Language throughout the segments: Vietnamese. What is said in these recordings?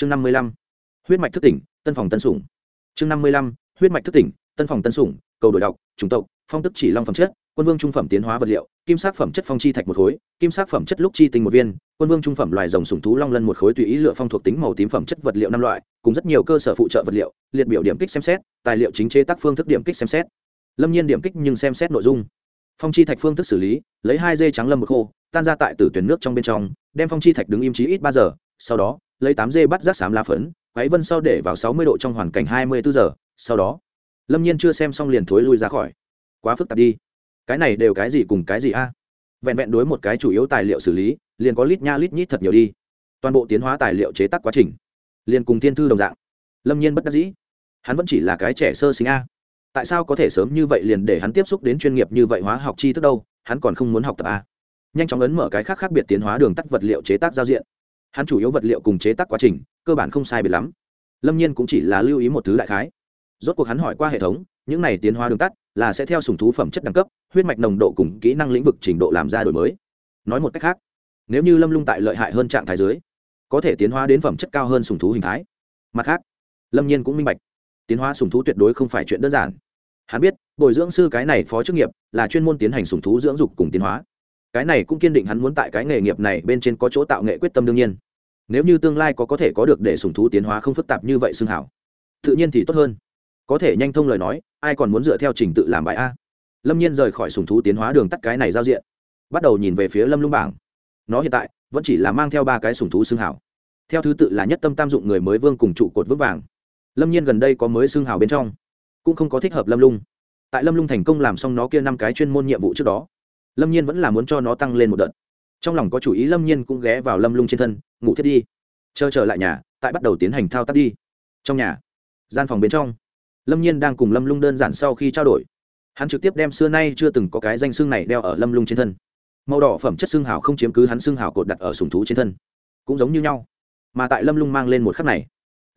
chương năm mươi lăm, huyết mạch thức tỉnh, tân phòng tân sủng. Chương năm mươi lăm, huyết mạch thức tỉnh, tân phòng tân sủng, cầu đổi đọc, chủng tộc, phong tức chỉ long phẩm chất, quân vương trung phẩm tiến hóa vật liệu, kim sắc phẩm chất phong chi thạch một khối, kim sắc phẩm chất lúc chi tinh một viên, quân vương trung phẩm loài rồng sủng thú long lân một khối tùy ý lựa phong thuộc tính màu tím phẩm chất vật liệu năm loại, cùng rất nhiều cơ sở phụ trợ vật liệu, liệt biểu điểm kích xem xét, tài liệu chính chế tác phương thức điểm kích xem xét. Lâm nhiên điểm kích nhưng xem xét nội dung. Phong chi thạch phương thức xử lý, lấy hai dây trắng lâm một khô, tan ra tại tử tuyển nước trong bên trong, đem phong chi thạch đứng im chí ít ba giờ, sau đó lấy tám dê bắt rác xám lá phấn quáy vân sau để vào sáu mươi độ trong hoàn cảnh hai mươi bốn giờ, sau đó, lâm nhiên chưa xem xong liền thối lui ra khỏi. Quá phức tạp đi. Cái này đều cái gì cùng cái gì a? Vẹn vẹn đối một cái chủ yếu tài liệu xử lý, liền có lít nha lít nhít thật nhiều đi. Toàn bộ tiến hóa tài liệu chế tác quá trình, liền cùng thiên thư đồng dạng. Lâm nhiên bất đắc dĩ. Hắn vẫn chỉ là cái trẻ sơ sinh a. Tại sao có thể sớm như vậy liền để hắn tiếp xúc đến chuyên nghiệp như vậy hóa học chi thức đâu? Hắn còn không muốn học tập a. Nhanh chóng ấn mở cái khác khác biệt tiến hóa đường tắt vật liệu chế tác giao diện hắn chủ yếu vật liệu cùng chế tác quá trình, cơ bản không sai biệt lắm. Lâm nhiên cũng chỉ là lưu ý một thứ đại khái. Rốt cuộc hắn hỏi qua hệ thống, những này tiến hóa đường tắt là sẽ theo sùng thú phẩm chất đẳng cấp, huyết mạch nồng độ cùng kỹ năng lĩnh vực trình độ làm ra đổi mới. Nói một cách khác, nếu như lâm lung tại lợi hại hơn trạng thái dưới, có thể tiến hóa đến phẩm chất cao hơn sùng thú hình thái. Mặt khác, lâm nhiên cũng minh bạch, tiến hóa sùng thú tuyệt đối không phải chuyện đơn giản. Hắn biết, bồi dưỡng sư cái này phó chức nghiệp là chuyên môn tiến hành sùng thú dưỡng dục cùng tiến hóa. Cái này cũng kiên định hắn muốn tại cái nghề nghiệp này bên trên có chỗ tạo nghệ quyết tâm đương nhiên nếu như tương lai có có thể có được để sùng thú tiến hóa không phức tạp như vậy xưng hảo, tự nhiên thì tốt hơn. Có thể nhanh thông lời nói, ai còn muốn dựa theo trình tự làm bài a? Lâm nhiên rời khỏi sùng thú tiến hóa đường tắt cái này giao diện, bắt đầu nhìn về phía lâm lung bảng. Nó hiện tại vẫn chỉ là mang theo ba cái sùng thú xưng hảo. Theo thứ tự là nhất tâm tam dụng người mới vương cùng trụ cột vững vàng. Lâm nhiên gần đây có mới xưng hào bên trong, cũng không có thích hợp lâm lung. Tại lâm lung thành công làm xong nó kia năm cái chuyên môn nhiệm vụ trước đó, lâm nhiên vẫn là muốn cho nó tăng lên một đợt. Trong lòng có chủ ý, lâm nhiên cũng ghé vào lâm lung trên thân ngủ thiết đi. Chờ trở lại nhà, tại bắt đầu tiến hành thao tác đi. Trong nhà, gian phòng bên trong, lâm nhiên đang cùng lâm lung đơn giản sau khi trao đổi. Hắn trực tiếp đem xưa nay chưa từng có cái danh xương này đeo ở lâm lung trên thân. Màu đỏ phẩm chất xương hào không chiếm cứ hắn xương hào cột đặt ở sùng thú trên thân. Cũng giống như nhau, mà tại lâm lung mang lên một khắc này,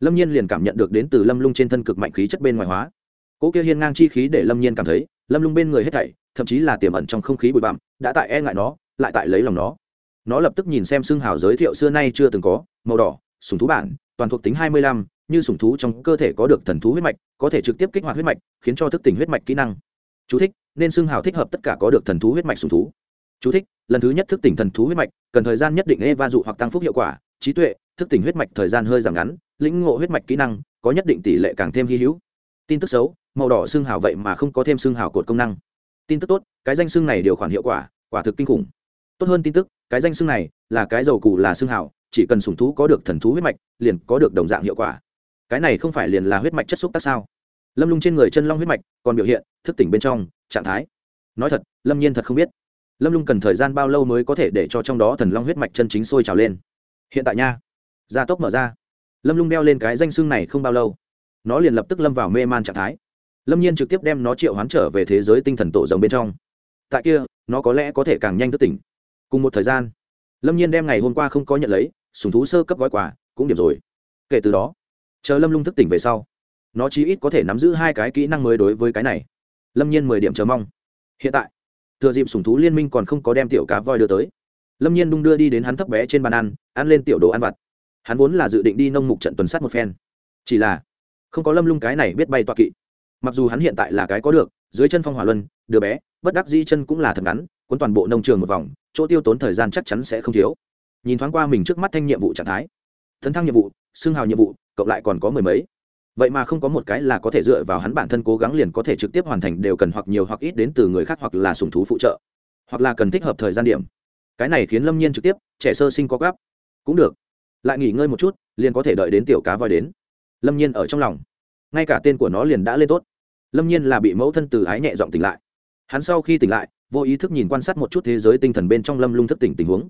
lâm nhiên liền cảm nhận được đến từ lâm lung trên thân cực mạnh khí chất bên ngoài hóa. Cỗ kia hiên ngang chi khí để lâm nhiên cảm thấy, lâm lung bên người hết thảy, thậm chí là tiềm ẩn trong không khí bụi bặm, đã tại e ngại nó, lại tại lấy lòng nó nó lập tức nhìn xem xương hào giới thiệu xưa nay chưa từng có màu đỏ sùng thú bản toàn thuộc tính hai mươi lăm như sùng thú trong cơ thể có được thần thú huyết mạch có thể trực tiếp kích hoạt huyết mạch khiến cho thức tỉnh huyết mạch kỹ năng. Chú thích, nên xương hào thích hợp tất cả có được thần thú huyết mạch sùng thú. Chú thích, lần thứ nhất thức tỉnh thần thú huyết mạch cần thời gian nhất định e va dụ hoặc tăng phúc hiệu quả trí tuệ thức tỉnh huyết mạch thời gian hơi giảm ngắn lĩnh ngộ huyết mạch kỹ năng có nhất định tỷ lệ càng thêm hy hữu. Tin tức xấu màu đỏ xương hào vậy mà không có thêm xương hào cột công năng. Tin tức tốt cái danh xương này điều khoản hiệu quả quả thực kinh khủng tốt hơn tin tức, cái danh xương này là cái dầu cụ là xương hào chỉ cần sùng thú có được thần thú huyết mạch, liền có được đồng dạng hiệu quả. Cái này không phải liền là huyết mạch chất xúc tác sao? Lâm lung trên người chân long huyết mạch còn biểu hiện thức tỉnh bên trong, trạng thái. Nói thật, lâm nhiên thật không biết. Lâm lung cần thời gian bao lâu mới có thể để cho trong đó thần long huyết mạch chân chính sôi trào lên? Hiện tại nha. Gia tốc mở ra. Lâm lung đeo lên cái danh xương này không bao lâu. Nó liền lập tức lâm vào mê man trạng thái. Lâm nhiên trực tiếp đem nó triệu hoán trở về thế giới tinh thần tổ rồng bên trong. Tại kia, nó có lẽ có thể càng nhanh thức tỉnh cùng một thời gian, lâm nhiên đem ngày hôm qua không có nhận lấy, sùng thú sơ cấp gói quà, cũng điểm rồi. Kể từ đó, chờ lâm lung thức tỉnh về sau, nó chí ít có thể nắm giữ hai cái kỹ năng mới đối với cái này. Lâm nhiên mười điểm chờ mong. Hiện tại, thừa dịp sùng thú liên minh còn không có đem tiểu cá voi đưa tới, lâm nhiên đung đưa đi đến hắn thấp bé trên bàn ăn ăn lên tiểu đồ ăn vặt. Hắn vốn là dự định đi nông mục trận tuần sát một phen. Chỉ là, không có lâm lung cái này biết bay toa kỵ. Mặc dù hắn hiện tại là cái có được, dưới chân phong hỏa luân, đứa bé, bất đắc di chân cũng là thật ngắn, cuốn toàn bộ nông trường một vòng chỗ tiêu tốn thời gian chắc chắn sẽ không thiếu. Nhìn thoáng qua mình trước mắt thanh nhiệm vụ trạng thái. Tấn thăng nhiệm vụ, xưng hào nhiệm vụ, cộng lại còn có mười mấy. Vậy mà không có một cái là có thể dựa vào hắn bản thân cố gắng liền có thể trực tiếp hoàn thành đều cần hoặc nhiều hoặc ít đến từ người khác hoặc là sùng thú phụ trợ. Hoặc là cần thích hợp thời gian điểm. Cái này khiến lâm nhiên trực tiếp, trẻ sơ sinh có gấp. Cũng được. Lại nghỉ ngơi một chút, liền có thể đợi đến tiểu cá voi đến. Lâm nhiên ở trong lòng. Ngay cả tên của nó liền đã lên tốt. Lâm nhiên là bị mẫu thân từ ái nhẹ giọng tỉnh lại. Hắn sau khi tỉnh lại vô ý thức nhìn quan sát một chút thế giới tinh thần bên trong lâm lung thức tỉnh tình huống.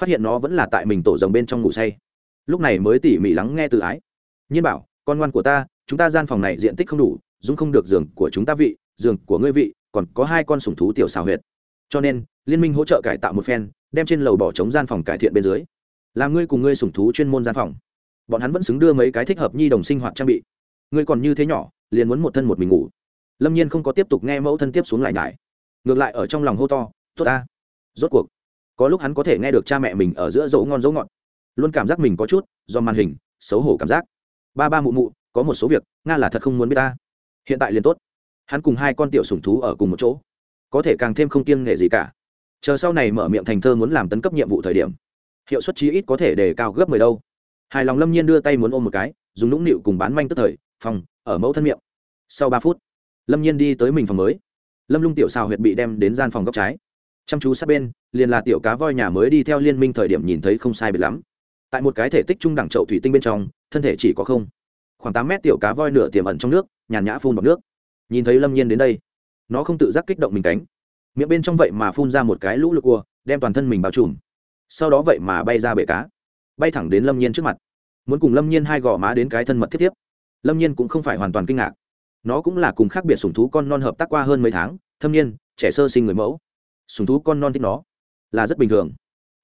Phát hiện nó vẫn là tại mình tổ rồng bên trong ngủ say. Lúc này mới tỉ mỉ lắng nghe từ ái. Nhiên bảo, con ngoan của ta, chúng ta gian phòng này diện tích không đủ dung không được giường của chúng ta vị, giường của ngươi vị, còn có hai con sủng thú tiểu xào huyệt. Cho nên, liên minh hỗ trợ cải tạo một phen, đem trên lầu bỏ trống gian phòng cải thiện bên dưới. Làm ngươi cùng ngươi sủng thú chuyên môn gian phòng. Bọn hắn vẫn xứng đưa mấy cái thích hợp nhi đồng sinh hoạt trang bị. Ngươi còn như thế nhỏ, liền muốn một thân một mình ngủ. Lâm nhiên không có tiếp tục nghe mẫu thân tiếp xuống lại nhải ngược lại ở trong lòng hô to, tốt ta. Rốt cuộc, có lúc hắn có thể nghe được cha mẹ mình ở giữa dỗ ngon dỗ ngọt, luôn cảm giác mình có chút, do màn hình, xấu hổ cảm giác. Ba ba mụ mụ, có một số việc, nga là thật không muốn biết ta. Hiện tại liền tốt. Hắn cùng hai con tiểu sủng thú ở cùng một chỗ. Có thể càng thêm không kiêng nghệ gì cả. Chờ sau này mở miệng thành thơ muốn làm tấn cấp nhiệm vụ thời điểm, hiệu suất chí ít có thể đề cao gấp mười đâu. Hài lòng lâm nhiên đưa tay muốn ôm một cái, dùng nũng nịu cùng bán manh tức thời, phòng, ở mẫu thân miệng. Sau ba phút, lâm nhiên đi tới mình phòng mới lâm lung tiểu xào huyệt bị đem đến gian phòng góc trái. Chăm chú sát bên, liền là tiểu cá voi nhà mới đi theo liên minh thời điểm nhìn thấy không sai biệt lắm. Tại một cái thể tích trung đẳng chậu thủy tinh bên trong, thân thể chỉ có không. Khoảng tám mét tiểu cá voi nửa tiềm ẩn trong nước, nhàn nhã phun bọc nước. Nhìn thấy lâm nhiên đến đây, nó không tự giác kích động mình cánh. Miệng bên trong vậy mà phun ra một cái lũ lụt cua, đem toàn thân mình bao trùm. Sau đó vậy mà bay ra bể cá, bay thẳng đến lâm nhiên trước mặt. Muốn cùng lâm nhiên hai gò má đến cái thân mật thiết tiếp. lâm nhiên cũng không phải hoàn toàn kinh ngạc nó cũng là cùng khác biệt sùng thú con non hợp tác qua hơn mấy tháng, thâm niên, trẻ sơ sinh người mẫu. Sùng thú con non thích nó, là rất bình thường.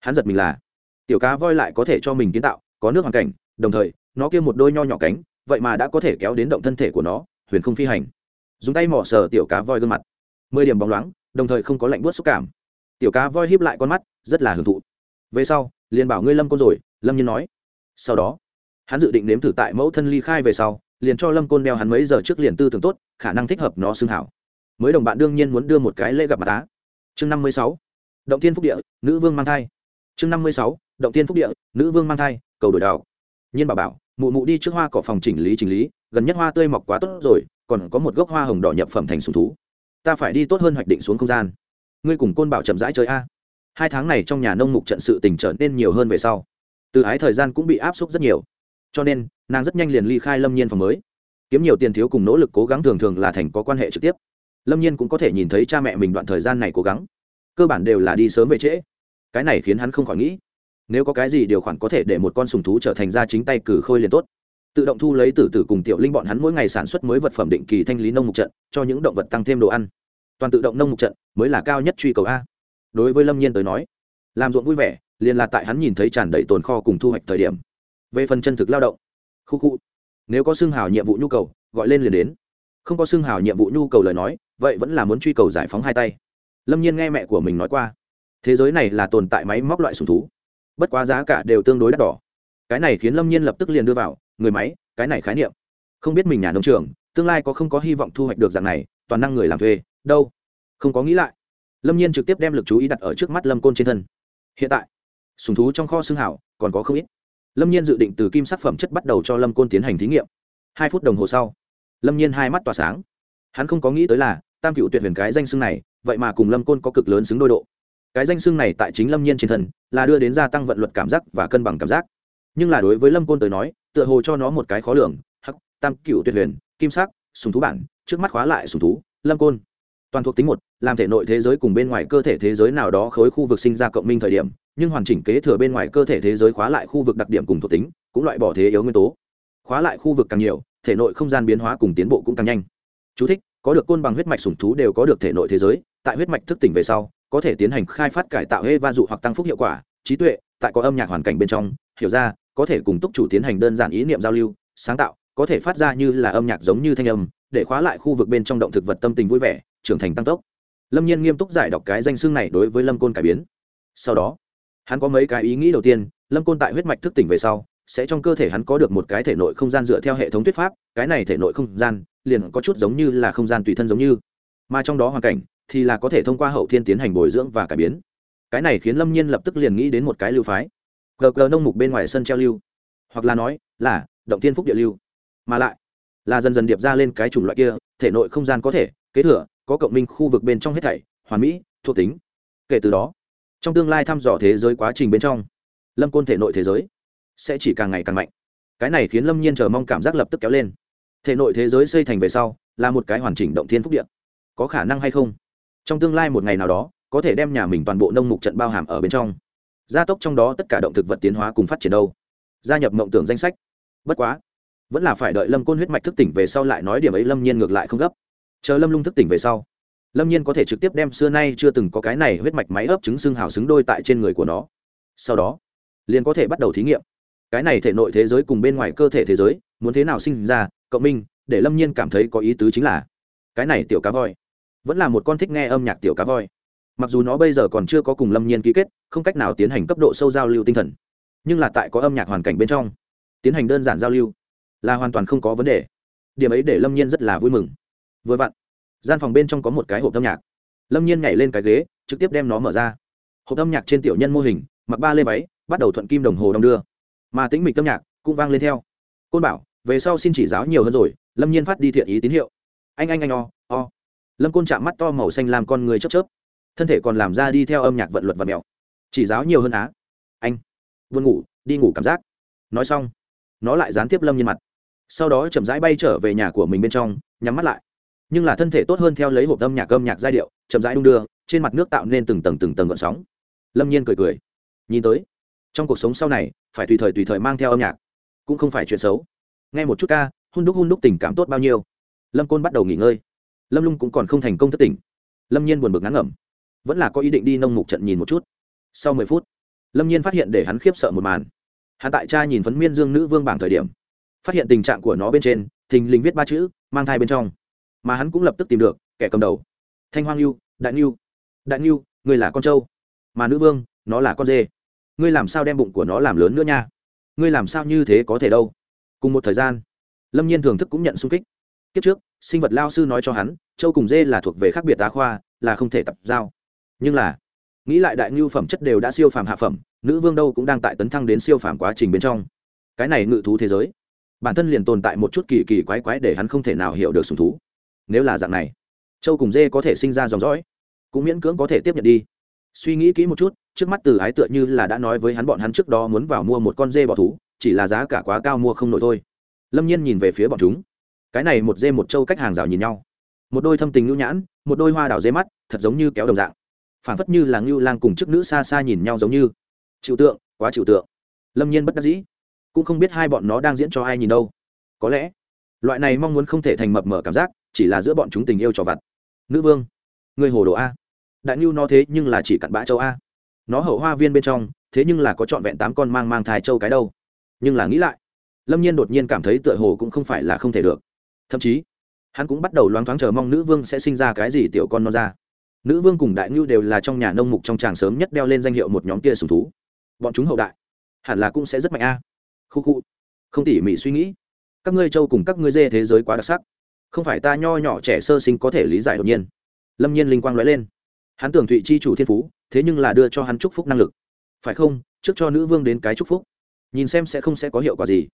Hắn giật mình là, tiểu cá voi lại có thể cho mình kiến tạo, có nước hoàn cảnh, đồng thời, nó kia một đôi nho nhỏ cánh, vậy mà đã có thể kéo đến động thân thể của nó, huyền không phi hành. Dùng tay mỏ sờ tiểu cá voi gương mặt. Mười điểm bóng loáng, đồng thời không có lạnh buốt xúc cảm. Tiểu cá voi híp lại con mắt, rất là hưởng thụ. Về sau, liền bảo ngươi lâm côn rồi, lâm nhiên nói. Sau đó, hắn dự định nếm thử tại mẫu thân ly khai về sau liền cho lâm côn đeo hắn mấy giờ trước liền tư tưởng tốt, khả năng thích hợp nó xưng hảo. Mới đồng bạn đương nhiên muốn đưa một cái lễ gặp mặt á. Chương năm mươi sáu. Động thiên phúc địa, nữ vương mang thai. Chương năm mươi sáu. Động thiên phúc địa, nữ vương mang thai, cầu đổi đào nhiên bảo bảo, mụ mụ đi trước hoa cỏ phòng chỉnh lý chỉnh lý, gần nhất hoa tươi mọc quá tốt rồi, còn có một gốc hoa hồng đỏ nhập phẩm thành sùng thú. Ta phải đi tốt hơn hoạch định xuống không gian. Ngươi cùng côn bảo chậm rãi chơi a. Hai tháng này trong nhà nông mục trận sự tình trở nên nhiều hơn về sau. Từ ái thời gian cũng bị áp suất rất nhiều. Cho nên nàng rất nhanh liền ly khai lâm nhiên phòng mới kiếm nhiều tiền thiếu cùng nỗ lực cố gắng thường thường là thành có quan hệ trực tiếp lâm nhiên cũng có thể nhìn thấy cha mẹ mình đoạn thời gian này cố gắng cơ bản đều là đi sớm về trễ cái này khiến hắn không khỏi nghĩ nếu có cái gì điều khoản có thể để một con sùng thú trở thành ra chính tay cử khôi liền tốt tự động thu lấy tử tử cùng tiểu linh bọn hắn mỗi ngày sản xuất mới vật phẩm định kỳ thanh lý nông mục trận cho những động vật tăng thêm đồ ăn toàn tự động nông mục trận mới là cao nhất truy cầu a đối với lâm nhiên tới nói làm ruộng vui vẻ liền là tại hắn nhìn thấy tràn đầy tồn kho cùng thu hoạch thời điểm về phần chân thực lao động khu khu. Nếu có xương hào nhiệm vụ nhu cầu, gọi lên liền đến. Không có xương hào nhiệm vụ nhu cầu lời nói, vậy vẫn là muốn truy cầu giải phóng hai tay. Lâm nhiên nghe mẹ của mình nói qua, thế giới này là tồn tại máy móc loại sùng thú. Bất quá giá cả đều tương đối đắt đỏ. Cái này khiến lâm nhiên lập tức liền đưa vào, người máy, cái này khái niệm. Không biết mình nhà nông trường, tương lai có không có hy vọng thu hoạch được dạng này, toàn năng người làm thuê, đâu? Không có nghĩ lại. Lâm nhiên trực tiếp đem lực chú ý đặt ở trước mắt lâm côn trên thân. Hiện tại, sùng thú trong kho xương hảo còn có không ít lâm nhiên dự định từ kim sắc phẩm chất bắt đầu cho lâm côn tiến hành thí nghiệm. Hai phút đồng hồ sau, lâm nhiên hai mắt tỏa sáng. Hắn không có nghĩ tới là, tam cựu tuyệt huyền cái danh xưng này, vậy mà cùng lâm côn có cực lớn xứng đôi độ. Cái danh xưng này tại chính lâm nhiên trên thân, là đưa đến gia tăng vận luật cảm giác và cân bằng cảm giác. Nhưng là đối với lâm côn tới nói, tựa hồ cho nó một cái khó lường. Hắc, tam cựu tuyệt huyền, kim sắc, sùng thú bản, trước mắt khóa lại sùng thú, lâm côn. Toàn thuộc tính một, làm thể nội thế giới cùng bên ngoài cơ thể thế giới nào đó khối khu vực sinh ra cộng minh thời điểm nhưng hoàn chỉnh kế thừa bên ngoài cơ thể thế giới khóa lại khu vực đặc điểm cùng thuộc tính cũng loại bỏ thế yếu nguyên tố. Khóa lại khu vực càng nhiều thể nội không gian biến hóa cùng tiến bộ cũng càng nhanh. Chú thích, có được côn bằng huyết mạch sủng thú đều có được thể nội thế giới tại huyết mạch thức tỉnh về sau có thể tiến hành khai phát cải tạo hê va dụ hoặc tăng phúc hiệu quả trí tuệ tại có âm nhạc hoàn cảnh bên trong hiểu ra có thể cùng túc chủ tiến hành đơn giản ý niệm giao lưu sáng tạo có thể phát ra như là âm nhạc giống như thanh âm để khóa lại khu vực bên trong động thực vật tâm tình vui vẻ trưởng thành tăng tốc. Lâm nhiên nghiêm túc giải đọc cái danh xương này đối với lâm côn cải biến. Sau đó hắn có mấy cái ý nghĩ đầu tiên, lâm côn tại huyết mạch thức tỉnh về sau, sẽ trong cơ thể hắn có được một cái thể nội không gian dựa theo hệ thống thuyết pháp, cái này thể nội không gian, liền có chút giống như là không gian tùy thân giống như. Mà trong đó hoàn cảnh, thì là có thể thông qua hậu thiên tiến hành bồi dưỡng và cải biến. Cái này khiến lâm nhiên lập tức liền nghĩ đến một cái lưu phái. Gờ gờ nông mục bên ngoài sân treo lưu. Hoặc là nói, là, động thiên phúc địa lưu. Mà lại, là dần dần điệp ra lên cái chủng loại kia, thể nội không gian có thể, kế thừa, có cộng minh khu vực bên trong hết thảy, hoàn mỹ, thuộc tính. Kể từ đó trong tương lai thăm dò thế giới quá trình bên trong, lâm côn thể nội thế giới sẽ chỉ càng ngày càng mạnh. Cái này khiến lâm nhiên chờ mong cảm giác lập tức kéo lên. Thể nội thế giới xây thành về sau, là một cái hoàn chỉnh động thiên phúc điện có khả năng hay không? Trong tương lai một ngày nào đó, có thể đem nhà mình toàn bộ nông mục trận bao hàm ở bên trong. Gia tốc trong đó tất cả động thực vật tiến hóa cùng phát triển đâu? Gia nhập mộng tưởng danh sách. Bất quá, vẫn là phải đợi lâm côn huyết mạch thức tỉnh về sau lại nói điểm ấy, lâm nhiên ngược lại không gấp. Chờ lâm lung thức tỉnh về sau lâm nhiên có thể trực tiếp đem xưa nay chưa từng có cái này huyết mạch máy ấp trứng xương hào xứng đôi tại trên người của nó. Sau đó, liền có thể bắt đầu thí nghiệm. Cái này thể nội thế giới cùng bên ngoài cơ thể thế giới, muốn thế nào sinh ra, cộng minh, để lâm nhiên cảm thấy có ý tứ chính là, cái này tiểu cá voi, vẫn là một con thích nghe âm nhạc tiểu cá voi. Mặc dù nó bây giờ còn chưa có cùng lâm nhiên ký kết, không cách nào tiến hành cấp độ sâu giao lưu tinh thần, nhưng là tại có âm nhạc hoàn cảnh bên trong, tiến hành đơn giản giao lưu là hoàn toàn không có vấn đề. Điểm ấy để lâm nhiên rất là vui mừng. Vừa vặn gian phòng bên trong có một cái hộp âm nhạc. Lâm nhiên nhảy lên cái ghế, trực tiếp đem nó mở ra. Hộp âm nhạc trên tiểu nhân mô hình, mặc ba lê váy, bắt đầu thuận kim đồng hồ đong đưa. Mà tính mịch âm nhạc cũng vang lên theo. Côn bảo, về sau xin chỉ giáo nhiều hơn rồi, lâm nhiên phát đi thiện ý tín hiệu. Anh anh anh, o o. Lâm côn chạm mắt to màu xanh làm con người chớp chớp. Thân thể còn làm ra đi theo âm nhạc vận luật và mèo chỉ giáo nhiều hơn á. Anh vươn ngủ, đi ngủ cảm giác. Nói xong, nó lại gián tiếp lâm nhiên mặt. Sau đó chậm rãi bay trở về nhà của mình bên trong, nhắm mắt lại nhưng là thân thể tốt hơn theo lấy hộp âm nhạc âm nhạc giai điệu, chậm rãi đung đưa, trên mặt nước tạo nên từng tầng từng tầng gợn sóng. Lâm nhiên cười cười. Nhìn tới, trong cuộc sống sau này, phải tùy thời tùy thời mang theo âm nhạc, cũng không phải chuyện xấu. Nghe một chút ca, hun đúc hun đúc tình cảm tốt bao nhiêu. Lâm côn bắt đầu nghỉ ngơi. Lâm lung cũng còn không thành công thất tỉnh. Lâm nhiên buồn bực ngắn ngẩm. Vẫn là có ý định đi nông mục trận nhìn một chút. Sau mười phút, lâm nhiên phát hiện để hắn khiếp sợ một màn. Hắn tại cha nhìn phấn miên dương nữ vương bảng thời điểm, phát hiện tình trạng của nó bên trên, thình lình viết ba chữ, mang thai bên trong mà hắn cũng lập tức tìm được kẻ cầm đầu. Thanh hoang lưu đại lưu đại lưu người là con trâu. Mà nữ vương, nó là con dê. Ngươi làm sao đem bụng của nó làm lớn nữa nha? Ngươi làm sao như thế có thể đâu? Cùng một thời gian, lâm nhiên thưởng thức cũng nhận sung kích. Kiếp trước, sinh vật lao sư nói cho hắn châu cùng dê là thuộc về khác biệt tá khoa, là không thể tập giao. Nhưng là, nghĩ lại đại ngưu phẩm chất đều đã siêu phàm hạ phẩm, nữ vương đâu cũng đang tại tấn thăng đến siêu phàm quá trình bên trong. Cái này ngự thú thế giới. Bản thân liền tồn tại một chút kỳ kỳ quái quái để hắn không thể nào hiểu được sùng thú nếu là dạng này, châu cùng dê có thể sinh ra dòng dõi, cũng miễn cưỡng có thể tiếp nhận đi. Suy nghĩ kỹ một chút, trước mắt từ ái tựa như là đã nói với hắn bọn hắn trước đó muốn vào mua một con dê bỏ thú, chỉ là giá cả quá cao mua không nổi thôi. Lâm nhiên nhìn về phía bọn chúng. Cái này một dê một trâu cách hàng rào nhìn nhau. Một đôi thâm tình ngưu nhãn, một đôi hoa đào dê mắt, thật giống như kéo đồng dạng. Phản phất như là ngưu lang cùng chức nữ xa xa nhìn nhau giống như. Chịu tượng, quá chịu tượng. Lâm nhiên bất đắc dĩ. Cũng không biết hai bọn nó đang diễn cho ai nhìn đâu. Có lẽ, loại này mong muốn không thể thành mập mở cảm giác chỉ là giữa bọn chúng tình yêu trò vặt. Nữ vương người hồ đồ a. Đại ngưu nó thế nhưng là chỉ cặn bã châu a. Nó hậu hoa viên bên trong, thế nhưng là có trọn vẹn tám con mang mang thai châu cái đâu. Nhưng là nghĩ lại, lâm nhiên đột nhiên cảm thấy tựa hồ cũng không phải là không thể được. Thậm chí, hắn cũng bắt đầu loáng thoáng chờ mong nữ vương sẽ sinh ra cái gì tiểu con non ra. Nữ vương cùng đại ngưu đều là trong nhà nông mục trong tràng sớm nhất đeo lên danh hiệu một nhóm kia sùng thú. Bọn chúng hậu đại, hẳn là cũng sẽ rất mạnh a. Khu khu, không tỉ mỉ suy nghĩ. Các ngươi châu cùng các ngươi dê thế giới quá đặc sắc không phải ta nho nhỏ trẻ sơ sinh có thể lý giải đột nhiên. Lâm nhiên linh quang nói lên. Hắn tưởng thụy chi chủ thiên phú, thế nhưng là đưa cho hắn chúc phúc năng lực. Phải không? Trước cho nữ vương đến cái chúc phúc. Nhìn xem sẽ không sẽ có hiệu quả gì.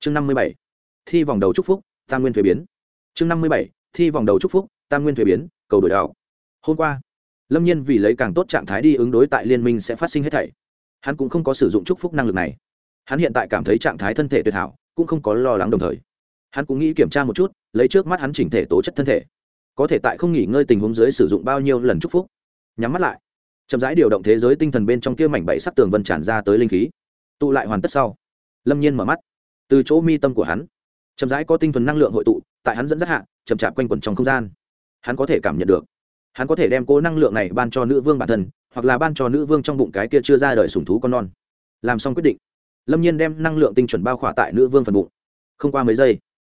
Chương năm mươi bảy. Thi vòng đầu chúc phúc, tam nguyên thuế biến. Chương năm mươi bảy. Thi vòng đầu chúc phúc, tam nguyên thuế biến, cầu đổi đạo. Hôm qua, lâm nhiên vì lấy càng tốt trạng thái đi ứng đối tại liên minh sẽ phát sinh hết thảy. Hắn cũng không có sử dụng chúc phúc năng lực này. Hắn hiện tại cảm thấy trạng thái thân thể tuyệt hảo, cũng không có lo lắng đồng thời hắn cũng nghĩ kiểm tra một chút, lấy trước mắt hắn chỉnh thể tố chất thân thể. Có thể tại không nghỉ ngơi tình huống dưới sử dụng bao nhiêu lần chúc phúc. Nhắm mắt lại. Chậm rãi điều động thế giới tinh thần bên trong kia mảnh bảy sắc tường vân tràn ra tới linh khí. Tụ lại hoàn tất sau, lâm nhiên mở mắt. Từ chỗ mi tâm của hắn, chậm rãi có tinh thần năng lượng hội tụ, tại hắn dẫn dắt hạ, chậm chạp quanh quẩn trong không gian. Hắn có thể cảm nhận được. Hắn có thể đem cố năng lượng này ban cho nữ vương bản thân, hoặc là ban cho nữ vương trong bụng cái kia chưa ra đời sùng thú con non. Làm xong quyết định, lâm nhiên đem năng lượng tinh chuẩn bao khỏa tại nữ vương phần bụng. Không qua mấy giây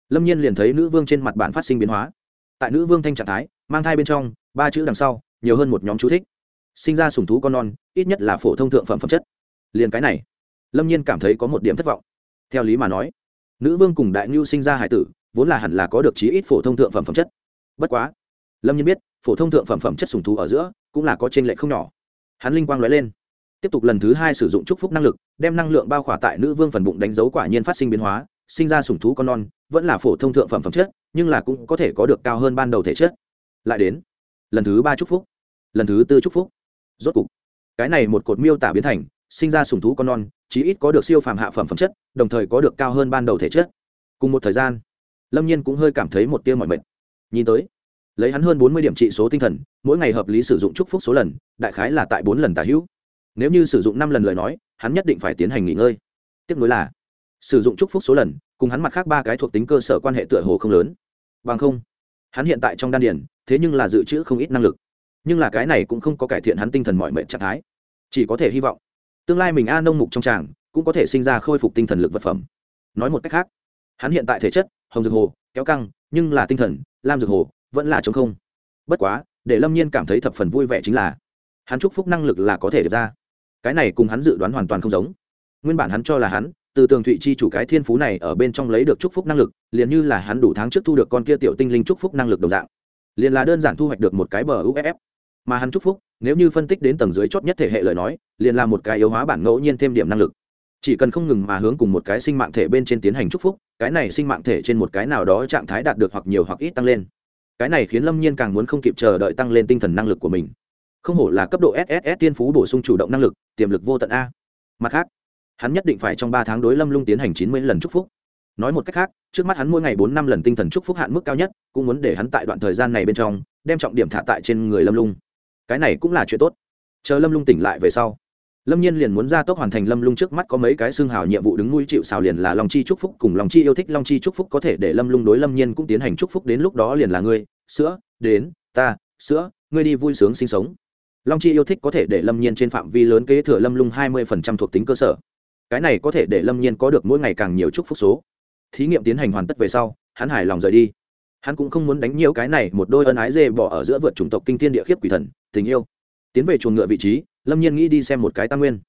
lâm nhiên liền thấy nữ vương trên mặt bản phát sinh biến hóa tại nữ vương thanh trạng thái mang thai bên trong ba chữ đằng sau nhiều hơn một nhóm chú thích sinh ra sùng thú con non ít nhất là phổ thông thượng phẩm phẩm chất liền cái này lâm nhiên cảm thấy có một điểm thất vọng theo lý mà nói nữ vương cùng đại ngưu sinh ra hải tử vốn là hẳn là có được chí ít phổ thông thượng phẩm phẩm chất bất quá lâm nhiên biết phổ thông thượng phẩm phẩm chất sùng thú ở giữa cũng là có t r ê n lệch không nhỏ hắn linh quang nói lên tiếp tục lần thứ hai sử dụng chúc phúc năng lực đem năng lượng bao khỏa tại nữ vương phần bụng đánh dấu quả nhiên phát sinh biến hóa sinh ra sùng thú con non vẫn là phổ thông thượng phẩm phẩm chất, nhưng là cũng có thể có được cao hơn ban đầu thể chất. Lại đến, lần thứ ba chúc phúc, lần thứ tư chúc phúc. Rốt cục, cái này một cột miêu tả biến thành, sinh ra sùng thú con non, chí ít có được siêu phàm hạ phẩm phẩm chất, đồng thời có được cao hơn ban đầu thể chất. Cùng một thời gian, lâm nhiên cũng hơi cảm thấy một tiêu mọi mệt. Nhìn tới, lấy hắn hơn bốn mươi điểm trị số tinh thần, mỗi ngày hợp lý sử dụng chúc phúc số lần, đại khái là tại bốn lần tả hữu. Nếu như sử dụng năm lần lời nói, hắn nhất định phải tiến hành nghỉ ngơi. Tiếp nối là, sử dụng chúc phúc số lần cùng hắn mặt khác ba cái thuộc tính cơ sở quan hệ tựa hồ không lớn. Bằng không, hắn hiện tại trong đan điển thế nhưng là dự trữ không ít năng lực. Nhưng là cái này cũng không có cải thiện hắn tinh thần mọi mệnh trạng thái. Chỉ có thể hy vọng, tương lai mình a nông mục trong tràng cũng có thể sinh ra khôi phục tinh thần lực vật phẩm. Nói một cách khác, hắn hiện tại thể chất, hồng dược hồ, kéo căng, nhưng là tinh thần, lam dược hồ, vẫn là chống không. Bất quá, để lâm nhiên cảm thấy thập phần vui vẻ chính là, hắn chúc phúc năng lực là có thể được ra. Cái này cùng hắn dự đoán hoàn toàn không giống. Nguyên bản hắn cho là hắn từ tường thụy chi chủ cái thiên phú này ở bên trong lấy được chúc phúc năng lực, liền như là hắn đủ tháng trước thu được con kia tiểu tinh linh chúc phúc năng lực đồng dạng. Liền là đơn giản thu hoạch được một cái bờ uff mà hắn chúc phúc, nếu như phân tích đến tầng dưới chót nhất thể hệ lời nói, liền là một cái yếu hóa bản ngẫu nhiên thêm điểm năng lực. Chỉ cần không ngừng mà hướng cùng một cái sinh mạng thể bên trên tiến hành chúc phúc, cái này sinh mạng thể trên một cái nào đó trạng thái đạt được hoặc nhiều hoặc ít tăng lên. Cái này khiến lâm nhiên càng muốn không kịp chờ đợi tăng lên tinh thần năng lực của mình. Không hổ là cấp độ sss tiên phú bổ sung chủ động năng lực, tiềm lực vô tận a. Mặt khác hắn nhất định phải trong ba tháng đối lâm lung tiến hành chín mươi lần chúc phúc. Nói một cách khác, trước mắt hắn mỗi ngày bốn năm lần tinh thần chúc phúc hạn mức cao nhất, cũng muốn để hắn tại đoạn thời gian này bên trong, đem trọng điểm thả tại trên người lâm lung. Cái này cũng là chuyện tốt. Chờ lâm lung tỉnh lại về sau, lâm nhiên liền muốn ra tốc hoàn thành lâm lung trước mắt có mấy cái xương hào nhiệm vụ đứng nuôi chịu xào liền là long chi chúc phúc cùng long chi yêu thích long chi chúc phúc có thể để lâm lung đối lâm nhiên cũng tiến hành chúc phúc đến lúc đó liền là ngươi, sữa, đến, ta, sữa, ngươi đi vui sướng sinh sống. Long chi yêu thích có thể để lâm nhiên trên phạm vi lớn kế thừa lâm lung hai mươi thuộc tính cơ sở cái này có thể để lâm nhiên có được mỗi ngày càng nhiều chúc phúc số. Thí nghiệm tiến hành hoàn tất về sau, hắn hài lòng rời đi. Hắn cũng không muốn đánh nhiều cái này một đôi ân ái dê bỏ ở giữa vượt chủng tộc kinh thiên địa khiếp quỷ thần, tình yêu. Tiến về chuồng ngựa vị trí, lâm nhiên nghĩ đi xem một cái tam nguyên.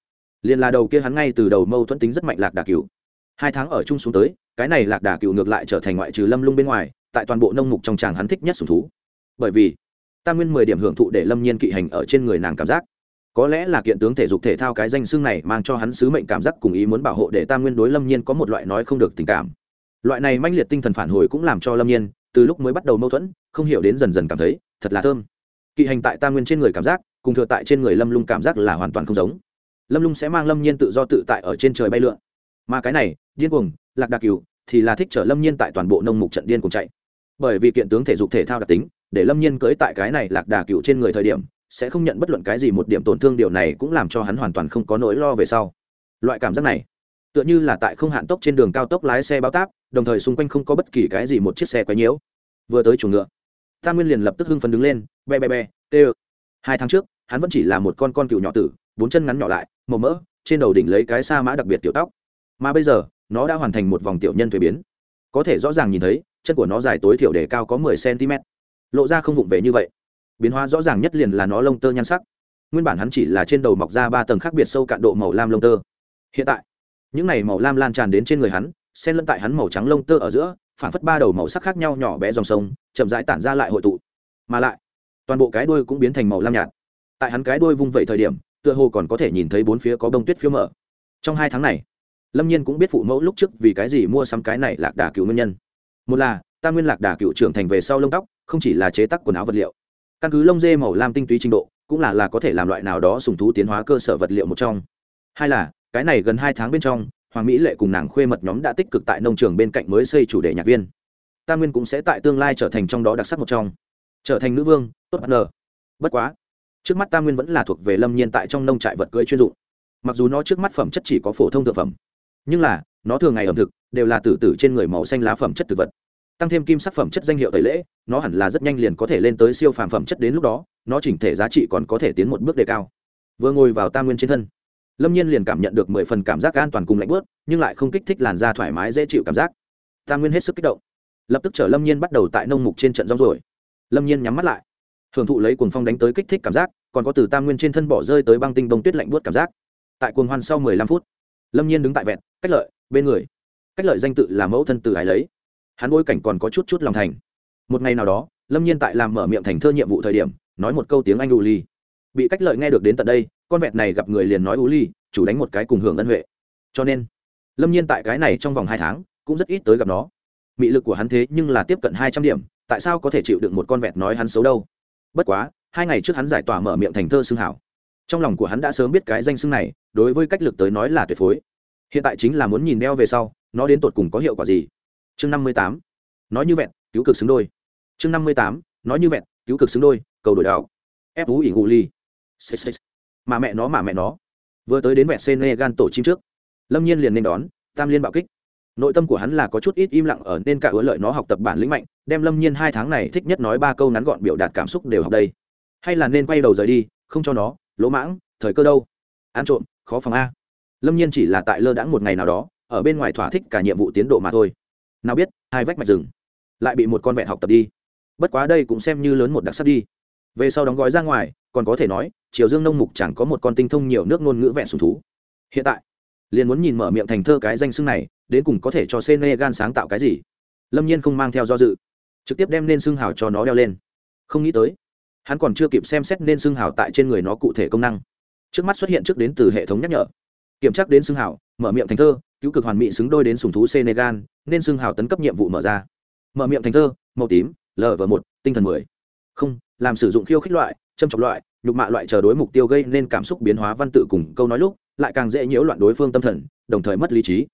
Liền là đầu kia hắn ngay từ đầu mâu thuẫn tính rất mạnh lạc đà cựu hai tháng ở chung xuống tới, cái này lạc đà cựu ngược lại trở thành ngoại trừ lâm lung bên ngoài, tại toàn bộ nông mục trong tràng hắn thích nhất sùng thú. Bởi vì, tam nguyên mười điểm hưởng thụ để lâm nhiên kỵ hành ở trên người nàng cảm giác có lẽ là kiện tướng thể dục thể thao cái danh xưng này mang cho hắn sứ mệnh cảm giác cùng ý muốn bảo hộ để tam nguyên đối lâm nhiên có một loại nói không được tình cảm. Loại này manh liệt tinh thần phản hồi cũng làm cho lâm nhiên, từ lúc mới bắt đầu mâu thuẫn, không hiểu đến dần dần cảm thấy thật là thơm. Kỵ hành tại tam nguyên trên người cảm giác, cùng thừa tại trên người lâm lung cảm giác là hoàn toàn không giống. Lâm lung sẽ mang lâm nhiên tự do tự tại ở trên trời bay lượn. Mà cái này, điên cuồng, lạc đà cừu thì là thích chở lâm nhiên tại toàn bộ nông mục trận điên cùng chạy. Bởi vì kiện tướng thể dục thể thao đặc tính, để lâm nhiên cưới tại cái này lạc đà cựu trên người thời điểm sẽ không nhận bất luận cái gì một điểm tổn thương, điều này cũng làm cho hắn hoàn toàn không có nỗi lo về sau. Loại cảm giác này, tựa như là tại không hạn tốc trên đường cao tốc lái xe báo táp, đồng thời xung quanh không có bất kỳ cái gì một chiếc xe quấy nhiễu. Vừa tới chuồng ngựa, tam nguyên liền lập tức hưng phấn đứng lên be be be tê ơ. Hai tháng trước, hắn vẫn chỉ là một con con cựu nhỏ tử, bốn chân ngắn nhỏ lại, màu mỡ, trên đầu đỉnh lấy cái sa mã đặc biệt tiểu tóc. Mà bây giờ, nó đã hoàn thành một vòng tiểu nhân thuế biến. Có thể rõ ràng nhìn thấy, chân của nó dài tối thiểu để cao có mười cm lộ ra không vụng về như vậy biến hóa rõ ràng nhất liền là nó lông tơ nhan sắc. Nguyên bản hắn chỉ là trên đầu mọc ra ba tầng khác biệt sâu cạn độ màu lam lông tơ. Hiện tại, những này màu lam lan tràn đến trên người hắn, xen lẫn tại hắn màu trắng lông tơ ở giữa, phản phất ba đầu màu sắc khác nhau nhỏ bé dòng sông, chậm rãi tản ra lại hội tụ. Mà lại, toàn bộ cái đuôi cũng biến thành màu lam nhạt. Tại hắn cái đuôi vung vẩy thời điểm, tựa hồ còn có thể nhìn thấy bốn phía có bông tuyết phiếu mở trong hai tháng này, lâm nhiên cũng biết phụ mẫu lúc trước vì cái gì mua sắm cái này lạc đà cựu nguyên nhân. Một là, ta nguyên lạc đà cựu trưởng thành về sau lông tóc, không chỉ là chế tác quần áo vật liệu căn cứ lông dê màu lam tinh túy trình độ, cũng là là có thể làm loại nào đó sùng thú tiến hóa cơ sở vật liệu một trong. Hai là, cái này gần hai tháng bên trong, hoàng mỹ lệ cùng nàng khuê mật nhóm đã tích cực tại nông trường bên cạnh mới xây chủ đề nhạc viên. Tam nguyên cũng sẽ tại tương lai trở thành trong đó đặc sắc một trong. Trở thành nữ vương, tốt bất ngờ bất quá, trước mắt tam nguyên vẫn là thuộc về lâm nhiên tại trong nông trại vật cưỡi chuyên dụng. Mặc dù nó trước mắt phẩm chất chỉ có phổ thông thực phẩm, nhưng là, nó thường ngày ẩm thực, đều là tử tử trên người màu xanh lá phẩm chất thực vật tăng thêm kim sắc phẩm chất danh hiệu tẩy lễ, nó hẳn là rất nhanh liền có thể lên tới siêu phàm phẩm chất đến lúc đó, nó chỉnh thể giá trị còn có thể tiến một bước đề cao. Vừa ngồi vào tam nguyên trên thân, lâm nhiên liền cảm nhận được mười phần cảm giác an toàn cùng lạnh bớt nhưng lại không kích thích làn da thoải mái dễ chịu cảm giác. Tam nguyên hết sức kích động, lập tức chở lâm nhiên bắt đầu tại nông mục trên trận rong rồi lâm nhiên nhắm mắt lại, hưởng thụ lấy cuồng phong đánh tới kích thích cảm giác, còn có từ tam nguyên trên thân bỏ rơi tới băng tinh bông tuyết lạnh buốt cảm giác. Tại cuồng hoan sau mười lăm phút, lâm nhiên đứng tại vẹn, cách lợi, bên người. Cách lợi danh tự là mẫu thân từ ái lấy hắn bối cảnh còn có chút chút lòng thành. Một ngày nào đó, lâm nhiên tại làm mở miệng thành thơ nhiệm vụ thời điểm, nói một câu tiếng anh u ly. Bị cách lợi nghe được đến tận đây, con vẹt này gặp người liền nói u ly, chủ đánh một cái cùng hưởng ân huệ. Cho nên, lâm nhiên tại cái này trong vòng hai tháng, cũng rất ít tới gặp nó. Mị lực của hắn thế nhưng là tiếp cận hai trăm điểm, tại sao có thể chịu được một con vẹt nói hắn xấu đâu? Bất quá, hai ngày trước hắn giải tỏa mở miệng thành thơ xưng hảo. Trong lòng của hắn đã sớm biết cái danh xưng này, đối với cách lực tới nói là tuyệt phối. Hiện tại chính là muốn nhìn đeo về sau, nó đến tột cùng có hiệu quả gì? Chương năm mươi tám, nói như vẹn, cứu cực xứng đôi. Chương năm mươi tám, nói như vẹn, cứu cực xứng đôi, cầu đổi đạo. Ép vũ ỉ ngụ ly mà mẹ nó, mà mẹ nó. Vừa tới đến vẹn xê gan tổ chim trước, lâm nhiên liền nên đón, tam liên bạo kích. Nội tâm của hắn là có chút ít im lặng ở, nên cả ứa lợi nó học tập bản lĩnh mạnh, đem lâm nhiên hai tháng này thích nhất nói ba câu ngắn gọn biểu đạt cảm xúc đều học đây. Hay là nên quay đầu rời đi, không cho nó, lỗ mãng, thời cơ đâu? Ăn trộm, khó phòng a. Lâm nhiên chỉ là tại lơ đãng một ngày nào đó, ở bên ngoài thỏa thích cả nhiệm vụ tiến độ mà thôi nào biết, hai vách mạch rừng lại bị một con vẹn học tập đi. Bất quá đây cũng xem như lớn một đặc sắc đi. Về sau đóng gói ra ngoài, còn có thể nói triều dương nông mục chẳng có một con tinh thông nhiều nước ngôn ngữ vẹn sùng thú. Hiện tại, liền muốn nhìn mở miệng thành thơ cái danh xưng này, đến cùng có thể cho senegal sáng tạo cái gì. Lâm nhiên không mang theo do dự, trực tiếp đem nên xưng hào cho nó đeo lên. Không nghĩ tới, hắn còn chưa kịp xem xét nên xưng hào tại trên người nó cụ thể công năng. Trước mắt xuất hiện trước đến từ hệ thống nhắc nhở. Kiểm tra đến xưng hào, mở miệng thành thơ cứu cực hoàn mỹ xứng đôi đến sùng thú senegal, nên xưng hào tấn cấp nhiệm vụ mở ra. Mở miệng thành thơ, màu tím lv một, tinh thần mười. Không, làm sử dụng khiêu khích loại, châm chọc loại, nhục mạ loại chờ đối mục tiêu gây nên cảm xúc biến hóa văn tự cùng câu nói lúc, lại càng dễ nhiễu loạn đối phương tâm thần, đồng thời mất lý trí.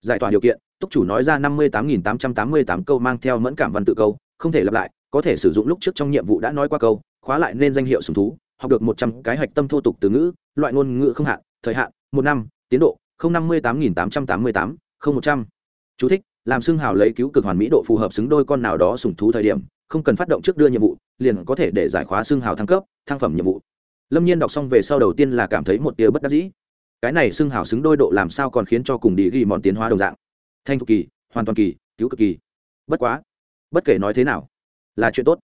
Giải tỏa điều kiện, túc chủ nói ra năm mươi tám nghìn tám trăm tám mươi tám câu mang theo mẫn cảm văn tự câu, không thể lặp lại, có thể sử dụng lúc trước trong nhiệm vụ đã nói qua câu, khóa lại nên danh hiệu sùng thú, học được một trăm cái hạch tâm thô tục từ ngữ, loại ngôn ngữ không hạn, thời hạn, một năm, tiến độ năm mươi tám nghìn tám trăm tám mươi tám, không một trăm. Chú thích, làm xưng hào lấy cứu cực hoàn mỹ độ phù hợp xứng đôi con nào đó sủng thú thời điểm, không cần phát động trước đưa nhiệm vụ, liền có thể để giải khóa xưng hào thăng cấp, thăng phẩm nhiệm vụ. Lâm nhiên đọc xong về sau đầu tiên là cảm thấy một tia bất đắc dĩ. Cái này xưng hào xứng đôi độ làm sao còn khiến cho cùng đi ghi mòn tiến hóa đồng dạng. Thanh thục kỳ, hoàn toàn kỳ, cứu cực kỳ. Bất quá, bất kể nói thế nào, là chuyện tốt.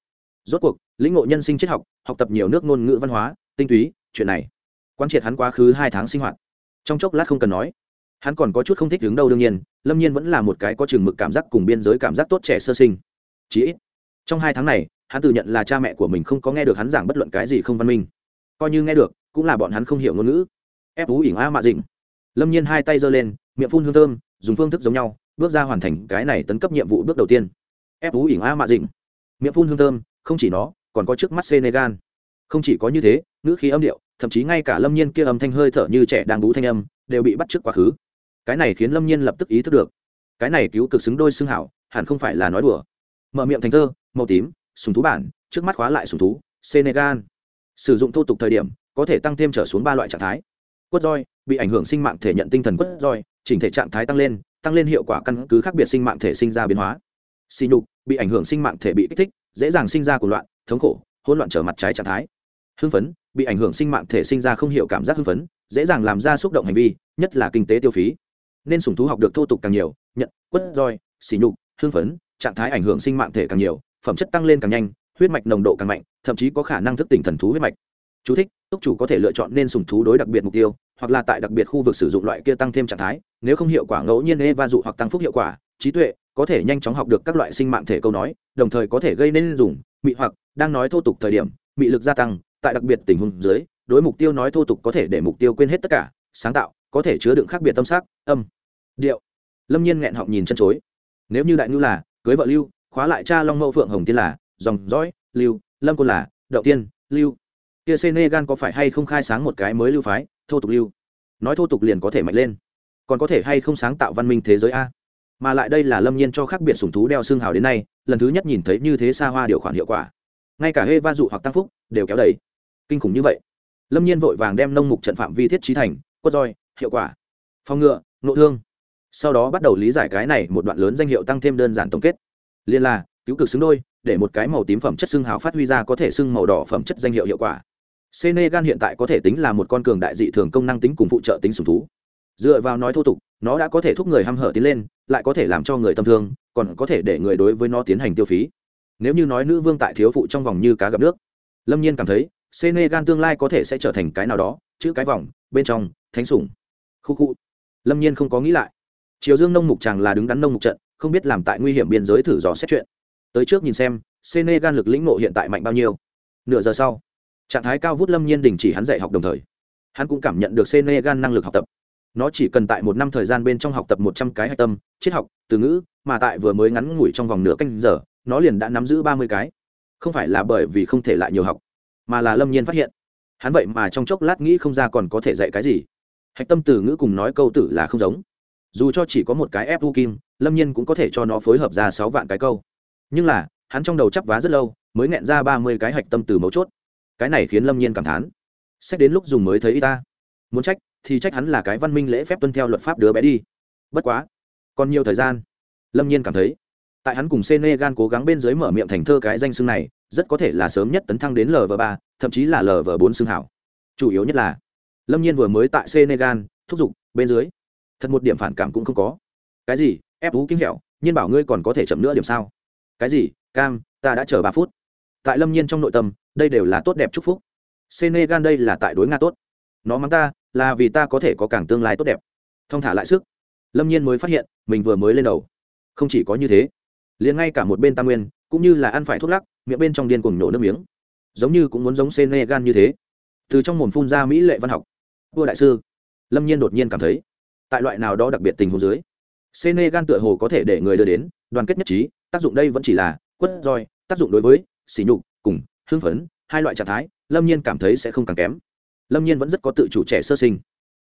Rốt cuộc, lĩnh ngộ nhân sinh triết học học tập nhiều nước ngôn ngữ văn hóa, tinh túy, chuyện này quan triệt hắn quá khứ hai tháng sinh hoạt trong chốc lát không cần nói. Hắn còn có chút không thích đứng đâu đương nhiên, lâm nhiên vẫn là một cái có chừng mực cảm giác cùng biên giới cảm giác tốt trẻ sơ sinh. Chí ít, trong hai tháng này, hắn tự nhận là cha mẹ của mình không có nghe được hắn giảng bất luận cái gì không văn minh. Coi như nghe được, cũng là bọn hắn không hiểu ngôn ngữ. Ép ú ỉng a mạ dịnh. Lâm nhiên hai tay giơ lên, miệng phun hương thơm, dùng phương thức giống nhau, bước ra hoàn thành cái này tấn cấp nhiệm vụ bước đầu tiên. Ép ú ỉng a mạ dịnh. Miệng phun hương thơm, không chỉ nó, còn có trước mắt senegal không chỉ có như thế, ngữ khí âm điệu, thậm chí ngay cả lâm nhiên kia âm thanh hơi thở như trẻ đang bú thanh âm, đều bị bắt trước quá khứ. Cái này khiến lâm nhiên lập tức ý thức được. Cái này cứu cực xứng đôi xưng hảo, hẳn không phải là nói đùa. Mở miệng thành thơ, màu tím, sùng thú bản, trước mắt khóa lại sùng thú, senegal. Sử dụng thô tục thời điểm, có thể tăng thêm trở xuống ba loại trạng thái. Quất roi, bị ảnh hưởng sinh mạng thể nhận tinh thần quất roi, chỉnh thể trạng thái tăng lên tăng lên hiệu quả căn cứ khác biệt sinh mạng thể sinh ra biến hóa. Xì nhục, bị ảnh hưởng sinh mạng thể bị kích thích, dễ dàng sinh ra cuộc loạn, thống khổ, hỗn loạn trở mặt trái trạng thái hưng phấn bị ảnh hưởng sinh mạng thể sinh ra không hiểu cảm giác hưng phấn dễ dàng làm ra xúc động hành vi nhất là kinh tế tiêu phí. Nên sủng thú học được thô tục càng nhiều nhận quất roi xỉ nhục hưng phấn trạng thái ảnh hưởng sinh mạng thể càng nhiều phẩm chất tăng lên càng nhanh huyết mạch nồng độ càng mạnh thậm chí có khả năng thức tỉnh thần thú huyết mạch. Chú thích, túc chủ có thể lựa chọn nên sủng thú đối đặc biệt mục tiêu hoặc là tại đặc biệt khu vực sử dụng loại kia tăng thêm trạng thái nếu không hiệu quả ngẫu nhiên e va dụ hoặc tăng phúc hiệu quả trí tuệ có thể nhanh chóng học được các loại sinh mạng thể câu nói đồng thời có thể gây nên dùng mị hoặc đang nói thô tục thời điểm mị lực gia tăng tại đặc biệt tình huống dưới, đối mục tiêu nói thô tục có thể để mục tiêu quên hết tất cả, sáng tạo, có thể chứa đựng khác biệt tâm sắc, âm, điệu. Lâm nhiên nghẹn họng nhìn chân chối. Nếu như đại ngưu là, cưới vợ lưu, khóa lại cha long mẫu phượng hồng tiên là, dòng dõi, lưu, lâm côn là, đậu tiên, lưu. Kia senegal có phải hay không khai sáng một cái mới lưu phái, thô tục lưu? Nói thô tục liền có thể mạnh lên. Còn có thể hay không sáng tạo văn minh thế giới a? Mà lại đây là lâm nhiên cho khác biệt sùng thú đeo xương hào đến nay, lần thứ nhất nhìn thấy như thế xa hoa điều khoản hiệu quả. Ngay cả hê va dụ hoặc tăng phúc đều kéo đầy kinh khủng như vậy lâm nhiên vội vàng đem nông mục trận phạm vi thiết trí thành quất roi hiệu quả phòng ngựa nộ thương sau đó bắt đầu lý giải cái này một đoạn lớn danh hiệu tăng thêm đơn giản tổng kết liên là cứu cực xứng đôi để một cái màu tím phẩm chất xương hào phát huy ra có thể xưng màu đỏ phẩm chất danh hiệu hiệu quả Senegal hiện tại có thể tính là một con cường đại dị thường công năng tính cùng phụ trợ tính sủng thú. Dựa vào nói thô tục, nó đã có thể thúc người hăm hở tiến lên, lại có thể làm cho người tâm thương, còn có thể để người đối với nó tiến hành tiêu phí. Nếu như nói nữ vương tại thiếu phụ trong vòng như cá gặp nước, Lâm Nhiên cảm thấy, Senegal tương lai có thể sẽ trở thành cái nào đó, chữ cái vòng, bên trong, thánh sủng. Khu khu. Lâm Nhiên không có nghĩ lại. Triều Dương nông mục chàng là đứng đắn nông mục trận, không biết làm tại nguy hiểm biên giới thử dò xét chuyện. Tới trước nhìn xem, Senegal lực lĩnh ngộ hiện tại mạnh bao nhiêu. Nửa giờ sau, trạng thái cao vút lâm nhiên đình chỉ hắn dạy học đồng thời hắn cũng cảm nhận được senegal năng lực học tập nó chỉ cần tại một năm thời gian bên trong học tập một trăm cái hạch tâm triết học từ ngữ mà tại vừa mới ngắn ngủi trong vòng nửa canh giờ nó liền đã nắm giữ ba mươi cái không phải là bởi vì không thể lại nhiều học mà là lâm nhiên phát hiện. Hắn vậy mà trong chốc lát nghĩ không ra còn có thể dạy cái gì. Hạch tâm từ ngữ cùng nói câu tử là không giống. Dù cho chỉ có một cái ép u kim, lâm nhiên cũng có thể cho nó phối hợp ra sáu vạn cái câu. Nhưng là, hắn trong đầu chắp vá rất lâu, mới nghẹn ra ba mươi cái hạch tâm từ mấu chốt. Cái này khiến lâm nhiên cảm thán. Xét đến lúc dùng mới thấy y ta. Muốn trách, thì trách hắn là cái văn minh lễ phép tuân theo luật pháp đứa bé đi. Bất quá, còn nhiều thời gian, lâm nhiên cảm thấy, tại hắn cùng senegal cố gắng bên dưới mở miệng thành thơ cái danh xưng này rất có thể là sớm nhất tấn thăng đến lv ba, thậm chí là lv bốn xương hảo. Chủ yếu nhất là, lâm nhiên vừa mới tại senegal, thúc giục, bên dưới. Thật một điểm phản cảm cũng không có. Cái gì? Ép vũ kính hẹo, nhiên bảo ngươi còn có thể chậm nữa điểm sao? Cái gì? Cam, ta đã chờ ba phút. Tại lâm nhiên trong nội tâm, đây đều là tốt đẹp chúc phúc. Senegal đây là tại đối nga tốt. Nó mắng ta, là vì ta có thể có càng tương lai tốt đẹp. Thong thả lại sức. Lâm nhiên mới phát hiện, mình vừa mới lên đầu. Không chỉ có như thế, liền ngay cả một bên tam nguyên, cũng như là ăn phải thuốc lắc miệng bên trong điên cuồng nổ nước miếng. Giống như cũng muốn giống senegal như thế. Từ trong mồm phun ra mỹ lệ văn học. Vua đại sư, lâm nhiên đột nhiên cảm thấy, tại loại nào đó đặc biệt tình huống dưới, senegal tựa hồ có thể để người đưa đến đoàn kết nhất trí, tác dụng đây vẫn chỉ là quất roi, tác dụng đối với sỉ nhục, cùng hưng phấn, hai loại trạng thái, lâm nhiên cảm thấy sẽ không càng kém. Lâm nhiên vẫn rất có tự chủ trẻ sơ sinh.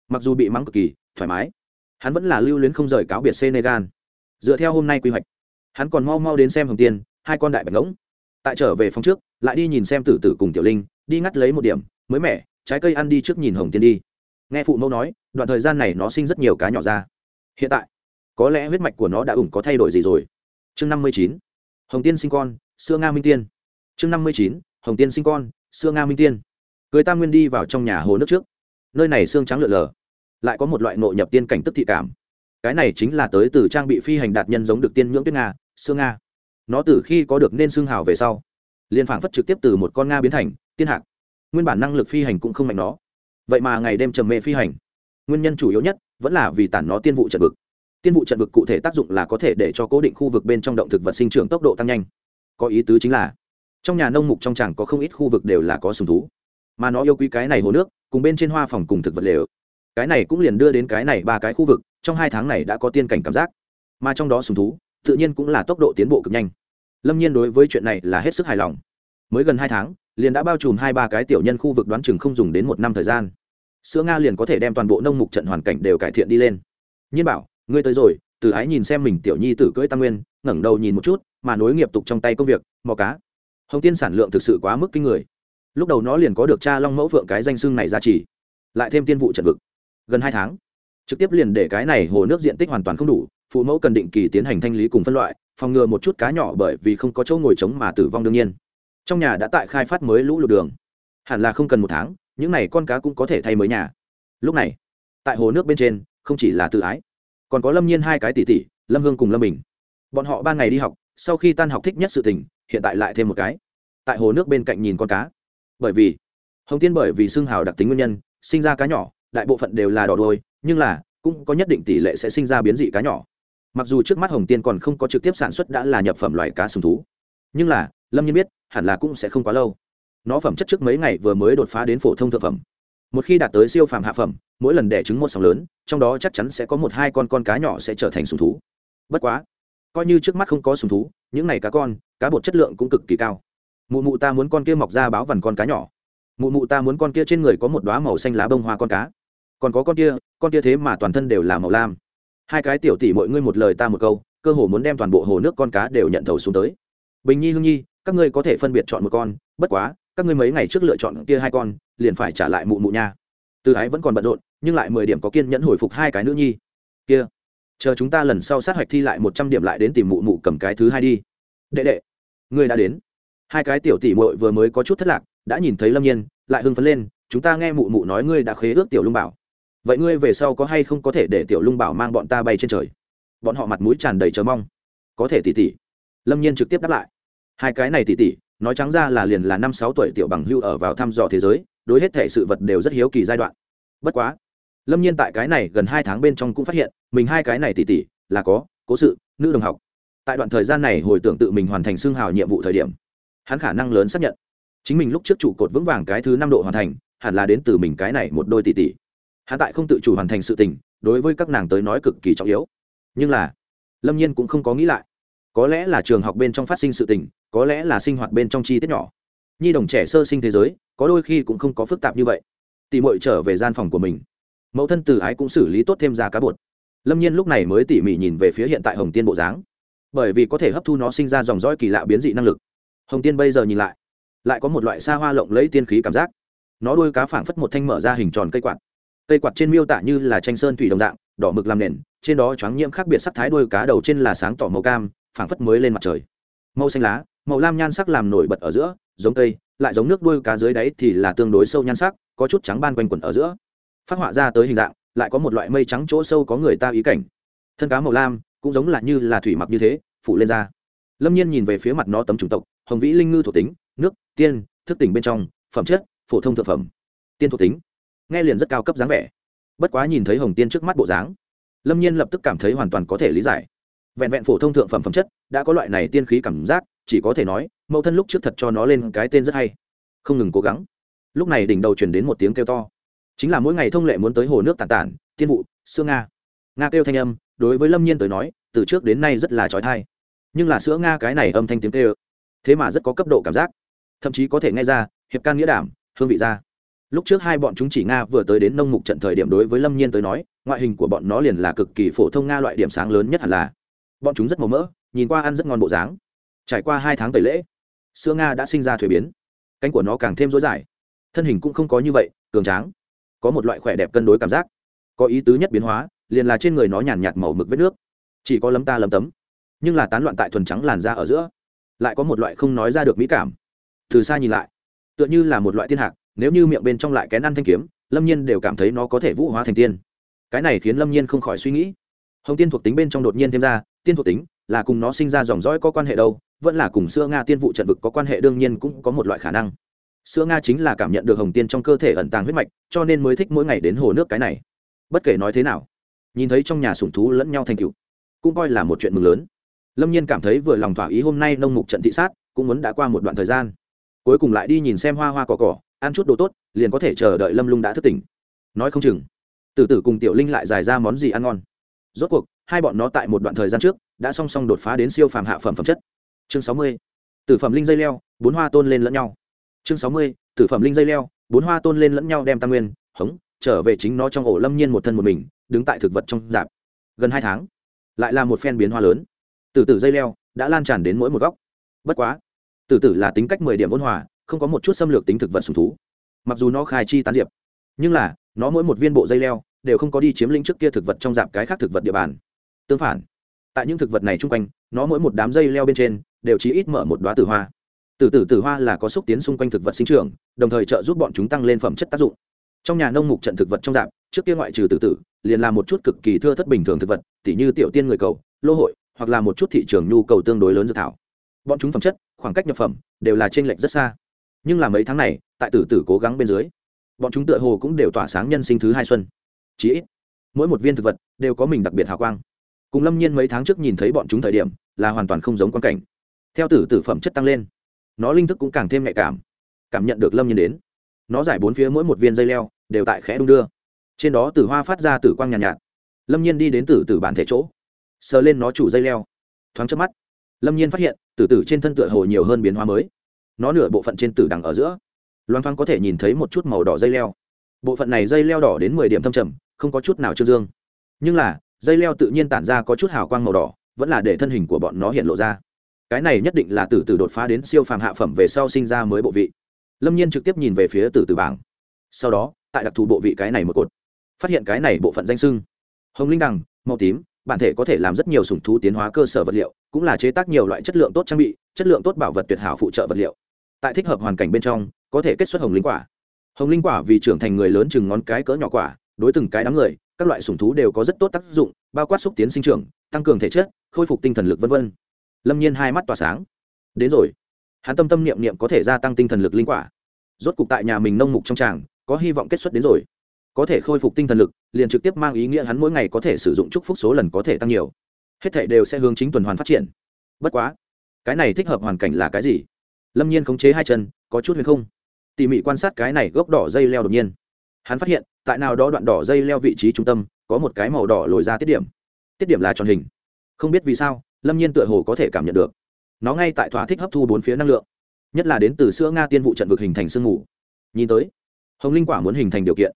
Mặc dù bị mắng cực kỳ thoải mái, hắn vẫn là lưu luyến không rời cáo biệt senegal. Dựa theo hôm nay quy hoạch, hắn còn mau mau đến xem hồng tiên, hai con đại bạch ngỗng tại trở về phòng trước, lại đi nhìn xem tử tử cùng tiểu linh, đi ngắt lấy một điểm, mới mẻ, trái cây ăn đi trước nhìn hồng tiên đi. Nghe phụ mẫu nói, đoạn thời gian này nó sinh rất nhiều cá nhỏ ra. Hiện tại, có lẽ huyết mạch của nó đã ủng có thay đổi gì rồi. Chương năm mươi chín, hồng tiên sinh con, xưa nga minh tiên. Chương năm mươi chín, hồng tiên sinh con, xưa nga minh tiên. Cưới tam nguyên đi vào trong nhà hồ nước trước. Nơi này xương trắng lượn lờ, lại có một loại nội nhập tiên cảnh tức thị cảm. Cái này chính là tới từ trang bị phi hành đạt nhân giống được tiên nhưỡng tuyết nga xương nga nó từ khi có được nên xương hào về sau, liền phảng phất trực tiếp từ một con nga biến thành tiên hạc. Nguyên bản năng lực phi hành cũng không mạnh nó. Vậy mà ngày đêm trầm mê phi hành, nguyên nhân chủ yếu nhất vẫn là vì tản nó tiên vụ trận vực. Tiên vụ trận vực cụ thể tác dụng là có thể để cho cố định khu vực bên trong động thực vật sinh trưởng tốc độ tăng nhanh. Có ý tứ chính là, trong nhà nông mục trong tràng có không ít khu vực đều là có sùng thú, mà nó yêu quý cái này hồ nước, cùng bên trên hoa phòng cùng thực vật lều. Cái này cũng liền đưa đến cái này ba cái khu vực, trong hai tháng này đã có tiên cảnh cảm giác. Mà trong đó sùng thú tự nhiên cũng là tốc độ tiến bộ cực nhanh. Lâm nhiên đối với chuyện này là hết sức hài lòng. Mới gần hai tháng, liền đã bao trùm hai ba cái tiểu nhân khu vực đoán chừng không dùng đến một năm thời gian. Sữa nga liền có thể đem toàn bộ nông mục trận hoàn cảnh đều cải thiện đi lên. Nhiên bảo, ngươi tới rồi, từ ái nhìn xem mình tiểu nhi tử cưỡi tam nguyên, ngẩng đầu nhìn một chút, mà nối nghiệp tục trong tay công việc, mò cá. Hồng tiên sản lượng thực sự quá mức kinh người. Lúc đầu nó liền có được cha long mẫu phượng cái danh xưng này ra chỉ lại thêm tiên vụ trận vực. Gần hai tháng, trực tiếp liền để cái này hồ nước diện tích hoàn toàn không đủ phụ mẫu cần định kỳ tiến hành thanh lý cùng phân loại, phòng ngừa một chút cá nhỏ bởi vì không có chỗ ngồi trống mà tử vong đương nhiên. Trong nhà đã tại khai phát mới lũ lụt đường. Hẳn là không cần một tháng, những n à y con cá cũng có thể thay mới nhà. Lúc này, tại hồ nước bên trên, không chỉ là tự ái, còn có lâm nhiên hai cái tỷ tỷ, lâm hương cùng lâm bình. Bọn họ ban ngày đi học, sau khi tan học thích nhất sự tình, hiện tại lại thêm một cái. Tại hồ nước bên cạnh nhìn con cá. Bởi vì, hồng tiên bởi vì xương hào đặc tính nguyên nhân, sinh ra cá nhỏ, đại bộ phận đều là đỏ đôi nhưng là, cũng có nhất định tỷ lệ sẽ sinh ra biến dị cá nhỏ mặc dù trước mắt hồng tiên còn không có trực tiếp sản xuất đã là nhập phẩm loài cá sùng thú, nhưng là, lâm nhiên biết, hẳn là cũng sẽ không quá lâu. Nó phẩm chất trước mấy ngày vừa mới đột phá đến phổ thông thực phẩm. Một khi đạt tới siêu phàm hạ phẩm, mỗi lần đẻ trứng một sóng lớn, trong đó chắc chắn sẽ có một hai con con cá nhỏ sẽ trở thành sùng thú. Bất quá, coi như trước mắt không có sùng thú, những này cá con, cá bột chất lượng cũng cực kỳ cao. Mụ mụ ta muốn con kia mọc ra báo vằn con cá nhỏ. Mụ mụ ta muốn con kia trên người có một đoá màu xanh lá bông hoa con cá. Còn có con kia con kia thế mà toàn thân đều là màu lam hai cái tiểu tỷ mọi ngươi một lời ta một câu, cơ hồ muốn đem toàn bộ hồ nước con cá đều nhận thầu xuống tới. Bình nhi, hương nhi, các ngươi có thể phân biệt chọn một con, bất quá, các ngươi mấy ngày trước lựa chọn kia hai con, liền phải trả lại mụ mụ nha. Từ ái vẫn còn bận rộn, nhưng lại mười điểm có kiên nhẫn hồi phục hai cái nữ nhi. Kia, chờ chúng ta lần sau sát hạch thi lại một trăm điểm lại đến tìm mụ mụ cầm cái thứ hai đi. Đệ đệ, ngươi đã đến. Hai cái tiểu tỷ muội vừa mới có chút thất lạc, đã nhìn thấy lâm nhiên, lại hưng phấn lên, chúng ta nghe mụ mụ nói ngươi đã khế ước tiểu lung bảo vậy ngươi về sau có hay không có thể để tiểu lung bảo mang bọn ta bay trên trời? Bọn họ mặt mũi tràn đầy chờ mong. Có thể tỷ tỷ lâm nhiên trực tiếp đáp lại. Hai cái này tỷ tỷ nói trắng ra là liền là năm sáu tuổi tiểu bằng hưu ở vào thăm dò thế giới, đối hết thể sự vật đều rất hiếu kỳ giai đoạn. Bất quá, lâm nhiên tại cái này gần hai tháng bên trong cũng phát hiện, mình hai cái này tỷ tỷ là có, cố sự, nữ đồng học. Tại đoạn thời gian này hồi tưởng tự mình hoàn thành xương hào nhiệm vụ thời điểm, hắn khả năng lớn xác nhận, chính mình lúc trước trụ cột vững vàng cái thứ năm độ hoàn thành, hẳn là đến từ mình cái này một đôi tỷ tỷ hắn tại không tự chủ hoàn thành sự tình, đối với các nàng tới nói cực kỳ trọng yếu. Nhưng là, lâm nhiên cũng không có nghĩ lại. Có lẽ là trường học bên trong phát sinh sự tình, có lẽ là sinh hoạt bên trong chi tiết nhỏ. Nhi đồng trẻ sơ sinh thế giới, có đôi khi cũng không có phức tạp như vậy. Tỉ mội trở về gian phòng của mình. Mẫu thân từ ái cũng xử lý tốt thêm ra cá bột. Lâm nhiên lúc này mới tỉ mỉ nhìn về phía hiện tại hồng tiên bộ dáng. Bởi vì có thể hấp thu nó sinh ra dòng dõi kỳ lạ biến dị năng lực. Hồng tiên bây giờ nhìn lại lại có một loại xa hoa lộng lấy tiên khí cảm giác. Nó đuôi cá phảng phất một thanh mở ra hình tròn cây quạt cây quạt trên miêu tả như là tranh sơn thủy đồng dạng, đỏ mực làm nền, trên đó choáng nhiễm khác biệt sắc thái đuôi cá đầu trên là sáng tỏ màu cam, phảng phất mới lên mặt trời. Màu xanh lá, màu lam nhan sắc làm nổi bật ở giữa, giống cây, lại giống nước đuôi cá dưới đáy thì là tương đối sâu nhan sắc, có chút trắng ban quanh quẩn ở giữa. Phát họa ra tới hình dạng, lại có một loại mây trắng chỗ sâu có người ta ý cảnh. Thân cá màu lam, cũng giống là như là thủy mặc như thế, phủ lên ra. Lâm nhiên nhìn về phía mặt nó tấm chủng tộc, hồng vĩ linh ngư thuộc tính, nước, tiên, thức tỉnh bên trong, phẩm chất, phổ thông thực phẩm. Tiên thuộc tính nghe liền rất cao cấp dáng vẻ. Bất quá nhìn thấy hồng tiên trước mắt bộ dáng, lâm nhiên lập tức cảm thấy hoàn toàn có thể lý giải. Vẹn vẹn phổ thông thượng phẩm phẩm chất, đã có loại này tiên khí cảm giác, chỉ có thể nói, mẫu thân lúc trước thật cho nó lên cái tên rất hay. Không ngừng cố gắng. Lúc này đỉnh đầu chuyển đến một tiếng kêu to. Chính là mỗi ngày thông lệ muốn tới hồ nước tàn tản, tiên vụ, sữa nga. Nga kêu thanh âm, đối với lâm nhiên tới nói, từ trước đến nay rất là trói thai. Nhưng là sữa nga cái này âm thanh tiếng kêu, thế mà rất có cấp độ cảm giác. Thậm chí có thể nghe ra, hiệp can nghĩa đảm, hương vị ra lúc trước hai bọn chúng chỉ nga vừa tới đến nông mục trận thời điểm đối với lâm nhiên tới nói, ngoại hình của bọn nó liền là cực kỳ phổ thông nga loại điểm sáng lớn nhất hẳn là. Bọn chúng rất màu mỡ, nhìn qua ăn rất ngon bộ dáng. Trải qua hai tháng tẩy lễ sữa nga đã sinh ra thuế biến. Cánh của nó càng thêm dối dài thân hình cũng không có như vậy, cường tráng. Có một loại khỏe đẹp cân đối cảm giác. Có ý tứ nhất biến hóa, liền là trên người nó nhàn nhạt màu mực vết nước. Chỉ có lấm ta lấm tấm. Nhưng là tán loạn tại thuần trắng làn da ở giữa. Lại có một loại không nói ra được mỹ cảm. Từ xa nhìn lại, tựa như là một loại thiên hạc nếu như miệng bên trong lại kén ăn thanh kiếm, lâm nhiên đều cảm thấy nó có thể vũ hóa thành tiên. Cái này khiến lâm nhiên không khỏi suy nghĩ. Hồng tiên thuộc tính bên trong đột nhiên thêm ra, tiên thuộc tính là cùng nó sinh ra dòng dõi có quan hệ đâu, vẫn là cùng sữa nga tiên vụ trận vực có quan hệ đương nhiên cũng có một loại khả năng. Sữa nga chính là cảm nhận được hồng tiên trong cơ thể ẩn tàng huyết mạch, cho nên mới thích mỗi ngày đến hồ nước cái này. Bất kể nói thế nào, nhìn thấy trong nhà sủng thú lẫn nhau thành cựu cũng coi là một chuyện mừng lớn. Lâm nhiên cảm thấy vừa lòng thỏa ý hôm nay nông mục trận thị sát, cũng muốn đã qua một đoạn thời gian. Cuối cùng lại đi nhìn xem hoa hoa cỏ cỏ ăn chút đồ tốt, liền có thể chờ đợi lâm lung đã thức tỉnh. Nói không chừng, tử tử cùng tiểu linh lại dài ra món gì ăn ngon. Rốt cuộc, hai bọn nó tại một đoạn thời gian trước, đã song song đột phá đến siêu phàm hạ phẩm phẩm chất. Chương sáu mươi, tử phẩm linh dây leo, bốn hoa tôn lên lẫn nhau. Chương sáu mươi, tử phẩm linh dây leo, bốn hoa tôn lên lẫn nhau đem tam nguyên, hống, trở về chính nó trong ổ lâm nhiên một thân một mình, đứng tại thực vật trong dạp. Gần hai tháng, lại là một phen biến hoa lớn. Tử tử dây leo, đã lan tràn đến mỗi một góc. Bất quá, tử tử là tính cách mười điểm ôn hòa không có một chút xâm lược tính thực vật sùng thú. Mặc dù nó khai chi tán diệp, nhưng là, nó mỗi một viên bộ dây leo đều không có đi chiếm lĩnh trước kia thực vật trong dạp cái khác thực vật địa bàn. Tương phản, tại những thực vật này chung quanh, nó mỗi một đám dây leo bên trên đều chỉ ít mở một đoá tử hoa. Tử tử tử hoa là có xúc tiến xung quanh thực vật sinh trưởng, đồng thời trợ giúp bọn chúng tăng lên phẩm chất tác dụng. Trong nhà nông mục trận thực vật trong dạp, trước kia ngoại trừ tử tử, liền là một chút cực kỳ thưa thất bình thường thực vật, tỉ như tiểu tiên người cầu, lô hội, hoặc là một chút thị trường nhu cầu tương đối lớn dự thảo. Bọn chúng phẩm chất, khoảng cách nhập phẩm, đều là t r ê n lệch rất xa nhưng là mấy tháng này tại tử tử cố gắng bên dưới bọn chúng tựa hồ cũng đều tỏa sáng nhân sinh thứ hai xuân. Chí ít mỗi một viên thực vật đều có mình đặc biệt hào quang. Cùng lâm nhiên mấy tháng trước nhìn thấy bọn chúng thời điểm là hoàn toàn không giống quan cảnh. Theo tử tử phẩm chất tăng lên nó linh thức cũng càng thêm nhạy cảm. Cảm nhận được lâm nhiên đến nó giải bốn phía mỗi một viên dây leo đều tại khẽ đung đưa. Trên đó tử hoa phát ra tử quang nhàn nhạt, nhạt. Lâm nhiên đi đến tử tử bản thể chỗ sờ lên nó chủ dây leo. Thoáng chớp mắt lâm nhiên phát hiện tử tử trên thân tựa hồ nhiều hơn biến hóa mới nó nửa bộ phận trên tử đằng ở giữa. Loan thoáng có thể nhìn thấy một chút màu đỏ dây leo. Bộ phận này dây leo đỏ đến mười điểm thâm trầm, không có chút nào trương dương. Nhưng là, dây leo tự nhiên tản ra có chút hào quang màu đỏ, vẫn là để thân hình của bọn nó hiện lộ ra. Cái này nhất định là tử tử đột phá đến siêu phàm hạ phẩm về sau sinh ra mới bộ vị. Lâm nhiên trực tiếp nhìn về phía tử tử bảng. Sau đó, tại đặc thù bộ vị cái này một cột, phát hiện cái này bộ phận danh sưng. Hồng linh đằng, màu tím bản thể có thể làm rất nhiều sủng thú tiến hóa cơ sở vật liệu, cũng là chế tác nhiều loại chất lượng tốt trang bị, chất lượng tốt bảo vật tuyệt hảo phụ trợ vật liệu. Tại thích hợp hoàn cảnh bên trong, có thể kết xuất hồng linh quả. Hồng linh quả vì trưởng thành người lớn chừng ngón cái cỡ nhỏ quả, đối từng cái đám người, các loại sủng thú đều có rất tốt tác dụng, bao quát xúc tiến sinh trưởng, tăng cường thể chất, khôi phục tinh thần lực v v lâm nhiên hai mắt tỏa sáng. Đến rồi. Hắn tâm tâm niệm niệm có thể gia tăng tinh thần lực linh quả. Rốt cục tại nhà mình nông mục trong tràng, có hy vọng kết xuất đến rồi có thể khôi phục tinh thần lực, liền trực tiếp mang ý nghĩa hắn mỗi ngày có thể sử dụng chúc phúc số lần có thể tăng nhiều. Hết thể đều sẽ hướng chính tuần hoàn phát triển. Bất quá, cái này thích hợp hoàn cảnh là cái gì? Lâm nhiên khống chế hai chân, có chút huyền không? Tỉ mỉ quan sát cái này gốc đỏ dây leo đột nhiên. Hắn phát hiện, tại nào đó đoạn đỏ dây leo vị trí trung tâm, có một cái màu đỏ lồi ra tiết điểm. Tiết điểm là tròn hình. Không biết vì sao, lâm nhiên tựa hồ có thể cảm nhận được. Nó ngay tại thỏa thích hấp thu bốn phía năng lượng. Nhất là đến từ sữa nga tiên vụ trận vực hình thành sương mù. Nhìn tới, hồng linh quả muốn hình thành điều kiện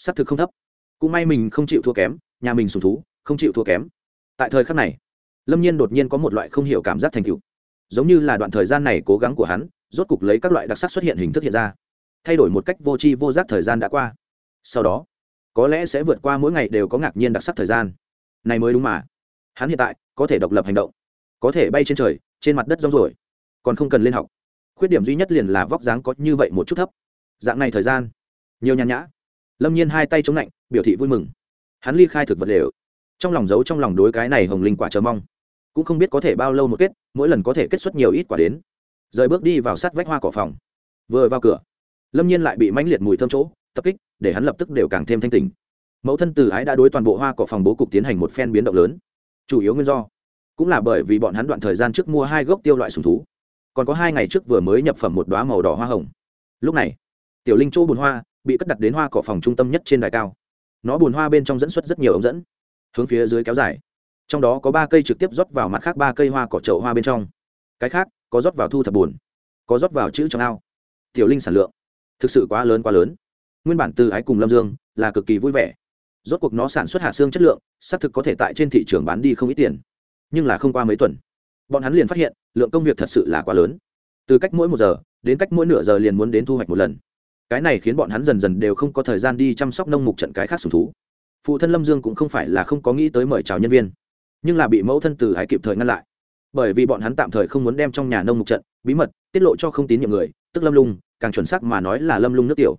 xác thực không thấp. Cũng may mình không chịu thua kém, nhà mình sùng thú, không chịu thua kém. Tại thời khắc này, lâm nhiên đột nhiên có một loại không hiểu cảm giác thành cựu giống như là đoạn thời gian này cố gắng của hắn, rốt cục lấy các loại đặc sắc xuất hiện hình thức hiện ra. Thay đổi một cách vô tri vô giác thời gian đã qua. Sau đó, có lẽ sẽ vượt qua mỗi ngày đều có ngạc nhiên đặc sắc thời gian. Này mới đúng mà. Hắn hiện tại có thể độc lập hành động. Có thể bay trên trời, trên mặt đất rong rồi còn không cần lên học. Khuyết điểm duy nhất liền là vóc dáng có như vậy một chút thấp. Dạng này thời gian, nhiều nhàn nhã lâm nhiên hai tay chống lạnh, biểu thị vui mừng. Hắn ly khai thực vật lều. Trong lòng giấu trong lòng đối cái này hồng linh quả chờ mong. Cũng không biết có thể bao lâu một kết, mỗi lần có thể kết xuất nhiều ít quả đến. Rời bước đi vào sát vách hoa cỏ phòng. Vừa vào cửa, lâm nhiên lại bị mãnh liệt mùi thơm chỗ, tập kích, để hắn lập tức đều càng thêm thanh tình mẫu thân từ ái đã đối toàn bộ hoa cỏ phòng bố cục tiến hành một phen biến động lớn. Chủ yếu nguyên do, cũng là bởi vì bọn hắn đoạn thời gian trước mua hai gốc tiêu loại sùng thú. Còn có hai ngày trước vừa mới nhập phẩm một đoá màu đỏ hoa hồng. Lúc này, tiểu linh chỗ bùn hoa bị cất đặt đến hoa cỏ phòng trung tâm nhất trên đài cao. Nó bùn hoa bên trong dẫn xuất rất nhiều ống dẫn, hướng phía dưới kéo dài. Trong đó có ba cây trực tiếp rót vào mặt khác ba cây hoa cỏ trậu hoa bên trong. Cái khác, có rót vào thu thập bùn có rót vào chữ trong ao. Tiểu linh sản lượng, thực sự quá lớn quá lớn. Nguyên bản từ ái cùng lâm dương, là cực kỳ vui vẻ. Rốt cuộc nó sản xuất hạt xương chất lượng, xác thực có thể tại trên thị trường bán đi không ít tiền. Nhưng là không qua mấy tuần, bọn hắn liền phát hiện, lượng công việc thật sự là quá lớn. Từ cách mỗi một giờ, đến cách mỗi nửa giờ liền muốn đến thu hoạch một lần cái này khiến bọn hắn dần dần đều không có thời gian đi chăm sóc nông mục trận cái khác sùng thú. Phụ thân lâm dương cũng không phải là không có nghĩ tới mời chào nhân viên, nhưng là bị mẫu thân từ hãy kịp thời ngăn lại. Bởi vì bọn hắn tạm thời không muốn đem trong nhà nông mục trận bí mật tiết lộ cho không tín nhiệm người, tức lâm lung, càng chuẩn xác mà nói là lâm lung nước tiểu.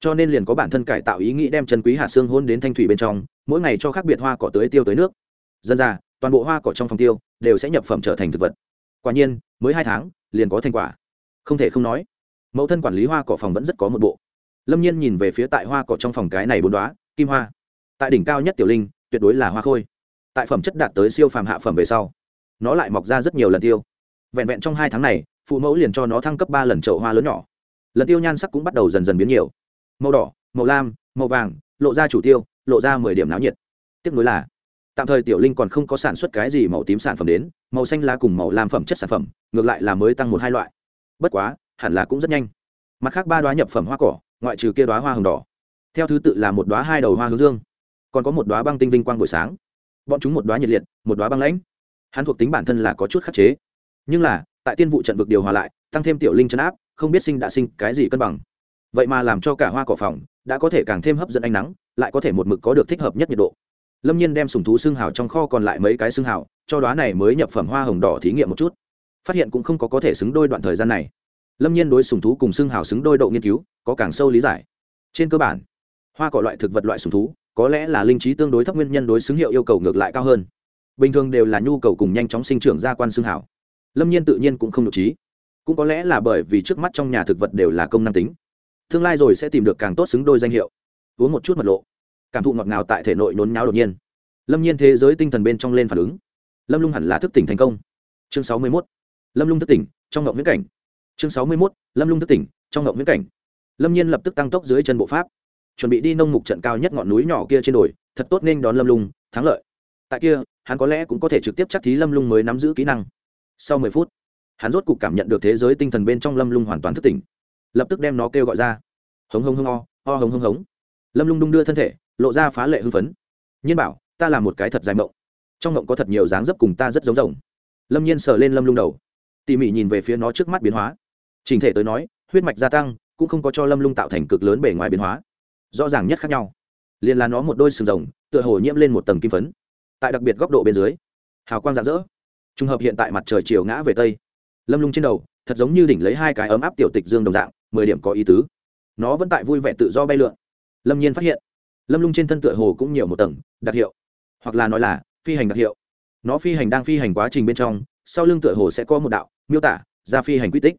Cho nên liền có bản thân cải tạo ý nghĩ đem chân quý hạt xương hôn đến thanh thủy bên trong, mỗi ngày cho khác biệt hoa cỏ tưới tiêu tới nước. Dân ra, toàn bộ hoa cỏ trong phòng tiêu đều sẽ nhập phẩm trở thành thực vật. Quả nhiên, mới hai tháng, liền có thành quả. Không thể không nói mẫu thân quản lý hoa cỏ phòng vẫn rất có một bộ. Lâm nhiên nhìn về phía tại hoa cỏ trong phòng cái này bốn đoá kim hoa. Tại đỉnh cao nhất tiểu linh, tuyệt đối là hoa khôi. Tại phẩm chất đạt tới siêu phàm hạ phẩm về sau, nó lại mọc ra rất nhiều lần tiêu. Vẹn vẹn trong hai tháng này, phụ mẫu liền cho nó thăng cấp ba lần chậu hoa lớn nhỏ. Lần tiêu nhan sắc cũng bắt đầu dần dần biến nhiều. Màu đỏ, màu lam, màu vàng, lộ ra chủ tiêu, lộ ra mười điểm náo nhiệt. Tiếc nối là, tạm thời tiểu linh còn không có sản xuất cái gì màu tím sản phẩm đến, màu xanh lá cùng màu lam phẩm chất sản phẩm, ngược lại là mới tăng một hai loại. Bất quá hẳn là cũng rất nhanh. Mặt khác ba đoá nhập phẩm hoa cỏ, ngoại trừ kia đoá hoa hồng đỏ. Theo thứ tự là một đoá hai đầu hoa hướng dương. Còn có một đoá băng tinh vinh quang buổi sáng. Bọn chúng một đoá nhiệt liệt, một đoá băng lãnh. Hắn thuộc tính bản thân là có chút khắc chế. Nhưng là, tại tiên vụ trận vực điều hòa lại, tăng thêm tiểu linh chấn áp, không biết sinh đã sinh cái gì cân bằng. Vậy mà làm cho cả hoa cỏ phòng đã có thể càng thêm hấp dẫn ánh nắng, lại có thể một mực có được thích hợp nhất nhiệt độ. Lâm nhiên đem sùng thú xương hào trong kho còn lại mấy cái xương hào, cho đoá này mới nhập phẩm hoa hồng đỏ thí nghiệm một chút. Phát hiện cũng không có có thể xứng đôi đoạn thời gian này lâm nhiên đối sùng thú cùng xương hào xứng đôi độ nghiên cứu, có càng sâu lý giải. Trên cơ bản, hoa cỏ loại thực vật loại sùng thú, có lẽ là linh trí tương đối thấp nguyên nhân đối xứng hiệu yêu cầu ngược lại cao hơn. Bình thường đều là nhu cầu cùng nhanh chóng sinh trưởng gia quan xương hảo lâm nhiên tự nhiên cũng không nội trí cũng có lẽ là bởi vì trước mắt trong nhà thực vật đều là công năng tính. Tương lai rồi sẽ tìm được càng tốt xứng đôi danh hiệu. Uống một chút mật lộ. Cảm thụ ngọt ngào tại thể nội nhốn nháo đột nhiên. Lâm nhiên thế giới tinh thần bên trong lên phản ứng. Lâm lung hẳn là thức tỉnh thành công. Chương sáu mươi mốt. Lâm lung thức tỉnh, trong ngọc viễn cảnh chương sáu mươi mốt, lâm lung thức tỉnh, trong ngộng viễn cảnh. Lâm nhiên lập tức tăng tốc dưới chân bộ pháp. Chuẩn bị đi nông mục trận cao nhất ngọn núi nhỏ kia trên đồi, thật tốt nên đón lâm lung, thắng lợi. Tại kia, hắn có lẽ cũng có thể trực tiếp chắc thí lâm lung mới nắm giữ kỹ năng. Sau mười phút, hắn rốt cục cảm nhận được thế giới tinh thần bên trong lâm lung hoàn toàn thức tỉnh. Lập tức đem nó kêu gọi ra. Hống hống hống o o hống hống hống. Lâm lung đung đưa thân thể, lộ ra phá lệ hưng phấn. Nhiên bảo, ta là một cái thật dài mộng. Trong mộng có thật nhiều dáng dấp cùng ta rất giống rồng. Lâm nhiên sờ lên lâm lung đầu. Tỉ mỉ nhìn về phía nó trước mắt biến hóa trình thể tới nói, huyết mạch gia tăng cũng không có cho lâm lung tạo thành cực lớn bề ngoài biến hóa. Rõ ràng nhất khác nhau. Liền là nó một đôi sừng rồng, tựa hồ nhiễm lên một tầng kim phấn. Tại đặc biệt góc độ bên dưới, hào quang rạng rỡ. Trùng hợp hiện tại mặt trời chiều ngã về tây, lâm lung trên đầu, thật giống như đỉnh lấy hai cái ấm áp tiểu tịch dương đồng dạng, mười điểm có ý tứ. Nó vẫn tại vui vẻ tự do bay lượn. Lâm nhiên phát hiện, lâm lung trên thân tựa hồ cũng nhiều một tầng đặc hiệu, hoặc là nói là phi hành đặc hiệu. Nó phi hành đang phi hành quá trình bên trong, sau lưng tựa hồ sẽ có một đạo miêu tả ra phi hành quy tích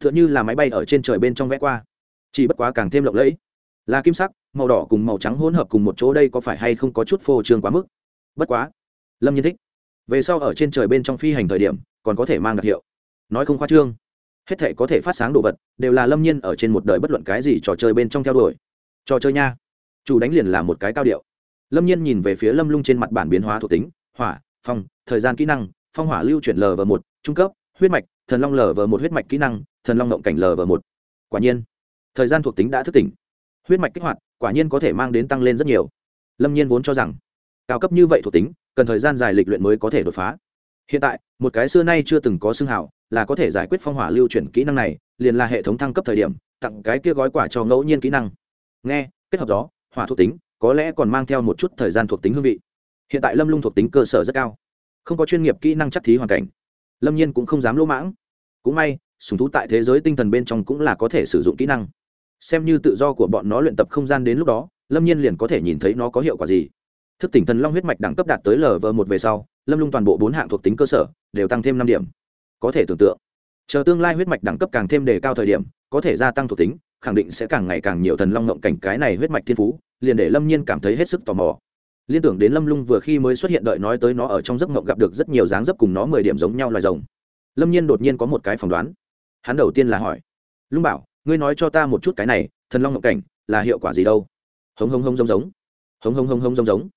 tựa như là máy bay ở trên trời bên trong vẽ qua. Chỉ bất quá càng thêm lộng lẫy. Là kim sắc, màu đỏ cùng màu trắng hỗn hợp cùng một chỗ đây có phải hay không có chút phô trương quá mức? Bất quá, lâm nhiên thích. Về sau ở trên trời bên trong phi hành thời điểm, còn có thể mang đặc hiệu. Nói không khoa trương. Hết thể có thể phát sáng đồ vật, đều là lâm nhiên ở trên một đời bất luận cái gì trò chơi bên trong theo đuổi. Trò chơi nha. Chủ đánh liền là một cái cao điệu. Lâm nhiên nhìn về phía lâm lung trên mặt bản biến hóa thuộc tính, hỏa, phong, thời gian kỹ năng, phong hỏa lưu chuyển lv một, trung cấp, huyết mạch, thần long lv một huyết mạch kỹ năng thần long động cảnh lv một. Quả nhiên, thời gian thuộc tính đã thức tỉnh. Huyết mạch kích hoạt, quả nhiên có thể mang đến tăng lên rất nhiều. Lâm nhiên vốn cho rằng, cao cấp như vậy thuộc tính, cần thời gian dài lịch luyện mới có thể đột phá. Hiện tại, một cái xưa nay chưa từng có xương hảo là có thể giải quyết phong hỏa lưu chuyển kỹ năng này, liền là hệ thống thăng cấp thời điểm, tặng cái kia gói quả cho ngẫu nhiên kỹ năng. Nghe, kết hợp gió, hỏa thuộc tính, có lẽ còn mang theo một chút thời gian thuộc tính hương vị. Hiện tại lâm lung thuộc tính cơ sở rất cao. Không có chuyên nghiệp kỹ năng chắc thí hoàn cảnh. Lâm nhiên cũng không dám lỗ mãng. Cũng may sùng thú tại thế giới tinh thần bên trong cũng là có thể sử dụng kỹ năng. Xem như tự do của bọn nó luyện tập không gian đến lúc đó, lâm nhiên liền có thể nhìn thấy nó có hiệu quả gì. Thức tỉnh thần long huyết mạch đẳng cấp đạt tới lv một về sau, lâm lung toàn bộ bốn hạng thuộc tính cơ sở đều tăng thêm năm điểm. Có thể tưởng tượng, chờ tương lai huyết mạch đẳng cấp càng thêm đề cao thời điểm, có thể gia tăng thuộc tính, khẳng định sẽ càng ngày càng nhiều thần long ngộng cảnh cái này huyết mạch thiên phú, liền để lâm nhiên cảm thấy hết sức tò mò. Liên tưởng đến lâm lung vừa khi mới xuất hiện đợi nói tới nó ở trong giấc ngộng gặp được rất nhiều dáng dấp cùng nó mười điểm giống nhau loài rồng. Lâm nhiên đột nhiên có một cái phỏng đoán hắn đầu tiên là hỏi, lung bảo, ngươi nói cho ta một chút cái này, thần long ngộng cảnh là hiệu quả gì đâu? Hống hống hống giống giống. Hống hống hống hống giống giống.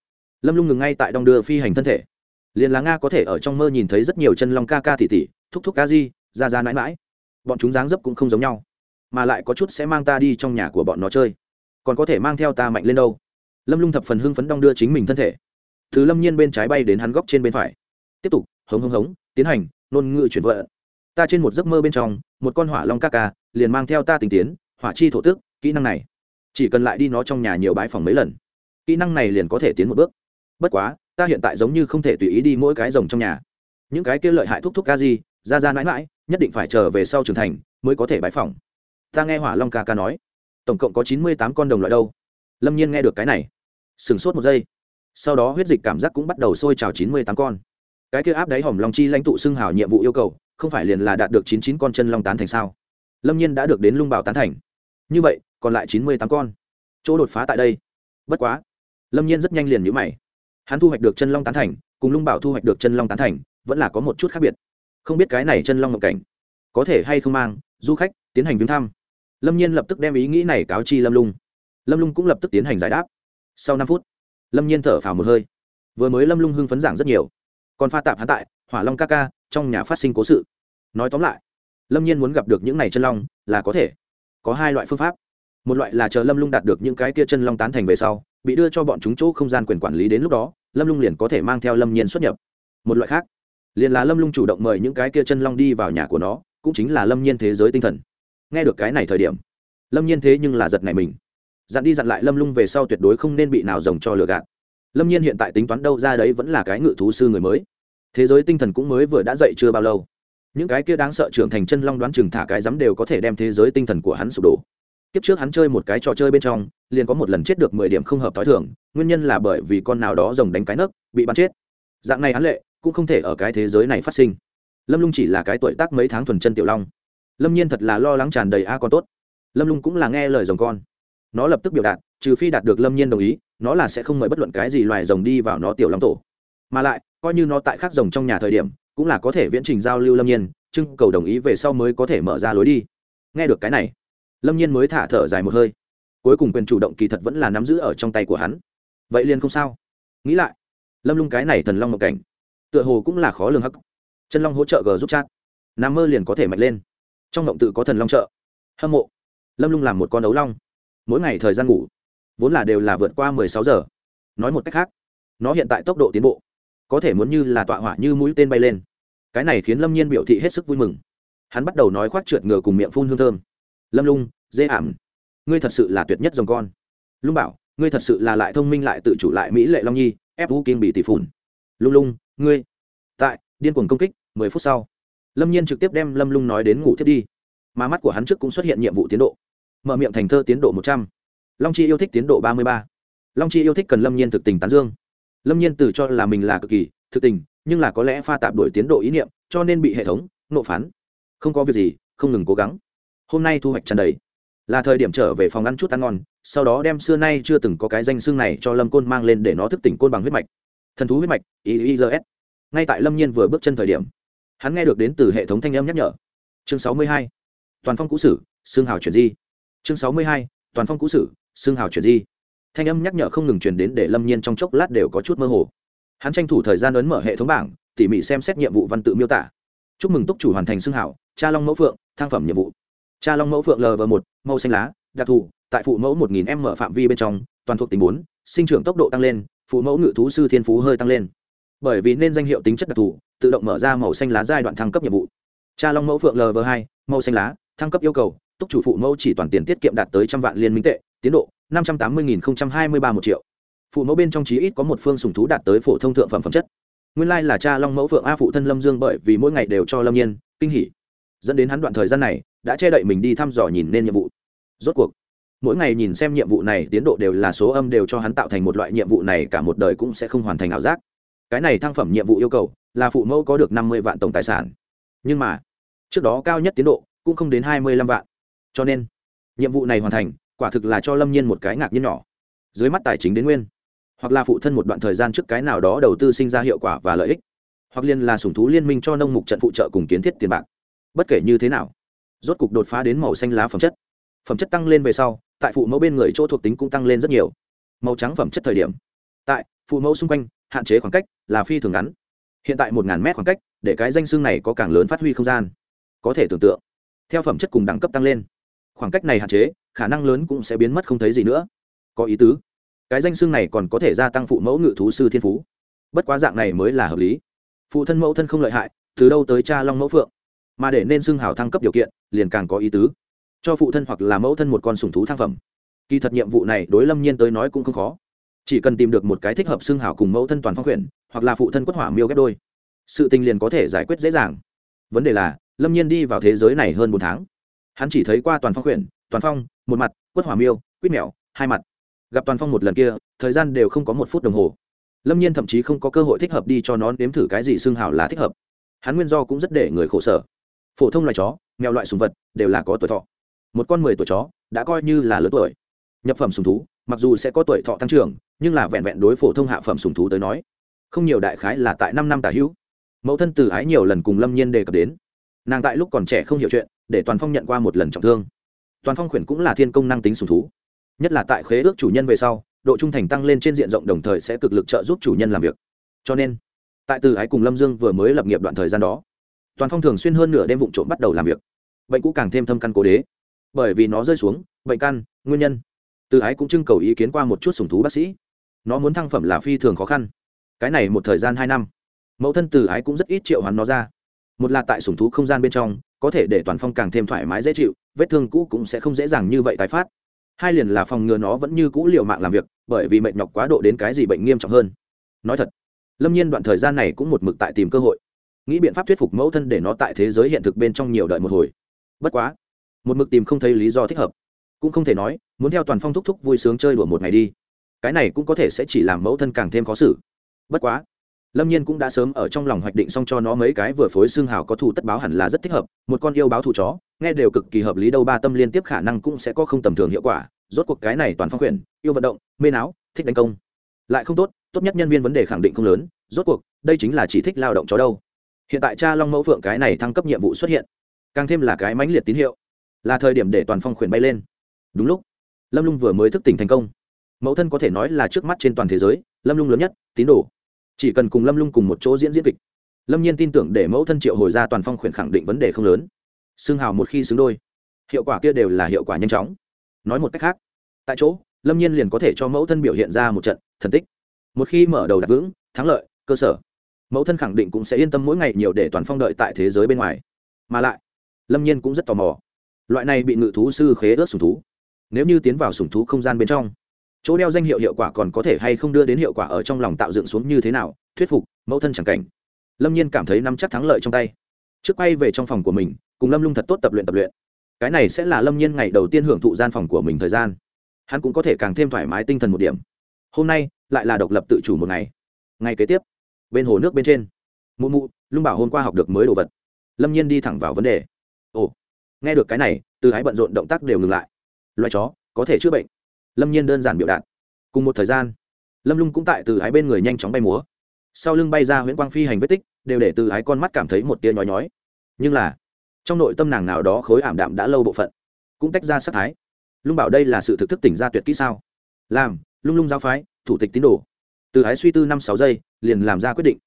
Lâm lung ngừng ngay tại đong đưa phi hành thân thể. Liền là nga có thể ở trong mơ nhìn thấy rất nhiều chân long ca ca tỉ tỉ, thúc thúc ca di, ra ra mãi mãi. Bọn chúng dáng dấp cũng không giống nhau, mà lại có chút sẽ mang ta đi trong nhà của bọn nó chơi. Còn có thể mang theo ta mạnh lên đâu? Lâm lung thập phần hưng phấn đong đưa chính mình thân thể. Từ lâm nhiên bên trái bay đến hắn góc trên bên phải. Tiếp tục, hống hống hống, tiến hành nôn ngự chuyển vợ ta trên một giấc mơ bên trong, một con hỏa long ca ca liền mang theo ta tình tiến, hỏa chi thổ tước kỹ năng này. Chỉ cần lại đi nó trong nhà nhiều bãi phòng mấy lần, kỹ năng này liền có thể tiến một bước. Bất quá, ta hiện tại giống như không thể tùy ý đi mỗi cái rồng trong nhà. Những cái kia lợi hại thúc thúc ca gì ra ra mãi mãi, nhất định phải trở về sau trưởng thành mới có thể bãi phòng. Ta nghe hỏa long ca ca nói, tổng cộng có chín mươi tám con đồng loại đâu? Lâm nhiên nghe được cái này, sửng sốt một giây. Sau đó huyết dịch cảm giác cũng bắt đầu sôi trào chín mươi tám con. Cái kia áp đáy hòm long chi lãnh tụ xưng hào nhiệm vụ yêu cầu không phải liền là đạt được chín chín con chân long tán thành sao? Lâm nhiên đã được đến lung bảo tán thành. Như vậy, còn lại chín mươi tám con. Chỗ đột phá tại đây. Bất quá, lâm nhiên rất nhanh liền nhữ mày. Hắn thu hoạch được chân long tán thành, cùng lung bảo thu hoạch được chân long tán thành, vẫn là có một chút khác biệt. Không biết cái này chân long ngọc cảnh, có thể hay không mang, du khách, tiến hành viếng thăm. Lâm nhiên lập tức đem ý nghĩ này cáo chi lâm lung. Lâm lung cũng lập tức tiến hành giải đáp. Sau năm phút, lâm nhiên thở phào một hơi. Vừa mới lâm lung hưng phấn giảng rất nhiều. Còn pha tạp hắn tại, hỏa long ca ca trong nhà phát sinh cố sự. Nói tóm lại, lâm nhiên muốn gặp được những này chân long là có thể. Có hai loại phương pháp. Một loại là chờ lâm lung đạt được những cái kia chân long tán thành về sau, bị đưa cho bọn chúng chỗ không gian quyền quản lý đến lúc đó, lâm lung liền có thể mang theo lâm nhiên xuất nhập. Một loại khác, liền là lâm lung chủ động mời những cái kia chân long đi vào nhà của nó, cũng chính là lâm nhiên thế giới tinh thần. Nghe được cái này thời điểm, lâm nhiên thế nhưng là giật này mình. Dặn đi dặn lại lâm lung về sau tuyệt đối không nên bị nào rồng cho lừa gạt. Lâm nhiên hiện tại tính toán đâu ra đấy vẫn là cái ngự thú sư người mới thế giới tinh thần cũng mới vừa đã dậy chưa bao lâu. Những cái kia đáng sợ trưởng thành chân long đoán chừng thả cái rắm đều có thể đem thế giới tinh thần của hắn sụp đổ. Kiếp trước hắn chơi một cái trò chơi bên trong, liền có một lần chết được mười điểm không hợp t h o i thường, nguyên nhân là bởi vì con nào đó rồng đánh cái nấc, bị bắn chết. Dạng này hắn lệ, cũng không thể ở cái thế giới này phát sinh. Lâm lung chỉ là cái tuổi tác mấy tháng thuần chân tiểu long. Lâm nhiên thật là lo lắng tràn đầy a con tốt. Lâm lung cũng là nghe lời rồng con. Nó lập tức biểu đạt, trừ phi đạt được lâm nhiên đồng ý, nó là sẽ không mời bất luận cái gì loài rồng đi vào nó tiểu long tổ. Mà lại coi như nó tại khác rồng trong nhà thời điểm, cũng là có thể viễn trình giao lưu lâm nhiên trưng cầu đồng ý về sau mới có thể mở ra lối đi. Nghe được cái này, lâm nhiên mới thả thở dài một hơi. Cuối cùng quyền chủ động kỳ thật vẫn là nắm giữ ở trong tay của hắn. Vậy liền không sao. Nghĩ lại, lâm lung cái này thần long mộng cảnh, tựa hồ cũng là khó lường hắc. Chân long hỗ trợ g giúp chat. Nam mơ liền có thể mạnh lên. Trong động tự có thần long trợ. Hâm mộ. Lâm lung làm một con ấu long. Mỗi ngày thời gian ngủ, vốn là đều là vượt qua mười sáu giờ. Nói một cách khác, nó hiện tại tốc độ tiến bộ có thể muốn như là tọa hỏa như mũi tên bay lên. Cái này khiến lâm nhiên biểu thị hết sức vui mừng. Hắn bắt đầu nói khoác trượt ngựa cùng miệng phun hương thơm. Lâm lung, dễ ảm. Ngươi thật sự là tuyệt nhất dòng con. Lung bảo, ngươi thật sự là lại thông minh lại tự chủ lại mỹ lệ long nhi, ép vũ kiên bị tỷ phủn. Lung lung, ngươi. Tại, điên cuồng công kích, mười phút sau. Lâm nhiên trực tiếp đem lâm lung nói đến ngủ thiết đi. Mà mắt của hắn trước cũng xuất hiện nhiệm vụ tiến độ. Mở miệng thành thơ tiến độ một trăm. Long chi yêu thích tiến độ ba mươi ba. Long chi yêu thích cần lâm nhiên thực tình tán dương lâm nhiên tự cho là mình là cực kỳ thực tình, nhưng là có lẽ pha tạp đổi tiến độ ý niệm, cho nên bị hệ thống nộ phán. Không có việc gì, không ngừng cố gắng. Hôm nay thu hoạch tràn đầy. Là thời điểm trở về phòng ăn chút ăn ngon, sau đó đem xưa nay chưa từng có cái danh xương này cho lâm côn mang lên để nó thức tỉnh côn bằng huyết mạch. Thần thú huyết mạch iis ngay tại lâm nhiên vừa bước chân thời điểm, hắn nghe được đến từ hệ thống thanh âm nhắc nhở. Chương sáu mươi hai, toàn phong cũ sử, xương hào chuyển di. Chương sáu mươi hai, toàn phong cũ sử, xương hào chuyển di thanh âm nhắc nhở không ngừng truyền đến để lâm nhiên trong chốc lát đều có chút mơ hồ. Hắn tranh thủ thời gian ấn mở hệ thống bảng, tỉ mỉ xem xét nhiệm vụ văn tự miêu tả. Chúc mừng túc chủ hoàn thành xưng hảo, cha long mẫu phượng thang phẩm nhiệm vụ. Cha long mẫu phượng lv một, màu xanh lá, đặc thù, tại phụ mẫu một nghìn m phạm vi bên trong, toàn thuộc tình bốn, sinh trưởng tốc độ tăng lên, phụ mẫu ngự thú sư thiên phú hơi tăng lên. Bởi vì nên danh hiệu tính chất đặc thù, tự động mở ra màu xanh lá giai đoạn thăng cấp nhiệm vụ. Cha long mẫu phượng lv hai, màu xanh lá, thăng cấp yêu cầu, túc chủ phụ mẫu chỉ toàn tiền tiết kiệm đạt tới trăm vạn liên minh tệ, tiến độ năm trăm tám mươi nghìn hai mươi ba một triệu. Phụ mẫu bên trong chí ít có một phương sùng thú đạt tới phổ thông thượng phẩm phẩm chất. Nguyên lai là cha long mẫu phượng a phụ thân lâm dương bởi vì mỗi ngày đều cho lâm nhiên, kinh hỉ. Dẫn đến hắn đoạn thời gian này, đã che đậy mình đi thăm dò nhìn nên nhiệm vụ. Rốt cuộc, mỗi ngày nhìn xem nhiệm vụ này, tiến độ đều là số âm đều cho hắn tạo thành một loại nhiệm vụ này cả một đời cũng sẽ không hoàn thành ảo giác. Cái này thăng phẩm nhiệm vụ yêu cầu, là phụ mẫu có được năm mươi vạn tổng tài sản. Nhưng mà, trước đó cao nhất tiến độ cũng không đến hai mươi lăm vạn. Cho nên, nhiệm vụ này hoàn thành quả thực là cho lâm nhiên một cái ngạc nhiên nhỏ. Dưới mắt tài chính đến nguyên. Hoặc là phụ thân một đoạn thời gian trước cái nào đó đầu tư sinh ra hiệu quả và lợi ích. Hoặc liên là sủng thú liên minh cho nông mục trận phụ trợ cùng kiến thiết tiền bạc. Bất kể như thế nào, rốt cục đột phá đến màu xanh lá phẩm chất. Phẩm chất tăng lên về sau, tại phụ mẫu bên người chỗ thuộc tính cũng tăng lên rất nhiều. Màu trắng phẩm chất thời điểm. Tại, phụ mẫu xung quanh, hạn chế khoảng cách là phi thường ngắn. Hiện tại một ngàn mét khoảng cách, để cái danh xương này có càng lớn phát huy không gian. Có thể tưởng tượng, theo phẩm chất cùng đẳng cấp tăng lên khoảng cách này hạn chế, khả năng lớn cũng sẽ biến mất không thấy gì nữa. Có ý tứ. Cái danh xương này còn có thể gia tăng phụ mẫu ngự thú sư thiên phú. Bất quá dạng này mới là hợp lý. Phụ thân mẫu thân không lợi hại, từ đâu tới cha long mẫu phượng? Mà để nên xương hào thăng cấp điều kiện, liền càng có ý tứ. Cho phụ thân hoặc là mẫu thân một con sùng thú thăng phẩm. Kỳ thật nhiệm vụ này đối lâm nhiên tới nói cũng không khó. Chỉ cần tìm được một cái thích hợp xương hào cùng mẫu thân toàn phong quyển hoặc là phụ thân quất hỏa miêu ghép đôi, sự tình liền có thể giải quyết dễ dàng. Vấn đề là, lâm nhiên đi vào thế giới này hơn bốn tháng hắn chỉ thấy qua toàn phong quyển toàn phong, một mặt, quất hỏa miêu, quýt mèo, hai mặt. Gặp toàn phong một lần kia, thời gian đều không có một phút đồng hồ. Lâm nhiên thậm chí không có cơ hội thích hợp đi cho nó nếm thử cái gì xương hào là thích hợp. Hắn nguyên do cũng rất để người khổ sở. Phổ thông loài chó, mèo loại sùng vật, đều là có tuổi thọ. Một con mười tuổi chó, đã coi như là lớn tuổi. Nhập phẩm sùng thú, mặc dù sẽ có tuổi thọ tăng trưởng, nhưng là vẹn vẹn đối phổ thông hạ phẩm sùng thú tới nói, không nhiều đại khái là tại năm năm tả hữu. Mẫu thân từ ái nhiều lần cùng lâm nhiên đề cập đến. Nàng tại lúc còn trẻ không hiểu chuyện để toàn phong nhận qua một lần trọng thương. Toàn phong khuyển cũng là thiên công năng tính sùng thú. Nhất là tại khế ước chủ nhân về sau, độ trung thành tăng lên trên diện rộng đồng thời sẽ cực lực trợ giúp chủ nhân làm việc. Cho nên, tại từ ái cùng lâm dương vừa mới lập nghiệp đoạn thời gian đó, toàn phong thường xuyên hơn nửa đêm vụ trộm bắt đầu làm việc. Bệnh cũ càng thêm thâm căn cố đế. Bởi vì nó rơi xuống, bệnh căn, nguyên nhân. Từ ái cũng trưng cầu ý kiến qua một chút sùng thú bác sĩ. Nó muốn thăng phẩm là phi thường khó khăn. Cái này một thời gian hai năm, mẫu thân từ ái cũng rất ít triệu hắn nó ra. Một là tại sùng thú không gian bên trong có thể để toàn phong càng thêm thoải mái dễ chịu, vết thương cũ cũng sẽ không dễ dàng như vậy tái phát. Hai liền là phòng ngừa nó vẫn như cũ liều mạng làm việc, bởi vì mệt nhọc quá độ đến cái gì bệnh nghiêm trọng hơn. Nói thật, lâm nhiên đoạn thời gian này cũng một mực tại tìm cơ hội. Nghĩ biện pháp thuyết phục mẫu thân để nó tại thế giới hiện thực bên trong nhiều đợi một hồi. Bất quá, một mực tìm không thấy lý do thích hợp. Cũng không thể nói, muốn theo toàn phong thúc thúc vui sướng chơi đùa một ngày đi. Cái này cũng có thể sẽ chỉ làm mẫu thân càng thêm khó xử. Bất quá lâm nhiên cũng đã sớm ở trong lòng hoạch định xong cho nó mấy cái vừa phối xương hào có thù tất báo hẳn là rất thích hợp, một con yêu báo thù chó, nghe đều cực kỳ hợp lý đâu ba tâm liên tiếp khả năng cũng sẽ có không tầm thường hiệu quả, rốt cuộc cái này toàn phong quyền yêu vận động, mê não, thích đánh công. Lại không tốt tốt nhất nhân viên vấn đề khẳng định không lớn, rốt cuộc, đây chính là chỉ thích lao động chó đâu. Hiện tại cha long mẫu phượng cái này thăng cấp nhiệm vụ xuất hiện, càng thêm là cái mãnh liệt tín hiệu, là thời điểm để toàn phong khuyển bay lên. Đúng lúc, lâm lung vừa mới thức tỉnh thành công. Mẫu thân có thể nói là trước mắt trên toàn thế giới, lâm lung lớn nhất, tín đồ chỉ cần cùng lâm lung cùng một chỗ diễn diễn kịch, lâm nhiên tin tưởng để mẫu thân triệu hồi ra toàn phong khuyển khẳng định vấn đề không lớn. Xương hào một khi xứng đôi, hiệu quả kia đều là hiệu quả nhanh chóng. Nói một cách khác, tại chỗ, lâm nhiên liền có thể cho mẫu thân biểu hiện ra một trận thần tích. Một khi mở đầu đặt vững, thắng lợi, cơ sở, mẫu thân khẳng định cũng sẽ yên tâm mỗi ngày nhiều để toàn phong đợi tại thế giới bên ngoài. Mà lại, lâm nhiên cũng rất tò mò. Loại này bị ngự thú sư khế ớt sùng thú, nếu như tiến vào sùng thú không gian bên trong chỗ đeo danh hiệu hiệu quả còn có thể hay không đưa đến hiệu quả ở trong lòng tạo dựng xuống như thế nào, thuyết phục, mẫu thân chẳng cảnh. Lâm nhiên cảm thấy nắm chắc thắng lợi trong tay. Trước quay về trong phòng của mình, cùng lâm lung thật tốt tập luyện tập luyện. Cái này sẽ là lâm nhiên ngày đầu tiên hưởng thụ gian phòng của mình thời gian. Hắn cũng có thể càng thêm thoải mái tinh thần một điểm. Hôm nay, lại là độc lập tự chủ một ngày. Ngày kế tiếp, bên hồ nước bên trên. Mụ mụ, lung bảo hôm qua học được mới đồ vật. Lâm nhiên đi thẳng vào vấn đề. Ồ, nghe được cái này, từ hái bận rộn động tác đều ngừng lại. Loài chó, có thể chữa bệnh lâm nhiên đơn giản biểu đạt cùng một thời gian lâm lung cũng tại từ ái bên người nhanh chóng bay múa sau lưng bay ra h u y ễ n quang phi hành vết tích đều để từ ái con mắt cảm thấy một tia nhói nhói nhưng là trong nội tâm nàng nào đó khối ảm đạm đã lâu bộ phận cũng tách ra sắc thái lung bảo đây là sự thực thức tỉnh ra tuyệt kỹ sao làm lung lung giao phái thủ tịch tín đồ từ ái suy tư năm sáu giây liền làm ra quyết định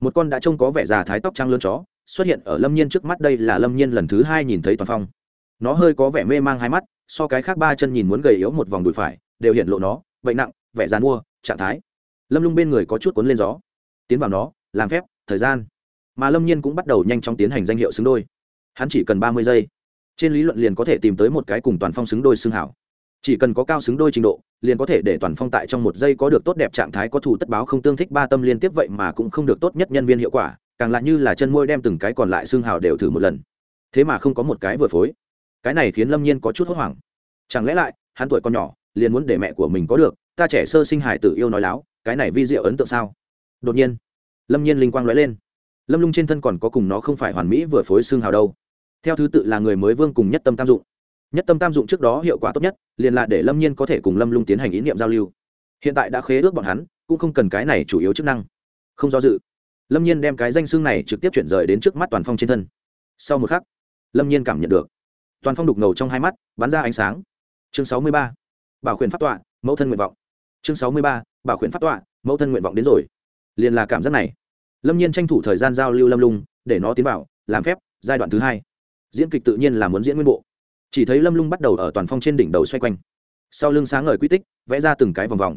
một con đã trông có vẻ già thái tóc trăng lớn chó xuất hiện ở lâm nhiên trước mắt đây là lâm nhiên lần thứ hai nhìn thấy toàn phong nó hơi có vẻ mê mang hai mắt so cái khác ba chân nhìn muốn gầy yếu một vòng đùi phải, đều hiện lộ nó, bệnh nặng, vẻ dàn mua trạng thái. Lâm lung bên người có chút cuốn lên gió. Tiến vào nó, làm phép, thời gian. Mà lâm nhiên cũng bắt đầu nhanh chóng tiến hành danh hiệu xứng đôi. Hắn chỉ cần ba mươi giây. Trên lý luận liền có thể tìm tới một cái cùng toàn phong xứng đôi xương hảo. Chỉ cần có cao xứng đôi trình độ, liền có thể để toàn phong tại trong một giây có được tốt đẹp trạng thái có thủ tất báo không tương thích ba tâm liên tiếp vậy mà cũng không được tốt nhất nhân viên hiệu quả, càng lại như là chân môi đem từng cái còn lại xương hào đều thử một lần. Thế mà không có một cái vừa phối cái này khiến lâm nhiên có chút hốt hoảng. Chẳng lẽ lại, hắn tuổi còn nhỏ, liền muốn để mẹ của mình có được, ta trẻ sơ sinh hải tử yêu nói láo, cái này vi diệu ấn tượng sao? Đột nhiên, lâm nhiên linh quang lóe lên. Lâm lung trên thân còn có cùng nó không phải hoàn mỹ vừa phối xương hào đâu. Theo thứ tự là người mới vương cùng nhất tâm tam dụng. Nhất tâm tam dụng trước đó hiệu quả tốt nhất, liền là để lâm nhiên có thể cùng lâm lung tiến hành ý niệm giao lưu. Hiện tại đã khế ước bọn hắn, cũng không cần cái này chủ yếu chức năng. Không do dự, lâm nhiên đem cái danh xương này trực tiếp chuyển rời đến trước mắt toàn phong trên thân. Sau một khắc, lâm nhiên cảm nhận được toàn phong đục ngầu trong hai mắt, bắn ra ánh sáng. Chương sáu mươi ba, bảo khuyển phát tọa, mẫu thân nguyện vọng. Chương sáu mươi ba, bảo khuyển phát tọa, mẫu thân nguyện vọng đến rồi. Liền là cảm giác này. Lâm nhiên tranh thủ thời gian giao lưu lâm lung, để nó tiến vào, làm phép, giai đoạn thứ hai. Diễn kịch tự nhiên là muốn diễn nguyên bộ. Chỉ thấy lâm lung bắt đầu ở toàn phong trên đỉnh đầu xoay quanh. Sau lưng sáng ngời quy tích, vẽ ra từng cái vòng vòng.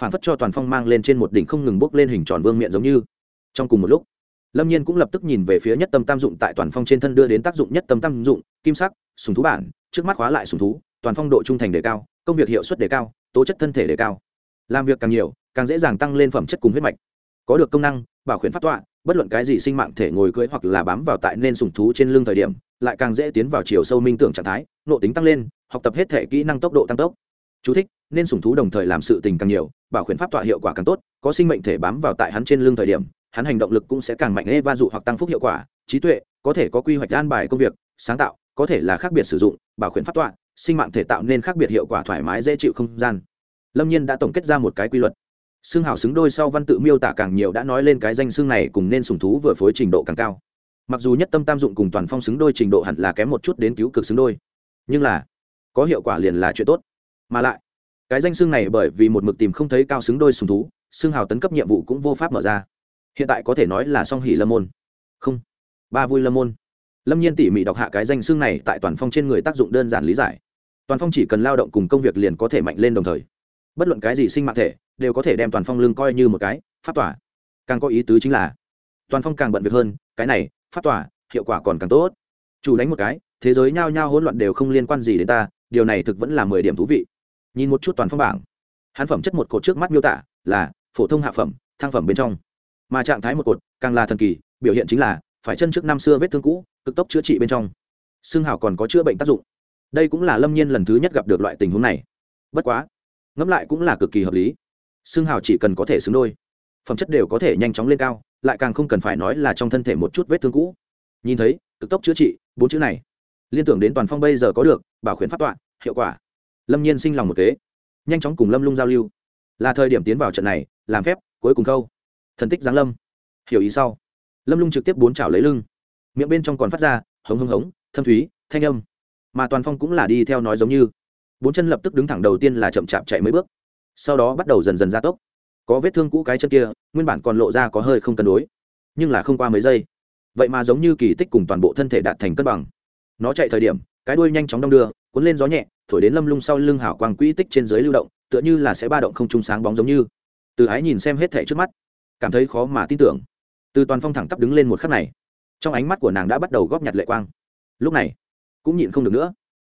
Phản phất cho toàn phong mang lên trên một đỉnh không ngừng bốc lên hình tròn vương miệng giống như. Trong cùng một lúc lâm nhiên cũng lập tức nhìn về phía nhất tâm tam dụng tại toàn phong trên thân đưa đến tác dụng nhất tâm tam dụng kim sắc sùng thú bản trước mắt khóa lại sùng thú toàn phong độ trung thành đề cao công việc hiệu suất đề cao tố chất thân thể đề cao. Làm việc càng nhiều càng dễ dàng tăng lên phẩm chất cùng huyết mạch. Có được công năng bảo khuyến phát tọa bất luận cái gì sinh mạng thể ngồi cưỡi hoặc là bám vào tại nên sùng thú trên lưng thời điểm lại càng dễ tiến vào chiều sâu minh tưởng trạng thái nộ tính tăng lên học tập hết thể kỹ năng tốc độ tăng tốc. Chú thích, nên sùng thú đồng thời làm sự tình càng nhiều bảo khuyến pháp tọa hiệu quả càng tốt có sinh mệnh thể bám vào tại hắn trên lưng thời điểm hắn hành động lực cũng sẽ càng mạnh mẽ va dụ hoặc tăng phúc hiệu quả, trí tuệ, có thể có quy hoạch an bài công việc, sáng tạo, có thể là khác biệt sử dụng, bảo khuyến pháp tọa, sinh mạng thể tạo nên khác biệt hiệu quả thoải mái dễ chịu không gian. Lâm nhiên đã tổng kết ra một cái quy luật. Xương hào xứng đôi sau văn tự miêu tả càng nhiều đã nói lên cái danh xương này cùng nên sùng thú vừa phối trình độ càng cao. Mặc dù nhất tâm tam dụng cùng toàn phong xứng đôi trình độ hẳn là kém một chút đến cứu cực xứng đôi, nhưng là có hiệu quả liền là chuyện tốt. Mà lại, cái danh xương này bởi vì một mực tìm không thấy cao xứng đôi sùng thú xương hào tấn cấp nhiệm vụ cũng vô pháp mở ra hiện tại có thể nói là song hỉ lâm môn. Không, ba vui lâm môn. Lâm nhiên tỉ mỉ đọc hạ cái danh xương này tại toàn phong trên người tác dụng đơn giản lý giải. Toàn phong chỉ cần lao động cùng công việc liền có thể mạnh lên đồng thời. Bất luận cái gì sinh mạng thể, đều có thể đem toàn phong lưng coi như một cái, pháp tỏa. Càng có ý tứ chính là, toàn phong càng bận việc hơn, cái này, pháp tỏa, hiệu quả còn càng tốt. Chủ đánh một cái, thế giới nhao nhao hỗn loạn đều không liên quan gì đến ta, điều này thực vẫn là mười điểm thú vị. Nhìn một chút toàn phong bảng hán phẩm chất một cột trước mắt miêu tả là phổ thông hạ phẩm thang phẩm bên trong mà trạng thái một cột, càng là thần kỳ, biểu hiện chính là, phải chân trước năm xưa vết thương cũ, cực tốc chữa trị bên trong. Xương hảo còn có chữa bệnh tác dụng. Đây cũng là lâm nhiên lần thứ nhất gặp được loại tình huống này. Bất quá, ngẫm lại cũng là cực kỳ hợp lý. Xương hào chỉ cần có thể xứng đôi, phẩm chất đều có thể nhanh chóng lên cao, lại càng không cần phải nói là trong thân thể một chút vết thương cũ. Nhìn thấy, cực tốc chữa trị, bốn chữ này, liên tưởng đến toàn phong bây giờ có được, bảo khuyến phát tọa, hiệu quả. Lâm nhiên sinh lòng một kế, nhanh chóng cùng lâm lung giao lưu. Là thời điểm tiến vào trận này, làm phép, cuối cùng câu thần tích giáng lâm. Hiểu ý sau, lâm lung trực tiếp bốn chảo lấy lưng. Miệng bên trong còn phát ra hống hống hống, thâm thúy, thanh âm. Mà toàn phong cũng là đi theo nói giống như. Bốn chân lập tức đứng thẳng đầu tiên là chậm chạp chạy mấy bước. Sau đó bắt đầu dần dần gia tốc. Có vết thương cũ cái chân kia, nguyên bản còn lộ ra có hơi không cân đối, nhưng là không qua mấy giây. Vậy mà giống như kỳ tích cùng toàn bộ thân thể đạt thành cân bằng. Nó chạy thời điểm, cái đuôi nhanh chóng đong đưa, cuốn lên gió nhẹ, thổi đến lâm lung sau lưng hảo quang quỹ tích trên dưới lưu động, tựa như là sẽ ba động không trung sáng bóng giống như. Từ ái nhìn xem hết thể trước mắt cảm thấy khó mà tin tưởng. Từ toàn phong thẳng tắp đứng lên một khắc này, trong ánh mắt của nàng đã bắt đầu góp nhặt lệ quang. Lúc này, cũng nhịn không được nữa.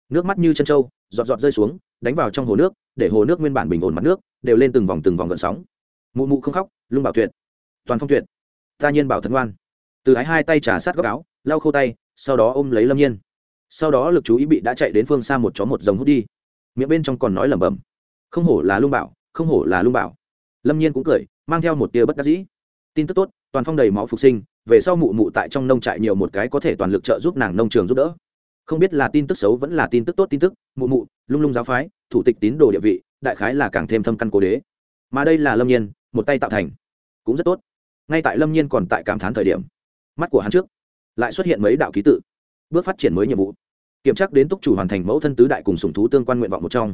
Nước mắt như chân trâu, giọt giọt rơi xuống, đánh vào trong hồ nước, để hồ nước nguyên bản bình ổn mặt nước, đều lên từng vòng từng vòng gợn sóng. Mụ mụ không khóc, lung bảo tuyệt. Toàn phong tuyệt. Ta nhiên bảo thần ngoan. Từ ái hai tay trả sát góc áo, lau khâu tay, sau đó ôm lấy lâm nhiên. Sau đó lực chú ý bị đã chạy đến phương xa một chó một dòng hút đi. Miệng bên trong còn nói lẩm bẩm. Không hổ là lung bảo, không hổ là lung bảo lâm nhiên cũng cười, mang theo một tia bất đắc dĩ. Tin tức tốt, toàn phong đầy máu phục sinh, về sau mụ mụ tại trong nông trại nhiều một cái có thể toàn lực trợ giúp nàng nông trường giúp đỡ. Không biết là tin tức xấu vẫn là tin tức tốt tin tức, mụ mụ, lung lung giáo phái, thủ tịch tín đồ địa vị, đại khái là càng thêm thâm căn cố đế. Mà đây là lâm nhiên, một tay tạo thành. Cũng rất tốt. Ngay tại lâm nhiên còn tại cảm thán thời điểm, mắt của hắn trước, lại xuất hiện mấy đạo ký tự. Bước phát triển mới nhiệm vụ. Kiểm tra đến túc chủ hoàn thành mẫu thân tứ đại cùng sùng thú tương quan nguyện vọng một trong.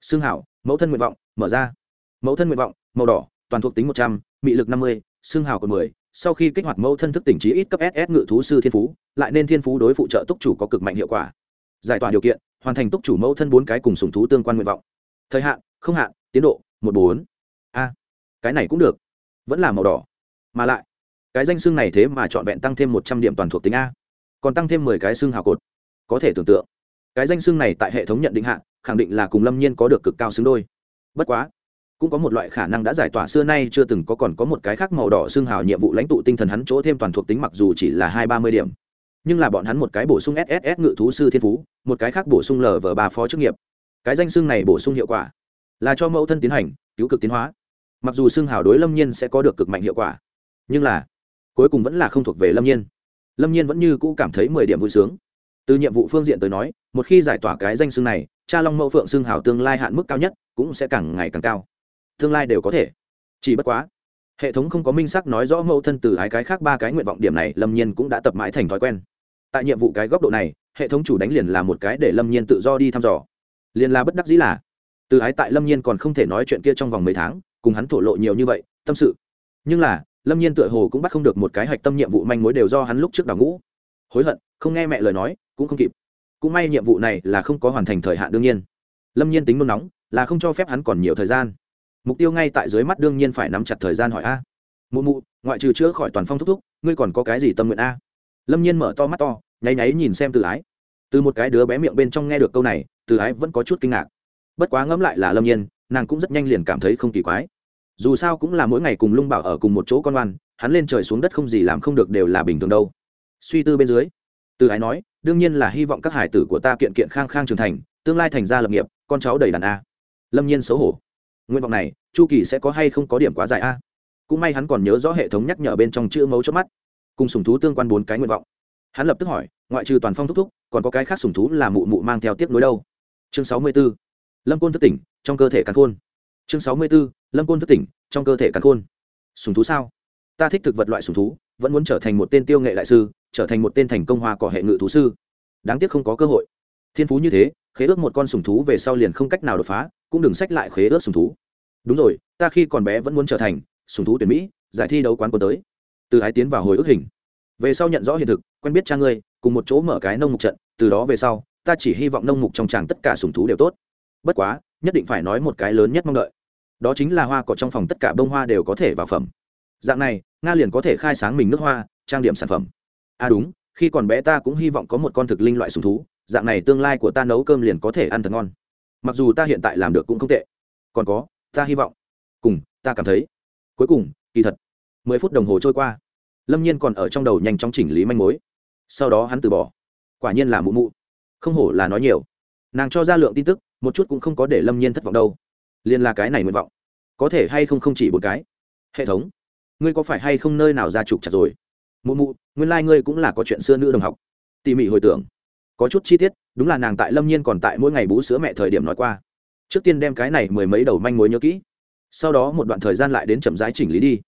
Xương hảo, mẫu thân nguyện vọng, mở ra. Mẫu thân nguyện vọng màu đỏ, toàn thuộc tính một trăm, mị lực năm mươi, xương hào còn mười. Sau khi kích hoạt mẫu thân thức tỉnh trí ít cấp ss ngự thú sư thiên phú, lại nên thiên phú đối phụ trợ túc chủ có cực mạnh hiệu quả. Giải tỏa điều kiện, hoàn thành túc chủ mẫu thân bốn cái cùng sùng thú tương quan nguyện vọng. Thời hạn, không hạn, tiến độ, một bốn. A, cái này cũng được. Vẫn là màu đỏ. Mà lại, cái danh xương này thế mà trọn vẹn tăng thêm một trăm điểm toàn thuộc tính a. Còn tăng thêm mười cái xương hào cột. Có thể tưởng tượng, cái danh xương này tại hệ thống nhận định hạn khẳng định là cùng lâm nhiên có được cực cao xứng đôi. Bất quá cũng có một loại khả năng đã giải tỏa xưa nay chưa từng có còn có một cái khác màu đỏ xương hào nhiệm vụ lãnh tụ tinh thần hắn chỗ thêm toàn thuộc tính mặc dù chỉ là hai ba mươi điểm. Nhưng là bọn hắn một cái bổ sung sss ngự thú sư thiên phú, một cái khác bổ sung lv ba phó chức nghiệp. Cái danh xương này bổ sung hiệu quả là cho mẫu thân tiến hành, cứu cực tiến hóa. Mặc dù xương hào đối lâm nhiên sẽ có được cực mạnh hiệu quả, nhưng là cuối cùng vẫn là không thuộc về lâm nhiên. Lâm nhiên vẫn như cũ cảm thấy mười điểm vui sướng. Từ nhiệm vụ phương diện tới nói, một khi giải tỏa cái danh xương này, cha long mẫu phượng xương hào tương lai hạn mức cao nhất cũng sẽ càng ngày càng cao tương lai đều có thể. Chỉ bất quá, hệ thống không có minh xác nói rõ mẫu thân từ hai cái khác ba cái nguyện vọng điểm này, lâm nhiên cũng đã tập mãi thành thói quen. Tại nhiệm vụ cái góc độ này, hệ thống chủ đánh liền là một cái để lâm nhiên tự do đi thăm dò. Liền là bất đắc dĩ là, từ ái tại lâm nhiên còn không thể nói chuyện kia trong vòng mấy tháng, cùng hắn thổ lộ nhiều như vậy, tâm sự. Nhưng là, lâm nhiên tựa hồ cũng bắt không được một cái hạch tâm nhiệm vụ manh mối đều do hắn lúc trước đào ngũ. Hối hận, không nghe mẹ lời nói, cũng không kịp. Cũng may nhiệm vụ này là không có hoàn thành thời hạn đương nhiên. Lâm nhiên tính nôn nóng, là không cho phép hắn còn nhiều thời gian mục tiêu ngay tại dưới mắt đương nhiên phải nắm chặt thời gian hỏi a. Mụ mụ, ngoại trừ chữa khỏi toàn phong thúc thúc, ngươi còn có cái gì tâm nguyện a? Lâm nhiên mở to mắt to, nháy nháy nhìn xem từ ái. Từ một cái đứa bé miệng bên trong nghe được câu này, từ ái vẫn có chút kinh ngạc. Bất quá ngẫm lại là lâm nhiên, nàng cũng rất nhanh liền cảm thấy không kỳ quái. Dù sao cũng là mỗi ngày cùng lung bảo ở cùng một chỗ con oan, hắn lên trời xuống đất không gì làm không được đều là bình thường đâu. Suy tư bên dưới, từ ái nói, đương nhiên là hy vọng các hải tử của ta kiện kiện khang khang trưởng thành, tương lai thành gia lập nghiệp, con cháu đầy đàn a. Lâm nhiên xấu hổ nguyện vọng này, chu kỳ sẽ có hay không có điểm quá dài a? Cũng may hắn còn nhớ rõ hệ thống nhắc nhở bên trong chữ mấu chốt mắt. Cùng sùng thú tương quan bốn cái nguyện vọng. Hắn lập tức hỏi, ngoại trừ toàn phong thúc thúc, còn có cái khác sùng thú là mụ mụ mang theo tiếp nối đâu? Chương sáu mươi b ố lâm côn thức tỉnh, trong cơ thể cắn khôn. Chương sáu mươi b ố lâm côn thức tỉnh, trong cơ thể cắn khôn. Sùng thú sao? Ta thích thực vật loại sùng thú, vẫn muốn trở thành một tên tiêu nghệ đại sư, trở thành một tên thành công hoa cỏ hệ ngự thú sư. Đáng tiếc không có cơ hội. Thiên phú như thế, khế ước một con sùng thú về sau liền không cách nào đột phá cũng đừng sách lại khế ước sùng thú. Đúng rồi, ta khi còn bé vẫn muốn trở thành sùng thú tuyển mỹ, giải thi đấu quán quân tới. Từ ái tiến vào hồi ức hình. Về sau nhận rõ hiện thực, quen biết cha ngươi, cùng một chỗ mở cái nông mục trận, từ đó về sau, ta chỉ hy vọng nông mục trong tràng tất cả sùng thú đều tốt. Bất quá, nhất định phải nói một cái lớn nhất mong đợi. Đó chính là hoa cỏ trong phòng tất cả bông hoa đều có thể vào phẩm. Dạng này, nga liền có thể khai sáng mình nước hoa, trang điểm sản phẩm. À đúng, khi còn bé ta cũng hy vọng có một con thực linh loại sùng thú, dạng này tương lai của ta nấu cơm liền có thể ăn thật ngon mặc dù ta hiện tại làm được cũng không tệ. Còn có, ta hy vọng, cùng, ta cảm thấy, cuối cùng, kỳ thật, mười phút đồng hồ trôi qua, lâm nhiên còn ở trong đầu nhanh chóng chỉnh lý manh mối. Sau đó hắn từ bỏ. Quả nhiên là mụ mụ. Không hổ là nói nhiều. Nàng cho ra lượng tin tức, một chút cũng không có để lâm nhiên thất vọng đâu. Liền là cái này nguyện vọng. Có thể hay không không chỉ một cái. Hệ thống. Ngươi có phải hay không nơi nào ra trục chặt rồi? Mụ mụ, nguyên lai、like、ngươi cũng là có chuyện xưa nữ đồng học. Tỉ mỉ hồi tưởng. Có chút chi tiết đúng là nàng tại lâm nhiên còn tại mỗi ngày bú sữa mẹ thời điểm nói qua. Trước tiên đem cái này mười mấy đầu manh mối nhớ kỹ, sau đó một đoạn thời gian lại đến chậm rãi chỉnh lý đi.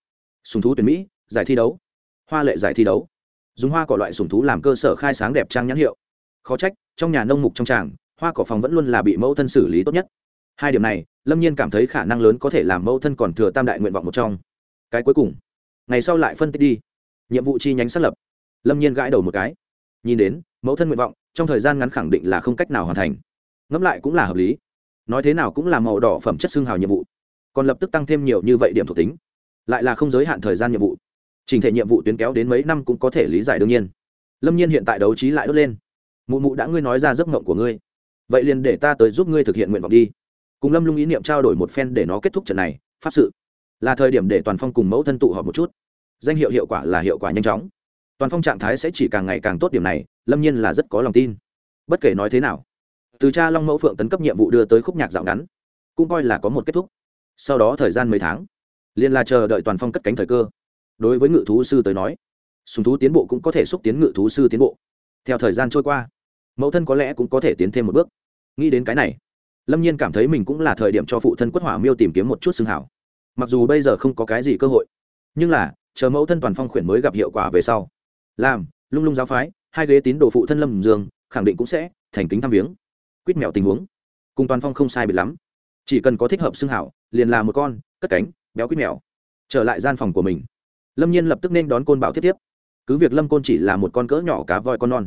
Sùng thú tuyển mỹ, giải thi đấu, hoa lệ giải thi đấu. Dùng hoa cỏ loại sùng thú làm cơ sở khai sáng đẹp trang nhãn hiệu. Khó trách, trong nhà nông mục trong tràng, hoa cỏ phòng vẫn luôn là bị mẫu thân xử lý tốt nhất. Hai điểm này, lâm nhiên cảm thấy khả năng lớn có thể làm mẫu thân còn thừa tam đại nguyện vọng một trong. Cái cuối cùng, ngày sau lại phân tích đi. Nhiệm vụ chi nhánh xác lập. Lâm nhiên gãi đầu một cái. Nhìn đến mẫu thân nguyện vọng, trong thời gian ngắn khẳng định là không cách nào hoàn thành. Ngẫm lại cũng là hợp lý. Nói thế nào cũng là màu đỏ phẩm chất xương hào nhiệm vụ. Còn lập tức tăng thêm nhiều như vậy điểm thuộc tính. Lại là không giới hạn thời gian nhiệm vụ. Trình thể nhiệm vụ tuyến kéo đến mấy năm cũng có thể lý giải đương nhiên. Lâm nhiên hiện tại đấu trí lại đốt lên. Mụ mụ đã ngươi nói ra giấc mộng của ngươi. Vậy liền để ta tới giúp ngươi thực hiện nguyện vọng đi. Cùng lâm lung ý niệm trao đổi một phen để nó kết thúc trận này, pháp sự. Là thời điểm để toàn phong cùng mẫu thân tụ họp một chút. Danh hiệu hiệu quả là hiệu quả nhanh chóng. Toàn phong trạng thái sẽ chỉ càng ngày càng tốt điểm này lâm nhiên là rất có lòng tin. Bất kể nói thế nào, từ cha long mẫu phượng tấn cấp nhiệm vụ đưa tới khúc nhạc dạo ngắn, cũng coi là có một kết thúc. Sau đó thời gian mấy tháng, liền là chờ đợi toàn phong cất cánh thời cơ. Đối với ngự thú sư tới nói, sùng thú tiến bộ cũng có thể xúc tiến ngự thú sư tiến bộ. Theo thời gian trôi qua, mẫu thân có lẽ cũng có thể tiến thêm một bước. Nghĩ đến cái này, lâm nhiên cảm thấy mình cũng là thời điểm cho phụ thân quất hỏa miêu tìm kiếm một chút xương hảo. Mặc dù bây giờ không có cái gì cơ hội, nhưng là, chờ mẫu thân toàn phong khuyển mới gặp hiệu quả về sau, làm, lung lung giáo phái hai ghế tín đồ phụ thân lâm dương, khẳng định cũng sẽ thành kính thăm viếng. Quýt mèo tình huống. Cùng toàn phong không sai biệt lắm. Chỉ cần có thích hợp xương hảo, liền là một con, cất cánh, béo quýt mèo trở lại gian phòng của mình, lâm nhiên lập tức nên đón côn bảo tiếp tiếp. Cứ việc lâm côn chỉ là một con cỡ nhỏ cá voi con non,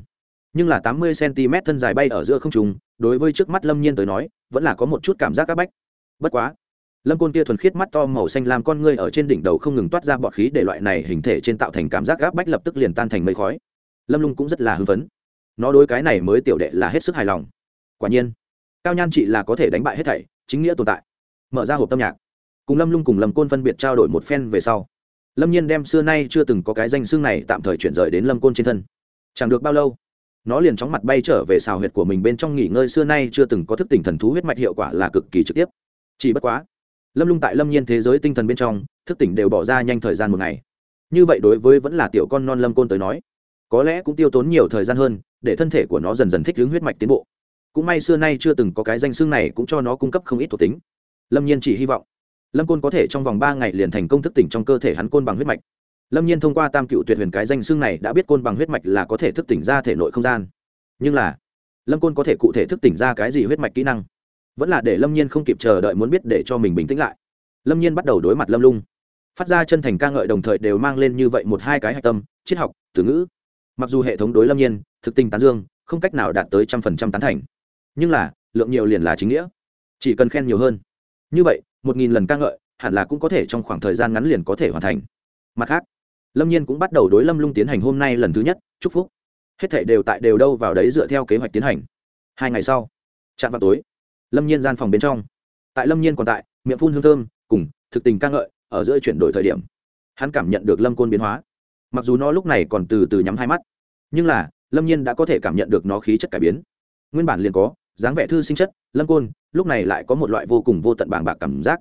nhưng là tám mươi cm thân dài bay ở giữa không trùng đối với trước mắt lâm nhiên tới nói, vẫn là có một chút cảm giác áp bách. Bất quá, lâm côn kia thuần khiết mắt to màu xanh làm con ngươi ở trên đỉnh đầu không ngừng toát ra bọt khí để loại này hình thể trên tạo thành cảm giác áp bách lập tức liền tan thành mây khói lâm lung cũng rất là hưng phấn. Nó đối cái này mới tiểu đệ là hết sức hài lòng. Quả nhiên, cao nhan chị là có thể đánh bại hết thảy, chính nghĩa tồn tại. Mở ra hộp tâm nhạc, cùng lâm lung cùng lâm côn phân biệt trao đổi một phen về sau, lâm nhiên đem xưa nay chưa từng có cái danh xương này tạm thời chuyển rời đến lâm côn trên thân. Chẳng được bao lâu, nó liền chóng mặt bay trở về xào huyệt của mình bên trong nghỉ ngơi xưa nay chưa từng có thức tỉnh thần thú huyết mạch hiệu quả là cực kỳ trực tiếp. Chỉ bất quá, lâm lung tại lâm nhiên thế giới tinh thần bên trong, thức tỉnh đều bỏ ra nhanh thời gian một ngày. Như vậy đối với vẫn là tiểu con non lâm côn tới nói có lẽ cũng tiêu tốn nhiều thời gian hơn, để thân thể của nó dần dần thích ứng huyết mạch tiến bộ. Cũng may xưa nay chưa từng có cái danh xương này cũng cho nó cung cấp không ít thuộc tính. Lâm nhiên chỉ hy vọng, lâm côn có thể trong vòng ba ngày liền thành công thức tỉnh trong cơ thể hắn côn bằng huyết mạch. Lâm nhiên thông qua tam cựu tuyệt huyền cái danh xương này đã biết côn bằng huyết mạch là có thể thức tỉnh ra thể nội không gian. Nhưng là, lâm côn có thể cụ thể thức tỉnh ra cái gì huyết mạch kỹ năng? Vẫn là để lâm nhiên không kịp chờ đợi muốn biết để cho mình bình tĩnh lại. Lâm nhiên bắt đầu đối mặt lâm lung. Phát ra chân thành ca ngợi đồng thời đều mang lên như vậy một hai cái hạch tâm, triết học, từ ngữ mặc dù hệ thống đối lâm nhiên, thực tình tán dương, không cách nào đạt tới trăm phần trăm tán thành. Nhưng là, lượng nhiều liền là chính nghĩa. Chỉ cần khen nhiều hơn. Như vậy, một nghìn lần ca ngợi, hẳn là cũng có thể trong khoảng thời gian ngắn liền có thể hoàn thành. Mặt khác, lâm nhiên cũng bắt đầu đối lâm lung tiến hành hôm nay lần thứ nhất, chúc phúc. Hết thể đều tại đều đâu vào đấy dựa theo kế hoạch tiến hành. Hai ngày sau, chạm vào tối, lâm nhiên gian phòng bên trong. Tại lâm nhiên còn tại, miệng phun hương thơm, cùng thực tình ca ngợi, ở giữa chuyển đổi thời điểm. Hắn cảm nhận được lâm côn biến hóa mặc dù nó lúc này còn từ từ nhắm hai mắt, nhưng là, lâm nhiên đã có thể cảm nhận được nó khí chất cải biến. Nguyên bản liền có, dáng vẻ thư sinh chất, lâm côn, lúc này lại có một loại vô cùng vô tận bàng bạc cảm giác.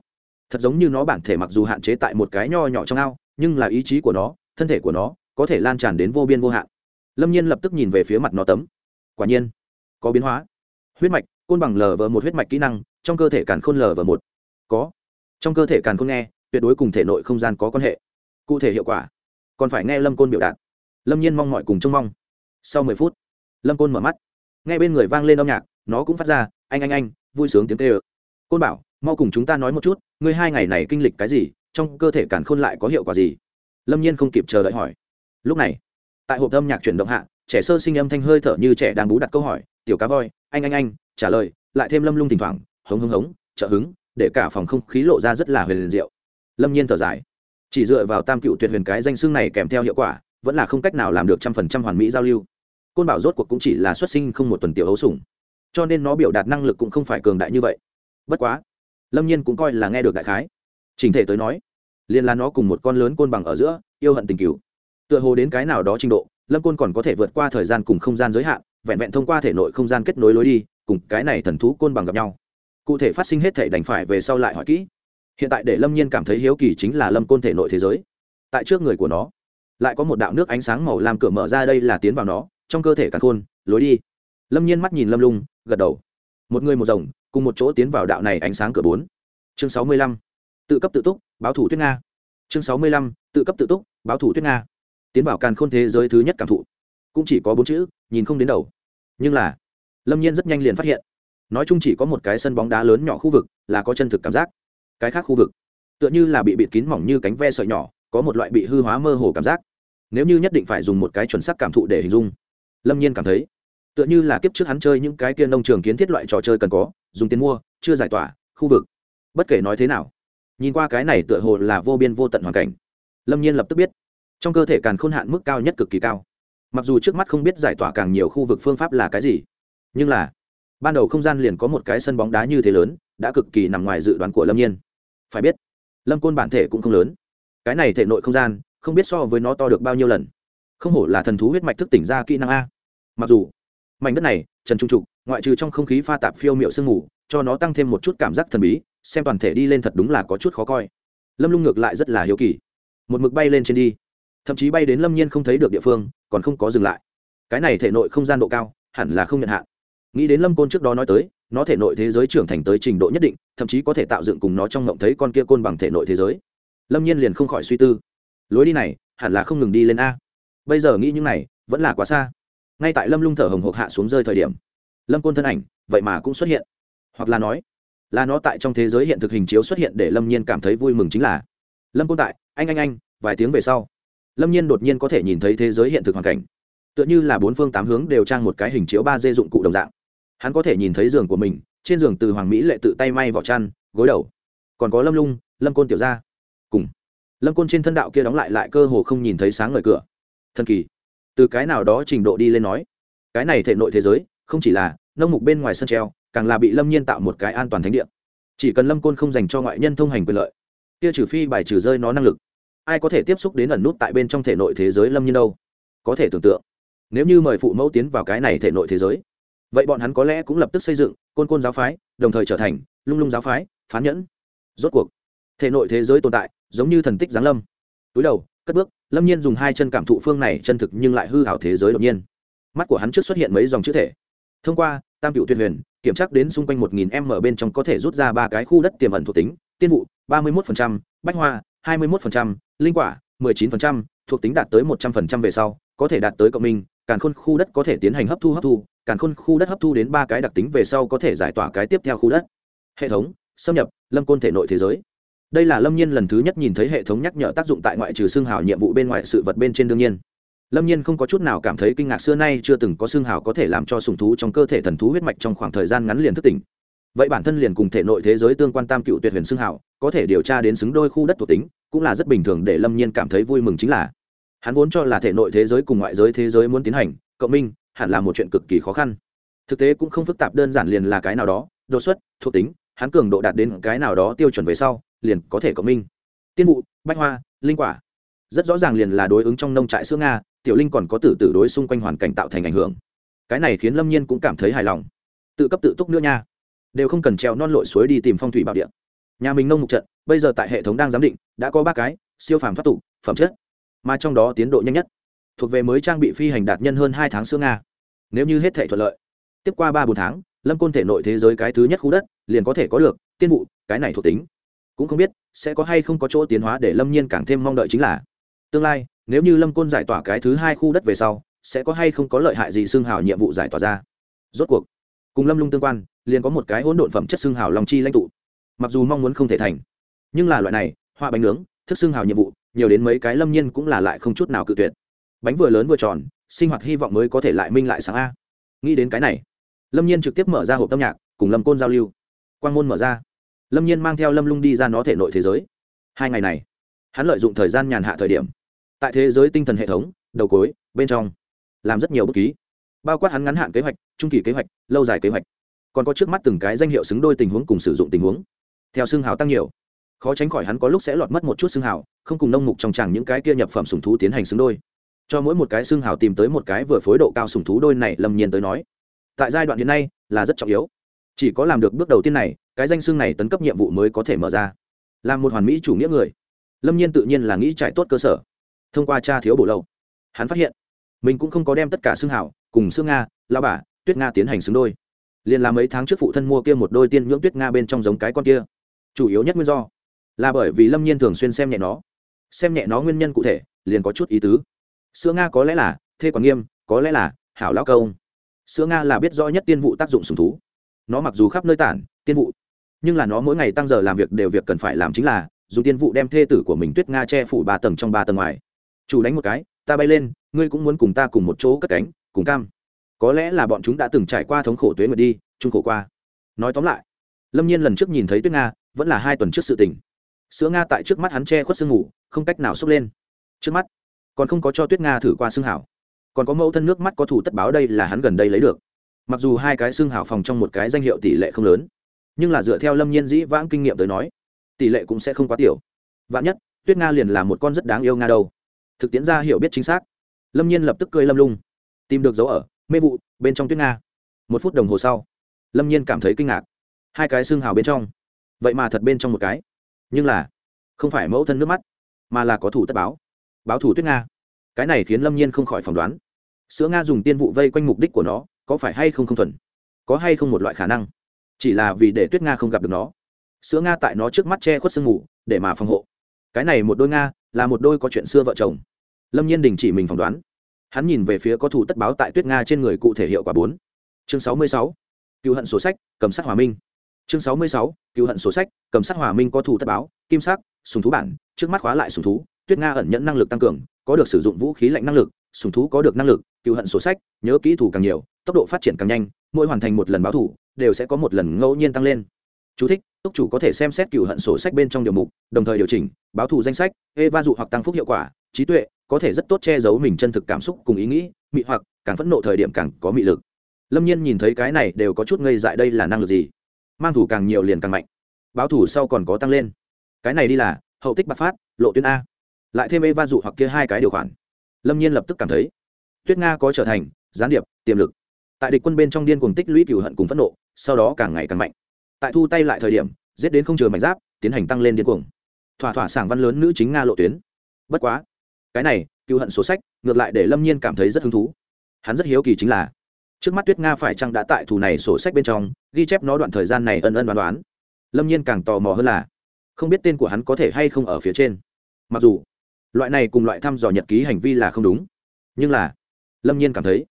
Thật giống như nó bản thể mặc dù hạn chế tại một cái nho nhỏ trong ao, nhưng là ý chí của nó, thân thể của nó, có thể lan tràn đến vô biên vô hạn. Lâm nhiên lập tức nhìn về phía mặt nó tấm. Quả nhiên, có biến hóa. Huyết mạch, côn bằng lờ vờ một huyết mạch kỹ năng, trong cơ thể càn khôn lờ vờ một. Có. Trong cơ thể càn khôn nghe, tuyệt đối cùng thể nội không gian có quan hệ. Cụ thể hiệu quả còn phải nghe lâm côn biểu đạt. Lâm nhiên mong mọi cùng trông mong. Sau mười phút, lâm côn mở mắt. Nghe bên người vang lên âm nhạc, nó cũng phát ra, anh anh anh, vui sướng tiếng tê ơ côn bảo, mau cùng chúng ta nói một chút, ngươi hai ngày này kinh lịch cái gì, trong cơ thể càn khôn lại có hiệu quả gì? Lâm nhiên không kịp chờ đợi hỏi. Lúc này, tại hộp âm nhạc chuyển động hạ, trẻ sơ sinh âm thanh hơi thở như trẻ đang bú đặt câu hỏi, tiểu cá voi, anh anh anh, trả lời, lại thêm lâm lung thỉnh thoảng, hống hống hống, trợ hứng, để cả phòng không khí lộ ra rất là huyền diệu. Lâm nhiên thở dài chỉ dựa vào tam cựu tuyệt huyền cái danh xưng này kèm theo hiệu quả, vẫn là không cách nào làm được trăm phần trăm hoàn mỹ giao lưu. Côn bảo rốt cuộc cũng chỉ là xuất sinh không một tuần tiểu hấu sủng, cho nên nó biểu đạt năng lực cũng không phải cường đại như vậy. Bất quá, lâm nhiên cũng coi là nghe được đại khái. Trình thể tới nói, liền là nó cùng một con lớn côn bằng ở giữa, yêu hận tình cựu tựa hồ đến cái nào đó trình độ, lâm côn còn có thể vượt qua thời gian cùng không gian giới hạn, vẹn vẹn thông qua thể nội không gian kết nối lối đi, cùng cái này thần thú côn bằng gặp nhau. Cụ thể phát sinh hết thể đành phải về sau lại hỏi kỹ hiện tại để lâm nhiên cảm thấy hiếu kỳ chính là lâm côn thể nội thế giới. Tại trước người của nó, lại có một đạo nước ánh sáng màu làm cửa mở ra đây là tiến vào nó, trong cơ thể cả khôn, lối đi. Lâm nhiên mắt nhìn lâm lung, gật đầu. Một người một rồng, cùng một chỗ tiến vào đạo này ánh sáng cửa bốn. Chương sáu mươi lăm, tự cấp tự túc, báo thủ tuyết nga. Chương sáu mươi lăm, tự cấp tự túc, báo thủ tuyết nga. Tiến vào càn khôn thế giới thứ nhất cảm thụ. Cũng chỉ có bốn chữ, nhìn không đến đầu. Nhưng là, lâm nhiên rất nhanh liền phát hiện. Nói chung chỉ có một cái sân bóng đá lớn nhỏ khu vực là có chân thực cảm giác cái khác khu vực. Tựa như là bị bịt kín mỏng như cánh ve sợi nhỏ, có một loại bị hư hóa mơ hồ cảm giác. Nếu như nhất định phải dùng một cái chuẩn sắc cảm thụ để hình dung, lâm nhiên cảm thấy, tựa như là kiếp trước hắn chơi những cái kia nông trường kiến thiết loại trò chơi cần có, dùng tiền mua, chưa giải tỏa, khu vực. Bất kể nói thế nào, nhìn qua cái này tựa hồ là vô biên vô tận hoàn cảnh. Lâm nhiên lập tức biết, trong cơ thể càng khôn hạn mức cao nhất cực kỳ cao. Mặc dù trước mắt không biết giải tỏa càng nhiều khu vực phương pháp là cái gì, nhưng là, ban đầu không gian liền có một cái sân bóng đá như thế lớn, đã cực kỳ nằm ngoài dự đoán của lâm nhiên phải biết, lâm côn bản thể cũng không lớn. Cái này thể nội không gian, không biết so với nó to được bao nhiêu lần. Không hổ là thần thú huyết mạch thức tỉnh ra kỹ năng a. Mặc dù, mảnh đất này, trần trung trục, ngoại trừ trong không khí pha tạp phiêu m i ệ u sương mù, cho nó tăng thêm một chút cảm giác thần bí, xem toàn thể đi lên thật đúng là có chút khó coi. Lâm lung ngược lại rất là hiếu kỳ. Một mực bay lên trên đi. Thậm chí bay đến lâm nhiên không thấy được địa phương, còn không có dừng lại. Cái này thể nội không gian độ cao, hẳn là không nhận hạn. Nghĩ đến lâm côn trước đó nói tới nó thể nội thế giới trưởng thành tới trình độ nhất định, thậm chí có thể tạo dựng cùng nó trong ngộng thấy con kia côn bằng thể nội thế giới. Lâm nhiên liền không khỏi suy tư. Lối đi này, hẳn là không ngừng đi lên a. Bây giờ nghĩ những này, vẫn là quá xa. Ngay tại lâm lung thở hồng hộc hạ xuống rơi thời điểm, lâm côn thân ảnh, vậy mà cũng xuất hiện. Hoặc là nói, là nó tại trong thế giới hiện thực hình chiếu xuất hiện để lâm nhiên cảm thấy vui mừng chính là, lâm côn tại, anh anh anh, vài tiếng về sau, lâm nhiên đột nhiên có thể nhìn thấy thế giới hiện thực hoàn cảnh. Tựa như là bốn phương tám hướng đều trang một cái hình chiếu ba d dụng cụ đồng dạng hắn có thể nhìn thấy giường của mình, trên giường từ hoàng mỹ lệ tự tay may vỏ chăn, gối đầu. Còn có lâm lung, lâm côn tiểu ra cùng. Lâm côn trên thân đạo kia đóng lại lại cơ hồ không nhìn thấy sáng ngời cửa. Thần kỳ. Từ cái nào đó trình độ đi lên nói. Cái này thể nội thế giới, không chỉ là nông mục bên ngoài sân treo, càng là bị lâm nhiên tạo một cái an toàn thánh địa. Chỉ cần lâm côn không dành cho ngoại nhân thông hành quyền lợi, kia trừ phi bài trừ rơi nó năng lực. Ai có thể tiếp xúc đến ẩn nút tại bên trong thể nội thế giới lâm nhiên đâu? Có thể tưởng tượng. Nếu như mời phụ mẫu tiến vào cái này thể nội thế giới vậy bọn hắn có lẽ cũng lập tức xây dựng côn côn giáo phái, đồng thời trở thành lung lung giáo phái, phán nhẫn. Rốt cuộc, thể nội thế giới tồn tại giống như thần tích giáng lâm. Túi đầu, cất bước, lâm nhiên dùng hai chân cảm thụ phương này chân thực nhưng lại hư hảo thế giới đột nhiên. Mắt của hắn trước xuất hiện mấy dòng chữ thể. Thông qua, tam cựu tuyên huyền, kiểm tra đến xung quanh một nghìn m bên trong có thể rút ra ba cái khu đất tiềm ẩn thuộc tính, tiên vụ, ba mươi một bách hoa, hai mươi một linh quả, mười chín thuộc tính đạt tới một trăm linh về sau, có thể đạt tới cộng minh, càn khôn khu đất có thể tiến hành hấp thu hấp thu càn khôn khu đất hấp thu đến ba cái đặc tính về sau có thể giải tỏa cái tiếp theo khu đất. Hệ thống, xâm nhập, lâm côn thể nội thế giới. Đây là lâm nhiên lần thứ nhất nhìn thấy hệ thống nhắc nhở tác dụng tại ngoại trừ xương hào nhiệm vụ bên ngoài sự vật bên trên đương nhiên. Lâm nhiên không có chút nào cảm thấy kinh ngạc xưa nay chưa từng có xương hào có thể làm cho sùng thú trong cơ thể thần thú huyết mạch trong khoảng thời gian ngắn liền thức tỉnh. Vậy bản thân liền cùng thể nội thế giới tương quan tam cựu tuyệt huyền xương hào, có thể điều tra đến xứng đôi khu đất thuộc tính, cũng là rất bình thường để lâm nhiên cảm thấy vui mừng chính là, hắn vốn cho là thể nội thế giới cùng ngoại giới thế giới muốn tiến hành, cộng minh hẳn là một chuyện cực kỳ khó khăn. Thực tế cũng không phức tạp, đơn giản liền là cái nào đó, đột xuất, thuộc tính, hắn cường độ đạt đến cái nào đó tiêu chuẩn về sau, liền có thể cộng minh. Tiên vụ, bách hoa, linh quả. Rất rõ ràng liền là đối ứng trong nông trại sữa nga, tiểu linh còn có tử tử đối xung quanh hoàn cảnh tạo thành ảnh hưởng. Cái này khiến lâm nhiên cũng cảm thấy hài lòng. Tự cấp tự túc nữa nha. Đều không cần treo non lội suối đi tìm phong thủy bảo địa. Nhà mình nông mục trận, bây giờ tại hệ thống đang giám định, đã có ba cái, siêu phàm thoát tục, phẩm chất. Mà trong đó tiến độ nhanh nhất thuộc về mới trang bị phi hành đạt nhân hơn hai tháng xưa nga. Nếu như hết thể thuận lợi, tiếp qua ba bốn tháng, lâm côn thể nội thế giới cái thứ nhất khu đất liền có thể có được, tiên vụ, cái này thuộc tính. Cũng không biết sẽ có hay không có chỗ tiến hóa để lâm nhiên càng thêm mong đợi chính là, tương lai, nếu như lâm côn giải tỏa cái thứ hai khu đất về sau, sẽ có hay không có lợi hại gì xương hào nhiệm vụ giải tỏa ra. Rốt cuộc, cùng lâm lung tương quan, liền có một cái hỗn độn phẩm chất xương hào lòng chi lãnh tụ. Mặc dù mong muốn không thể thành, nhưng là loại này hoa bánh nướng, thức xương hào nhiệm vụ, nhiều đến mấy cái lâm nhiên cũng là lại không chút nào cự tuyệt bánh vừa lớn vừa tròn, sinh hoạt hy vọng mới có thể lại minh lại sáng a. Nghĩ đến cái này, lâm nhiên trực tiếp mở ra hộp âm nhạc, cùng lâm côn giao lưu. Quan môn mở ra. Lâm nhiên mang theo lâm lung đi ra nó thể nội thế giới. Hai ngày này, hắn lợi dụng thời gian nhàn hạ thời điểm, tại thế giới tinh thần hệ thống, đầu cối bên trong, làm rất nhiều bút ký. Bao quát hắn ngắn hạn kế hoạch, trung kỳ kế hoạch, lâu dài kế hoạch. Còn có trước mắt từng cái danh hiệu xứng đôi tình huống cùng sử dụng tình huống. Theo xương hào tăng nhiều, khó tránh khỏi hắn có lúc sẽ lọt mất một chút xương hào, không cùng nông mục trong chẳng những cái kia nhập phẩm sùng thú tiến hành xứng đôi cho mỗi một cái xương hào tìm tới một cái vừa phối độ cao sùng thú đôi này lâm nhiên tới nói, tại giai đoạn hiện nay là rất trọng yếu. Chỉ có làm được bước đầu tiên này, cái danh xương này tấn cấp nhiệm vụ mới có thể mở ra. Làm một hoàn mỹ chủ nghĩa người, lâm nhiên tự nhiên là nghĩ trải tốt cơ sở. Thông qua cha thiếu bổ lâu, hắn phát hiện, mình cũng không có đem tất cả xương hảo cùng xương nga lao bà, tuyết nga tiến hành xứng đôi. Liền làm mấy tháng trước phụ thân mua kia một đôi tiên nhưỡng tuyết nga bên trong giống cái con kia. Chủ yếu nhất nguyên do là bởi vì lâm nhiên thường xuyên xem nhẹ nó. Xem nhẹ nó nguyên nhân cụ thể, liền có chút ý tứ sữa nga có lẽ là, thê quản nghiêm, có lẽ là, hảo lão công. Sữa nga là biết rõ nhất tiên vụ tác dụng sùng thú. Nó mặc dù khắp nơi tản, tiên vụ. Nhưng là nó mỗi ngày tăng giờ làm việc đều việc cần phải làm chính là, dùng tiên vụ đem thê tử của mình tuyết nga che phủ ba tầng trong ba tầng ngoài. Chủ đánh một cái, ta bay lên, ngươi cũng muốn cùng ta cùng một chỗ cất cánh, cùng cam. Có lẽ là bọn chúng đã từng trải qua thống khổ tuế nguyệt đi, trung khổ qua. Nói tóm lại, lâm nhiên lần trước nhìn thấy tuyết nga, vẫn là hai tuần trước sự tình. Sữa nga tại trước mắt hắn che khuất sương ngủ không cách nào xốc lên. Trước mắt còn không có cho tuyết nga thử qua xương hảo. Còn có mẫu thân nước mắt có thủ tất báo đây là hắn gần đây lấy được. Mặc dù hai cái xương hảo phòng trong một cái danh hiệu tỷ lệ không lớn, nhưng là dựa theo lâm nhiên dĩ vãng kinh nghiệm tới nói, tỷ lệ cũng sẽ không quá tiểu. Vạn nhất, tuyết nga liền là một con rất đáng yêu nga đâu. Thực tiễn ra hiểu biết chính xác. Lâm nhiên lập tức cười lâm lung. Tìm được dấu ở, mê vụ, bên trong tuyết nga. Một phút đồng hồ sau, lâm nhiên cảm thấy kinh ngạc. Hai cái xương hào bên trong. Vậy mà thật bên trong một cái. Nhưng là, không phải mẫu thân nước mắt, mà là có thủ tất báo. Báo thủ tuyết nga cái này khiến lâm nhiên không khỏi phỏng đoán. Sữa nga dùng tiên vụ vây quanh mục đích của nó, có phải hay không không thuần? Có hay không một loại khả năng? Chỉ là vì để tuyết nga không gặp được nó. Sữa nga tại nó trước mắt che khuất sương mù, để mà phòng hộ. Cái này một đôi nga, là một đôi có chuyện xưa vợ chồng. Lâm nhiên đình chỉ mình phỏng đoán. Hắn nhìn về phía có thủ tất báo tại tuyết nga trên người cụ thể hiệu quả bốn. Chương sáu mươi sáu, cựu hận sổ sách, cầm sát hòa minh. Chương sáu mươi sáu, cựu hận sổ sách, cầm sát hòa minh có thủ tất báo, kim sắc, sùng thú bản, trước mắt khóa lại sùng thú, tuyết nga ẩn nhẫn năng lực tăng cường có được sử dụng vũ khí lạnh năng lực sùng thú có được năng lực cựu hận sổ sách nhớ kỹ thủ càng nhiều tốc độ phát triển càng nhanh mỗi hoàn thành một lần báo thủ đều sẽ có một lần ngẫu nhiên tăng lên. Chú thích, túc chủ có thể xem xét cựu hận sổ sách bên trong điều mục đồng thời điều chỉnh báo thù danh sách ê va dụ hoặc tăng phúc hiệu quả trí tuệ có thể rất tốt che giấu mình chân thực cảm xúc cùng ý nghĩ mị hoặc càng phẫn nộ thời điểm càng có mị lực. Lâm nhiên nhìn thấy cái này đều có chút ngây dại đây là năng lực gì? Mang thủ càng nhiều liền càng mạnh. Báo thủ sau còn có tăng lên. Cái này đi là hậu tích bạc phát lộ tuyến a lại thêm ê va dụ hoặc kia hai cái điều khoản. Lâm nhiên lập tức cảm thấy, tuyết nga có trở thành gián điệp, tiềm lực. Tại địch quân bên trong điên cùng tích lũy cửu hận cùng phẫn nộ, sau đó càng ngày càng mạnh. Tại thu tay lại thời điểm, giết đến không chừa mảnh giáp, tiến hành tăng lên điên cuồng. Thỏa thỏa sảng văn lớn nữ chính nga lộ tuyến. Bất quá, cái này cựu hận sổ sách, ngược lại để lâm nhiên cảm thấy rất hứng thú. Hắn rất hiếu kỳ chính là, trước mắt tuyết nga phải chăng đã tại thủ này sổ sách bên trong, ghi chép nó đoạn thời gian này ân ân đoán đoán. Lâm nhiên càng tò mò hơn là, không biết tên của hắn có thể hay không ở phía trên. Mặc dù loại này cùng loại thăm dò nhật ký hành vi là không đúng. Nhưng là, lâm nhiên cảm thấy,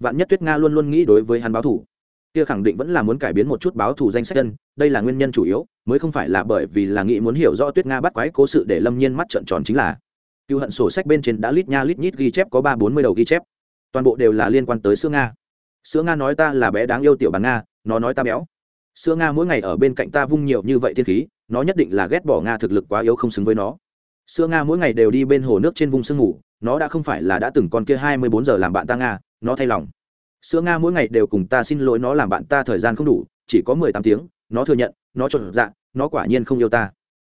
vạn nhất tuyết nga luôn luôn nghĩ đối với hắn báo thủ kia khẳng định vẫn là muốn cải biến một chút báo thù danh sách dân, đây là nguyên nhân chủ yếu, mới không phải là bởi vì là nghĩ muốn hiểu rõ tuyết nga bắt quái cố sự để lâm nhiên mắt trợn tròn chính là, cựu hận sổ sách bên trên đã lít nha lít nhít ghi chép có ba bốn mươi đầu ghi chép. Toàn bộ đều là liên quan tới sữa nga. Sữa nga nói ta là bé đáng yêu tiểu bà nga, nó nói ta béo. Sữa nga mỗi ngày ở bên cạnh ta vung nhiều như vậy thiên khí, nó nhất định là ghét bỏ nga thực lực quá yếu không xứng với nó sữa nga mỗi ngày đều đi bên hồ nước trên vùng sương ngủ nó đã không phải là đã từng con kia hai mươi bốn giờ làm bạn ta nga, nó thay lòng. Sữa nga mỗi ngày đều cùng ta xin lỗi nó làm bạn ta thời gian không đủ, chỉ có mười tám tiếng, nó thừa nhận, nó trộn dạ nó quả nhiên không yêu ta.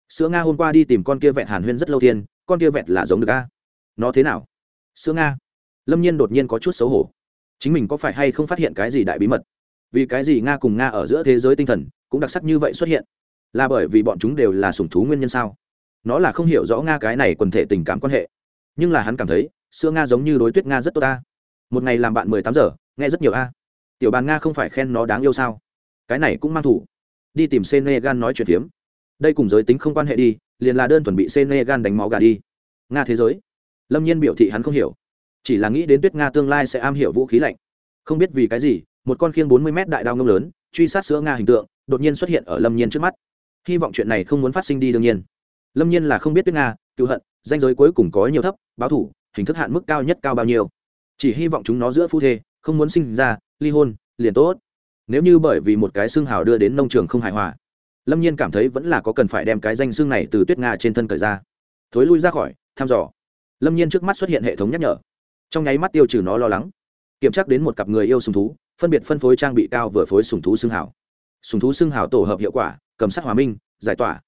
Sữa nga hôm qua đi tìm con kia vẹn hàn huyên rất lâu thiên, con kia vẹn là giống được a. Nó thế nào? Sữa nga. Lâm nhiên đột nhiên có chút xấu hổ. Chính mình có phải hay không phát hiện cái gì đại bí mật? Vì cái gì nga cùng nga ở giữa thế giới tinh thần cũng đặc sắc như vậy xuất hiện? Là bởi vì bọn chúng đều là sủng thú nguyên nhân sao? Nó là không hiểu rõ nga cái này quần thể tình cảm quan hệ. Nhưng là hắn cảm thấy, sữa nga giống như đối tuyết nga rất tốt ta. Một ngày làm bạn mười tám giờ, nghe rất nhiều a. Tiểu bàn nga không phải khen nó đáng yêu sao? Cái này cũng mang thủ. Đi tìm senegal nói chuyện phiếm. Đây cùng giới tính không quan hệ đi, liền là đơn thuần bị senegal đánh máu gà đi. Nga thế giới. Lâm nhiên biểu thị hắn không hiểu. Chỉ là nghĩ đến tuyết nga tương lai sẽ am hiểu vũ khí lạnh. Không biết vì cái gì, một con khiêng bốn mươi mét đại đao ngông lớn, truy sát sữa nga hình tượng, đột nhiên xuất hiện ở lâm nhiên trước mắt. Hy vọng chuyện này không muốn phát sinh đi đương nhiên lâm nhiên là không biết tuyết nga, cựu hận, danh giới cuối cùng có nhiều thấp, báo thủ, hình thức hạn mức cao nhất cao bao nhiêu. Chỉ hy vọng chúng nó giữa phu thê, không muốn sinh ra, ly hôn, liền tốt. Nếu như bởi vì một cái xương hào đưa đến nông trường không hài hòa, lâm nhiên cảm thấy vẫn là có cần phải đem cái danh xương này từ tuyết nga trên thân cởi ra. Thối lui ra khỏi, thăm dò. Lâm nhiên trước mắt xuất hiện hệ thống nhắc nhở. Trong nháy mắt tiêu trừ nó lo lắng. Kiểm tra đến một cặp người yêu sùng thú, phân biệt phân phối trang bị cao vừa phối sùng thú xương hào. Sùng thú xương hào tổ hợp hiệu quả, cầm sát hòa minh, giải tỏa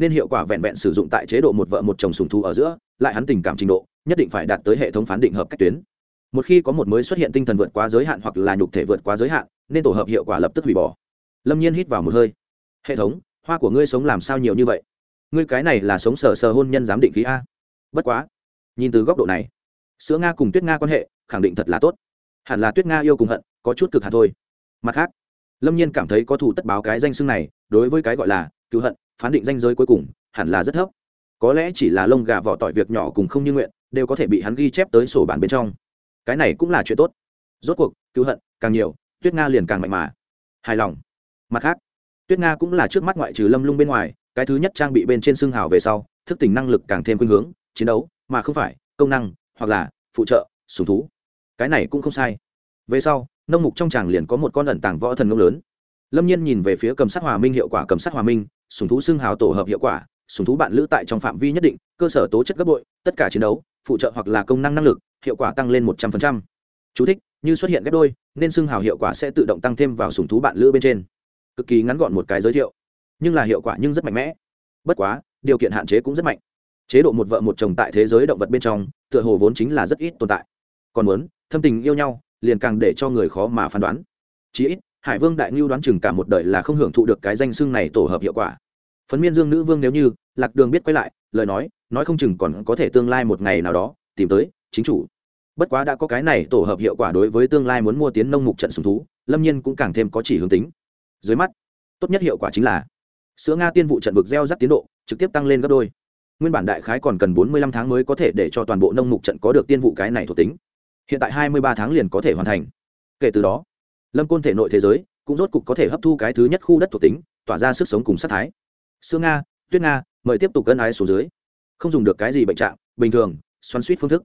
nên hiệu quả vẹn vẹn sử dụng tại chế độ một vợ một chồng sùng thú ở giữa, lại hắn tình cảm trình độ, nhất định phải đạt tới hệ thống phán định hợp cách tuyến. Một khi có một mới xuất hiện tinh thần vượt quá giới hạn hoặc là nhục thể vượt quá giới hạn, nên tổ hợp hiệu quả lập tức hủy bỏ. Lâm nhiên hít vào một hơi. Hệ thống, hoa của ngươi sống làm sao nhiều như vậy? Ngươi cái này là sống sờ sờ hôn nhân giám định khí a. Bất quá, nhìn từ góc độ này, sữa nga cùng tuyết nga quan hệ, khẳng định thật là tốt. Hẳn là tuyết nga yêu cùng hận, có chút cực hạt thôi. Mặt khác, lâm nhiên cảm thấy có thủ tất báo cái danh xưng này, đối với cái gọi là cứu hận phán định danh giới cuối cùng, hẳn là rất thấp. Có lẽ chỉ là lông gà vỏ tỏi việc nhỏ cùng không như nguyện, đều có thể bị hắn ghi chép tới sổ bản bên trong. Cái này cũng là chuyện tốt. Rốt cuộc, cứu hận, càng nhiều, tuyết nga liền càng mạnh mà. Hài lòng. Mặt khác, tuyết nga cũng là trước mắt ngoại trừ lâm lung bên ngoài, cái thứ nhất trang bị bên trên xương hào về sau, thức tỉnh năng lực càng thêm khuynh hướng, chiến đấu, mà không phải, công năng, hoặc là phụ trợ sùng thú. Cái này cũng không sai. Về sau, nông mục trong tràng liền có một con ẩn tàng võ thần ngông lớn. Lâm nhiên nhìn về phía cầm sát hòa minh hiệu quả cầm sát hòa minh sùng thú xương hào tổ hợp hiệu quả sùng thú bạn lữ tại trong phạm vi nhất định cơ sở tố chất gấp bội tất cả chiến đấu phụ trợ hoặc là công năng năng lực hiệu quả tăng lên một trăm linh Chú thích, như xuất hiện ghép đôi nên xưng hào hiệu quả sẽ tự động tăng thêm vào sùng thú bạn lữ bên trên. Cực kỳ ngắn gọn một cái giới thiệu. Nhưng là hiệu quả nhưng rất mạnh mẽ. Bất quá điều kiện hạn chế cũng rất mạnh. Chế độ một vợ một chồng tại thế giới động vật bên trong tựa hồ vốn chính là rất ít tồn tại. Còn muốn thâm tình yêu nhau liền càng để cho người khó mà phán đoán. Chí ít hải vương đại ngưu đoán chừng cả một đời là không hưởng thụ được cái danh xưng này tổ hợp hiệu quả. Phấn miên dương nữ vương nếu như, lạc đường biết quay lại, lời nói nói không chừng còn có thể tương lai một ngày nào đó, tìm tới, chính chủ. Bất quá đã có cái này tổ hợp hiệu quả đối với tương lai muốn mua tiến nông mục trận sùng thú, lâm nhiên cũng càng thêm có chỉ hướng tính. Dưới mắt, tốt nhất hiệu quả chính là, sữa nga tiên vụ trận vực gieo rắc tiến độ, trực tiếp tăng lên gấp đôi. Nguyên bản đại khái còn cần bốn mươi lăm tháng mới có thể để cho toàn bộ nông mục trận có được tiên vụ cái này thuộc tính. Hiện tại hai mươi ba tháng liền có thể hoàn thành. Kể từ đó lâm côn thể nội thế giới cũng rốt cục có thể hấp thu cái thứ nhất khu đất thuộc tính, tỏa ra sức sống cùng sát thái. Sương nga, tuyết nga, mời tiếp tục cân ái số dưới. Không dùng được cái gì bệnh trạng, bình thường, xoắn suýt phương thức.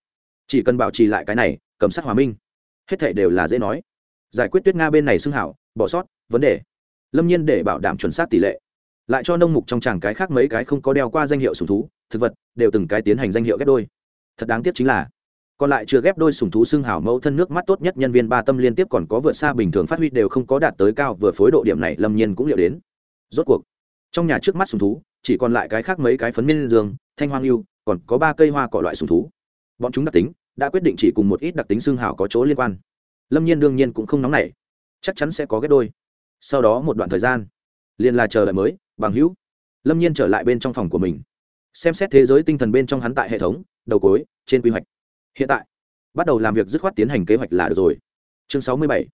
Chỉ cần bảo trì lại cái này, cầm sát hòa minh. Hết thể đều là dễ nói. Giải quyết tuyết nga bên này xưng hảo, bỏ sót, vấn đề. Lâm nhiên để bảo đảm chuẩn xác tỷ lệ. Lại cho nông mục trong tràng cái khác mấy cái không có đeo qua danh hiệu sùng thú, thực vật, đều từng cái tiến hành danh hiệu ghép đôi. Thật đáng tiếc chính là còn lại chưa ghép đôi sùng thú xưng hảo mẫu thân nước mắt tốt nhất nhân viên ba tâm liên tiếp còn có vượt xa bình thường phát huy đều không có đạt tới cao, vừa phối độ điểm này lâm nhiên cũng liệu đến. Rốt cuộc, trong nhà trước mắt sùng thú, chỉ còn lại cái khác mấy cái phấn miên dương, thanh hoang yêu, còn có ba cây hoa cỏ loại sùng thú. Bọn chúng đặc tính, đã quyết định chỉ cùng một ít đặc tính xương hảo có chỗ liên quan. Lâm nhiên đương nhiên cũng không nóng nảy. Chắc chắn sẽ có ghép đôi. Sau đó một đoạn thời gian, liền là chờ đợi mới, bằng hữu. Lâm nhiên trở lại bên trong phòng của mình, xem xét thế giới tinh thần bên trong hắn tại hệ thống, đầu cối trên quy hoạch hiện tại, bắt đầu làm việc dứt khoát tiến hành kế hoạch là được rồi. Chương sáu mươi bảy,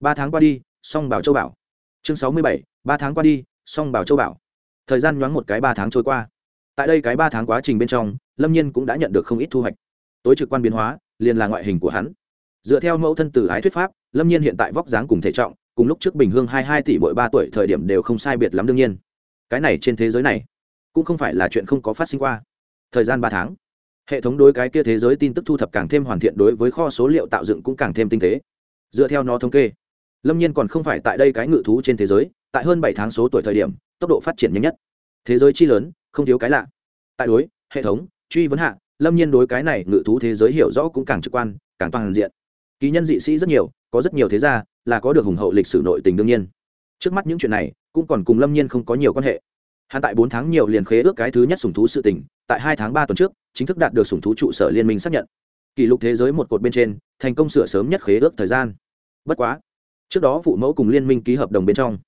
ba tháng qua đi song bảo châu bảo. Chương sáu mươi bảy, ba tháng qua đi song bảo châu bảo. Thời gian nhoáng một cái ba tháng trôi qua. Tại đây cái ba tháng quá trình bên trong, lâm nhiên cũng đã nhận được không ít thu hoạch. Tối trực quan biến hóa, liền là ngoại hình của hắn. Dựa theo mẫu thân từ ái thuyết pháp, lâm nhiên hiện tại vóc dáng cùng thể trọng, cùng lúc trước bình hương hai hai tỷ mỗi ba tuổi thời điểm đều không sai biệt lắm đương nhiên. Cái này trên thế giới này, cũng không phải là chuyện không có phát sinh qua. Thời gian ba tháng hệ thống đối cái kia thế giới tin tức thu thập càng thêm hoàn thiện đối với kho số liệu tạo dựng cũng càng thêm tinh tế. Dựa theo nó thống kê, lâm nhiên còn không phải tại đây cái ngự thú trên thế giới, tại hơn bảy tháng số tuổi thời điểm, tốc độ phát triển nhanh nhất. Thế giới chi lớn, không thiếu cái lạ. Tại đối, hệ thống, truy vấn hạ, lâm nhiên đối cái này ngự thú thế giới hiểu rõ cũng càng trực quan, càng toàn diện. Kỳ nhân dị sĩ rất nhiều, có rất nhiều thế gia, là có được hùng hậu lịch sử nội tình đương nhiên. Trước mắt những chuyện này, cũng còn cùng lâm nhiên không có nhiều quan hệ. Hắn tại bốn tháng nhiều liền khế ước cái thứ nhất sùng thú sự tình, tại hai tháng ba tuần trước chính thức đạt được sủng thú trụ sở liên minh xác nhận. Kỷ lục thế giới một cột bên trên, thành công sửa sớm nhất khế ước thời gian. Bất quá, trước đó phụ mẫu cùng liên minh ký hợp đồng bên trong,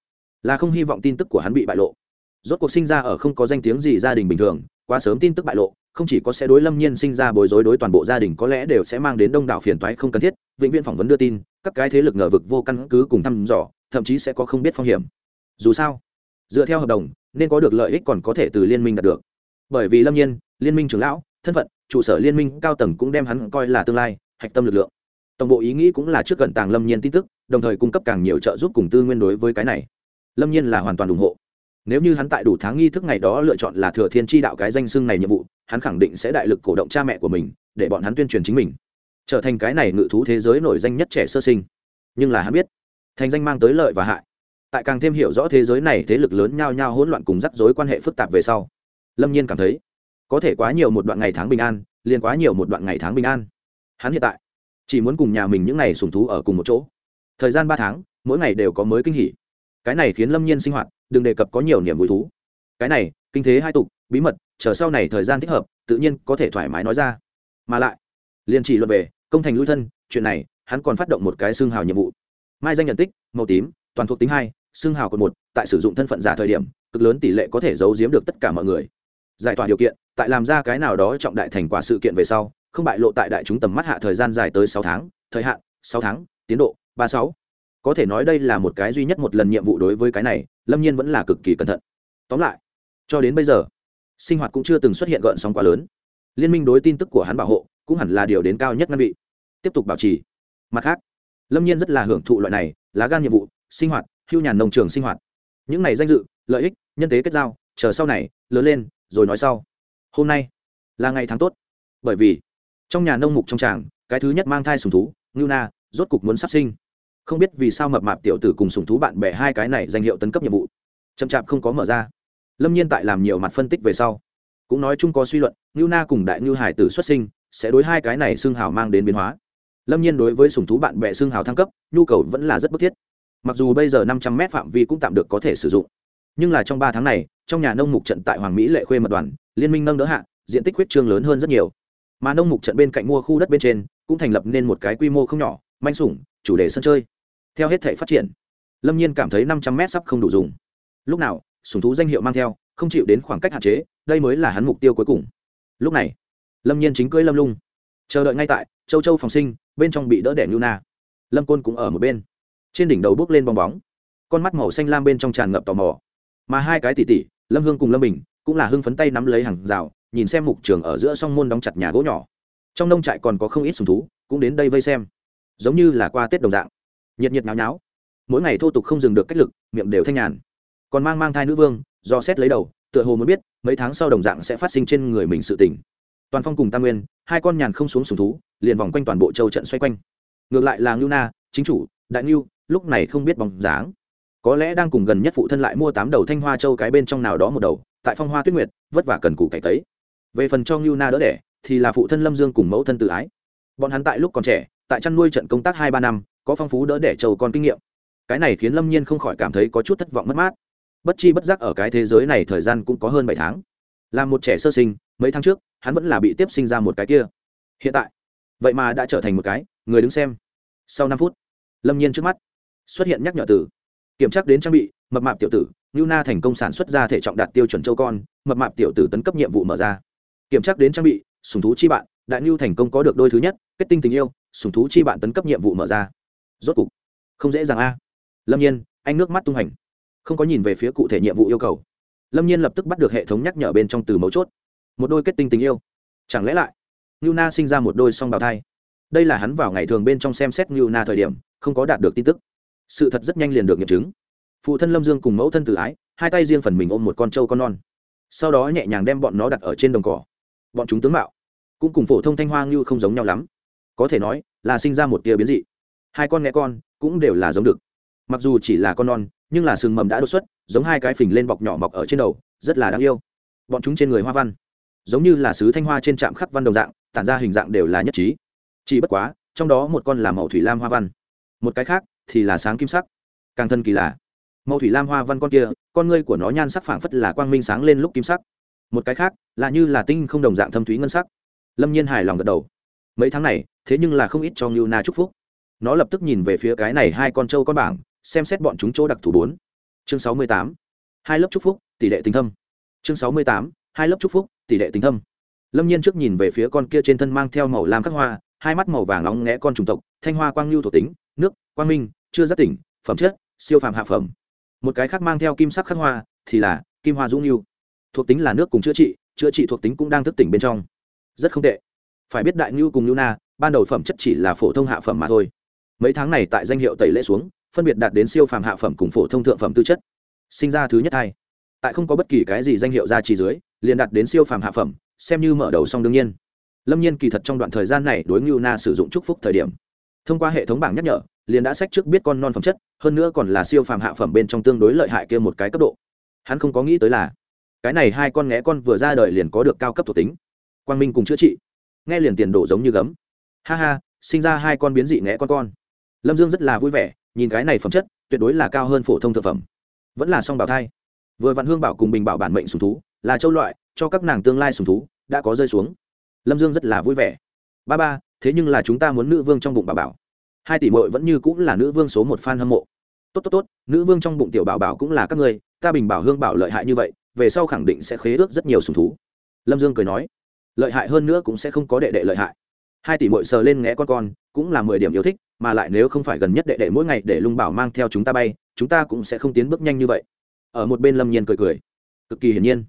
là không hy vọng tin tức của hắn bị bại lộ. Rốt cuộc sinh ra ở không có danh tiếng gì gia đình bình thường, quá sớm tin tức bại lộ, không chỉ có sẽ đối lâm nhiên sinh ra bối rối đối toàn bộ gia đình có lẽ đều sẽ mang đến đông đảo phiền toái không cần thiết, vĩnh viễn phỏng vấn đưa tin, các cái thế lực ngờ vực vô căn cứ cùng thăm dò, thậm chí sẽ có không biết phong hiểm. Dù sao, dựa theo hợp đồng, nên có được lợi ích còn có thể từ liên minh đạt được. Bởi vì lâm nhiên, liên minh trưởng lão thân phận, trụ sở liên minh cao tầng cũng đem hắn coi là tương lai, hạch tâm lực lượng. Tổng bộ ý nghĩ cũng là trước gần tàng lâm nhiên tin tức, đồng thời cung cấp càng nhiều trợ giúp cùng tư nguyên đối với cái này. Lâm nhiên là hoàn toàn ủng hộ. Nếu như hắn tại đủ tháng nghi thức ngày đó lựa chọn là thừa thiên tri đạo cái danh xưng này nhiệm vụ, hắn khẳng định sẽ đại lực cổ động cha mẹ của mình, để bọn hắn tuyên truyền chính mình. Trở thành cái này ngự thú thế giới nổi danh nhất trẻ sơ sinh. Nhưng là hắn biết, thành danh mang tới lợi và hại. Tại càng thêm hiểu rõ thế giới này, thế lực lớn nhao nhao hỗn loạn cùng rắc rối quan hệ phức tạp về sau, lâm nhiên cảm thấy có thể quá nhiều một đoạn ngày tháng bình an, liền quá nhiều một đoạn ngày tháng bình an. Hắn hiện tại chỉ muốn cùng nhà mình những ngày sùng thú ở cùng một chỗ. Thời gian ba tháng, mỗi ngày đều có mới kinh hỉ. Cái này khiến lâm nhiên sinh hoạt, đừng đề cập có nhiều niềm vui thú. Cái này, kinh thế hai tục, bí mật, chờ sau này thời gian thích hợp, tự nhiên có thể thoải mái nói ra. Mà lại, liền chỉ luận về, công thành lui thân, chuyện này, hắn còn phát động một cái xương hào nhiệm vụ. Mai danh nhận tích, màu tím, toàn thuộc tính hai, xương hào cột một, tại sử dụng thân phận giả thời điểm, cực lớn tỷ lệ có thể giấu giếm được tất cả mọi người giải tỏa điều kiện, tại làm ra cái nào đó trọng đại thành quả sự kiện về sau, không bại lộ tại đại chúng tầm mắt hạ thời gian dài tới sáu tháng, thời hạn, sáu tháng, tiến độ, ba sáu. Có thể nói đây là một cái duy nhất một lần nhiệm vụ đối với cái này, lâm nhiên vẫn là cực kỳ cẩn thận. Tóm lại, cho đến bây giờ, sinh hoạt cũng chưa từng xuất hiện gợn sóng quá lớn. Liên minh đối tin tức của hắn bảo hộ, cũng hẳn là điều đến cao nhất ngăn vị. Tiếp tục bảo trì. Mặt khác, lâm nhiên rất là hưởng thụ loại này, lá gan nhiệm vụ, sinh hoạt, hưu nhàn nông trường sinh hoạt. Những này danh dự, lợi ích, nhân tế kết giao, chờ sau này, lớn lên rồi nói sau. Hôm nay là ngày tháng tốt, bởi vì trong nhà nông mục trong tràng, cái thứ nhất mang thai sùng thú, ngưu na, rốt cục muốn sắp sinh. Không biết vì sao mập mạp tiểu tử cùng sùng thú bạn bè hai cái này danh hiệu tấn cấp nhiệm vụ, chậm chạp không có mở ra. Lâm nhiên tại làm nhiều mặt phân tích về sau, cũng nói chung có suy luận, ngưu na cùng đại ngưu hải tử xuất sinh, sẽ đối hai cái này xương hào mang đến biến hóa. Lâm nhiên đối với sùng thú bạn bè xương hào thăng cấp, nhu cầu vẫn là rất bức thiết. Mặc dù bây giờ năm trăm m phạm vi cũng tạm được có thể sử dụng, nhưng là trong ba tháng này trong nhà nông mục trận tại hoàng mỹ lệ khuê mật đoàn, liên minh nâng đỡ hạ, diện tích huyết trương lớn hơn rất nhiều. Mà nông mục trận bên cạnh mua khu đất bên trên, cũng thành lập nên một cái quy mô không nhỏ, manh sủng, chủ đề sân chơi. Theo hết thể phát triển, lâm nhiên cảm thấy năm trăm mét sắp không đủ dùng. Lúc nào, sủng thú danh hiệu mang theo, không chịu đến khoảng cách hạn chế, đây mới là hắn mục tiêu cuối cùng. Lúc này, lâm nhiên chính cưỡi lâm lung. Chờ đợi ngay tại châu châu phòng sinh, bên trong bị đỡ đẻ nhu na lâm côn cũng ở một bên. Trên đỉnh đầu bước lên bong bóng. Con mắt màu xanh lam bên trong tràn ngập tò mò. Mà hai cái tỉ tỉ lâm hương cùng lâm bình cũng là hưng phấn tay nắm lấy hàng rào, nhìn xem mục trường ở giữa song môn đóng chặt nhà gỗ nhỏ. Trong nông trại còn có không ít sùng thú, cũng đến đây vây xem. Giống như là qua tết đồng dạng. Nhiệt nhiệt náo nháo. Mỗi ngày thô tục không dừng được cách lực, miệng đều thanh nhàn. Còn mang mang thai nữ vương, do xét lấy đầu, tựa hồ muốn biết, mấy tháng sau đồng dạng sẽ phát sinh trên người mình sự tỉnh toàn phong cùng tam nguyên, hai con nhàn không xuống sùng thú, liền vòng quanh toàn bộ châu trận xoay quanh. Ngược lại là ngưu na, chính chủ, đại ngưu, lúc này không biết bóng dáng có lẽ đang cùng gần nhất phụ thân lại mua tám đầu thanh hoa châu cái bên trong nào đó một đầu, tại phong hoa tuyết nguyệt, vất vả cần củ cải tấy. Về phần cho ngưu na đỡ đẻ, thì là phụ thân lâm dương cùng mẫu thân tự ái. Bọn hắn tại lúc còn trẻ, tại chăn nuôi trận công tác hai ba năm, có phong phú đỡ đẻ châu con kinh nghiệm. Cái này khiến lâm nhiên không khỏi cảm thấy có chút thất vọng mất mát. Bất chi bất giác ở cái thế giới này thời gian cũng có hơn bảy tháng. Là một trẻ sơ sinh, mấy tháng trước, hắn vẫn là bị tiếp sinh ra một cái kia. Hiện tại, vậy mà đã trở thành một cái, người đứng xem. Sau năm phút, lâm nhiên trước mắt xuất hiện nhắc nhở từ kiểm tra đến trang bị, mập mạp tiểu tử ngưu na thành công sản xuất ra thể trọng đạt tiêu chuẩn châu con, mập mạp tiểu tử tấn cấp nhiệm vụ mở ra. Kiểm tra đến trang bị, sùng thú chi bạn, đại ngưu thành công có được đôi thứ nhất, kết tinh tình yêu, sùng thú chi bạn tấn cấp nhiệm vụ mở ra. Rốt cục, không dễ dàng a. Lâm nhiên, anh nước mắt tung hành. Không có nhìn về phía cụ thể nhiệm vụ yêu cầu. Lâm nhiên lập tức bắt được hệ thống nhắc nhở bên trong từ mấu chốt. Một đôi kết tinh tình yêu. Chẳng lẽ lại ngưu na sinh ra một đôi song bào thai? Đây là hắn vào ngày thường bên trong xem xét ngưu na thời điểm, không có đạt được tin tức sự thật rất nhanh liền được nghiệm chứng. Phụ thân lâm dương cùng mẫu thân tự ái, hai tay riêng phần mình ôm một con trâu con non. Sau đó nhẹ nhàng đem bọn nó đặt ở trên đồng cỏ. Bọn chúng tướng mạo cũng cùng phổ thông thanh hoa ngưu không giống nhau lắm. Có thể nói là sinh ra một tia biến dị. Hai con nghe con cũng đều là giống được. Mặc dù chỉ là con non, nhưng là sừng mầm đã đột xuất, giống hai cái phình lên bọc nhỏ mọc ở trên đầu, rất là đáng yêu. Bọn chúng trên người hoa văn, giống như là sứ thanh hoa trên trạm khắc văn đồng dạng, tản ra hình dạng đều là nhất trí. Chỉ bất quá, trong đó một con là màu thủy lam hoa văn. Một cái khác thì là sáng kim sắc. Càng thân kỳ lạ màu thủy lam hoa văn con kia, con ngươi của nó nhan sắc phảng phất là quang minh sáng lên lúc kim sắc. Một cái khác, là như là tinh không đồng dạng thâm thúy ngân sắc. Lâm nhiên hài lòng gật đầu. Mấy tháng này, thế nhưng là không ít cho ngưu na chúc phúc. Nó lập tức nhìn về phía cái này hai con trâu con bảng, xem xét bọn chúng chỗ đặc thù bốn. Chương sáu mươi tám, hai lớp chúc phúc, tỷ lệ tình thâm. Chương sáu mươi tám, hai lớp chúc phúc, tỷ lệ tình thâm. Lâm nhiên trước nhìn về phía con kia trên thân mang theo màu lam khắc hoa, hai mắt màu vàng nóng nghẽ con trùng tộc, thanh hoa quang lưu thuộc tính, nước, quang minh chưa giác tỉnh, phẩm chất, siêu phàm hạ phẩm. Một cái khác mang theo kim sắc khắc hoa thì là kim hoa dũng yêu thuộc tính là nước cùng chữa trị chữa trị thuộc tính cũng đang thức tỉnh bên trong. Rất không tệ. Phải biết đại ngưu cùng nhu na, ban đầu phẩm chất chỉ là phổ thông hạ phẩm mà thôi. Mấy tháng này tại danh hiệu tẩy lễ xuống, phân biệt đạt đến siêu phàm hạ phẩm cùng phổ thông thượng phẩm tư chất. Sinh ra thứ nhất hai tại không có bất kỳ cái gì danh hiệu ra chỉ dưới, liền đạt đến siêu phàm hạ phẩm, xem như mở đầu xong đương nhiên. Lâm nhiên kỳ thật trong đoạn thời gian này đối ngưu na sử dụng chúc phúc thời điểm. Thông qua hệ thống bảng nhắc nhở liền đã sách trước biết con non phẩm chất, hơn nữa còn là siêu phàm hạ phẩm bên trong tương đối lợi hại kia một cái cấp độ. Hắn không có nghĩ tới là, cái này hai con nghé con vừa ra đời liền có được cao cấp thuộc tính. Quang minh cùng chữa trị. Nghe liền tiền đổ giống như gấm. Ha ha, sinh ra hai con biến dị nghé con con. Lâm dương rất là vui vẻ, nhìn cái này phẩm chất, tuyệt đối là cao hơn phổ thông thực phẩm. Vẫn là song bảo thai. Vừa vạn hương bảo cùng bình bảo bản mệnh sùng thú, là châu loại, cho các nàng tương lai sùng thú, đã có rơi xuống. Lâm dương rất là vui vẻ. Ba ba, thế nhưng là chúng ta muốn nữ vương trong bụng bà bảo hai tỷ mội vẫn như cũng là nữ vương số một f a n hâm mộ. Tốt tốt tốt, nữ vương trong bụng tiểu bảo bảo cũng là các ngươi, ta bình bảo hương bảo lợi hại như vậy, về sau khẳng định sẽ khế ước rất nhiều sùng thú. Lâm dương cười nói, lợi hại hơn nữa cũng sẽ không có đệ đệ lợi hại. Hai tỷ mội sờ lên ngẽ con con, cũng là mười điểm yêu thích, mà lại nếu không phải gần nhất đệ đệ mỗi ngày để lung bảo mang theo chúng ta bay, chúng ta cũng sẽ không tiến bước nhanh như vậy. Ở một bên lâm nhiên cười cười, cực kỳ hiển nhiên.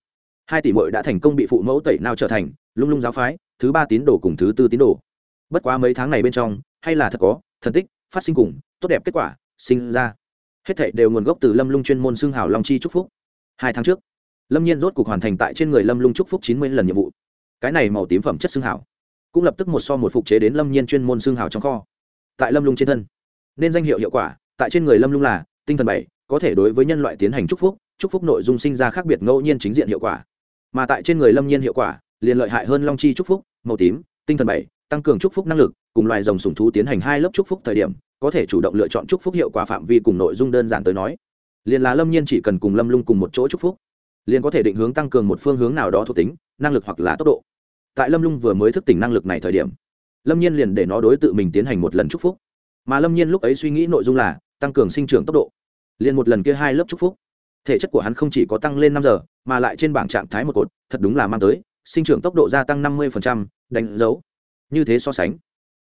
Hai tỷ mội đã thành công bị phụ mẫu tẩy nào trở thành lung lung giáo phái, thứ ba tín đồ cùng thứ tư tín đồ. Bất quá mấy tháng này bên trong hay là thật có, thần tích, phát sinh cùng, tốt đẹp kết quả, sinh ra. Hết thảy đều nguồn gốc từ lâm lung chuyên môn xương hào long chi chúc phúc. Hai tháng trước, lâm nhiên rốt cuộc hoàn thành tại trên người lâm lung chúc phúc chín mươi lần nhiệm vụ. Cái này màu tím phẩm chất xương hào, cũng lập tức một so một phục chế đến lâm nhiên chuyên môn xương hào trong kho. Tại lâm lung trên thân, nên danh hiệu hiệu quả, tại trên người lâm lung là, tinh thần bảy, có thể đối với nhân loại tiến hành chúc phúc chúc phúc nội dung sinh ra khác biệt ngẫu nhiên chính diện hiệu quả. Mà tại trên người lâm nhiên hiệu quả, liền lợi hại hơn long chi chúc phúc, màu tím, tinh thần bảy, tăng cường chúc phúc năng lực cùng loài rồng sùng thú tiến hành hai lớp chúc phúc thời điểm, có thể chủ động lựa chọn chúc phúc hiệu quả phạm vi cùng nội dung đơn giản tới nói. Liền là lâm nhiên chỉ cần cùng lâm lung cùng một chỗ chúc phúc, liền có thể định hướng tăng cường một phương hướng nào đó thuộc tính, năng lực hoặc là tốc độ. Tại lâm lung vừa mới thức tỉnh năng lực này thời điểm, lâm nhiên liền để nó đối tự mình tiến hành một lần chúc phúc. Mà lâm nhiên lúc ấy suy nghĩ nội dung là tăng cường sinh trưởng tốc độ. Liền một lần kia hai lớp chúc phúc, thể chất của hắn không chỉ có tăng lên năm giờ, mà lại trên bảng trạng thái một cột, thật đúng là mang tới, sinh trưởng tốc độ gia tăng năm mươi đánh dấu. Như thế so sánh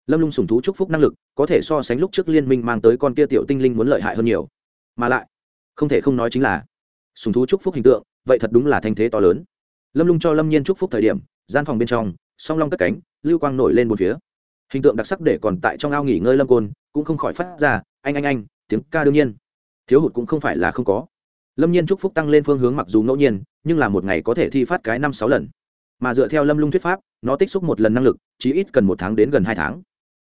lâm lung sùng thú chúc phúc năng lực, có thể so sánh lúc trước liên minh mang tới con kia tiểu tinh linh muốn lợi hại hơn nhiều. Mà lại, không thể không nói chính là, sùng thú chúc phúc hình tượng, vậy thật đúng là thanh thế to lớn. Lâm lung cho lâm nhiên chúc phúc thời điểm, gian phòng bên trong, song long cất cánh, lưu quang nổi lên một phía. Hình tượng đặc sắc để còn tại trong ao nghỉ ngơi lâm côn, cũng không khỏi phát ra, anh anh anh, tiếng ca đương nhiên. Thiếu hụt cũng không phải là không có. Lâm nhiên chúc phúc tăng lên phương hướng mặc dù ngẫu nhiên, nhưng là một ngày có thể thi phát cái năm sáu lần. Mà dựa theo lâm lung thuyết pháp, nó tích xúc một lần năng lực, chí ít cần một tháng đến gần hai tháng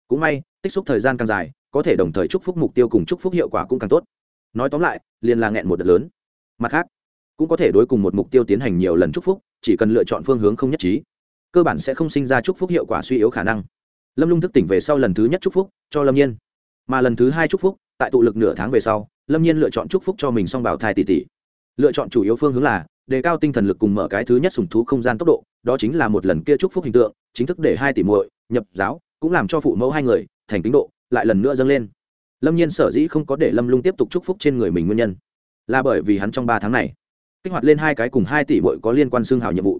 cũng may, tích xúc thời gian càng dài, có thể đồng thời chúc phúc mục tiêu cùng chúc phúc hiệu quả cũng càng tốt. Nói tóm lại, liền là nghẹn một đợt lớn. Mặt khác, cũng có thể đối cùng một mục tiêu tiến hành nhiều lần chúc phúc, chỉ cần lựa chọn phương hướng không nhất trí, cơ bản sẽ không sinh ra chúc phúc hiệu quả suy yếu khả năng. Lâm lung thức tỉnh về sau lần thứ nhất chúc phúc, cho lâm nhiên. Mà lần thứ hai chúc phúc, tại tụ lực nửa tháng về sau, lâm nhiên lựa chọn chúc phúc cho mình song bảo thai tỷ tỷ. Lựa chọn chủ yếu phương hướng là, đề cao tinh thần lực cùng mở cái thứ nhất sùng thú không gian tốc độ, đó chính là một lần kia chúc phúc hình tượng, chính thức để hai tỷ muội nhập giáo cũng làm cho phụ mẫu hai người thành tín độ lại lần nữa dâng lên. Lâm nhiên sở dĩ không có để lâm lung tiếp tục chúc phúc trên người mình nguyên nhân là bởi vì hắn trong ba tháng này kích hoạt lên hai cái cùng hai tỷ bội có liên quan xương hào nhiệm vụ.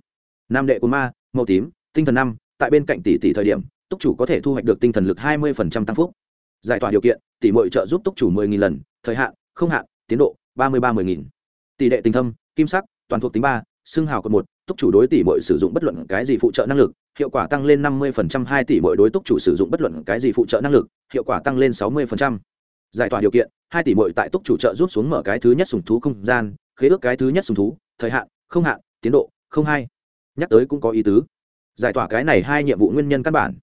Nam đệ của ma, màu tím, tinh thần năm, tại bên cạnh tỷ tỷ thời điểm, túc chủ có thể thu hoạch được tinh thần lực hai mươi tăng phúc. Giải tỏa điều kiện, tỷ bội trợ giúp túc chủ mười nghìn lần, thời hạn, không hạn, tiến độ, ba mươi ba mươi nghìn. Tỷ đệ tình thâm, kim sắc, toàn thuộc tính ba, xương hào cột một, túc chủ đối tỷ bội sử dụng bất luận cái gì phụ trợ năng lực hiệu quả tăng lên năm mươi hai tỷ mỗi đối túc chủ sử dụng bất luận cái gì phụ trợ năng lực, hiệu quả tăng lên sáu mươi giải tỏa điều kiện, hai tỷ mỗi tại túc chủ trợ giúp xuống mở cái thứ nhất sùng thú không gian, khế ước cái thứ nhất sùng thú, thời hạn, không hạn, tiến độ, không hai. Nhắc tới cũng có ý tứ. Giải tỏa cái này hai nhiệm vụ nguyên nhân căn bản.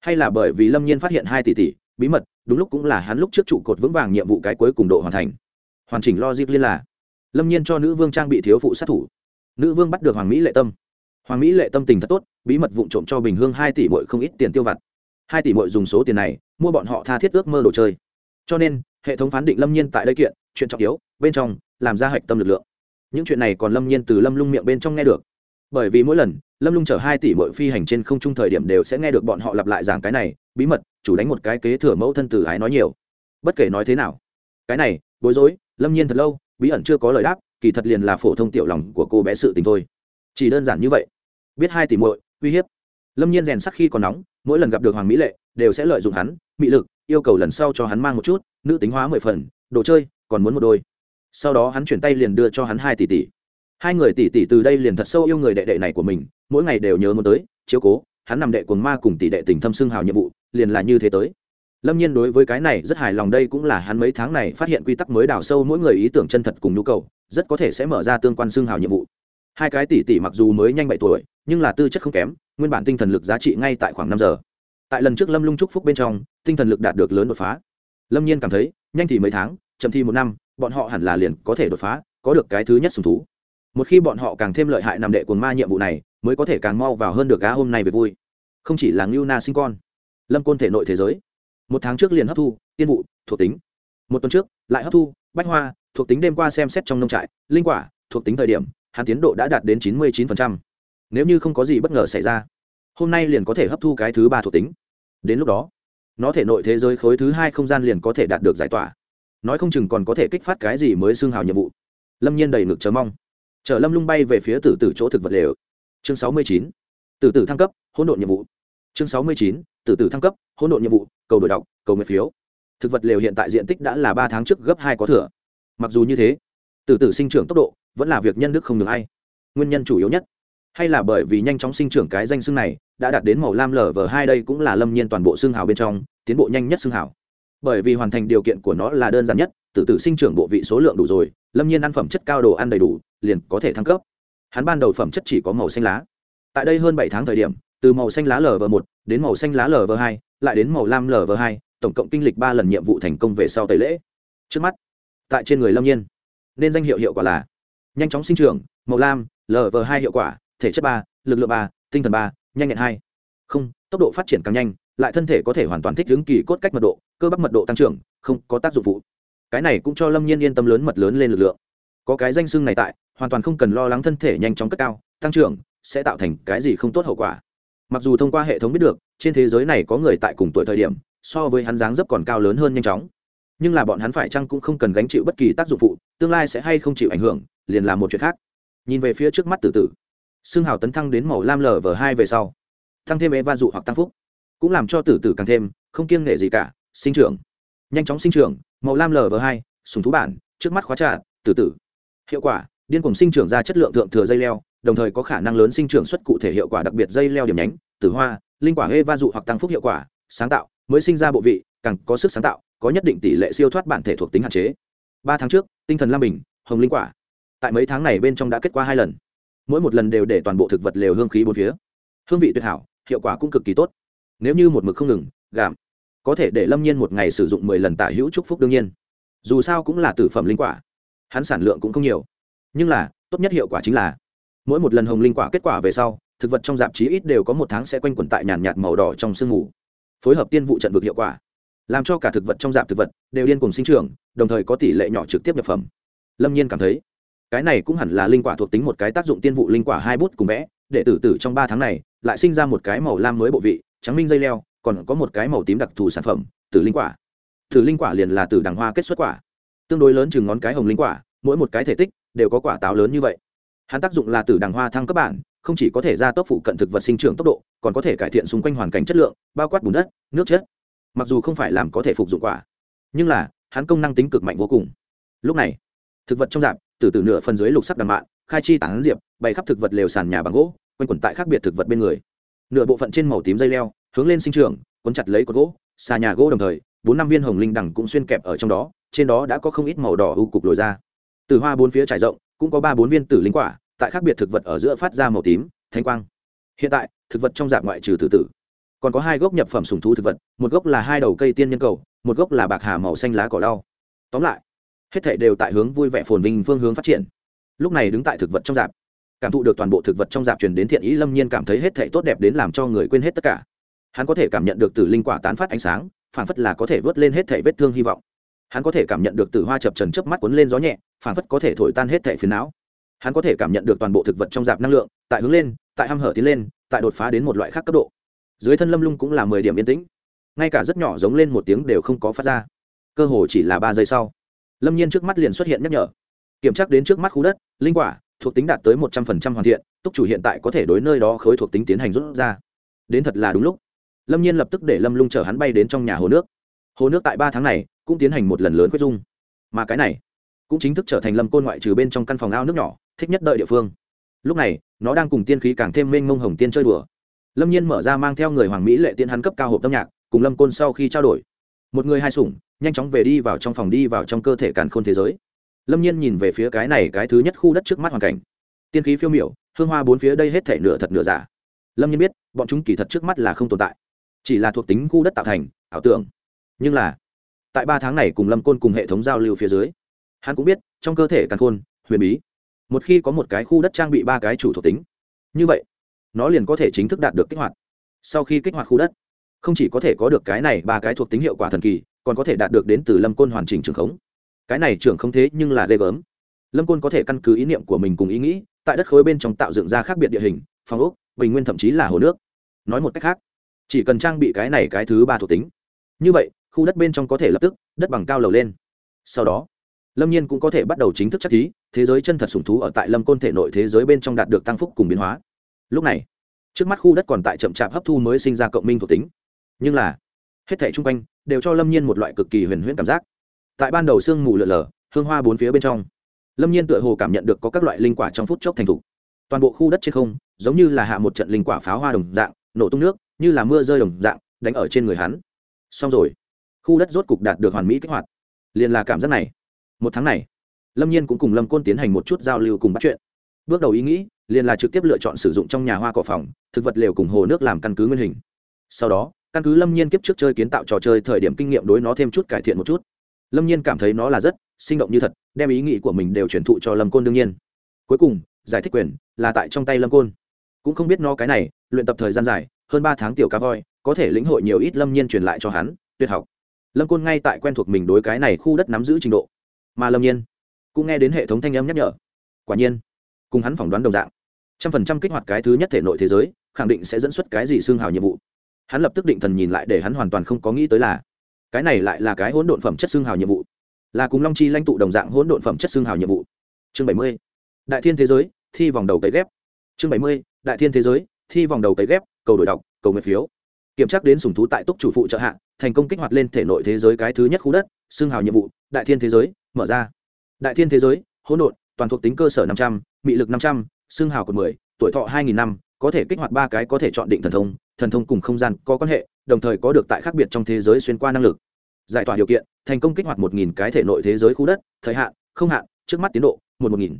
Hay là bởi vì lâm nhiên phát hiện hai tỷ tỷ, bí mật, đúng lúc cũng là hắn lúc trước trụ cột vững vàng nhiệm vụ cái cuối cùng độ hoàn thành. Hoàn chỉnh logic liên là, lâm nhiên cho nữ vương trang bị thiếu phụ sát thủ. Nữ vương bắt được hoàng mỹ lệ tâm. Hoàng mỹ lệ tâm tình thật tốt bí mật vụng trộm cho bình hương hai tỷ mội không ít tiền tiêu vặt. Hai tỷ mội dùng số tiền này, mua bọn họ tha thiết ước mơ đồ chơi. Cho nên, hệ thống phán định lâm nhiên tại đây kiện, chuyện trọng yếu, bên trong, làm ra hạch tâm lực lượng. Những chuyện này còn lâm nhiên từ lâm lung miệng bên trong nghe được. Bởi vì mỗi lần, lâm lung chở hai tỷ mội phi hành trên không trung thời điểm đều sẽ nghe được bọn họ lặp lại giảng cái này, bí mật, chủ đánh một cái kế thừa mẫu thân từ ái nói nhiều. Bất kể nói thế nào, cái này, bối rối, lâm nhiên thật lâu, bí ẩn chưa có lời đáp, kỳ thật liền là phổ thông tiểu lòng của cô bé sự tình thôi. Chỉ đơn giản như vậy. Biết hai tỷ muội uy hiếp. Lâm nhiên rèn sắc khi còn nóng, mỗi lần gặp được hoàng mỹ lệ, đều sẽ lợi dụng hắn, mị lực, yêu cầu lần sau cho hắn mang một chút, nữ tính hóa mười phần, đồ chơi, còn muốn một đôi. Sau đó hắn chuyển tay liền đưa cho hắn hai tỷ tỷ. Hai người tỷ tỷ từ đây liền thật sâu yêu người đệ đệ này của mình, mỗi ngày đều nhớ muốn tới, chiếu cố, hắn nằm đệ cuồng ma cùng tỷ đệ tình thâm xưng hào nhiệm vụ, liền là như thế tới. Lâm nhiên đối với cái này rất hài lòng, đây cũng là hắn mấy tháng này phát hiện quy tắc mới đào sâu mỗi người ý tưởng chân thật cùng nhu cầu, rất có thể sẽ mở ra tương quan xưng hào nhiệm vụ. Hai cái tỷ tỷ mặc dù mới nhanh bảy tuổi nhưng là tư chất không kém, nguyên bản tinh thần lực giá trị ngay tại khoảng năm giờ. Tại lần trước lâm lung trúc phúc bên trong, tinh thần lực đạt được lớn đột phá. Lâm nhiên cảm thấy, nhanh thì mấy tháng, chậm thì một năm, bọn họ hẳn là liền có thể đột phá, có được cái thứ nhất sùng thú. Một khi bọn họ càng thêm lợi hại nằm đệ cuồng ma nhiệm vụ này, mới có thể càng mau vào hơn được cá hôm nay về vui. Không chỉ là ngưu na sinh con, lâm côn thể nội thế giới. Một tháng trước liền hấp thu, tiên vụ, thuộc tính. Một tuần trước, lại hấp thu, bách hoa, thuộc tính đêm qua xem xét trong nông trại, linh quả, thuộc tính thời điểm hắn tiến độ đã đạt đến chín mươi chín nếu như không có gì bất ngờ xảy ra, hôm nay liền có thể hấp thu cái thứ ba thuộc tính. Đến lúc đó, nó thể nội thế giới khối thứ hai không gian liền có thể đạt được giải tỏa. Nói không chừng còn có thể kích phát cái gì mới xương hào nhiệm vụ. Lâm nhiên đầy ngực chờ mong. Chở lâm lung bay về phía tử tử chỗ thực vật lều. Chương sáu mươi chín, tử tử thăng cấp, hỗn độn nhiệm vụ. Chương sáu mươi chín, tử tử thăng cấp, hỗn độn nhiệm vụ, cầu đổi đọc, cầu nguyện phiếu. Thực vật lều hiện tại diện tích đã là ba tháng trước gấp hai có thừa. Mặc dù như thế, tử tử sinh trưởng tốc độ vẫn là việc nhân đức không ngừng hay. nguyên nhân chủ yếu nhất hay là bởi vì nhanh chóng sinh trưởng cái danh xưng này, đã đạt đến màu lam lở vờ hai đây cũng là lâm nhiên toàn bộ xương hào bên trong, tiến bộ nhanh nhất xương hào. Bởi vì hoàn thành điều kiện của nó là đơn giản nhất, tự tử sinh trưởng bộ vị số lượng đủ rồi, lâm nhiên ăn phẩm chất cao đồ ăn đầy đủ, liền có thể thăng cấp. Hắn ban đầu phẩm chất chỉ có màu xanh lá. Tại đây hơn bảy tháng thời điểm, từ màu xanh lá lv một đến màu xanh lá lv hai, lại đến màu lam lv hai, tổng cộng kinh lịch ba lần nhiệm vụ thành công về sau tẩy lễ. Trước mắt, tại trên người lâm nhiên, nên danh hiệu hiệu quả là nhanh chóng sinh trưởng, màu lam lv hai hiệu quả thể chất ba, lực lượng ba, tinh thần ba, nhanh nhẹn hai. Không, tốc độ phát triển càng nhanh, lại thân thể có thể hoàn toàn thích ứng kỳ cốt cách mật độ, cơ bắp mật độ tăng trưởng, không có tác dụng phụ. Cái này cũng cho lâm nhiên yên tâm lớn mật lớn lên lực lượng. Có cái danh xưng này tại, hoàn toàn không cần lo lắng thân thể nhanh chóng cất cao, tăng trưởng, sẽ tạo thành cái gì không tốt hậu quả. Mặc dù thông qua hệ thống biết được, trên thế giới này có người tại cùng tuổi thời điểm, so với hắn dáng dấp còn cao lớn hơn nhanh chóng. Nhưng là bọn hắn phải chăng cũng không cần gánh chịu bất kỳ tác dụng phụ, tương lai sẽ hay không chịu ảnh hưởng, liền là một chuyện khác. Nhìn về phía trước mắt từ từ xương hào tấn thăng đến màu lam lở vở hai về sau. Tăng thêm eva dụ hoặc tăng phúc. Cũng làm cho tử tử càng thêm, không kiêng nghệ gì cả, sinh trưởng. Nhanh chóng sinh trưởng, màu lam lở vở hai, sùng thú bản, trước mắt khóa trả tử tử. Hiệu quả, điên cùng sinh trưởng ra chất lượng thượng thừa dây leo, đồng thời có khả năng lớn sinh trưởng xuất cụ thể hiệu quả đặc biệt dây leo điểm nhánh, tử hoa, linh quả hê va dụ hoặc tăng phúc hiệu quả, sáng tạo, mới sinh ra bộ vị, càng có sức sáng tạo, có nhất định tỷ lệ siêu thoát bản thể thuộc tính hạn chế. Ba tháng trước, tinh thần lam bình, hồng linh quả. Tại mấy tháng này bên trong đã kết qua hai lần mỗi một lần đều để toàn bộ thực vật lều hương khí bốn phía. Hương vị tuyệt hảo, hiệu quả cũng cực kỳ tốt. Nếu như một mực không ngừng gạm có thể để lâm nhiên một ngày sử dụng mười lần tả hữu trúc phúc đương nhiên. Dù sao cũng là tử phẩm linh quả, hắn sản lượng cũng không nhiều. Nhưng là, tốt nhất hiệu quả chính là, mỗi một lần hồng linh quả kết quả về sau, thực vật trong dạp chí ít đều có một tháng sẽ quanh quẩn tại nhàn nhạt màu đỏ trong sương mù. Phối hợp tiên vụ trận vực hiệu quả, làm cho cả thực vật trong dạp thực vật đều điên cùng sinh trưởng, đồng thời có tỷ lệ nhỏ trực tiếp nhập phẩm. Lâm nhiên cảm thấy cái này cũng hẳn là linh quả thuộc tính một cái tác dụng tiên vụ linh quả hai bút cùng vẽ để tử tử trong ba tháng này, lại sinh ra một cái màu lam mới bộ vị, trắng minh dây leo, còn có một cái màu tím đặc thù sản phẩm, tử linh quả. Tử linh quả liền là tử đằng hoa kết xuất quả. Tương đối lớn chừng ngón cái hồng linh quả, mỗi một cái thể tích đều có quả táo lớn như vậy. Hắn tác dụng là tử đằng hoa thăng cấp bản, không chỉ có thể gia tốc phụ cận thực vật sinh trưởng tốc độ, còn có thể cải thiện xung quanh hoàn cảnh chất lượng, bao quát bùn đất, nước chất mặc dù không phải làm có thể phục dụng quả, nhưng là, hắn công năng tính cực mạnh vô cùng. Lúc này, thực vật trong dạp từ từ nửa phần dưới lục sắc đằng mạn, khai chi tán diệp, bày khắp thực vật lều sàn nhà bằng gỗ, quanh quần tại khác biệt thực vật bên người. Nửa bộ phận trên màu tím dây leo, hướng lên sinh trường cuốn chặt lấy cột gỗ, xà nhà gỗ đồng thời, bốn năm viên hồng linh đằng cũng xuyên kẹp ở trong đó, trên đó đã có không ít màu đỏ u cục lồi ra. Từ hoa bốn phía trải rộng, cũng có ba bốn viên tử linh quả, tại khác biệt thực vật ở giữa phát ra màu tím, thanh quang. Hiện tại, thực vật trong dạng ngoại trừ tử tử. Còn có hai gốc nhập phẩm sùng thú thực vật, một gốc là hai đầu cây tiên nhân cầu, một gốc là bạc hà màu xanh lá cỏ đau tóm lại hết thảy đều tại hướng vui vẻ phồn vinh phương hướng phát triển. Lúc này đứng tại thực vật trong dạp, cảm thụ được toàn bộ thực vật trong dạp truyền đến thiện ý lâm nhiên cảm thấy hết thảy tốt đẹp đến làm cho người quên hết tất cả. Hắn có thể cảm nhận được từ linh quả tán phát ánh sáng, phản phất là có thể vớt lên hết thảy vết thương hy vọng. Hắn có thể cảm nhận được từ hoa chập trần chớp mắt cuốn lên gió nhẹ, phản phất có thể thổi tan hết thảy phiền não. Hắn có thể cảm nhận được toàn bộ thực vật trong dạp năng lượng, tại hướng lên, tại hăm hở tiến lên, tại đột phá đến một loại khác cấp độ. Dưới thân lâm lung cũng là mười điểm yên tĩnh. Ngay cả rất nhỏ giống lên một tiếng đều không có phát ra. Cơ hồ chỉ là ba giây sau lâm nhiên trước mắt liền xuất hiện nhắc nhở. Kiểm tra đến trước mắt khu đất, linh quả, thuộc tính đạt tới một trăm phần trăm hoàn thiện, túc chủ hiện tại có thể đối nơi đó khối thuộc tính tiến hành rút ra. Đến thật là đúng lúc. Lâm nhiên lập tức để lâm lung chở hắn bay đến trong nhà hồ nước. Hồ nước tại ba tháng này cũng tiến hành một lần lớn quyết dung. Mà cái này cũng chính thức trở thành lâm côn ngoại trừ bên trong căn phòng ao nước nhỏ, thích nhất đợi địa phương. Lúc này, nó đang cùng tiên khí càng thêm mênh mông hồng tiên chơi đùa. Lâm nhiên mở ra mang theo người hoàng mỹ lệ tiên hắn cấp cao hộp âm nhạc, cùng lâm côn sau khi trao đổi một người hai sủng, nhanh chóng về đi vào trong phòng đi vào trong cơ thể càn khôn thế giới. Lâm nhiên nhìn về phía cái này cái thứ nhất khu đất trước mắt hoàn cảnh. Tiên khí phiêu miểu, hương hoa bốn phía đây hết thể nửa thật nửa giả. Lâm nhiên biết, bọn chúng kỳ thật trước mắt là không tồn tại. Chỉ là thuộc tính khu đất tạo thành, ảo tưởng. Nhưng là, tại ba tháng này cùng lâm côn cùng hệ thống giao lưu phía dưới, hắn cũng biết, trong cơ thể càn khôn, huyền bí, một khi có một cái khu đất trang bị ba cái chủ thuộc tính, như vậy, nó liền có thể chính thức đạt được kích hoạt. Sau khi kích hoạt khu đất không chỉ có thể có được cái này ba cái thuộc tính hiệu quả thần kỳ, còn có thể đạt được đến từ lâm côn hoàn chỉnh trường khống. Cái này trưởng không thế nhưng là ghê gớm. Lâm côn có thể căn cứ ý niệm của mình cùng ý nghĩ, tại đất khối bên trong tạo dựng ra khác biệt địa hình, phòng ốc, bình nguyên thậm chí là hồ nước. Nói một cách khác, chỉ cần trang bị cái này cái thứ ba thuộc tính. Như vậy, khu đất bên trong có thể lập tức, đất bằng cao lầu lên. Sau đó, lâm nhiên cũng có thể bắt đầu chính thức chắc thí, thế giới chân thật sùng thú ở tại lâm côn thể nội thế giới bên trong đạt được tăng phúc cùng biến hóa. Lúc này, trước mắt khu đất còn tại chậm chạp hấp thu mới sinh ra cộng minh thuộc tính nhưng là, hết thảy chung quanh đều cho lâm nhiên một loại cực kỳ huyền huyễn cảm giác. Tại ban đầu sương mù lượn lờ hương hoa bốn phía bên trong, lâm nhiên tựa hồ cảm nhận được có các loại linh quả trong phút chốc thành thục. Toàn bộ khu đất trên không, giống như là hạ một trận linh quả pháo hoa đồng dạng, nổ tung nước, như là mưa rơi đồng dạng, đánh ở trên người hắn. Xong rồi, khu đất rốt cục đạt được hoàn mỹ kích hoạt. Liền là cảm giác này. Một tháng này, lâm nhiên cũng cùng lâm côn tiến hành một chút giao lưu cùng bắt chuyện. Bước đầu ý nghĩ, liền là trực tiếp lựa chọn sử dụng trong nhà hoa cỏ phòng, thực vật lều cùng hồ nước làm căn cứ nguyên hình. Sau đó căn cứ lâm nhiên kiếp trước chơi kiến tạo trò chơi thời điểm kinh nghiệm đối nó thêm chút cải thiện một chút lâm nhiên cảm thấy nó là rất sinh động như thật đem ý nghĩ của mình đều truyền thụ cho lâm côn đương nhiên cuối cùng giải thích quyền là tại trong tay lâm côn cũng không biết nó cái này luyện tập thời gian dài hơn ba tháng tiểu cá voi có thể lĩnh hội nhiều ít lâm nhiên truyền lại cho hắn tuyệt học lâm côn ngay tại quen thuộc mình đối cái này khu đất nắm giữ trình độ mà lâm nhiên cũng nghe đến hệ thống thanh âm nhắc nhở quả nhiên cùng hắn phỏng đoán đồng dạng trăm phần trăm kích hoạt cái thứ nhất thể nội thế giới khẳng định sẽ dẫn xuất cái gì xương hào nhiệm vụ hắn lập tức định thần nhìn lại để hắn hoàn toàn không có nghĩ tới là, cái này lại là cái hỗn độn phẩm chất xương hào nhiệm vụ, là cùng long chi lãnh tụ đồng dạng hỗn độn phẩm chất xương hào nhiệm vụ. Chương bảy mươi, đại thiên thế giới, thi vòng đầu cấy ghép. Chương bảy mươi, đại thiên thế giới, thi vòng đầu cấy ghép, cầu đổi đọc, cầu nguyện phiếu. Kiểm tra đến sùng thú tại túc chủ phụ trợ hạ, thành công kích hoạt lên thể nội thế giới cái thứ nhất khu đất, xương hào nhiệm vụ, đại thiên thế giới, mở ra. Đại thiên thế giới, hỗn độn, toàn thuộc tính cơ sở năm trăm, mị lực năm trăm, xương hào còn mười, tuổi thọ hai nghìn năm có thể kích hoạt ba cái có thể chọn định thần thông thần thông cùng không gian có quan hệ, đồng thời có được tại khác biệt trong thế giới xuyên qua năng lực. Giải tỏa điều kiện, thành công kích hoạt một nghìn cái thể nội thế giới khu đất, thời hạn, không hạn, trước mắt tiến độ, một một nghìn.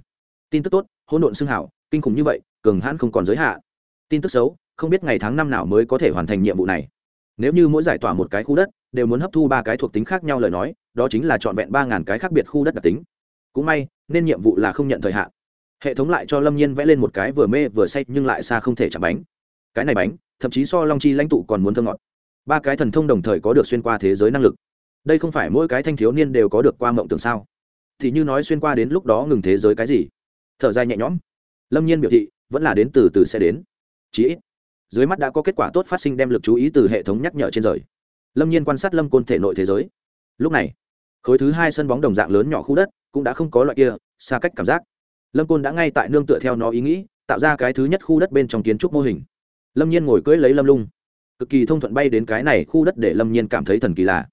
Tin tức tốt, hỗn độn xương hảo, kinh khủng như vậy, cường hãn không còn giới hạn. Tin tức xấu, không biết ngày tháng năm nào mới có thể hoàn thành nhiệm vụ này. Nếu như mỗi giải tỏa một cái khu đất, đều muốn hấp thu ba cái thuộc tính khác nhau lời nói, đó chính là trọn vẹn ba ngàn cái khác biệt khu đất đặc tính. Cũng may, nên nhiệm vụ là không nhận thời hạn hệ thống lại cho lâm nhiên vẽ lên một cái vừa mê vừa say nhưng lại xa không thể chạm bánh cái này bánh thậm chí so long chi lãnh tụ còn muốn thơ ngọt ba cái thần thông đồng thời có được xuyên qua thế giới năng lực đây không phải mỗi cái thanh thiếu niên đều có được qua mộng tưởng sao thì như nói xuyên qua đến lúc đó ngừng thế giới cái gì thở dài nhẹ nhõm lâm nhiên biểu thị vẫn là đến từ từ sẽ đến chí ít dưới mắt đã có kết quả tốt phát sinh đem lực chú ý từ hệ thống nhắc nhở trên rời lâm nhiên quan sát lâm côn thể nội thế giới lúc này khối thứ hai sân bóng đồng dạng lớn nhỏ khu đất cũng đã không có loại kia xa cách cảm giác lâm côn đã ngay tại nương tựa theo nó ý nghĩ, tạo ra cái thứ nhất khu đất bên trong kiến trúc mô hình. Lâm nhiên ngồi cưỡi lấy lâm lung. Cực kỳ thông thuận bay đến cái này khu đất để lâm nhiên cảm thấy thần kỳ lạ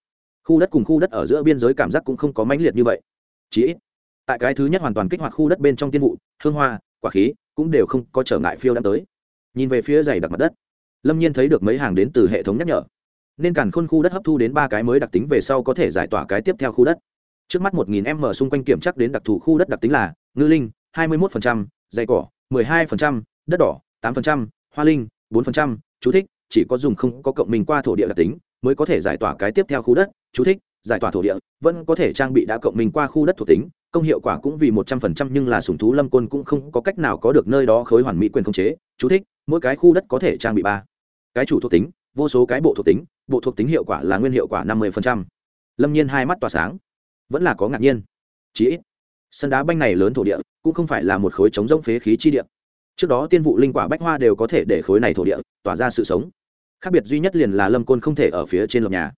khu đất cùng khu đất ở giữa biên giới cảm giác cũng không có mãnh liệt như vậy. Chỉ ít, tại cái thứ nhất hoàn toàn kích hoạt khu đất bên trong tiên vụ, hương hoa, quả khí cũng đều không có trở ngại phiêu đã tới. Nhìn về phía dày đặc mặt đất, lâm nhiên thấy được mấy hàng đến từ hệ thống nhắc nhở. Nên càn khôn khu đất hấp thu đến ba cái mới đặc tính về sau có thể giải tỏa cái tiếp theo khu đất. Trước mắt một nghìn m xung quanh kiểm chắc đến đặc thù khu đất đặc tính là ngư linh hai mươi một dày cỏ, mười hai đất đỏ, tám hoa linh, bốn chú thích, chỉ có dùng không có cộng minh qua thổ địa đặc tính, mới có thể giải tỏa cái tiếp theo khu đất. Chú thích, giải tỏa thổ địa, vẫn có thể trang bị đã cộng minh qua khu đất thuộc tính, công hiệu quả cũng vì một trăm phần trăm nhưng là sùng thú lâm côn cũng không có cách nào có được nơi đó khối hoàn mỹ quyền khống chế. Chú thích, mỗi cái khu đất có thể trang bị ba. Cái chủ thuộc tính, vô số cái bộ thuộc tính, bộ thuộc tính hiệu quả là nguyên hiệu quả năm mươi lâm nhiên hai mắt tỏa sáng. Vẫn là có ngạc nhiên. Chí ít sân đá banh này lớn thổ địa, cũng không phải là một khối chống rông phế khí chi địa. Trước đó tiên vụ linh quả bách hoa đều có thể để khối này thổ địa tỏa ra sự sống. Khác biệt duy nhất liền là lâm côn không thể ở phía trên lồng nhà.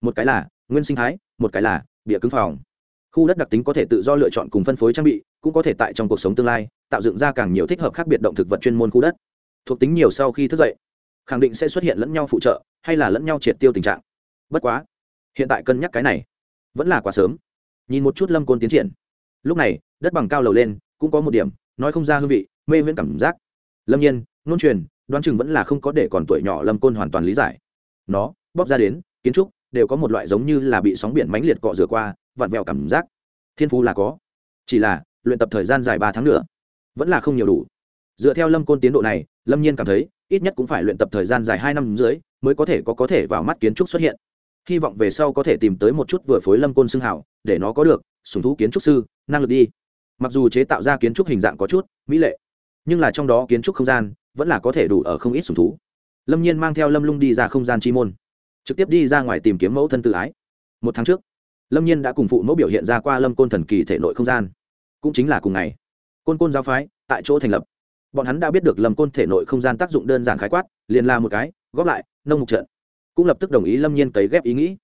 Một cái là nguyên sinh thái, một cái là địa cứng phòng. Khu đất đặc tính có thể tự do lựa chọn cùng phân phối trang bị, cũng có thể tại trong cuộc sống tương lai, tạo dựng ra càng nhiều thích hợp khác biệt động thực vật chuyên môn khu đất. Thuộc tính nhiều sau khi thức dậy, khẳng định sẽ xuất hiện lẫn nhau phụ trợ, hay là lẫn nhau triệt tiêu tình trạng. Bất quá, hiện tại cân nhắc cái này, vẫn là quá sớm. Nhìn một chút lâm côn tiến triển lúc này, đất bằng cao lầu lên, cũng có một điểm, nói không ra hương vị, mê viễn cảm giác. Lâm nhiên nôn truyền, đoán chừng vẫn là không có để còn tuổi nhỏ lâm côn hoàn toàn lý giải. Nó, bóp ra đến, kiến trúc, đều có một loại giống như là bị sóng biển mãnh liệt cọ rửa qua, vặn vẹo cảm giác. Thiên phú là có. Chỉ là, luyện tập thời gian dài ba tháng nữa, vẫn là không nhiều đủ. Dựa theo lâm côn tiến độ này, lâm nhiên cảm thấy, ít nhất cũng phải luyện tập thời gian dài hai năm dưới mới có thể có có thể vào mắt kiến trúc xuất hiện. Hy vọng về sau có thể tìm tới một chút vừa phối lâm côn xưng hảo để nó có được sùng thú kiến trúc sư, năng lực đi. Mặc dù chế tạo ra kiến trúc hình dạng có chút mỹ lệ, nhưng là trong đó kiến trúc không gian vẫn là có thể đủ ở không ít sùng thú. Lâm nhiên mang theo lâm lung đi ra không gian chi môn, trực tiếp đi ra ngoài tìm kiếm mẫu thân tự ái. Một tháng trước, lâm nhiên đã cùng phụ mẫu biểu hiện ra qua lâm côn thần kỳ thể nội không gian. Cũng chính là cùng ngày, côn côn giáo phái tại chỗ thành lập. Bọn hắn đã biết được lâm côn thể nội không gian tác dụng đơn giản khái quát, liền là một cái, góp lại nông mục trận. Cũng lập tức đồng ý lâm nhiên cấy ghép ý nghĩ.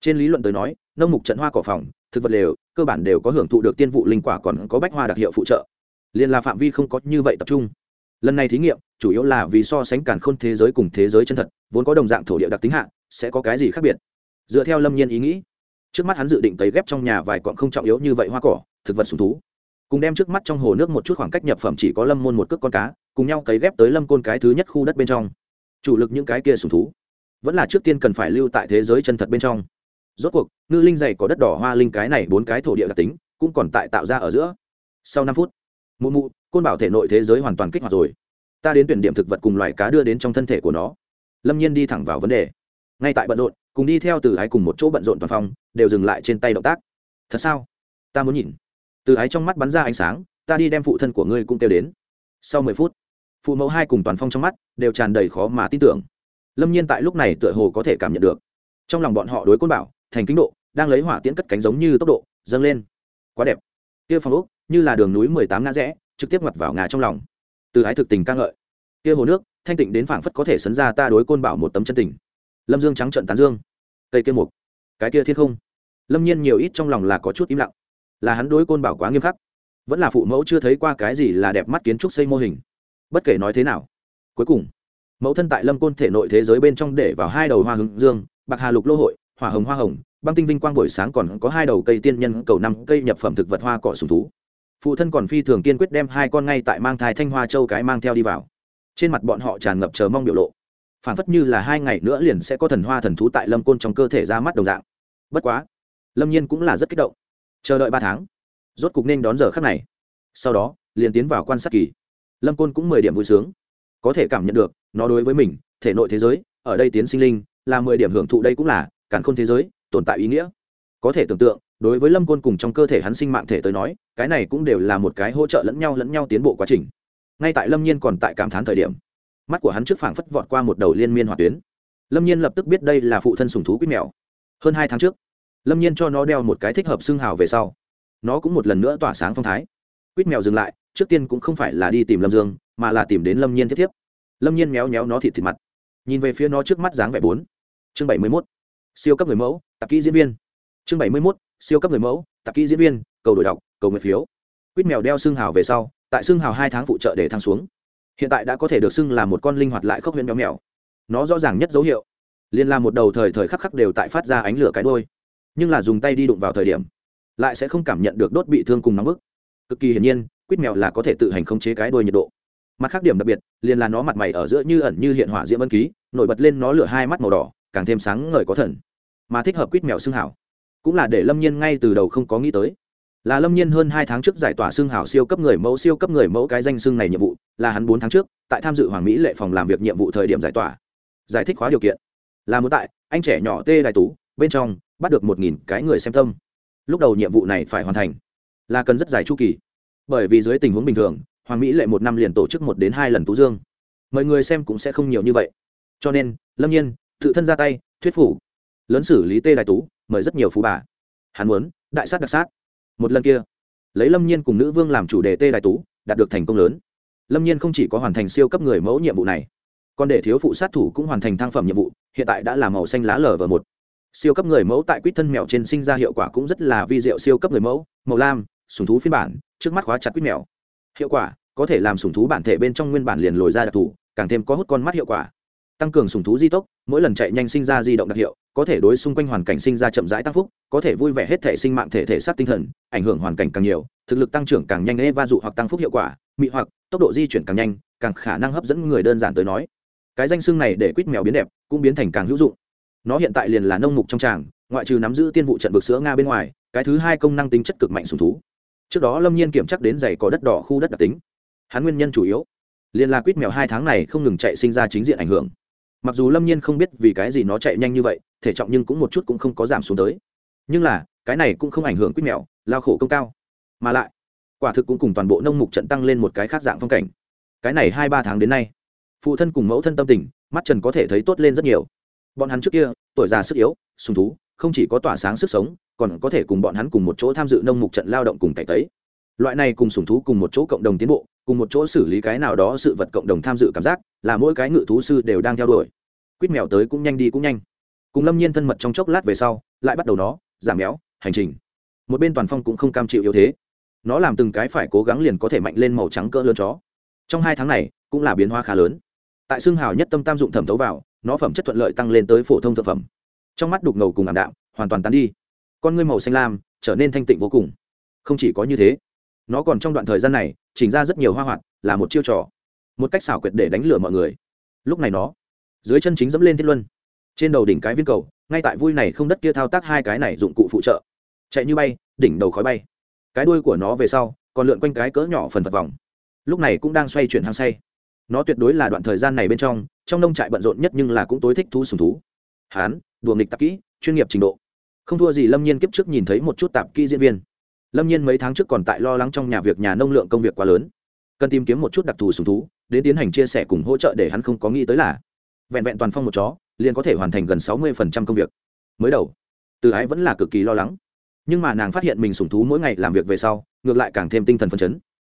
Trên lý luận tới nói nông mục trận hoa cỏ phòng thực vật lều, cơ bản đều có hưởng thụ được tiên vụ linh quả còn có bách hoa đặc hiệu phụ trợ. Liền là phạm vi không có như vậy tập trung. Lần này thí nghiệm, chủ yếu là vì so sánh cản khôn thế giới cùng thế giới chân thật, vốn có đồng dạng thổ địa đặc tính hạ, sẽ có cái gì khác biệt? Dựa theo lâm nhiên ý nghĩ, trước mắt hắn dự định cấy ghép trong nhà vài cọn không trọng yếu như vậy hoa cỏ, thực vật sùng thú. Cùng đem trước mắt trong hồ nước một chút khoảng cách nhập phẩm chỉ có lâm môn một cước con cá, cùng nhau cấy ghép tới lâm côn cái thứ nhất khu đất bên trong. Chủ lực những cái kia sùng thú, vẫn là trước tiên cần phải lưu tại thế giới chân thật bên trong rốt cuộc, ngư linh dày có đất đỏ hoa linh cái này bốn cái thổ địa đặc tính, cũng còn tại tạo ra ở giữa. Sau năm phút, mụ mụ, côn bảo thể nội thế giới hoàn toàn kích hoạt rồi. Ta đến tuyển điểm thực vật cùng loài cá đưa đến trong thân thể của nó. Lâm nhiên đi thẳng vào vấn đề. Ngay tại bận rộn, cùng đi theo từ ái cùng một chỗ bận rộn toàn phòng, đều dừng lại trên tay động tác. Thật sao? Ta muốn nhìn. Từ ái trong mắt bắn ra ánh sáng, ta đi đem phụ thân của ngươi cũng kêu đến. Sau mười phút, phụ mẫu hai cùng toàn phong trong mắt đều tràn đầy khó mà tin tưởng. Lâm nhiên tại lúc này tựa hồ có thể cảm nhận được. Trong lòng bọn họ đối côn bảo thành kính độ, đang lấy hỏa tiễn cất cánh giống như tốc độ, dâng lên. Quá đẹp. Kia phòng ốc, như là đường núi mười tám ngã rẽ, trực tiếp mặt vào ngà trong lòng. Từ ái thực tình ca ngợi. Kia hồ nước, thanh tịnh đến phảng phất có thể sấn ra ta đối côn bảo một tấm chân tình. Lâm dương trắng trận tán dương. Cây kia mục. Cái kia thiên không. Lâm nhiên nhiều ít trong lòng là có chút im lặng. Là hắn đối côn bảo quá nghiêm khắc. Vẫn là phụ mẫu chưa thấy qua cái gì là đẹp mắt kiến trúc xây mô hình. Bất kể nói thế nào, cuối cùng, mẫu thân tại lâm côn thể nội thế giới bên trong để vào hai đầu hoa hướng dương, bạc hà lục lô hội hỏa hồng hoa hồng, băng tinh vinh quang buổi sáng còn có hai đầu cây tiên nhân, cầu năm cây nhập phẩm thực vật hoa cỏ sùng thú. Phụ thân còn phi thường kiên quyết đem hai con ngay tại mang thai thanh hoa châu cái mang theo đi vào. Trên mặt bọn họ tràn ngập chờ mong biểu lộ. Phản phất như là hai ngày nữa liền sẽ có thần hoa thần thú tại lâm côn trong cơ thể ra mắt đồng dạng. Bất quá, lâm nhiên cũng là rất kích động. Chờ đợi ba tháng, rốt cục nên đón giờ khắc này. Sau đó, liền tiến vào quan sát kỳ. Lâm côn cũng mười điểm vui sướng. Có thể cảm nhận được, nó đối với mình, thể nội thế giới, ở đây tiến sinh linh, là mười điểm hưởng thụ đây cũng là cản khôn thế giới, tồn tại ý nghĩa. Có thể tưởng tượng, đối với lâm côn cùng trong cơ thể hắn sinh mạng thể tới nói, cái này cũng đều là một cái hỗ trợ lẫn nhau lẫn nhau tiến bộ quá trình. Ngay tại lâm nhiên còn tại cảm thán thời điểm, mắt của hắn trước phảng phất vọt qua một đầu liên miên hỏa tuyến. Lâm nhiên lập tức biết đây là phụ thân sùng thú quýt mèo. Hơn hai tháng trước, lâm nhiên cho nó đeo một cái thích hợp xương hào về sau. Nó cũng một lần nữa tỏa sáng phong thái. Quýt mèo dừng lại, trước tiên cũng không phải là đi tìm lâm dương, mà là tìm đến lâm nhiên tiếp tiếp lâm nhiên méo méo nó thịt thịt mặt. Nhìn về phía nó trước mắt dáng vẻ bốn. Chương bảy mươi mốt siêu cấp người mẫu, tạp kỹ diễn viên. Chương bảy mươi mốt, siêu cấp người mẫu, tạp kỹ diễn viên, cầu đổi đọc, cầu nguyện phiếu. Quýt mèo đeo xương hào về sau, tại xương hào hai tháng phụ trợ để thăng xuống. Hiện tại đã có thể được xưng là một con linh hoạt lại khốc huyện béo mèo. Nó rõ ràng nhất dấu hiệu. Liên là một đầu thời thời khắc khắc đều tại phát ra ánh lửa cái đôi nhưng là dùng tay đi đụng vào thời điểm, lại sẽ không cảm nhận được đốt bị thương cùng nóng bức. Cực kỳ hiển nhiên, quýt mèo là có thể tự hành khống chế cái đôi nhiệt độ. Mặt khác điểm đặc biệt, liền là nó mặt mày ở giữa như ẩn như hiện hỏa diễm ân ký, nổi bật lên nó lửa hai mắt màu đỏ càng thêm sáng ngời có thần. Mà thích hợp quýt mèo xương hảo. Cũng là để lâm nhiên ngay từ đầu không có nghĩ tới. Là lâm nhiên hơn hai tháng trước giải tỏa xương hảo siêu cấp người mẫu, siêu cấp người mẫu cái danh xương này nhiệm vụ, là hắn bốn tháng trước, tại tham dự hoàng mỹ lệ phòng làm việc nhiệm vụ thời điểm giải tỏa. Giải thích khóa điều kiện. Là muốn tại, anh trẻ nhỏ tê đại tú, bên trong, bắt được một nghìn cái người xem tâm. Lúc đầu nhiệm vụ này phải hoàn thành. Là cần rất dài chu kỳ. Bởi vì dưới tình huống bình thường, hoàng mỹ lệ một năm liền tổ chức một đến hai lần tú dương. Mọi người xem cũng sẽ không nhiều như vậy. Cho nên, lâm nhiên tự thân ra tay, thuyết phủ lớn xử lý tê đại tú, mời rất nhiều phú bà. Hắn muốn, đại sát đặc sát. Một lần kia, lấy lâm nhiên cùng nữ vương làm chủ đề tê đại tú, đạt được thành công lớn. Lâm nhiên không chỉ có hoàn thành siêu cấp người mẫu nhiệm vụ này, còn để thiếu phụ sát thủ cũng hoàn thành thang phẩm nhiệm vụ, hiện tại đã là màu xanh lá lở và một. Siêu cấp người mẫu tại quýt thân mèo trên sinh ra hiệu quả cũng rất là vi diệu siêu cấp người mẫu, màu lam, sùng thú phiên bản, trước mắt khóa chặt quýt mèo. Hiệu quả, có thể làm sùng thú bản thể bên trong nguyên bản liền lồi ra đặc thù, càng thêm có hút con mắt hiệu quả tăng cường sùng thú di tốc, mỗi lần chạy nhanh sinh ra di động đặc hiệu, có thể đối xung quanh hoàn cảnh sinh ra chậm rãi tăng phúc, có thể vui vẻ hết thể sinh mạng thể thể sát tinh thần, ảnh hưởng hoàn cảnh càng nhiều, thực lực tăng trưởng càng nhanh ê va dụ hoặc tăng phúc hiệu quả, mị hoặc, tốc độ di chuyển càng nhanh, càng khả năng hấp dẫn người đơn giản tới nói. Cái danh xưng này để quýt mèo biến đẹp, cũng biến thành càng hữu dụng. Nó hiện tại liền là nông mục trong tràng, ngoại trừ nắm giữ tiên vụ trận vực sữa nga bên ngoài, cái thứ hai công năng tính chất cực mạnh sùng thú. Trước đó lâm nhiên kiểm chắc đến giày có đất đỏ khu đất đặc tính. Hắn nguyên nhân chủ yếu, liền là quýt mèo hai tháng này không ngừng chạy sinh ra chính diện ảnh hưởng mặc dù lâm nhiên không biết vì cái gì nó chạy nhanh như vậy thể trọng nhưng cũng một chút cũng không có giảm xuống tới nhưng là cái này cũng không ảnh hưởng quýt mèo lao khổ công cao mà lại quả thực cũng cùng toàn bộ nông mục trận tăng lên một cái khác dạng phong cảnh cái này hai ba tháng đến nay phụ thân cùng mẫu thân tâm tình mắt trần có thể thấy tốt lên rất nhiều bọn hắn trước kia tuổi già sức yếu sùng thú không chỉ có tỏa sáng sức sống còn có thể cùng bọn hắn cùng một chỗ tham dự nông mục trận lao động cùng cải tấy loại này cùng sùng thú cùng một chỗ cộng đồng tiến bộ cùng một chỗ xử lý cái nào đó sự vật cộng đồng tham dự cảm giác, là mỗi cái ngự thú sư đều đang theo đuổi. Quýt mèo tới cũng nhanh đi cũng nhanh. Cùng lâm nhiên thân mật trong chốc lát về sau, lại bắt đầu nó, giảm méo hành trình. Một bên toàn phong cũng không cam chịu yếu thế. Nó làm từng cái phải cố gắng liền có thể mạnh lên màu trắng cỡ lớn chó. Trong hai tháng này, cũng là biến hóa khá lớn. Tại xương hào nhất tâm tam dụng thẩm thấu vào, nó phẩm chất thuận lợi tăng lên tới phổ thông thực phẩm. Trong mắt đục ngầu cùng ảm đạm, hoàn toàn tán đi. Con ngươi màu xanh lam, trở nên thanh tịnh vô cùng. Không chỉ có như thế nó còn trong đoạn thời gian này, chỉnh ra rất nhiều hoa hoạt, là một chiêu trò. Một cách xảo quyệt để đánh lừa mọi người. Lúc này nó, dưới chân chính dẫm lên thiết luân. Trên đầu đỉnh cái viên cầu, ngay tại vui này không đất kia thao tác hai cái này dụng cụ phụ trợ. Chạy như bay, đỉnh đầu khói bay. Cái đuôi của nó về sau, còn lượn quanh cái cỡ nhỏ phần phật vòng. Lúc này cũng đang xoay chuyển hang say. Nó tuyệt đối là đoạn thời gian này bên trong trong nông trại bận rộn nhất nhưng là cũng tối thích thú sùng thú. Hán, đùa nghịch tạp kỹ, chuyên nghiệp trình độ. Không thua gì lâm nhiên kiếp trước nhìn thấy một chút tạp kỹ diễn viên lâm nhiên mấy tháng trước còn tại lo lắng trong nhà việc nhà nông lượng công việc quá lớn. Cần tìm kiếm một chút đặc thù sùng thú, đến tiến hành chia sẻ cùng hỗ trợ để hắn không có nghĩ tới là vẹn vẹn toàn phong một chó, liền có thể hoàn thành gần sáu mươi công việc. Mới đầu, từ ái vẫn là cực kỳ lo lắng. Nhưng mà nàng phát hiện mình sùng thú mỗi ngày làm việc về sau, ngược lại càng thêm tinh thần phấn chấn.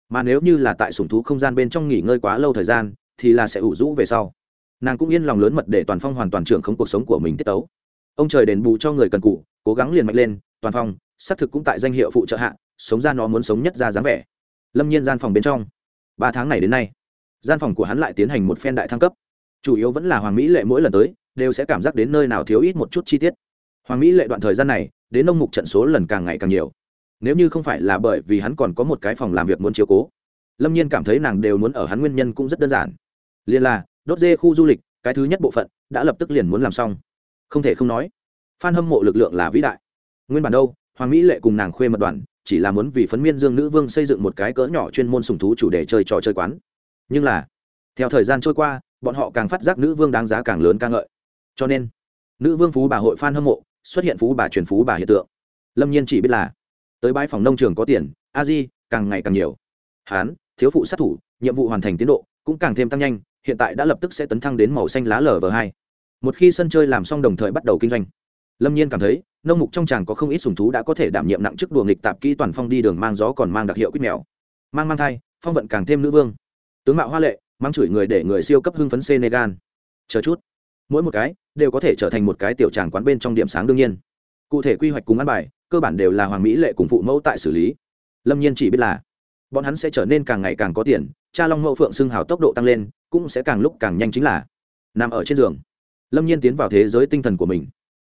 Mà nếu như là tại sùng thú không gian bên trong nghỉ ngơi quá lâu thời gian, thì là sẽ ủ rũ về sau. Nàng cũng yên lòng lớn mật để toàn phong hoàn toàn trưởng không cuộc sống của mình tiết tấu. Ông trời đền bù cho người cần cụ cố gắng liền mạnh lên, toàn phong xác thực cũng tại danh hiệu phụ trợ hạ, sống ra nó muốn sống nhất ra dáng vẻ. Lâm nhiên gian phòng bên trong. Ba tháng này đến nay, gian phòng của hắn lại tiến hành một phen đại thăng cấp. Chủ yếu vẫn là hoàng mỹ lệ mỗi lần tới, đều sẽ cảm giác đến nơi nào thiếu ít một chút chi tiết. Hoàng mỹ lệ đoạn thời gian này, đến nông mục trận số lần càng ngày càng nhiều. Nếu như không phải là bởi vì hắn còn có một cái phòng làm việc muốn chiếu cố, lâm nhiên cảm thấy nàng đều muốn ở hắn nguyên nhân cũng rất đơn giản. Liền là, đốt dê khu du lịch, cái thứ nhất bộ phận, đã lập tức liền muốn làm xong. Không thể không nói f hâm mộ lực lượng là vĩ đại. Nguyên bản đâu hoàng mỹ lệ cùng nàng khuê mật đoàn, chỉ là muốn vì phấn miên dương nữ vương xây dựng một cái cỡ nhỏ chuyên môn sùng thú chủ đề chơi trò chơi quán. Nhưng là, theo thời gian trôi qua, bọn họ càng phát giác nữ vương đáng giá càng lớn ca ngợi. Cho nên, nữ vương phú bà hội f hâm mộ, xuất hiện phú bà truyền phú bà hiện tượng. Lâm nhiên chỉ biết là, tới bãi phòng nông trường có tiền, a di, càng ngày càng nhiều. Hán, thiếu phụ sát thủ, nhiệm vụ hoàn thành tiến độ, cũng càng thêm tăng nhanh, hiện tại đã lập tức sẽ tấn thăng đến màu xanh lá lv hai. Một khi sân chơi làm xong đồng thời bắt đầu kinh doanh lâm nhiên cảm thấy, nông mục trong chàng có không ít sùng thú đã có thể đảm nhiệm nặng chức đùa nghịch tạp kỹ toàn phong đi đường mang gió còn mang đặc hiệu quýt mèo. Mang mang thai, phong vận càng thêm nữ vương. Tướng mạo hoa lệ, mang chửi người để người siêu cấp hưng phấn senegal. Chờ chút. Mỗi một cái đều có thể trở thành một cái tiểu tràng quán bên trong điểm sáng đương nhiên. Cụ thể quy hoạch cùng ăn bài, cơ bản đều là hoàng mỹ lệ cùng phụ mẫu tại xử lý. Lâm nhiên chỉ biết là, bọn hắn sẽ trở nên càng ngày càng có tiền, cha long mẫu phượng xưng hào tốc độ tăng lên, cũng sẽ càng lúc càng nhanh chính là, nằm ở trên giường. Lâm nhiên tiến vào thế giới tinh thần của mình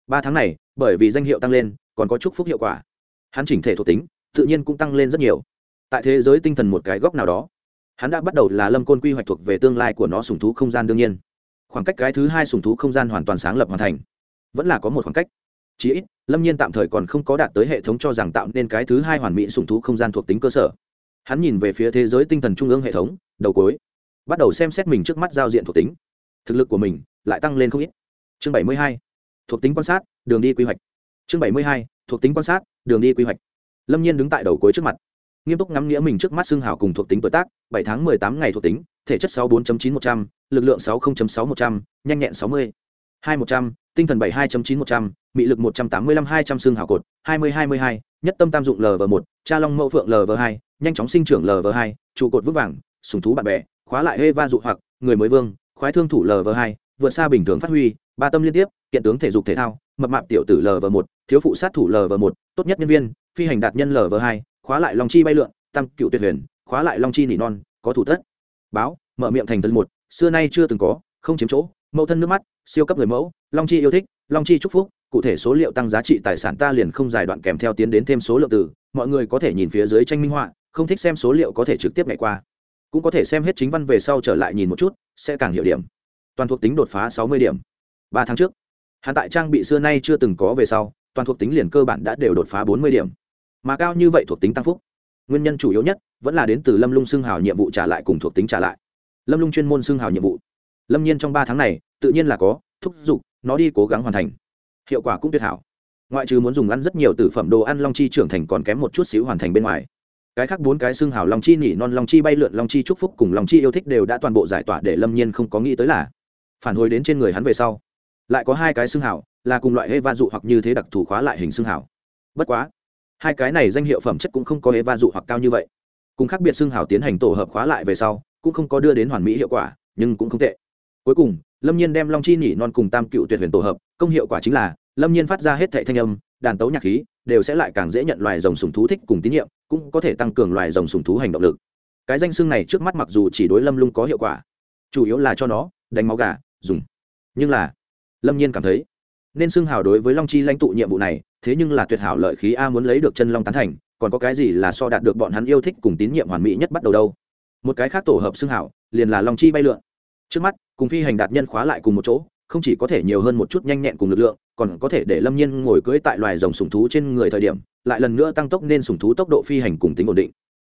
ba tháng này, bởi vì danh hiệu tăng lên, còn có chúc phúc hiệu quả. Hắn chỉnh thể thuộc tính, tự nhiên cũng tăng lên rất nhiều. Tại thế giới tinh thần một cái góc nào đó, hắn đã bắt đầu là lâm côn quy hoạch thuộc về tương lai của nó sùng thú không gian đương nhiên. Khoảng cách cái thứ hai sùng thú không gian hoàn toàn sáng lập hoàn thành. Vẫn là có một khoảng cách. Chí ít, lâm nhiên tạm thời còn không có đạt tới hệ thống cho rằng tạo nên cái thứ hai hoàn mỹ sùng thú không gian thuộc tính cơ sở. Hắn nhìn về phía thế giới tinh thần trung ương hệ thống, đầu cối bắt đầu xem xét mình trước mắt giao diện thuộc tính. Thực lực của mình lại tăng lên không ít. Chương bảy mươi hai thuộc tính quan sát, đường đi quy hoạch. Chương bảy mươi hai, thuộc tính quan sát, đường đi quy hoạch. Lâm nhiên đứng tại đầu cuối trước mặt. Nghiêm túc ngắm nghĩa mình trước mắt xương Hảo cùng thuộc tính tuổi tác, bảy tháng mười tám ngày thuộc tính, thể chất sáu bốn chín một trăm l ự c lượng sáu sáu một trăm n h a n h nhẹn sáu mươi, hai một trăm, tinh thần bảy hai chín một trăm, mị lực một trăm tám mươi lăm hai trăm xương Hảo cột, hai mươi hai mươi hai, nhất tâm tam dụng lv một, cha long mẫu phượng lv hai, nhanh chóng sinh trưởng lv hai, trụ cột vững vàng, sùng thú bạn bè, khóa lại hê va dụ hoặc, người mới vương, khoái thương thủ lv hai, vượt xa bình thường phát huy ba tâm liên tiếp, kiện tướng thể dục thể thao, mập mạp tiểu tử lv một, thiếu phụ sát thủ lv một, tốt nhất nhân viên, phi hành đạt nhân lv hai, khóa lại long chi bay lượn, tăng cựu tuyệt huyền, khóa lại long chi nỉ non, có thủ tất. Báo, mở miệng thành thân một, xưa nay chưa từng có, không chiếm chỗ, mẫu thân nước mắt, siêu cấp người mẫu, long chi yêu thích, long chi chúc phúc, cụ thể số liệu tăng giá trị tài sản ta liền không dài đoạn kèm theo tiến đến thêm số lượng từ, mọi người có thể nhìn phía dưới tranh minh họa, không thích xem số liệu có thể trực tiếp ngày qua. Cũng có thể xem hết chính văn về sau trở lại nhìn một chút, sẽ càng hiểu điểm. Toàn thuộc tính đột phá sáu mươi điểm ba tháng trước. Hắn tại trang bị xưa nay chưa từng có về sau, toàn thuộc tính liền cơ bản đã đều đột phá bốn mươi điểm. Mà cao như vậy thuộc tính tăng phúc. Nguyên nhân chủ yếu nhất vẫn là đến từ lâm lung xưng hào nhiệm vụ trả lại cùng thuộc tính trả lại. Lâm lung chuyên môn xưng hào nhiệm vụ. Lâm nhiên trong ba tháng này, tự nhiên là có, thúc giục, nó đi cố gắng hoàn thành. Hiệu quả cũng tuyệt hảo. Ngoại trừ muốn dùng ăn rất nhiều t ử phẩm đồ ăn long chi trưởng thành còn kém một chút xíu hoàn thành bên ngoài. Cái khác bốn cái xương hào long chi nỉ non, long chi bay lượn, long chi chúc phúc cùng long chi yêu thích đều đã toàn bộ giải tỏa để lâm nhiên không có nghĩ tới là phản hồi đến trên người hắn về sau lại có hai cái xương hào là cùng loại hê va dụ hoặc như thế đặc thù khóa lại hình xương hào bất quá, hai cái này danh hiệu phẩm chất cũng không có hê va dụ hoặc cao như vậy. Cùng khác biệt xương hào tiến hành tổ hợp khóa lại về sau, cũng không có đưa đến hoàn mỹ hiệu quả, nhưng cũng không tệ. Cuối cùng, lâm nhiên đem long chi nỉ non cùng tam cựu tuyệt huyền tổ hợp, công hiệu quả chính là, lâm nhiên phát ra hết thệ thanh âm, đàn tấu nhạc khí, đều sẽ lại càng dễ nhận loài rồng sùng thú thích cùng tín nhiệm, cũng có thể tăng cường loài rồng sùng thú hành động lực. Cái danh xưng này trước mắt mặc dù chỉ đối lâm lung có hiệu quả, chủ yếu là cho nó đánh máu gà, dùng. Nhưng là lâm nhiên cảm thấy. Nên xưng hào đối với long chi lãnh tụ nhiệm vụ này, thế nhưng là tuyệt hảo lợi khí a muốn lấy được chân long tán thành, còn có cái gì là so đạt được bọn hắn yêu thích cùng tín nhiệm hoàn mỹ nhất bắt đầu đâu? Một cái khác tổ hợp xưng hảo liền là long chi bay lượn. Trước mắt, cùng phi hành đạt nhân khóa lại cùng một chỗ, không chỉ có thể nhiều hơn một chút nhanh nhẹn cùng lực lượng, còn có thể để lâm nhiên ngồi cưỡi tại loài rồng sùng thú trên người thời điểm, lại lần nữa tăng tốc nên sùng thú tốc độ phi hành cùng tính ổn định.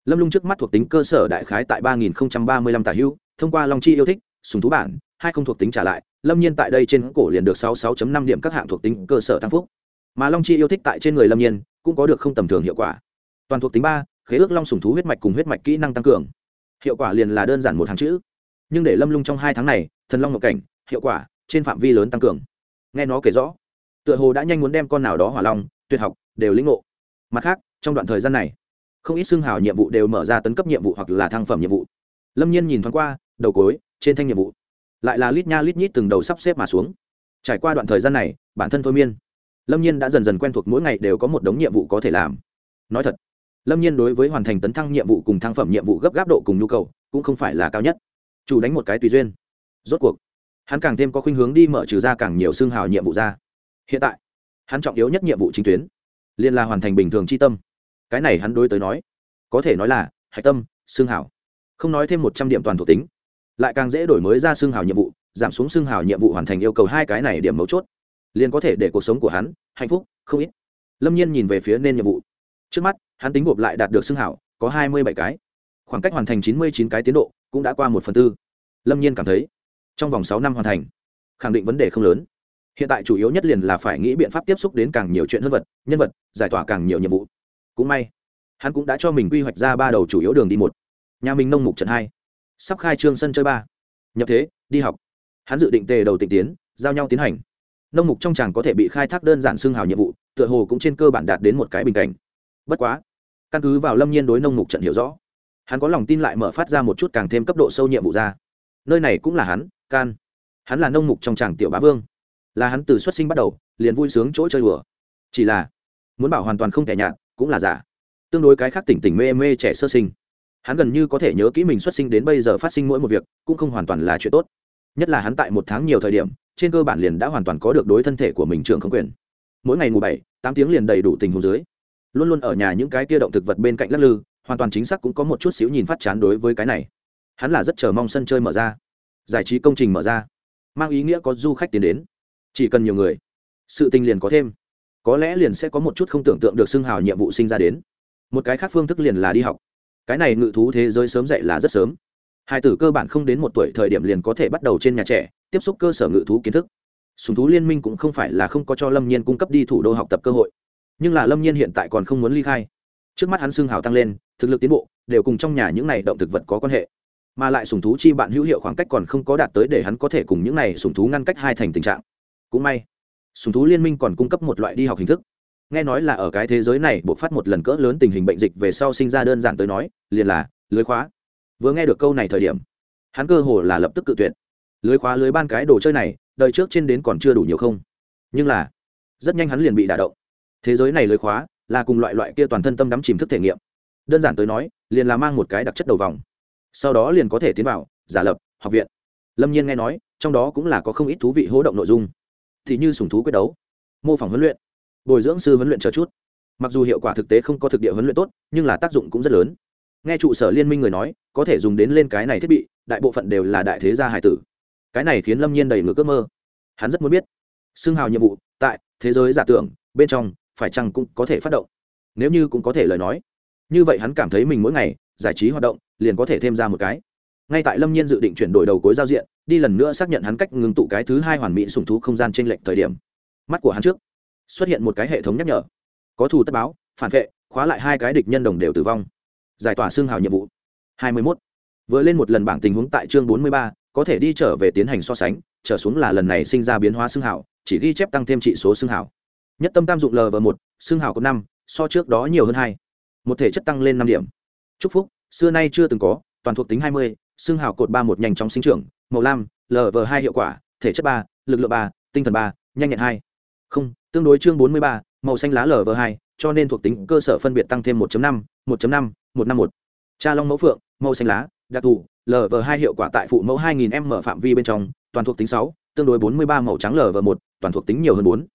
Lâm lung trước mắt thuộc tính cơ sở đại khái tại ba nghìn ba mươi lăm tả hưu, thông qua long chi yêu thích sùng thú bản, hai không thuộc tính trả lại, lâm nhiên tại đây trên cổ liền được sáu sáu năm điểm các hạng thuộc tính cơ sở tăng phúc. Mà long chi yêu thích tại trên người lâm nhiên, cũng có được không tầm thường hiệu quả. Toàn thuộc tính ba, khế ước long sùng thú huyết mạch cùng huyết mạch kỹ năng tăng cường. Hiệu quả liền là đơn giản một hàng chữ. Nhưng để lâm lung trong hai tháng này, thần long ngọc cảnh, hiệu quả trên phạm vi lớn tăng cường. Nghe nó kể rõ, tựa hồ đã nhanh muốn đem con nào đó hỏa long, tuyệt học, đều lĩnh ngộ. Mặt khác, trong đoạn thời gian này, không ít xương hào nhiệm vụ đều mở ra tấn cấp nhiệm vụ hoặc là thăng phẩm nhiệm vụ. Lâm nhiên nhìn thoáng qua, đầu cối trên thanh nhiệm vụ. Lại là lít nha lít nhít từng đầu sắp xếp mà xuống. Trải qua đoạn thời gian này, bản thân thôi miên. Lâm nhiên đã dần dần quen thuộc mỗi ngày đều có một đống nhiệm vụ có thể làm. Nói thật, lâm nhiên đối với hoàn thành tấn thăng nhiệm vụ cùng thăng phẩm nhiệm vụ gấp gáp độ cùng nhu cầu cũng không phải là cao nhất. Chủ đánh một cái tùy duyên. Rốt cuộc, hắn càng thêm có khuynh hướng đi mở trừ ra càng nhiều xương hào nhiệm vụ ra. Hiện tại, hắn trọng yếu nhất nhiệm vụ chính tuyến liên là hoàn thành bình thường c h i tâm. Cái này hắn đối tới nói, có thể nói là hạch tâm, xương hào. Không nói thêm một trăm điểm toàn thuộc tính lại càng dễ đổi mới ra xương hào nhiệm vụ, giảm xuống xương hào nhiệm vụ hoàn thành yêu cầu hai cái này điểm mấu chốt. Liền có thể để cuộc sống của hắn hạnh phúc, không ít. Lâm nhiên nhìn về phía nên nhiệm vụ. Trước mắt, hắn tính gộp lại đạt được xương hào, có hai mươi bảy cái. Khoảng cách hoàn thành chín mươi chín cái tiến độ cũng đã qua một phần tư. Lâm nhiên cảm thấy, trong vòng sáu năm hoàn thành, khẳng định vấn đề không lớn. Hiện tại chủ yếu nhất liền là phải nghĩ biện pháp tiếp xúc đến càng nhiều chuyện hơn vật, nhân vật, giải tỏa càng nhiều nhiệm vụ. Cũng may, hắn cũng đã cho mình quy hoạch ra ba đầu chủ yếu đường đi một. Nhà mình nông mục trận hai sắp khai trương sân chơi ba. Nhập thế, đi học. Hắn dự định tề đầu tịnh tiến, giao nhau tiến hành. Nông mục trong chàng có thể bị khai thác đơn giản xương hào nhiệm vụ, tựa hồ cũng trên cơ bản đạt đến một cái bình cảnh. Bất quá, căn cứ vào lâm nhiên đối nông mục trận hiểu rõ, hắn có lòng tin lại mở phát ra một chút càng thêm cấp độ sâu nhiệm vụ ra. Nơi này cũng là hắn, can. Hắn là nông mục trong tràng tiểu bá vương. Là hắn từ xuất sinh bắt đầu, liền vui sướng chỗ chơi đùa. Chỉ là, muốn bảo hoàn toàn không thể nhạt, cũng là giả. Tương đối cái khác tỉnh tỉnh mê mê trẻ sơ sinh hắn gần như có thể nhớ kỹ mình xuất sinh đến bây giờ phát sinh mỗi một việc, cũng không hoàn toàn là chuyện tốt. Nhất là hắn tại một tháng nhiều thời điểm, trên cơ bản liền đã hoàn toàn có được đối thân thể của mình trưởng không quyền. Mỗi ngày ngủ bảy, tám tiếng liền đầy đủ tình huống dưới. Luôn luôn ở nhà những cái kia động thực vật bên cạnh lắc lư, hoàn toàn chính xác cũng có một chút xíu nhìn phát chán đối với cái này. Hắn là rất chờ mong sân chơi mở ra. Giải trí công trình mở ra. Mang ý nghĩa có du khách tiến đến. Chỉ cần nhiều người, sự tình liền có thêm. Có lẽ liền sẽ có một chút không tưởng tượng được xưng hào nhiệm vụ sinh ra đến. Một cái khác phương thức liền là đi học cái này ngự thú thế giới sớm dậy là rất sớm. Hai tử cơ bản không đến một tuổi thời điểm liền có thể bắt đầu trên nhà trẻ, tiếp xúc cơ sở ngự thú kiến thức. Sùng thú liên minh cũng không phải là không có cho lâm nhiên cung cấp đi thủ đô học tập cơ hội. Nhưng là lâm nhiên hiện tại còn không muốn ly khai. Trước mắt hắn xương hào tăng lên, thực lực tiến bộ, đều cùng trong nhà những này động thực vật có quan hệ. Mà lại sùng thú chi bạn hữu hiệu khoảng cách còn không có đạt tới để hắn có thể cùng những này sùng thú ngăn cách hai thành tình trạng. Cũng may, sùng thú liên minh còn cung cấp một loại đi học hình thức nghe nói là ở cái thế giới này buộc phát một lần cỡ lớn tình hình bệnh dịch về sau sinh ra đơn giản tới nói, liền là lưới khóa. Vừa nghe được câu này thời điểm, hắn cơ hồ là lập tức cự tuyệt. Lưới khóa lưới ban cái đồ chơi này, đời trước trên đến còn chưa đủ nhiều không? Nhưng là, rất nhanh hắn liền bị đả động. Thế giới này lưới khóa là cùng loại loại kia toàn thân tâm đắm chìm thức thể nghiệm. Đơn giản tới nói, liền là mang một cái đặc chất đầu vòng. Sau đó liền có thể tiến vào giả lập, học viện. Lâm nhiên nghe nói, trong đó cũng là có không ít thú vị hỗ động nội dung. Thì như sùng thú quyết đấu, mô phỏng huấn luyện bồi dưỡng sư huấn luyện chờ chút. Mặc dù hiệu quả thực tế không có thực địa huấn luyện tốt, nhưng là tác dụng cũng rất lớn. Nghe trụ sở liên minh người nói, có thể dùng đến lên cái này thiết bị, đại bộ phận đều là đại thế gia hải tử. Cái này khiến lâm nhiên đầy ngược ước mơ. Hắn rất muốn biết, xưng hào nhiệm vụ, tại, thế giới giả tưởng, bên trong, phải chăng cũng có thể phát động? Nếu như cũng có thể lời nói. Như vậy hắn cảm thấy mình mỗi ngày, giải trí hoạt động, liền có thể thêm ra một cái. Ngay tại lâm nhiên dự định chuyển đổi đầu cối giao diện, đi lần nữa xác nhận hắn cách ngừng tụ cái thứ hai hoàn mỹ sùng thú không gian trên lệnh thời điểm. Mắt của hắn trước xuất hiện một cái hệ thống nhắc nhở. Có thù tất báo, phản vệ, khóa lại hai cái địch nhân đồng đều tử vong. Giải tỏa xương hào nhiệm vụ. Hai mươi 21. vừa lên một lần bảng tình huống tại chương bốn mươi ba, có thể đi trở về tiến hành so sánh, trở xuống là lần này sinh ra biến hóa xương hào, chỉ ghi chép tăng thêm trị số xương hào. Nhất tâm tam dụng lv một, xương hào có năm, so trước đó nhiều hơn hai. Một thể chất tăng lên năm điểm. Chúc phúc, xưa nay chưa từng có, toàn thuộc tính hai mươi, xương hào cột ba một nhanh chóng sinh trưởng, màu lam lv hai hiệu quả, thể chất ba, lực lượng ba, tinh thần ba, nhanh nhẹn hai. Không tương đối chương bốn mươi ba màu xanh lá lv hai cho nên thuộc tính cơ sở phân biệt tăng thêm 1 năm 1 năm 1 năm một. Cha long mẫu phượng màu xanh lá đặc thù lv hai hiệu quả tại phụ mẫu 2000 m phạm vi bên trong toàn thuộc tính sáu tương đối 43 màu trắng lv một toàn thuộc tính nhiều hơn bốn.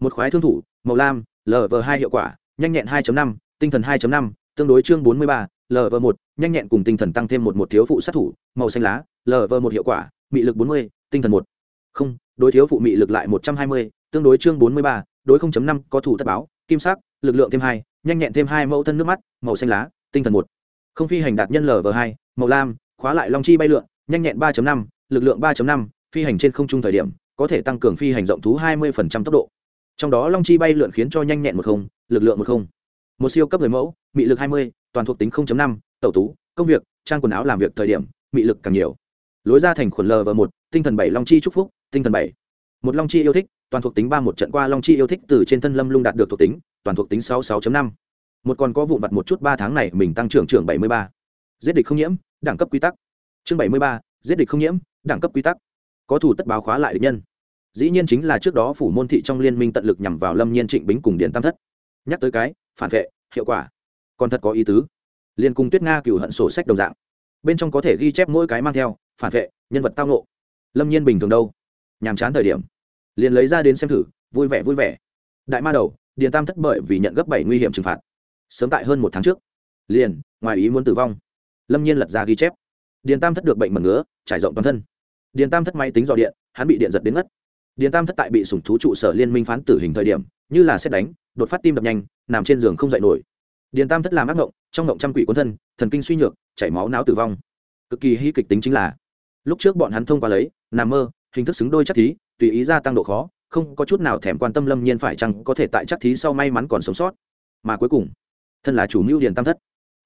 Một khoái thương thủ màu lam lv hai hiệu quả nhanh nhẹn 2 năm tinh thần 2 năm tương đối chương 43, lv một nhanh nhẹn cùng tinh thần tăng thêm một một thiếu phụ sát thủ màu xanh lá lv một hiệu quả mị lực 40, tinh thần một. Không đối thiếu phụ mị lực lại 120, tương đối chương 43, đối 0.5 có thủ thất báo kim sắc lực lượng thêm hai nhanh nhẹn thêm hai mẫu thân nước mắt màu xanh lá tinh thần một. Không phi hành đạt nhân lv hai màu lam khóa lại long chi bay lượn nhanh nhẹn ba năm lực lượng ba năm phi hành trên không trung thời điểm có thể tăng cường phi hành rộng thú hai mươi tốc độ. Trong đó long chi bay lượn khiến cho nhanh nhẹn một không lực lượng một không. Một siêu cấp người mẫu mị lực hai mươi toàn thuộc tính năm tẩu tú công việc trang quần áo làm việc thời điểm mị lực càng nhiều. Lối ra thành khuẩn lv một tinh thần bảy long chi chúc phúc tinh thần bảy. Một long chi yêu thích toàn thuộc tính ba một trận qua long chi yêu thích từ trên thân lâm lung đạt được thuộc tính, toàn thuộc tính sáu sáu năm. Một còn có vụn vặt một chút ba tháng này mình tăng trưởng trưởng bảy mươi ba. Giết địch không nhiễm, đẳng cấp quy tắc. Chương bảy mươi ba, giết địch không nhiễm, đẳng cấp quy tắc. Có thủ tất báo khóa lại địch nhân. Dĩ nhiên chính là trước đó phủ môn thị trong liên minh tận lực nhằm vào lâm nhiên trịnh bính cùng điền tam thất. Nhắc tới cái, phản vệ, hiệu quả. Còn thật có ý tứ. Liên cung tuyết nga cựu hận sổ sách đồng dạng. Bên trong có thể ghi chép mỗi cái mang theo, phản vệ, nhân vật tao nộ lâm nhiên bình thường đâu? Nhàm chán thời điểm liền lấy ra đến xem thử, vui vẻ vui vẻ. Đại ma đầu, điền tam thất bởi vì nhận gấp bảy nguy hiểm trừng phạt. Sớm tại hơn một tháng trước, liền, ngoài ý muốn tử vong. Lâm nhiên lật ra ghi chép. Điền tam thất được bệnh mật ngứa, trải rộng toàn thân. Điền tam thất máy tính dò điện, hắn bị điện giật đến ngất. Điền tam thất tại bị sủng thú trụ sở liên minh phán tử hình thời điểm, như là xét đánh, đột phát tim đập nhanh, nằm trên giường không dậy nổi. Điền tam thất làm ác ngộng, trong ngộng trăm quỷ quân thân, thần kinh suy nhược, chảy máu não tử vong. Cực kỳ hy kịch tính chính là, lúc trước bọn hắn thông qua lấy, nằm mơ, hình thức xứng đôi chắc thí tùy ý gia tăng độ khó, không có chút nào thèm quan tâm lâm nhiên phải chăng có thể tại chắc thí sau may mắn còn sống sót. Mà cuối cùng, thân là chủ mưu điền tam thất,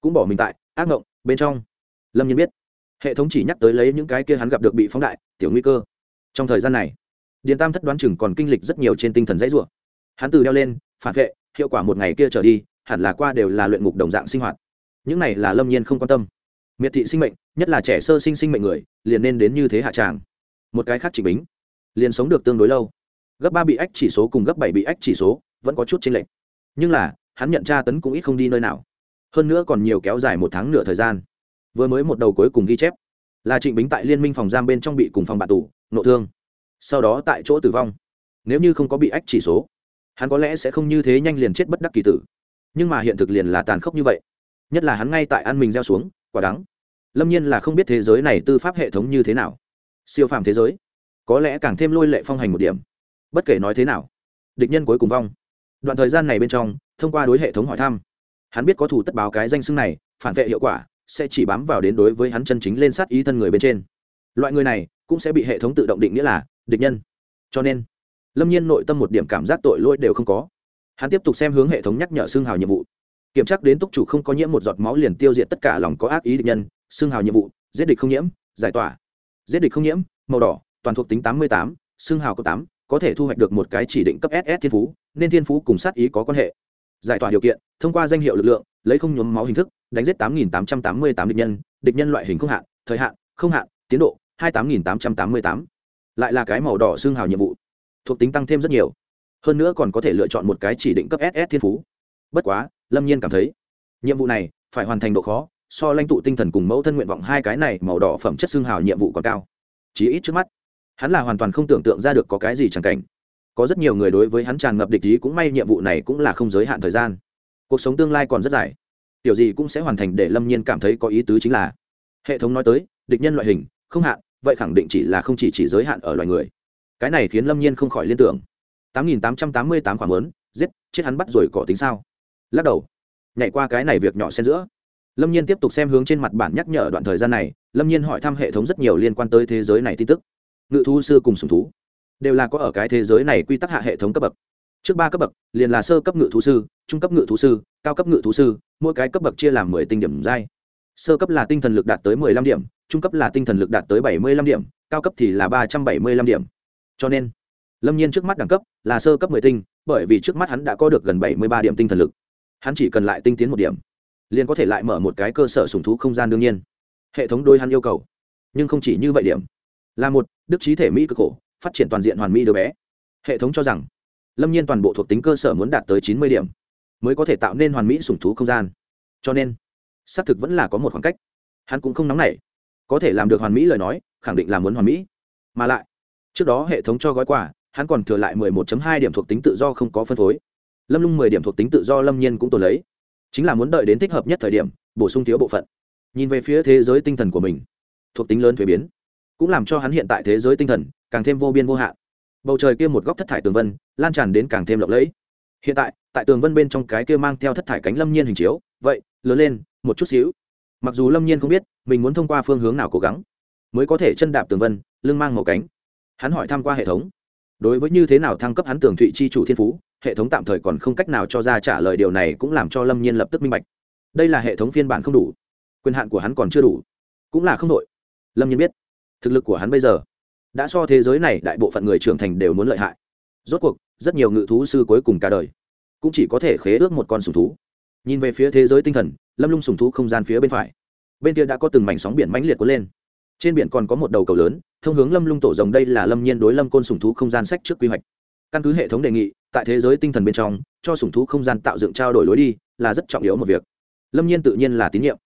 cũng bỏ mình tại ác ngộng bên trong. Lâm nhiên biết, hệ thống chỉ nhắc tới lấy những cái kia hắn gặp được bị phóng đại, tiểu nguy cơ. Trong thời gian này, điền tam thất đoán chừng còn kinh lịch rất nhiều trên tinh thần dãy rủa. Hắn từ đeo lên, phản vệ, hiệu quả một ngày kia trở đi, hẳn là qua đều là luyện ngục đồng dạng sinh hoạt. Những này là lâm nhiên không quan tâm. Miệt thị sinh mệnh, nhất là trẻ sơ sinh sinh mệnh người, liền nên đến như thế hạ tràng. Một cái khác chỉ bính liền sống được tương đối lâu. Gấp ba bị ách chỉ số cùng gấp bảy bị ách chỉ số, vẫn có chút chênh lệch. Nhưng là, hắn nhận tra tấn cũng ít không đi nơi nào. Hơn nữa còn nhiều kéo dài một tháng nửa thời gian. Vừa mới một đầu cuối cùng ghi chép. Là trịnh bính tại liên minh phòng giam bên trong bị cùng phòng bạn tù, nộ thương. Sau đó tại chỗ tử vong. Nếu như không có bị ách chỉ số, hắn có lẽ sẽ không như thế nhanh liền chết bất đắc kỳ tử. Nhưng mà hiện thực liền là tàn khốc như vậy. Nhất là hắn ngay tại ăn mình gieo xuống, quả đắng. Lâm nhiên là không biết thế giới này tư pháp hệ thống như thế nào. Siêu phàm thế giới có lẽ càng thêm lôi lệ phong hành một điểm. Bất kể nói thế nào, địch nhân cuối cùng vong. Đoạn thời gian này bên trong, thông qua đối hệ thống hỏi thăm, hắn biết có thủ tất báo cái danh xưng này, phản vệ hiệu quả sẽ chỉ bám vào đến đối với hắn chân chính lên sát ý thân người bên trên. Loại người này cũng sẽ bị hệ thống tự động định nghĩa là địch nhân. Cho nên, lâm nhiên nội tâm một điểm cảm giác tội lỗi đều không có. Hắn tiếp tục xem hướng hệ thống nhắc nhở xương hào nhiệm vụ. Kiểm tra đến túc chủ không có nhiễm một giọt máu liền tiêu diệt tất cả lòng có ác ý địch nhân xương hào nhiệm vụ, giết địch không nhiễm, giải tỏa. Giết địch không nhiễm, màu đỏ toàn thuộc tính tám mươi tám, xương hào có tám, có thể thu hoạch được một cái chỉ định cấp ss thiên phú, nên thiên phú cùng sát ý có quan hệ. Giải tỏa điều kiện, thông qua danh hiệu lực lượng, lấy không nhuốm máu hình thức, đánh giết tám nghìn tám trăm tám mươi tám địch nhân địch nhân loại hình không hạn, thời hạn, không hạn, tiến độ, hai tám nghìn tám trăm tám mươi tám. Lại là cái màu đỏ xương hào nhiệm vụ, thuộc tính tăng thêm rất nhiều. Hơn nữa còn có thể lựa chọn một cái chỉ định cấp ss thiên phú. Bất quá, lâm nhiên cảm thấy, nhiệm vụ này phải hoàn thành độ khó, so lãnh tụ tinh thần cùng mẫu thân nguyện vọng hai cái này màu đỏ phẩm chất xương hào nhiệm vụ còn cao. Chỉ ít trước mắt hắn là hoàn toàn không tưởng tượng ra được có cái gì chẳng cảnh. Có rất nhiều người đối với hắn tràn ngập địch ý cũng may nhiệm vụ này cũng là không giới hạn thời gian. Cuộc sống tương lai còn rất dài. Tiểu gì cũng sẽ hoàn thành để lâm nhiên cảm thấy có ý tứ chính là, hệ thống nói tới, địch nhân loại hình, không hạn, vậy khẳng định chỉ là không chỉ chỉ giới hạn ở loài người. Cái này khiến lâm nhiên không khỏi liên tưởng. tám nghìn tám trăm tám mươi tám khoảng lớn giết, chết hắn bắt rồi cỏ tính sao? Lắc đầu. Nhảy qua cái này việc nhỏ xen giữa. Lâm nhiên tiếp tục xem hướng trên mặt bản nhắc nhở đoạn thời gian này, lâm nhiên hỏi thăm hệ thống rất nhiều liên quan tới thế giới này tin tức ngự thú sư cùng sùng thú, đều là có ở cái thế giới này quy tắc hạ hệ thống cấp bậc. Trước ba cấp bậc, liền là sơ cấp ngự thú sư, trung cấp ngự thú sư, cao cấp ngự thú sư, mỗi cái cấp bậc chia làm mười tinh điểm giai. Sơ cấp là tinh thần lực đạt tới mười lăm điểm, trung cấp là tinh thần lực đạt tới bảy mươi lăm điểm, cao cấp thì là ba trăm bảy mươi lăm điểm. Cho nên, lâm nhiên trước mắt đẳng cấp là sơ cấp mười tinh, bởi vì trước mắt hắn đã có được gần bảy mươi ba điểm tinh thần lực. Hắn chỉ cần lại tinh tiến một điểm, liền có thể lại mở một cái cơ sở sùng thú không gian đương nhiên. Hệ thống đôi hắn yêu cầu, nhưng không chỉ như vậy điểm là một, đức trí thể mỹ cực khổ, phát triển toàn diện hoàn mỹ đứa bé. Hệ thống cho rằng, lâm nhiên toàn bộ thuộc tính cơ sở muốn đạt tới chín mươi điểm, mới có thể tạo nên hoàn mỹ sủng thú không gian. Cho nên, xác thực vẫn là có một khoảng cách. Hắn cũng không nóng nảy. Có thể làm được hoàn mỹ lời nói, khẳng định là muốn hoàn mỹ. Mà lại, trước đó hệ thống cho gói quà, hắn còn thừa lại mười 11 hai điểm thuộc tính tự do không có phân phối. Lâm lung mười điểm thuộc tính tự do lâm nhiên cũng tồn lấy. Chính là muốn đợi đến thích hợp nhất thời điểm, bổ sung thiếu bộ phận. Nhìn về phía thế giới tinh thần của mình, thuộc tính lớn thuế biến cũng làm cho hắn hiện tại thế giới tinh thần càng thêm vô biên vô hạn. Bầu trời kia một góc thất thải tường vân, lan tràn đến càng thêm lộng lẫy. Hiện tại tại tường vân bên trong cái kia mang theo thất thải cánh lâm nhiên hình chiếu, vậy, lớn lên, một chút xíu. Mặc dù lâm nhiên không biết, mình muốn thông qua phương hướng nào cố gắng, mới có thể chân đạp tường vân, lưng mang màu cánh. Hắn hỏi thăm qua hệ thống. Đối với như thế nào thăng cấp hắn tường thụy chi chủ thiên phú, hệ thống tạm thời còn không cách nào cho ra trả lời điều này cũng làm cho lâm nhiên lập tức minh bạch. Đây là hệ thống phiên bản không đủ, quyền hạn của hắn còn chưa đủ. Cũng là không đội lâm nhiên biết thực lực của hắn bây giờ, đã so thế giới này đại bộ phận người trưởng thành đều muốn lợi hại. Rốt cuộc, rất nhiều ngự thú sư cuối cùng cả đời, cũng chỉ có thể khế ước một con sùng thú. Nhìn về phía thế giới tinh thần, lâm lung sùng thú không gian phía bên phải. Bên kia đã có từng mảnh sóng biển mãnh liệt cuốn lên. Trên biển còn có một đầu cầu lớn, thông hướng lâm lung tổ rồng đây là lâm nhiên đối lâm côn sùng thú không gian sách trước quy hoạch. Căn cứ hệ thống đề nghị, tại thế giới tinh thần bên trong, cho sùng thú không gian tạo dựng trao đổi lối đi là rất trọng yếu một việc. Lâm nhiên tự nhiên là tín nhiệm,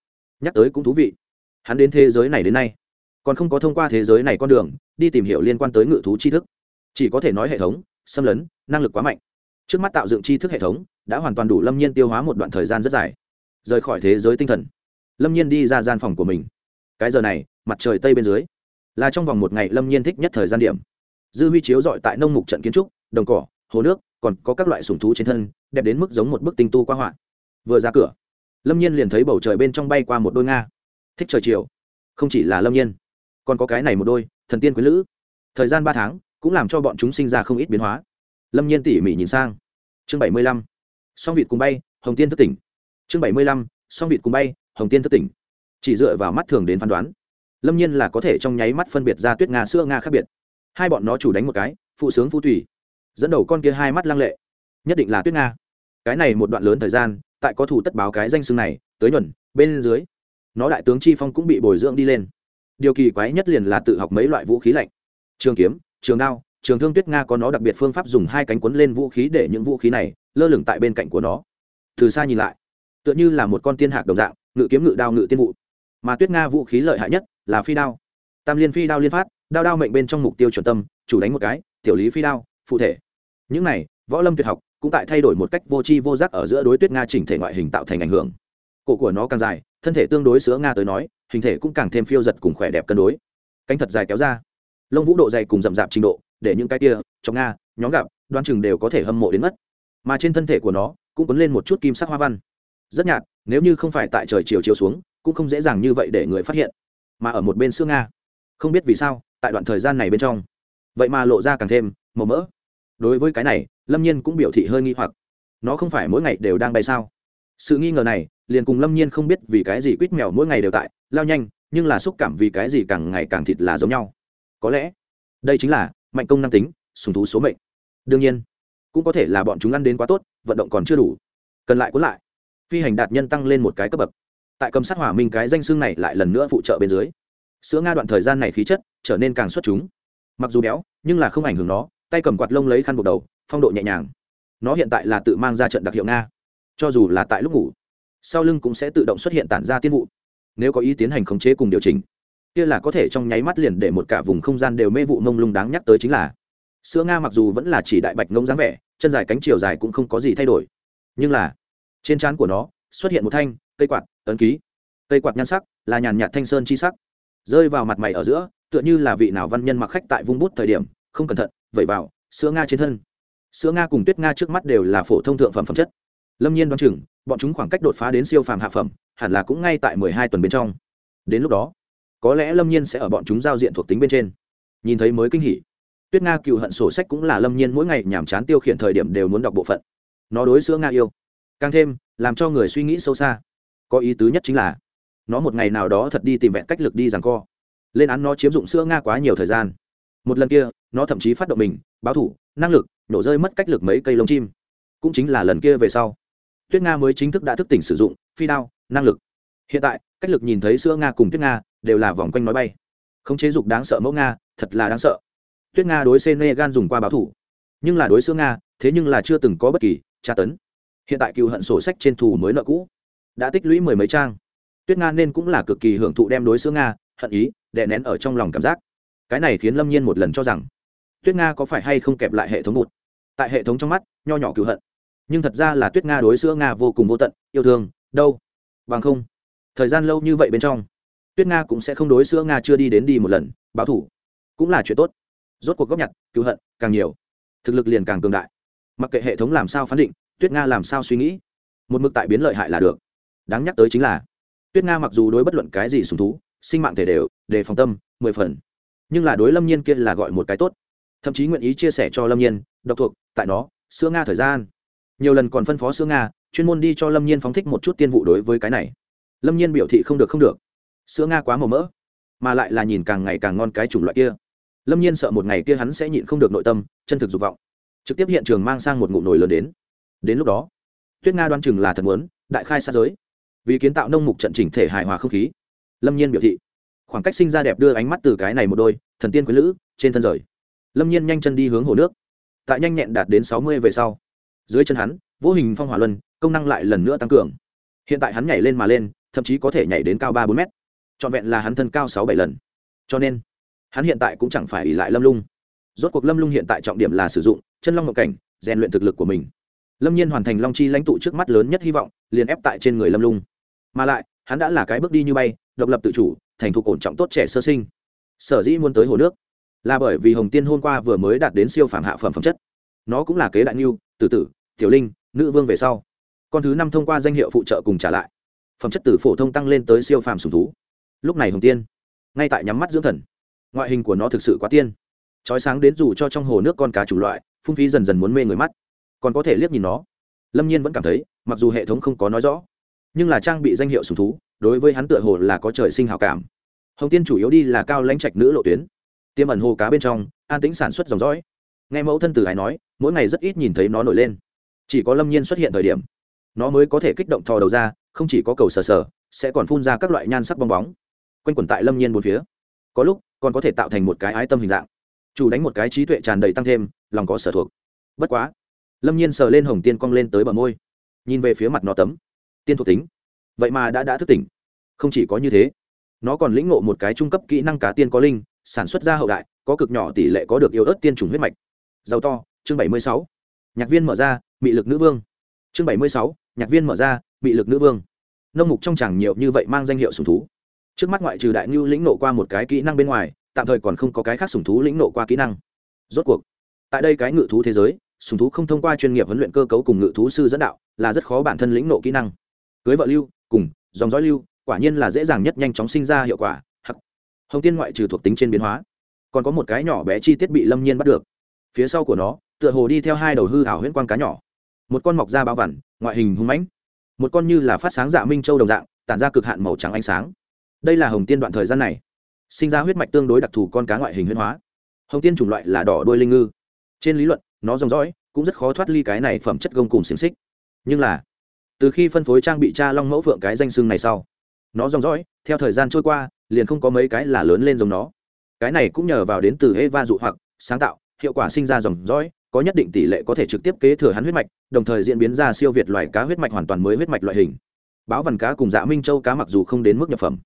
nhắc tới cũng thú vị. Hắn đến thế giới này đến nay còn không có thông qua thế giới này con đường, đi tìm hiểu liên quan tới ngự thú tri thức. Chỉ có thể nói hệ thống, xâm lấn, năng lực quá mạnh. Trước mắt tạo dựng tri thức hệ thống, đã hoàn toàn đủ lâm nhiên tiêu hóa một đoạn thời gian rất dài. Rời khỏi thế giới tinh thần, lâm nhiên đi ra gian phòng của mình. Cái giờ này, mặt trời tây bên dưới, là trong vòng một ngày lâm nhiên thích nhất thời gian điểm. Dư huy chiếu dọi tại nông mục trận kiến trúc, đồng cỏ, hồ nước, còn có các loại sùng thú trên thân, đẹp đến mức giống một bức tinh tu qua họa. Vừa ra cửa, lâm nhiên liền thấy bầu trời bên trong bay qua một đôi nga. Thích trời chiều, không chỉ là lâm nhiên còn có cái này một đôi thần tiên quý lữ. Thời gian ba tháng cũng làm cho bọn chúng sinh ra không ít biến hóa. Lâm nhiên tỉ mỉ nhìn sang. Chương bảy mươi lăm. Song vịt cùng bay hồng tiên thất tỉnh. Chương bảy mươi lăm. Song vịt cùng bay hồng tiên thất tỉnh. Chỉ dựa vào mắt thường đến phán đoán. Lâm nhiên là có thể trong nháy mắt phân biệt ra tuyết nga sữa nga khác biệt. Hai bọn nó chủ đánh một cái phụ sướng phú thủy, dẫn đầu con kia hai mắt lăng lệ. Nhất định là tuyết nga. Cái này một đoạn lớn thời gian tại có thủ tất báo cái danh xưng này tới nhuần bên dưới nó đại tướng chi phong cũng bị bồi dưỡng đi lên điều kỳ quái nhất liền là tự học mấy loại vũ khí lạnh. Trường kiếm, trường đao, trường thương tuyết nga có nó đặc biệt phương pháp dùng hai cánh quấn lên vũ khí để những vũ khí này lơ lửng tại bên cạnh của nó. Từ xa nhìn lại, tựa như là một con tiên hạc đồng dạng, ngự kiếm, ngự đao, ngự tiên vụ. Mà tuyết nga vũ khí lợi hại nhất là phi đao. Tam liên phi đao liên phát, đao đao mệnh bên trong mục tiêu chuẩn tâm, chủ đánh một cái, tiểu lý phi đao, phụ thể. Những này, võ lâm tuyệt học cũng tại thay đổi một cách vô tri vô giác ở giữa đối tuyết nga chỉnh thể ngoại hình tạo thành ảnh hưởng. Cổ của nó càng dài, thân thể tương đối sữa nga tới nói hình thể cũng càng thêm phiêu giật cùng khỏe đẹp cân đối. Cánh thật dài kéo ra. Lông vũ độ dày cùng rậm rạp trình độ, để những cái kia trong nga, nhóm gặp, đoan chừng đều có thể hâm mộ đến mất. Mà trên thân thể của nó, cũng cuốn lên một chút kim sắc hoa văn. Rất nhạt, nếu như không phải tại trời chiều chiều xuống, cũng không dễ dàng như vậy để người phát hiện. Mà ở một bên xương nga. Không biết vì sao, tại đoạn thời gian này bên trong, vậy mà lộ ra càng thêm màu mỡ. Đối với cái này, lâm nhiên cũng biểu thị hơi nghi hoặc. Nó không phải mỗi ngày đều đang bay sao? Sự nghi ngờ này, liền cùng lâm nhiên không biết vì cái gì quýt mèo mỗi ngày đều tại, lao nhanh, nhưng là xúc cảm vì cái gì càng ngày càng thịt là giống nhau. Có lẽ, đây chính là mạnh công năng tính, sùng thú số mệnh. Đương nhiên, cũng có thể là bọn chúng ăn đến quá tốt, vận động còn chưa đủ. Cần lại cuốn lại. Phi hành đạt nhân tăng lên một cái cấp bậc. Tại cầm sát hỏa minh cái danh xương này lại lần nữa phụ trợ bên dưới, sữa nga đoạn thời gian này khí chất trở nên càng xuất chúng. Mặc dù béo, nhưng là không ảnh hưởng nó, tay cầm quạt lông lấy khăn buộc đầu, phong độ nhẹ nhàng. Nó hiện tại là tự mang ra trận đặc hiệu nga cho dù là tại lúc ngủ, sau lưng cũng sẽ tự động xuất hiện tản ra tiên vụ. Nếu có ý tiến hành khống chế cùng điều chỉnh, kia là có thể trong nháy mắt liền để một cả vùng không gian đều mê vụ mông lung đáng nhắc tới chính là, sữa nga mặc dù vẫn là chỉ đại bạch ngông dáng vẻ, chân dài cánh chiều dài cũng không có gì thay đổi. Nhưng là, trên trán của nó xuất hiện một thanh cây quạt, ấn ký. Cây quạt nhan sắc là nhàn nhạt thanh sơn chi sắc, rơi vào mặt mày ở giữa, tựa như là vị nào văn nhân mặc khách tại vung bút thời điểm, không cẩn thận, vẩy vào sữa nga trên thân. Sữa nga cùng tuyết nga trước mắt đều là phổ thông thượng phẩm phẩm chất lâm nhiên đoán chừng, bọn chúng khoảng cách đột phá đến siêu phàm hạ phẩm, hẳn là cũng ngay tại mười hai tuần bên trong. Đến lúc đó, có lẽ lâm nhiên sẽ ở bọn chúng giao diện thuộc tính bên trên. Nhìn thấy mới kinh hỉ. Tuyết nga cựu hận sổ sách cũng là lâm nhiên mỗi ngày nhàm chán tiêu khiển thời điểm đều muốn đọc bộ phận. Nó đối sữa nga yêu. Càng thêm, làm cho người suy nghĩ sâu xa. Có ý tứ nhất chính là, nó một ngày nào đó thật đi tìm vẹn cách lực đi rằng co. Lên án nó chiếm dụng sữa nga quá nhiều thời gian. Một lần kia, nó thậm chí phát động mình, báo thủ, năng lực, nổ rơi mất cách lực mấy cây lông chim. Cũng chính là lần kia về sau tuyết nga mới chính thức đã thức tỉnh sử dụng, phi đao, năng lực. Hiện tại, cách lực nhìn thấy sữa nga cùng tuyết nga đều là vòng quanh nói bay. Không chế dục đáng sợ mẫu nga, thật là đáng sợ. Tuyết nga đối gan dùng qua báo thủ. Nhưng là đối sữa nga, thế nhưng là chưa từng có bất kỳ tra tấn. Hiện tại cựu hận sổ sách trên thù mới nợ cũ. Đã tích lũy mười mấy trang. Tuyết nga nên cũng là cực kỳ hưởng thụ đem đối sữa nga, hận ý, đè nén ở trong lòng cảm giác. Cái này khiến lâm nhiên một lần cho rằng, tuyết nga có phải hay không kẹp lại hệ thống một tại hệ thống trong mắt, nho nhỏ cựu hận nhưng thật ra là tuyết nga đối sữa nga vô cùng vô tận, yêu thương đâu bằng không, thời gian lâu như vậy bên trong, tuyết nga cũng sẽ không đối sữa nga chưa đi đến đi một lần, báo thủ. Cũng là chuyện tốt. Rốt cuộc góp nhặt, cứu hận, càng nhiều. Thực lực liền càng cường đại. Mặc kệ hệ thống làm sao phán định, tuyết nga làm sao suy nghĩ, một mực tại biến lợi hại là được. Đáng nhắc tới chính là, tuyết nga mặc dù đối bất luận cái gì sùng thú, sinh mạng thể đều, đề phòng tâm, mười phần. Nhưng là đối lâm nhiên kia là gọi một cái tốt. Thậm chí nguyện ý chia sẻ cho lâm nhiên, độc thuộc, tại nó, sữa nga thời gian nhiều lần còn phân phó sữa nga, chuyên môn đi cho lâm nhiên phóng thích một chút tiên vụ đối với cái này. Lâm nhiên biểu thị không được không được. Sữa nga quá màu mỡ, mà lại là nhìn càng ngày càng ngon cái chủng loại kia. Lâm nhiên sợ một ngày kia hắn sẽ nhịn không được nội tâm, chân thực dục vọng. Trực tiếp hiện trường mang sang một ngụm nồi lớn đến. Đến lúc đó, tuyết nga đoan chừng là thật muốn, đại khai xa giới. Vì kiến tạo nông mục trận chỉnh thể hài hòa không khí, lâm nhiên biểu thị. Khoảng cách sinh ra đẹp đưa ánh mắt từ cái này một đôi, thần tiên quý lữ, trên thân rời. Lâm nhiên nhanh chân đi hướng hồ nước. Tại nhanh nhẹn đạt đến sáu mươi về sau dưới chân hắn, vô hình phong hỏa luân, công năng lại lần nữa tăng cường. Hiện tại hắn nhảy lên mà lên, thậm chí có thể nhảy đến cao ba bốn mét. Trọn vẹn là hắn thân cao sáu bảy lần. Cho nên, hắn hiện tại cũng chẳng phải ỉ lại lâm lung. Rốt cuộc lâm lung hiện tại trọng điểm là sử dụng chân long ngọc cảnh, rèn luyện thực lực của mình. Lâm nhiên hoàn thành long chi lãnh tụ trước mắt lớn nhất hy vọng, liền ép tại trên người lâm lung. Mà lại, hắn đã là cái bước đi như bay, độc lập tự chủ, thành thục ổn trọng tốt trẻ sơ sinh. Sở dĩ muốn tới hồ nước, là bởi vì hồng tiên hôm qua vừa mới đạt đến siêu phàm hạ phẩm phẩm chất. Nó cũng là kế đại niu tử tử tiểu linh, nữ vương về sau. Con thứ năm thông qua danh hiệu phụ trợ cùng trả lại. Phẩm chất từ phổ thông tăng lên tới siêu phàm sùng thú. Lúc này hồng tiên, ngay tại nhắm mắt dưỡng thần. Ngoại hình của nó thực sự quá tiên. Trói sáng đến dù cho trong hồ nước con cá chủng loại, phung phí dần dần muốn mê người mắt. Còn có thể liếc nhìn nó. Lâm nhiên vẫn cảm thấy, mặc dù hệ thống không có nói rõ, nhưng là trang bị danh hiệu sùng thú, đối với hắn tựa hồ là có trời sinh hào cảm. Hồng tiên chủ yếu đi là cao lãnh trạch nữ lộ tuyến. Tiêm ẩn hồ cá bên trong, an tĩnh sản xuất dòng dõi. Nghe mẫu thân tử hải nói, mỗi ngày rất ít nhìn thấy nó nổi lên chỉ có lâm nhiên xuất hiện thời điểm, nó mới có thể kích động thò đầu ra, không chỉ có cầu sờ sờ, sẽ còn phun ra các loại nhan sắc bong bóng. Quanh quẩn tại lâm nhiên bốn phía. Có lúc, còn có thể tạo thành một cái ái tâm hình dạng. Chủ đánh một cái trí tuệ tràn đầy tăng thêm, lòng có sở thuộc. Bất quá, lâm nhiên sờ lên hồng tiên cong lên tới bờ môi, nhìn về phía mặt nó tấm. Tiên thuộc tính. Vậy mà đã đã thức tỉnh. Không chỉ có như thế, nó còn lĩnh ngộ một cái trung cấp kỹ năng cá tiên có linh, sản xuất ra hậu đại, có cực nhỏ tỷ lệ có được yêu ớt tiên chủng huyết mạch. Giàu to, chương bảy mươi sáu. Nhạc viên mở ra bị lực nữ vương. Chương bảy mươi sáu, nhạc viên mở ra bị lực nữ vương. Nông mục trong chẳng nhiều như vậy mang danh hiệu sùng thú. Trước mắt ngoại trừ đại ngưu lĩnh nộ qua một cái kỹ năng bên ngoài, tạm thời còn không có cái khác sùng thú lĩnh nộ qua kỹ năng. Rốt cuộc, tại đây cái ngự thú thế giới sùng thú không thông qua chuyên nghiệp huấn luyện cơ cấu cùng ngự thú sư dẫn đạo, là rất khó bản thân lĩnh nộ kỹ năng. Cưới vợ lưu, cùng dòng dõi lưu, quả nhiên là dễ dàng nhất nhanh chóng sinh ra hiệu quả, hắc. Hồng tiên ngoại trừ thuộc tính trên biến hóa, còn có một cái nhỏ bé chi tiết bị lâm nhiên bắt được. Phía sau của nó, tựa hồ đi theo hai đầu hư hảo huyễn quang cá nhỏ một con mọc da bao vằn, ngoại hình hung mãnh, một con như là phát sáng dạ minh châu đồng dạng, tản ra cực hạn màu trắng ánh sáng. Đây là hồng tiên đoạn thời gian này, sinh ra huyết mạch tương đối đặc thù con cá ngoại hình huyễn hóa. Hồng tiên chủng loại là đỏ đuôi linh ngư. Trên lý luận, nó dòng dõi cũng rất khó thoát ly cái này phẩm chất gông cùng xiềng xích. Nhưng là, từ khi phân phối trang bị cha long mẫu phượng cái danh xưng này sau, nó dòng dõi, theo thời gian trôi qua, liền không có mấy cái là lớn lên giống nó. Cái này cũng nhờ vào đến từ Eva dụ hoặc, sáng tạo, hiệu quả sinh ra dòng dõi có nhất định tỷ lệ có thể trực tiếp kế thừa hắn huyết mạch, đồng thời diễn biến ra siêu việt loài cá huyết mạch hoàn toàn mới huyết mạch loại hình. Báo vằn cá cùng dạ minh châu cá mặc dù không đến mức nhập phẩm,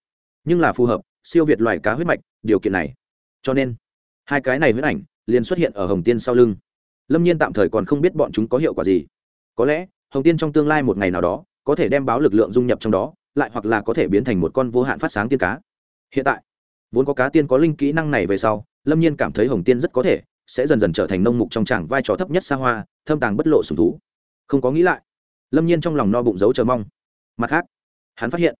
nhưng là phù hợp, siêu việt loài cá huyết mạch, điều kiện này. Cho nên, hai cái này huyết ảnh liền xuất hiện ở hồng tiên sau lưng. Lâm nhiên tạm thời còn không biết bọn chúng có hiệu quả gì. Có lẽ, hồng tiên trong tương lai một ngày nào đó, có thể đem báo lực lượng dung nhập trong đó, lại hoặc là có thể biến thành một con vô hạn phát sáng tiên cá. Hiện tại, vốn có cá tiên có linh kỹ năng này về sau, lâm nhiên cảm thấy hồng tiên rất có thể sẽ dần dần trở thành nông mục trong tràng vai trò thấp nhất xa hoa, thâm tàng bất lộ sùng thú. Không có nghĩ lại, lâm nhiên trong lòng no bụng giấu chờ mong. Mặt khác, hắn phát hiện,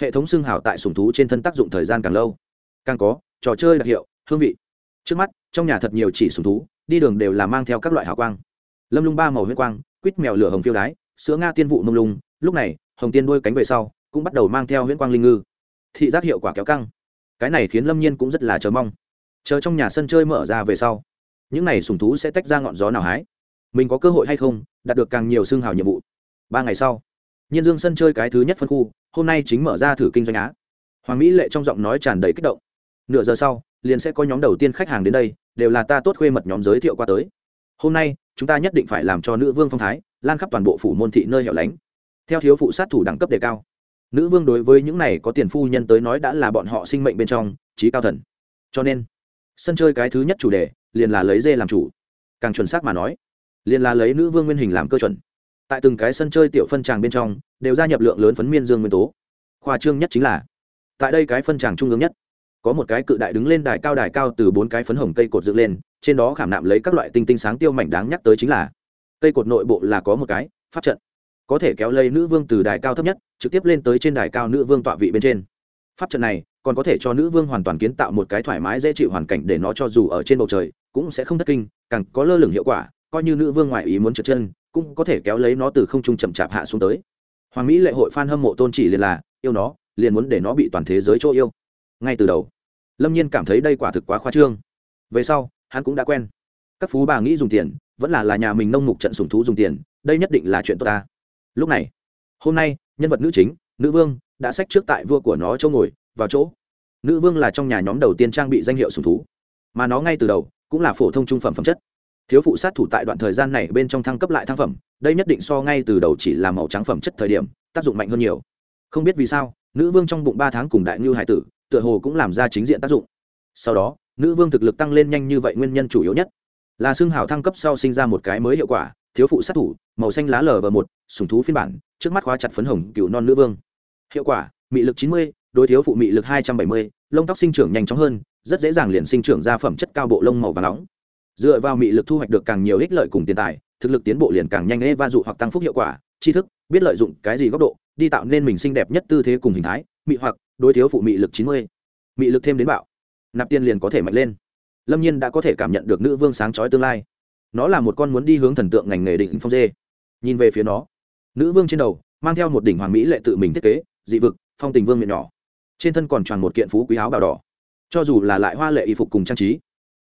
hệ thống xương hào tại sùng thú trên thân tác dụng thời gian càng lâu. Càng có, trò chơi đặc hiệu, hương vị. Trước mắt, trong nhà thật nhiều chỉ sùng thú, đi đường đều là mang theo các loại hào quang. Lâm lung ba màu huyết quang, quýt mèo lửa hồng phiêu đái, sữa nga tiên vụ mông lung, lúc này, hồng tiên đuôi cánh về sau, cũng bắt đầu mang theo huyễn quang linh ngư. Thị giác hiệu quả kéo căng. Cái này khiến lâm nhiên cũng rất là chờ mong. Chờ trong nhà sân chơi mở ra về sau những này sùng thú sẽ tách ra ngọn gió nào hái? Mình có cơ hội hay không đạt được càng nhiều xương hào nhiệm vụ? Ba ngày sau, nhiên dương sân chơi cái thứ nhất phân khu, hôm nay chính mở ra thử kinh doanh á. Hoàng mỹ lệ trong giọng nói tràn đầy kích động. Nửa giờ sau, liền sẽ có nhóm đầu tiên khách hàng đến đây, đều là ta tốt khuê mật nhóm giới thiệu qua tới. Hôm nay, chúng ta nhất định phải làm cho nữ vương phong thái, lan khắp toàn bộ phủ môn thị nơi hẻo lánh. Theo thiếu phụ sát thủ đẳng cấp đề cao, nữ vương đối với những này có tiền phu nhân tới nói đã là bọn họ sinh mệnh bên trong trí cao thần. Cho nên, sân chơi cái thứ nhất chủ đề liền là lấy dê làm chủ. Càng chuẩn xác mà nói, liền là lấy nữ vương nguyên hình làm cơ chuẩn. Tại từng cái sân chơi tiểu phân tràng bên trong, đều gia nhập lượng lớn phấn miên dương nguyên tố. Khoa trương nhất chính là, tại đây cái phân tràng trung ương nhất, có một cái cự đại đứng lên đài cao đài cao từ bốn cái phấn hồng cây cột dựng lên, trên đó khảm nạm lấy các loại tinh tinh sáng tiêu mảnh đáng nhắc tới chính là, cây cột nội bộ là có một cái, pháp trận. Có thể kéo lây nữ vương từ đài cao thấp nhất, trực tiếp lên tới trên đài cao nữ vương tọa vị bên trên. Pháp trận này còn có thể cho nữ vương hoàn toàn kiến tạo một cái thoải mái dễ chịu hoàn cảnh để nó cho dù ở trên bầu trời cũng sẽ không thất kinh, càng có lơ lửng hiệu quả, coi như nữ vương ngoại ý muốn trượt chân, cũng có thể kéo lấy nó từ không trung chậm chạp hạ xuống tới. Hoàng mỹ lệ hội f a n hâm mộ tôn chỉ liền là, yêu nó, liền muốn để nó bị toàn thế giới chỗ yêu. Ngay từ đầu, lâm nhiên cảm thấy đây quả thực quá khoa trương. Về sau, hắn cũng đã quen. Các phú bà nghĩ dùng tiền, vẫn là là nhà mình nông mục trận sùng thú dùng tiền, đây nhất định là chuyện tốt ta. Lúc này, hôm nay, nhân vật nữ chính, nữ vương, đã sách trước tại vua của nó chỗ ngồi, vào chỗ nữ vương là trong nhà nhóm đầu tiên trang bị danh hiệu sùng thú, mà nó ngay từ đầu cũng là phổ thông trung phẩm phẩm chất. Thiếu phụ sát thủ tại đoạn thời gian này bên trong thăng cấp lại thăng phẩm, đây nhất định so ngay từ đầu chỉ là màu trắng phẩm chất thời điểm, tác dụng mạnh hơn nhiều. Không biết vì sao, nữ vương trong bụng ba tháng cùng đại ngư hải tử, tựa hồ cũng làm ra chính diện tác dụng. Sau đó, nữ vương thực lực tăng lên nhanh như vậy nguyên nhân chủ yếu nhất là xương hào thăng cấp sau sinh ra một cái mới hiệu quả, thiếu phụ sát thủ, màu xanh lá lờ và một, sùng thú phiên bản, trước mắt khóa chặt phấn hồng cựu non nữ vương. Hiệu quả, mị lực chín mươi đối thiếu phụ mị lực hai trăm bảy mươi, lông tóc sinh trưởng nhanh chóng hơn, rất dễ dàng liền sinh trưởng ra phẩm chất cao bộ lông màu và nóng. Dựa vào mị lực thu hoạch được càng nhiều ích lợi cùng tiền tài, thực lực tiến bộ liền càng nhanh ê va dụ hoặc tăng phúc hiệu quả, tri thức, biết lợi dụng cái gì góc độ, đi tạo nên mình xinh đẹp nhất tư thế cùng hình thái, mị hoặc đối thiếu phụ mị lực chín mươi. Mị lực thêm đến bạo, nạp tiền liền có thể mạnh lên. Lâm nhiên đã có thể cảm nhận được nữ vương sáng trói tương lai. Nó là một con muốn đi hướng thần tượng ngành nghề định phong dê. Nhìn về phía nó, nữ vương trên đầu, mang theo một đỉnh hoàng mỹ lệ tự mình thiết kế, dị vực, phong tình vương miệng nhỏ trên thân còn tròn một kiện phú quý áo bào đỏ. Cho dù là lại hoa lệ y phục cùng trang trí,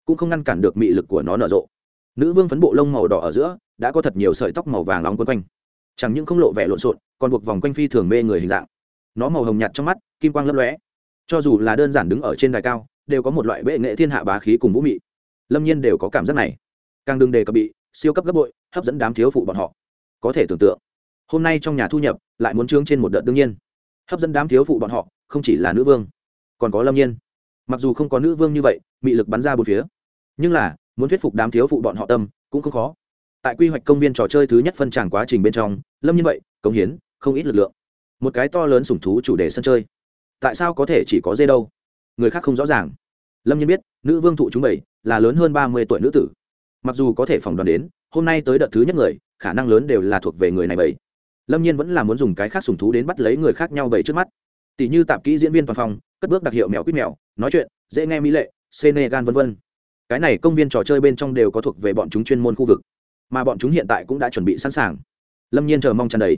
cũng không ngăn cản được mị lực của nó nở rộ. Nữ vương phấn bộ lông màu đỏ ở giữa, đã có thật nhiều sợi tóc màu vàng nóng quấn quanh. Chẳng những không lộ vẻ lộn xộn, còn buộc vòng quanh phi thường mê người hình dạng. Nó màu hồng nhạt trong mắt, kim quang lấp lóe. Cho dù là đơn giản đứng ở trên đài cao, đều có một loại bệ nghệ thiên hạ bá khí cùng vũ mị. Lâm nhiên đều có cảm giác này. Càng đừng đề cập bị, siêu cấp gấp bội, hấp dẫn đám thiếu phụ bọn họ. Có thể tưởng tượng, hôm nay trong nhà thu nhập, lại muốn trướng trên một đợt đương nhiên hấp dẫn đám thiếu phụ bọn họ, không chỉ là nữ vương, còn có lâm nhiên. Mặc dù không có nữ vương như vậy bị lực bắn ra bốn phía. Nhưng là, muốn thuyết phục đám thiếu phụ bọn họ tâm, cũng không khó. Tại quy hoạch công viên trò chơi thứ nhất phân tràng quá trình bên trong, lâm nhiên vậy, cống hiến, không ít lực lượng. Một cái to lớn sủng thú chủ đề sân chơi. Tại sao có thể chỉ có dê đâu? Người khác không rõ ràng. Lâm nhiên biết, nữ vương thụ chúng bảy, là lớn hơn ba mươi tuổi nữ tử. Mặc dù có thể phỏng đoán đến, hôm nay tới đợt thứ nhất người, khả năng lớn đều là thuộc về người này bảy lâm nhiên vẫn là muốn dùng cái khác sùng thú đến bắt lấy người khác nhau bảy trước mắt. Tỷ như tạp kỹ diễn viên toàn phòng, cất bước đặc hiệu mèo quýt mèo, nói chuyện, dễ nghe mỹ lệ, senegal v v cái này công viên trò chơi bên trong đều có thuộc về bọn chúng chuyên môn khu vực, mà bọn chúng hiện tại cũng đã chuẩn bị sẵn sàng. Lâm nhiên chờ mong tràn đầy.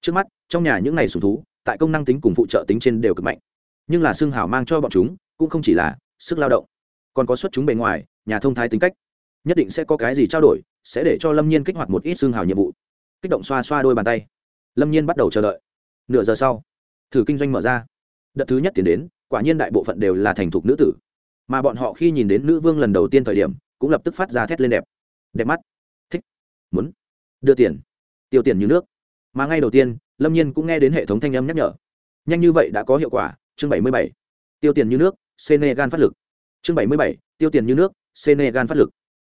Trước mắt, trong nhà những ngày sùng thú, tại công năng tính cùng phụ trợ tính trên đều cực mạnh. Nhưng là xương hảo mang cho bọn chúng, cũng không chỉ là sức lao động. Còn có xuất chúng bề ngoài, nhà thông thái tính cách. Nhất định sẽ có cái gì trao đổi, sẽ để cho lâm nhiên kích hoạt một ít xương hào nhiệm vụ. Kích động xoa xoa đôi bàn tay lâm nhiên bắt đầu chờ đợi nửa giờ sau thử kinh doanh mở ra đợt thứ nhất tiến đến quả nhiên đại bộ phận đều là thành thục nữ tử mà bọn họ khi nhìn đến nữ vương lần đầu tiên thời điểm cũng lập tức phát ra thét lên đẹp đẹp mắt thích muốn đưa tiền tiêu tiền như nước mà ngay đầu tiên lâm nhiên cũng nghe đến hệ thống thanh âm nhắc nhở nhanh như vậy đã có hiệu quả chương bảy mươi bảy tiêu tiền như nước senegal phát lực chương bảy mươi bảy tiêu tiền như nước senegal phát lực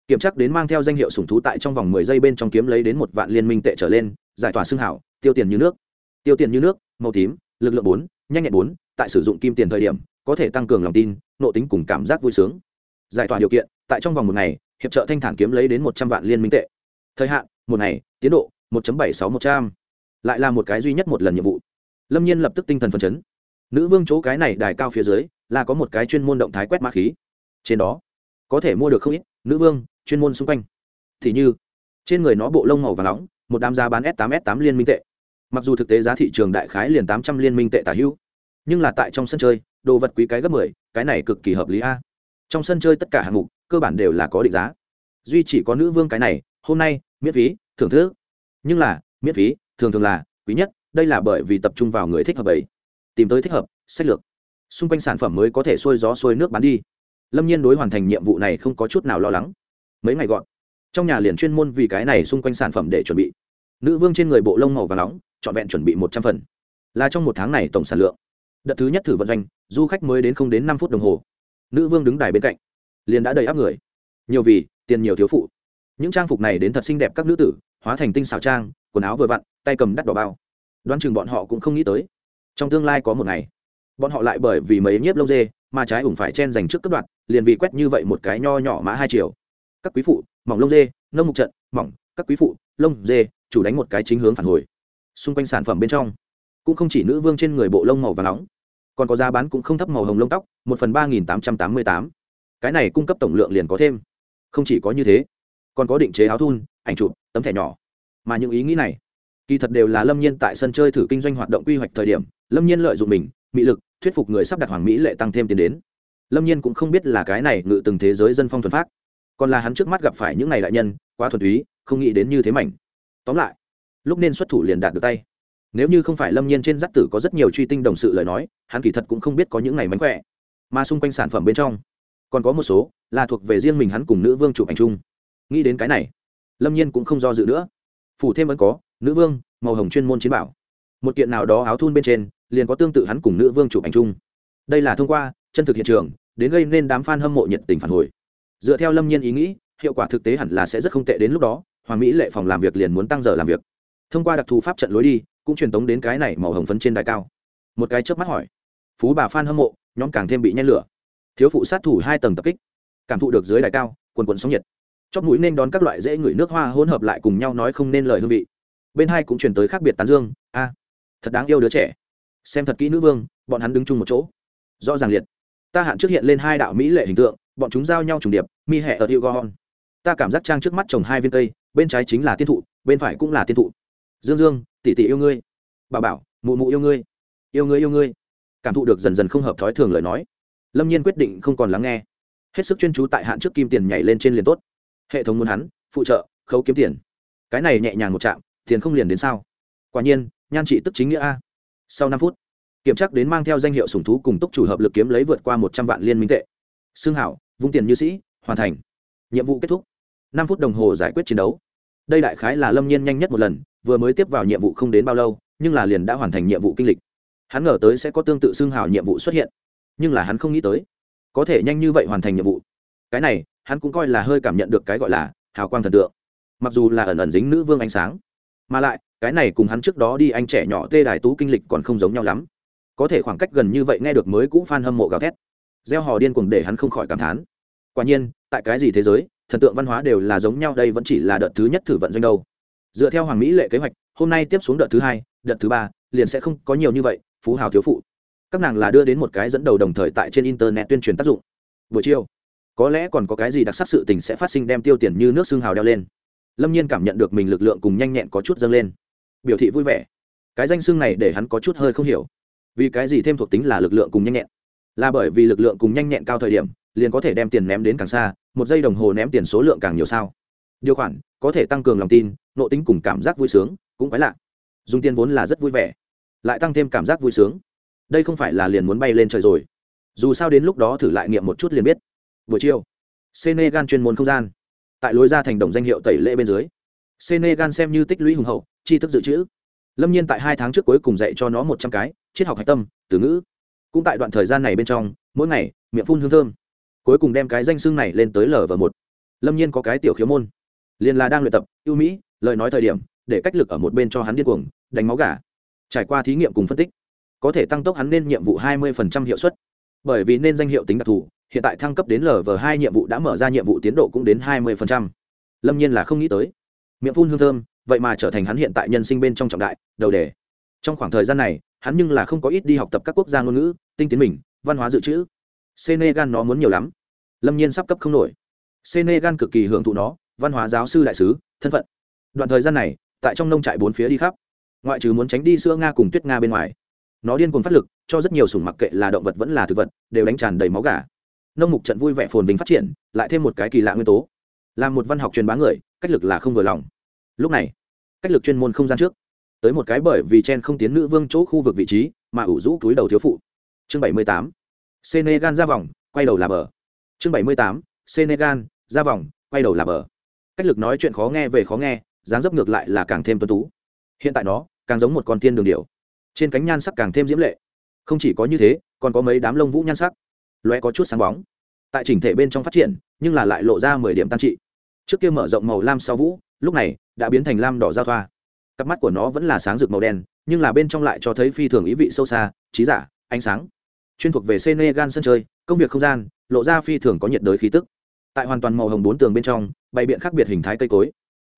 kiểm tra đến mang theo danh hiệu sủng thú tại trong vòng mười giây bên trong kiếm lấy đến một vạn liên minh tệ trở lên giải tỏa xương hảo tiêu tiền như nước. Tiêu tiền như nước, màu tím, lực lượng bốn, nhanh nhẹn bốn, tại sử dụng kim tiền thời điểm, có thể tăng cường lòng tin nộ tính cùng cảm giác vui sướng. Giải tỏa điều kiện, tại trong vòng một ngày, hiệp trợ thanh thản kiếm lấy đến một trăm vạn liên minh tệ. Thời hạn, một ngày, tiến độ, một bảy sáu một trăm. Lại là một cái duy nhất một lần nhiệm vụ. Lâm nhiên lập tức tinh thần phấn chấn. Nữ vương chỗ cái này đài cao phía dưới, là có một cái chuyên môn động thái quét mã khí. Trên đó, có thể mua được không ít, nữ vương, chuyên môn xung quanh. Thì như, trên người nó bộ lông màu và nóng, một đám giá bán s 8 s 8 liên minh tệ mặc dù thực tế giá thị trường đại khái liền tám trăm liên minh tệ tả hữu, nhưng là tại trong sân chơi, đồ vật quý cái gấp mười, cái này cực kỳ hợp lý a. Trong sân chơi tất cả hạng mục, cơ bản đều là có định giá. Duy chỉ có nữ vương cái này, hôm nay, miễn phí, thưởng thức. Nhưng là, miễn phí, thường thường là, quý nhất, đây là bởi vì tập trung vào người thích hợp ấy. Tìm tới thích hợp, sách lược. Xung quanh sản phẩm mới có thể xuôi gió xuôi nước bán đi. Lâm nhiên đối hoàn thành nhiệm vụ này không có chút nào lo lắng. Mấy ngày gọn. Trong nhà liền chuyên môn vì cái này xung quanh sản phẩm để chuẩn bị nữ vương trên người bộ lông màu và nóng, trọn vẹn chuẩn bị một trăm phần. Là trong một tháng này tổng sản lượng. Đợt thứ nhất thử vận doanh, du khách mới đến không đến năm phút đồng hồ. Nữ vương đứng đài bên cạnh. Liền đã đầy áp người. Nhiều vì, tiền nhiều thiếu phụ. Những trang phục này đến thật xinh đẹp các nữ tử, hóa thành tinh xảo trang, quần áo vừa vặn, tay cầm đắt đỏ bao. Đoán chừng bọn họ cũng không nghĩ tới. Trong tương lai có một ngày, bọn họ lại bởi vì mấy nhiếp lông dê, mà trái ủng phải chen dành trước cấp đoạn liền vì quét như vậy một cái nho nhỏ mã hai chiều. Các quý phụ, mỏng lông dê, nông mục trận, mỏng, các quý phụ, lông dê chủ đánh một cái chính hướng phản hồi. Xung quanh sản phẩm bên trong, cũng không chỉ nữ vương trên người bộ lông màu và nóng, còn có giá bán cũng không thấp màu hồng lông tóc, một phần ba nghìn tám trăm tám mươi tám. Cái này cung cấp tổng lượng liền có thêm. Không chỉ có như thế, còn có định chế áo thun, ảnh chụp, tấm thẻ nhỏ. Mà những ý nghĩ này, kỳ thật đều là lâm nhiên tại sân chơi thử kinh doanh hoạt động quy hoạch thời điểm, lâm nhiên lợi dụng mình mỹ lực, thuyết phục người sắp đặt hoàng mỹ lệ tăng thêm tiền đến. Lâm nhiên cũng không biết là cái này ngự từng thế giới dân phong thuần phát còn là hắn trước mắt gặp phải những này đại nhân, quá thuần túy, không nghĩ đến như thế mảnh tóm lại, lúc nên xuất thủ liền đạt được tay. Nếu như không phải lâm nhiên trên giáp tử có rất nhiều truy tinh đồng sự lời nói, hắn kỳ thật cũng không biết có những ngày mánh khỏe. Mà xung quanh sản phẩm bên trong, còn có một số là thuộc về riêng mình hắn cùng nữ vương chụp ảnh chung. Nghĩ đến cái này, lâm nhiên cũng không do dự nữa. Phủ thêm vẫn có, nữ vương, màu hồng chuyên môn chiến bảo. Một kiện nào đó áo thun bên trên, liền có tương tự hắn cùng nữ vương chụp ảnh chung. Đây là thông qua, chân thực hiện trường, đến gây nên đám f a n hâm mộ nhiệt tình phản hồi. Dựa theo lâm nhiên ý nghĩ, hiệu quả thực tế hẳn là sẽ rất không tệ đến lúc đó hoàng mỹ lệ phòng làm việc liền muốn tăng giờ làm việc. Thông qua đặc thù pháp trận lối đi, cũng truyền tống đến cái này màu hồng phấn trên đài cao. Một cái chớp mắt hỏi. Phú bà phan hâm mộ, nhóm càng thêm bị nhen lửa. Thiếu phụ sát thủ hai tầng tập kích. Cảm thụ được dưới đài cao, quần quần sóng nhiệt. Chót mũi nên đón các loại dễ ngửi nước hoa hỗn hợp lại cùng nhau nói không nên lời hương vị. Bên hai cũng truyền tới khác biệt tán dương. A, thật đáng yêu đứa trẻ. Xem thật kỹ nữ vương, bọn hắn đứng chung một chỗ. Rõ ràng liệt. Ta hạn trước hiện lên hai đạo mỹ lệ hình tượng, bọn chúng giao nhau trùng điệp, mi hẹ ở hiệu gòn ta cảm giác trang trước mắt trồng hai viên cây bên trái chính là tiên thụ, bên phải cũng là tiên thụ. Dương dương, tỷ tỷ yêu ngươi. Bà bảo, mụ mụ yêu ngươi. Yêu ngươi yêu ngươi. Cảm thụ được dần dần không hợp thói thường lời nói. Lâm nhiên quyết định không còn lắng nghe. Hết sức chuyên chú tại hạn trước kim tiền nhảy lên trên liền tốt. Hệ thống muốn hắn, phụ trợ, khấu kiếm tiền. Cái này nhẹ nhàng một chạm tiền không liền đến sao? Quả nhiên, nhan trị tức chính nghĩa a. Sau năm phút, kiểm tra đến mang theo danh hiệu sùng thú cùng túc chủ hợp lực kiếm lấy vượt qua một trăm vạn liên minh tệ. Xương hảo, vung tiền như sĩ, hoàn thành. Nhiệm vụ kết thúc năm phút đồng hồ giải quyết chiến đấu. Đây đại khái là lâm nhiên nhanh nhất một lần, vừa mới tiếp vào nhiệm vụ không đến bao lâu, nhưng là liền đã hoàn thành nhiệm vụ kinh lịch. Hắn ngờ tới sẽ có tương tự xương hào nhiệm vụ xuất hiện, nhưng là hắn không nghĩ tới, có thể nhanh như vậy hoàn thành nhiệm vụ. Cái này, hắn cũng coi là hơi cảm nhận được cái gọi là hào quang thần tượng. Mặc dù là ẩn ẩn dính nữ vương ánh sáng, mà lại, cái này cùng hắn trước đó đi anh trẻ nhỏ tê đài tú kinh lịch còn không giống nhau lắm. Có thể khoảng cách gần như vậy nghe được mới cũ f a n hâm mộ gào thét. Gieo hò điên cuồng để hắn không khỏi cảm thán. Quả nhiên, tại cái gì thế giới thần tượng văn hóa đều là giống nhau, đây vẫn chỉ là đợt thứ nhất thử vận doanh đâu. Dựa theo hoàng mỹ lệ kế hoạch, hôm nay tiếp xuống đợt thứ hai, đợt thứ ba, liền sẽ không có nhiều như vậy, phú hào thiếu phụ. Các nàng là đưa đến một cái dẫn đầu đồng thời tại trên internet tuyên truyền tác dụng. Buổi chiều, có lẽ còn có cái gì đặc sắc sự tình sẽ phát sinh đem tiêu tiền như nước xương hào đeo lên. Lâm nhiên cảm nhận được mình lực lượng cùng nhanh nhẹn có chút dâng lên. Biểu thị vui vẻ. Cái danh xương này để hắn có chút hơi không hiểu. Vì cái gì thêm thuộc tính là lực lượng cùng nhanh nhẹn? Là bởi vì lực lượng cùng nhanh nhẹn cao thời điểm, liền có thể đem tiền ném đến càng xa một giây đồng hồ ném tiền số lượng càng nhiều sao? Điều khoản, có thể tăng cường lòng tin, nội tính cùng cảm giác vui sướng, cũng quái lạ. Dùng tiền vốn là rất vui vẻ, lại tăng thêm cảm giác vui sướng. Đây không phải là liền muốn bay lên trời rồi. Dù sao đến lúc đó thử lại nghiệm một chút liền biết. Buổi chiều, senegal chuyên môn không gian. Tại lối ra thành đồng danh hiệu tẩy lễ bên dưới, senegal xem như tích lũy hùng hậu, tri thức dự trữ. Lâm nhiên tại hai tháng trước cuối cùng dạy cho nó một trăm cái, triết học hạch tâm, từ ngữ. Cũng tại đoạn thời gian này bên trong, mỗi ngày, miệng phun hương thơm cuối cùng đem cái danh xưng này lên tới lv một. Lâm nhiên có cái tiểu khiếu môn. Liền là đang luyện tập, ưu mỹ, lời nói thời điểm, để cách lực ở một bên cho hắn điên cuồng, đánh máu gà. Trải qua thí nghiệm cùng phân tích, có thể tăng tốc hắn nên nhiệm vụ 20% hiệu suất. Bởi vì nên danh hiệu tính đặc thù, hiện tại thăng cấp đến lv hai nhiệm vụ đã mở ra nhiệm vụ tiến độ cũng đến 20%. lâm nhiên là không nghĩ tới. Miệng phun hương thơm, vậy mà trở thành hắn hiện tại nhân sinh bên trong trọng đại, đầu đề. Trong khoảng thời gian này, hắn nhưng là không có ít đi học tập các quốc gia ngôn ngữ, tinh tiến mình, văn hóa dự trữ senegal nó muốn nhiều lắm. Lâm nhiên sắp cấp không nổi. Senegal cực kỳ hưởng thụ nó, văn hóa giáo sư đại sứ, thân phận. Đoạn thời gian này, tại trong nông trại bốn phía đi khắp. Ngoại trừ muốn tránh đi sữa nga cùng tuyết nga bên ngoài. Nó điên cuồng phát lực, cho rất nhiều sủng mặc kệ là động vật vẫn là thực vật, đều đánh tràn đầy máu gà. Nông mục trận vui vẻ phồn vinh phát triển, lại thêm một cái kỳ lạ nguyên tố. Làm một văn học truyền bá người, cách lực là không vừa lòng. Lúc này, cách lực chuyên môn không gian trước. Tới một cái bởi vì chen không tiến nữ vương chỗ khu vực vị trí, mà ủ rũ túi đầu thiếu phụ. Chương bảy mươi tám senegal ra vòng, quay đầu là bờ. Chương bảy mươi tám, senegal ra vòng, quay đầu là bờ. Cách lực nói chuyện khó nghe về khó nghe, dáng dấp ngược lại là càng thêm tuấn tú. Hiện tại nó, càng giống một con tiên đường điệu trên cánh nhan sắc càng thêm diễm lệ. Không chỉ có như thế, còn có mấy đám lông vũ nhan sắc. Lóe có chút sáng bóng. Tại chỉnh thể bên trong phát triển, nhưng là lại lộ ra mười điểm tăng trị. Trước kia mở rộng màu lam sau vũ, lúc này, đã biến thành lam đỏ giao thoa. Cặp mắt của nó vẫn là sáng rực màu đen, nhưng là bên trong lại cho thấy phi thường ý vị sâu xa, trí giả, ánh sáng chuyên thuộc về senegal sân chơi, công việc không gian, lộ ra phi thường có nhiệt đới khí tức. Tại hoàn toàn màu hồng bốn tường bên trong, bày biện khác biệt hình thái cây cối.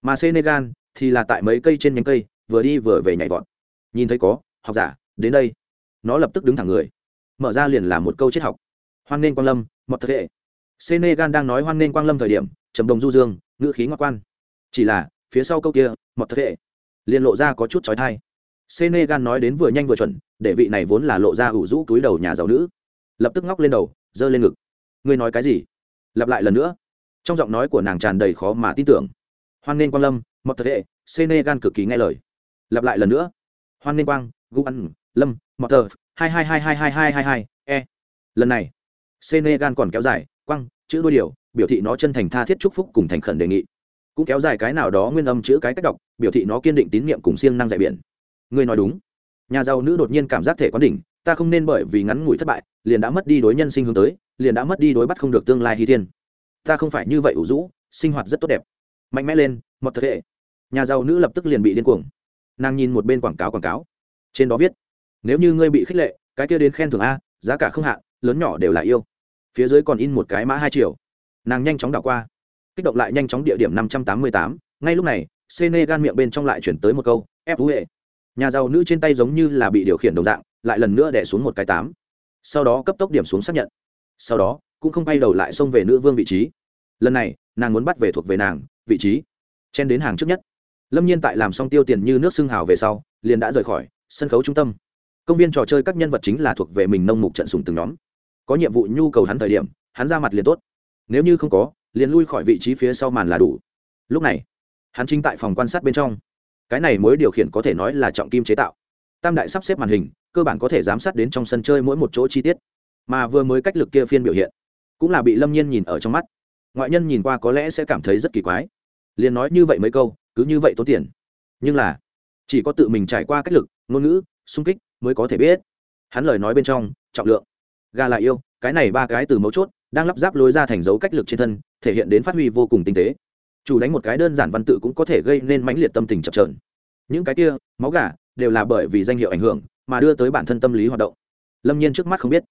Mà senegal thì là tại mấy cây trên nhánh cây, vừa đi vừa về nhảy vọt. Nhìn thấy có, học giả, đến đây. Nó lập tức đứng thẳng người. Mở ra liền là một câu triết học. Hoan nên quang lâm, mọt thực hệ. Senegal đang nói hoan nên quang lâm thời điểm, trầm đồng du dương, ngữ khí ngọc quan chỉ là, phía sau câu kia, mọt thực hệ. Liền lộ ra có chút trói thai senegal nói đến vừa nhanh vừa chuẩn để vị này vốn là lộ ra ủ rũ túi đầu nhà giàu nữ. Lập tức ngóc lên đầu giơ lên ngực. Ngươi nói cái gì? Lặp lại lần nữa. Trong giọng nói của nàng tràn đầy khó mà tin tưởng. Hoan nên quang lâm mọt thật hệ senegal cực kỳ nghe lời. Lặp lại lần nữa. Hoan nên quang gu ăn lâm mọt thờ hai hai hai hai hai hai hai hai e. Lần này senegal còn kéo dài quăng, chữ đôi điều biểu thị nó chân thành tha thiết chúc phúc cùng thành khẩn đề nghị. Cũng kéo dài cái nào đó nguyên âm chữ cái cách đọc biểu thị nó kiên định tín nhiệm cùng siêng năng dạy biển ngươi nói đúng. Nhà giàu nữ đột nhiên cảm giác thể quán đỉnh, ta không nên bởi vì ngắn ngủi thất bại, liền đã mất đi đối nhân sinh hướng tới, liền đã mất đi đối bắt không được tương lai hy thiên. Ta không phải như vậy ủ rũ, sinh hoạt rất tốt đẹp. Mạnh mẽ lên một thực hệ. nhà giàu nữ lập tức liền bị điên cuồng. Nàng nhìn một bên quảng cáo quảng cáo. Trên đó viết, nếu như ngươi bị khích lệ, cái kia đến khen thưởng a, giá cả không hạn, lớn nhỏ đều là yêu. Phía dưới còn in một cái mã hai triệu. Nàng nhanh chóng đảo qua. Kích động lại nhanh chóng địa điểm năm trăm tám mươi tám. Ngay lúc này, Senegal miệng bên trong lại chuyển tới một câu ép vũ hệ nhà giàu nữ trên tay giống như là bị điều khiển đồng dạng, lại lần nữa đẻ xuống một cái tám. Sau đó cấp tốc điểm xuống xác nhận. Sau đó, cũng không bay đầu lại xông về nữ vương vị trí. Lần này, nàng muốn bắt về thuộc về nàng, vị trí. Chen đến hàng trước nhất. Lâm nhiên tại làm xong tiêu tiền như nước xương hào về sau, liền đã rời khỏi, sân khấu trung tâm. Công viên trò chơi các nhân vật chính là thuộc về mình nông mục trận sùng từng nhóm. Có nhiệm vụ nhu cầu hắn thời điểm, hắn ra mặt liền tốt. Nếu như không có, liền lui khỏi vị trí phía sau màn là đủ. Lúc này, hắn chính tại phòng quan sát bên trong cái này mới điều khiển có thể nói là trọng kim chế tạo. Tam đại sắp xếp màn hình, cơ bản có thể giám sát đến trong sân chơi mỗi một chỗ chi tiết. Mà vừa mới cách lực kia phiên biểu hiện, cũng là bị lâm nhiên nhìn ở trong mắt. Ngoại nhân nhìn qua có lẽ sẽ cảm thấy rất kỳ quái. Liền nói như vậy mấy câu, cứ như vậy tốn tiền. Nhưng là, chỉ có tự mình trải qua cách lực, ngôn ngữ sung kích mới có thể biết. Hắn lời nói bên trong, trọng lượng, gà là yêu, cái này ba cái từ mấu chốt, đang lắp ráp lối ra thành dấu cách lực trên thân, thể hiện đến phát huy vô cùng tinh tế chủ đánh một cái đơn giản văn tự cũng có thể gây nên mãnh liệt tâm tình chập trờn những cái kia, máu gà, đều là bởi vì danh hiệu ảnh hưởng, mà đưa tới bản thân tâm lý hoạt động. Lâm nhiên trước mắt không biết.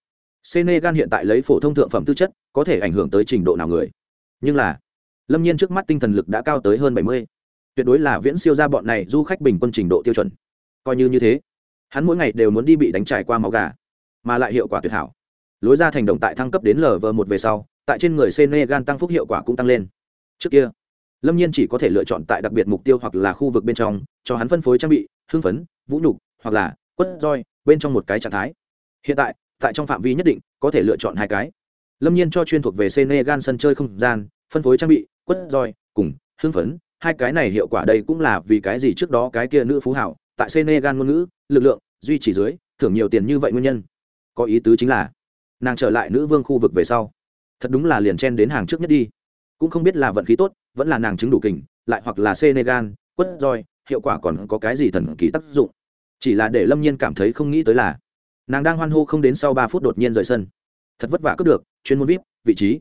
Senegal hiện tại lấy phổ thông thượng phẩm tư chất, có thể ảnh hưởng tới trình độ nào người. Nhưng là, lâm nhiên trước mắt tinh thần lực đã cao tới hơn bảy mươi. Tuyệt đối là viễn siêu ra bọn này du khách bình quân trình độ tiêu chuẩn. Coi như như thế, hắn mỗi ngày đều muốn đi bị đánh trải qua máu gà, mà lại hiệu quả tuyệt hảo. Lối ra thành động tại thăng cấp đến lv một về sau, tại trên người senegal tăng phúc hiệu quả cũng tăng lên. Trước kia lâm nhiên chỉ có thể lựa chọn tại đặc biệt mục tiêu hoặc là khu vực bên trong, cho hắn phân phối trang bị, hưng phấn, vũ nhục, hoặc là quất roi, bên trong một cái trạng thái. Hiện tại tại trong phạm vi nhất định, có thể lựa chọn hai cái. Lâm nhiên cho chuyên thuộc về senegal sân chơi không gian, phân phối trang bị, quất roi, cùng hưng phấn. Hai cái này hiệu quả đây cũng là vì cái gì trước đó cái kia nữ phú hảo, tại senegal ngôn ngữ, lực lượng, duy trì dưới, thưởng nhiều tiền như vậy nguyên nhân. Có ý tứ chính là, nàng trở lại nữ vương khu vực về sau. Thật đúng là liền chen đến hàng trước nhất đi cũng không biết là vận khí tốt, vẫn là nàng chứng đủ kình, lại hoặc là senegal, quất roi, hiệu quả còn có cái gì thần kỳ tác dụng. Chỉ là để lâm nhiên cảm thấy không nghĩ tới là, nàng đang hoan hô không đến sau ba phút đột nhiên rời sân. Thật vất vả cướp được, chuyên môn vip, vị trí.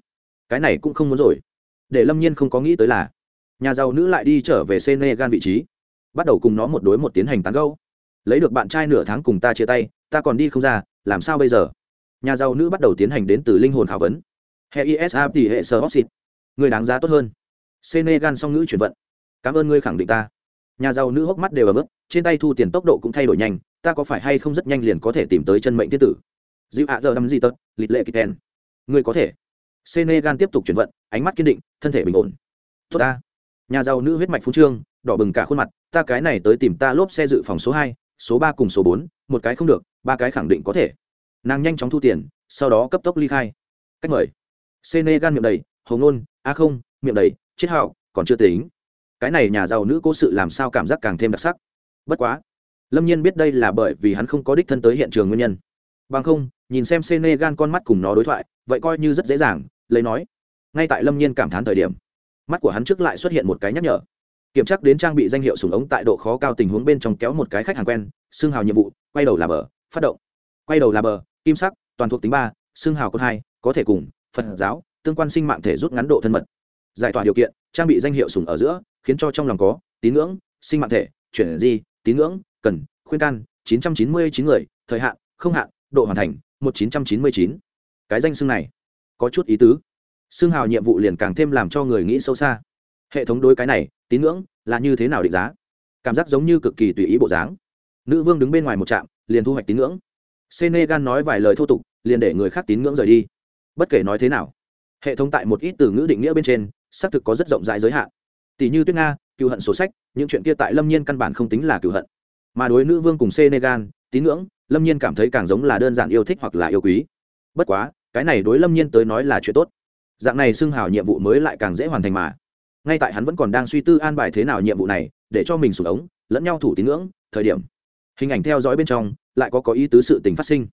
Cái này cũng không muốn rồi. Để lâm nhiên không có nghĩ tới là, nhà giàu nữ lại đi trở về senegal vị trí. Bắt đầu cùng nó một đối một tiến hành tán gâu lấy được bạn trai nửa tháng cùng ta chia tay, ta còn đi không ra, làm sao bây giờ? Nhà giàu nữ bắt đầu tiến hành đến từ linh hồn khảo vấn. Hệ isap thì hệ sơ oxid người đáng giá tốt hơn. Senegal song ngữ chuyển vận. Cảm ơn ngươi khẳng định ta. Nhà giàu nữ hốc mắt đều ở bước, trên tay thu tiền tốc độ cũng thay đổi nhanh ta có phải hay không rất nhanh liền có thể tìm tới chân mệnh thiên tử? Dịu ạ giờ đắm gì tật lịch lệ kiten ngươi có thể. Senegal tiếp tục chuyển vận ánh mắt kiên định thân thể bình ổn. Tốt ta. Nhà giàu nữ huyết mạch phú trương đỏ bừng cả khuôn mặt ta cái này tới tìm ta lốp xe dự phòng số hai số ba cùng số bốn một cái không được ba cái khẳng định có thể. Nàng nhanh chóng thu tiền sau đó cấp tốc ly khai. Cách mời. Senegal miệng đầy Hồng Nôn, a không miệng đầy chết hạo còn chưa tính. Cái này nhà giàu nữ cố sự làm sao cảm giác càng thêm đặc sắc. Bất quá lâm nhiên biết đây là bởi vì hắn không có đích thân tới hiện trường nguyên nhân. Bằng không nhìn xem senegal con mắt cùng nó đối thoại vậy coi như rất dễ dàng lấy nói. Ngay tại lâm nhiên cảm thán thời điểm mắt của hắn trước lại xuất hiện một cái nhắc nhở. Kiểm tra đến trang bị danh hiệu súng ống tại độ khó cao tình huống bên trong kéo một cái khách hàng quen xương hào nhiệm vụ quay đầu là bờ phát động. Quay đầu là bờ kim sắc toàn thuộc tính ba xương hào cốt hai có thể cùng phật giáo tương quan sinh mạng thể rút ngắn độ thân mật. Giải tỏa điều kiện, trang bị danh hiệu sùng ở giữa, khiến cho trong lòng có, tín ngưỡng, sinh mạng thể, chuyển di, tín ngưỡng, cần, khuyên can 999 người, thời hạn, không hạn, độ hoàn thành 1999. cái danh xưng này, có chút ý tứ. Xưng hào nhiệm vụ liền càng thêm làm cho người nghĩ sâu xa. Hệ thống đối cái này, tín ngưỡng, là như thế nào định giá? Cảm giác giống như cực kỳ tùy ý bộ dáng. Nữ vương đứng bên ngoài một trạm, liền thu hoạch tín ngưỡng. Senegal nói vài lời thô tục, liền để người khác tín ngưỡng rời đi. Bất kể nói thế nào hệ thống tại một ít từ ngữ định nghĩa bên trên, xác thực có rất rộng rãi giới hạn. Tỷ như tuyết nga, cựu hận sổ sách, những chuyện kia tại lâm nhiên căn bản không tính là cựu hận. Mà đối nữ vương cùng senegal, tín ngưỡng, lâm nhiên cảm thấy càng giống là đơn giản yêu thích hoặc là yêu quý. Bất quá, cái này đối lâm nhiên tới nói là chuyện tốt. Dạng này xưng hào nhiệm vụ mới lại càng dễ hoàn thành mà. Ngay tại hắn vẫn còn đang suy tư an bài thế nào nhiệm vụ này, để cho mình sụp ống, lẫn nhau thủ tín ngưỡng, thời điểm. Hình ảnh theo dõi bên trong, lại có có ý tứ sự tình phát sinh.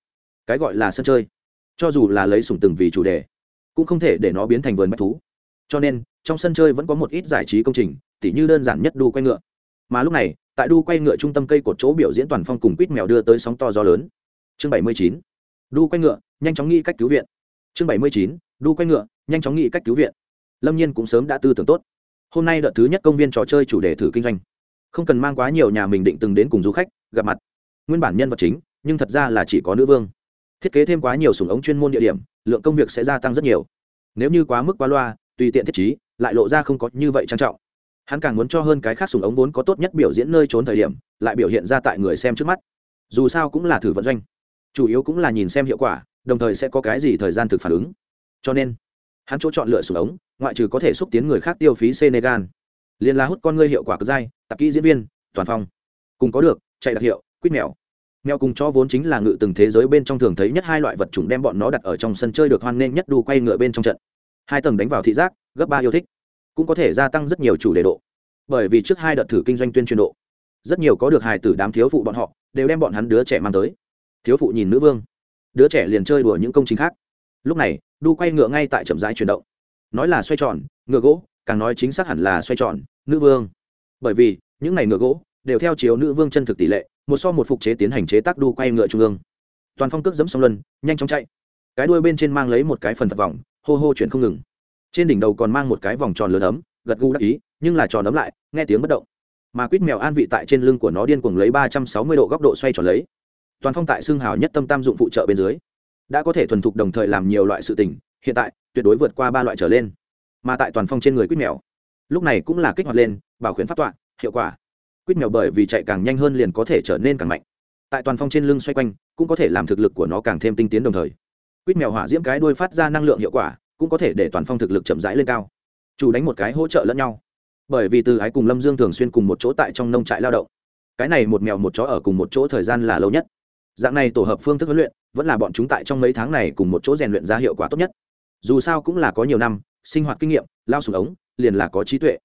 Cái gọi là sân chơi. Cho dù là lấy sủng từng vì chủ đề cũng không thể để nó biến thành vườn bách thú. Cho nên, trong sân chơi vẫn có một ít giải trí công trình, tỉ như đơn giản nhất đu quay ngựa. Mà lúc này, tại đu quay ngựa trung tâm cây cột chỗ biểu diễn toàn phong cùng quýt mèo đưa tới sóng to gió lớn. Chương bảy mươi chín. Đu quay ngựa, nhanh chóng nghĩ cách cứu viện. Chương bảy mươi chín. Đu quay ngựa, nhanh chóng nghĩ cách cứu viện. Lâm nhiên cũng sớm đã tư tưởng tốt. Hôm nay đợt thứ nhất công viên trò chơi chủ đề thử kinh doanh. Không cần mang quá nhiều nhà mình định từng đến cùng du khách, gặp mặt. Nguyên bản nhân vật chính, nhưng thật ra là chỉ có nữ vương thiết kế thêm quá nhiều sùng ống chuyên môn địa điểm, lượng công việc sẽ gia tăng rất nhiều. Nếu như quá mức quá loa, tùy tiện thiết trí, lại lộ ra không có như vậy trang trọng. Hắn càng muốn cho hơn cái khác sùng ống vốn có tốt nhất biểu diễn nơi trốn thời điểm, lại biểu hiện ra tại người xem trước mắt. Dù sao cũng là thử vận doanh. Chủ yếu cũng là nhìn xem hiệu quả, đồng thời sẽ có cái gì thời gian thực phản ứng. Cho nên, hắn chỗ chọn lựa sùng ống, ngoại trừ có thể xúc tiến người khác tiêu phí senegal, liền là hút con ngươi hiệu quả cực dai, tạp kỹ diễn viên, toàn phong. Cùng có được, chạy đặc hiệu, quýt mèo mèo cùng chó vốn chính là ngự từng thế giới bên trong thường thấy nhất hai loại vật chủng đem bọn nó đặt ở trong sân chơi được hoan nghênh nhất đu quay ngựa bên trong trận. Hai tầng đánh vào thị giác, gấp ba yêu thích. Cũng có thể gia tăng rất nhiều chủ đề độ. Bởi vì trước hai đợt thử kinh doanh tuyên truyền độ, rất nhiều có được hài tử đám thiếu phụ bọn họ đều đem bọn hắn đứa trẻ mang tới. Thiếu phụ nhìn nữ vương, đứa trẻ liền chơi đùa những công trình khác. Lúc này, đu quay ngựa ngay tại chậm rãi chuyển động. Nói là xoay tròn, ngựa gỗ, càng nói chính xác hẳn là xoay tròn, nữ vương. Bởi vì, những này ngựa gỗ đều theo chiếu nữ vương chân thực tỷ lệ một so một phục chế tiến hành chế tác đu quay ngựa trung ương. Toàn phong cước dẫm song luân, nhanh chóng chạy. Cái đuôi bên trên mang lấy một cái phần phật vòng, hô hô chuyển không ngừng. Trên đỉnh đầu còn mang một cái vòng tròn lớn ấm, gật gù đắc ý, nhưng là tròn ấm lại, nghe tiếng bất động. Mà quýt mèo an vị tại trên lưng của nó điên cuồng lấy ba trăm sáu mươi độ góc độ xoay tròn lấy. Toàn phong tại xương hào nhất tâm tam dụng phụ trợ bên dưới, đã có thể thuần thục đồng thời làm nhiều loại sự tình, hiện tại, tuyệt đối vượt qua ba loại trở lên. Mà tại toàn phong trên người quýt mèo, lúc này cũng là kích hoạt lên, bảo khuyến pháp tọa, hiệu quả quýt mèo bởi vì chạy càng nhanh hơn liền có thể trở nên càng mạnh. Tại toàn phong trên lưng xoay quanh, cũng có thể làm thực lực của nó càng thêm tinh tiến đồng thời. Quýt mèo hỏa diễm cái đuôi phát ra năng lượng hiệu quả, cũng có thể để toàn phong thực lực chậm rãi lên cao. Chủ đánh một cái hỗ trợ lẫn nhau. Bởi vì từ ái cùng lâm dương thường xuyên cùng một chỗ tại trong nông trại lao động. Cái này một mèo một chó ở cùng một chỗ thời gian là lâu nhất. Dạng này tổ hợp phương thức huấn luyện, vẫn là bọn chúng tại trong mấy tháng này cùng một chỗ rèn luyện ra hiệu quả tốt nhất. Dù sao cũng là có nhiều năm, sinh hoạt kinh nghiệm, lao sùng ống, liền là có trí tuệ.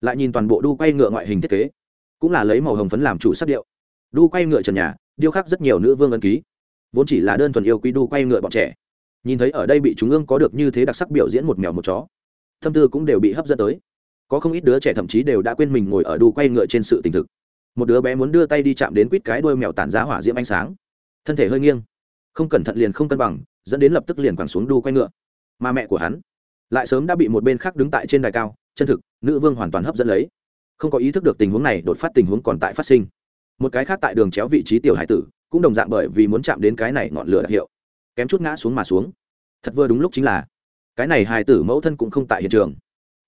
Lại nhìn toàn bộ đu quay ngựa ngoại hình thiết kế cũng là lấy màu hồng phấn làm chủ sắc điệu. Đu quay ngựa trần nhà, điêu khắc rất nhiều nữ vương ân ký. Vốn chỉ là đơn thuần yêu quý đu quay ngựa bọn trẻ. Nhìn thấy ở đây bị chúng ương có được như thế đặc sắc biểu diễn một mèo một chó, thâm tư cũng đều bị hấp dẫn tới. Có không ít đứa trẻ thậm chí đều đã quên mình ngồi ở đu quay ngựa trên sự tình thực. Một đứa bé muốn đưa tay đi chạm đến quýt cái đuôi mèo tản giá hỏa diễm ánh sáng. Thân thể hơi nghiêng, không cẩn thận liền không cân bằng, dẫn đến lập tức liền quẳng xuống đu quay ngựa. Mà mẹ của hắn lại sớm đã bị một bên khác đứng tại trên đài cao, chân thực, nữ vương hoàn toàn hấp dẫn lấy không có ý thức được tình huống này đột phát tình huống còn tại phát sinh. Một cái khác tại đường chéo vị trí tiểu hải tử, cũng đồng dạng bởi vì muốn chạm đến cái này ngọn lửa đặc hiệu, kém chút ngã xuống mà xuống. Thật vừa đúng lúc chính là, cái này hải tử mẫu thân cũng không tại hiện trường.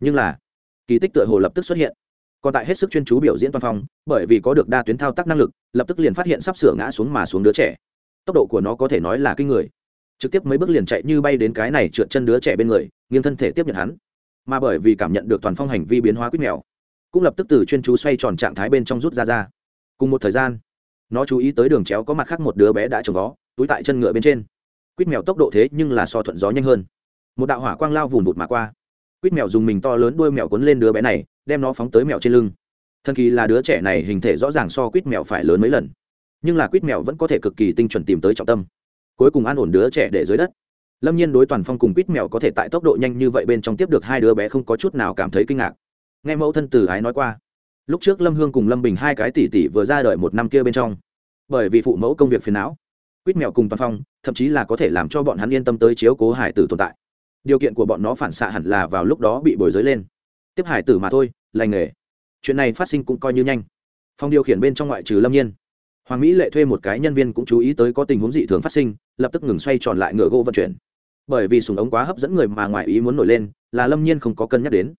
Nhưng là, kỳ tích tựa hồ lập tức xuất hiện. Còn tại hết sức chuyên chú biểu diễn toàn phong bởi vì có được đa tuyến thao tác năng lực, lập tức liền phát hiện sắp sửa ngã xuống mà xuống đứa trẻ. Tốc độ của nó có thể nói là kinh người. Trực tiếp mấy bước liền chạy như bay đến cái này trượt chân đứa trẻ bên người, nghiêng thân thể tiếp nhận hắn. Mà bởi vì cảm nhận được toàn phong hành vi biến hóa quýt mèo cũng lập tức từ chuyên chú xoay tròn trạng thái bên trong rút ra ra. Cùng một thời gian, nó chú ý tới đường chéo có mặt khác một đứa bé đã trồng vó, túi tại chân ngựa bên trên. Quýt mèo tốc độ thế nhưng là so thuận gió nhanh hơn. Một đạo hỏa quang lao vùn vụt mà qua. Quýt mèo dùng mình to lớn đuôi mèo cuốn lên đứa bé này, đem nó phóng tới mèo trên lưng. Thần kỳ là đứa trẻ này hình thể rõ ràng so quýt mèo phải lớn mấy lần. Nhưng là quýt mèo vẫn có thể cực kỳ tinh chuẩn tìm tới trọng tâm. Cuối cùng an ổn đứa trẻ để dưới đất. Lâm nhiên đối toàn phong cùng quýt mèo có thể tại tốc độ nhanh như vậy bên trong tiếp được hai đứa bé không có chút nào cảm thấy kinh ngạc nghe mẫu thân từ ái nói qua. Lúc trước lâm hương cùng lâm bình hai cái tỷ tỷ vừa ra đời một năm kia bên trong. Bởi vì phụ mẫu công việc phiền não, quýt mèo cùng toàn phong, thậm chí là có thể làm cho bọn hắn yên tâm tới chiếu cố hải tử tồn tại. Điều kiện của bọn nó phản xạ hẳn là vào lúc đó bị bồi giới lên. Tiếp hải tử mà thôi, lành nghề. Chuyện này phát sinh cũng coi như nhanh. Phong điều khiển bên trong ngoại trừ lâm nhiên. Hoàng mỹ lệ thuê một cái nhân viên cũng chú ý tới có tình huống dị thường phát sinh, lập tức ngừng xoay tròn lại ngựa gỗ vận chuyển. Bởi vì sùng ống quá hấp dẫn người mà ngoài ý muốn nổi lên, là lâm nhiên không có cân nhắc đến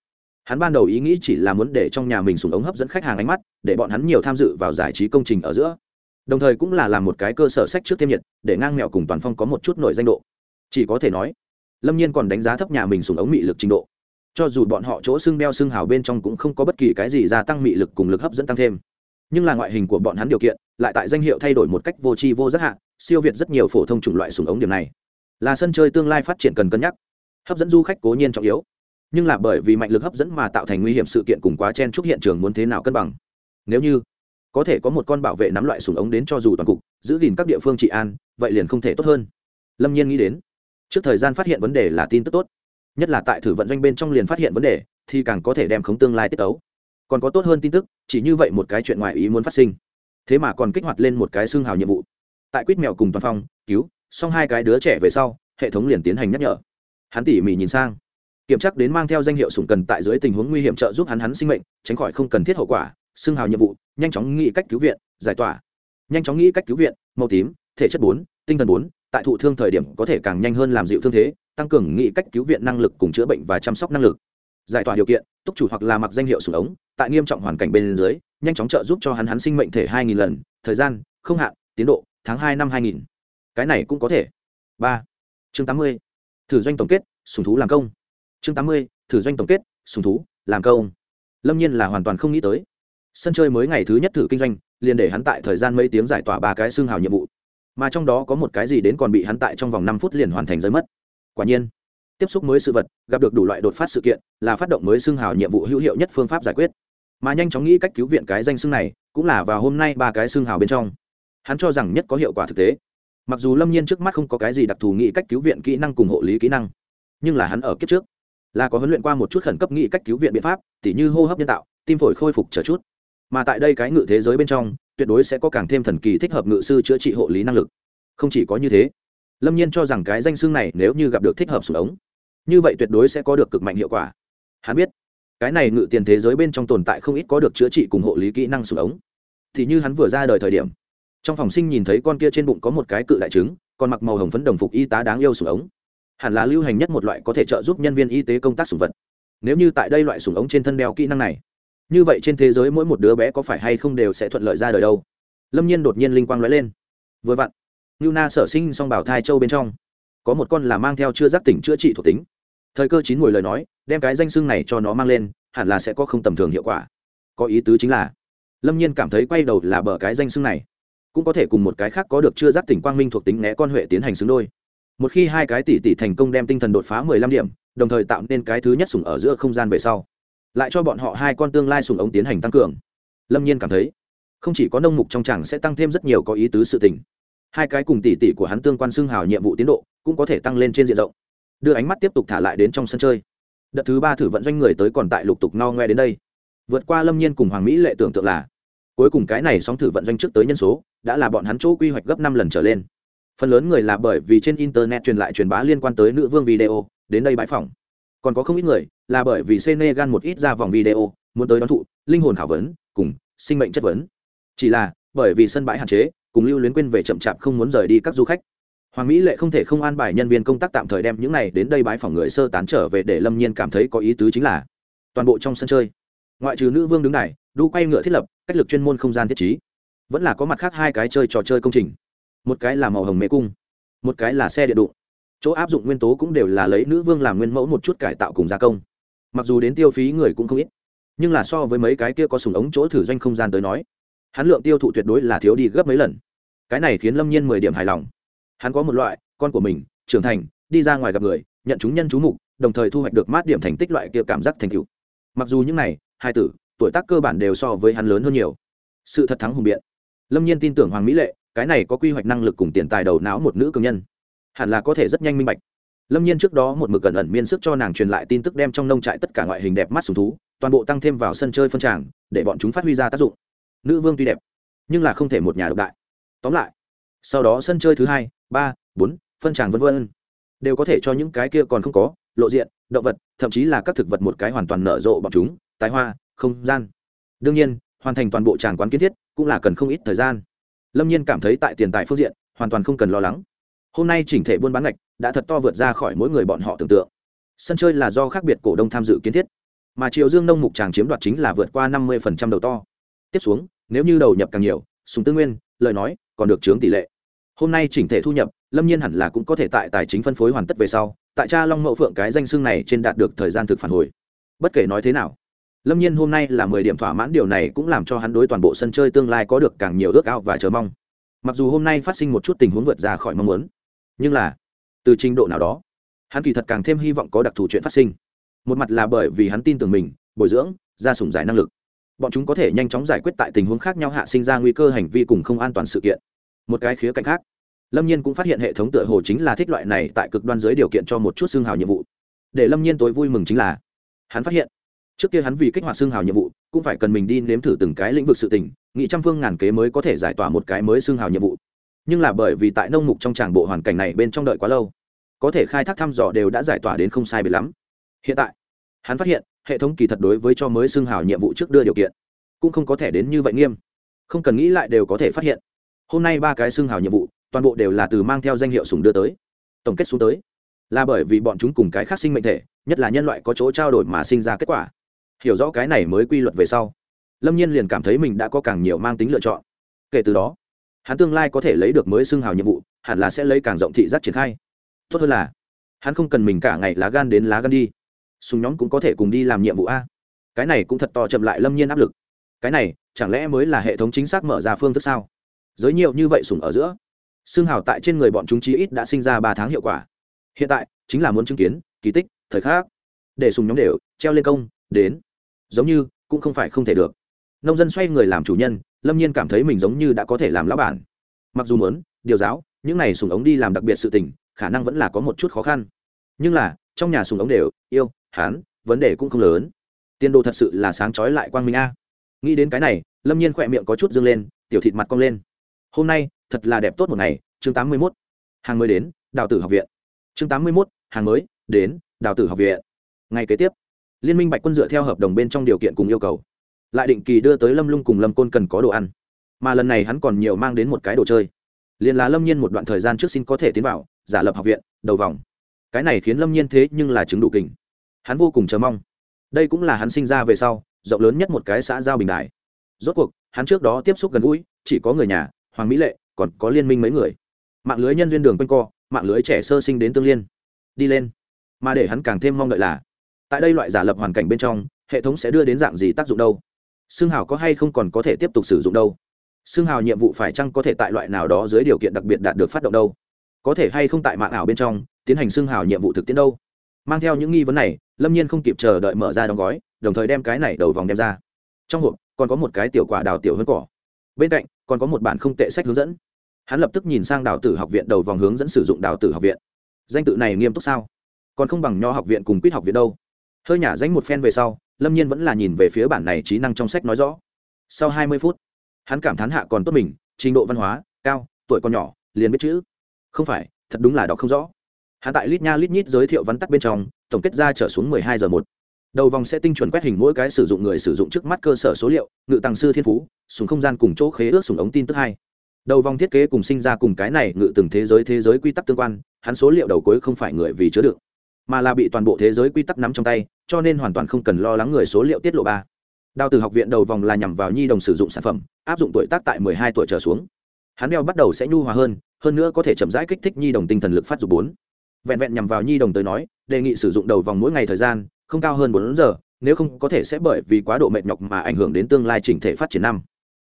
hắn ban đầu ý nghĩ chỉ là muốn để trong nhà mình sùng ống hấp dẫn khách hàng ánh mắt, để bọn hắn nhiều tham dự vào giải trí công trình ở giữa. Đồng thời cũng là làm một cái cơ sở sách trước thêm nhiệt, để ngang mẹo cùng toàn phong có một chút nổi danh độ. Chỉ có thể nói, lâm nhiên còn đánh giá thấp nhà mình sùng ống mị lực trình độ. Cho dù bọn họ chỗ xưng đeo xưng hào bên trong cũng không có bất kỳ cái gì gia tăng mị lực cùng lực hấp dẫn tăng thêm. Nhưng là ngoại hình của bọn hắn điều kiện, lại tại danh hiệu thay đổi một cách vô tri vô giác hạ, siêu việt rất nhiều phổ thông chủng loại súng ống điểm này. Là sân chơi tương lai phát triển cần cân nhắc, hấp dẫn du khách cố nhiên trọng yếu nhưng là bởi vì mạnh lực hấp dẫn mà tạo thành nguy hiểm sự kiện cùng quá chen chúc hiện trường muốn thế nào cân bằng. Nếu như có thể có một con bảo vệ nắm loại súng ống đến cho dù toàn cục, giữ gìn các địa phương trị an, vậy liền không thể tốt hơn. Lâm nhiên nghĩ đến, trước thời gian phát hiện vấn đề là tin tức tốt, nhất là tại thử vận doanh bên trong liền phát hiện vấn đề, thì càng có thể đem khống tương lai tiết ấu còn có tốt hơn tin tức, chỉ như vậy một cái chuyện ngoài ý muốn phát sinh. Thế mà còn kích hoạt lên một cái xương hào nhiệm vụ. Tại quýt mèo cùng toàn phong, cứu, xong hai cái đứa trẻ về sau, hệ thống liền tiến hành nhắc nhở. Hắn tỉ mỉ nhìn sang kiểm tra đến mang theo danh hiệu sủng cần tại dưới tình huống nguy hiểm trợ giúp hắn hắn sinh mệnh, tránh khỏi không cần thiết hậu quả, xưng hào nhiệm vụ, nhanh chóng nghĩ cách cứu viện, giải tỏa. Nhanh chóng nghĩ cách cứu viện, màu tím, thể chất bốn, tinh thần bốn, tại thụ thương thời điểm có thể càng nhanh hơn làm dịu thương thế, tăng cường nghĩ cách cứu viện năng lực cùng chữa bệnh và chăm sóc năng lực. Giải tỏa điều kiện, túc chủ hoặc là mặc danh hiệu sủng ống, tại nghiêm trọng hoàn cảnh bên dưới, nhanh chóng trợ giúp cho hắn hắn sinh mệnh thể hai nghìn lần, thời gian, không hạn, tiến độ, tháng hai năm hai nghìn. Cái này cũng có thể. Ba. Chương tám mươi. Thử doanh tổng kết sùng thú làm công chương tám mươi, thử doanh tổng kết, sùng thú, làm công lâm nhiên là hoàn toàn không nghĩ tới. Sân chơi mới ngày thứ nhất thử kinh doanh, liền để hắn tại thời gian mấy tiếng giải tỏa ba cái xương hào nhiệm vụ. Mà trong đó có một cái gì đến còn bị hắn tại trong vòng năm phút liền hoàn thành rơi mất. Quả nhiên, tiếp xúc mới sự vật, gặp được đủ loại đột phát sự kiện, là phát động mới xương hào nhiệm vụ hữu hiệu nhất phương pháp giải quyết. Mà nhanh chóng nghĩ cách cứu viện cái danh xưng này, cũng là vào hôm nay ba cái xương hào bên trong. Hắn cho rằng nhất có hiệu quả thực tế. Mặc dù lâm nhiên trước mắt không có cái gì đặc thù nghĩ cách cứu viện kỹ năng cùng hộ lý kỹ năng, nhưng là hắn ở kiếp trước là có huấn luyện qua một chút khẩn cấp nghị cách cứu viện biện pháp, tỉ như hô hấp nhân tạo, tim phổi khôi phục chờ chút. Mà tại đây cái ngự thế giới bên trong, tuyệt đối sẽ có càng thêm thần kỳ thích hợp ngự sư chữa trị hộ lý năng lực. Không chỉ có như thế, lâm nhiên cho rằng cái danh xương này nếu như gặp được thích hợp súng ống, như vậy tuyệt đối sẽ có được cực mạnh hiệu quả. Hắn biết, cái này ngự tiền thế giới bên trong tồn tại không ít có được chữa trị cùng hộ lý kỹ năng súng ống. Thì như hắn vừa ra đời thời điểm, trong phòng sinh nhìn thấy con kia trên bụng có một cái cự đại trứng, còn mặc màu hồng phấn đồng phục y tá đáng yêu súng ống hẳn là lưu hành nhất một loại có thể trợ giúp nhân viên y tế công tác sủng vật. Nếu như tại đây loại sủng ống trên thân đeo kỹ năng này, như vậy trên thế giới mỗi một đứa bé có phải hay không đều sẽ thuận lợi ra đời đâu? Lâm nhiên đột nhiên linh quang lóe lên. Vừa vặn lưu na sở sinh xong bảo thai châu bên trong, có một con là mang theo chưa giác tỉnh chữa trị thuộc tính. Thời cơ chín mùi lời nói, đem cái danh xưng này cho nó mang lên, hẳn là sẽ có không tầm thường hiệu quả. Có ý tứ chính là, lâm nhiên cảm thấy quay đầu là bờ cái danh xưng này, cũng có thể cùng một cái khác có được chưa giác tỉnh quang minh thuộc tính né con huệ tiến hành xứng đôi một khi hai cái tỷ tỷ thành công đem tinh thần đột phá mười lăm điểm, đồng thời tạo nên cái thứ nhất sùng ở giữa không gian về sau, lại cho bọn họ hai con tương lai sùng ống tiến hành tăng cường. Lâm nhiên cảm thấy, không chỉ có nông mục trong chẳng sẽ tăng thêm rất nhiều có ý tứ sự tình, hai cái cùng tỷ tỷ của hắn tương quan xưng hào nhiệm vụ tiến độ cũng có thể tăng lên trên diện rộng. Đưa ánh mắt tiếp tục thả lại đến trong sân chơi. Đợt thứ ba thử vận doanh người tới còn tại lục tục no ngoe đến đây. Vượt qua lâm nhiên cùng hoàng mỹ lệ tưởng tượng là, cuối cùng cái này sóng thử vận doanh trước tới nhân số, đã là bọn hắn chỗ quy hoạch gấp năm lần trở lên phần lớn người là bởi vì trên internet truyền lại truyền bá liên quan tới nữ vương video, đến đây bãi phòng. Còn có không ít người là bởi vì senegal một ít ra vòng video, muốn tới đón thụ, linh hồn khảo vấn, cùng sinh mệnh chất vấn. Chỉ là, bởi vì sân bãi hạn chế, cùng lưu luyến quên về chậm chạp không muốn rời đi các du khách. Hoàng mỹ lệ không thể không an bài nhân viên công tác tạm thời đem những này đến đây bãi phòng người sơ tán trở về để lâm nhiên cảm thấy có ý tứ chính là toàn bộ trong sân chơi. Ngoại trừ nữ vương đứng này đu quay ngựa thiết lập, cách lực chuyên môn không gian thiết trí. Vẫn là có mặt khác hai cái chơi trò chơi công trình một cái là màu hồng mê cung, một cái là xe điện đụng. Chỗ áp dụng nguyên tố cũng đều là lấy nữ vương làm nguyên mẫu một chút cải tạo cùng gia công. Mặc dù đến tiêu phí người cũng không ít, nhưng là so với mấy cái kia có sùng ống chỗ thử doanh không gian tới nói, hắn lượng tiêu thụ tuyệt đối là thiếu đi gấp mấy lần. Cái này khiến lâm nhiên mười điểm hài lòng. Hắn có một loại, con của mình, trưởng thành, đi ra ngoài gặp người, nhận chúng nhân chú mục, đồng thời thu hoạch được mát điểm thành tích loại kia cảm giác thành cựu mặc dù những này, hai tử, tuổi tác cơ bản đều so với hắn lớn hơn nhiều. Sự thật thắng hùng biện. Lâm nhiên tin tưởng hoàng mỹ lệ cái này có quy hoạch năng lực cùng tiền tài đầu não một nữ cường nhân. Hẳn là có thể rất nhanh minh bạch. Lâm nhiên trước đó một mực cẩn ẩn miên sức cho nàng truyền lại tin tức đem trong nông trại tất cả ngoại hình đẹp mắt sùng thú, toàn bộ tăng thêm vào sân chơi phân tràng, để bọn chúng phát huy ra tác dụng. Nữ vương tuy đẹp, nhưng là không thể một nhà độc đại. Tóm lại, sau đó sân chơi thứ hai, ba, bốn, phân tràng vân vân, đều có thể cho những cái kia còn không có, lộ diện, động vật, thậm chí là các thực vật một cái hoàn toàn nở rộ bọn chúng tái hoa, không gian. Đương nhiên, hoàn thành toàn bộ tràng quán kiến thiết cũng là cần không ít thời gian lâm nhiên cảm thấy tại tiền tài phương diện, hoàn toàn không cần lo lắng. Hôm nay chỉnh thể buôn bán ngạch đã thật to vượt ra khỏi mỗi người bọn họ tưởng tượng. Sân chơi là do khác biệt cổ đông tham dự kiến thiết. Mà triều dương nông mục tràng chiếm đoạt chính là vượt qua năm mươi đầu to. Tiếp xuống, nếu như đầu nhập càng nhiều, sùng tư nguyên, lời nói, còn được chướng tỷ lệ. Hôm nay chỉnh thể thu nhập, lâm nhiên hẳn là cũng có thể tại tài chính phân phối hoàn tất về sau, tại cha long mậu phượng cái danh xương này trên đạt được thời gian thực phản hồi. Bất kể nói thế nào lâm nhiên hôm nay là mười điểm thỏa mãn, điều này cũng làm cho hắn đối toàn bộ sân chơi tương lai có được càng nhiều ước ao và chờ mong. Mặc dù hôm nay phát sinh một chút tình huống vượt ra khỏi mong muốn, nhưng là, từ trình độ nào đó, hắn kỳ thật càng thêm hy vọng có đặc thù chuyện phát sinh. Một mặt là bởi vì hắn tin tưởng mình, bồi dưỡng ra sủng giải năng lực. Bọn chúng có thể nhanh chóng giải quyết tại tình huống khác nhau hạ sinh ra nguy cơ hành vi cùng không an toàn sự kiện. Một cái khía cạnh khác, lâm nhiên cũng phát hiện hệ thống tựa hồ chính là thích loại này tại cực đoan dưới điều kiện cho một chút xương hào nhiệm vụ. Để lâm nhiên tối vui mừng chính là, hắn phát hiện trước kia hắn vì kích hoạt xương hào nhiệm vụ, cũng phải cần mình đi nếm thử từng cái lĩnh vực sự tình nghị trăm phương ngàn kế mới có thể giải tỏa một cái mới xương hào nhiệm vụ. Nhưng là bởi vì tại nông mục trong tràng bộ hoàn cảnh này bên trong đợi quá lâu, có thể khai thác thăm dò đều đã giải tỏa đến không sai biệt lắm. Hiện tại, hắn phát hiện, hệ thống kỳ thật đối với cho mới xương hào nhiệm vụ trước đưa điều kiện, cũng không có thể đến như vậy nghiêm. Không cần nghĩ lại đều có thể phát hiện. Hôm nay ba cái xương hào nhiệm vụ, toàn bộ đều là từ mang theo danh hiệu sùng đưa tới, tổng kết xuống tới. Là bởi vì bọn chúng cùng cái khác sinh mệnh thể, nhất là nhân loại có chỗ trao đổi mà sinh ra kết quả hiểu rõ cái này mới quy luật về sau, lâm nhiên liền cảm thấy mình đã có càng nhiều mang tính lựa chọn. Kể từ đó, hắn tương lai có thể lấy được mới xưng hào nhiệm vụ, hẳn là sẽ lấy càng rộng thị giác triển khai. Tốt hơn là, hắn không cần mình cả ngày lá gan đến lá gan đi. Súng nhóm cũng có thể cùng đi làm nhiệm vụ a. Cái này cũng thật to chậm lại lâm nhiên áp lực. Cái này, chẳng lẽ mới là hệ thống chính xác mở ra phương thức sao? Giới nhiều như vậy sùng ở giữa xương hào tại trên người bọn chúng chí ít đã sinh ra ba tháng hiệu quả. Hiện tại, chính là muốn chứng kiến, kỳ tích, thời khắc. Để sùng nhóm đều treo lên công, đến giống như cũng không phải không thể được. Nông dân xoay người làm chủ nhân, lâm nhiên cảm thấy mình giống như đã có thể làm lão bản. Mặc dù muốn, điều giáo, những này sùng ống đi làm đặc biệt sự tình, khả năng vẫn là có một chút khó khăn. Nhưng là, trong nhà sùng ống đều, yêu, hán, vấn đề cũng không lớn. Tiên đồ thật sự là sáng trói lại quang minh a. Nghĩ đến cái này, lâm nhiên khỏe miệng có chút dâng lên, tiểu thịt mặt cong lên. Hôm nay, thật là đẹp tốt một ngày, chương tám mươi mốt. Hàng mới đến, đào tử học viện. Chương tám mươi mốt, hàng mới đến, đào tử học viện. Ngày kế tiếp liên minh bạch quân dựa theo hợp đồng bên trong điều kiện cùng yêu cầu, lại định kỳ đưa tới lâm lung cùng lâm côn cần có đồ ăn. Mà lần này hắn còn nhiều mang đến một cái đồ chơi. Liền là lâm nhiên một đoạn thời gian trước xin có thể tiến vào, giả lập học viện, đầu vòng. Cái này khiến lâm nhiên thế nhưng là chứng đủ kình. Hắn vô cùng chờ mong. Đây cũng là hắn sinh ra về sau, rộng lớn nhất một cái xã giao bình đại. Rốt cuộc, hắn trước đó tiếp xúc gần gũi, chỉ có người nhà, hoàng mỹ lệ, còn có liên minh mấy người. Mạng lưới nhân duyên đường quanh co, mạng lưới trẻ sơ sinh đến tương liên. Đi lên. Mà để hắn càng thêm mong đợi là tại đây loại giả lập hoàn cảnh bên trong, hệ thống sẽ đưa đến dạng gì tác dụng đâu? Xương hào có hay không còn có thể tiếp tục sử dụng đâu? Xương hào nhiệm vụ phải chăng có thể tại loại nào đó dưới điều kiện đặc biệt đạt được phát động đâu? Có thể hay không tại mạng ảo bên trong tiến hành xương hào nhiệm vụ thực tiễn đâu? Mang theo những nghi vấn này, lâm nhiên không kịp chờ đợi mở ra đóng gói, đồng thời đem cái này đầu vòng đem ra. Trong hộp còn có một cái tiểu quả đào tiểu hơn cỏ. Bên cạnh còn có một bản không tệ sách hướng dẫn. Hắn lập tức nhìn sang đào tử học viện đầu vòng hướng dẫn sử dụng đào tử học viện. Danh tự này nghiêm túc sao? Còn không bằng nho học viện cùng quýt học viện đâu? Hơi nhả danh một phen về sau, lâm nhiên vẫn là nhìn về phía bản này trí năng trong sách nói rõ. Sau hai mươi phút, hắn cảm thán hạ còn tốt mình, trình độ văn hóa, cao, tuổi còn nhỏ, liền biết chữ. Không phải, thật đúng là đọc không rõ. Hắn tại lít nha lít nhít giới thiệu vắn tắt bên trong, tổng kết ra trở xuống mười hai giờ một. Đầu vòng sẽ tinh chuẩn quét hình mỗi cái sử dụng người sử dụng trước mắt cơ sở số liệu, ngự tàng sư thiên phú, súng không gian cùng chỗ khế ước súng ống tin tức hai. Đầu vòng thiết kế cùng sinh ra cùng cái này ngự từng thế giới thế giới quy tắc tương quan, hắn số liệu đầu cuối không phải người vì chứa đựng mà là bị toàn bộ thế giới quy tắc nắm trong tay, cho nên hoàn toàn không cần lo lắng người số liệu tiết lộ ba. Đào từ học viện đầu vòng là nhằm vào nhi đồng sử dụng sản phẩm, áp dụng tuổi tác tại mười hai tuổi trở xuống. Hắn đeo bắt đầu sẽ nhu hòa hơn hơn nữa có thể chậm rãi kích thích nhi đồng tinh thần lực phát dục bốn. Vẹn vẹn nhằm vào nhi đồng tới nói, đề nghị sử dụng đầu vòng mỗi ngày thời gian, không cao hơn bốn giờ, nếu không có thể sẽ bởi vì quá độ mệt nhọc mà ảnh hưởng đến tương lai chỉnh thể phát triển năm.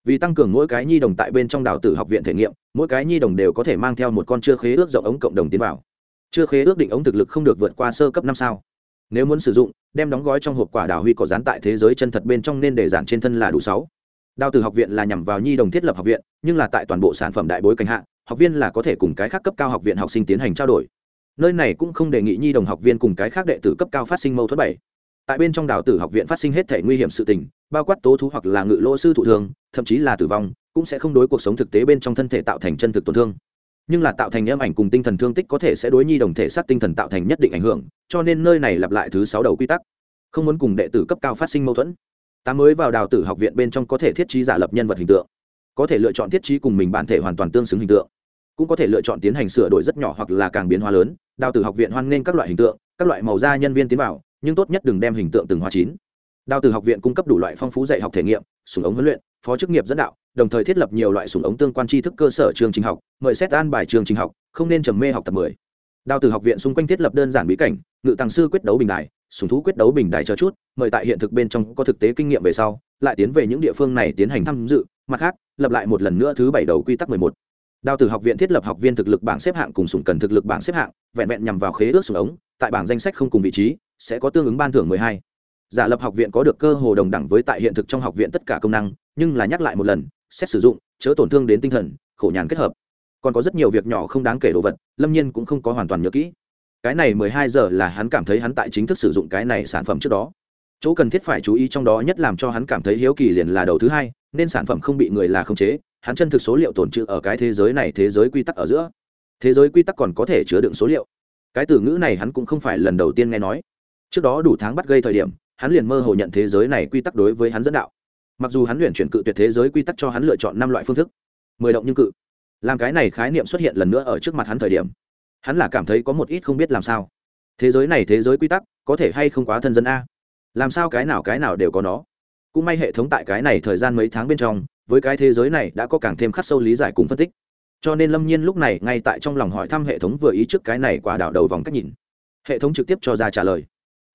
Vì tăng cường mỗi cái nhi đồng tại bên trong đào tử học viện thể nghiệm, mỗi cái nhi đồng đều có thể mang theo một con chưa khế ước rộng ống cộng đồng tiến vào chưa khế ước định ống thực lực không được vượt qua sơ cấp năm sao. Nếu muốn sử dụng, đem đóng gói trong hộp quả đào huy có dán tại thế giới chân thật bên trong nên để giản trên thân là đủ sáu. Đào tử học viện là nhằm vào nhi đồng thiết lập học viện, nhưng là tại toàn bộ sản phẩm đại bối cảnh hạ, học viên là có thể cùng cái khác cấp cao học viện học sinh tiến hành trao đổi. Nơi này cũng không đề nghị nhi đồng học viên cùng cái khác đệ tử cấp cao phát sinh mâu thuẫn bảy. Tại bên trong đào tử học viện phát sinh hết thể nguy hiểm sự tình, bao quát tố thú hoặc là ngự lỗ sư thụ thương, thậm chí là tử vong, cũng sẽ không đối cuộc sống thực tế bên trong thân thể tạo thành chân thực tổn thương nhưng là tạo thành âm ảnh cùng tinh thần thương tích có thể sẽ đối nhi đồng thể xác tinh thần tạo thành nhất định ảnh hưởng, cho nên nơi này lặp lại thứ sáu đầu quy tắc. Không muốn cùng đệ tử cấp cao phát sinh mâu thuẫn. Ta mới vào đào tử học viện bên trong có thể thiết trí giả lập nhân vật hình tượng, có thể lựa chọn thiết trí cùng mình bản thể hoàn toàn tương xứng hình tượng, cũng có thể lựa chọn tiến hành sửa đổi rất nhỏ hoặc là càng biến hóa lớn, đào tử học viện hoan nghênh các loại hình tượng, các loại màu da nhân viên tiến vào, nhưng tốt nhất đừng đem hình tượng từng hóa chín. Đào tử học viện cung cấp đủ loại phong phú dạy học thể nghiệm, súng ống huấn luyện, phó chức nghiệp dẫn đạo đồng thời thiết lập nhiều loại súng ống tương quan tri thức cơ sở trường trình học mời xét an bài trường trình học không nên trầm mê học tập mười. Đào từ học viện xung quanh thiết lập đơn giản bí cảnh ngự tàng sư quyết đấu bình đài, sùng thú quyết đấu bình đài chờ chút mời tại hiện thực bên trong có thực tế kinh nghiệm về sau lại tiến về những địa phương này tiến hành tham dự mặt khác lập lại một lần nữa thứ bảy đầu quy tắc mười một. Đào từ học viện thiết lập học viên thực lực bảng xếp hạng cùng súng cần thực lực bảng xếp hạng vẹn vẹn nhằm vào khế ước súng ống tại bảng danh sách không cùng vị trí sẽ có tương ứng ban thưởng mười hai. Giả lập học viện có được cơ hồ đồng đẳng với tại hiện thực trong học viện tất cả công năng nhưng là nhắc lại một lần xét sử dụng, chớ tổn thương đến tinh thần, khổ nhàn kết hợp. Còn có rất nhiều việc nhỏ không đáng kể đồ vật, lâm nhiên cũng không có hoàn toàn nhớ kỹ. Cái này mười hai giờ là hắn cảm thấy hắn tại chính thức sử dụng cái này sản phẩm trước đó. Chỗ cần thiết phải chú ý trong đó nhất làm cho hắn cảm thấy hiếu kỳ liền là đầu thứ hai, nên sản phẩm không bị người là khống chế, hắn chân thực số liệu tồn trữ ở cái thế giới này thế giới quy tắc ở giữa. Thế giới quy tắc còn có thể chứa đựng số liệu. Cái từ ngữ này hắn cũng không phải lần đầu tiên nghe nói. Trước đó đủ tháng bắt gây thời điểm, hắn liền mơ hồ nhận thế giới này quy tắc đối với hắn dẫn đạo mặc dù hắn luyện chuyển cự tuyệt thế giới quy tắc cho hắn lựa chọn năm loại phương thức, mười động nhưng cự. Làm cái này khái niệm xuất hiện lần nữa ở trước mặt hắn thời điểm, hắn là cảm thấy có một ít không biết làm sao. Thế giới này thế giới quy tắc, có thể hay không quá thân dân a? Làm sao cái nào cái nào đều có nó? Cũng may hệ thống tại cái này thời gian mấy tháng bên trong, với cái thế giới này đã có càng thêm khắc sâu lý giải cùng phân tích. Cho nên lâm nhiên lúc này ngay tại trong lòng hỏi thăm hệ thống vừa ý trước cái này quả đảo đầu vòng cách nhìn. Hệ thống trực tiếp cho ra trả lời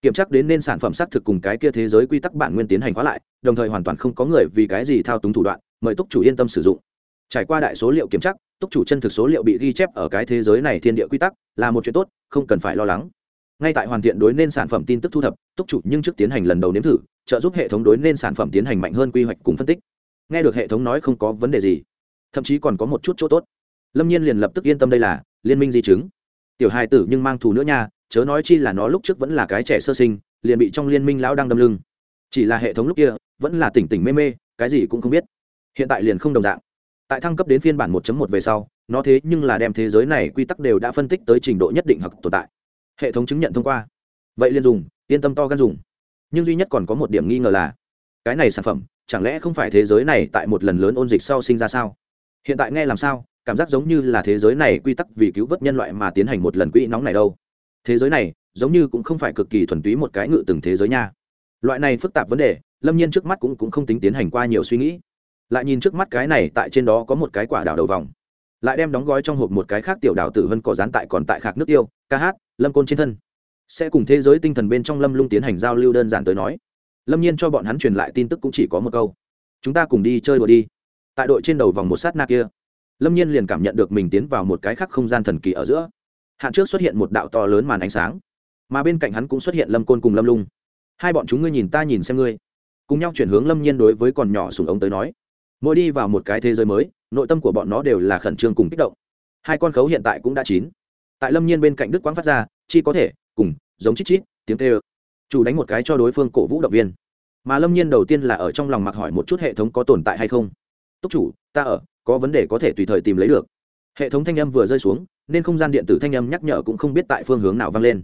kiểm tra đến nên sản phẩm xác thực cùng cái kia thế giới quy tắc bản nguyên tiến hành khóa lại, đồng thời hoàn toàn không có người vì cái gì thao túng thủ đoạn, mời túc chủ yên tâm sử dụng. Trải qua đại số liệu kiểm tra, túc chủ chân thực số liệu bị ghi chép ở cái thế giới này thiên địa quy tắc, là một chuyện tốt, không cần phải lo lắng. Ngay tại hoàn thiện đối nên sản phẩm tin tức thu thập, túc chủ nhưng trước tiến hành lần đầu nếm thử, trợ giúp hệ thống đối nên sản phẩm tiến hành mạnh hơn quy hoạch cùng phân tích. Nghe được hệ thống nói không có vấn đề gì, thậm chí còn có một chút chỗ tốt. Lâm nhiên liền lập tức yên tâm đây là liên minh di chứng. Tiểu hài tử nhưng mang thù nữa nha chớ nói chi là nó lúc trước vẫn là cái trẻ sơ sinh, liền bị trong liên minh lão đang đâm lưng. Chỉ là hệ thống lúc kia, vẫn là tỉnh tỉnh mê mê, cái gì cũng không biết. Hiện tại liền không đồng dạng. Tại thăng cấp đến phiên bản 1.1 về sau, nó thế nhưng là đem thế giới này quy tắc đều đã phân tích tới trình độ nhất định hoặc tồn tại. Hệ thống chứng nhận thông qua. Vậy liền dùng, yên tâm to gan dùng. Nhưng duy nhất còn có một điểm nghi ngờ là, cái này sản phẩm, chẳng lẽ không phải thế giới này tại một lần lớn ôn dịch sau sinh ra sao? Hiện tại nghe làm sao, cảm giác giống như là thế giới này quy tắc vì cứu vớt nhân loại mà tiến hành một lần quỹ nóng này đâu thế giới này giống như cũng không phải cực kỳ thuần túy một cái ngự từng thế giới nha. Loại này phức tạp vấn đề lâm nhiên trước mắt cũng, cũng không tính tiến hành qua nhiều suy nghĩ. Lại nhìn trước mắt cái này tại trên đó có một cái quả đảo đầu vòng. Lại đem đóng gói trong hộp một cái khác tiểu đảo tử vân cỏ dán tại còn tại khạc nước tiêu ca hát lâm côn trên thân. Sẽ cùng thế giới tinh thần bên trong lâm lung tiến hành giao lưu đơn giản tới nói. Lâm nhiên cho bọn hắn truyền lại tin tức cũng chỉ có một câu. Chúng ta cùng đi chơi đùa đi. Tại đội trên đầu vòng một sát na kia lâm nhiên liền cảm nhận được mình tiến vào một cái khác không gian thần kỳ ở giữa hạn trước xuất hiện một đạo to lớn màn ánh sáng, mà bên cạnh hắn cũng xuất hiện lâm côn cùng lâm lung. Hai bọn chúng ngươi nhìn ta nhìn xem ngươi. Cùng nhau chuyển hướng lâm nhiên đối với còn nhỏ sùng ống tới nói. Mỗi đi vào một cái thế giới mới, nội tâm của bọn nó đều là khẩn trương cùng kích động. Hai con khấu hiện tại cũng đã chín. Tại lâm nhiên bên cạnh đức quang phát ra, chi có thể, cùng, giống chít chít, tiếng tê ơ chủ đánh một cái cho đối phương cổ vũ động viên. Mà lâm nhiên đầu tiên là ở trong lòng mặc hỏi một chút hệ thống có tồn tại hay không. Túc chủ, ta ở, có vấn đề có thể tùy thời tìm lấy được. Hệ thống thanh âm vừa rơi xuống nên không gian điện tử thanh âm nhắc nhở cũng không biết tại phương hướng nào vang lên.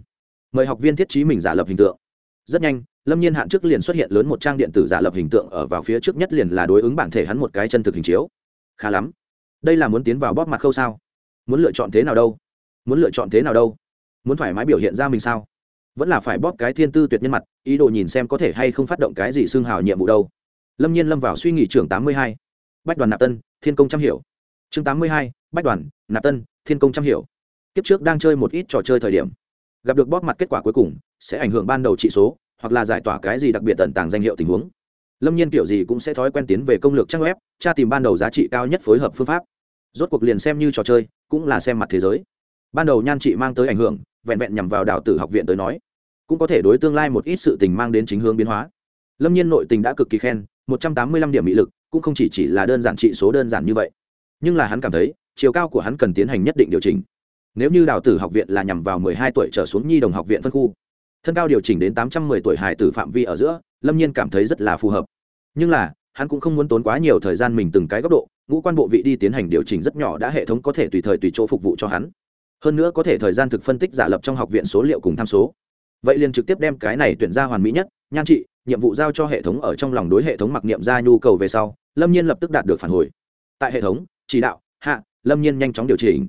Mời học viên thiết trí mình giả lập hình tượng. Rất nhanh, lâm nhiên hạn trước liền xuất hiện lớn một trang điện tử giả lập hình tượng, ở vào phía trước nhất liền là đối ứng bản thể hắn một cái chân thực hình chiếu. Khá lắm. Đây là muốn tiến vào bóp mặt khâu sao? Muốn lựa chọn thế nào đâu? Muốn lựa chọn thế nào đâu? Muốn thoải mái biểu hiện ra mình sao? Vẫn là phải bóp cái thiên tư tuyệt nhân mặt, ý đồ nhìn xem có thể hay không phát động cái gì xương hào nhiệm vụ đâu. Lâm nhiên lâm vào suy nghĩ trưởng tám mươi hai. Bách đoàn nạp tân, thiên công trăm hiểu. Chương tám mươi hai bách đoàn, nạp tân, thiên công trăm hiểu. Kiếp trước đang chơi một ít trò chơi thời điểm. Gặp được bóp mặt kết quả cuối cùng, sẽ ảnh hưởng ban đầu trị số, hoặc là giải tỏa cái gì đặc biệt tận tàng danh hiệu tình huống. Lâm nhiên kiểu gì cũng sẽ thói quen tiến về công lược trang web, tra tìm ban đầu giá trị cao nhất phối hợp phương pháp. Rốt cuộc liền xem như trò chơi, cũng là xem mặt thế giới. Ban đầu nhan trị mang tới ảnh hưởng, vẹn vẹn nhằm vào đào tử học viện tới nói, cũng có thể đối tương lai một ít sự tình mang đến chính hướng biến hóa. Lâm nhiên nội tình đã cực kỳ khen, một trăm tám mươi lăm điểm mỹ lực, cũng không chỉ chỉ là đơn giản trị số đơn giản như vậy. Nhưng là hắn cảm thấy chiều cao của hắn cần tiến hành nhất định điều chỉnh. Nếu như đào tử học viện là nhằm vào mười hai tuổi trở xuống nhi đồng học viện phân khu, thân cao điều chỉnh đến tám trăm mười tuổi hải tử phạm vi ở giữa, lâm nhiên cảm thấy rất là phù hợp. Nhưng là, hắn cũng không muốn tốn quá nhiều thời gian mình từng cái góc độ, ngũ quan bộ vị đi tiến hành điều chỉnh rất nhỏ đã hệ thống có thể tùy thời tùy chỗ phục vụ cho hắn. Hơn nữa có thể thời gian thực phân tích giả lập trong học viện số liệu cùng tham số. Vậy liền trực tiếp đem cái này tuyển ra hoàn mỹ nhất, nhan trị, nhiệm vụ giao cho hệ thống ở trong lòng đối hệ thống mặc niệm ra nhu cầu về sau, lâm nhiên lập tức đạt được phản hồi. Tại hệ thống, chỉ đạo, hạ lâm nhiên nhanh chóng điều chỉnh.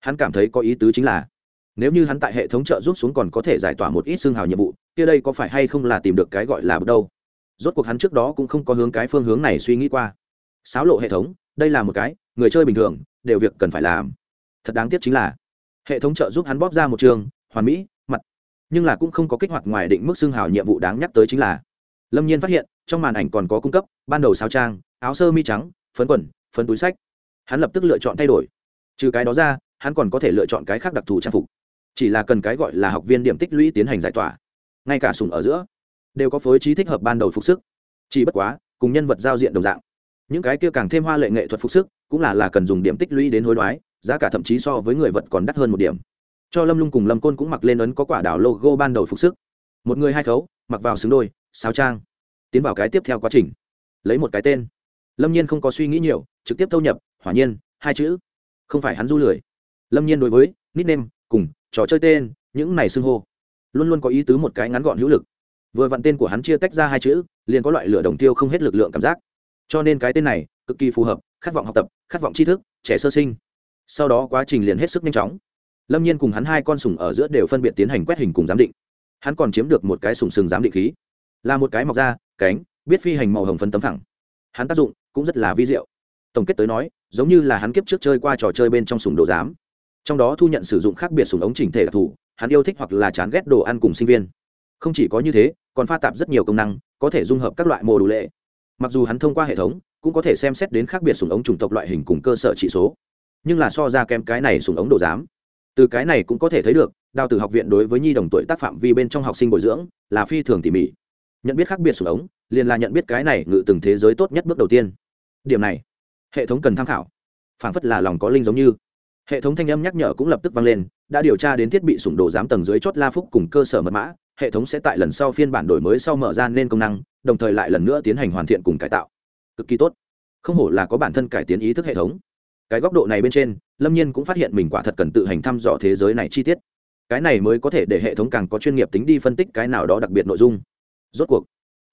Hắn cảm thấy có ý tứ chính là, nếu như hắn tại hệ thống trợ giúp xuống còn có thể giải tỏa một ít xương hào nhiệm vụ, kia đây có phải hay không là tìm được cái gọi là bước đâu rốt cuộc hắn trước đó cũng không có hướng cái phương hướng này suy nghĩ qua. Sáo lộ hệ thống, đây là một cái, người chơi bình thường, đều việc cần phải làm. Thật đáng tiếc chính là, hệ thống trợ giúp hắn bóp ra một trường, hoàn mỹ, mặt. Nhưng là cũng không có kích hoạt ngoài định mức xương hào nhiệm vụ đáng nhắc tới chính là, lâm nhiên phát hiện, trong màn ảnh còn có cung cấp, ban đầu sao trang, áo sơ mi trắng, phấn quần, phấn túi sách hắn lập tức lựa chọn thay đổi. Trừ cái đó ra, hắn còn có thể lựa chọn cái khác đặc thù trang phục. Chỉ là cần cái gọi là học viên điểm tích lũy tiến hành giải tỏa. Ngay cả sùng ở giữa, đều có phối trí thích hợp ban đầu phục sức. Chỉ bất quá, cùng nhân vật giao diện đồng dạng. Những cái kia càng thêm hoa lệ nghệ thuật phục sức, cũng là là cần dùng điểm tích lũy đến hối đoái, giá cả thậm chí so với người vật còn đắt hơn một điểm. Cho lâm lung cùng lâm côn cũng mặc lên ấn có quả đảo logo ban đầu phục sức. Một người hai khấu, mặc vào xứng đôi sao trang. Tiến vào cái tiếp theo quá trình. Lấy một cái tên. Lâm nhiên không có suy nghĩ nhiều, trực tiếp thâu nhập hỏa nhiên, hai chữ. Không phải hắn du lười. Lâm nhiên đối với nickname, cùng trò chơi tên, những này xưng hô, luôn luôn có ý tứ một cái ngắn gọn hữu lực. Vừa vặn tên của hắn chia tách ra hai chữ, liền có loại lửa đồng tiêu không hết lực lượng cảm giác. Cho nên cái tên này, cực kỳ phù hợp, khát vọng học tập, khát vọng tri thức, trẻ sơ sinh. Sau đó quá trình liền hết sức nhanh chóng. Lâm nhiên cùng hắn hai con sùng ở giữa đều phân biệt tiến hành quét hình cùng giám định. Hắn còn chiếm được một cái sùng sừng giám định khí. Là một cái mọc da, cánh, biết phi hành màu hồng phân tấm thẳng. Hắn tác dụng cũng rất là vi diệu tổng kết tới nói, giống như là hắn kiếp trước chơi qua trò chơi bên trong sùng đồ giám. Trong đó thu nhận sử dụng khác biệt sùng ống chỉnh thể đặc thù, hắn yêu thích hoặc là chán ghét đồ ăn cùng sinh viên. Không chỉ có như thế, còn pha tạp rất nhiều công năng, có thể dung hợp các loại mô đủ lệ. Mặc dù hắn thông qua hệ thống, cũng có thể xem xét đến khác biệt sùng ống chủng tộc loại hình cùng cơ sở trị số. Nhưng là so ra kém cái này sùng ống đồ giám. Từ cái này cũng có thể thấy được, đào từ học viện đối với nhi đồng tuổi tác phạm vi bên trong học sinh bồi dưỡng, là phi thường tỉ mỉ. Nhận biết khác biệt sùng ống, liền là nhận biết cái này ngự từng thế giới tốt nhất bước đầu tiên. Điểm này hệ thống cần tham khảo. Phảng phất là lòng có linh giống như. Hệ thống thanh âm nhắc nhở cũng lập tức vang lên, đã điều tra đến thiết bị sủng đồ giám tầng dưới chốt la phúc cùng cơ sở mật mã, hệ thống sẽ tại lần sau phiên bản đổi mới sau mở ra nên công năng, đồng thời lại lần nữa tiến hành hoàn thiện cùng cải tạo. Cực kỳ tốt. Không hổ là có bản thân cải tiến ý thức hệ thống. Cái góc độ này bên trên, lâm nhiên cũng phát hiện mình quả thật cần tự hành thăm dò thế giới này chi tiết. Cái này mới có thể để hệ thống càng có chuyên nghiệp tính đi phân tích cái nào đó đặc biệt nội dung. Rốt cuộc,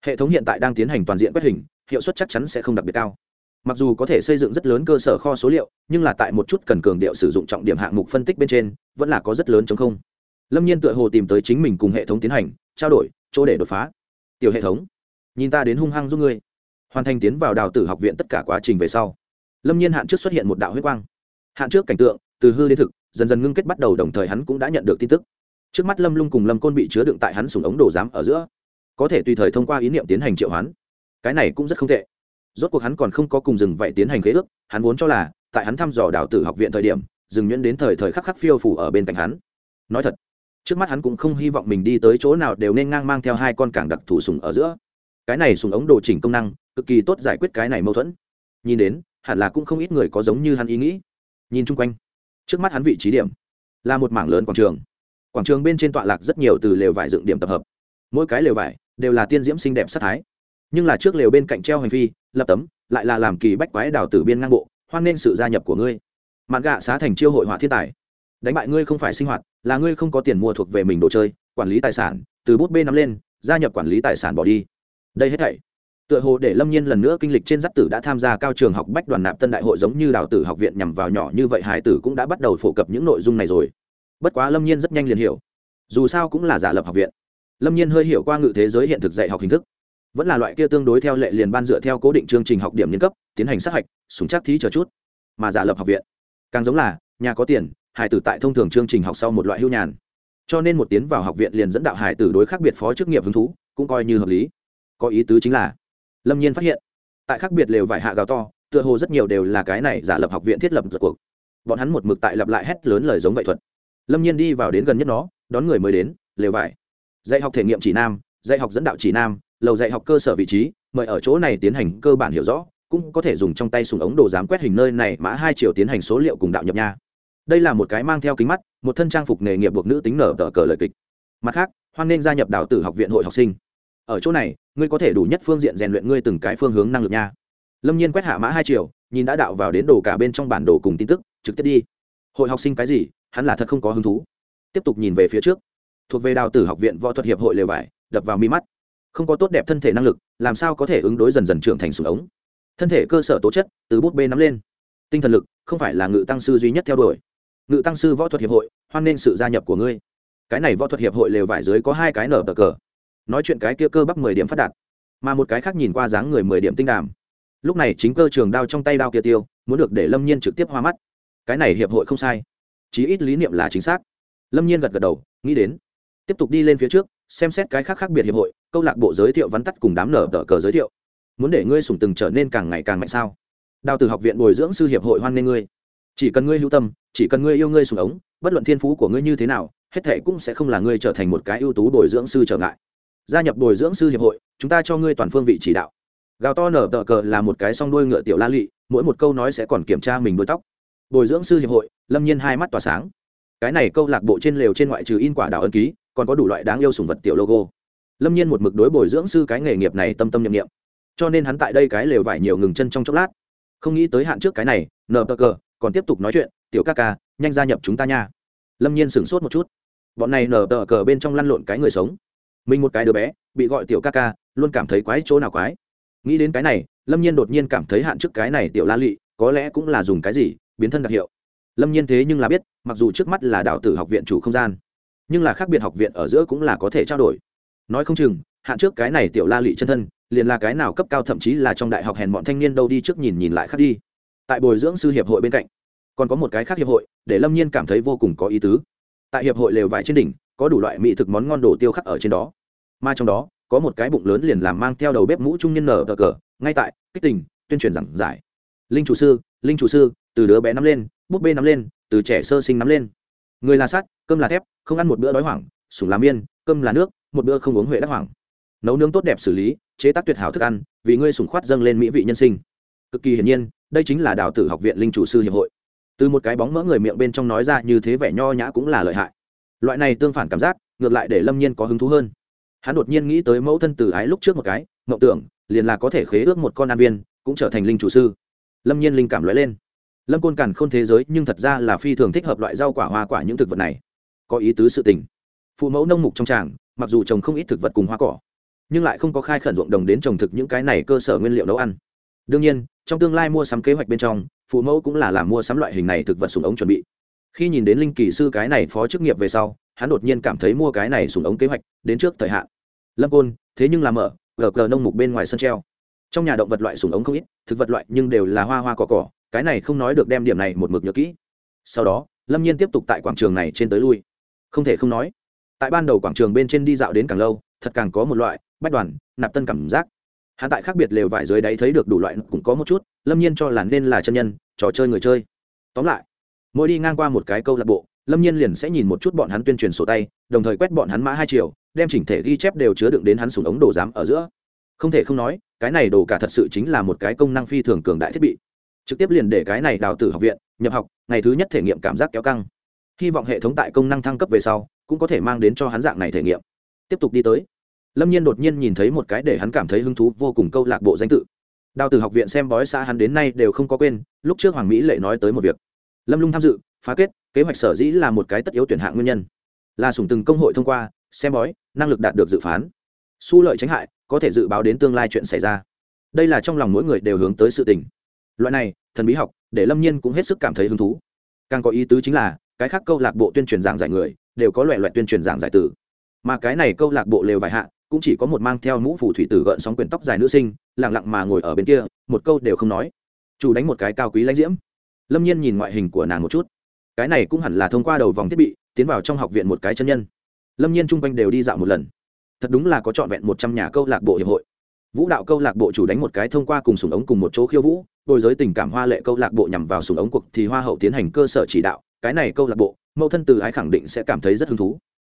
hệ thống hiện tại đang tiến hành toàn diện quét hình, hiệu suất chắc chắn sẽ không đặc biệt cao mặc dù có thể xây dựng rất lớn cơ sở kho số liệu, nhưng là tại một chút cần cường điệu sử dụng trọng điểm hạng mục phân tích bên trên, vẫn là có rất lớn chống không. Lâm nhiên tựa hồ tìm tới chính mình cùng hệ thống tiến hành, trao đổi, chỗ để đột phá. Tiểu hệ thống, nhìn ta đến hung hăng giúp ngươi. Hoàn thành tiến vào đào tử học viện tất cả quá trình về sau, lâm nhiên hạn trước xuất hiện một đạo huyết quang. Hạn trước cảnh tượng, từ hư đến thực, dần dần ngưng kết bắt đầu đồng thời hắn cũng đã nhận được tin tức. Trước mắt lâm lung cùng lâm côn bị chứa đựng tại hắn sùng ống đồ giám ở giữa, có thể tùy thời thông qua ý niệm tiến hành triệu hoán. Cái này cũng rất không tệ rốt cuộc hắn còn không có cùng rừng vậy tiến hành khế ước, hắn vốn cho là, tại hắn thăm dò đào tử học viện thời điểm, rừng nhuyễn đến thời thời khắc khắc phiêu phủ ở bên cạnh hắn. Nói thật, trước mắt hắn cũng không hy vọng mình đi tới chỗ nào đều nên ngang mang theo hai con cảng đặc thù sùng ở giữa. Cái này sùng ống đồ chỉnh công năng, cực kỳ tốt giải quyết cái này mâu thuẫn. Nhìn đến, hẳn là cũng không ít người có giống như hắn ý nghĩ. Nhìn chung quanh, trước mắt hắn vị trí điểm, là một mảng lớn quảng trường. Quảng trường bên trên tọa lạc rất nhiều từ lều vải dựng điểm tập hợp. Mỗi cái lều vải đều là tiên diễm xinh đẹp sát thái. Nhưng là trước lều bên cạnh treo hành phi lập tấm, lại là làm kỳ bách quái đào tử biên ngang bộ, hoan nên sự gia nhập của ngươi. Mạn gạ xá thành chiêu hội họa thiên tài. Đánh bại ngươi không phải sinh hoạt, là ngươi không có tiền mua thuộc về mình đồ chơi, quản lý tài sản, từ bút bê nắm lên, gia nhập quản lý tài sản bỏ đi. Đây hết thảy. Tựa hồ để lâm nhiên lần nữa kinh lịch trên giáp tử đã tham gia cao trường học bách đoàn nạp tân đại hội giống như đào tử học viện nhằm vào nhỏ như vậy, hải tử cũng đã bắt đầu phổ cập những nội dung này rồi. Bất quá lâm nhiên rất nhanh liền hiểu. Dù sao cũng là giả lập học viện. Lâm nhiên hơi hiểu qua ngự thế giới hiện thực dạy học hình thức vẫn là loại kia tương đối theo lệ liền ban dựa theo cố định chương trình học điểm liên cấp, tiến hành sát hạch, súng chắc thí chờ chút. Mà giả lập học viện, càng giống là, nhà có tiền, hải tử tại thông thường chương trình học sau một loại hưu nhàn. Cho nên một tiến vào học viện liền dẫn đạo hải tử đối khác biệt phó chức nghiệp hứng thú, cũng coi như hợp lý. Có ý tứ chính là, lâm nhiên phát hiện, tại khác biệt lều vải hạ gào to, tựa hồ rất nhiều đều là cái này giả lập học viện thiết lập giật cuộc. Bọn hắn một mực tại lặp lại hét lớn lời giống vậy thuật. Lâm nhiên đi vào đến gần nhất nó, đón người mới đến, lều vải. Dạy học thể nghiệm chỉ nam, dạy học dẫn đạo chỉ nam lầu dạy học cơ sở vị trí, mời ở chỗ này tiến hành cơ bản hiểu rõ, cũng có thể dùng trong tay súng ống đồ giám quét hình nơi này mã hai triệu tiến hành số liệu cùng đạo nhập nha. Đây là một cái mang theo kính mắt, một thân trang phục nghề nghiệp buộc nữ tính nở tờ cờ lời kịch. Mặt khác, hoan nên gia nhập đào tử học viện hội học sinh. Ở chỗ này, ngươi có thể đủ nhất phương diện rèn luyện ngươi từng cái phương hướng năng lực nha. Lâm nhiên quét hạ mã hai triệu nhìn đã đạo vào đến đồ cả bên trong bản đồ cùng tin tức, trực tiếp đi. Hội học sinh cái gì, hắn là thật không có hứng thú. Tiếp tục nhìn về phía trước. Thuộc về đào tử học viện võ thuật hiệp hội lều vải, đập vào mi mắt không có tốt đẹp thân thể năng lực, làm sao có thể ứng đối dần dần trưởng thành súng ống? Thân thể cơ sở tố chất từ bút bê nắm lên. Tinh thần lực không phải là ngự tăng sư duy nhất theo đuổi. Ngự tăng sư võ thuật hiệp hội, hoan nghênh sự gia nhập của ngươi. Cái này võ thuật hiệp hội lều vải dưới có hai cái nở bờ cờ. Nói chuyện cái kia cơ bắp mười điểm phát đạt, mà một cái khác nhìn qua dáng người mười điểm tinh đàm lúc này chính cơ trường đao trong tay đao kia tiêu, muốn được để lâm nhiên trực tiếp hoa mắt. Cái này hiệp hội không sai. Chí ít lý niệm là chính xác. Lâm nhiên gật gật đầu, nghĩ đến. Tiếp tục đi lên phía trước xem xét cái khác khác biệt hiệp hội, câu lạc bộ giới thiệu vắn tắt cùng đám nở tờ cờ giới thiệu. Muốn để ngươi sùng từng trở nên càng ngày càng mạnh sao? Đào từ học viện bồi dưỡng sư hiệp hội hoan nghê ngươi. Chỉ cần ngươi hữu tâm, chỉ cần ngươi yêu ngươi sùng ống, bất luận thiên phú của ngươi như thế nào, hết thệ cũng sẽ không là ngươi trở thành một cái ưu tú bồi dưỡng sư trở ngại. Gia nhập bồi dưỡng sư hiệp hội, chúng ta cho ngươi toàn phương vị chỉ đạo. Gào to nở tờ cờ là một cái song đuôi ngựa tiểu la lị, mỗi một câu nói sẽ còn kiểm tra mình đuôi tóc. Bồi dưỡng sư hiệp hội, lâm nhiên hai mắt tỏa sáng cái này câu lạc bộ trên lều trên ngoại trừ in quả đào ân ký, còn có đủ loại đáng yêu sùng vật tiểu logo. Lâm nhiên một mực đối bồi dưỡng sư cái nghề nghiệp này tâm tâm nhiệm nghiệm cho nên hắn tại đây cái lều vải nhiều ngừng chân trong chốc lát. Không nghĩ tới hạn trước cái này, nờ bờ cờ, còn tiếp tục nói chuyện, tiểu ca ca, nhanh gia nhập chúng ta nha. Lâm nhiên sửng sốt một chút. Bọn này nờ bờ cờ bên trong lăn lộn cái người sống. Mình một cái đứa bé, bị gọi tiểu ca ca, luôn cảm thấy quái chỗ nào quái. Nghĩ đến cái này, lâm nhiên đột nhiên cảm thấy hạn trước cái này tiểu la lị, có lẽ cũng là dùng cái gì, biến thân đặc hiệu lâm nhiên thế nhưng là biết, mặc dù trước mắt là đạo tử học viện chủ không gian, nhưng là khác biệt học viện ở giữa cũng là có thể trao đổi. Nói không chừng, hạn trước cái này tiểu la lị chân thân, liền là cái nào cấp cao thậm chí là trong đại học hèn bọn thanh niên đâu đi trước nhìn nhìn lại khác đi. Tại bồi dưỡng sư hiệp hội bên cạnh, còn có một cái khác hiệp hội, để lâm nhiên cảm thấy vô cùng có ý tứ. Tại hiệp hội lều vải trên đỉnh, có đủ loại mỹ thực món ngon đồ tiêu khắc ở trên đó. Mà trong đó, có một cái bụng lớn liền làm mang theo đầu bếp mũ trung nhân nở cờ cờ, ngay tại, kích tình, tuyên truyền giảng giải. Linh chủ sư, linh chủ sư từ đứa bé nắm lên, búp bê nắm lên, từ trẻ sơ sinh nắm lên. Người là sắt, cơm là thép, không ăn một bữa đói hoảng, sủng làm miên, cơm là nước, một bữa không uống huệ đắc hoảng. Nấu nướng tốt đẹp xử lý, chế tác tuyệt hảo thức ăn, vì ngươi sủng khoát dâng lên mỹ vị nhân sinh. Cực kỳ hiển nhiên, đây chính là đào tử học viện linh chủ sư hiệp hội. Từ một cái bóng mỡ người miệng bên trong nói ra như thế vẻ nho nhã cũng là lợi hại. Loại này tương phản cảm giác, ngược lại để lâm nhiên có hứng thú hơn. Hắn đột nhiên nghĩ tới mẫu thân từ ái lúc trước một cái, mộng tưởng, liền là có thể khế ước một con an viên, cũng trở thành linh chủ sư. Lâm nhiên linh cảm lóe lên lâm côn càn k h ô n thế giới nhưng thật ra là phi thường thích hợp loại rau quả hoa quả những thực vật này. Có ý tứ sự tình. Phụ mẫu nông mục trong tràng, mặc dù trồng không ít thực vật cùng hoa cỏ, nhưng lại không có khai khẩn ruộng đồng đến trồng thực những cái này cơ sở nguyên liệu nấu ăn. Đương nhiên, trong tương lai mua sắm kế hoạch bên trong, phụ mẫu cũng là làm mua sắm loại hình này thực vật sùng ống chuẩn bị. Khi nhìn đến linh kỳ sư cái này phó chức nghiệp về sau, hắn đột nhiên cảm thấy mua cái này sùng ống kế hoạch đến trước thời hạn. Lâm côn, thế nhưng làm mở, gờ gờ nông mục bên ngoài sân treo. Trong nhà động vật loại sùng ống không ít, thực vật loại nhưng đều là hoa hoa cỏ cỏ cái này không nói được đem điểm này một mực nhớ kỹ. Sau đó, lâm nhiên tiếp tục tại quảng trường này trên tới lui. Không thể không nói, tại ban đầu quảng trường bên trên đi dạo đến càng lâu, thật càng có một loại bách đoàn, nạp tân cảm giác. Hạ tại khác biệt lều vải dưới đáy thấy được đủ loại, cũng có một chút, lâm nhiên cho là nên là chân nhân, trò chơi người chơi. Tóm lại, mỗi đi ngang qua một cái câu lạc bộ, lâm nhiên liền sẽ nhìn một chút bọn hắn tuyên truyền sổ tay, đồng thời quét bọn hắn mã hai triệu đem chỉnh thể ghi chép đều chứa đựng đến hắn sùng ống đồ giám ở giữa. Không thể không nói, cái này đồ cả thật sự chính là một cái công năng phi thường cường đại thiết bị trực tiếp liền để cái này đào tử học viện, nhập học, ngày thứ nhất thể nghiệm cảm giác kéo căng. Hy vọng hệ thống tại công năng thăng cấp về sau, cũng có thể mang đến cho hắn dạng này thể nghiệm. Tiếp tục đi tới. Lâm nhiên đột nhiên nhìn thấy một cái để hắn cảm thấy hứng thú vô cùng câu lạc bộ danh tự. Đào tử học viện xem bói xã hắn đến nay đều không có quên, lúc trước hoàng mỹ lệ nói tới một việc. Lâm lung tham dự, phá kết, kế hoạch sở dĩ là một cái tất yếu tuyển hạng nguyên nhân. Là sủng từng công hội thông qua, xem bói, năng lực đạt được dự phán. Su lợi tránh hại, có thể dự báo đến tương lai chuyện xảy ra. Đây là trong lòng mỗi người đều hướng tới sự tình loại này, thần bí học, để lâm nhiên cũng hết sức cảm thấy hứng thú. Càng có ý tứ chính là, cái khác câu lạc bộ tuyên truyền giảng giải người, đều có loại loại tuyên truyền giảng giải tử mà cái này câu lạc bộ lều vải hạ, cũng chỉ có một mang theo mũ phủ thủy tử gợn sóng quyền tóc dài nữ sinh lẳng lặng mà ngồi ở bên kia, một câu đều không nói. Chủ đánh một cái cao quý lãnh diễm. Lâm nhiên nhìn ngoại hình của nàng một chút. Cái này cũng hẳn là thông qua đầu vòng thiết bị, tiến vào trong học viện một cái chân nhân. Lâm nhiên chung quanh đều đi dạo một lần. Thật đúng là có trọn vẹn một trăm nhà câu lạc bộ hiệp hội. Vũ đạo câu lạc bộ chủ đánh một cái thông qua cùng sùng ống cùng một chỗ khiêu vũ bồi giới tình cảm hoa lệ câu lạc bộ nhằm vào sùng ống cuộc thì hoa hậu tiến hành cơ sở chỉ đạo, cái này câu lạc bộ, mẫu thân từ ái khẳng định sẽ cảm thấy rất hứng thú.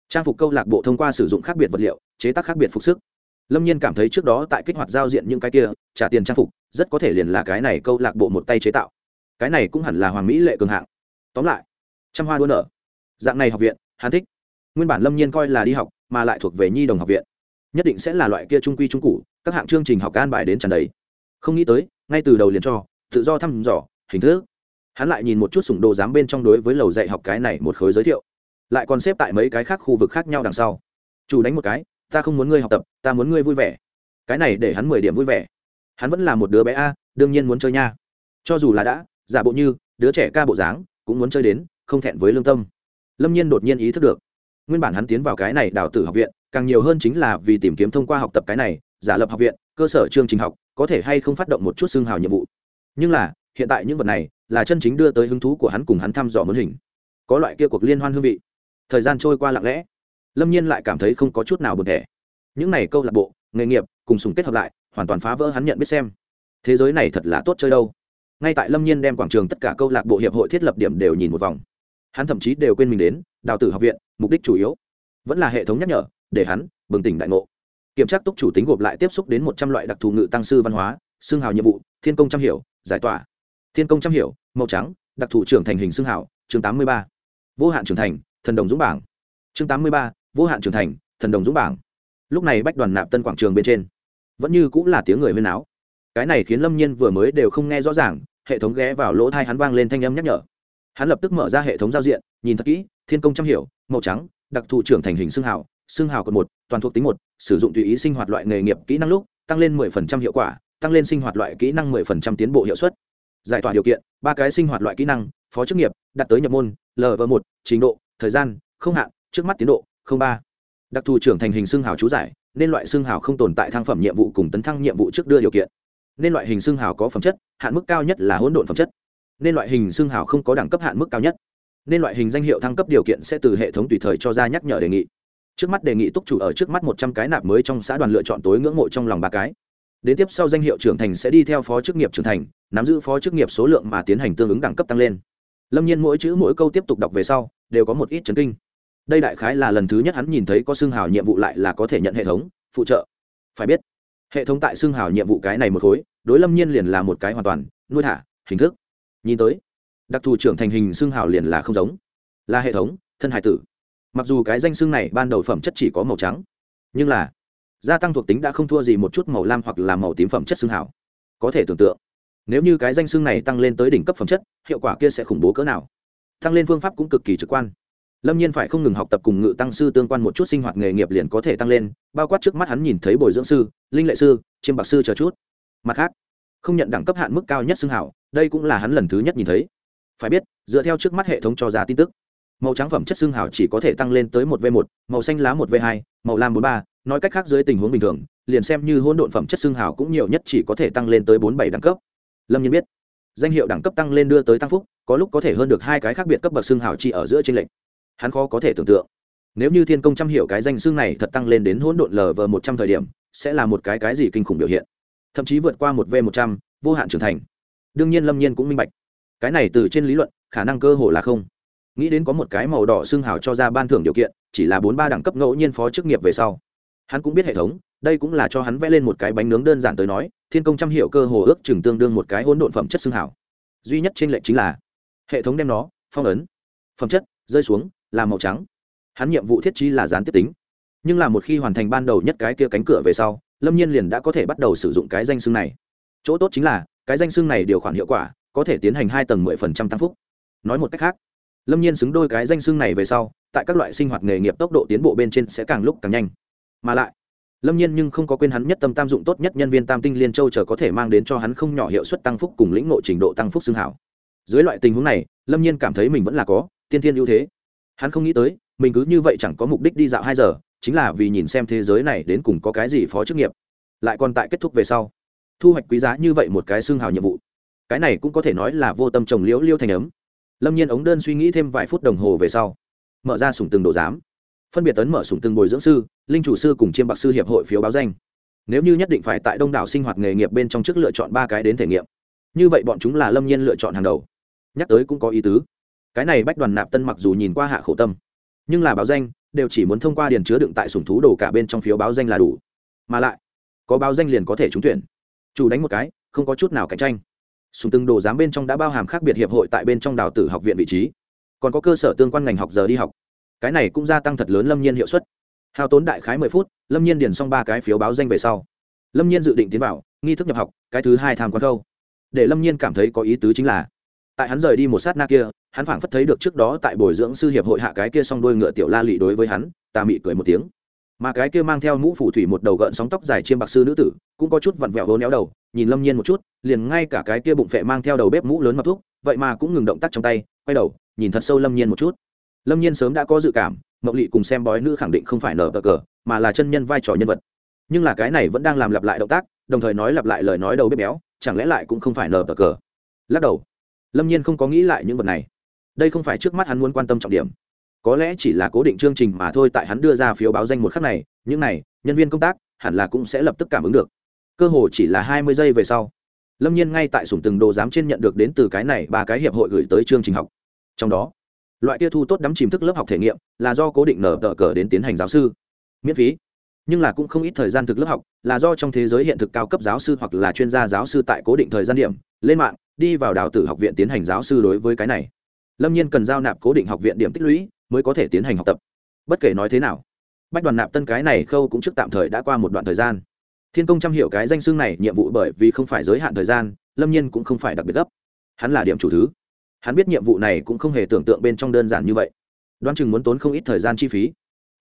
Trang phục câu lạc bộ thông qua sử dụng khác biệt vật liệu, chế tác khác biệt phục sức. Lâm nhiên cảm thấy trước đó tại kích hoạt giao diện những cái kia, trả tiền trang phục, rất có thể liền là cái này câu lạc bộ một tay chế tạo. Cái này cũng hẳn là hoàng mỹ lệ cường hạng. Tóm lại, trăm hoa đua nở. Dạng này học viện, hắn thích. Nguyên bản lâm nhiên coi là đi học, mà lại thuộc về nhi đồng học viện. Nhất định sẽ là loại kia trung quy trung cụ các hạng chương trình học an bài đến tràn đầy. Không nghĩ tới ngay từ đầu liền cho, tự do thăm dò, hình thức. Hắn lại nhìn một chút sủng đồ giám bên trong đối với lầu dạy học cái này một khối giới thiệu. Lại còn xếp tại mấy cái khác khu vực khác nhau đằng sau. Chủ đánh một cái, ta không muốn ngươi học tập, ta muốn ngươi vui vẻ. Cái này để hắn mười điểm vui vẻ. Hắn vẫn là một đứa bé a, đương nhiên muốn chơi nha. Cho dù là đã, giả bộ như đứa trẻ ca bộ dáng, cũng muốn chơi đến, không thẹn với lương tâm. Lâm nhiên đột nhiên ý thức được. Nguyên bản hắn tiến vào cái này đào tử học viện, càng nhiều hơn chính là vì tìm kiếm thông qua học tập cái này, giả lập học viện, cơ sở chương trình học có thể hay không phát động một chút xương hào nhiệm vụ. Nhưng là, hiện tại những vật này là chân chính đưa tới hứng thú của hắn cùng hắn thăm dò muốn hình. Có loại kia cuộc liên hoan hương vị. Thời gian trôi qua lặng lẽ. Lâm nhiên lại cảm thấy không có chút nào bực thẻ. Những này câu lạc bộ, nghề nghiệp cùng sùng kết hợp lại, hoàn toàn phá vỡ hắn nhận biết xem. Thế giới này thật là tốt chơi đâu. Ngay tại lâm nhiên đem quảng trường tất cả câu lạc bộ hiệp hội thiết lập điểm đều nhìn một vòng. Hắn thậm chí đều quên mình đến, đào tử học viện, mục đích chủ yếu vẫn là hệ thống nhắc nhở, để hắn bừng tỉnh đại ngộ kiểm tra túc chủ tính gộp lại tiếp xúc đến một trăm loại đặc thù ngự tăng sư văn hóa, xương hào nhiệm vụ, thiên công trăm hiểu, giải tỏa. Thiên công trăm hiểu, màu trắng, đặc thù trưởng thành hình xương hào, chương tám mươi ba. Vô hạn trưởng thành, thần đồng dũng bảng. Chương tám mươi ba, vô hạn trưởng thành, thần đồng dũng bảng. Lúc này bách đoàn nạp tân quảng trường bên trên. Vẫn như cũng là tiếng người huyên áo cái này khiến lâm nhiên vừa mới đều không nghe rõ ràng, hệ thống ghé vào lỗ thai hắn vang lên thanh âm nhắc nhở. Hắn lập tức mở ra hệ thống giao diện, nhìn thật kỹ, thiên công trăm hiểu, màu trắng, đặc thù trưởng thành hình xương hào xương hào cột một, toàn thuộc tính một, sử dụng tùy ý sinh hoạt loại nghề nghiệp kỹ năng lúc, tăng lên 10% hiệu quả, tăng lên sinh hoạt loại kỹ năng 10% tiến bộ hiệu suất. Giải tỏa điều kiện, ba cái sinh hoạt loại kỹ năng, phó chức nghiệp, đặt tới nhập môn lv một, trình độ, thời gian, không hạn, trước mắt tiến độ, không ba. Đặc thù trưởng thành hình xương hào chú giải, nên loại xương hào không tồn tại thăng phẩm nhiệm vụ cùng tấn thăng nhiệm vụ trước đưa điều kiện. Nên loại hình xương hào có phẩm chất, hạn mức cao nhất là hỗn độn phẩm chất. Nên loại hình xương hào không có đẳng cấp hạn mức cao nhất. Nên loại hình danh hiệu thăng cấp điều kiện sẽ từ hệ thống tùy thời cho ra nhắc nhở đề nghị trước mắt đề nghị túc chủ ở trước mắt một trăm cái nạp mới trong xã đoàn lựa chọn tối ngưỡng mộ trong lòng ba cái. Đến tiếp sau danh hiệu trưởng thành sẽ đi theo phó chức nghiệp trưởng thành, nắm giữ phó chức nghiệp số lượng mà tiến hành tương ứng đẳng cấp tăng lên. Lâm nhiên mỗi chữ mỗi câu tiếp tục đọc về sau, đều có một ít chấn kinh. Đây đại khái là lần thứ nhất hắn nhìn thấy có xương hào nhiệm vụ lại là có thể nhận hệ thống, phụ trợ. Phải biết, hệ thống tại xương hào nhiệm vụ cái này một khối, đối lâm nhiên liền là một cái hoàn toàn, nuôi thả, hình thức. Nhìn tới, đặc thù trưởng thành hình xương hào liền là không giống. Là hệ thống, thân hải tử mặc dù cái danh xương này ban đầu phẩm chất chỉ có màu trắng, nhưng là gia tăng thuộc tính đã không thua gì một chút màu lam hoặc là màu tím phẩm chất xương hảo. có thể tưởng tượng, nếu như cái danh xưng này tăng lên tới đỉnh cấp phẩm chất, hiệu quả kia sẽ khủng bố cỡ nào? Tăng lên phương pháp cũng cực kỳ trực quan. Lâm nhiên phải không ngừng học tập cùng ngự tăng sư tương quan một chút sinh hoạt nghề nghiệp liền có thể tăng lên, bao quát trước mắt hắn nhìn thấy bồi dưỡng sư, linh lệ sư, chiêm bạc sư chờ chút. Mặt khác, không nhận đẳng cấp hạn mức cao nhất xưng hảo, đây cũng là hắn lần thứ nhất nhìn thấy. Phải biết, dựa theo trước mắt hệ thống cho ra tin tức màu trắng phẩm chất xương hảo chỉ có thể tăng lên tới một v một, màu xanh lá một v hai, màu lam bốn ba. Nói cách khác dưới tình huống bình thường, liền xem như hỗn độn phẩm chất xương hảo cũng nhiều nhất chỉ có thể tăng lên tới bốn bảy đẳng cấp. Lâm nhân biết, danh hiệu đẳng cấp tăng lên đưa tới tăng phúc, có lúc có thể hơn được hai cái khác biệt cấp bậc xương hảo chỉ ở giữa trên lệnh hắn khó có thể tưởng tượng. Nếu như thiên công trăm hiểu cái danh xương này thật tăng lên đến hỗn độn lv một trăm thời điểm, sẽ là một cái cái gì kinh khủng biểu hiện. Thậm chí vượt qua một v một trăm, vô hạn trưởng thành. Đương nhiên lâm nhiên cũng minh bạch. Cái này từ trên lý luận, khả năng cơ hồ là không nghĩ đến có một cái màu đỏ xương hào cho ra ban thưởng điều kiện, chỉ là bốn ba đẳng cấp ngẫu nhiên phó chức nghiệp về sau. Hắn cũng biết hệ thống, đây cũng là cho hắn vẽ lên một cái bánh nướng đơn giản tới nói, thiên công trăm hiệu cơ hồ ước chừng tương đương một cái hỗn độn phẩm chất xương hào. Duy nhất trên lệnh chính là, hệ thống đem nó, phong ấn, phẩm chất, rơi xuống, là màu trắng. Hắn nhiệm vụ thiết trí là gián tiếp tính. Nhưng là một khi hoàn thành ban đầu nhất cái kia cánh cửa về sau, lâm nhiên liền đã có thể bắt đầu sử dụng cái danh xương này. Chỗ tốt chính là, cái danh xương này điều khoản hiệu quả, có thể tiến hành hai tầng mười phần trăm tăng phúc. Nói một cách khác lâm nhiên xứng đôi cái danh xưng này về sau, tại các loại sinh hoạt nghề nghiệp tốc độ tiến bộ bên trên sẽ càng lúc càng nhanh. Mà lại, lâm nhiên nhưng không có quên hắn nhất tâm tam dụng tốt nhất nhân viên tam tinh liên châu chờ có thể mang đến cho hắn không nhỏ hiệu suất tăng phúc cùng lĩnh ngộ trình độ tăng phúc xưng hảo. Dưới loại tình huống này, lâm nhiên cảm thấy mình vẫn là có, tiên thiên ưu thế. Hắn không nghĩ tới, mình cứ như vậy chẳng có mục đích đi dạo hai giờ, chính là vì nhìn xem thế giới này đến cùng có cái gì phó chức nghiệp. Lại còn tại kết thúc về sau, thu hoạch quý giá như vậy một cái xương hào nhiệm vụ. Cái này cũng có thể nói là vô tâm trồng liễu liêu thành ấm lâm nhiên ống đơn suy nghĩ thêm vài phút đồng hồ về sau, mở ra sùng từng đồ giám. Phân biệt tấn mở sùng từng bồi dưỡng sư, linh chủ sư cùng chiêm bạc sư hiệp hội phiếu báo danh. Nếu như nhất định phải tại đông đảo sinh hoạt nghề nghiệp bên trong trước lựa chọn ba cái đến thể nghiệm, như vậy bọn chúng là lâm nhiên lựa chọn hàng đầu. Nhắc tới cũng có ý tứ. Cái này bách đoàn nạp tân mặc dù nhìn qua hạ khổ tâm, nhưng là báo danh, đều chỉ muốn thông qua điền chứa đựng tại sùng thú đồ cả bên trong phiếu báo danh là đủ. Mà lại, có báo danh liền có thể trúng tuyển. Chủ đánh một cái, không có chút nào cạnh tranh sùng từng đồ giám bên trong đã bao hàm khác biệt hiệp hội tại bên trong đào tử học viện vị trí. Còn có cơ sở tương quan ngành học giờ đi học. Cái này cũng gia tăng thật lớn lâm nhiên hiệu suất. Hao tốn đại khái mười phút, lâm nhiên điền xong ba cái phiếu báo danh về sau. Lâm nhiên dự định tiến vào, nghi thức nhập học, cái thứ hai tham quan khâu. Để lâm nhiên cảm thấy có ý tứ chính là, tại hắn rời đi một sát na kia, hắn phảng phất thấy được trước đó tại bồi dưỡng sư hiệp hội hạ cái kia s o n g đôi ngựa tiểu la lị đối với hắn, ta mị cười một tiếng mà cái kia mang theo mũ phủ thủy một đầu gợn sóng tóc dài chiêm bạc sư nữ tử cũng có chút vặn vẹo hố néo đầu, nhìn lâm nhiên một chút, liền ngay cả cái kia bụng phệ mang theo đầu bếp mũ lớn mập thuốc vậy mà cũng ngừng động tác trong tay, quay đầu, nhìn thật sâu lâm nhiên một chút. Lâm nhiên sớm đã có dự cảm mậu lị cùng xem bói nữ khẳng định không phải nở cờ cờ, mà là chân nhân vai trò nhân vật. Nhưng là cái này vẫn đang làm lặp lại động tác, đồng thời nói lặp lại lời nói đầu bếp béo, chẳng lẽ lại cũng không phải nở cờ cờ? Lắc đầu. Lâm nhiên không có nghĩ lại những vật này. Đây không phải trước mắt hắn muốn quan tâm trọng điểm có lẽ chỉ là cố định chương trình mà thôi, tại hắn đưa ra phiếu báo danh một khắc này, những này, nhân viên công tác, hẳn là cũng sẽ lập tức cảm ứng được. Cơ hồ chỉ là hai mươi giây về sau, lâm nhiên ngay tại sủng từng đồ giám trên nhận được đến từ cái này ba cái hiệp hội gửi tới chương trình học. Trong đó, loại kia thu tốt đắm chìm thức lớp học thể nghiệm là do cố định nở tờ cờ đến tiến hành giáo sư. Miễn phí, nhưng là cũng không ít thời gian thực lớp học là do trong thế giới hiện thực cao cấp giáo sư hoặc là chuyên gia giáo sư tại cố định thời gian điểm, lên mạng, đi vào đào tử học viện tiến hành giáo sư đối với cái này. Lâm nhiên cần giao nạp cố định học viện điểm tích lũy mới có thể tiến hành học tập. Bất kể nói thế nào, bách đoàn nạp tân cái này khâu cũng trước tạm thời đã qua một đoạn thời gian. Thiên công chăm hiểu cái danh xương này nhiệm vụ bởi vì không phải giới hạn thời gian, lâm nhiên cũng không phải đặc biệt gấp. Hắn là điểm chủ thứ. Hắn biết nhiệm vụ này cũng không hề tưởng tượng bên trong đơn giản như vậy. Đoán chừng muốn tốn không ít thời gian chi phí.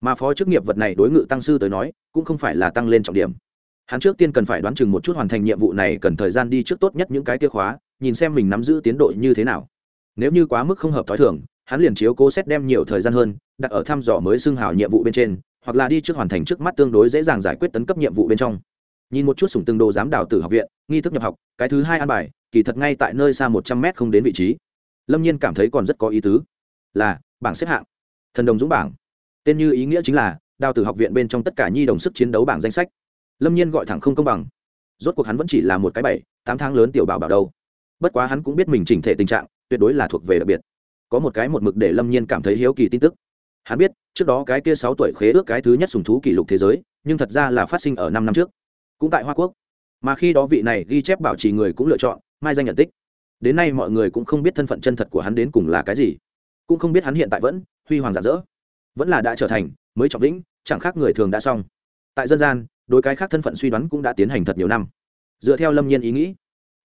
Mà phó chức nghiệp vật này đối ngự tăng sư tới nói, cũng không phải là tăng lên trọng điểm. Hắn trước tiên cần phải đoán chừng một chút hoàn thành nhiệm vụ này cần thời gian đi trước tốt nhất những cái tiêu khóa, nhìn xem mình nắm giữ tiến độ như thế nào. Nếu như quá mức không hợp t h ó i thường hắn liền chiếu cố xét đem nhiều thời gian hơn, đặt ở thăm dò mới xưng hào nhiệm vụ bên trên, hoặc là đi trước hoàn thành trước mắt tương đối dễ dàng giải quyết tấn cấp nhiệm vụ bên trong. Nhìn một chút sủng từng đồ giám đào tử học viện, nghi thức nhập học, cái thứ hai an bài, kỳ thật ngay tại nơi xa một trăm mét không đến vị trí. Lâm nhiên cảm thấy còn rất có ý tứ. Là, bảng xếp hạng. Thần đồng dũng bảng. Tên như ý nghĩa chính là, đào tử học viện bên trong tất cả nhi đồng sức chiến đấu bảng danh sách. Lâm nhiên gọi thẳng không công bằng. Rốt cuộc hắn vẫn chỉ là một cái bảy, tám tháng lớn tiểu bảo bảo đâu. Bất quá hắn cũng biết mình chỉnh thể tình trạng, tuyệt đối là thuộc về đặc biệt có một cái một mực để lâm nhiên cảm thấy hiếu kỳ tin tức hắn biết trước đó cái kia sáu tuổi khế ước cái thứ nhất sùng thú kỷ lục thế giới nhưng thật ra là phát sinh ở năm năm trước cũng tại hoa quốc mà khi đó vị này ghi chép bảo trì người cũng lựa chọn mai danh nhận tích đến nay mọi người cũng không biết thân phận chân thật của hắn đến cùng là cái gì cũng không biết hắn hiện tại vẫn huy hoàng giả dỡ vẫn là đã trở thành mới trọng lĩnh chẳng khác người thường đã xong tại dân gian đối cái khác thân phận suy đoán cũng đã tiến hành thật nhiều năm dựa theo lâm nhiên ý nghĩ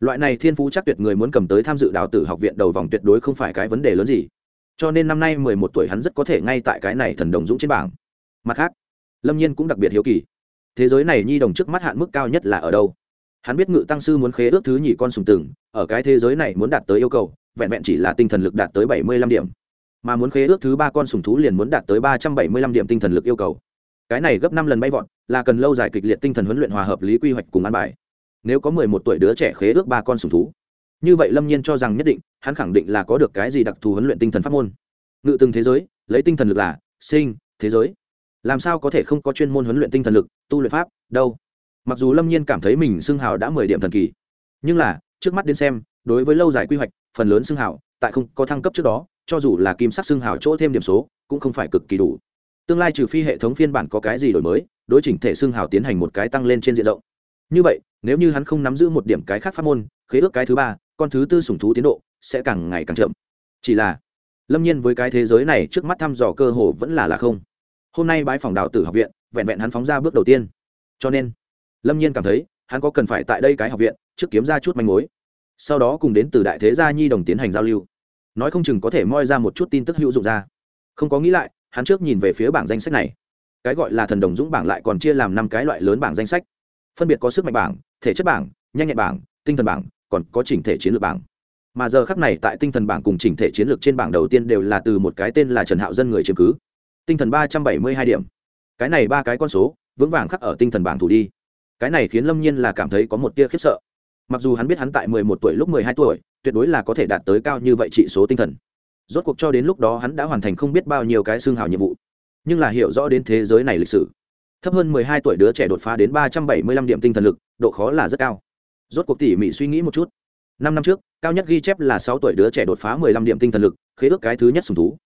loại này thiên phú chắc tuyệt người muốn cầm tới tham dự đào tử học viện đầu vòng tuyệt đối không phải cái vấn đề lớn gì. Cho nên năm nay mười một tuổi hắn rất có thể ngay tại cái này thần đồng dũng trên bảng. Mặt khác, lâm nhiên cũng đặc biệt hiếu kỳ. Thế giới này nhi đồng trước mắt hạn mức cao nhất là ở đâu? Hắn biết ngự tăng sư muốn khế ước thứ nhì con sùng từng, ở cái thế giới này muốn đạt tới yêu cầu, vẹn vẹn chỉ là tinh thần lực đạt tới bảy mươi lăm điểm. Mà muốn khế ước thứ ba con sùng thú liền muốn đạt tới ba trăm bảy mươi lăm điểm tinh thần lực yêu cầu. Cái này gấp năm lần bay vọt, là cần lâu dài kịch liệt tinh thần huấn luyện hòa hợp lý quy hoạch cùng ăn bài nếu có mười một tuổi đứa trẻ khế ước ba con sùng thú. Như vậy lâm nhiên cho rằng nhất định, hắn khẳng định là có được cái gì đặc thù huấn luyện tinh thần pháp môn. Ngự từng thế giới, lấy tinh thần lực là sinh, thế giới. Làm sao có thể không có chuyên môn huấn luyện tinh thần lực, tu luyện pháp, đâu? Mặc dù lâm nhiên cảm thấy mình xưng hào đã mười điểm thần kỳ, nhưng là, trước mắt đến xem, đối với lâu dài quy hoạch, phần lớn xưng hào, tại không có thăng cấp trước đó, cho dù là kim sắc xưng hào chỗ thêm điểm số, cũng không phải cực kỳ đủ. Tương lai trừ phi hệ thống phiên bản có cái gì đổi mới, đối chỉnh thể xưng hào tiến hành một cái tăng lên trên diện rộng như vậy, nếu như hắn không nắm giữ một điểm cái khác pháp môn, khế ước cái thứ ba, con thứ tư sủng thú tiến độ sẽ càng ngày càng chậm. Chỉ là, lâm nhiên với cái thế giới này trước mắt thăm dò cơ hồ vẫn là là không. Hôm nay bãi phòng đạo tử học viện, vẹn vẹn hắn phóng ra bước đầu tiên. Cho nên, lâm nhiên cảm thấy, hắn có cần phải tại đây cái học viện, trước kiếm ra chút manh mối. Sau đó cùng đến từ đại thế gia nhi đồng tiến hành giao lưu. Nói không chừng có thể moi ra một chút tin tức hữu dụng ra. Không có nghĩ lại, hắn trước nhìn về phía bảng danh sách này. Cái gọi là thần đồng dũng bảng lại còn chia làm năm cái loại lớn bảng danh sách phân biệt có sức mạnh bảng, thể chất bảng, nhanh nhẹn bảng, tinh thần bảng, còn có chỉnh thể chiến lược bảng. Mà giờ khắc này tại tinh thần bảng cùng chỉnh thể chiến lược trên bảng đầu tiên đều là từ một cái tên là trần hạo dân người chiếm cứ. Tinh thần ba trăm bảy mươi hai điểm. Cái này ba cái con số, vững vàng khắc ở tinh thần bảng thủ đi. Cái này khiến lâm nhiên là cảm thấy có một tia khiếp sợ. Mặc dù hắn biết hắn tại mười một tuổi lúc mười hai tuổi, tuyệt đối là có thể đạt tới cao như vậy trị số tinh thần. Rốt cuộc cho đến lúc đó hắn đã hoàn thành không biết bao nhiêu cái xương hào nhiệm vụ. Nhưng là hiểu rõ đến thế giới này lịch sử thấp hơn mười hai tuổi đứa trẻ đột phá đến ba trăm bảy mươi lăm điểm tinh thần lực, độ khó là rất cao. Rốt cuộc tỉ mỉ suy nghĩ một chút. Năm năm trước, cao nhất ghi chép là sáu tuổi đứa trẻ đột phá mười lăm điểm tinh thần lực, khế ước cái thứ nhất sùng thú.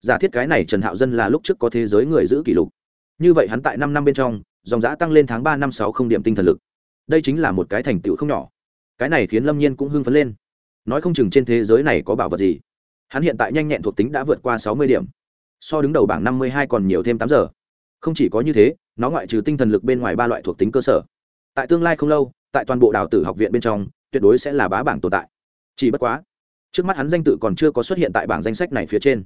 Giả thiết cái này trần hạo dân là lúc trước có thế giới người giữ kỷ lục. Như vậy hắn tại năm năm bên trong, dòng giã tăng lên tháng ba năm sáu không điểm tinh thần lực. Đây chính là một cái thành tựu không nhỏ. Cái này khiến lâm nhiên cũng hưng phấn lên. Nói không chừng trên thế giới này có bảo vật gì. Hắn hiện tại nhanh nhẹn thuộc tính đã vượt qua sáu mươi điểm. So đứng đầu bảng năm mươi hai còn nhiều thêm tám giờ. Không chỉ có như thế nó ngoại trừ tinh thần lực bên ngoài ba loại thuộc tính cơ sở. Tại tương lai không lâu, tại toàn bộ đào tử học viện bên trong, tuyệt đối sẽ là bá bảng tồn tại. Chỉ bất quá, trước mắt hắn danh tự còn chưa có xuất hiện tại bảng danh sách này phía trên.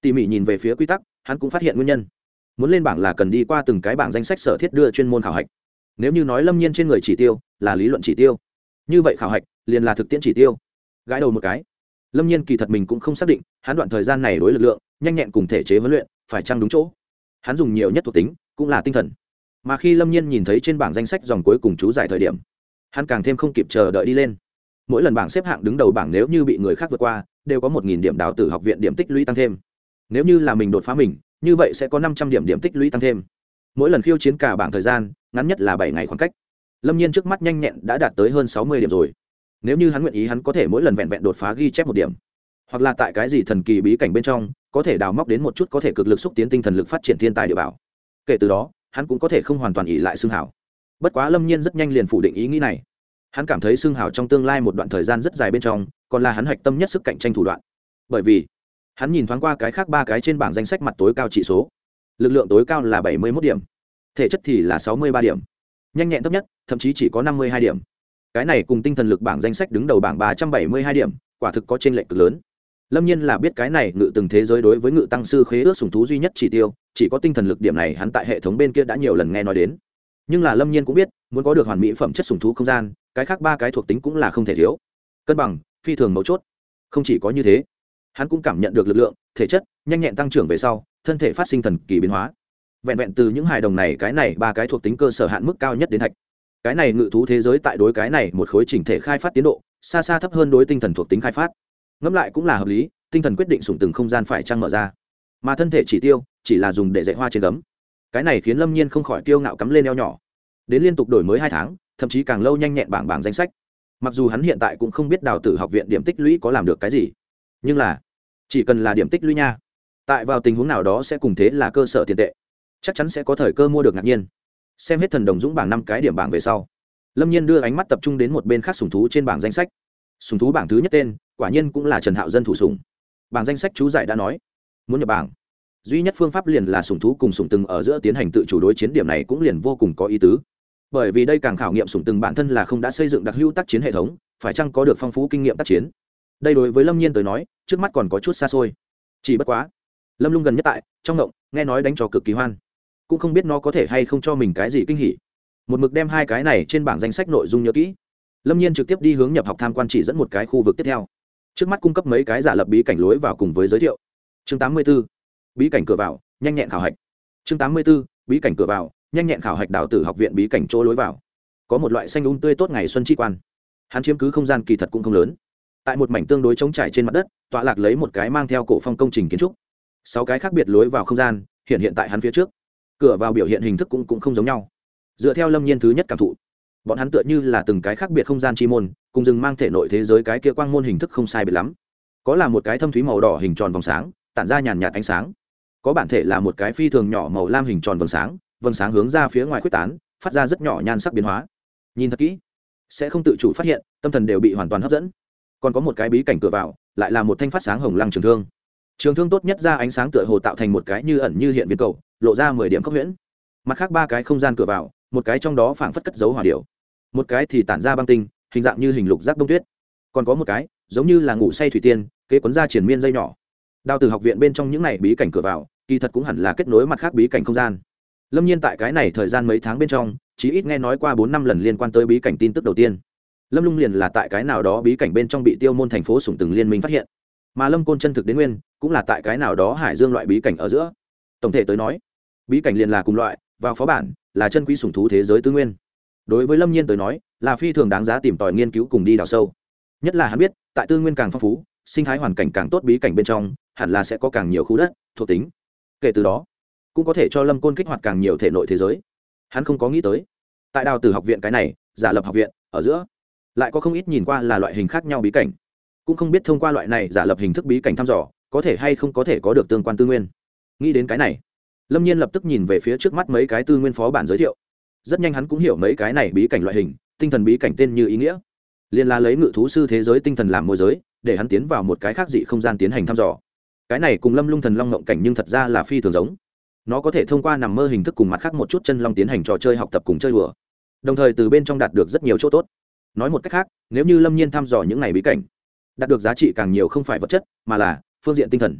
Tỉ mỉ nhìn về phía quy tắc, hắn cũng phát hiện nguyên nhân. Muốn lên bảng là cần đi qua từng cái bảng danh sách sở thiết đưa chuyên môn khảo hạch. Nếu như nói lâm nhiên trên người chỉ tiêu, là lý luận chỉ tiêu. Như vậy khảo hạch, liền là thực tiễn chỉ tiêu. Gãi đầu một cái. Lâm nhiên kỳ thật mình cũng không xác định, hắn đoạn thời gian này đối lực lượng, nhanh nhẹn cùng thể chế huấn luyện, phải chăng đúng chỗ? Hắn dùng nhiều nhất thuộc tính cũng là tinh thần. Mà khi lâm nhiên nhìn thấy trên bảng danh sách dòng cuối cùng chú giải thời điểm, hắn càng thêm không kịp chờ đợi đi lên. Mỗi lần bảng xếp hạng đứng đầu bảng nếu như bị người khác vượt qua, đều có một nghìn điểm đào tử học viện điểm tích lũy tăng thêm. Nếu như là mình đột phá mình, như vậy sẽ có năm trăm điểm điểm tích lũy tăng thêm. Mỗi lần khiêu chiến cả bảng thời gian, ngắn nhất là bảy ngày khoảng cách. Lâm nhiên trước mắt nhanh nhẹn đã đạt tới hơn sáu mươi điểm rồi. Nếu như hắn nguyện ý, hắn có thể mỗi lần vẹn vẹn đột phá ghi chép một điểm. Hoặc là tại cái gì thần kỳ bí cảnh bên trong, có thể đào móc đến một chút có thể cực lực xúc tiến tinh thần lực phát triển thiên tài địa bảo kể từ đó, hắn cũng có thể không hoàn toàn ỉ lại xương hảo. Bất quá lâm nhiên rất nhanh liền phủ định ý nghĩ này. Hắn cảm thấy xương hảo trong tương lai một đoạn thời gian rất dài bên trong, còn là hắn hạch tâm nhất sức cạnh tranh thủ đoạn. Bởi vì, hắn nhìn thoáng qua cái khác ba cái trên bảng danh sách mặt tối cao trị số. Lực lượng tối cao là bảy mươi mốt điểm, thể chất thì là sáu mươi ba điểm. Nhanh nhẹn thấp nhất, thậm chí chỉ có năm mươi hai điểm. Cái này cùng tinh thần lực bảng danh sách đứng đầu bảng ba trăm bảy mươi hai điểm, quả thực có t r ê n lệch cực lớn. Lâm nhiên là biết cái này ngự từng thế giới đối với ngự tăng sư khế ước sùng thú duy nhất chỉ tiêu chỉ có tinh thần lực điểm này hắn tại hệ thống bên kia đã nhiều lần nghe nói đến. Nhưng là lâm nhiên cũng biết, muốn có được hoàn mỹ phẩm chất sùng thú không gian, cái khác ba cái thuộc tính cũng là không thể thiếu. Cân bằng, phi thường mấu chốt. Không chỉ có như thế, hắn cũng cảm nhận được lực lượng, thể chất, nhanh nhẹn tăng trưởng về sau, thân thể phát sinh thần kỳ biến hóa. Vẹn vẹn từ những hài đồng này, cái này ba cái thuộc tính cơ sở hạn mức cao nhất đến thạch. Cái này ngự thú thế giới tại đối cái này một khối chỉnh thể khai phát tiến độ, xa xa thấp hơn đối tinh thần thuộc tính khai phát. Ngẫm lại cũng là hợp lý, tinh thần quyết định sủng từng không gian phải trăng mở ra. Mà thân thể chỉ tiêu chỉ là dùng để dạy hoa trên gấm. Cái này khiến lâm nhiên không khỏi kiêu ngạo cắm lên eo nhỏ. Đến liên tục đổi mới hai tháng, thậm chí càng lâu nhanh nhẹn bảng bảng danh sách. Mặc dù hắn hiện tại cũng không biết đào tử học viện điểm tích lũy có làm được cái gì, nhưng là chỉ cần là điểm tích lũy nha, tại vào tình huống nào đó sẽ cùng thế là cơ sở tiền tệ. Chắc chắn sẽ có thời cơ mua được ngạc nhiên. Xem hết thần đồng dũng bảng năm cái điểm bảng về sau, lâm nhiên đưa ánh mắt tập trung đến một bên khác sùng thú trên bảng danh sách. Sùng thú bảng thứ nhất tên, quả nhiên cũng là trần hạo dân thủ sùng. Bảng danh sách chú giải đã nói, muốn nhập bảng duy nhất phương pháp liền là sùng thú cùng sùng từng ở giữa tiến hành tự chủ đối chiến, điểm này cũng liền vô cùng có ý tứ. Bởi vì đây càng khảo nghiệm sùng từng bản thân là không đã xây dựng đặc hữu tác chiến hệ thống, phải chăng có được phong phú kinh nghiệm tác chiến? Đây đối với lâm nhiên tới nói, trước mắt còn có chút xa xôi. Chỉ bất quá, lâm lung gần nhất tại, trong ngộng, nghe nói đánh trò cực kỳ hoan. Cũng không biết nó có thể hay không cho mình cái gì kinh hỉ. Một mực đem hai cái này trên bảng danh sách nội dung nhớ kỹ. Lâm nhiên trực tiếp đi hướng nhập học tham quan chỉ dẫn một cái khu vực tiếp theo. Trước mắt cung cấp mấy cái giả lập bí cảnh lối vào cùng với giới thiệu. Chương 84 bí cảnh cửa vào nhanh nhẹn khảo hạch. Chương 84. bí cảnh cửa vào nhanh nhẹn khảo hạch đạo tử học viện bí cảnh chỗ lối vào. Có một loại xanh un um tươi tốt ngày xuân chi quan. Hắn chiếm cứ không gian kỳ thật cũng không lớn. Tại một mảnh tương đối trống trải trên mặt đất tọa lạc lấy một cái mang theo cổ phong công trình kiến trúc. Sáu cái khác biệt lối vào không gian hiện hiện tại hắn phía trước. Cửa vào biểu hiện hình thức cũng, cũng không giống nhau. Dựa theo lâm nhiên thứ nhất cảm thụ bọn hắn tựa như là từng cái khác biệt không gian chi môn cùng rừng mang thể nội thế giới cái kia quang môn hình thức không sai biệt lắm. Có là một cái thâm thúy màu đỏ hình tròn vòng sáng tản ra nhàn nhạt ánh sáng có bản thể là một cái phi thường nhỏ màu lam hình tròn vầng sáng vầng sáng hướng ra phía ngoài quyết tán, phát ra rất nhỏ nhan sắc biến hóa. Nhìn thật kỹ, sẽ không tự chủ phát hiện, tâm thần đều bị hoàn toàn hấp dẫn. Còn có một cái bí cảnh cửa vào, lại là một thanh phát sáng hồng lăng trường thương. Trường thương tốt nhất ra ánh sáng tựa hồ tạo thành một cái như ẩn như hiện viên cầu, lộ ra mười điểm cấp huyễn. Mặt khác ba cái không gian cửa vào, một cái trong đó phảng phất cất dấu hỏa điệu một cái thì tản ra băng tinh, hình dạng như hình lục giác đông tuyết. Còn có một cái, giống như là ngủ say thủy tiên, kế quấn ra triển miên dây nhỏ. Đào từ học viện bên trong những này bí cảnh cửa vào kỳ thật cũng hẳn là kết nối mặt khác bí cảnh không gian. Lâm nhiên tại cái này thời gian mấy tháng bên trong, chí ít nghe nói qua bốn năm lần liên quan tới bí cảnh tin tức đầu tiên. Lâm lung liền là tại cái nào đó bí cảnh bên trong bị tiêu môn thành phố sủng từng liên minh phát hiện. Mà lâm côn chân thực đến nguyên, cũng là tại cái nào đó hải dương loại bí cảnh ở giữa. Tổng thể tới nói, bí cảnh liền là cùng loại, vào phó bản, là chân quý sủng thú thế giới tư nguyên. Đối với lâm nhiên tới nói, là phi thường đáng giá tìm tòi nghiên cứu cùng đi đào sâu. Nhất là hắn biết, tại tư nguyên càng phong phú, sinh thái hoàn cảnh càng tốt bí cảnh bên trong, hẳn là sẽ có càng nhiều khu đất, thuộc tính kể từ đó, cũng có thể cho lâm côn kích hoạt càng nhiều thể nội thế giới. Hắn không có nghĩ tới, tại đào tử học viện cái này, giả lập học viện, ở giữa, lại có không ít nhìn qua là loại hình khác nhau bí cảnh. Cũng không biết thông qua loại này giả lập hình thức bí cảnh thăm dò, có thể hay không có thể có được tương quan tư nguyên. Nghĩ đến cái này, lâm nhiên lập tức nhìn về phía trước mắt mấy cái tư nguyên phó bản giới thiệu. Rất nhanh hắn cũng hiểu mấy cái này bí cảnh loại hình, tinh thần bí cảnh tên như ý nghĩa. Liên la lấy ngự thú sư thế giới tinh thần làm môi giới, để hắn tiến vào một cái khác dị không gian tiến hành thăm dò cái này cùng lâm lung thần long ngộng cảnh nhưng thật ra là phi thường giống. Nó có thể thông qua nằm mơ hình thức cùng mặt khác một chút chân long tiến hành trò chơi học tập cùng chơi đùa. Đồng thời từ bên trong đạt được rất nhiều chỗ tốt. Nói một cách khác, nếu như lâm nhiên thăm dò những này bí cảnh, đạt được giá trị càng nhiều không phải vật chất, mà là phương diện tinh thần.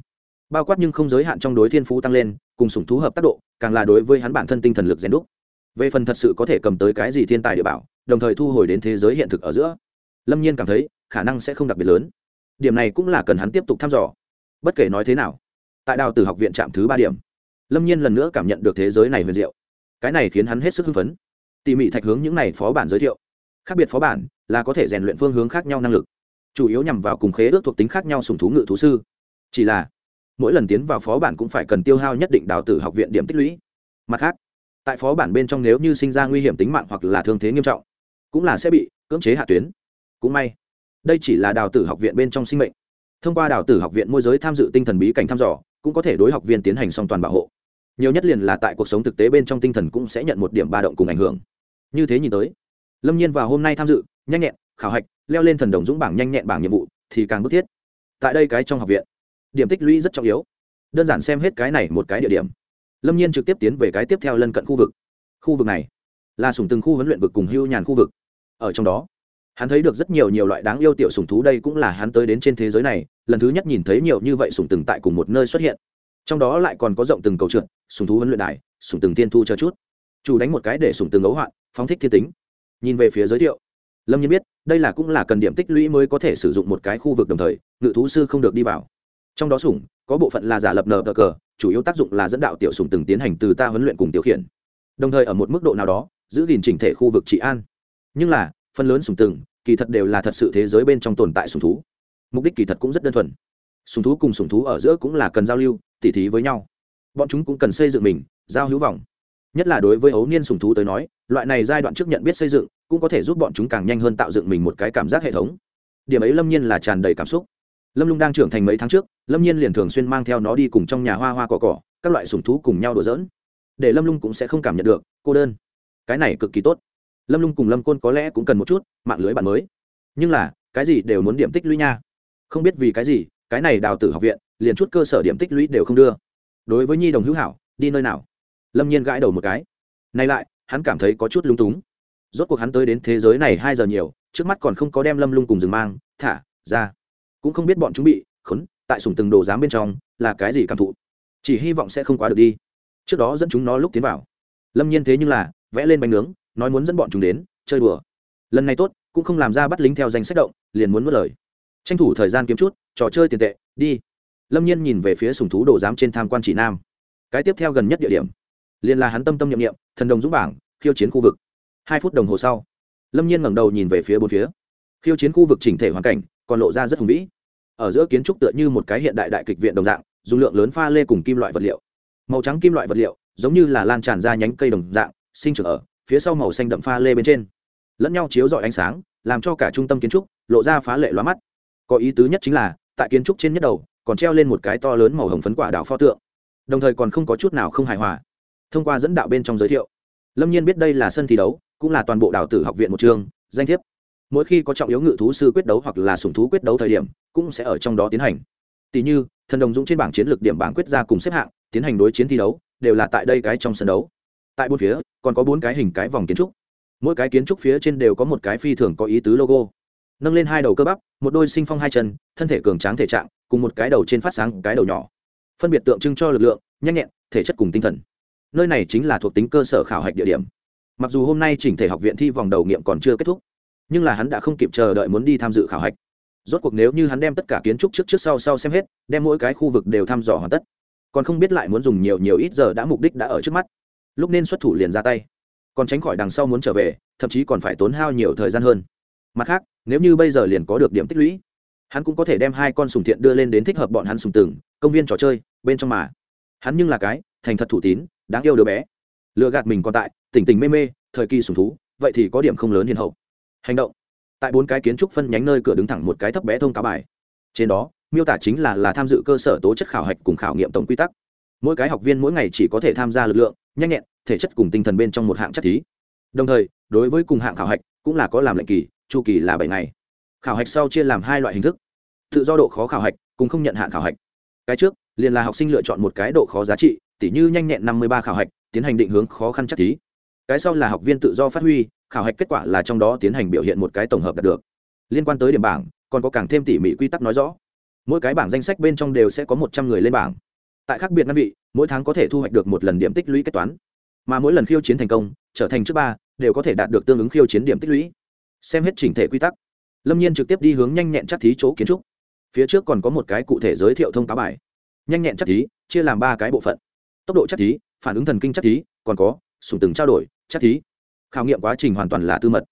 Bao quát nhưng không giới hạn trong đối thiên phú tăng lên, cùng sủng thú hợp tác độ, càng là đối với hắn bản thân tinh thần lực rèn đúc. Về phần thật sự có thể cầm tới cái gì thiên tài địa bảo, đồng thời thu hồi đến thế giới hiện thực ở giữa, lâm nhiên cảm thấy khả năng sẽ không đặc biệt lớn. Điểm này cũng là cần hắn tiếp tục thăm dò bất kể nói thế nào, tại đào tử học viện trạm thứ ba điểm, lâm nhiên lần nữa cảm nhận được thế giới này huyền diệu. Cái này khiến hắn hết sức hưng phấn. Tỉ mỉ thạch hướng những này phó bản giới thiệu. Khác biệt phó bản là có thể rèn luyện phương hướng khác nhau năng lực, chủ yếu nhằm vào cùng khế ước thuộc tính khác nhau sùng thú ngự thú sư. Chỉ là, mỗi lần tiến vào phó bản cũng phải cần tiêu hao nhất định đào tử học viện điểm tích lũy. Mặt khác, tại phó bản bên trong nếu như sinh ra nguy hiểm tính mạng hoặc là thương thế nghiêm trọng, cũng là sẽ bị cưỡng chế hạ tuyến. Cũng may, đây chỉ là đào tử học viện bên trong sinh mệnh thông qua đào tử học viện môi giới tham dự tinh thần bí cảnh thăm dò, cũng có thể đối học viên tiến hành song toàn bảo hộ. Nhiều nhất liền là tại cuộc sống thực tế bên trong tinh thần cũng sẽ nhận một điểm ba động cùng ảnh hưởng. Như thế nhìn tới, lâm nhiên vào hôm nay tham dự, nhanh nhẹn, khảo hạch, leo lên thần đồng dũng bảng nhanh nhẹn bảng nhiệm vụ, thì càng bức thiết. Tại đây cái trong học viện, điểm tích lũy rất trọng yếu. Đơn giản xem hết cái này một cái địa điểm. Lâm nhiên trực tiếp tiến về cái tiếp theo lân cận khu vực. Khu vực này là sùng từng khu huấn luyện vực cùng hưu nhàn khu vực. Ở trong đó hắn thấy được rất nhiều nhiều loại đáng yêu tiểu sùng thú đây cũng là hắn tới đến trên thế giới này, lần thứ nhất nhìn thấy nhiều như vậy sùng từng tại cùng một nơi xuất hiện. Trong đó lại còn có rộng từng cầu trượt sùng thú huấn luyện đài sùng từng tiên thu cho chút. Chủ đánh một cái để sùng từng ấu hoạn, phóng thích thiên tính. Nhìn về phía giới thiệu, lâm nhiên biết, đây là cũng là cần điểm tích lũy mới có thể sử dụng một cái khu vực đồng thời, ngự thú sư không được đi vào. Trong đó sủng, có bộ phận là giả lập nờ cờ cờ, chủ yếu tác dụng là dẫn đạo tiểu sủng từng tiến hành từ ta huấn luyện cùng tiểu khiển. Đồng thời ở một mức độ nào đó, giữ gìn chỉnh thể khu vực trị an. Nhưng là phần lớn sùng từng kỳ thật đều là thật sự thế giới bên trong tồn tại sùng thú. Mục đích kỳ thật cũng rất đơn thuần. Sùng thú cùng sùng thú ở giữa cũng là cần giao lưu, tỉ thí với nhau. Bọn chúng cũng cần xây dựng mình, giao hữu vòng nhất là đối với ấu niên sùng thú tới nói, loại này giai đoạn trước nhận biết xây dựng, cũng có thể giúp bọn chúng càng nhanh hơn tạo dựng mình một cái cảm giác hệ thống. Điểm ấy lâm nhiên là tràn đầy cảm xúc. Lâm lung đang trưởng thành mấy tháng trước, lâm nhiên liền thường xuyên mang theo nó đi cùng trong nhà hoa hoa cỏ cỏ, các loại sùng thú cùng nhau đùa dỡn để lâm lung cũng sẽ không cảm nhận được, cô đơn. Cái này cực kỳ tốt lâm lung cùng lâm côn có lẽ cũng cần một chút mạng lưới bạn mới. Nhưng là, cái gì đều muốn điểm tích lũy nha. Không biết vì cái gì, cái này đào tử học viện, liền chút cơ sở điểm tích lũy đều không đưa. Đối với nhi đồng hữu hảo, đi nơi nào? Lâm nhiên gãi đầu một cái. Nay lại, hắn cảm thấy có chút lung túng. Rốt cuộc hắn tới đến thế giới này hai giờ nhiều, trước mắt còn không có đem lâm lung cùng rừng mang, thả, ra. Cũng không biết bọn chúng bị, khốn, tại sùng từng đồ giám bên trong, là cái gì cảm thụ? Chỉ hy vọng sẽ không quá được đi. Trước đó dẫn chúng nó lúc tiến vào. Lâm nhiên thế nhưng là, vẽ lên bánh nướng nói muốn dẫn bọn chúng đến, chơi đùa. Lần này tốt, cũng không làm ra bắt lính theo danh sách động, liền muốn mất lời. Tranh thủ thời gian kiếm chút, trò chơi tiền tệ, đi. Lâm nhiên nhìn về phía sùng thú đồ giám trên tham quan chỉ nam. Cái tiếp theo gần nhất địa điểm. Liền là hắn tâm tâm nhiệm nghiệm thần đồng dũng bảng, khiêu chiến khu vực. Hai phút đồng hồ sau, lâm nhiên ngẩng đầu nhìn về phía bốn phía. Khiêu chiến khu vực chỉnh thể hoàn cảnh, còn lộ ra rất hùng vĩ. Ở giữa kiến trúc tựa như một cái hiện đại đại kịch viện đồng dạng, dùng lượng lớn pha lê cùng kim loại vật liệu. Màu trắng kim loại vật liệu, giống như là lan tràn ra nhánh cây đồng dạng, sinh trưởng ở phía sau màu xanh đậm pha lê bên trên. Lẫn nhau chiếu rọi ánh sáng, làm cho cả trung tâm kiến trúc lộ ra phá lệ loa mắt. Có ý tứ nhất chính là, tại kiến trúc trên nhất đầu, còn treo lên một cái to lớn màu hồng phấn quả đảo pho tượng. Đồng thời còn không có chút nào không hài hòa. Thông qua dẫn đạo bên trong giới thiệu, lâm nhiên biết đây là sân thi đấu, cũng là toàn bộ đào tử học viện một trường, danh thiếp. Mỗi khi có trọng yếu ngự thú sư quyết đấu hoặc là sùng thú quyết đấu thời điểm, cũng sẽ ở trong đó tiến hành. Tỷ như, thần đồng dũng trên bảng chiến lược điểm bảng quyết ra cùng xếp hạng, tiến hành đối chiến thi đấu, đều là tại đây cái trong sân đấu tại bốn phía, còn có bốn cái hình cái vòng kiến trúc. Mỗi cái kiến trúc phía trên đều có một cái phi thường có ý tứ logo. Nâng lên hai đầu cơ bắp, một đôi sinh phong hai chân, thân thể cường tráng thể trạng, cùng một cái đầu trên phát sáng cái đầu nhỏ. Phân biệt tượng trưng cho lực lượng, nhanh nhẹn, thể chất cùng tinh thần. Nơi này chính là thuộc tính cơ sở khảo hạch địa điểm. Mặc dù hôm nay chỉnh thể học viện thi vòng đầu nghiệm còn chưa kết thúc, nhưng là hắn đã không kịp chờ đợi muốn đi tham dự khảo hạch. Rốt cuộc nếu như hắn đem tất cả kiến trúc trước trước sau sau xem hết, đem mỗi cái khu vực đều thăm dò hoàn tất, còn không biết lại muốn dùng nhiều nhiều ít giờ đã mục đích đã ở trước mắt lúc nên xuất thủ liền ra tay. Còn tránh khỏi đằng sau muốn trở về, thậm chí còn phải tốn hao nhiều thời gian hơn. Mặt khác, nếu như bây giờ liền có được điểm tích lũy, hắn cũng có thể đem hai con sùng thiện đưa lên đến thích hợp bọn hắn sùng từng, công viên trò chơi, bên trong mà. Hắn nhưng là cái, thành thật thủ tín, đáng yêu đứa bé. Lựa gạt mình còn tại, tỉnh tỉnh mê mê, thời kỳ sùng thú, vậy thì có điểm không lớn hiền hậu. Hành động. Tại bốn cái kiến trúc phân nhánh nơi cửa đứng thẳng một cái thấp bé thông cáo bài. Trên đó, miêu tả chính là là tham dự cơ sở tố chất khảo hạch cùng khảo nghiệm tổng quy tắc. Mỗi cái học viên mỗi ngày chỉ có thể tham gia lực lượng nhanh nhẹn, thể chất cùng tinh thần bên trong một hạng chất thí. Đồng thời, đối với cùng hạng khảo hạch cũng là có làm lệnh kỳ, chu kỳ là bảy ngày. Khảo hạch sau chia làm hai loại hình thức. Tự do độ khó khảo hạch cùng không nhận hạn khảo hạch. Cái trước, liền là học sinh lựa chọn một cái độ khó giá trị, tỉ như nhanh nhẹn năm mươi ba khảo hạch, tiến hành định hướng khó khăn chắc thí. Cái sau là học viên tự do phát huy, khảo hạch kết quả là trong đó tiến hành biểu hiện một cái tổng hợp đạt được. Liên quan tới điểm bảng, còn có càng thêm tỉ mỉ quy tắc nói rõ. Mỗi cái bảng danh sách bên trong đều sẽ có một trăm người lên bảng tại khác biệt ngăn vị, mỗi tháng có thể thu hoạch được một lần điểm tích lũy kết toán. Mà mỗi lần khiêu chiến thành công, trở thành trước ba, đều có thể đạt được tương ứng khiêu chiến điểm tích lũy. Xem hết chỉnh thể quy tắc. Lâm nhiên trực tiếp đi hướng nhanh nhẹn chắc thí chỗ kiến trúc. Phía trước còn có một cái cụ thể giới thiệu thông cáo bài. Nhanh nhẹn chắc thí, chia làm ba cái bộ phận. Tốc độ chắc thí, phản ứng thần kinh chắc thí, còn có sùng từng trao đổi, chắc thí. Khảo nghiệm quá trình hoàn toàn là tư mật.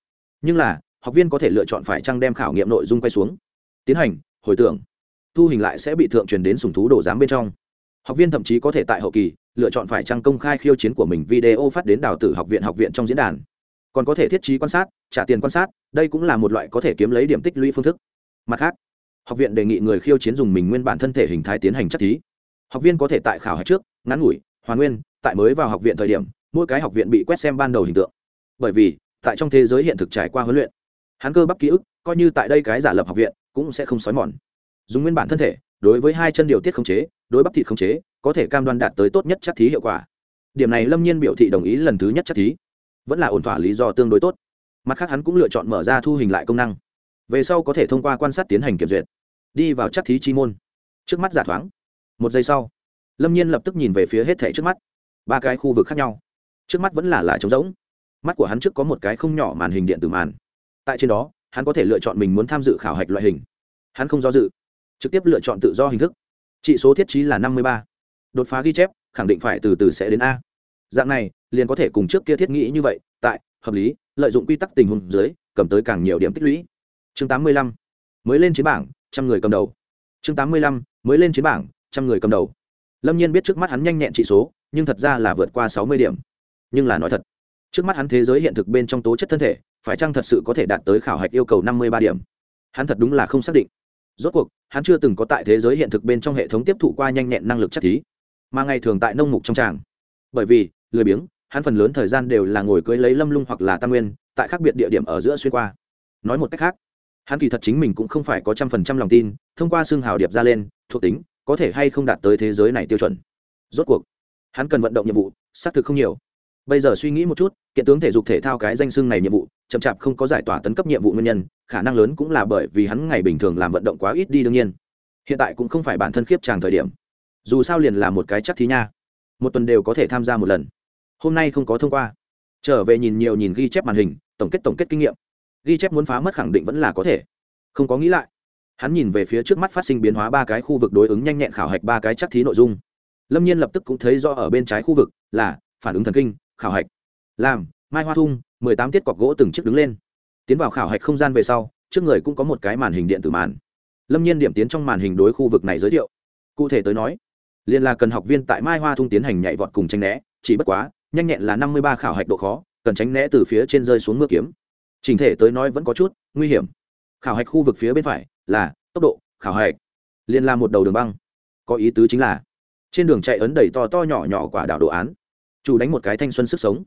Nhưng là, học viên có thể lựa chọn phải trăng đem khảo nghiệm nội dung quay xuống. Tiến hành, hồi tưởng. Thu hình lại sẽ bị thượng truyền đến sùng thú đồ giám bên trong học viên thậm chí có thể tại hậu kỳ lựa chọn phải trang công khai khiêu chiến của mình video phát đến đào tử học viện học viện trong diễn đàn. Còn có thể thiết trí quan sát, trả tiền quan sát, đây cũng là một loại có thể kiếm lấy điểm tích lũy phương thức. Mặt khác, học viện đề nghị người khiêu chiến dùng mình nguyên bản thân thể hình thái tiến hành chất thí. Học viên có thể tại khảo hạch trước, ngắn ngủi, hoàn nguyên, tại mới vào học viện thời điểm, mỗi cái học viện bị quét xem ban đầu hình tượng. Bởi vì, tại trong thế giới hiện thực trải qua huấn luyện hắn cơ bắp ký ức, coi như tại đây cái giả lập học viện, cũng sẽ không xói mòn. Dùng nguyên bản thân thể đối với hai chân điều tiết khống chế, đối bắp thịt khống chế, có thể cam đoan đạt tới tốt nhất chắc thí hiệu quả. Điểm này lâm nhiên biểu thị đồng ý lần thứ nhất chắc thí. Vẫn là ổn thỏa lý do tương đối tốt. Mặt khác hắn cũng lựa chọn mở ra thu hình lại công năng. Về sau có thể thông qua quan sát tiến hành kiểm duyệt. Đi vào chắc thí chi môn. Trước mắt giả thoáng. Một giây sau, lâm nhiên lập tức nhìn về phía hết thẻ trước mắt. Ba cái khu vực khác nhau. Trước mắt vẫn là là trống rỗng. Mắt của hắn trước có một cái không nhỏ màn hình điện tử màn. Tại trên đó, hắn có thể lựa chọn mình muốn tham dự khảo hạch loại hình. Hắn không do dự trực tiếp lựa chọn tự do hình thức. Trị số thiết trí là năm mươi ba. Đột phá ghi chép, khẳng định phải từ từ sẽ đến a. Dạng này, liền có thể cùng trước kia thiết nghĩ như vậy, tại, hợp lý, lợi dụng quy tắc tình huống dưới, cầm tới càng nhiều điểm tích lũy. Chương tám mươi lăm. Mới lên chiến bảng, trăm người cầm đầu. Chương tám mươi lăm. Mới lên chiến bảng, trăm người cầm đầu. Lâm nhiên biết trước mắt hắn nhanh nhẹn trị số, nhưng thật ra là vượt qua sáu mươi điểm. Nhưng là nói thật, trước mắt hắn thế giới hiện thực bên trong tố chất thân thể, phải chăng thật sự có thể đạt tới khảo hạch yêu cầu năm mươi ba điểm? Hắn thật đúng là không xác định rốt cuộc, hắn chưa từng có tại thế giới hiện thực bên trong hệ thống tiếp thụ qua nhanh nhẹn năng lực chắc thí, mà ngày thường tại nông mục trong tràng. Bởi vì, lười biếng, hắn phần lớn thời gian đều là ngồi cưới lấy lâm lung hoặc là tam nguyên, tại khác biệt địa điểm ở giữa xuyên qua. Nói một cách khác, hắn kỳ thật chính mình cũng không phải có trăm phần trăm lòng tin, thông qua xương hào điệp ra lên, thuộc tính, có thể hay không đạt tới thế giới này tiêu chuẩn. Rốt cuộc, hắn cần vận động nhiệm vụ, xác thực không nhiều bây giờ suy nghĩ một chút, kiện tướng thể dục thể thao cái danh xưng này nhiệm vụ, chậm chạp không có giải tỏa tấn cấp nhiệm vụ nguyên nhân, khả năng lớn cũng là bởi vì hắn ngày bình thường làm vận động quá ít đi đương nhiên. Hiện tại cũng không phải bản thân khiếp tràng thời điểm. Dù sao liền là một cái chắc thí nha. Một tuần đều có thể tham gia một lần. Hôm nay không có thông qua. Trở về nhìn nhiều nhìn ghi chép màn hình, tổng kết tổng kết kinh nghiệm. Ghi chép muốn phá mất khẳng định vẫn là có thể. Không có nghĩ lại. Hắn nhìn về phía trước mắt phát sinh biến hóa ba cái khu vực đối ứng nhanh nhẹn khảo hạch ba cái chắc thí nội dung. Lâm nhiên lập tức cũng thấy do ở bên trái khu vực là phản ứng thần kinh khảo hạch. Làm, mai hoa thung, mười tám tiết cọc gỗ từng chiếc đứng lên. Tiến vào khảo hạch không gian về sau, trước người cũng có một cái màn hình điện tử màn. Lâm nhiên điểm tiến trong màn hình đối khu vực này giới thiệu. Cụ thể tới nói, liên là cần học viên tại mai hoa thung tiến hành nhảy vọt cùng tranh né, chỉ bất quá, nhanh nhẹn là năm mươi ba khảo hạch độ khó, cần tránh né từ phía trên rơi xuống mưa kiếm. Trình thể tới nói vẫn có chút nguy hiểm. Khảo hạch khu vực phía bên phải là tốc độ khảo hạch, liên là một đầu đường băng. Có ý tứ chính là, trên đường chạy ấn đầy to to nhỏ nhỏ quả đảo đồ án chủ đánh một cái thanh xuân sức sống.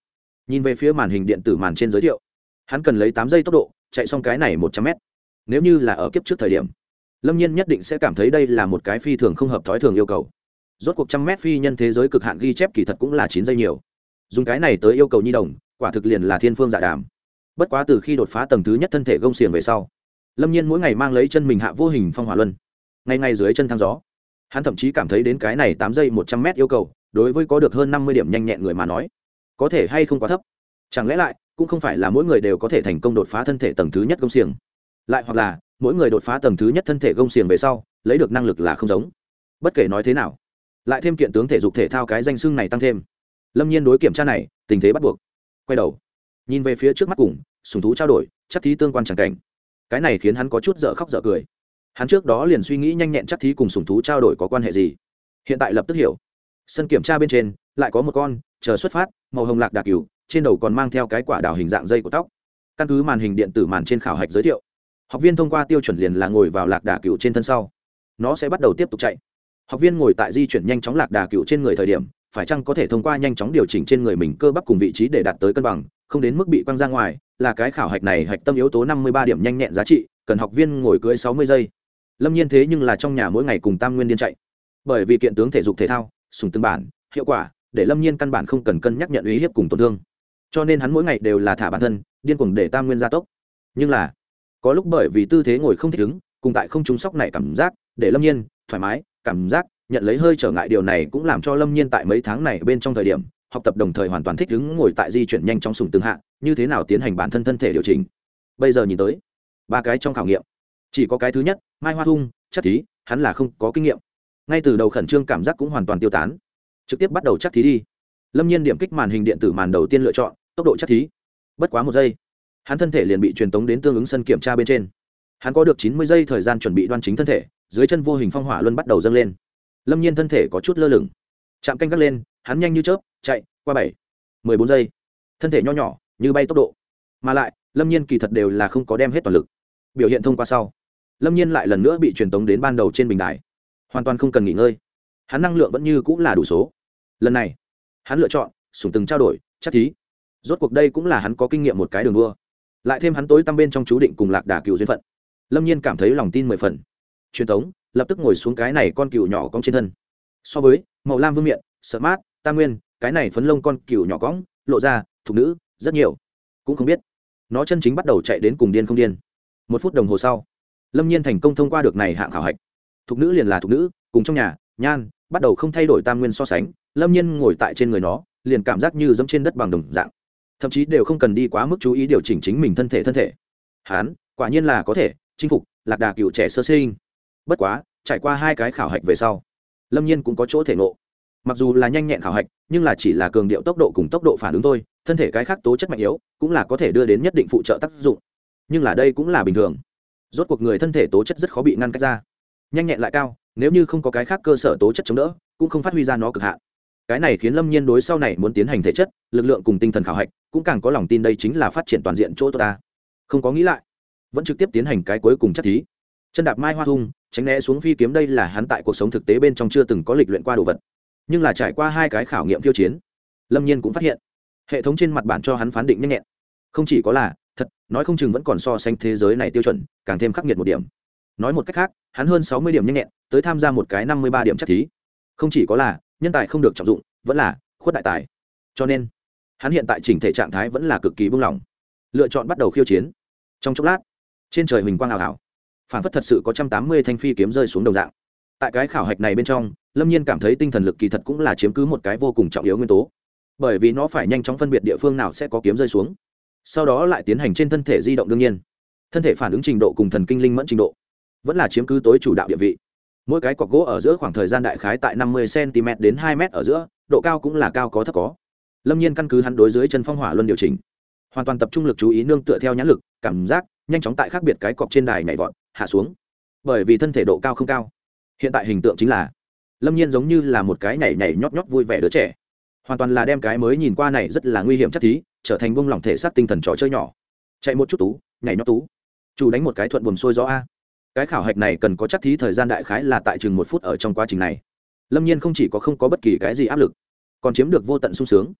Nhìn về phía màn hình điện tử màn trên giới thiệu, hắn cần lấy tám giây tốc độ, chạy xong cái này một trăm mét. Nếu như là ở kiếp trước thời điểm, lâm nhiên nhất định sẽ cảm thấy đây là một cái phi thường không hợp thói thường yêu cầu. Rốt cuộc trăm mét phi nhân thế giới cực hạn ghi chép kỳ thật cũng là chín giây nhiều. Dùng cái này tới yêu cầu nhi đồng, quả thực liền là thiên phương dạ đàm. Bất quá từ khi đột phá tầng thứ nhất thân thể gông xiềng về sau, lâm nhiên mỗi ngày mang lấy chân mình hạ vô hình phong hỏa luân ngay ngay dưới chân thang gió. Hắn thậm chí cảm thấy đến cái này tám giây một trăm mét yêu cầu đối với có được hơn năm mươi điểm nhanh nhẹn người mà nói, có thể hay không quá thấp. Chẳng lẽ lại, cũng không phải là mỗi người đều có thể thành công đột phá thân thể tầng thứ nhất gông xiềng. Lại hoặc là, mỗi người đột phá tầng thứ nhất thân thể gông xiềng về sau, lấy được năng lực là không giống. Bất kể nói thế nào, lại thêm kiện tướng thể dục thể thao cái danh xưng này tăng thêm. Lâm nhiên đối kiểm tra này, tình thế bắt buộc. Quay đầu, nhìn về phía trước mắt cùng, sùng thú trao đổi, chắc thí tương quan c cảnh. Cái này khiến hắn có chút dở khóc dở cười. Hắn trước đó liền suy nghĩ nhanh nhẹn chắc thí cùng sùng thú trao đổi có quan hệ gì. Hiện tại lập tức hiểu sân kiểm tra bên trên, lại có một con, chờ xuất phát, màu hồng lạc đà cừu, trên đầu còn mang theo cái quả đào hình dạng dây của tóc. Căn cứ màn hình điện tử màn trên khảo hạch giới thiệu, học viên thông qua tiêu chuẩn liền là ngồi vào lạc đà cừu trên thân sau. Nó sẽ bắt đầu tiếp tục chạy. Học viên ngồi tại di chuyển nhanh chóng lạc đà cựu trên người thời điểm, phải chăng có thể thông qua nhanh chóng điều chỉnh trên người mình cơ bắp cùng vị trí để đạt tới cân bằng, không đến mức bị quăng ra ngoài, là cái khảo hạch này hạch tâm yếu tố năm mươi ba điểm nhanh nhẹn giá trị, cần học viên ngồi cưới sáu mươi giây. Lâm nhiên thế nhưng là trong nhà mỗi ngày cùng tam nguyên điên chạy. Bởi vì kiện tướng thể dục thể thao sùng tương bản, hiệu quả, để lâm nhiên căn bản không cần cân nhắc nhận uy hiếp cùng tổn thương. Cho nên hắn mỗi ngày đều là thả bản thân, điên cuồng để tam nguyên gia tốc. Nhưng là, có lúc bởi vì tư thế ngồi không thích ứng, cùng tại không trúng sóc này cảm giác, để lâm nhiên thoải mái, cảm giác, nhận lấy hơi trở ngại điều này cũng làm cho lâm nhiên tại mấy tháng này bên trong thời điểm, học tập đồng thời hoàn toàn thích ứng ngồi tại di chuyển nhanh trong sùng tương hạ, như thế nào tiến hành bản thân thân thể điều chỉnh. Bây giờ nhìn tới, ba cái trong khảo nghiệm, chỉ có cái thứ nhất, mai hoa thung chắc thí, hắn là không có kinh nghiệm ngay từ đầu khẩn trương cảm giác cũng hoàn toàn tiêu tán. Trực tiếp bắt đầu chắc thí đi. Lâm nhiên điểm kích màn hình điện tử màn đầu tiên lựa chọn, tốc độ chắc thí. Bất quá một giây, hắn thân thể liền bị truyền tống đến tương ứng sân kiểm tra bên trên. Hắn có được chín mươi giây thời gian chuẩn bị đoan chính thân thể, dưới chân vô hình phong hỏa luân bắt đầu dâng lên. Lâm nhiên thân thể có chút lơ lửng. Chạm canh gắt lên, hắn nhanh như chớp, chạy, qua bảy, mười bốn giây. Thân thể nho nhỏ, như bay tốc độ. Mà lại, lâm nhiên kỳ thật đều là không có đem hết toàn lực. Biểu hiện thông qua sau. Lâm nhiên lại lần nữa bị truyền tống đến ban đầu trên bình đài hoàn toàn không cần nghỉ ngơi. Hắn năng lượng vẫn như cũng là đủ số. Lần này, hắn lựa chọn sùng từng trao đổi, chắc thí. Rốt cuộc đây cũng là hắn có kinh nghiệm một cái đường đua. Lại thêm hắn tối tăm bên trong chú định cùng lạc đà cựu duyên phận. Lâm nhiên cảm thấy lòng tin mười phần. Truyền thống, lập tức ngồi xuống cái này con cựu nhỏ cong trên thân. So với, màu lam vương miện, sợ mát tam nguyên, cái này phấn lông con cựu nhỏ cong, lộ ra, thục nữ, rất nhiều. Cũng không biết. Nó chân chính bắt đầu chạy đến cùng điên không điên. Một phút đồng hồ sau, lâm nhiên thành công thông qua được này hạng khảo hạch thục nữ liền là thục nữ, cùng trong nhà, nhan, bắt đầu không thay đổi tam nguyên so sánh, lâm nhiên ngồi tại trên người nó, liền cảm giác như dẫm trên đất bằng đồng dạng. Thậm chí đều không cần đi quá mức chú ý điều chỉnh chính mình thân thể thân thể. Hán, quả nhiên là có thể, chinh phục, lạc đà cựu trẻ sơ sinh. Bất quá, trải qua hai cái khảo hạch về sau, lâm nhiên cũng có chỗ thể ngộ. Mặc dù là nhanh nhẹn khảo hạch, nhưng là chỉ là cường điệu tốc độ cùng tốc độ phản ứng thôi, thân thể cái khác tố chất mạnh yếu, cũng là có thể đưa đến nhất định phụ trợ tác dụng. Nhưng là đây cũng là bình thường. Rốt cuộc người thân thể tố chất rất khó bị ngăn cách ra nhanh nhẹn lại cao, nếu như không có cái khác cơ sở tố chất chống đỡ, cũng không phát huy ra nó cực hạn. Cái này khiến lâm nhiên đối sau này muốn tiến hành thể chất, lực lượng cùng tinh thần khảo hạch, cũng càng có lòng tin đây chính là phát triển toàn diện chỗ tôi ta. Không có nghĩ lại, vẫn trực tiếp tiến hành cái cuối cùng chất thí. Chân đạp mai hoa hung, tránh né xuống phi kiếm đây là hắn tại cuộc sống thực tế bên trong chưa từng có lịch luyện qua đồ vật. Nhưng là trải qua hai cái khảo nghiệm tiêu chiến, lâm nhiên cũng phát hiện, hệ thống trên mặt bản cho hắn phán định nhanh nhẹn. Không chỉ có là, thật, nói không chừng vẫn còn so sánh thế giới này tiêu chuẩn, càng thêm khắc nghiệt một điểm nói một cách khác, hắn hơn sáu mươi điểm nhanh nhẹn, tới tham gia một cái năm mươi ba điểm chắc thí. Không chỉ có là, nhân tài không được trọng dụng, vẫn là khuất đại tài. Cho nên, hắn hiện tại chỉnh thể trạng thái vẫn là cực kỳ buông lỏng. Lựa chọn bắt đầu khiêu chiến. Trong chốc lát, trên trời huỳnh quang ảo ảo. Phản phất thật sự có trăm tám mươi thanh phi kiếm rơi xuống đồng dạng. Tại cái khảo hạch này bên trong, lâm nhiên cảm thấy tinh thần lực kỳ thật cũng là chiếm cứ một cái vô cùng trọng yếu nguyên tố. Bởi vì nó phải nhanh chóng phân biệt địa phương nào sẽ có kiếm rơi xuống. Sau đó lại tiến hành trên thân thể di động đương nhiên. Thân thể phản ứng trình độ cùng thần kinh linh mẫn trình độ vẫn là chiếm cứ tối chủ đạo địa vị. Mỗi cái cọc gỗ ở giữa khoảng thời gian đại khái tại năm mươi cm đến hai m ở giữa, độ cao cũng là cao có thấp có. Lâm nhiên căn cứ hắn đối dưới chân phong hỏa luân điều chỉnh, hoàn toàn tập trung lực chú ý nương tựa theo nhãn lực, cảm giác, nhanh chóng tại khác biệt cái cọc trên đài nhảy vọt, hạ xuống. Bởi vì thân thể độ cao không cao. Hiện tại hình tượng chính là, lâm nhiên giống như là một cái nhảy nhảy nhót nhót vui vẻ đứa trẻ. Hoàn toàn là đem cái mới nhìn qua này rất là nguy hiểm chắc thí, trở thành bông lỏng thể xác tinh thần trò chơi nhỏ. Chạy một chút tú, nhảy nhót tú. Chủ đánh một cái thuận buồm xuôi gió a cái khảo hạch này cần có chắc thí thời gian đại khái là tại chừng một phút ở trong quá trình này. Lâm nhiên không chỉ có không có bất kỳ cái gì áp lực, còn chiếm được vô tận sung sướng.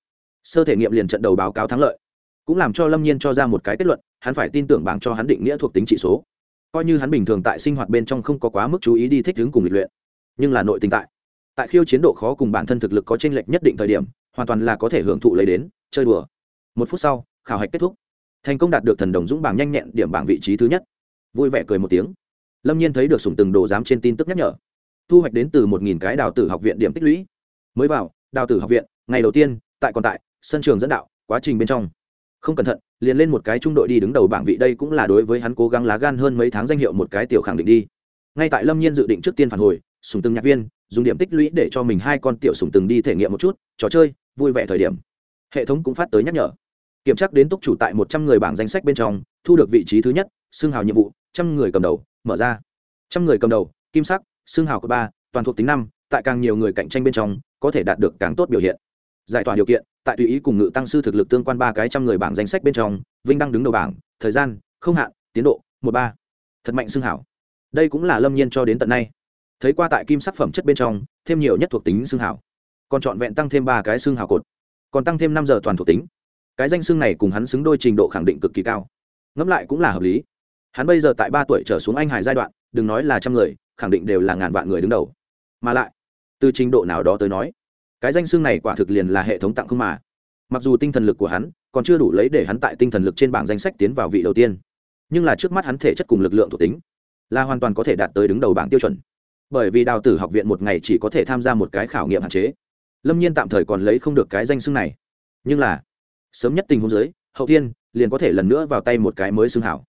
Sơ thể nghiệm liền trận đầu báo cáo thắng lợi, cũng làm cho lâm nhiên cho ra một cái kết luận, hắn phải tin tưởng bảng cho hắn định nghĩa thuộc tính trị số. Coi như hắn bình thường tại sinh hoạt bên trong không có quá mức chú ý đi thích ứng cùng lịch luyện, nhưng là nội tình tại. Tại khiêu chiến độ khó cùng bản thân thực lực có tranh lệch nhất định thời điểm, hoàn toàn là có thể hưởng thụ lấy đến, chơi đùa. Một phút sau, khảo hạch kết thúc. Thành công đạt được thần đồng dũng bảng nhanh nhẹn điểm bảng vị trí thứ nhất. Vui vẻ cười một tiếng lâm nhiên thấy được sùng từng đồ giám trên tin tức nhắc nhở. Thu hoạch đến từ một nghìn cái đào tử học viện điểm tích lũy. Mới vào, đào tử học viện, ngày đầu tiên, tại còn tại, sân trường dẫn đạo, quá trình bên trong. Không cẩn thận, liền lên một cái trung đội đi đứng đầu bảng vị đây cũng là đối với hắn cố gắng lá gan hơn mấy tháng danh hiệu một cái tiểu khẳng định đi. Ngay tại lâm nhiên dự định trước tiên phản hồi sùng từng nhạc viên, dùng điểm tích lũy để cho mình hai con tiểu sùng từng đi thể nghiệm một chút, trò chơi, vui vẻ thời điểm. Hệ thống cũng phát tới nhắc nhở. Kiểm tra đến túc chủ tại một trăm người bảng danh sách bên trong, thu được vị trí thứ nhất, xưng hào nhiệm vụ, trăm người cầm đầu mở ra. Trăm người cầm đầu, kim sắc, xương hào của ba, toàn thuộc tính năm, tại càng nhiều người cạnh tranh bên trong, có thể đạt được càng tốt biểu hiện. Giải tỏa điều kiện, tại tùy ý cùng ngự tăng sư thực lực tương quan ba cái trăm người bảng danh sách bên trong, vinh đăng đứng đầu bảng, thời gian, không hạn, tiến độ, một ba. Thật mạnh xương hảo đây cũng là lâm nhiên cho đến tận nay. Thấy qua tại kim sắc phẩm chất bên trong, thêm nhiều nhất thuộc tính xương hảo còn trọn vẹn tăng thêm ba cái xương hảo cột. Còn tăng thêm năm giờ toàn thuộc tính. Cái danh xương này cùng hắn xứng đôi trình độ khẳng định cực kỳ cao. Ngẫm lại cũng là hợp lý hắn bây giờ tại ba tuổi trở xuống anh hải giai đoạn, đừng nói là trăm người, khẳng định đều là ngàn vạn người đứng đầu. Mà lại, từ trình độ nào đó tới nói, cái danh xưng này quả thực liền là hệ thống tặng không mà. Mặc dù tinh thần lực của hắn còn chưa đủ lấy để hắn tại tinh thần lực trên bảng danh sách tiến vào vị đầu tiên, nhưng là trước mắt hắn thể chất cùng lực lượng thuộc tính là hoàn toàn có thể đạt tới đứng đầu bảng tiêu chuẩn. Bởi vì đào tử học viện một ngày chỉ có thể tham gia một cái khảo nghiệm hạn chế. Lâm nhiên tạm thời còn lấy không được cái danh xưng này. Nhưng là, sớm nhất tình huống giới hậu thiên liền có thể lần nữa vào tay một cái mới xưng hảo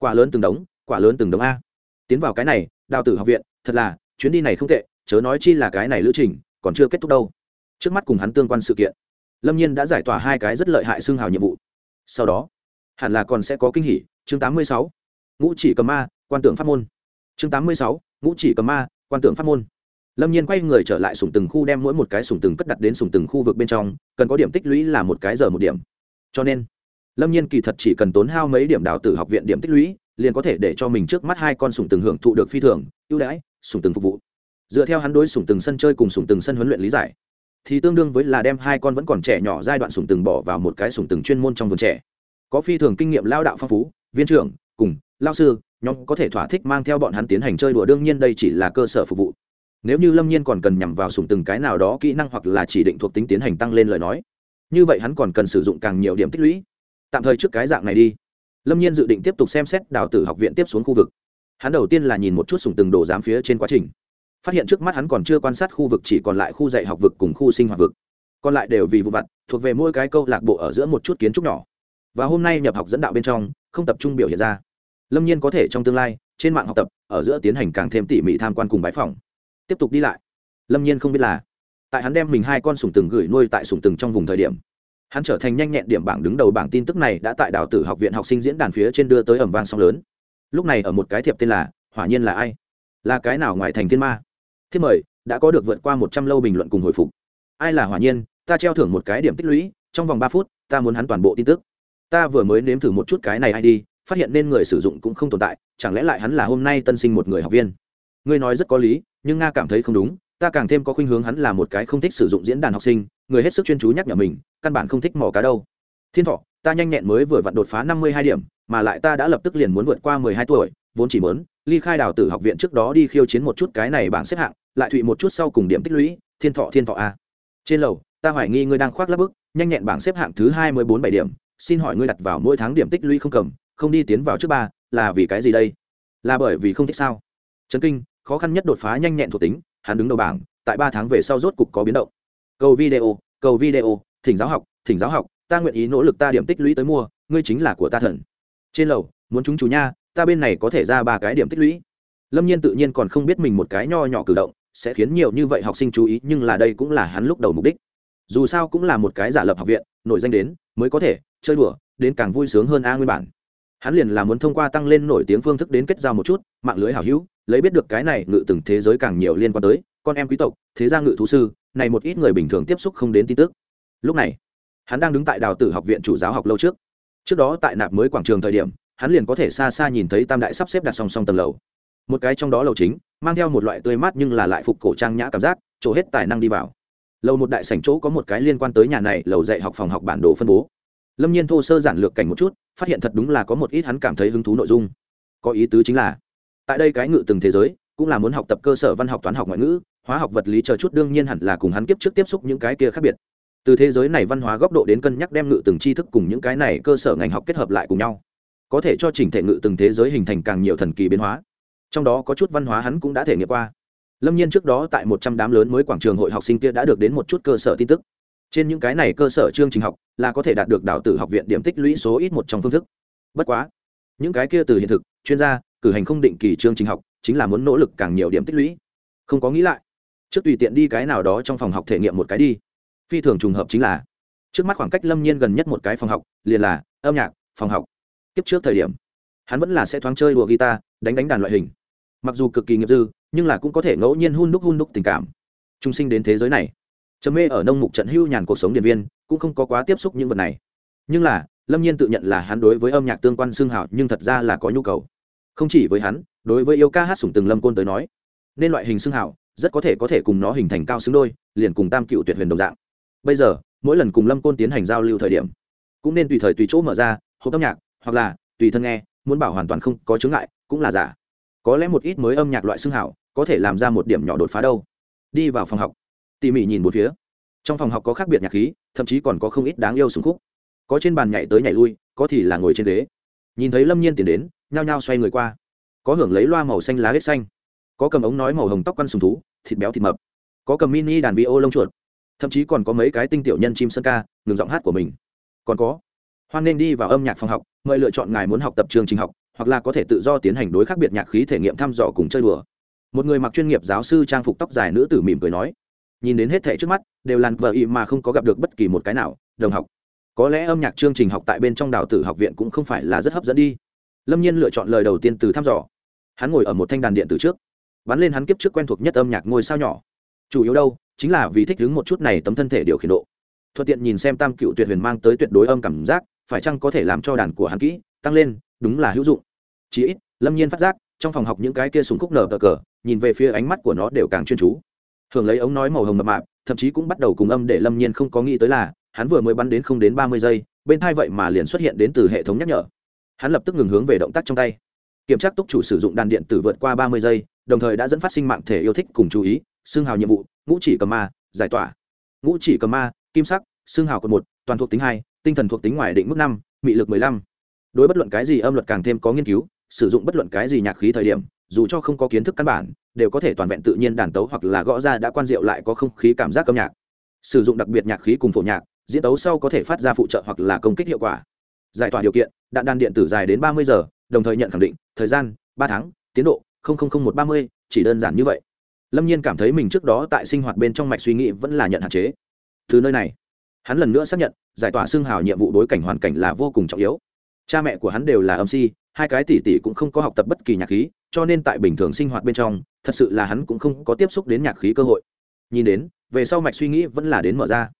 quả lớn từng đống, quả lớn từng đống a. Tiến vào cái này, đào tử học viện, thật là, chuyến đi này không tệ, chớ nói chi là cái này lữ trình, còn chưa kết thúc đâu. Trước mắt cùng hắn tương quan sự kiện, lâm nhiên đã giải tỏa hai cái rất lợi hại xương hào nhiệm vụ. Sau đó, hẳn là còn sẽ có kinh hỉ, chương tám mươi sáu, ngũ chỉ cầm ma, quan tưởng pháp môn. Chương tám mươi sáu, ngũ chỉ cầm ma, quan tưởng pháp môn. Lâm nhiên quay người trở lại sùng từng khu đem mỗi một cái sùng từng cất đặt đến sùng từng khu vực bên trong, cần có điểm tích lũy là một cái giờ một điểm. Cho nên lâm nhiên kỳ thật chỉ cần tốn hao mấy điểm đào tử học viện điểm tích lũy, liền có thể để cho mình trước mắt hai con sùng từng hưởng thụ được phi thường, ưu đãi sùng từng phục vụ. Dựa theo hắn đối sùng từng sân chơi cùng sùng từng sân huấn luyện lý giải, thì tương đương với là đem hai con vẫn còn trẻ nhỏ giai đoạn sùng từng bỏ vào một cái sùng từng chuyên môn trong vườn trẻ. Có phi thường kinh nghiệm lao đạo phong phú, viên trưởng, cùng, lao sư, nhóm có thể thỏa thích mang theo bọn hắn tiến hành chơi đùa, đương nhiên đây chỉ là cơ sở phục vụ. Nếu như lâm nhiên còn cần nhằm vào sùng từng cái nào đó kỹ năng hoặc là chỉ định thuộc tính tiến hành tăng lên lời nói, như vậy hắn còn cần sử dụng càng nhiều điểm tích lũy tạm thời trước cái dạng này đi. Lâm nhiên dự định tiếp tục xem xét đào tử học viện tiếp xuống khu vực. Hắn đầu tiên là nhìn một chút sùng từng đồ giám phía trên quá trình. Phát hiện trước mắt hắn còn chưa quan sát khu vực, chỉ còn lại khu dạy học vực cùng khu sinh hoạt vực. Còn lại đều vì vụ vặt, thuộc về mỗi cái câu lạc bộ ở giữa một chút kiến trúc nhỏ. Và hôm nay nhập học dẫn đạo bên trong, không tập trung biểu hiện ra. Lâm nhiên có thể trong tương lai, trên mạng học tập, ở giữa tiến hành càng thêm tỉ mỉ tham quan cùng bãi phòng tiếp tục đi lại. Lâm nhiên không biết là, tại hắn đem mình hai con sùng từng gửi nuôi tại sùng từng trong vùng thời điểm hắn trở thành nhanh nhẹn điểm bảng đứng đầu bảng tin tức này đã tại đào tử học viện học sinh diễn đàn phía trên đưa tới ẩm vang song lớn. Lúc này ở một cái thiệp tên là, hỏa nhiên là ai? Là cái nào ngoài thành thiên ma? Thiết mời, đã có được vượt qua một trăm lâu bình luận cùng hồi phục. Ai là hỏa nhiên? Ta treo thưởng một cái điểm tích lũy, trong vòng ba phút, ta muốn hắn toàn bộ tin tức. Ta vừa mới nếm thử một chút cái này ai đi, phát hiện nên người sử dụng cũng không tồn tại, chẳng lẽ lại hắn là hôm nay tân sinh một người học viên? Ngươi nói rất có lý, nhưng nga cảm thấy không đúng ta càng thêm có khuynh hướng hắn là một cái không thích sử dụng diễn đàn học sinh, người hết sức chuyên chú nhắc nhở mình, căn bản không thích mò cá đâu. Thiên thọ, ta nhanh nhẹn mới vừa vặn đột phá năm mươi hai điểm, mà lại ta đã lập tức liền muốn vượt qua mười hai tuổi, vốn chỉ muốn ly khai đào tử học viện trước đó đi khiêu chiến một chút cái này bảng xếp hạng, lại thụy một chút sau cùng điểm tích lũy, thiên thọ thiên thọ a. Trên lầu, ta hoài nghi ngươi đang khoác lắp bức, nhanh nhẹn bảng xếp hạng thứ hai mươi bốn bảy điểm, xin hỏi ngươi đặt vào mỗi tháng điểm tích lũy không cầm, không đi tiến vào trước ba, là vì cái gì đây? Là bởi vì không thích sao? Trấn kinh, khó khăn nhất đột phá nhanh nhẹn thuộc tính hắn đứng đầu bảng, tại ba tháng về sau rốt cục có biến động. Cầu video cầu video, thỉnh giáo học, thỉnh giáo học, ta nguyện ý nỗ lực ta điểm tích lũy tới mua, ngươi chính là của ta thần. Trên lầu, muốn chúng chủ nha, ta bên này có thể ra ba cái điểm tích lũy. Lâm nhiên tự nhiên còn không biết mình một cái nho nhỏ cử động, sẽ khiến nhiều như vậy học sinh chú ý, nhưng là đây cũng là hắn lúc đầu mục đích. Dù sao cũng là một cái giả lập học viện, nổi danh đến, mới có thể chơi đùa, đến càng vui sướng hơn a nguyên bản hắn liền là muốn thông qua tăng lên nổi tiếng phương thức đến kết giao một chút, mạng lưới hảo hữu, lấy biết được cái này ngự từng thế giới càng nhiều liên quan tới, con em quý tộc, thế gia ngự thú sư, này một ít người bình thường tiếp xúc không đến tin tức. Lúc này, hắn đang đứng tại đào tử học viện chủ giáo học lâu trước. Trước đó tại nạp mới quảng trường thời điểm, hắn liền có thể xa xa nhìn thấy tam đại sắp xếp đặt song song tầng lầu. Một cái trong đó lầu chính, mang theo một loại tươi mát nhưng là lại phục cổ trang nhã cảm giác, chỗ hết tài năng đi vào. Lầu một đại sảnh chỗ có một cái liên quan tới nhà này, lầu dạy học phòng học bản đồ phân bố. Lâm nhiên thô sơ giản lược cảnh một chút phát hiện thật đúng là có một ít hắn cảm thấy hứng thú nội dung. Có ý tứ chính là, tại đây cái ngự từng thế giới, cũng là muốn học tập cơ sở văn học toán học ngoại ngữ, hóa học vật lý chờ chút đương nhiên hẳn là cùng hắn kiếp trước tiếp xúc những cái kia khác biệt. Từ thế giới này văn hóa góc độ đến cân nhắc đem ngự từng tri thức cùng những cái này cơ sở ngành học kết hợp lại cùng nhau, có thể cho chỉnh thể ngự từng thế giới hình thành càng nhiều thần kỳ biến hóa. Trong đó có chút văn hóa hắn cũng đã thể nghiệm qua. Lâm nhiên trước đó tại một trăm đám lớn mới quảng trường hội học sinh kia đã được đến một chút cơ sở tin tức trên những cái này cơ sở chương trình học là có thể đạt được đào tử học viện điểm tích lũy số ít một trong phương thức. Bất quá, những cái kia từ hiện thực, chuyên gia, cử hành không định kỳ chương trình học chính là muốn nỗ lực càng nhiều điểm tích lũy. Không có nghĩ lại, trước tùy tiện đi cái nào đó trong phòng học thể nghiệm một cái đi. Phi thường trùng hợp chính là, trước mắt khoảng cách lâm nhiên gần nhất một cái phòng học, liền là âm nhạc, phòng học. Kiếp trước thời điểm, hắn vẫn là sẽ thoáng chơi đùa guitar, đánh đánh đàn loại hình. Mặc dù cực kỳ nghiệp dư, nhưng là cũng có thể ngẫu nhiên hun đúc hun đúc tình cảm. Trung sinh đến thế giới này trầm mê ở nông mục trận hưu nhàn cuộc sống điện viên, cũng không có quá tiếp xúc những vật này. Nhưng là, lâm nhiên tự nhận là hắn đối với âm nhạc tương quan xương hảo nhưng thật ra là có nhu cầu. Không chỉ với hắn, đối với yêu ca hát sủng từng lâm côn tới nói, nên loại hình xương hảo rất có thể có thể cùng nó hình thành cao xứng đôi, liền cùng tam cựu tuyệt huyền đồng dạng. Bây giờ, mỗi lần cùng lâm côn tiến hành giao lưu thời điểm, cũng nên tùy thời tùy chỗ mở ra, hộp âm nhạc, hoặc là, tùy thân nghe, muốn bảo hoàn toàn không có chướng ngại, cũng là giả. Có lẽ một ít mới âm nhạc loại xương hảo có thể làm ra một điểm nhỏ đột phá đâu. Đi vào phòng học tỉ mỉ nhìn một phía. Trong phòng học có khác biệt nhạc khí, thậm chí còn có không ít đáng yêu sùng khúc. Có trên bàn nhảy tới nhảy lui, có thì là ngồi trên ghế. Nhìn thấy lâm nhiên tiến đến, nhao nhao xoay người qua. Có hưởng lấy loa màu xanh lá hết xanh. Có cầm ống nói màu hồng tóc quăn sùng thú, thịt béo thịt mập. Có cầm mini đàn vi ô lông chuột. Thậm chí còn có mấy cái tinh tiểu nhân chim sơn ca, ngừng giọng hát của mình. Còn có, hoan nên đi vào âm nhạc phòng học, mời lựa chọn ngài muốn học tập trường trình học, hoặc là có thể tự do tiến hành đối khác biệt nhạc khí thể nghiệm thăm dò cùng chơi đùa. Một người mặc chuyên nghiệp giáo sư trang phục tóc dài nữ tử mỉm cười nói nhìn đến hết thẻ trước mắt, đều làn vợ ý mà không có gặp được bất kỳ một cái nào, đồng học. Có lẽ âm nhạc chương trình học tại bên trong đào tử học viện cũng không phải là rất hấp dẫn đi. Lâm nhiên lựa chọn lời đầu tiên từ thăm dò. Hắn ngồi ở một thanh đàn điện từ trước. Bắn lên hắn kiếp trước quen thuộc nhất âm nhạc ngôi sao nhỏ. Chủ yếu đâu, chính là vì thích đứng một chút này tấm thân thể điều khiển độ. Thuận tiện nhìn xem tam cựu tuyệt huyền mang tới tuyệt đối âm cảm giác, phải chăng có thể làm cho đàn của hắn kỹ, tăng lên, đúng là hữu dụng. Chí ít, lâm nhiên phát giác, trong phòng học những cái kia súng khúc nở cờ cờ, nhìn về phía ánh mắt của nó đều càng chuyên chú thường lấy ống nói màu hồng mập mạp, thậm chí cũng bắt đầu cùng âm để lâm nhiên không có nghĩ tới là, hắn vừa mới bắn đến không đến ba mươi giây, bên thai vậy mà liền xuất hiện đến từ hệ thống nhắc nhở. Hắn lập tức ngừng hướng về động tác trong tay. Kiểm tra túc chủ sử dụng đàn điện tử vượt qua ba mươi giây, đồng thời đã dẫn phát sinh mạng thể yêu thích cùng chú ý, xương hào nhiệm vụ, ngũ chỉ cầm ma, giải tỏa. Ngũ chỉ cầm ma, kim sắc, xương hào cột một, toàn thuộc tính hai, tinh thần thuộc tính ngoài định mức năm, mị lực mười lăm. Đối bất luận cái gì âm luật càng thêm có nghiên cứu, sử dụng bất luận cái gì nhạc khí thời điểm dù cho không có kiến thức căn bản, đều có thể toàn vẹn tự nhiên đàn tấu hoặc là gõ ra đã quan diệu lại có không khí cảm giác âm nhạc. Sử dụng đặc biệt nhạc khí cùng phổ nhạc, diễn tấu sau có thể phát ra phụ trợ hoặc là công kích hiệu quả. Giải tỏa điều kiện, đạn đàn điện tử dài đến ba mươi giờ, đồng thời nhận khẳng định, thời gian, ba tháng, tiến độ một ba mươi, chỉ đơn giản như vậy. Lâm nhiên cảm thấy mình trước đó tại sinh hoạt bên trong mạch suy nghĩ vẫn là nhận hạn chế. Từ nơi này, hắn lần nữa xác nhận, giải tỏa xương hào nhiệm vụ đối cảnh hoàn cảnh là vô cùng trọng yếu. Cha mẹ của hắn đều là âm si, hai cái tỷ tỷ cũng không có học tập bất kỳ nhạc khí cho nên tại bình thường sinh hoạt bên trong, thật sự là hắn cũng không có tiếp xúc đến nhạc khí cơ hội. Nhìn đến, về sau mạch suy nghĩ vẫn là đến mở ra.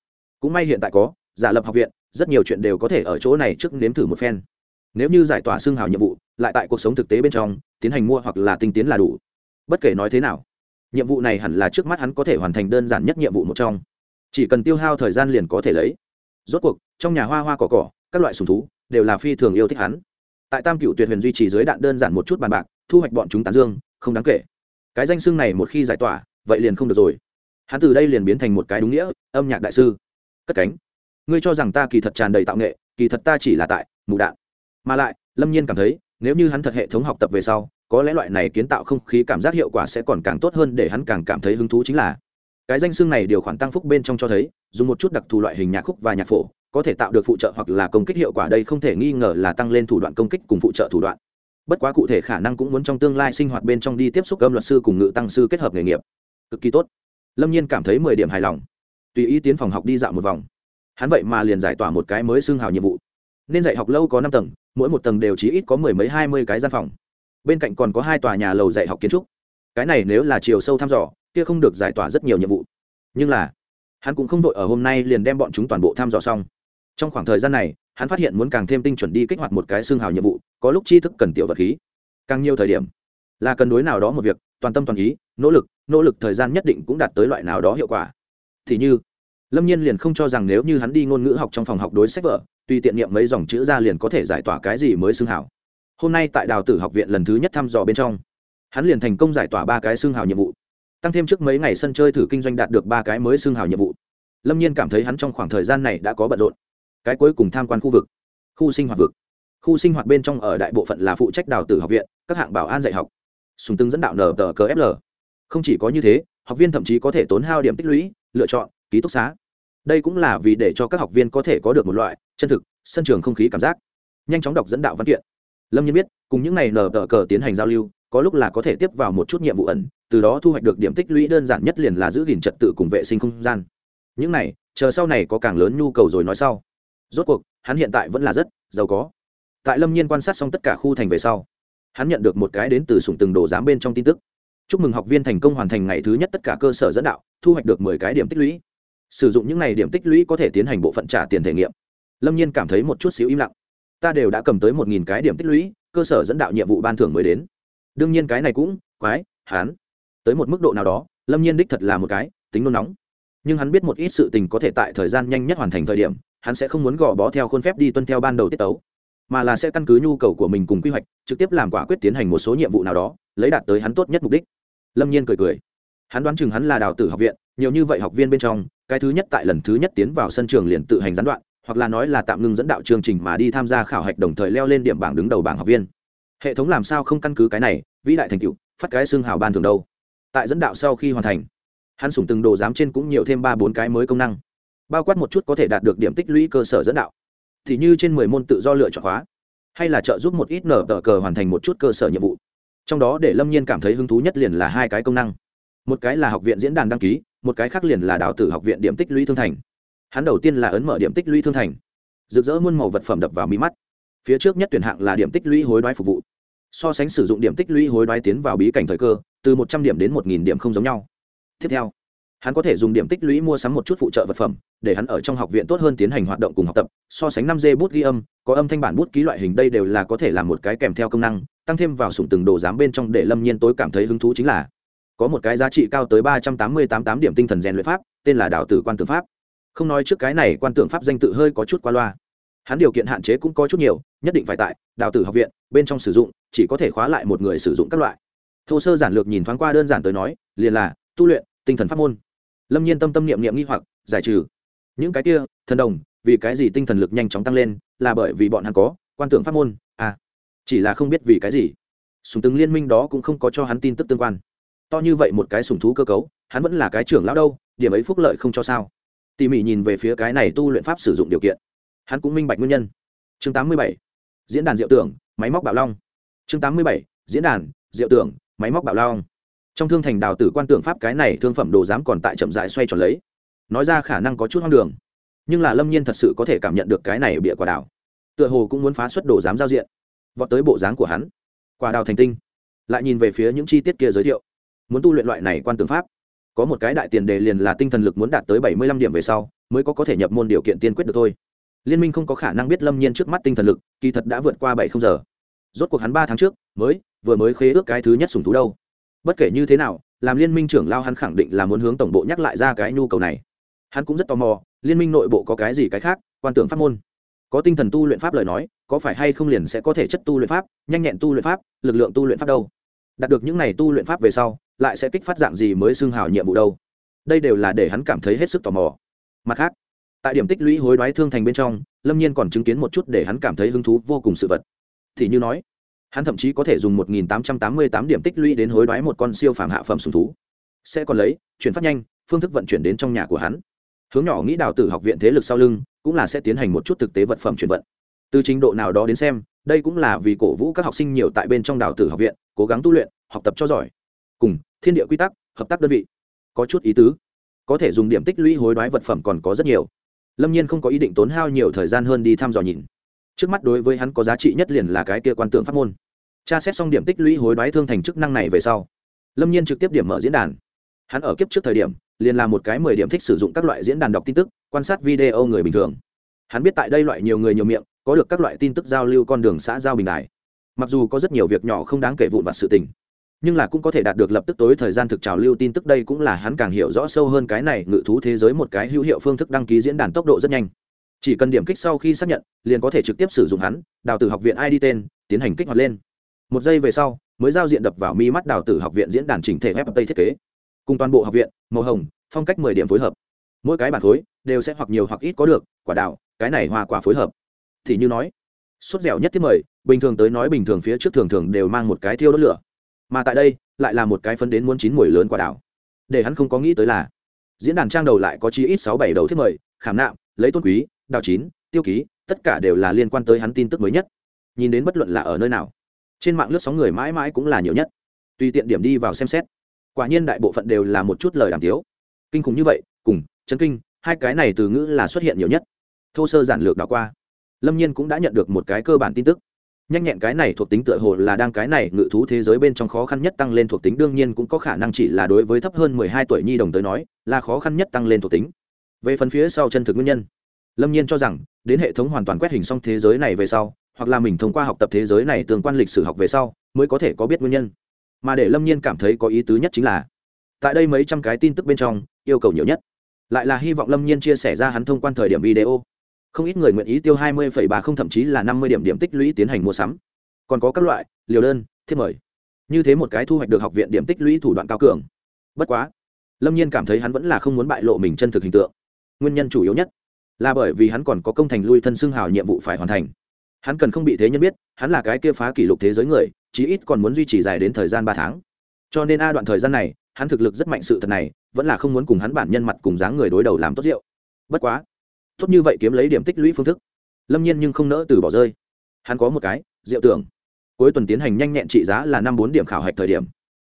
Cũng may hiện tại có, giả lập học viện, rất nhiều chuyện đều có thể ở chỗ này trước nếm thử một phen. Nếu như giải tỏa xương hào nhiệm vụ, lại tại cuộc sống thực tế bên trong, tiến hành mua hoặc là tinh tiến là đủ. Bất kể nói thế nào, nhiệm vụ này hẳn là trước mắt hắn có thể hoàn thành đơn giản nhất nhiệm vụ một trong. Chỉ cần tiêu hao thời gian liền có thể lấy. Rốt cuộc, trong nhà hoa hoa cỏ cỏ, các loại sùng thú, đều là phi thường yêu thích hắn. Tại tam cựu tuyệt huyền duy trì dưới đạn đơn giản một chút bàn bạc thu hoạch bọn chúng tán dương, không đáng kể. Cái danh xưng này một khi giải tỏa, vậy liền không được rồi. Hắn từ đây liền biến thành một cái đúng nghĩa, âm nhạc đại sư. Cất cánh. Ngươi cho rằng ta kỳ thật tràn đầy tạo nghệ, kỳ thật ta chỉ là tại, mù đạn. Mà lại, lâm nhiên cảm thấy, nếu như hắn thật hệ thống học tập về sau, có lẽ loại này kiến tạo không khí cảm giác hiệu quả sẽ còn càng tốt hơn để hắn càng cảm thấy hứng thú chính là. Cái danh xưng này điều khoản tăng phúc bên trong cho thấy, dùng một chút đặc thù loại hình nhạc khúc và nhạc phổ, có thể tạo được phụ trợ hoặc là công kích hiệu quả đây không thể nghi ngờ là tăng lên thủ đoạn công kích cùng phụ trợ thủ đoạn bất quá cụ thể khả năng cũng muốn trong tương lai sinh hoạt bên trong đi tiếp xúc âm luật sư cùng ngự tăng sư kết hợp nghề nghiệp. Cực kỳ tốt. Lâm nhiên cảm thấy mười điểm hài lòng. Tùy ý tiến phòng học đi dạo một vòng. Hắn vậy mà liền giải tỏa một cái mới xương hào nhiệm vụ. Nên dạy học lâu có năm tầng, mỗi một tầng đều chỉ ít có mười mấy, hai mươi cái gian phòng. Bên cạnh còn có hai tòa nhà lầu dạy học kiến trúc. Cái này nếu là chiều sâu thăm dò, kia không được giải tỏa rất nhiều nhiệm vụ. Nhưng là, hắn cũng không vội ở hôm nay liền đem bọn chúng toàn bộ thăm dò xong. Trong khoảng thời gian này hắn phát hiện muốn càng thêm tinh chuẩn đi kích hoạt một cái xương hào nhiệm vụ, có lúc tri thức cần tiểu vật khí. Càng nhiều thời điểm, là cần đối nào đó một việc, toàn tâm toàn ý, nỗ lực nỗ lực thời gian nhất định cũng đạt tới loại nào đó hiệu quả. Thì như, lâm nhiên liền không cho rằng nếu như hắn đi ngôn ngữ học trong phòng học đối sách vở, tùy tiện niệm mấy dòng chữ ra liền có thể giải tỏa cái gì mới xương hào. Hôm nay tại đào tử học viện lần thứ nhất thăm dò bên trong, hắn liền thành công giải tỏa ba cái xương hào nhiệm vụ, tăng thêm trước mấy ngày sân chơi thử kinh doanh đạt được ba cái mới xương hào nhiệm vụ. Lâm nhiên cảm thấy hắn trong khoảng thời gian này đã có bận rộn cái cuối cùng tham quan khu vực, khu sinh hoạt vực. Khu sinh hoạt bên trong ở đại bộ phận là phụ trách đào tử học viện, các hạng bảo an dạy học. Sùng tưng dẫn đạo nờ tờ cờ fl không chỉ có như thế, học viên thậm chí có thể tốn hao điểm tích lũy, lựa chọn, ký túc xá. Đây cũng là vì để cho các học viên có thể có được một loại chân thực, sân trường không khí cảm giác. Nhanh chóng đọc dẫn đạo văn kiện. Lâm nhiên biết, cùng những n à y nờ tờ cờ tiến hành giao lưu, có lúc là có thể tiếp vào một chút nhiệm vụ ẩn, từ đó thu hoạch được điểm tích lũy đơn giản nhất liền là giữ gìn trật tự cùng vệ sinh không gian. Những này, chờ sau này có càng lớn nhu cầu rồi nói sau rốt cuộc, hắn hiện tại vẫn là rất giàu có. Tại lâm nhiên quan sát xong tất cả khu thành về sau, hắn nhận được một cái đến từ sủng từng đồ giám bên trong tin tức. Chúc mừng học viên thành công hoàn thành ngày thứ nhất tất cả cơ sở dẫn đạo, thu hoạch được mười cái điểm tích lũy. Sử dụng những n à y điểm tích lũy có thể tiến hành bộ phận trả tiền thể nghiệm. Lâm nhiên cảm thấy một chút xíu im lặng. Ta đều đã cầm tới một nghìn cái điểm tích lũy, cơ sở dẫn đạo nhiệm vụ ban thưởng mới đến. Đương nhiên cái này cũng quái hán tới một mức độ nào đó, lâm nhiên đích thật là một cái, tính nôn nóng. Nhưng hắn biết một ít sự tình có thể tại thời gian nhanh nhất hoàn thành thời điểm hắn sẽ không muốn gò bó theo khuôn phép đi tuân theo ban đầu tiết tấu, mà là sẽ căn cứ nhu cầu của mình cùng quy hoạch, trực tiếp làm quả quyết tiến hành một số nhiệm vụ nào đó, lấy đạt tới hắn tốt nhất mục đích. Lâm nhiên cười cười. Hắn đoán chừng hắn là đào tử học viện, nhiều như vậy học viên bên trong, cái thứ nhất tại lần thứ nhất tiến vào sân trường liền tự hành gián đoạn, hoặc là nói là tạm ngưng dẫn đạo chương trình mà đi tham gia khảo hạch đồng thời leo lên điểm bảng đứng đầu bảng học viên. Hệ thống làm sao không căn cứ cái này, vĩ đại thành cựu phát cái xương hào ban thường đâu. Tại dẫn đạo sau khi hoàn thành, hắn sủng từng đồ giám trên cũng nhiều thêm ba bốn cái mới công năng bao quát một chút có thể đạt được điểm tích lũy cơ sở dẫn đạo. Thì như trên mười môn tự do lựa chọn khóa, hay là trợ giúp một ít nở tờ cờ hoàn thành một chút cơ sở nhiệm vụ. Trong đó để lâm nhiên cảm thấy hứng thú nhất liền là hai cái công năng. Một cái là học viện diễn đàn đăng ký, một cái khác liền là đào tử học viện điểm tích lũy thương thành. Hắn đầu tiên là ấn mở điểm tích lũy thương thành, rực rỡ muôn màu vật phẩm đập vào mí mắt. Phía trước nhất tuyển hạng là điểm tích lũy hối đoái phục vụ. So sánh sử dụng điểm tích lũy hối đoái tiến vào bí cảnh thời cơ, từ một trăm điểm đến một nghìn điểm không giống nhau. Tiếp theo hắn có thể dùng điểm tích lũy mua sắm một chút phụ trợ vật phẩm, để hắn ở trong học viện tốt hơn tiến hành hoạt động cùng học tập, so sánh năm d bút ghi âm, có âm thanh bản bút ký loại hình đây đều là có thể làm một cái kèm theo công năng, tăng thêm vào sủng từng đồ giám bên trong để lâm nhiên tối cảm thấy hứng thú chính là, có một cái giá trị cao tới ba trăm tám mươi tám tám điểm tinh thần rèn luyện pháp, tên là đạo tử quan tưởng pháp. Không nói trước cái này, quan tượng pháp danh tự hơi có chút qua loa. Hắn điều kiện hạn chế cũng có chút nhiều, nhất định phải tại đạo tử học viện, bên trong sử dụng, chỉ có thể khóa lại một người sử dụng các loại. Thô sơ giản lược nhìn thoáng qua đơn giản tới nói, liền là tu luyện tinh thần pháp môn lâm nhiên tâm tâm niệm niệm nghi hoặc, giải trừ. Những cái kia, thần đồng, vì cái gì tinh thần lực nhanh chóng tăng lên, là bởi vì bọn hắn có quan tưởng pháp môn à chỉ là không biết vì cái gì. Sùng tướng liên minh đó cũng không có cho hắn tin tức tương quan. To như vậy một cái sùng thú cơ cấu, hắn vẫn là cái trưởng lão đâu, điểm ấy phúc lợi không cho sao. Tỉ mỉ nhìn về phía cái này tu luyện pháp sử dụng điều kiện. Hắn cũng minh bạch nguyên nhân. Chương 87. diễn đàn diệu tưởng, máy móc bảo long. Chương 87. diễn đàn diệu tưởng, máy móc bảo long trong thương thành đào tử quan tượng pháp cái này thương phẩm đồ giám còn tại chậm dại xoay tròn lấy. Nói ra khả năng có chút hoang đường. Nhưng là lâm nhiên thật sự có thể cảm nhận được cái này bịa quả đào. Tựa hồ cũng muốn phá xuất đồ giám giao diện. Vọt tới bộ dáng của hắn. Quả đào thành tinh. Lại nhìn về phía những chi tiết kia giới thiệu. Muốn tu luyện loại này quan tượng pháp. Có một cái đại tiền đề liền là tinh thần lực muốn đạt tới bảy mươi lăm điểm về sau, mới có có thể nhập môn điều kiện tiên quyết được thôi. Liên minh không có khả năng biết lâm nhiên trước mắt tinh thần lực, kỳ thật đã vượt qua bảy không giờ. Rốt cuộc hắn ba tháng trước, mới, vừa mới khế ước cái thứ nhất sùng thú đâu bất kể như thế nào, làm liên minh trưởng lao hắn khẳng định là muốn hướng tổng bộ nhắc lại ra cái nhu cầu này. Hắn cũng rất tò mò, liên minh nội bộ có cái gì cái khác, quan tưởng pháp môn. Có tinh thần tu luyện pháp lời nói, có phải hay không liền sẽ có thể chất tu luyện pháp, nhanh nhẹn tu luyện pháp, lực lượng tu luyện pháp đâu? Đạt được những này tu luyện pháp về sau, lại sẽ kích phát dạng gì mới xưng hào nhiệm vụ đâu? Đây đều là để hắn cảm thấy hết sức tò mò. Mặt khác, tại điểm tích lũy hối đoái thương thành bên trong, lâm nhiên còn chứng kiến một chút để hắn cảm thấy hứng thú vô cùng sự vật. Thì như nói hắn thậm chí có thể dùng 1.888 điểm tích lũy đến hối đoái một con siêu phàm hạ phẩm sùng thú. Sẽ còn lấy, chuyển phát nhanh, phương thức vận chuyển đến trong nhà của hắn. Hướng nhỏ nghĩ đào tử học viện thế lực sau lưng, cũng là sẽ tiến hành một chút thực tế vật phẩm chuyển vận. Từ trình độ nào đó đến xem, đây cũng là vì cổ vũ các học sinh nhiều tại bên trong đào tử học viện, cố gắng tu luyện, học tập cho giỏi. Cùng, thiên địa quy tắc, hợp tác đơn vị. Có chút ý tứ. Có thể dùng điểm tích lũy hối đoái vật phẩm còn có rất nhiều. Lâm nhiên không có ý định tốn hao nhiều thời gian hơn đi thăm dò nhìn trước mắt đối với hắn có giá trị nhất liền là cái kia quan tượng pháp môn. Tra xét xong điểm tích lũy hối đoái thương thành chức năng này về sau, lâm nhiên trực tiếp điểm mở diễn đàn. Hắn ở kiếp trước thời điểm, liền là một cái mười điểm thích sử dụng các loại diễn đàn đọc tin tức, quan sát video người bình thường. Hắn biết tại đây loại nhiều người nhiều miệng, có được các loại tin tức giao lưu con đường xã giao bình đại. Mặc dù có rất nhiều việc nhỏ không đáng kể vụn vặt sự tình, nhưng là cũng có thể đạt được lập tức tối thời gian thực trào lưu tin tức đây cũng là hắn càng hiểu rõ sâu hơn cái này ngự thú thế giới một cái hữu hiệu phương thức đăng ký diễn đàn tốc độ rất nhanh chỉ cần điểm kích sau khi xác nhận, liền có thể trực tiếp sử dụng hắn, đào tử học viện id tên, tiến hành kích hoạt lên. Một giây về sau, mới giao diện đập vào mi mắt đào tử học viện diễn đàn chỉnh thể web tây thiết kế. Cùng toàn bộ học viện, màu hồng, phong cách mười điểm phối hợp. Mỗi cái bản khối, đều sẽ hoặc nhiều hoặc ít có được, quả đào cái này hoa quả phối hợp. Thì như nói sốt dẻo nhất thiết mời, bình thường tới nói bình thường phía trước thường thường đều mang một cái thiêu đốt lửa. Mà tại đây, lại là một cái phân đến muốn chín mùi lớn quả đảo. Để hắn không có nghĩ tới là, diễn đàn trang đầu lại có chi ít sáu bảy đầu thiết mời, khảm nạm, lấy tôn quý đào chín, tiêu ký, tất cả đều là liên quan tới hắn tin tức mới nhất. Nhìn đến bất luận là ở nơi nào, trên mạng lướt sóng người mãi mãi cũng là nhiều nhất. Tùy tiện điểm đi vào xem xét. Quả nhiên đại bộ phận đều là một chút lời đàm tiếu. Kinh khủng như vậy, cùng chân kinh, hai cái này từ ngữ là xuất hiện nhiều nhất. Thô sơ giản lược đảo qua, lâm nhiên cũng đã nhận được một cái cơ bản tin tức. Nhanh nhẹn cái này thuộc tính tựa hồ là đang cái này ngự thú thế giới bên trong khó khăn nhất tăng lên thuộc tính, đương nhiên cũng có khả năng chỉ là đối với thấp hơn mười hai tuổi nhi đồng tới nói, là khó khăn nhất tăng lên thuộc tính. Về phần phía sau chân thực nguyên nhân lâm nhiên cho rằng, đến hệ thống hoàn toàn quét hình xong thế giới này về sau, hoặc là mình thông qua học tập thế giới này tương quan lịch sử học về sau, mới có thể có biết nguyên nhân. Mà để lâm nhiên cảm thấy có ý tứ nhất chính là, tại đây mấy trăm cái tin tức bên trong, yêu cầu nhiều nhất. Lại là hy vọng lâm nhiên chia sẻ ra hắn thông quan thời điểm video. Không ít người nguyện ý tiêu hai mươi ba không, thậm chí là năm mươi điểm điểm tích lũy tiến hành mua sắm. Còn có các loại, liều đơn, thiết mời. Như thế một cái thu hoạch được học viện điểm tích lũy thủ đoạn cao cường. Bất quá, lâm nhiên cảm thấy hắn vẫn là không muốn bại lộ mình chân thực hình tượng. Nguyên nhân chủ yếu nhất là bởi vì hắn còn có công thành lui thân xưng hào nhiệm vụ phải hoàn thành. Hắn cần không bị thế nhân biết, hắn là cái kia phá kỷ lục thế giới người, chí ít còn muốn duy trì dài đến thời gian ba tháng. Cho nên a đoạn thời gian này, hắn thực lực rất mạnh sự thật này, vẫn là không muốn cùng hắn bản nhân mặt cùng dáng người đối đầu làm tốt rượu. Bất quá, tốt như vậy kiếm lấy điểm tích lũy phương thức. Lâm nhiên nhưng không nỡ từ bỏ rơi. Hắn có một cái, rượu tưởng. Cuối tuần tiến hành nhanh nhẹn trị giá là năm bốn điểm khảo hạch thời điểm.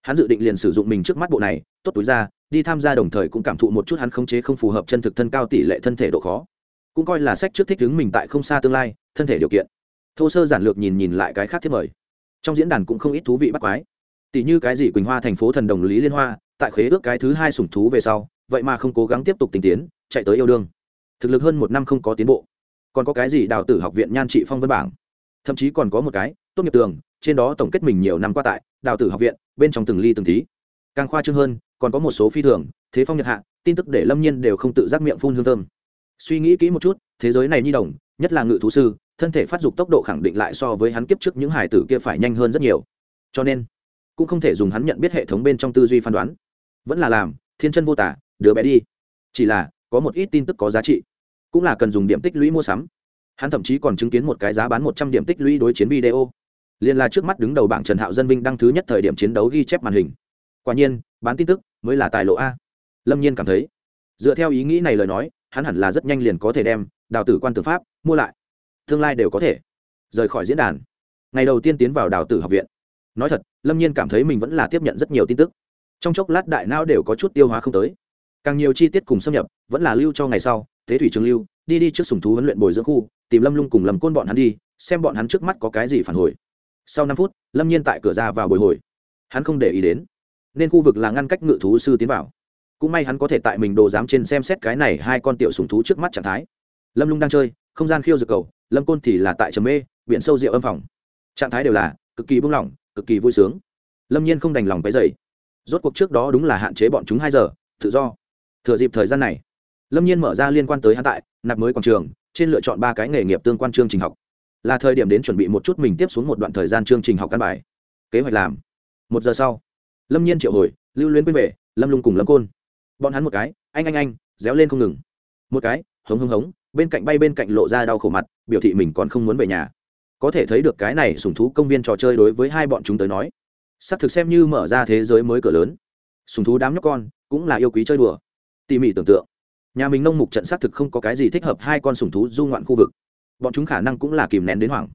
Hắn dự định liền sử dụng mình trước mắt bộ này, tốt túi ra, đi tham gia đồng thời cũng cảm thụ một chút hắn khống chế không phù hợp chân thực thân cao tỷ lệ thân thể độ khó cũng coi là sách trước thích ứng mình tại không xa tương lai, thân thể điều kiện. Thô sơ giản lược nhìn nhìn lại cái khác thiết mời. Trong diễn đàn cũng không ít thú vị bắt quái. Tỷ như cái gì quỳnh hoa thành phố thần đồng lý liên hoa, tại khế ước cái thứ hai sủng thú về sau, vậy mà không cố gắng tiếp tục tình tiến, chạy tới yêu đương. Thực lực hơn một năm không có tiến bộ. Còn có cái gì đào tử học viện nhan trị phong vân bảng? Thậm chí còn có một cái, tốt nghiệp tường, trên đó tổng kết mình nhiều năm qua tại, đào tử học viện, bên trong từng ly từng tí. Càng khoa trương hơn, còn có một số phi thường, thế phong nhật hạ, tin tức để lâm nhiên đều không tự giác miệng phun hương thơm suy nghĩ kỹ một chút, thế giới này nhi đồng, nhất là ngự thú sư, thân thể phát dục tốc độ khẳng định lại so với hắn kiếp trước những hải tử kia phải nhanh hơn rất nhiều. Cho nên, cũng không thể dùng hắn nhận biết hệ thống bên trong tư duy phán đoán. Vẫn là làm, thiên chân vô tả, đứa bé đi. Chỉ là, có một ít tin tức có giá trị. Cũng là cần dùng điểm tích lũy mua sắm. Hắn thậm chí còn chứng kiến một cái giá bán một trăm điểm tích lũy đối chiến video. Liên là trước mắt đứng đầu bảng trần hạo dân vinh đăng thứ nhất thời điểm chiến đấu ghi chép màn hình. Quả nhiên, bán tin tức mới là tài lộ a. Lâm nhiên cảm thấy, dựa theo ý nghĩ này lời nói hắn hẳn là rất nhanh liền có thể đem đào tử quan tử pháp mua lại. Tương lai đều có thể rời khỏi diễn đàn. Ngày đầu tiên tiến vào đào tử học viện. Nói thật, lâm nhiên cảm thấy mình vẫn là tiếp nhận rất nhiều tin tức. Trong chốc lát đại não đều có chút tiêu hóa không tới. Càng nhiều chi tiết cùng xâm nhập vẫn là lưu cho ngày sau, thế thủy trường lưu, đi đi trước sùng thú huấn luyện bồi dưỡng khu, tìm lâm lung cùng lầm côn bọn hắn đi, xem bọn hắn trước mắt có cái gì phản hồi. Sau năm phút, lâm nhiên tại cửa ra vào bồi hồi. Hắn không để ý đến. Nên khu vực là ngăn cách ngự thú sư tiến vào cũng may hắn có thể tại mình đồ dám trên xem xét cái này hai con tiểu sùng thú trước mắt trạng thái. Lâm lung đang chơi, không gian khiêu dược cầu, lâm côn thì là tại trầm mê, viện sâu rượu âm phòng. Trạng thái đều là cực kỳ buông lỏng, cực kỳ vui sướng. Lâm nhiên không đành lòng cái dày rốt cuộc trước đó đúng là hạn chế bọn chúng hai giờ, tự do. Thừa dịp thời gian này, lâm nhiên mở ra liên quan tới hắn tại, nạp mới quảng trường, trên lựa chọn ba cái nghề nghiệp tương quan chương trình học. Là thời điểm đến chuẩn bị một chút mình tiếp xuống một đoạn thời gian chương trình học căn bài. Kế hoạch làm. Một giờ sau, lâm nhiên triệu hồi, lưu luyến quên về, lâm lung cùng lâm côn bọn hắn một cái, anh anh anh, réo lên không ngừng. Một cái, hống hống hống, bên cạnh bay bên cạnh lộ ra đau khổ mặt, biểu thị mình còn không muốn về nhà. Có thể thấy được cái này sùng thú công viên trò chơi đối với hai bọn chúng tới nói s ắ c thực xem như mở ra thế giới mới cửa lớn. Sùng thú đám nhóc con, cũng là yêu quý chơi đùa. Tỉ mỉ tưởng tượng, nhà mình nông mục trận xác thực không có cái gì thích hợp hai con sùng thú du ngoạn khu vực. Bọn chúng khả năng cũng là kìm nén đến hoảng.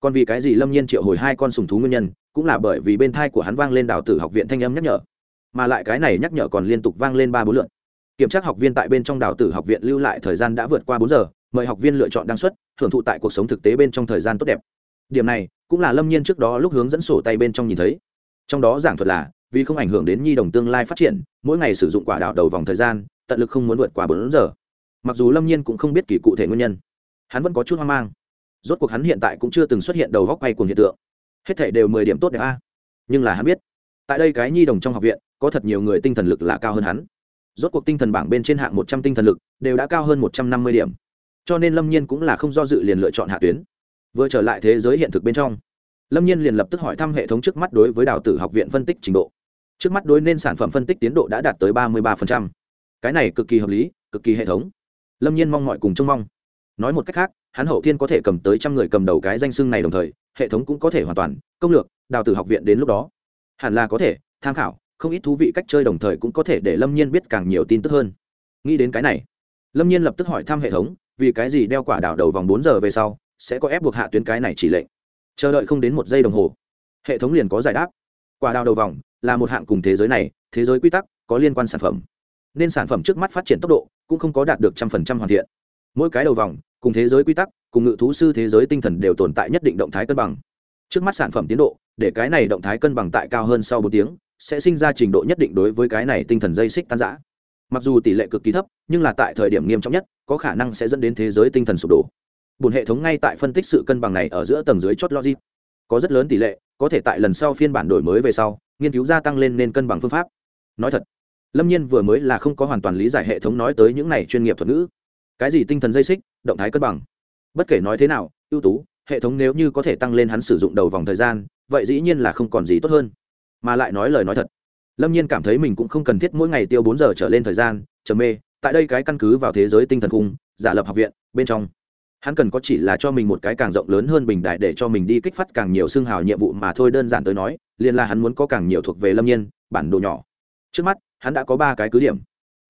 Còn vì cái gì lâm nhiên triệu hồi hai con sùng thú nguyên nhân, cũng là bởi vì bên thai của hắn vang lên đào tử học viện thanh âm nhắc nhở mà lại cái này nhắc nhở còn liên tục vang lên ba bốn lượn kiểm tra học viên tại bên trong đào tử học viện lưu lại thời gian đã vượt qua bốn giờ, mời học viên lựa chọn đăng xuất hưởng thụ tại cuộc sống thực tế bên trong thời gian tốt đẹp. Điểm này, cũng là lâm nhiên trước đó lúc hướng dẫn sổ tay bên trong nhìn thấy. Trong đó giảng thuật là, vì không ảnh hưởng đến nhi đồng tương lai phát triển, mỗi ngày sử dụng quả đạo đầu vòng thời gian, tận lực không muốn vượt qua bốn giờ. Mặc dù lâm nhiên cũng không biết kỳ cụ thể nguyên nhân, hắn vẫn có chút hoang mang. Rốt cuộc hắn hiện tại cũng chưa từng xuất hiện đầu góc quay cùng hiện tượng. Hết thể đều mười điểm tốt đẹp a. Nhưng là hắn biết, tại đây cái nhi đồng trong học viện có thật nhiều người tinh thần lực là cao hơn hắn. Rốt cuộc tinh thần bảng bên trên hạng một trăm tinh thần lực đều đã cao hơn một trăm năm mươi điểm. Cho nên lâm nhiên cũng là không do dự liền lựa chọn hạ tuyến. Vừa trở lại thế giới hiện thực bên trong, lâm nhiên liền lập tức hỏi thăm hệ thống trước mắt đối với đào tử học viện phân tích trình độ. Trước mắt đối nên sản phẩm phân tích tiến độ đã đạt tới ba mươi ba cái này cực kỳ hợp lý, cực kỳ hệ thống. Lâm nhiên mong mọi cùng trông mong. Nói một cách khác, hắn hậu thiên có thể cầm tới trăm người cầm đầu cái danh xưng này đồng thời, hệ thống cũng có thể hoàn toàn công lược đào tử học viện đến lúc đó. Hẳn là có thể, tham khảo không ít thú vị cách chơi đồng thời cũng có thể để lâm nhiên biết càng nhiều tin tức hơn. Nghĩ đến cái này, lâm nhiên lập tức hỏi thăm hệ thống, vì cái gì đeo quả đào đầu vòng bốn giờ về sau sẽ có ép buộc hạ tuyến cái này chỉ lệnh? Chờ đợi không đến một giây đồng hồ, hệ thống liền có giải đáp. Quả đào đầu vòng là một hạng cùng thế giới này, thế giới quy tắc có liên quan sản phẩm. Nên sản phẩm trước mắt phát triển tốc độ cũng không có đạt được trăm phần trăm hoàn thiện. Mỗi cái đầu vòng cùng thế giới quy tắc, cùng ngự thú sư thế giới tinh thần đều tồn tại nhất định động thái cân bằng. Trước mắt sản phẩm tiến độ, để cái này động thái cân bằng tại cao hơn sau bốn tiếng sẽ sinh ra trình độ nhất định đối với cái này tinh thần dây xích tan giã mặc dù tỷ lệ cực kỳ thấp, nhưng là tại thời điểm nghiêm trọng nhất, có khả năng sẽ dẫn đến thế giới tinh thần sụp đổ. Bùn hệ thống ngay tại phân tích sự cân bằng này ở giữa tầng dưới chốt logic. Có rất lớn tỷ lệ, có thể tại lần sau phiên bản đổi mới về sau, nghiên cứu gia tăng lên nên cân bằng phương pháp. Nói thật, lâm nhiên vừa mới là không có hoàn toàn lý giải hệ thống nói tới những này chuyên nghiệp thuật ngữ. Cái gì tinh thần dây xích, động thái cân bằng? Bất kể nói thế nào, ưu tú, hệ thống nếu như có thể tăng lên hắn sử dụng đầu vòng thời gian, vậy dĩ nhiên là không còn gì tốt hơn mà lại nói lời nói thật. Lâm nhiên cảm thấy mình cũng không cần thiết mỗi ngày tiêu bốn giờ trở lên thời gian, trầm mê, tại đây cái căn cứ vào thế giới tinh thần cung giả lập học viện, bên trong. Hắn cần có chỉ là cho mình một cái càng rộng lớn hơn bình đại để cho mình đi kích phát càng nhiều xương hào nhiệm vụ mà thôi, đơn giản tới nói, liền là hắn muốn có càng nhiều thuộc về lâm nhiên, bản đồ nhỏ. Trước mắt, hắn đã có ba cái cứ điểm.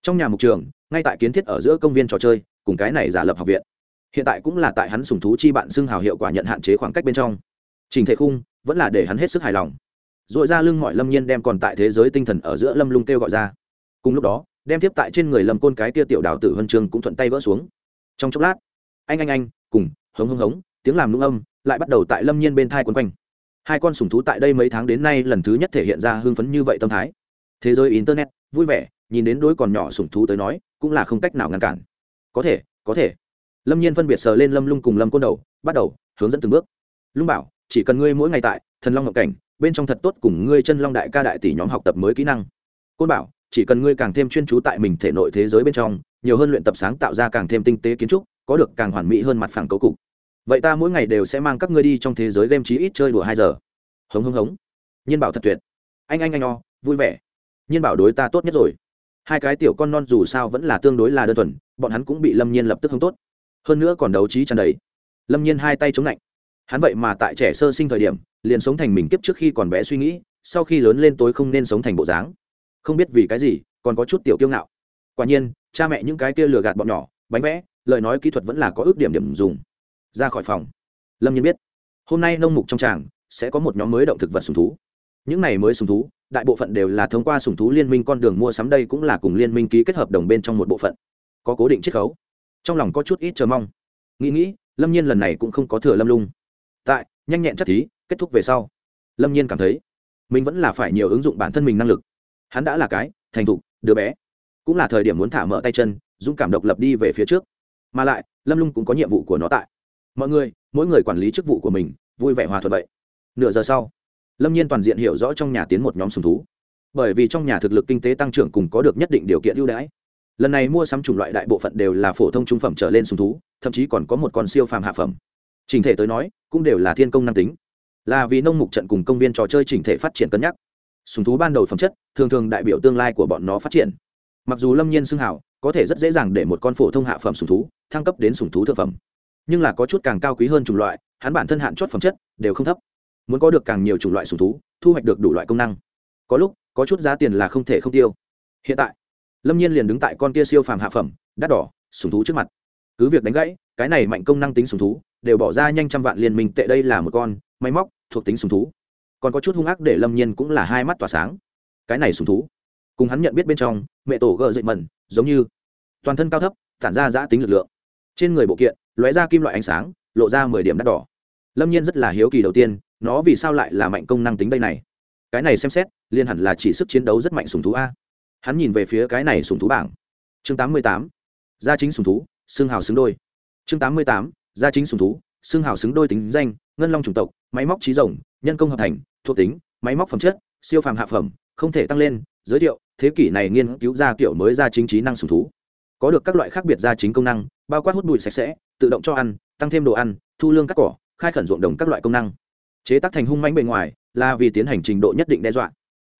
Trong nhà mục trường, ngay tại kiến thiết ở giữa công viên trò chơi, cùng cái này giả lập học viện. Hiện tại cũng là tại hắn sùng thú chi bạn xưng hào hiệu quả nhận hạn chế khoảng cách bên trong. Trình thể khung, vẫn là để hắn hết sức hài lòng dội ra lưng mọi lâm nhiên đem còn tại thế giới tinh thần ở giữa lâm lung kêu gọi ra. Cùng lúc đó, đem tiếp tại trên người lâm côn cái tia tiểu đào tử huân chương cũng thuận tay vỡ xuống. Trong chốc lát, anh anh anh, cùng, hống hống hống, tiếng làm nung âm lại bắt đầu tại lâm nhiên bên thai quấn quanh. Hai con sùng thú tại đây mấy tháng đến nay lần thứ nhất thể hiện ra hưng phấn như vậy tâm thái. Thế giới internet, vui vẻ, nhìn đến đôi còn nhỏ sùng thú tới nói, cũng là không cách nào ngăn cản. Có thể có thể. Lâm nhiên phân biệt sờ lên lâm lung cùng lâm côn đầu, bắt đầu hướng dẫn từng bước. Lung bảo, chỉ cần ngươi mỗi ngày tại, thần long ngọc cảnh bên trong thật tốt cùng ngươi chân long đại ca đại tỷ nhóm học tập mới kỹ năng. Côn bảo, chỉ cần ngươi càng thêm chuyên trú tại mình thể nội thế giới bên trong, nhiều hơn luyện tập sáng tạo ra càng thêm tinh tế kiến trúc, có được càng hoàn mỹ hơn mặt phẳng cấu cục. Vậy ta mỗi ngày đều sẽ mang các ngươi đi trong thế giới game chí ít chơi đùa hai giờ. Hống hống hống. Nhiên bảo thật tuyệt. Anh anh anh o, vui vẻ. Nhiên bảo đối ta tốt nhất rồi. Hai cái tiểu con non dù sao vẫn là tương đối là đơn thuần, bọn hắn cũng bị lâm nhiên lập tức hứng tốt. Hơn nữa còn đấu trí tràn đầy. Lâm nhiên hai tay chống lạnh hắn vậy mà tại trẻ sơ sinh thời điểm, liền sống thành mình kiếp trước khi còn bé suy nghĩ, sau khi lớn lên tối không nên sống thành bộ dáng. Không biết vì cái gì, còn có chút tiểu kiêu ngạo. Quả nhiên, cha mẹ những cái kia lừa gạt bọn nhỏ, bánh vẽ, lời nói kỹ thuật vẫn là có ước điểm điểm dùng. Ra khỏi phòng. Lâm nhiên biết, hôm nay nông mục trong tràng, sẽ có một nhóm mới động thực vật sùng thú. Những này mới sùng thú, đại bộ phận đều là thông qua sùng thú liên minh con đường mua sắm đây cũng là cùng liên minh ký kết hợp đồng bên trong một bộ phận. Có cố định chiết khấu. Trong lòng có chút ít chờ mong. Nghĩ nghĩ, lâm nhiên lần này cũng không có thừa lâm lung nhanh nhẹn chất thí, kết thúc về sau. Lâm nhiên cảm thấy, mình vẫn là phải nhiều ứng dụng bản thân mình năng lực. Hắn đã là cái, thành thục, đứa bé. Cũng là thời điểm muốn thả mở tay chân, dũng cảm độc lập đi về phía trước. Mà lại, lâm lung cũng có nhiệm vụ của nó tại. Mọi người, mỗi người quản lý chức vụ của mình, vui vẻ hòa thuận vậy. Nửa giờ sau, lâm nhiên toàn diện hiểu rõ trong nhà tiến một nhóm sùng thú. Bởi vì trong nhà thực lực kinh tế tăng trưởng cùng có được nhất định điều kiện ưu đãi. Lần này mua sắm chủng loại đại bộ phận đều là phổ thông trung phẩm trở lên sùng thú, thậm chí còn có một con siêu phàm hạ phẩm. Chỉnh thể tới nói, cũng đều là thiên công năng tính. Là vì nông mục trận cùng công viên trò chơi chỉnh thể phát triển cân nhắc. Sùng thú ban đầu phẩm chất, thường thường đại biểu tương lai của bọn nó phát triển. Mặc dù lâm nhiên xưng hảo có thể rất dễ dàng để một con phổ thông hạ phẩm sùng thú, thăng cấp đến sùng thú thượng phẩm. Nhưng là có chút càng cao quý hơn chủng loại, hắn bản thân hạn chót phẩm chất, đều không thấp. Muốn có được càng nhiều chủng loại sùng thú, thu hoạch được đủ loại công năng. Có lúc, có chút giá tiền là không thể không tiêu. Hiện tại, lâm nhiên liền đứng tại con kia siêu phàm hạ phẩm, đắt đỏ, sùng thú trước mặt cứ việc đánh gãy, cái này mạnh công năng tính sùng thú, đều bỏ ra nhanh trăm vạn liên minh tệ đây là một con, máy móc, thuộc tính sùng thú. Còn có chút hung ác để lâm nhiên cũng là hai mắt tỏa sáng. Cái này sùng thú, cùng hắn nhận biết bên trong, mẹ tổ gờ dậy mẩn, giống như toàn thân cao thấp, tản ra giã tính lực lượng. Trên người bộ kiện, lóe ra kim loại ánh sáng, lộ ra mười điểm đắt đỏ. Lâm nhiên rất là hiếu kỳ đầu tiên, nó vì sao lại là mạnh công năng tính đây này? Cái này xem xét liên hẳn là chỉ sức chiến đấu rất mạnh sùng thú a. Hắn nhìn về phía cái này sùng thú bảng. Chương tám mươi tám. Gia chính sùng thú xương hào xứng đôi. Chương tám mươi tám, gia chính sùng thú xương hào xứng đôi tính danh, ngân long chủng tộc, máy móc trí rồng, nhân công hợp thành, thuộc tính, máy móc phẩm chất, siêu phàm hạ phẩm, không thể tăng lên. Giới thiệu, thế kỷ này nghiên cứu ra kiểu mới ra chính trí năng sùng thú. Có được các loại khác biệt ra chính công năng, bao quát hút bụi sạch sẽ, tự động cho ăn, tăng thêm đồ ăn, thu lương cắt cỏ, khai khẩn ruộng đồng các loại công năng. Chế tác thành hung manh bề ngoài, là vì tiến hành trình độ nhất định đe dọa.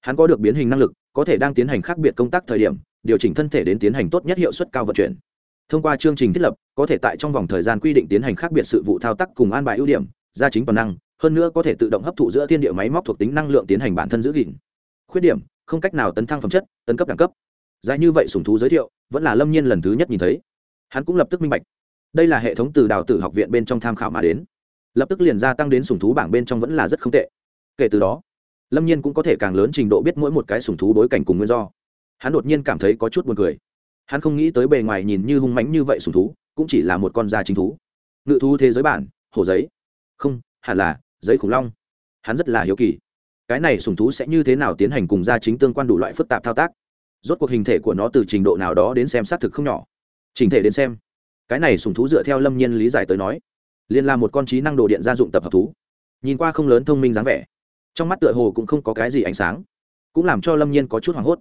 Hắn có được biến hình năng lực, có thể đang tiến hành khác biệt công tác thời điểm, điều chỉnh thân thể đến tiến hành tốt nhất hiệu suất cao vận chuyển thông qua chương trình thiết lập, có thể tại trong vòng thời gian quy định tiến hành khác biệt sự vụ thao tác cùng an bài ưu điểm, gia chính toàn năng, hơn nữa có thể tự động hấp thụ giữa thiên địa máy móc thuộc tính năng lượng tiến hành bản thân giữ gìn. Khuyết điểm, không cách nào tấn thăng phẩm chất, tấn cấp đẳng cấp. Dài như vậy sùng thú giới thiệu, vẫn là lâm nhiên lần thứ nhất nhìn thấy. Hắn cũng lập tức minh bạch. Đây là hệ thống từ đào tử học viện bên trong tham khảo mà đến. Lập tức liền gia tăng đến sùng thú bảng bên trong vẫn là rất không tệ. Kể từ đó, lâm nhiên cũng có thể càng lớn trình độ biết mỗi một cái sùng thú bối cảnh cùng nguyên do. Hắn đột nhiên cảm thấy có chút buồn cười hắn không nghĩ tới bề ngoài nhìn như hung mánh như vậy sùng thú, cũng chỉ là một con da chính thú. Ngự thú thế giới bản hồ giấy. Không, hẳn là, giấy khủng long. Hắn rất là hiếu kỳ. Cái này sùng thú sẽ như thế nào tiến hành cùng gia chính tương quan đủ loại phức tạp thao tác? Rốt cuộc hình thể của nó từ trình độ nào đó đến xem xác thực không nhỏ. Trình thể đến xem. Cái này sùng thú dựa theo lâm nhiên lý giải tới nói liên là một con trí năng đồ điện gia dụng tập hợp thú. Nhìn qua không lớn thông minh dáng vẻ, trong mắt tựa hồ cũng không có cái gì ánh sáng, cũng làm cho lâm nhiên có chút hoảng hốt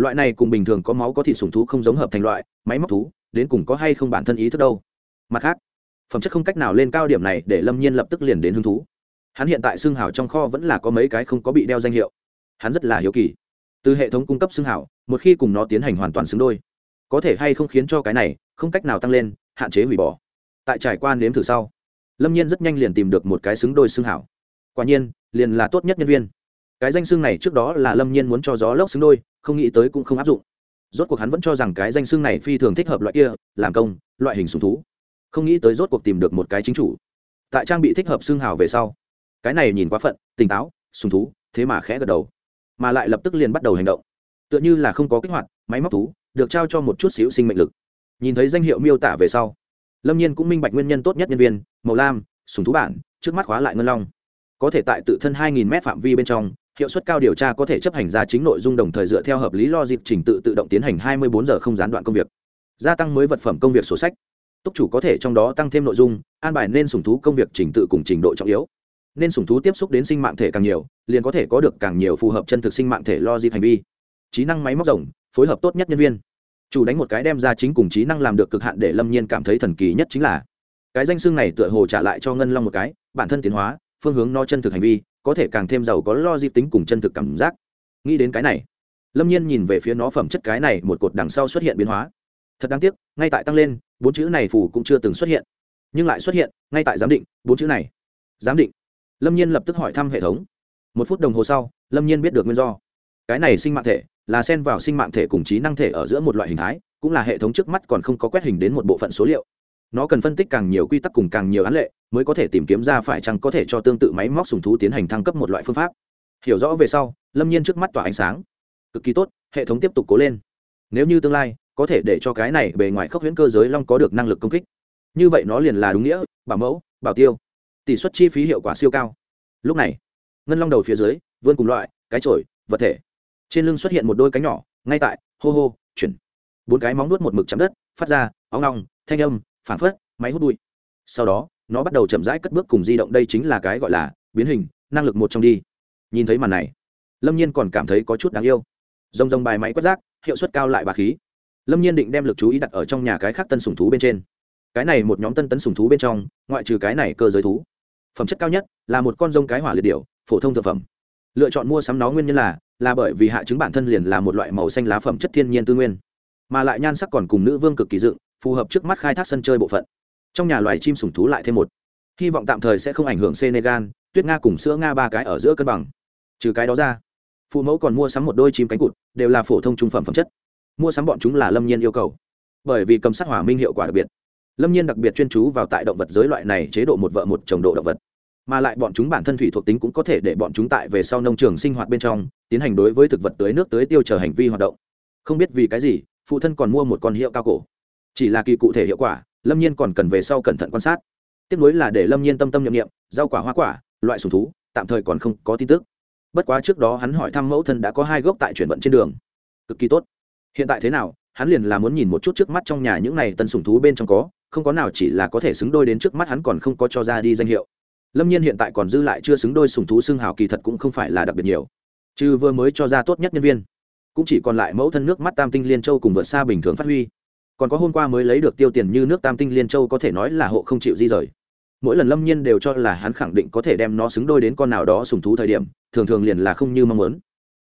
loại này cùng bình thường có máu có thịt sùng thú không giống hợp thành loại, máy móc thú, đến cùng có hay không bản thân ý thức đâu. Mặt khác, phẩm chất không cách nào lên cao điểm này để lâm nhiên lập tức liền đến hứng thú. Hắn hiện tại xương hảo trong kho vẫn là có mấy cái không có bị đeo danh hiệu. Hắn rất là hiếu kỳ. Từ hệ thống cung cấp xương hảo một khi cùng nó tiến hành hoàn toàn xứng đôi, có thể hay không khiến cho cái này không cách nào tăng lên, hạn chế hủy bỏ. Tại trải qua nếm thử sau, lâm nhiên rất nhanh liền tìm được một cái xứng đôi xương hảo quả nhiên, liền là tốt nhất nhân viên. Cái danh xương này trước đó là lâm nhiên muốn cho gió lốc xứng đôi không nghĩ tới cũng không áp dụng. Rốt cuộc hắn vẫn cho rằng cái danh xưng này phi thường thích hợp loại kia, làm công, loại hình sùng thú. Không nghĩ tới rốt cuộc tìm được một cái chính chủ. Tại trang bị thích hợp xương hào về sau, cái này nhìn quá phận, tỉnh táo, sùng thú, thế mà khẽ gật đầu. Mà lại lập tức liền bắt đầu hành động. Tựa như là không có kích hoạt, máy móc thú, được trao cho một chút xíu sinh mệnh lực. Nhìn thấy danh hiệu miêu tả về sau, lâm nhiên cũng minh bạch nguyên nhân tốt nhất nhân viên, màu lam, sùng thú bản, trước mắt khóa lại ngân long có thể tại tự thân 2.000 m phạm vi bên trong, hiệu suất cao điều tra có thể chấp hành ra chính nội dung đồng thời dựa theo hợp lý lo trình tự tự động tiến hành 24 giờ không gián đoạn công việc. Gia tăng mới vật phẩm công việc sổ sách. Túc chủ có thể trong đó tăng thêm nội dung, an bài nên sủng thú công việc trình tự cùng trình độ trọng yếu. Nên sủng thú tiếp xúc đến sinh mạng thể càng nhiều, liền có thể có được càng nhiều phù hợp chân thực sinh mạng thể lo hành vi. Trí năng máy móc rồng, phối hợp tốt nhất nhân viên. Chủ đánh một cái đem ra chính cùng trí năng làm được cực hạn để lâm nhiên cảm thấy thần kỳ nhất chính là, cái danh xưng này tựa hồ trả lại cho ngân long một cái, bản thân tiến hóa phương hướng nó chân thực hành vi, có thể càng thêm giàu có lo dịp tính cùng chân thực cảm giác. Nghĩ đến cái này, lâm nhiên nhìn về phía nó phẩm chất cái này một cột đằng sau xuất hiện biến hóa. Thật đáng tiếc, ngay tại tăng lên, bốn chữ này phủ cũng chưa từng xuất hiện. Nhưng lại xuất hiện, ngay tại giám định, bốn chữ này. Giám định. Lâm nhiên lập tức hỏi thăm hệ thống. Một phút đồng hồ sau, lâm nhiên biết được nguyên do. Cái này sinh mạng thể, là xen vào sinh mạng thể cùng trí năng thể ở giữa một loại hình thái, cũng là hệ thống trước mắt còn không có quét hình đến một bộ phận số liệu nó cần phân tích càng nhiều quy tắc cùng càng nhiều án lệ mới có thể tìm kiếm ra phải chăng có thể cho tương tự máy móc sùng thú tiến hành thăng cấp một loại phương pháp. Hiểu rõ về sau, lâm nhiên trước mắt tỏa ánh sáng. Cực kỳ tốt, hệ thống tiếp tục cố lên. Nếu như tương lai, có thể để cho cái này bề ngoài khốc huyễn cơ giới long có được năng lực công kích. Như vậy nó liền là đúng nghĩa, bảo mẫu, bảo tiêu. Tỷ suất chi phí hiệu quả siêu cao. Lúc này, ngân long đầu phía dưới, vươn cùng loại, cái trổi vật thể. Trên lưng xuất hiện một đôi cánh nhỏ, ngay tại, hô hô, chuyển. Bốn cái móng nuốt một mực chạm đất, phát ra óng ngong thanh âm phản phất, máy hút bụi. Sau đó, nó bắt đầu chậm rãi cất bước cùng di động, đây chính là cái gọi là biến hình, năng lực một trong đi. Nhìn thấy màn này, lâm nhiên còn cảm thấy có chút đáng yêu. Rông rông bài máy quét rác, hiệu suất cao lại bà khí. Lâm nhiên định đem lực chú ý đặt ở trong nhà cái khác tân sùng thú bên trên. Cái này một nhóm tân tấn sùng thú bên trong, ngoại trừ cái này cơ giới thú, phẩm chất cao nhất là một con rông cái hỏa liệt điệu phổ thông thực phẩm. Lựa chọn mua sắm nó nguyên nhân là là bởi vì hạ trứng bản thân liền là một loại màu xanh lá phẩm chất thiên nhiên tư nguyên, mà lại nhan sắc còn cùng nữ vương cực kỳ dựng phù hợp trước mắt khai thác sân chơi bộ phận. Trong nhà loài chim sủng thú lại thêm một. Hy vọng tạm thời sẽ không ảnh hưởng senegal, tuyết nga cùng sữa nga ba cái ở giữa cân bằng. Trừ cái đó ra, phụ mẫu còn mua sắm một đôi chim cánh cụt, đều là phổ thông trung phẩm phẩm chất. Mua sắm bọn chúng là lâm nhiên yêu cầu. Bởi vì cầm sát hỏa minh hiệu quả đặc biệt. Lâm nhiên đặc biệt chuyên chú vào tại động vật giới loại này chế độ một vợ một chồng độ động vật. Mà lại bọn chúng bản thân thủy thuộc tính cũng có thể để bọn chúng tại về sau nông trường sinh hoạt bên trong, tiến hành đối với thực vật tưới nước tưới tiêu chờ hành vi hoạt động. Không biết vì cái gì, phụ thân còn mua một con hiệu cao cổ chỉ là kỳ cụ thể hiệu quả, lâm nhiên còn cần về sau cẩn thận quan sát. Tiếp nối là để lâm nhiên tâm tâm nhậm nghiệm rau quả hoa quả, loại sùng thú, tạm thời còn không có tin tức. Bất quá trước đó hắn hỏi thăm mẫu thân đã có hai gốc tại chuyển vận trên đường. Cực kỳ tốt. Hiện tại thế nào? Hắn liền là muốn nhìn một chút trước mắt trong nhà những này tân sùng thú bên trong có, không có nào chỉ là có thể xứng đôi đến trước mắt hắn còn không có cho ra đi danh hiệu. Lâm nhiên hiện tại còn dư lại chưa xứng đôi sùng thú xương hào kỳ thật cũng không phải là đặc biệt nhiều. Chứ vừa mới cho ra tốt nhất nhân viên, cũng chỉ còn lại mẫu thân nước mắt tam tinh liên châu cùng vượt xa bình thường phát huy còn có hôm qua mới lấy được tiêu tiền như nước tam tinh liên châu có thể nói là hộ không chịu di rời. Mỗi lần lâm nhiên đều cho là hắn khẳng định có thể đem nó xứng đôi đến con nào đó sùng thú thời điểm, thường thường liền là không như mong muốn.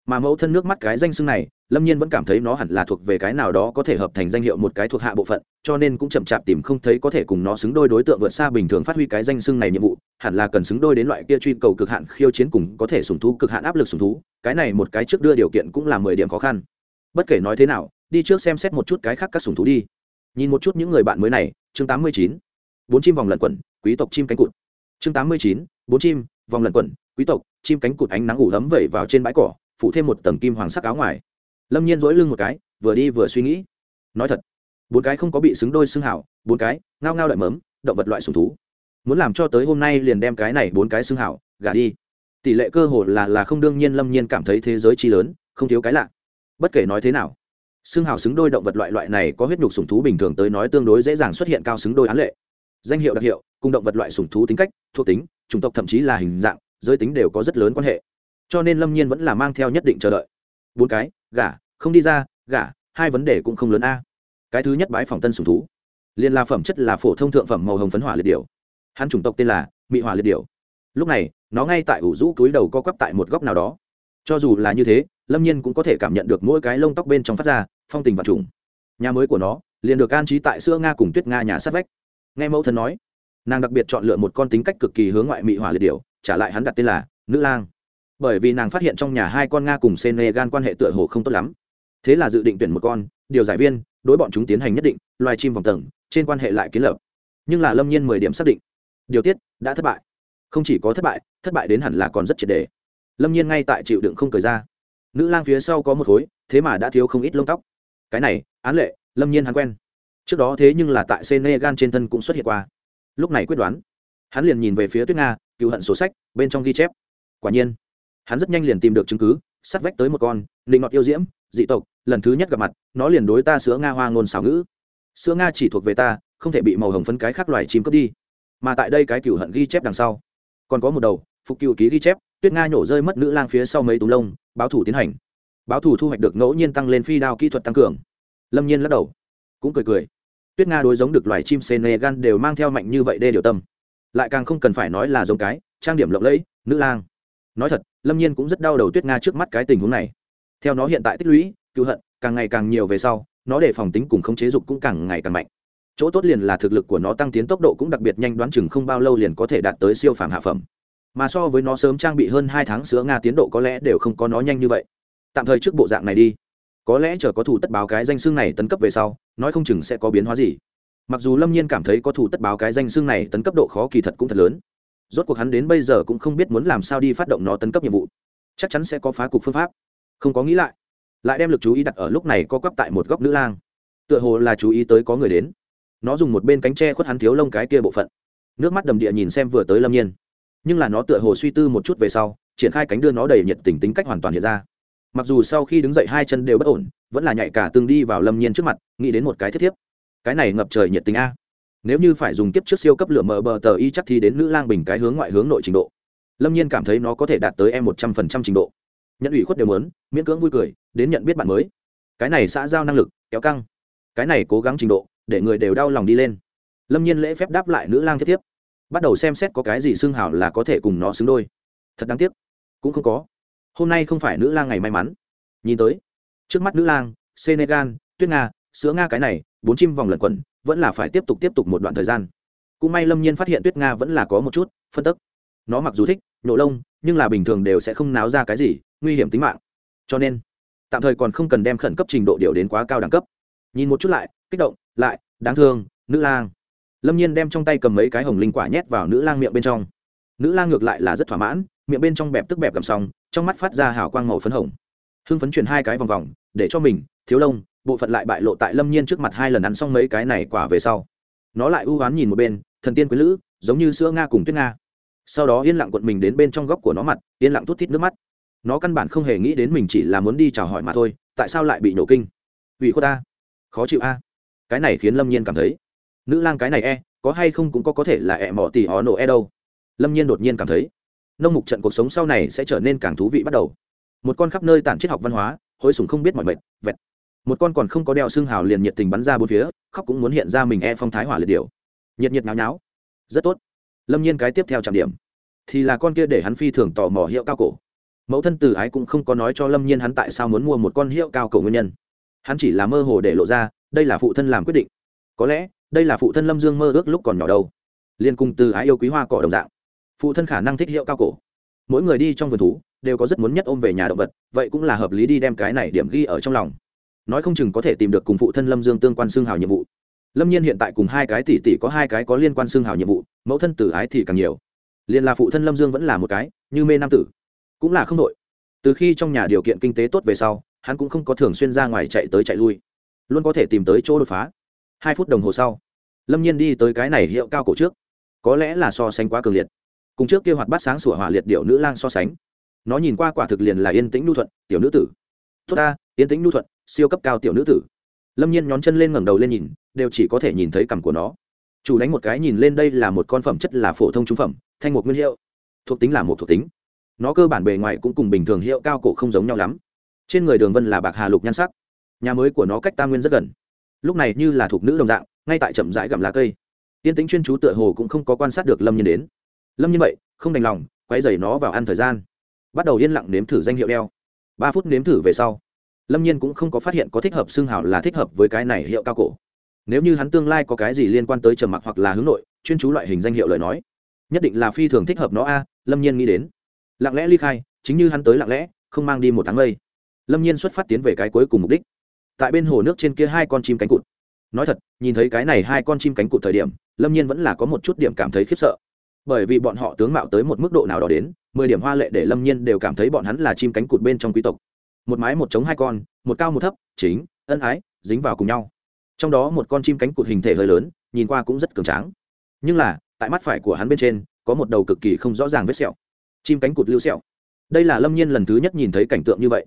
Mà mẫu thân nước mắt cái danh xưng này, lâm nhiên vẫn cảm thấy nó hẳn là thuộc về cái nào đó có thể hợp thành danh hiệu một cái thuộc hạ bộ phận, cho nên cũng chậm chạp tìm không thấy có thể cùng nó xứng đôi đối tượng vượt xa bình thường phát huy cái danh xưng này nhiệm vụ, hẳn là cần xứng đôi đến loại kia truy cầu cực hạn khiêu chiến cùng có thể sùng thú cực hạn áp lực sùng thú, cái này một cái trước đưa điều kiện cũng là mười điểm khó khăn. Bất kể nói thế nào đi trước xem xét một chút cái khác các sùng thú đi. Nhìn một chút những người bạn mới này, chương tám mươi chín, bốn chim vòng lẩn quẩn, quý tộc chim cánh cụt. Chương tám mươi chín, bốn chim vòng lẩn quẩn, quý tộc chim cánh cụt ánh nắng ủ ấm vẩy vào trên bãi cỏ, phủ thêm một tầng kim hoàng sắc áo ngoài. Lâm nhiên dỗi lưng một cái, vừa đi vừa suy nghĩ. Nói thật, bốn cái không có bị xứng đôi xương hảo, bốn cái, ngao ngao đợi mớm, động vật loại sùng thú. Muốn làm cho tới hôm nay liền đem cái này bốn cái xương hảo, gả đi. Tỷ lệ cơ hội là là không đương nhiên lâm nhiên cảm thấy thế giới chi lớn, không thiếu cái lạ. Bất kể nói thế nào xương hào xứng đôi động vật loại loại này có huyết nhục sùng thú bình thường tới nói tương đối dễ dàng xuất hiện cao xứng đôi án lệ. Danh hiệu đặc hiệu, cùng động vật loại sùng thú tính cách, thuộc tính, chủng tộc thậm chí là hình dạng, giới tính đều có rất lớn quan hệ. Cho nên lâm nhiên vẫn là mang theo nhất định chờ đợi. Bốn cái gả không đi ra gả hai vấn đề cũng không lớn a. Cái thứ nhất bái phòng tân sùng thú. Liên la phẩm chất là phổ thông thượng phẩm màu hồng phấn hỏa liệt điểu. Hắn chủng tộc tên là mị hỏa liệt điểu. Lúc này, nó ngay tại ủ rũ túi đầu co quắp tại một góc nào đó. Cho dù là như thế, lâm nhiên cũng có thể cảm nhận được mỗi cái lông tóc bên trong phát ra phong tình và trùng nhà mới của nó, liền được an trí tại sữa nga cùng tuyết nga nhà sát vách. Nghe mẫu thân nói, nàng đặc biệt chọn lựa một con tính cách cực kỳ hướng ngoại mị hỏa liệt điểu, trả lại hắn đặt tên là nữ lang. Bởi vì nàng phát hiện trong nhà hai con nga cùng senegal quan hệ tựa hồ không tốt lắm. Thế là dự định tuyển một con, điều giải viên, đối bọn chúng tiến hành nhất định, loài chim vòng tầng, trên quan hệ lại kiến lập. Nhưng là lâm nhiên mười điểm xác định, điều tiết đã thất bại. Không chỉ có thất bại thất bại đến hẳn là còn rất triệt đề. Lâm nhiên ngay tại chịu đựng không cười ra. Nữ lang phía sau có một khối, thế mà đã thiếu không ít lông tóc cái này, án lệ, lâm nhiên hắn quen. Trước đó thế nhưng là tại senegal trên thân cũng xuất hiện qua. Lúc này quyết đoán, hắn liền nhìn về phía tuyết nga cựu hận sổ sách, bên trong ghi chép. Quả nhiên, hắn rất nhanh liền tìm được chứng cứ, sắt vách tới một con định ngọt yêu diễm, dị tộc, lần thứ nhất gặp mặt, nó liền đối ta sữa nga hoa ngôn xảo ngữ. Sữa nga chỉ thuộc về ta, không thể bị màu hồng phấn cái khác loài chim cướp đi. Mà tại đây cái cựu hận ghi chép đằng sau, còn có một đầu, phục cựu ký ghi chép, tuyết nga nhổ rơi mất nữ lang phía sau mấy tú lông, báo thủ tiến hành báo thủ thu hoạch được ngẫu nhiên tăng lên phi đao kỹ thuật tăng cường. Lâm nhiên lắc đầu, cũng cười cười. Tuyết nga đối giống được loài chim senegal đều mang theo mạnh như vậy đê điều tâm. Lại càng không cần phải nói là giống cái, trang điểm lộng lẫy, nữ lang. Nói thật, lâm nhiên cũng rất đau đầu tuyết nga trước mắt cái tình huống này. Theo nó hiện tại tích lũy cựu hận, càng ngày càng nhiều về sau, nó để phòng tính cùng không chế dục cũng càng ngày càng mạnh. Chỗ tốt liền là thực lực của nó tăng tiến tốc độ cũng đặc biệt nhanh, đoán chừng không bao lâu liền có thể đạt tới siêu phàm hạ phẩm. Mà so với nó sớm trang bị hơn hai tháng sữa nga tiến độ có lẽ đều không có nó nhanh như vậy tạm thời trước bộ dạng này đi. Có lẽ chờ có thủ tất báo cái danh xương này tấn cấp về sau, nói không chừng sẽ có biến hóa gì. Mặc dù lâm nhiên cảm thấy có thủ tất báo cái danh xương này tấn cấp độ khó kỳ thật cũng thật lớn. Rốt cuộc hắn đến bây giờ cũng không biết muốn làm sao đi phát động nó tấn cấp nhiệm vụ. Chắc chắn sẽ có phá cục phương pháp. Không có nghĩ lại lại đem lực chú ý đặt ở lúc này có quắp tại một góc nữ lang. Tựa hồ là chú ý tới có người đến. Nó dùng một bên cánh tre khuất hắn thiếu lông cái kia bộ phận. Nước mắt đầm địa nhìn xem vừa tới lâm nhiên. Nhưng là nó tựa hồ suy tư một chút về sau, triển khai cánh đưa nó đầy nhiệt tình tính cách hoàn toàn hiện ra mặc dù sau khi đứng dậy hai chân đều bất ổn vẫn là nhạy cả tương đi vào lâm nhiên trước mặt nghĩ đến một cái thiết thiếp. Cái này ngập trời nhiệt tình a. Nếu như phải dùng kiếp trước siêu cấp lửa mở bờ tờ y chắc thì đến nữ lang bình cái hướng ngoại hướng nội trình độ. Lâm nhiên cảm thấy nó có thể đạt tới em một trăm phần trăm trình độ. Nhận ủy khuất đều muốn miễn cưỡng vui cười đến nhận biết bạn mới. Cái này xã giao năng lực kéo căng. Cái này cố gắng trình độ để người đều đau lòng đi lên. Lâm nhiên lễ phép đáp lại nữ lang thiết thiếp, bắt đầu xem xét có cái gì xương hảo là có thể cùng nó xứng đôi. Thật đáng tiếc. Cũng không có hôm nay không phải nữ lang ngày may mắn. Nhìn tới, trước mắt nữ lang, senegal, tuyết nga, sữa nga cái này, bốn chim vòng lẩn quẩn, vẫn là phải tiếp tục tiếp tục một đoạn thời gian. Cũng may lâm nhiên phát hiện tuyết nga vẫn là có một chút phân tức. Nó mặc dù thích nhổ lông, nhưng là bình thường đều sẽ không náo ra cái gì, nguy hiểm tính mạng. Cho nên, tạm thời còn không cần đem khẩn cấp trình độ điều đến quá cao đẳng cấp. Nhìn một chút lại, kích động, lại, đáng thương, nữ lang. Lâm nhiên đem trong tay cầm mấy cái hồng linh quả nhét vào nữ lang miệng bên trong. Nữ lang ngược lại là rất thỏa mãn, miệng bên trong bẹp tức bẹp cầm xong trong mắt phát ra hào quang màu phấn hồng. Hưng phấn chuyển hai cái vòng vòng, để cho mình, thiếu lông bộ phận lại bại lộ tại lâm nhiên trước mặt hai lần ăn xong mấy cái này quả về sau. Nó lại ưu oán nhìn một bên, thần tiên quý lữ, giống như sữa nga cùng tuyết nga. Sau đó yên lặng quận mình đến bên trong góc của nó mặt, yên lặng thút thít nước mắt. Nó căn bản không hề nghĩ đến mình chỉ là muốn đi chào hỏi mà thôi, tại sao lại bị nổ kinh? Vì cô ta khó chịu a. Cái này khiến lâm nhiên cảm thấy. Nữ lang cái này e có hay không cũng có có thể là e ẹ mỏ tỉ ó nổ e đâu. Lâm nhiên đột nhiên cảm thấy nông mục trận cuộc sống sau này sẽ trở nên càng thú vị bắt đầu. Một con khắp nơi tản triết học văn hóa, hối sùng không biết mọi mệt vẹt. Một con còn không có đeo xương hào liền nhiệt tình bắn ra bốn phía, khóc cũng muốn hiện ra mình e phong thái hỏa liệt điều nhiệt nhiệt náo náo rất tốt. Lâm nhiên cái tiếp theo trạm điểm. Thì là con kia để hắn phi thường tò mò hiệu cao cổ. Mẫu thân từ ái cũng không có nói cho lâm nhiên hắn tại sao muốn mua một con hiệu cao cổ nguyên nhân. Hắn chỉ là mơ hồ để lộ ra, đây là phụ thân làm quyết định. Có lẽ, đây là phụ thân lâm dương mơ ước lúc còn nhỏ đâu. Liên cùng từ ái yêu quý hoa cỏ đồng dạng phụ thân khả năng thích hiệu cao cổ. Mỗi người đi trong vườn thú, đều có rất muốn nhất ôm về nhà động vật, vậy cũng là hợp lý đi đem cái này điểm ghi ở trong lòng. Nói không chừng có thể tìm được cùng phụ thân lâm dương tương quan xương hào nhiệm vụ. Lâm nhiên hiện tại cùng hai cái tỷ tỷ có hai cái có liên quan xương hào nhiệm vụ, mẫu thân tử ái thì càng nhiều. Liền là phụ thân lâm dương vẫn là một cái, như mê nam tử, cũng là không đội. Từ khi trong nhà điều kiện kinh tế tốt về sau, hắn cũng không có thường xuyên ra ngoài chạy tới chạy lui, luôn có thể tìm tới chỗ đột phá. Hai phút đồng hồ sau, lâm nhiên đi tới cái này hiệu cao cổ trước, có lẽ là so sánh quá cường liệt cùng trước kia hoạt bát sáng sủa hỏa liệt điệu nữ lang so sánh. Nó nhìn qua quả thực liền là yên tĩnh nhu thuận, tiểu nữ tử. Tốt ta, yên tĩnh nhu thuận, siêu cấp cao tiểu nữ tử. Lâm nhiên nhón chân lên ngẩng đầu lên nhìn, đều chỉ có thể nhìn thấy cằm của nó. Chủ đánh một cái nhìn lên đây là một con phẩm chất là phổ thông trung phẩm, thanh một nguyên hiệu. Thuộc tính là một thuộc tính. Nó cơ bản bề ngoài cũng cùng bình thường hiệu cao cổ không giống nhau lắm. Trên người đường vân là bạc hà lục nhan sắc. Nhà mới của nó cách tam nguyên rất gần. Lúc này như là thuộc nữ đồng dạng, ngay tại chậm rãi gặm lá cây. Tiên tính chuyên chú tựa hồ cũng không có quan sát được lâm nhiên đến lâm nhiên vậy, không đành lòng quay dày nó vào ăn thời gian. Bắt đầu yên lặng nếm thử danh hiệu đeo. Ba phút nếm thử về sau, lâm nhiên cũng không có phát hiện có thích hợp xương hào là thích hợp với cái này hiệu cao cổ. Nếu như hắn tương lai có cái gì liên quan tới trầm mặc hoặc là hướng nội, chuyên chú loại hình danh hiệu lời nói, nhất định là phi thường thích hợp nó a, lâm nhiên nghĩ đến. Lặng lẽ ly khai, chính như hắn tới lặng lẽ, không mang đi một tháng lây lâm nhiên xuất phát tiến về cái cuối cùng mục đích. Tại bên hồ nước trên kia hai con chim cánh cụt. Nói thật, nhìn thấy cái này hai con chim cánh cụt thời điểm, lâm nhiên vẫn là có một chút điểm cảm thấy khiếp sợ bởi vì bọn họ tướng mạo tới một mức độ nào đó đến, mười điểm hoa lệ để lâm nhiên đều cảm thấy bọn hắn là chim cánh cụt bên trong quý tộc. Một mái một trống hai con, một cao một thấp, chính, ân ái, dính vào cùng nhau. Trong đó một con chim cánh cụt hình thể hơi lớn, nhìn qua cũng rất cường tráng. Nhưng là, tại mắt phải của hắn bên trên, có một đầu cực kỳ không rõ ràng vết sẹo. Chim cánh cụt lưu sẹo. Đây là lâm nhiên lần thứ nhất nhìn thấy cảnh tượng như vậy.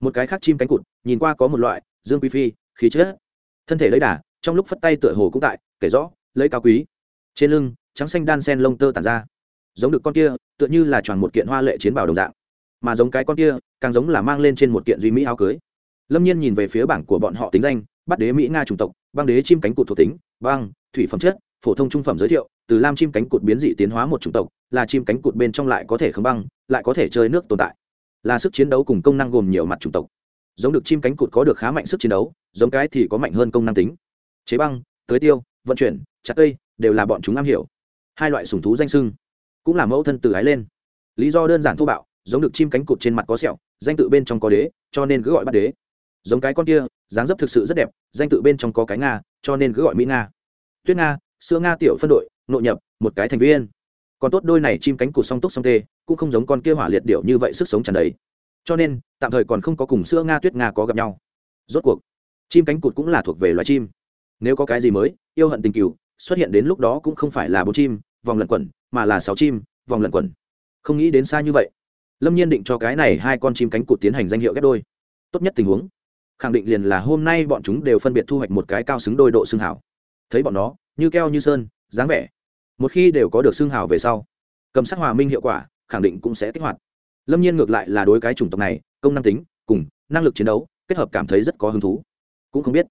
Một cái khác chim cánh cụt, nhìn qua có một loại, dương quý phi, khí chết thân thể lấy đà, trong lúc phất tay tựa hồ cũng tại, kể rõ, lấy cao quý. Trên lưng trắng xanh đan sen lông tơ tản ra. Giống được con kia, tựa như là tròn một kiện hoa lệ chiến bảo đồng dạng. Mà giống cái con kia, càng giống là mang lên trên một kiện duy mỹ áo cưới. Lâm nhiên nhìn về phía bảng của bọn họ tính danh bắt đế mỹ nga chủng tộc, băng đế chim cánh cụt thuộc tính, băng, thủy phẩm chất, phổ thông trung phẩm giới thiệu, từ lam chim cánh cụt biến dị tiến hóa một chủng tộc, là chim cánh cụt bên trong lại có thể khống băng, lại có thể chơi nước tồn tại. Là sức chiến đấu cùng công năng gồm nhiều mặt chủng tộc. Giống được chim cánh cụt có được khá mạnh sức chiến đấu, giống cái thì có mạnh hơn công năng tính. Chế băng tưới tiêu, vận chuyển, chặt cây, đều là bọn chúng am hiểu hai loại sùng thú danh sưng cũng là mẫu thân từ ái lên. Lý do đơn giản thô bạo, giống được chim cánh cụt trên mặt có sẹo, danh tự bên trong có đế, cho nên cứ gọi bắt đế. Giống cái con kia, dáng dấp thực sự rất đẹp, danh tự bên trong có cái nga, cho nên cứ gọi mỹ nga. Tuyết nga, sữa nga tiểu phân đội, nội nhập, một cái thành viên. Còn tốt đôi này chim cánh cụt song túc song tê, cũng không giống con kia hỏa liệt điệu như vậy sức sống tràn đầy. Cho nên, tạm thời còn không có cùng sữa nga, tuyết nga có gặp nhau. Rốt cuộc, chim cánh cụt cũng là thuộc về loài chim. Nếu có cái gì mới, yêu hận tình cừu xuất hiện đến lúc đó cũng không phải là bốn chim, vòng lẩn quẩn, mà là sáu chim, vòng lẩn quẩn. Không nghĩ đến xa như vậy. Lâm nhiên định cho cái này hai con chim cánh cụt tiến hành danh hiệu ghép đôi. Tốt nhất tình huống. Khẳng định liền là hôm nay bọn chúng đều phân biệt thu hoạch một cái cao xứng đôi độ xương hảo. Thấy bọn nó, như keo như sơn, dáng vẻ. Một khi đều có được xương hào về sau, cầm sắc hòa minh hiệu quả, khẳng định cũng sẽ kích hoạt. Lâm nhiên ngược lại là đối cái chủng tộc này, công năng tính, cùng năng lực chiến đấu, kết hợp cảm thấy rất có hứng thú. Cũng không biết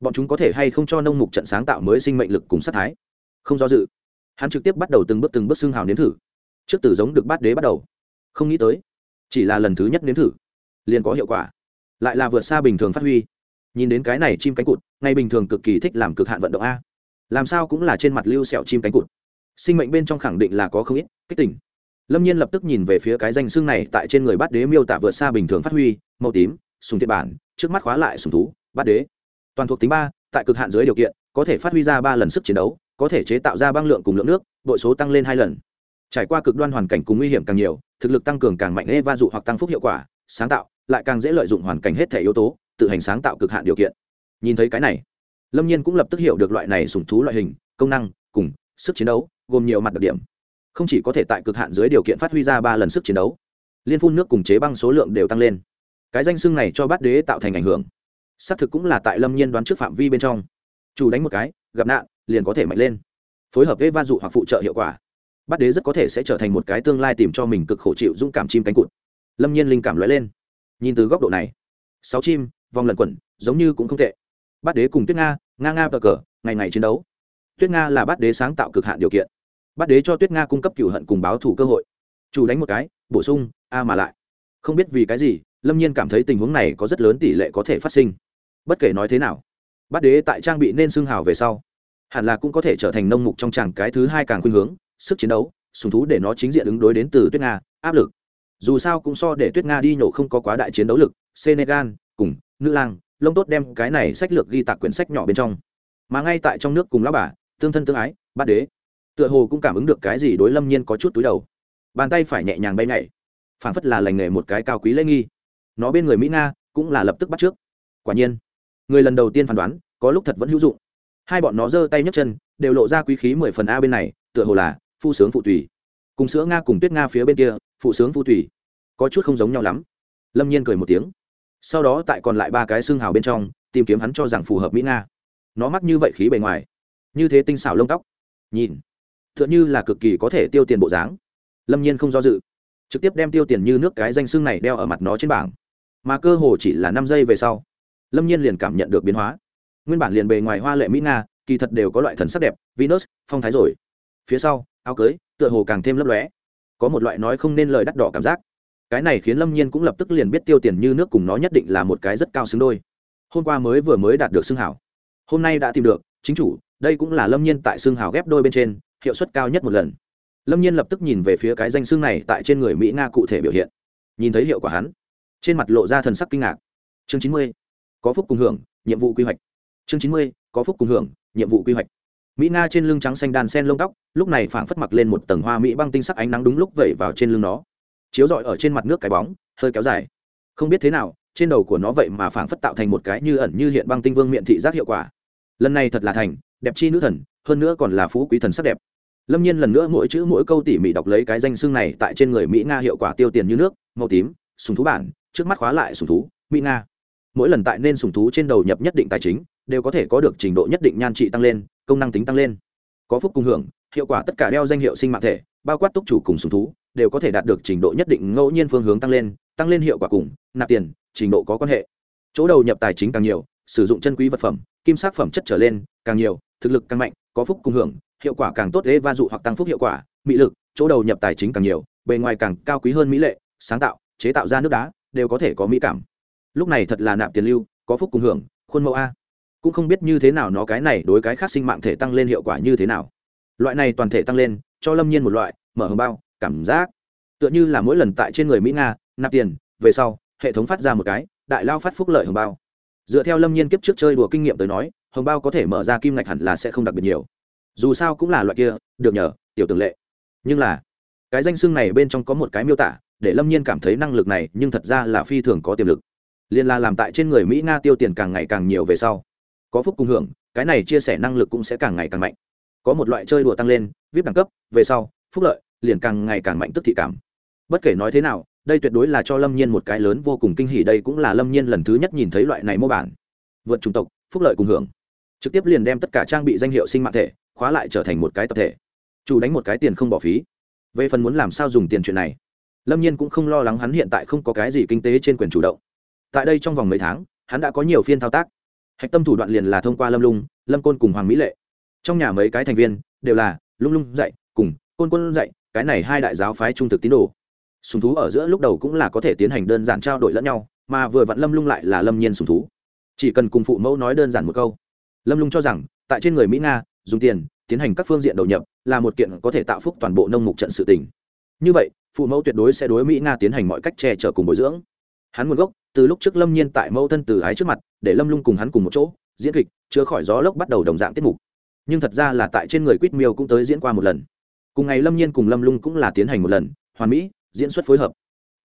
bọn chúng có thể hay không cho nông mục trận sáng tạo mới sinh mệnh lực cùng sát thái? Không do dự. Hắn trực tiếp bắt đầu từng bước từng bước xương hào nếm thử. Trước từ giống được bát đế bắt đầu. Không nghĩ tới, chỉ là lần thứ nhất nếm thử, liền có hiệu quả. Lại là vượt xa bình thường phát huy. Nhìn đến cái này chim cánh cụt ngay bình thường cực kỳ thích làm cực hạn vận động a. Làm sao cũng là trên mặt lưu sẹo chim cánh cụt. Sinh mệnh bên trong khẳng định là có không ít, kích tỉnh lâm nhiên lập tức nhìn về phía cái danh xương này tại trên người bát đế miêu tả vượt xa bình thường phát huy, màu tím, sùng thiệt bản, trước mắt khóa lại sùng thú, bát đế toàn thuộc tính ba, tại cực hạn dưới điều kiện, có thể phát huy ra ba lần sức chiến đấu, có thể chế tạo ra băng lượng cùng lượng nước, đội số tăng lên hai lần. Trải qua cực đoan hoàn cảnh cùng nguy hiểm càng nhiều, thực lực tăng cường càng mạnh ê va dụ hoặc tăng phúc hiệu quả, sáng tạo, lại càng dễ lợi dụng hoàn cảnh hết thể yếu tố, tự hành sáng tạo cực hạn điều kiện. Nhìn thấy cái này, lâm nhiên cũng lập tức hiểu được loại này sùng thú loại hình, công năng, cùng sức chiến đấu, gồm nhiều mặt đặc điểm. Không chỉ có thể tại cực hạn dưới điều kiện phát huy ra ba lần sức chiến đấu, liên phun nước cùng chế băng số lượng đều tăng lên. Cái danh xưng này cho bát đế tạo thành ảnh hưởng xác thực cũng là tại lâm nhiên đoán trước phạm vi bên trong. Chủ đánh một cái, gặp nạn, liền có thể mạnh lên. Phối hợp với va dụ hoặc phụ trợ hiệu quả. Bát đế rất có thể sẽ trở thành một cái tương lai tìm cho mình cực khổ chịu dũng cảm chim cánh cụt. Lâm nhiên linh cảm lóe lên. Nhìn từ góc độ này, sáu chim, vòng lần quẩn, giống như cũng không tệ. Bát đế cùng tuyết nga nga nga cờ cờ, ngày ngày chiến đấu. Tuyết nga là bát đế sáng tạo cực hạn điều kiện. Bát đế cho tuyết nga cung cấp cửu hận cùng báo thủ cơ hội. Chủ đánh một cái, bổ sung, a mà lại. Không biết vì cái gì, lâm nhiên cảm thấy tình huống này có rất lớn tỷ lệ có thể phát sinh bất kể nói thế nào, bát đế tại trang bị nên xương hào về sau, hẳn là cũng có thể trở thành nông mục trong tràng cái thứ hai càng khuynh hướng, sức chiến đấu, sùng thú để nó chính diện ứng đối đến từ tuyết nga, áp lực. Dù sao cũng so để tuyết nga đi nhổ không có quá đại chiến đấu lực, senegal, cùng nữ lang lông tốt đem cái này sách lược ghi tạc quyển sách nhỏ bên trong. Mà ngay tại trong nước cùng lão bà, tương thân tương ái, bát đế, tựa hồ cũng cảm ứng được cái gì đối lâm nhiên có chút túi đầu. Bàn tay phải nhẹ nhàng bay nhảy, phảng phất là lành nghề một cái cao quý lễ nghi. Nó bên người mỹ nga cũng là lập tức bắt trước. Quả nhiên người lần đầu tiên phán đoán, có lúc thật vẫn hữu dụng. Hai bọn nó giơ tay nhấc chân, đều lộ ra quý khí mười phần a bên này, tựa hồ là phu sướng phụ tùy. Cùng sữa nga cùng tuyết nga phía bên kia phụ sướng phụ tùy. Có chút không giống nhau lắm. Lâm nhiên cười một tiếng. Sau đó tại còn lại ba cái xương hào bên trong, tìm kiếm hắn cho rằng phù hợp mỹ nga. Nó mắc như vậy khí bề ngoài. Như thế tinh xảo lông tóc. Nhìn t h ư ợ n như là cực kỳ có thể tiêu tiền bộ dáng. Lâm nhiên không do dự. Trực tiếp đem tiêu tiền như nước cái danh xương này đeo ở mặt nó trên bảng. Mà cơ hồ chỉ là năm giây về sau lâm nhiên liền cảm nhận được biến hóa. Nguyên bản liền bề ngoài hoa lệ mỹ nga, kỳ thật đều có loại thần sắc đẹp, venus, phong thái rồi. Phía sau, áo cưới, tựa hồ càng thêm lấp lóe. Có một loại nói không nên lời đắt đỏ cảm giác. Cái này khiến lâm nhiên cũng lập tức liền biết tiêu tiền như nước cùng nó nhất định là một cái rất cao xứng đôi. Hôm qua mới vừa mới đạt được xương hảo. Hôm nay đã tìm được, chính chủ, đây cũng là lâm nhiên tại xương hảo ghép đôi bên trên, hiệu suất cao nhất một lần. Lâm nhiên lập tức nhìn về phía cái danh xương này tại trên người mỹ nga cụ thể biểu hiện. Nhìn thấy hiệu quả hắn, trên mặt lộ ra thần sắc kinh ngạc. Chương chín mươi có phúc cùng hưởng, nhiệm vụ quy hoạch. Chương chín mươi, có phúc cùng hưởng, nhiệm vụ quy hoạch. Mỹ nga trên lưng trắng xanh đàn sen lông tóc, lúc này phảng phất mặc lên một tầng hoa mỹ băng tinh sắc ánh nắng đúng lúc vẩy vào trên lưng nó. Chiếu rọi ở trên mặt nước cái bóng, hơi kéo dài. Không biết thế nào, trên đầu của nó vậy mà phảng phất tạo thành một cái như ẩn như hiện băng tinh vương miệng thị giác hiệu quả. Lần này thật là thành, đẹp chi nữ thần, hơn nữa còn là phú quý thần sắc đẹp. Lâm nhiên lần nữa mỗi chữ mỗi câu tỉ mỉ đọc lấy cái danh xương này tại trên người mỹ nga hiệu quả tiêu tiền như nước, màu tím, sùng thú bản, trước mắt khóa lại sùng thú, mỹ nga mỗi lần tại nên sùng thú trên đầu nhập nhất định tài chính, đều có thể có được trình độ nhất định nhan trị tăng lên, công năng tính tăng lên. Có phúc cùng hưởng, hiệu quả tất cả đeo danh hiệu sinh mạng thể, bao quát túc chủ cùng sùng thú, đều có thể đạt được trình độ nhất định ngẫu nhiên phương hướng tăng lên tăng lên hiệu quả cùng, nạp tiền, trình độ có quan hệ. Chỗ đầu nhập tài chính càng nhiều, sử dụng chân quý vật phẩm, kim sắc phẩm chất trở lên, càng nhiều, thực lực càng mạnh, có phúc cùng hưởng, hiệu quả càng tốt dễ va dụ hoặc tăng phúc hiệu quả mỹ lực, chỗ đầu nhập tài chính càng nhiều, bề ngoài càng cao quý hơn mỹ lệ, sáng tạo, chế tạo ra nước đá, đều có thể có mỹ cảm lúc này thật là nạp tiền lưu, có phúc cùng hưởng, khuôn mẫu a. Cũng không biết như thế nào nó cái này đối cái khác sinh mạng thể tăng lên hiệu quả như thế nào. Loại này toàn thể tăng lên, cho lâm nhiên một loại, mở hồng bao, cảm giác. Tựa như là mỗi lần tại trên người mỹ nga, nạp tiền, về sau, hệ thống phát ra một cái, đại lao phát phúc lợi hồng bao. Dựa theo lâm nhiên kiếp trước chơi đùa kinh nghiệm tới nói, hồng bao có thể mở ra kim ngạch hẳn là sẽ không đặc biệt nhiều. Dù sao cũng là loại kia, được nhờ, tiểu tường lệ. Nhưng là, cái danh xưng này bên trong có một cái miêu tả, để lâm nhiên cảm thấy năng lực này nhưng thật ra là phi thường có tiềm lực liên là làm tại trên người mỹ nga tiêu tiền càng ngày càng nhiều về sau. Có phúc cùng hưởng, cái này chia sẻ năng lực cũng sẽ càng ngày càng mạnh. Có một loại chơi đùa tăng lên, vip đẳng cấp, về sau, phúc lợi, liền càng ngày càng mạnh tức thị cảm. Bất kể nói thế nào, đây tuyệt đối là cho lâm nhiên một cái lớn vô cùng kinh hỉ, đây cũng là lâm nhiên lần thứ nhất nhìn thấy loại này mô bản. Vượt chủng tộc, phúc lợi cùng hưởng. Trực tiếp liền đem tất cả trang bị danh hiệu sinh mạng thể, khóa lại trở thành một cái tập thể. Chủ đánh một cái tiền không bỏ phí. Về phần muốn làm sao dùng tiền chuyện này, lâm nhiên cũng không lo lắng hắn hiện tại không có cái gì kinh tế trên quyền chủ động tại đây trong vòng mấy tháng, hắn đã có nhiều phiên thao tác. Hạch tâm thủ đoạn liền là thông qua lâm lung, lâm côn cùng hoàng mỹ lệ. Trong nhà mấy cái thành viên đều là lung lung dạy cùng côn côn dạy cái này hai đại giáo phái trung thực tín đồ. Sùng thú ở giữa lúc đầu cũng là có thể tiến hành đơn giản trao đổi lẫn nhau, mà vừa vặn lâm lung lại là lâm nhiên sùng thú. Chỉ cần cùng phụ mẫu nói đơn giản một câu. Lâm lung cho rằng, tại trên người mỹ nga, dùng tiền, tiến hành các phương diện đầu nhập là một kiện có thể tạo phúc toàn bộ nông mục trận sự tỉnh như vậy, phụ mẫu tuyệt đối sẽ đối mỹ nga tiến hành mọi cách che chở cùng bồi dưỡng. Hắn nguồn gốc từ lúc trước lâm nhiên tại mẫu thân từ ái trước mặt, để lâm lung cùng hắn cùng một chỗ, diễn kịch, chứa khỏi gió lốc bắt đầu đồng dạng tiết mục. Nhưng thật ra là tại trên người quýt miêu cũng tới diễn qua một lần. Cùng ngày lâm nhiên cùng lâm lung cũng là tiến hành một lần, hoàn mỹ, diễn xuất phối hợp.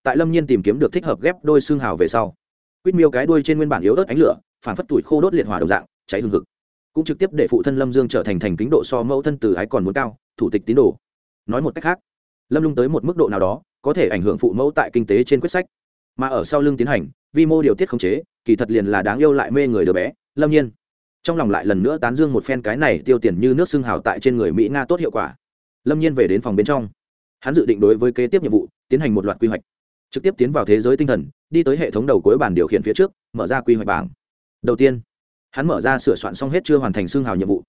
Tại lâm nhiên tìm kiếm được thích hợp ghép đôi xương hào về sau, quýt miêu cái đuôi trên nguyên bản yếu ớt ánh lửa, phản phất tuổi khô đốt liệt hỏa đồng dạng, cháy hương thực cũng trực tiếp để phụ thân lâm dương trở thành thành kính độ so mẫu thân từ ái còn muốn cao, thủ tịch tín đồ. Nói một cách khác, lâm lung tới một mức độ nào đó, có thể ảnh hưởng phụ mẫu tại kinh tế trên quyết sách. Mà ở sau lưng tiến hành vi mô điều tiết khống chế, kỳ thật liền là đáng yêu lại mê người đứa bé, lâm nhiên. Trong lòng lại lần nữa tán dương một phen cái này tiêu tiền như nước xương hào tại trên người mỹ nga tốt hiệu quả. Lâm nhiên về đến phòng bên trong. Hắn dự định đối với kế tiếp nhiệm vụ tiến hành một loạt quy hoạch. Trực tiếp tiến vào thế giới tinh thần, đi tới hệ thống đầu cuối bản điều khiển phía trước, mở ra quy hoạch bảng. Đầu tiên, hắn mở ra sửa soạn xong hết chưa hoàn thành xương hào nhiệm vụ.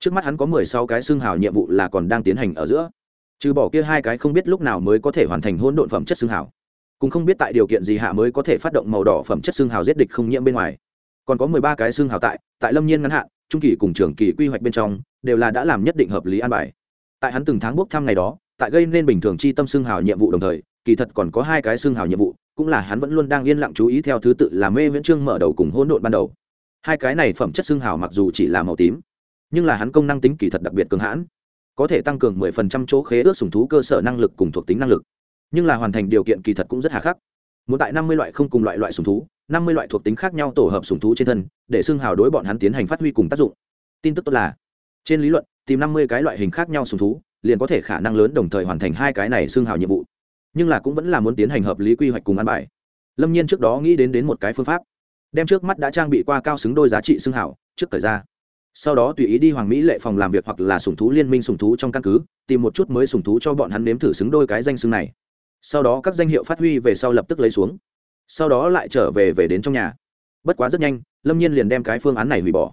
Trước mắt hắn có mười sáu cái xương hào nhiệm vụ là còn đang tiến hành ở giữa. Trừ bỏ kia hai cái không biết lúc nào mới có thể hoàn thành hôn độn phẩm chất xương hào cũng không biết tại điều kiện gì hạ mới có thể phát động màu đỏ phẩm chất xương hào giết địch không nhiễm bên ngoài. Còn có mười ba cái xương hào tại tại lâm nhiên ngắn hạn, trung kỳ cùng trường kỳ quy hoạch bên trong, đều là đã làm nhất định hợp lý an bài. Tại hắn từng tháng bốc thăm ngày đó, tại gây nên bình thường chi tâm xương hào nhiệm vụ đồng thời, kỳ thật còn có hai cái xương hào nhiệm vụ, cũng là hắn vẫn luôn đang yên lặng chú ý theo thứ tự là mê viễn trương mở đầu cùng hỗn độn ban đầu. Hai cái này phẩm chất xương hào mặc dù chỉ là màu tím, nhưng là hắn công năng tính kỳ thật đặc biệt cường hãn, có thể tăng cường 10% chỗ khế ước sùng thú cơ sở năng lực cùng thuộc tính năng lực nhưng là hoàn thành điều kiện kỳ thật cũng rất hà khắc. Muốn tại 50 loại không cùng loại loại sùng thú 50 loại thuộc tính khác nhau tổ hợp sùng thú trên thân, để xưng hào đối bọn hắn tiến hành phát huy cùng tác dụng. Tin tức tốt là, trên lý luận, tìm 50 cái loại hình khác nhau sùng thú, liền có thể khả năng lớn đồng thời hoàn thành hai cái này xưng hào nhiệm vụ. Nhưng là cũng vẫn là muốn tiến hành hợp lý quy hoạch cùng ăn bài. Lâm nhiên trước đó nghĩ đến đến một cái phương pháp, đem trước mắt đã trang bị qua cao xứng đôi giá trị xưng hảo trước thời ra. Sau đó tùy ý đi hoàng mỹ lệ phòng làm việc hoặc là sùng thú liên minh sùng thú trong căn cứ, tìm một chút mới sùng thú cho bọn hắn nếm thử xứng đôi cái danh xưng này sau đó các danh hiệu phát huy về sau lập tức lấy xuống. Sau đó lại trở về về đến trong nhà. Bất quá rất nhanh, lâm nhiên liền đem cái phương án này hủy bỏ.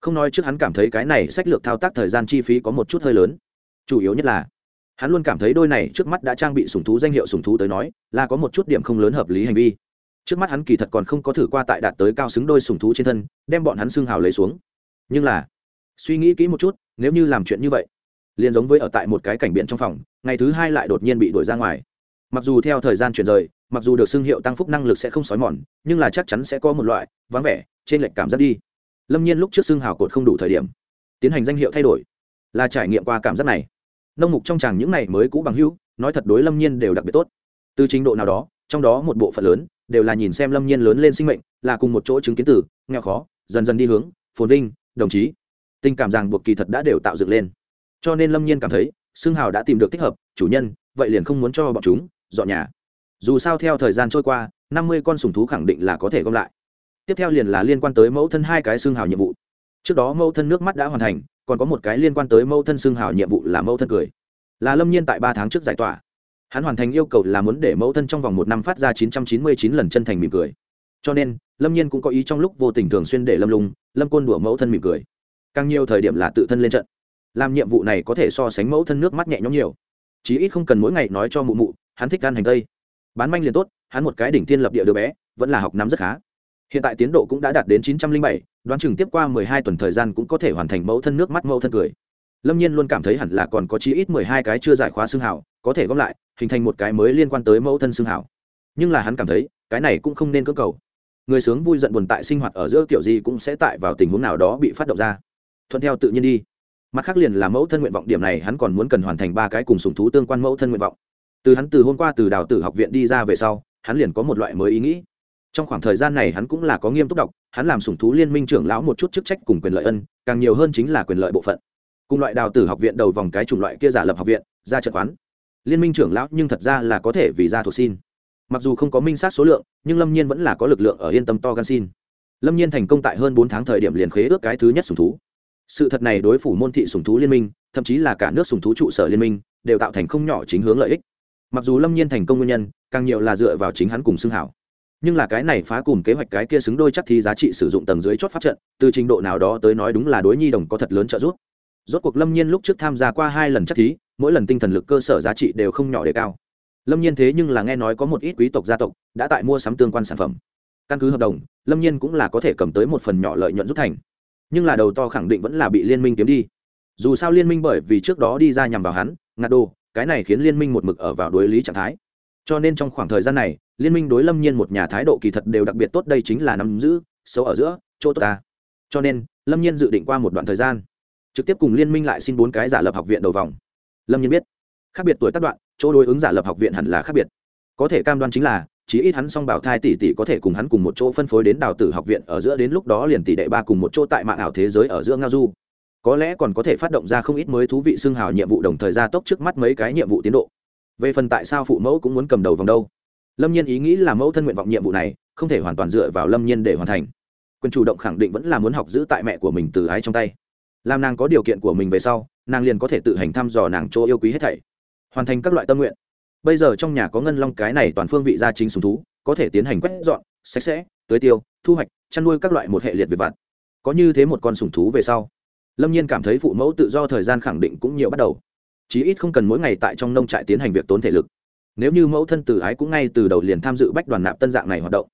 Không nói trước hắn cảm thấy cái này sách lược thao tác thời gian chi phí có một chút hơi lớn. Chủ yếu nhất là, hắn luôn cảm thấy đôi này trước mắt đã trang bị sùng thú danh hiệu sùng thú tới nói, là có một chút điểm không lớn hợp lý hành vi. Trước mắt hắn kỳ thật còn không có thử qua tại đạt tới cao xứng đôi sùng thú trên thân, đem bọn hắn xương hào lấy xuống. Nhưng là, suy nghĩ kỹ một chút, nếu như làm chuyện như vậy, liền giống với ở tại một cái cảnh biển trong phòng, ngày thứ hai lại đột nhiên bị đuổi ra ngoài mặc dù theo thời gian chuyển rời, mặc dù được xưng hiệu tăng phúc năng lực sẽ không xói mòn, nhưng là chắc chắn sẽ có một loại vắng vẻ trên lệch cảm giác đi. Lâm nhiên lúc trước xưng hào cột không đủ thời điểm, tiến hành danh hiệu thay đổi, là trải nghiệm qua cảm giác này. Nông mục trong chàng những này mới cũ bằng hữu, nói thật đối lâm nhiên đều đặc biệt tốt. Từ trình độ nào đó, trong đó một bộ phận lớn đều là nhìn xem lâm nhiên lớn lên sinh mệnh, là cùng một chỗ chứng kiến từ, nghèo khó, dần dần đi hướng, phồn vinh, đồng chí. Tình cảm ràng buộc kỳ thật đã đều tạo dựng lên. Cho nên lâm nhiên cảm thấy xương hào đã tìm được thích hợp, chủ nhân, vậy liền không muốn cho bọn chúng dọn nhà. Dù sao theo thời gian trôi qua, năm mươi con sùng thú khẳng định là có thể gom lại. Tiếp theo liền là liên quan tới mẫu thân hai cái xương hào nhiệm vụ. Trước đó mẫu thân nước mắt đã hoàn thành, còn có một cái liên quan tới mẫu thân xương hào nhiệm vụ là mẫu thân cười. Là lâm nhiên tại ba tháng trước giải tỏa. Hắn hoàn thành yêu cầu là muốn để mẫu thân trong vòng một năm phát ra chín trăm chín mươi chín lần chân thành mỉm cười. Cho nên, lâm nhiên cũng có ý trong lúc vô tình thường xuyên để lâm lung, lâm côn đùa mẫu thân mỉm cười. Càng nhiều thời điểm là tự thân lên trận. Làm nhiệm vụ này có thể so sánh mẫu thân nước mắt nhẹ nhõm nhiều. Chí ít không cần mỗi ngày nói cho mụ mụ hắn thích ăn hành tây. Bán manh liền tốt, hắn một cái đỉnh tiên lập địa đứa bé, vẫn là học nắm rất khá. Hiện tại tiến độ cũng đã đạt đến chín trăm linh bảy, đoán chừng tiếp qua mười hai tuần thời gian cũng có thể hoàn thành mẫu thân nước mắt, mẫu thân cười. Lâm nhiên luôn cảm thấy hẳn là còn có chí ít mười hai cái chưa giải khóa xương hảo có thể góp lại, hình thành một cái mới liên quan tới mẫu thân xương hảo nhưng là hắn cảm thấy, cái này cũng không nên cơ cầu. Người sướng vui giận buồn tại sinh hoạt ở giữa kiểu gì cũng sẽ tại vào tình huống nào đó bị phát động ra. Thuận theo tự nhiên đi. Mặt khác liền là mẫu thân nguyện vọng, điểm này hắn còn muốn cần hoàn thành ba cái cùng sùng thú tương quan mẫu thân nguyện vọng từ hắn từ hôm qua từ đào tử học viện đi ra về sau, hắn liền có một loại mới ý nghĩ. Trong khoảng thời gian này hắn cũng là có nghiêm túc đọc, hắn làm sủng thú liên minh trưởng lão một chút chức trách cùng quyền lợi ân, càng nhiều hơn chính là quyền lợi bộ phận. Cùng loại đào tử học viện đầu vòng cái chủng loại kia giả lập học viện, ra trận quán. Liên minh trưởng lão nhưng thật ra là có thể vì ra thuộc xin. Mặc dù không có minh sát số lượng, nhưng lâm nhiên vẫn là có lực lượng ở yên tâm to gan xin. Lâm nhiên thành công tại hơn bốn tháng thời điểm liền khế ước cái thứ nhất sùng thú. Sự thật này đối phủ môn thị sùng thú liên minh, thậm chí là cả nước sùng thú trụ sở liên minh, đều tạo thành không nhỏ chính hướng lợi ích mặc dù lâm nhiên thành công nguyên nhân, càng nhiều là dựa vào chính hắn cùng xưng hảo. Nhưng là cái này phá cùng kế hoạch cái kia xứng đôi chắc thì giá trị sử dụng tầng dưới chót pháp trận, từ trình độ nào đó tới nói đúng là đối nhi đồng có thật lớn trợ giúp. Rốt cuộc lâm nhiên lúc trước tham gia qua hai lần chắc thí mỗi lần tinh thần lực cơ sở giá trị đều không nhỏ đề cao. Lâm nhiên thế nhưng là nghe nói có một ít quý tộc gia tộc đã tại mua sắm tương quan sản phẩm. Căn cứ hợp đồng, lâm nhiên cũng là có thể cầm tới một phần nhỏ lợi nhuận rút thành. Nhưng là đầu to khẳng định vẫn là bị liên minh kiếm đi. Dù sao liên minh bởi vì trước đó đi ra nhằm vào hắn, ngạt đồ cái này khiến liên minh một mực ở vào đối lý trạng thái. Cho nên trong khoảng thời gian này, liên minh đối lâm nhiên một nhà thái độ kỳ thật đều đặc biệt tốt, đây chính là nắm giữ, xấu ở giữa, chỗ tốt ta. Cho nên, lâm nhiên dự định qua một đoạn thời gian, trực tiếp cùng liên minh lại xin bốn cái giả lập học viện đầu vòng. Lâm nhiên biết, khác biệt tuổi tác đoạn, chỗ đối ứng giả lập học viện hẳn là khác biệt. Có thể cam đoan chính là chí ít hắn song bảo thai tỷ tỷ có thể cùng hắn cùng một chỗ phân phối đến đào tử học viện, ở giữa đến lúc đó liền tỷ đệ ba cùng một chỗ tại mạng ảo thế giới ở giữa ngao du có lẽ còn có thể phát động ra không ít mới thú vị xưng hào nhiệm vụ đồng thời gia tốc trước mắt mấy cái nhiệm vụ tiến độ. Về phần tại sao phụ mẫu cũng muốn cầm đầu vòng đâu? Lâm nhiên ý nghĩ là mẫu thân nguyện vọng nhiệm vụ này không thể hoàn toàn dựa vào lâm nhiên để hoàn thành. Quyền chủ động khẳng định vẫn là muốn học giữ tại mẹ của mình từ ái trong tay. Làm nàng có điều kiện của mình về sau, nàng liền có thể tự hành thăm dò nàng chỗ yêu quý hết thảy. Hoàn thành các loại tâm nguyện. Bây giờ trong nhà có ngân long cái này toàn phương vị gia chính sùng thú, có thể tiến hành quét dọn, sạch sẽ, tưới tiêu, thu hoạch, chăn nuôi các loại một hệ liệt về vặt. Có như thế một con sùng thú về sau lâm nhiên cảm thấy phụ mẫu tự do thời gian khẳng định cũng nhiều bắt đầu. Chí ít không cần mỗi ngày tại trong nông trại tiến hành việc tốn thể lực. Nếu như mẫu thân từ ái cũng ngay từ đầu liền tham dự bách đoàn nạp tân dạng này hoạt động,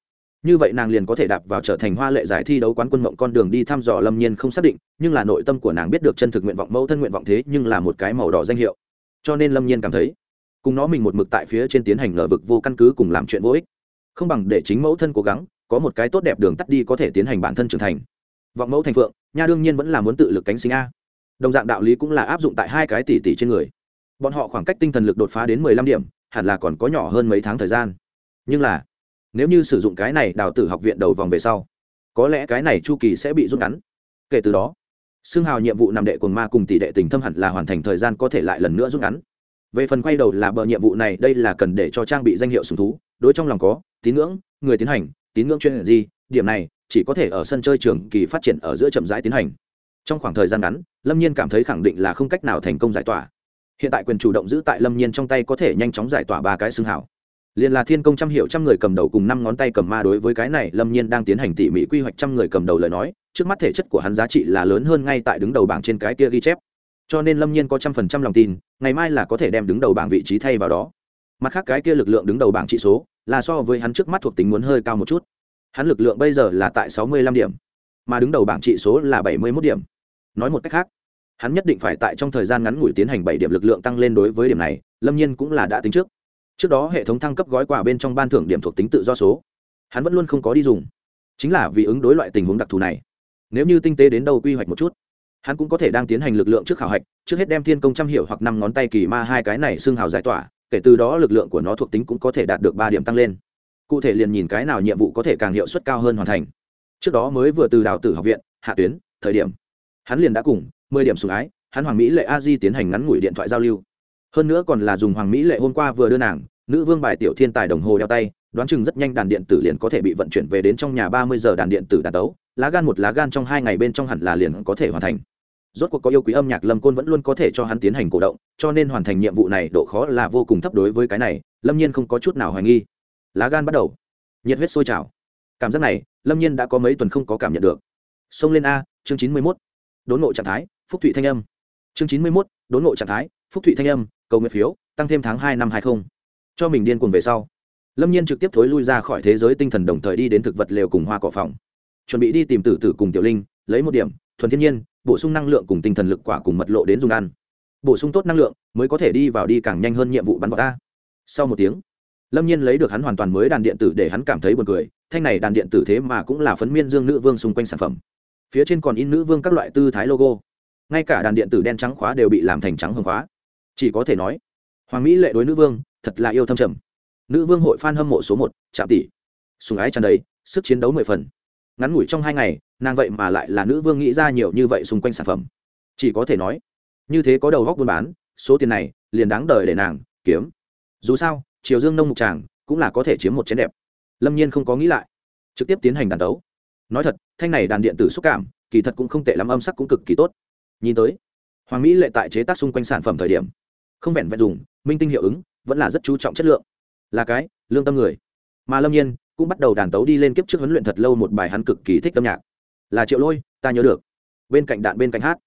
như vậy nàng liền có thể đạp vào trở thành hoa lệ giải thi đấu quán quân mộng con đường đi thăm dò lâm nhiên không xác định, nhưng là nội tâm của nàng biết được chân thực nguyện vọng mẫu thân nguyện vọng thế nhưng là một cái màu đỏ danh hiệu. Cho nên lâm nhiên cảm thấy, cùng nó mình một mực tại phía trên tiến hành ngờ vực vô căn cứ cùng làm chuyện vô ích. Không bằng để chính mẫu thân cố gắng, có một cái tốt đẹp đường tắt đi có thể tiến hành bản thân trưởng thành vọng mẫu thành phượng, nha đương nhiên vẫn là muốn tự lực cánh sinh a. Đồng dạng đạo lý cũng là áp dụng tại hai cái tỷ tỷ trên người. Bọn họ khoảng cách tinh thần lực đột phá đến mười lăm điểm, hẳn là còn có nhỏ hơn mấy tháng thời gian. Nhưng là, nếu như sử dụng cái này đào tử học viện đầu vòng về sau, có lẽ cái này chu kỳ sẽ bị rút ngắn. Kể từ đó xương hào nhiệm vụ nằm đệ cồn ma cùng tỷ đệ tình thâm hẳn là hoàn thành thời gian có thể lại lần nữa rút ngắn. Về phần quay đầu là bờ nhiệm vụ này, đây là cần để cho trang bị danh hiệu sùng thú, đối trong lòng có, tín ngưỡng, người tiến hành, tín ngưỡng chuyên gì, điểm này chỉ có thể ở sân chơi trường kỳ phát triển ở giữa chậm rãi tiến hành. Trong khoảng thời gian ngắn, lâm nhiên cảm thấy khẳng định là không cách nào thành công giải tỏa. Hiện tại quyền chủ động giữ tại lâm nhiên trong tay có thể nhanh chóng giải tỏa ba cái xương hảo. Liền là thiên công trăm hiệu trăm người cầm đầu cùng năm ngón tay cầm ma đối với cái này, lâm nhiên đang tiến hành tỉ mỉ quy hoạch trăm người cầm đầu lời nói, trước mắt thể chất của hắn giá trị là lớn hơn ngay tại đứng đầu bảng trên cái kia ghi chép. Cho nên lâm nhiên có trăm phần trăm lòng tin, ngày mai là có thể đem đứng đầu bảng vị trí thay vào đó. Mặt khác cái kia lực lượng đứng đầu bảng trị số, là so với hắn trước mắt thuộc tính muốn hơi cao một chút hắn lực lượng bây giờ là tại sáu mươi lăm điểm, mà đứng đầu bảng trị số là bảy mươi mốt điểm. Nói một cách khác, hắn nhất định phải tại trong thời gian ngắn ngủi tiến hành bảy điểm lực lượng tăng lên đối với điểm này, lâm nhiên cũng là đã tính trước. Trước đó hệ thống thăng cấp gói quà bên trong ban thưởng điểm thuộc tính tự do số, hắn vẫn luôn không có đi dùng. Chính là vì ứng đối loại tình huống đặc thù này. Nếu như tinh tế đến đâu quy hoạch một chút, hắn cũng có thể đang tiến hành lực lượng trước khảo hạch, trước hết đem thiên công trăm hiệu hoặc năm ngón tay kỳ ma hai cái này xương hào giải tỏa, kể từ đó lực lượng của nó thuộc tính cũng có thể đạt được ba điểm tăng lên cụ thể liền nhìn cái nào nhiệm vụ có thể càng hiệu suất cao hơn hoàn thành. Trước đó mới vừa từ đào tử học viện, hạ tuyến, thời điểm. Hắn liền đã cùng, mười điểm sủng ái, hắn hoàng mỹ lệ a di tiến hành ngắn ngủi điện thoại giao lưu. Hơn nữa còn là dùng hoàng mỹ lệ hôm qua vừa đưa nàng, nữ vương bài tiểu thiên tài đồng hồ đeo tay, đoán chừng rất nhanh đàn điện tử liền có thể bị vận chuyển về đến trong nhà ba mươi giờ đàn điện tử đàn tấu lá gan một lá gan trong hai ngày bên trong hẳn là liền có thể hoàn thành. Rốt cuộc có yêu quý âm nhạc lâm côn vẫn luôn có thể cho hắn tiến hành cổ động, cho nên hoàn thành nhiệm vụ này độ khó là vô cùng thấp đối với cái này, lâm nhiên không có chút nào hoài nghi lá gan bắt đầu, nhiệt huyết sôi trào. Cảm giác này, lâm nhiên đã có mấy tuần không có cảm nhận được. Xông lên a, chương chín mươi mốt, đốn ngộ trạng thái, phúc thụy thanh âm. Chương chín mươi mốt, đốn ngộ trạng thái, phúc thụy thanh âm, cầu nguyện phiếu, tăng thêm tháng hai năm hai không. Cho mình điên cuồng về sau, lâm nhiên trực tiếp thối lui ra khỏi thế giới tinh thần đồng thời đi đến thực vật lều cùng hoa cỏ phòng. Chuẩn bị đi tìm tử tử cùng tiểu linh, lấy một điểm, thuần thiên nhiên, bổ sung năng lượng cùng tinh thần lực quả cùng mật lộ đến dùng ăn. Bổ sung tốt năng lượng, mới có thể đi vào đi càng nhanh hơn nhiệm vụ bắn vào ta. Sau một tiếng lâm nhiên lấy được hắn hoàn toàn mới đàn điện tử để hắn cảm thấy buồn cười, thanh này đàn điện tử thế mà cũng là phấn miên dương nữ vương xung quanh sản phẩm. Phía trên còn in nữ vương các loại tư thái logo. Ngay cả đàn điện tử đen trắng khóa đều bị làm thành trắng hương khóa. Chỉ có thể nói, hoàng mỹ lệ đối nữ vương, thật là yêu thâm trầm. Nữ vương hội f a n hâm mộ số một, trạm tỷ. Sùng ái tràn đầy, sức chiến đấu mười phần. Ngắn ngủi trong hai ngày, nàng vậy mà lại là nữ vương nghĩ ra nhiều như vậy xung quanh sản phẩm. Chỉ có thể nói, như thế có đầu góc buôn bán, số tiền này liền đáng đời để nàng, kiếm. Dù sao triều dương nông mục tràng cũng là có thể chiếm một chén đẹp. Lâm nhiên không có nghĩ lại, trực tiếp tiến hành đàn tấu nói thật, thanh này đàn điện tử xúc cảm, kỳ thật cũng không tệ lắm, âm sắc cũng cực kỳ tốt. Nhìn tới, hoàng mỹ lệ tại chế tác xung quanh sản phẩm thời điểm, không vẹn vẹn dùng, minh tinh hiệu ứng, vẫn là rất chú trọng chất lượng. Là cái, lương tâm người. Mà lâm nhiên cũng bắt đầu đàn tấu đi lên kiếp trước huấn luyện thật lâu một bài hắn cực kỳ thích âm nhạc. Là triệu lôi, ta nhớ được. Bên cạnh đạn bên cạnh hát.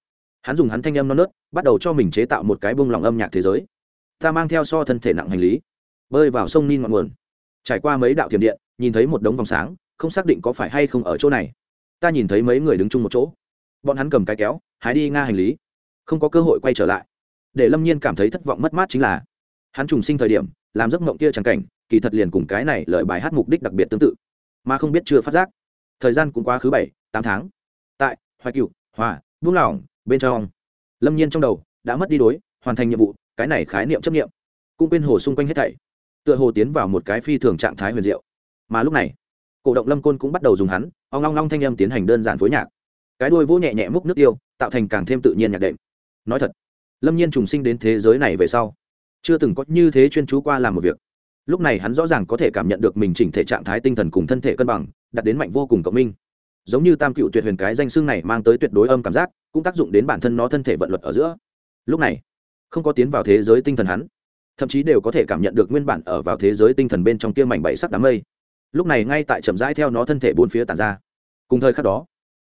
Hắn dùng hắn thanh âm non nớt, bắt đầu cho mình chế tạo một cái bông lòng âm nhạc thế giới. Ta mang theo so thân thể nặng hành lý bơi vào sông nin ngọn nguồn. Trải qua mấy đạo thiểm điện, nhìn thấy một đống vòng sáng, không xác định có phải hay không ở chỗ này. Ta nhìn thấy mấy người đứng chung một chỗ. Bọn hắn cầm cái kéo, hái đi nga hành lý. Không có cơ hội quay trở lại. Để lâm nhiên cảm thấy thất vọng mất mát chính là, hắn trùng sinh thời điểm, làm giấc mộng kia chẳng cảnh, kỳ thật liền cùng cái này lợi bài hát mục đích đặc biệt tương tự. Mà không biết chưa phát giác. Thời gian cũng quá khứ bảy, tám tháng. Tại, hoài cựu hòa buông lỏng, bên trong. Lâm nhiên trong đầu đã mất đi đối, hoàn thành nhiệm vụ, cái này khái niệm chấp nghiệm cũng quên hồ xung quanh hết thảy tựa hồ tiến vào một cái phi thường trạng thái huyền diệu. Mà lúc này, cổ động lâm côn cũng bắt đầu dùng hắn ông long long thanh âm tiến hành đơn giản phối nhạc. Cái đuôi vỗ nhẹ nhẹ múc nước tiêu, tạo thành càng thêm tự nhiên nhạc đệm. Nói thật, lâm nhiên trùng sinh đến thế giới này về sau, chưa từng có như thế chuyên chú qua làm một việc. Lúc này hắn rõ ràng có thể cảm nhận được mình chỉnh thể trạng thái tinh thần cùng thân thể cân bằng đặt đến mạnh vô cùng cộng minh. Giống như tam cựu tuyệt huyền cái danh xưng này mang tới tuyệt đối âm cảm giác, cũng tác dụng đến bản thân nó thân thể vận luật ở giữa. Lúc này, không có tiến vào thế giới tinh thần hắn thậm chí đều có thể cảm nhận được nguyên bản ở vào thế giới tinh thần bên trong kia mảnh bảy sắc đám mây. Lúc này ngay tại chậm rãi theo nó thân thể bốn phía tàn ra. Cùng thời khắc đó,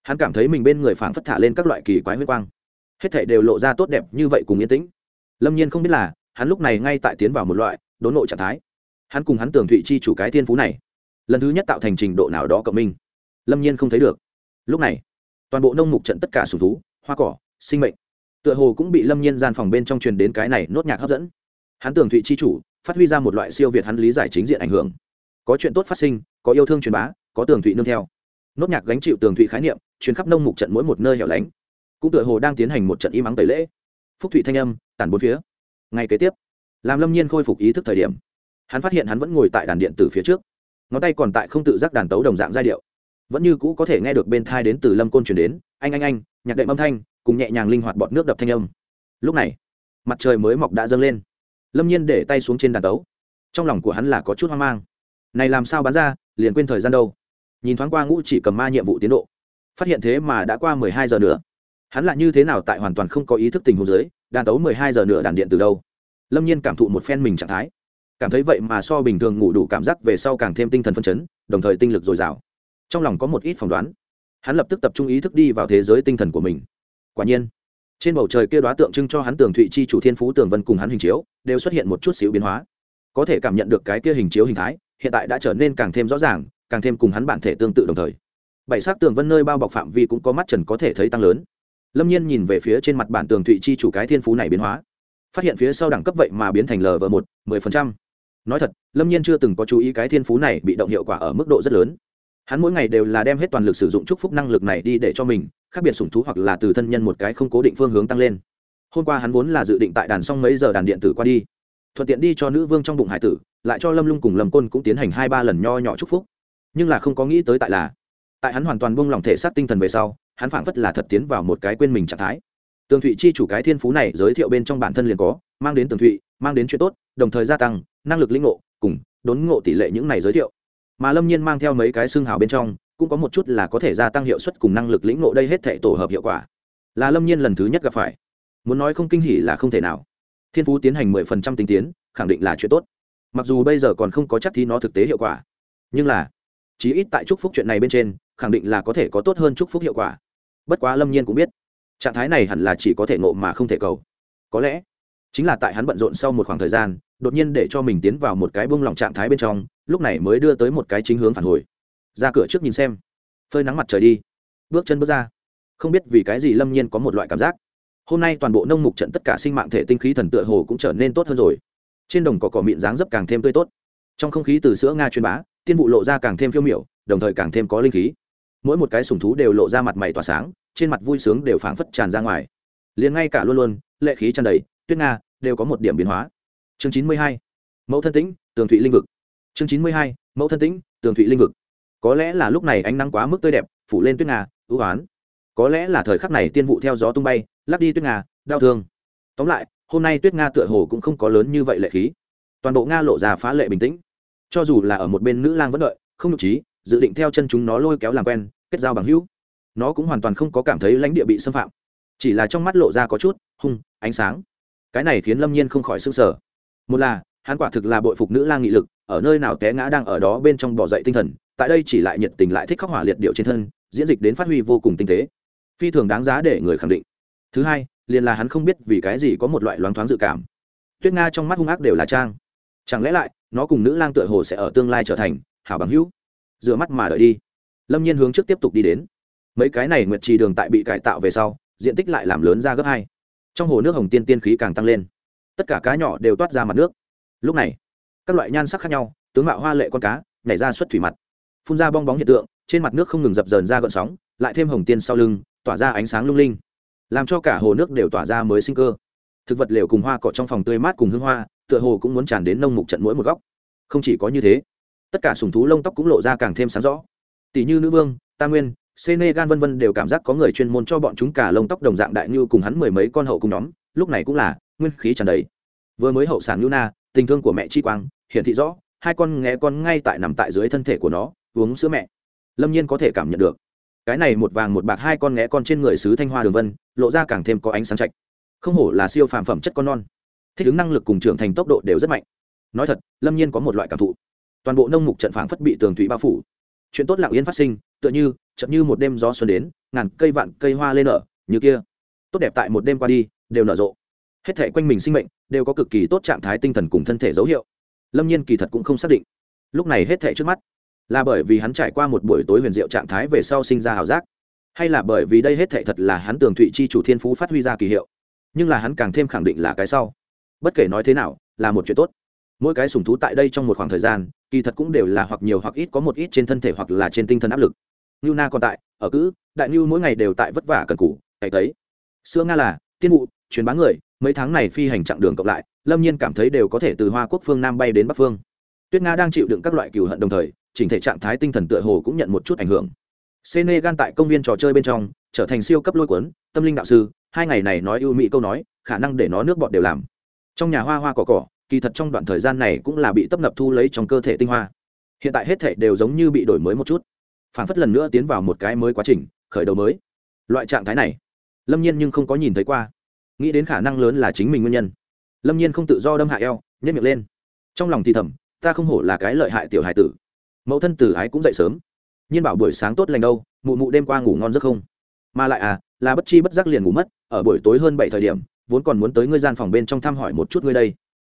hắn cảm thấy mình bên người phảng phất thả lên các loại kỳ quái huyết quang. Hết thể đều lộ ra tốt đẹp như vậy cùng yên tĩnh. Lâm nhiên không biết là, hắn lúc này ngay tại tiến vào một loại đốn nội trạng thái. Hắn cùng hắn tường thụy chi chủ cái thiên phú này, lần thứ nhất tạo thành trình độ nào đó cộng minh. Lâm nhiên không thấy được. Lúc này, toàn bộ nông mục trận tất cả sùng thú, hoa cỏ, sinh mệnh, tựa hồ cũng bị lâm nhiên gian phòng bên trong truyền đến cái này nốt nhạc hấp dẫn hắn tường thụy chi chủ, phát huy ra một loại siêu việt hắn lý giải chính diện ảnh hưởng. Có chuyện tốt phát sinh, có yêu thương truyền bá, có tường thụy nương theo. Nốt nhạc gánh chịu tường thụy khái niệm, truyền khắp nông mục trận mỗi một nơi hẻo lánh. Cũng tựa hồ đang tiến hành một trận im ắng tẩy lễ. Phúc thụy thanh âm, tản bốn phía. Ngay kế tiếp làm lâm nhiên khôi phục ý thức thời điểm. Hắn phát hiện hắn vẫn ngồi tại đàn điện từ phía trước. Ngón tay còn tại không tự giác đàn tấu đồng dạng giai điệu. Vẫn như cũ có thể nghe được bên thai đến từ lâm côn chuyển đến, anh anh anh, nhạc đệm âm thanh, cùng nhẹ nhàng linh hoạt bọt nước đập thanh âm. Lúc này, mặt trời mới mọc đã dâng lên lâm nhiên để tay xuống trên đàn tấu. Trong lòng của hắn là có chút hoang mang. Này làm sao bán ra, liền quên thời gian đâu. Nhìn thoáng qua ngũ chỉ cầm ma nhiệm vụ tiến độ. Phát hiện thế mà đã qua mười hai giờ nữa. Hắn là như thế nào tại hoàn toàn không có ý thức tình hồ dưới, đàn tấu mười hai giờ nữa đàn điện từ đâu? Lâm nhiên cảm thụ một phen mình trạng thái. Cảm thấy vậy mà so bình thường ngủ đủ cảm giác về sau càng thêm tinh thần phân chấn, đồng thời tinh lực dồi dào. Trong lòng có một ít phỏng đoán. Hắn lập tức tập trung ý thức đi vào thế giới tinh thần của mình. Quả nhiên trên bầu trời kia đoá tượng trưng cho hắn tường thụy chi chủ thiên phú tường vân cùng hắn hình chiếu, đều xuất hiện một chút xíu biến hóa. Có thể cảm nhận được cái kia hình chiếu hình thái, hiện tại đã trở nên càng thêm rõ ràng, càng thêm cùng hắn bản thể tương tự đồng thời. Bảy sắc tường vân nơi bao bọc phạm vi cũng có mắt trần có thể thấy tăng lớn. Lâm nhiên nhìn về phía trên mặt bản tường thụy chi chủ cái thiên phú này biến hóa. Phát hiện phía sau đẳng cấp vậy mà biến thành lv một, mười phần trăm. Nói thật, lâm nhiên chưa từng có chú ý cái thiên phú này bị động hiệu quả ở mức độ rất lớn. Hắn mỗi ngày đều là đem hết toàn lực sử dụng chúc phúc năng lực này đi để cho mình khác biệt sủng thú hoặc là từ thân nhân một cái không cố định phương hướng tăng lên. Hôm qua hắn vốn là dự định tại đàn xong mấy giờ đàn điện tử qua đi. Thuận tiện đi cho nữ vương trong bụng hải tử, lại cho lâm lung cùng lâm côn cũng tiến hành hai ba lần nho nhỏ chúc phúc. Nhưng là không có nghĩ tới tại là, tại hắn hoàn toàn buông lỏng thể xác tinh thần về sau, hắn phảng phất là thật tiến vào một cái quên mình trạng thái. Tường thụy chi chủ cái thiên phú này giới thiệu bên trong bản thân liền có, mang đến tường thụy, mang đến chuyện tốt, đồng thời gia tăng năng lực lĩnh ngộ, cùng đốn ngộ tỷ lệ những này giới thiệu. Mà lâm nhiên mang theo mấy cái xương hào bên trong cũng có một chút là có thể gia tăng hiệu suất cùng năng lực lĩnh ngộ đây hết thể tổ hợp hiệu quả. Là lâm nhiên lần thứ nhất gặp phải. Muốn nói không kinh hỉ là không thể nào. Thiên phú tiến hành mười phần trăm tinh tiến, khẳng định là chuyện tốt. Mặc dù bây giờ còn không có chắc thì nó thực tế hiệu quả. Nhưng là, chí ít tại chúc phúc chuyện này bên trên, khẳng định là có thể có tốt hơn chúc phúc hiệu quả. Bất quá lâm nhiên cũng biết, trạng thái này hẳn là chỉ có thể ngộ mà không thể cầu. Có lẽ, chính là tại hắn bận rộn sau một khoảng thời gian, đột nhiên để cho mình tiến vào một cái buông lỏng trạng thái bên trong, lúc này mới đưa tới một cái chính hướng phản hồi ra cửa trước nhìn xem. Phơi nắng mặt trời đi. Bước chân bước ra. Không biết vì cái gì lâm nhiên có một loại cảm giác. Hôm nay toàn bộ nông mục trận tất cả sinh mạng thể tinh khí thần tựa hồ cũng trở nên tốt hơn rồi. Trên đồng cỏ cỏ mịn dáng dấp càng thêm tươi tốt. Trong không khí từ sữa nga truyền bá, tiên vụ lộ ra càng thêm phiêu miểu, đồng thời càng thêm có linh khí. Mỗi một cái sùng thú đều lộ ra mặt mày tỏa sáng, trên mặt vui sướng đều phảng phất tràn ra ngoài. Liền ngay cả luôn luôn, lệ khí tràn đầy, tuyết nga đều có một điểm biến hóa. Chương chín mươi hai, mẫu thân tĩnh, tường thụy linh vực. Chương chín mươi hai, mẫu thân tĩnh, tường thụy linh vực có lẽ là lúc này ánh nắng quá mức tươi đẹp, phủ lên tuyết nga ưu oán có lẽ là thời khắc này tiên vụ theo gió tung bay, lắc đi tuyết nga đau thương. Tóm lại, hôm nay tuyết nga tựa hồ cũng không có lớn như vậy lệ khí. Toàn bộ nga lộ ra phá lệ bình tĩnh. Cho dù là ở một bên nữ lang vẫn đợi, không nhục trí, dự định theo chân chúng nó lôi kéo làm quen, kết giao bằng hữu. Nó cũng hoàn toàn không có cảm thấy lãnh địa bị xâm phạm. Chỉ là trong mắt lộ ra có chút hung, ánh sáng. Cái này khiến lâm nhiên không khỏi s ư n g sở một là, hắn quả thực là bội phục nữ lang nghị lực, ở nơi nào té ngã đang ở đó bên trong bỏ dậy tinh thần tại đây chỉ lại nhiệt tình lại thích khắc hỏa liệt điệu trên thân, diễn dịch đến phát huy vô cùng tinh tế. Phi thường đáng giá để người khẳng định. Thứ hai, liền là hắn không biết vì cái gì có một loại loáng thoáng dự cảm. Tuyết nga trong mắt hung ác đều là trang. Chẳng lẽ lại, nó cùng nữ lang tựa hồ sẽ ở tương lai trở thành hảo bằng hữu? Dựa mắt mà đợi đi. Lâm nhiên hướng trước tiếp tục đi đến. Mấy cái này nguyệt trì đường tại bị cải tạo về sau, diện tích lại làm lớn ra gấp hai. Trong hồ nước hồng tiên tiên khí càng tăng lên. Tất cả cá nhỏ đều toát ra mặt nước. Lúc này, các loại nhan sắc khác nhau, tướng mạo hoa lệ con cá, nhảy ra xuất thủy mặt phun ra bong bóng hiện tượng, trên mặt nước không ngừng dập dờn ra gợn sóng, lại thêm hồng tiên sau lưng, tỏa ra ánh sáng lung linh. Làm cho cả hồ nước đều tỏa ra mới sinh cơ. Thực vật lều cùng hoa cỏ trong phòng tươi mát cùng hương hoa, tựa hồ cũng muốn tràn đến nông mục trận mỗi một góc. Không chỉ có như thế, tất cả sùng thú lông tóc cũng lộ ra càng thêm sáng rõ. Tỷ như nữ vương, tam nguyên, senegal vân vân đều cảm giác có người chuyên môn cho bọn chúng cả lông tóc đồng dạng đại như cùng hắn mười mấy con hậu cùng nhóm, lúc này cũng là, nguyên khí tràn đầy. Vừa mới hậu sản na tình thương của mẹ chi quang, hiển thị rõ, hai con nghe con ngay tại nằm tại dưới thân thể của nó uống sữa mẹ. Lâm nhiên có thể cảm nhận được. Cái này một vàng một bạc hai con nghé con trên người sứ thanh hoa đường vân, lộ ra càng thêm có ánh sáng chạch không hổ là siêu phàm phẩm chất con non. Thích ứng năng lực cùng trưởng thành tốc độ đều rất mạnh. Nói thật, lâm nhiên có một loại cảm thụ. Toàn bộ nông mục trận phảng phất bị tường thủy bao phủ. Chuyện tốt lặng yên phát sinh, tựa như chậm như một đêm gió xuân đến, ngàn cây vạn cây hoa lên nở như kia. Tốt đẹp tại một đêm qua đi, đều nở rộ. Hết thể quanh mình sinh mệnh, đều có cực kỳ tốt trạng thái tinh thần cùng thân thể dấu hiệu. Lâm nhiên kỳ thật cũng không xác định. Lúc này hết thể trước mắt là bởi vì hắn trải qua một buổi tối huyền diệu trạng thái về sau sinh ra hào giác, hay là bởi vì đây hết thệ thật là hắn tường thụy chi chủ thiên phú phát huy ra kỳ hiệu, nhưng là hắn càng thêm khẳng định là cái sau. Bất kể nói thế nào, là một chuyện tốt. Mỗi cái sùng thú tại đây trong một khoảng thời gian, kỳ thật cũng đều là hoặc nhiều hoặc ít có một ít trên thân thể hoặc là trên tinh thần áp lực. Như na còn tại, ở cữ đại như mỗi ngày đều tại vất vả cần cũ cày tấy. Sữa nga là, tiên vụ, truyền bá người, mấy tháng này phi hành chặng đường cộng lại, lâm nhiên cảm thấy đều có thể từ hoa quốc phương nam bay đến bắc phương. Tuyết nga đang chịu đựng các loại cừu hận đồng thời chỉnh thể trạng thái tinh thần tựa hồ cũng nhận một chút ảnh hưởng. Senegal tại công viên trò chơi bên trong, trở thành siêu cấp lôi cuốn, tâm linh đạo sư, hai ngày này nói ưu mỹ câu nói, khả năng để nó nước bọt đều làm. Trong nhà hoa hoa cỏ cỏ, kỳ thật trong đoạn thời gian này cũng là bị tấp nập thu lấy trong cơ thể tinh hoa. Hiện tại hết thể đều giống như bị đổi mới một chút. Phản phất lần nữa tiến vào một cái mới quá trình, khởi đầu mới. Loại trạng thái này, lâm nhiên nhưng không có nhìn thấy qua. Nghĩ đến khả năng lớn là chính mình nguyên nhân. Lâm nhiên không tự do đâm hạ eo nhét miệng lên. Trong lòng thì thầm, ta không hổ là cái lợi hại tiểu hài tử mẫu thân tử ái cũng dậy sớm. Nhiên bảo buổi sáng tốt lành đâu, mụ mụ đêm qua ngủ ngon rất không? Mà lại à là bất chi bất giác liền ngủ mất, ở buổi tối hơn bảy thời điểm, vốn còn muốn tới ngươi gian phòng bên trong thăm hỏi một chút ngươi đây.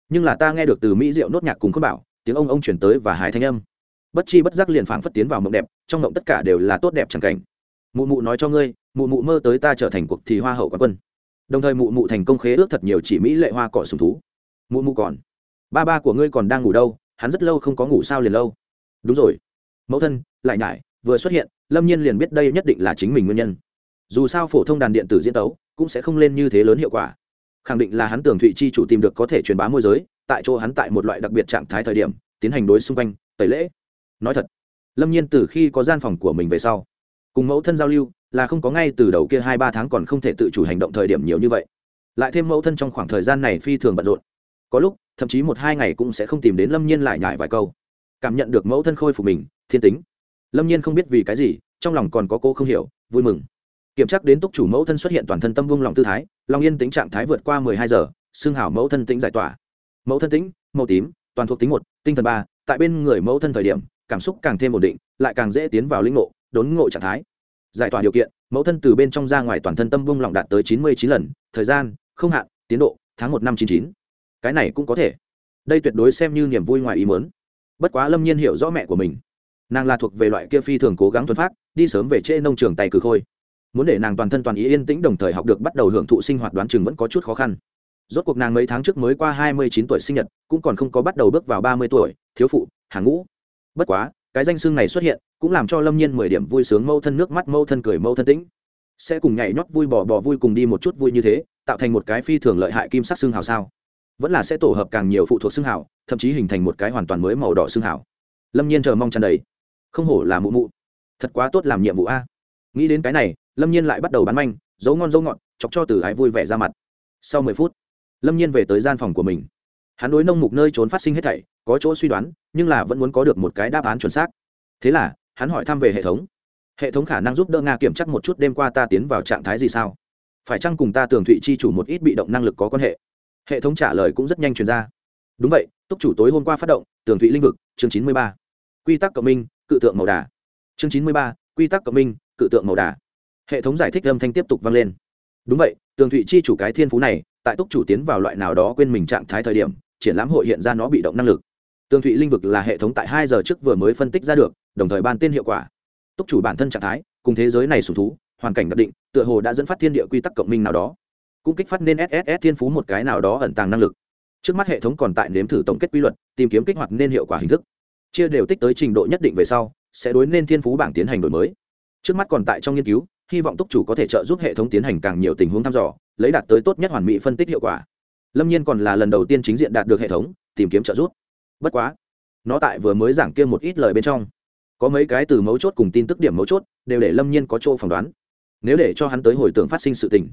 Nhưng là ta nghe được từ mỹ diệu nốt nhạc cùng khớp bảo, tiếng ông ông chuyển tới và hài thanh âm. Bất chi bất giác liền phảng phất tiến vào mộng đẹp, trong mộng tất cả đều là tốt đẹp chẳng cảnh. Mụ mụ nói cho ngươi, mụ mụ mơ tới ta trở thành cuộc thi hoa hậu quán quân. Đồng thời mụ mụ thành công khế ước thật nhiều chỉ mỹ lệ hoa cỏ sùng thú. Mụ mụ còn, ba ba của ngươi còn đang ngủ đâu, hắn rất lâu không có ngủ sao liền lâu đúng rồi. Mẫu thân, lại nhải, vừa xuất hiện, lâm nhiên liền biết đây nhất định là chính mình nguyên nhân. Dù sao phổ thông đàn điện tử diễn tấu cũng sẽ không lên như thế lớn hiệu quả. Khẳng định là hắn tưởng thụy chi chủ tìm được có thể truyền bá môi giới, tại chỗ hắn tại một loại đặc biệt trạng thái thời điểm, tiến hành đối xung quanh, tẩy lễ. Nói thật, lâm nhiên từ khi có gian phòng của mình về sau, cùng mẫu thân giao lưu, là không có ngay từ đầu kia hai ba tháng còn không thể tự chủ hành động thời điểm nhiều như vậy. Lại thêm mẫu thân trong khoảng thời gian này phi thường bận rộn. Có lúc, thậm chí một hai ngày cũng sẽ không tìm đến lâm nhiên lại nhải vài câu cảm nhận được mẫu thân khôi phục mình, thiên tính. Lâm nhiên không biết vì cái gì, trong lòng còn có cô không hiểu, vui mừng. Kiểm tra đến túc chủ mẫu thân xuất hiện toàn thân tâm vung lòng tư thái lòng yên tính trạng thái vượt qua mười hai giờ xương hảo mẫu thân tính giải tỏa. Mẫu thân tính, màu tím, toàn thuộc tính một, tinh thần ba, tại bên người mẫu thân thời điểm, cảm xúc càng thêm ổn định, lại càng dễ tiến vào lĩnh ngộ, đốn ngộ trạng thái. Giải tỏa điều kiện, mẫu thân từ bên trong ra ngoài toàn thân tâm vung lòng đạt tới chín mươi chín lần, thời gian, không hạn, tiến độ, tháng một năm chín chín. Cái này cũng có thể. Đây tuyệt đối xem như niềm vui ngoài ý mớn bất quá lâm nhiên hiểu rõ mẹ của mình nàng là thuộc về loại kia phi thường cố gắng thuần phát đi sớm về trễ nông trường tay cử khôi muốn để nàng toàn thân toàn ý yên tĩnh đồng thời học được bắt đầu hưởng thụ sinh hoạt đoán chừng vẫn có chút khó khăn rốt cuộc nàng mấy tháng trước mới qua hai mươi chín tuổi sinh nhật cũng còn không có bắt đầu bước vào ba mươi tuổi thiếu phụ hàng ngũ bất quá cái danh xưng này xuất hiện cũng làm cho lâm nhiên mười điểm vui sướng mâu thân nước mắt mâu thân cười mâu thân tĩnh sẽ cùng nhảy nhót vui bỏ bỏ vui cùng đi một chút vui như thế tạo thành một cái phi thường lợi hại kim sắc xương hào sao vẫn là sẽ tổ hợp càng nhiều phụ thuộc xương hào, thậm chí hình thành một cái hoàn toàn mới màu đỏ xương hào. Lâm nhiên chờ mong tràn đầy. Không hổ là mụ mụ. Thật quá tốt làm nhiệm vụ a. Nghĩ đến cái này, lâm nhiên lại bắt đầu bán manh dấu ngon dấu ngọt, chọc cho từ ái vui vẻ ra mặt. Sau mười phút, lâm nhiên về tới gian phòng của mình. Hắn đối nông mục nơi trốn phát sinh hết thảy, có chỗ suy đoán, nhưng là vẫn muốn có được một cái đáp án chuẩn xác. Thế là, hắn hỏi thăm về hệ thống. Hệ thống khả năng giúp đỡ nga kiểm chắc một chút đêm qua ta tiến vào trạng thái gì sao? Phải chăng cùng ta tường thụy chi chủ một ít bị động năng lực có quan hệ? Hệ thống trả lời cũng rất nhanh truyền ra. Đúng vậy, túc chủ tối hôm qua phát động, tường thụy linh vực, chương chín mươi ba. Quy tắc cộng minh, cự tượng màu đà. Chương chín mươi ba, quy tắc cộng minh, cự tượng màu đà. Hệ thống giải thích âm thanh tiếp tục vang lên. Đúng vậy, tường thụy chi chủ cái thiên phú này, tại túc chủ tiến vào loại nào đó quên mình trạng thái thời điểm, triển lãm hội hiện ra nó bị động năng lực. Tường thụy linh vực là hệ thống tại hai giờ trước vừa mới phân tích ra được, đồng thời ban tên hiệu quả. Túc chủ bản thân trạng thái, cùng thế giới này sùng thú, hoàn cảnh đặc định, tựa hồ đã dẫn phát thiên địa quy tắc cộng minh nào đó cũng kích phát nên sss thiên phú một cái nào đó ẩn tàng năng lực. Trước mắt hệ thống còn tại nếm thử tổng kết quy luật, tìm kiếm kích hoạt nên hiệu quả hình thức. Chia đều tích tới trình độ nhất định về sau, sẽ đối nên thiên phú bảng tiến hành đổi mới. Trước mắt còn tại trong nghiên cứu, hy vọng túc chủ có thể trợ giúp hệ thống tiến hành càng nhiều tình huống thăm dò, lấy đạt tới tốt nhất hoàn mỹ phân tích hiệu quả. Lâm nhiên còn là lần đầu tiên chính diện đạt được hệ thống, tìm kiếm trợ giúp. Bất quá, nó tại vừa mới giảng kia một ít lời bên trong, có mấy cái từ mấu chốt cùng tin tức điểm mấu chốt, đều để lâm nhiên có chỗ phỏng đoán. Nếu để cho hắn tới hồi tưởng phát sinh sự tình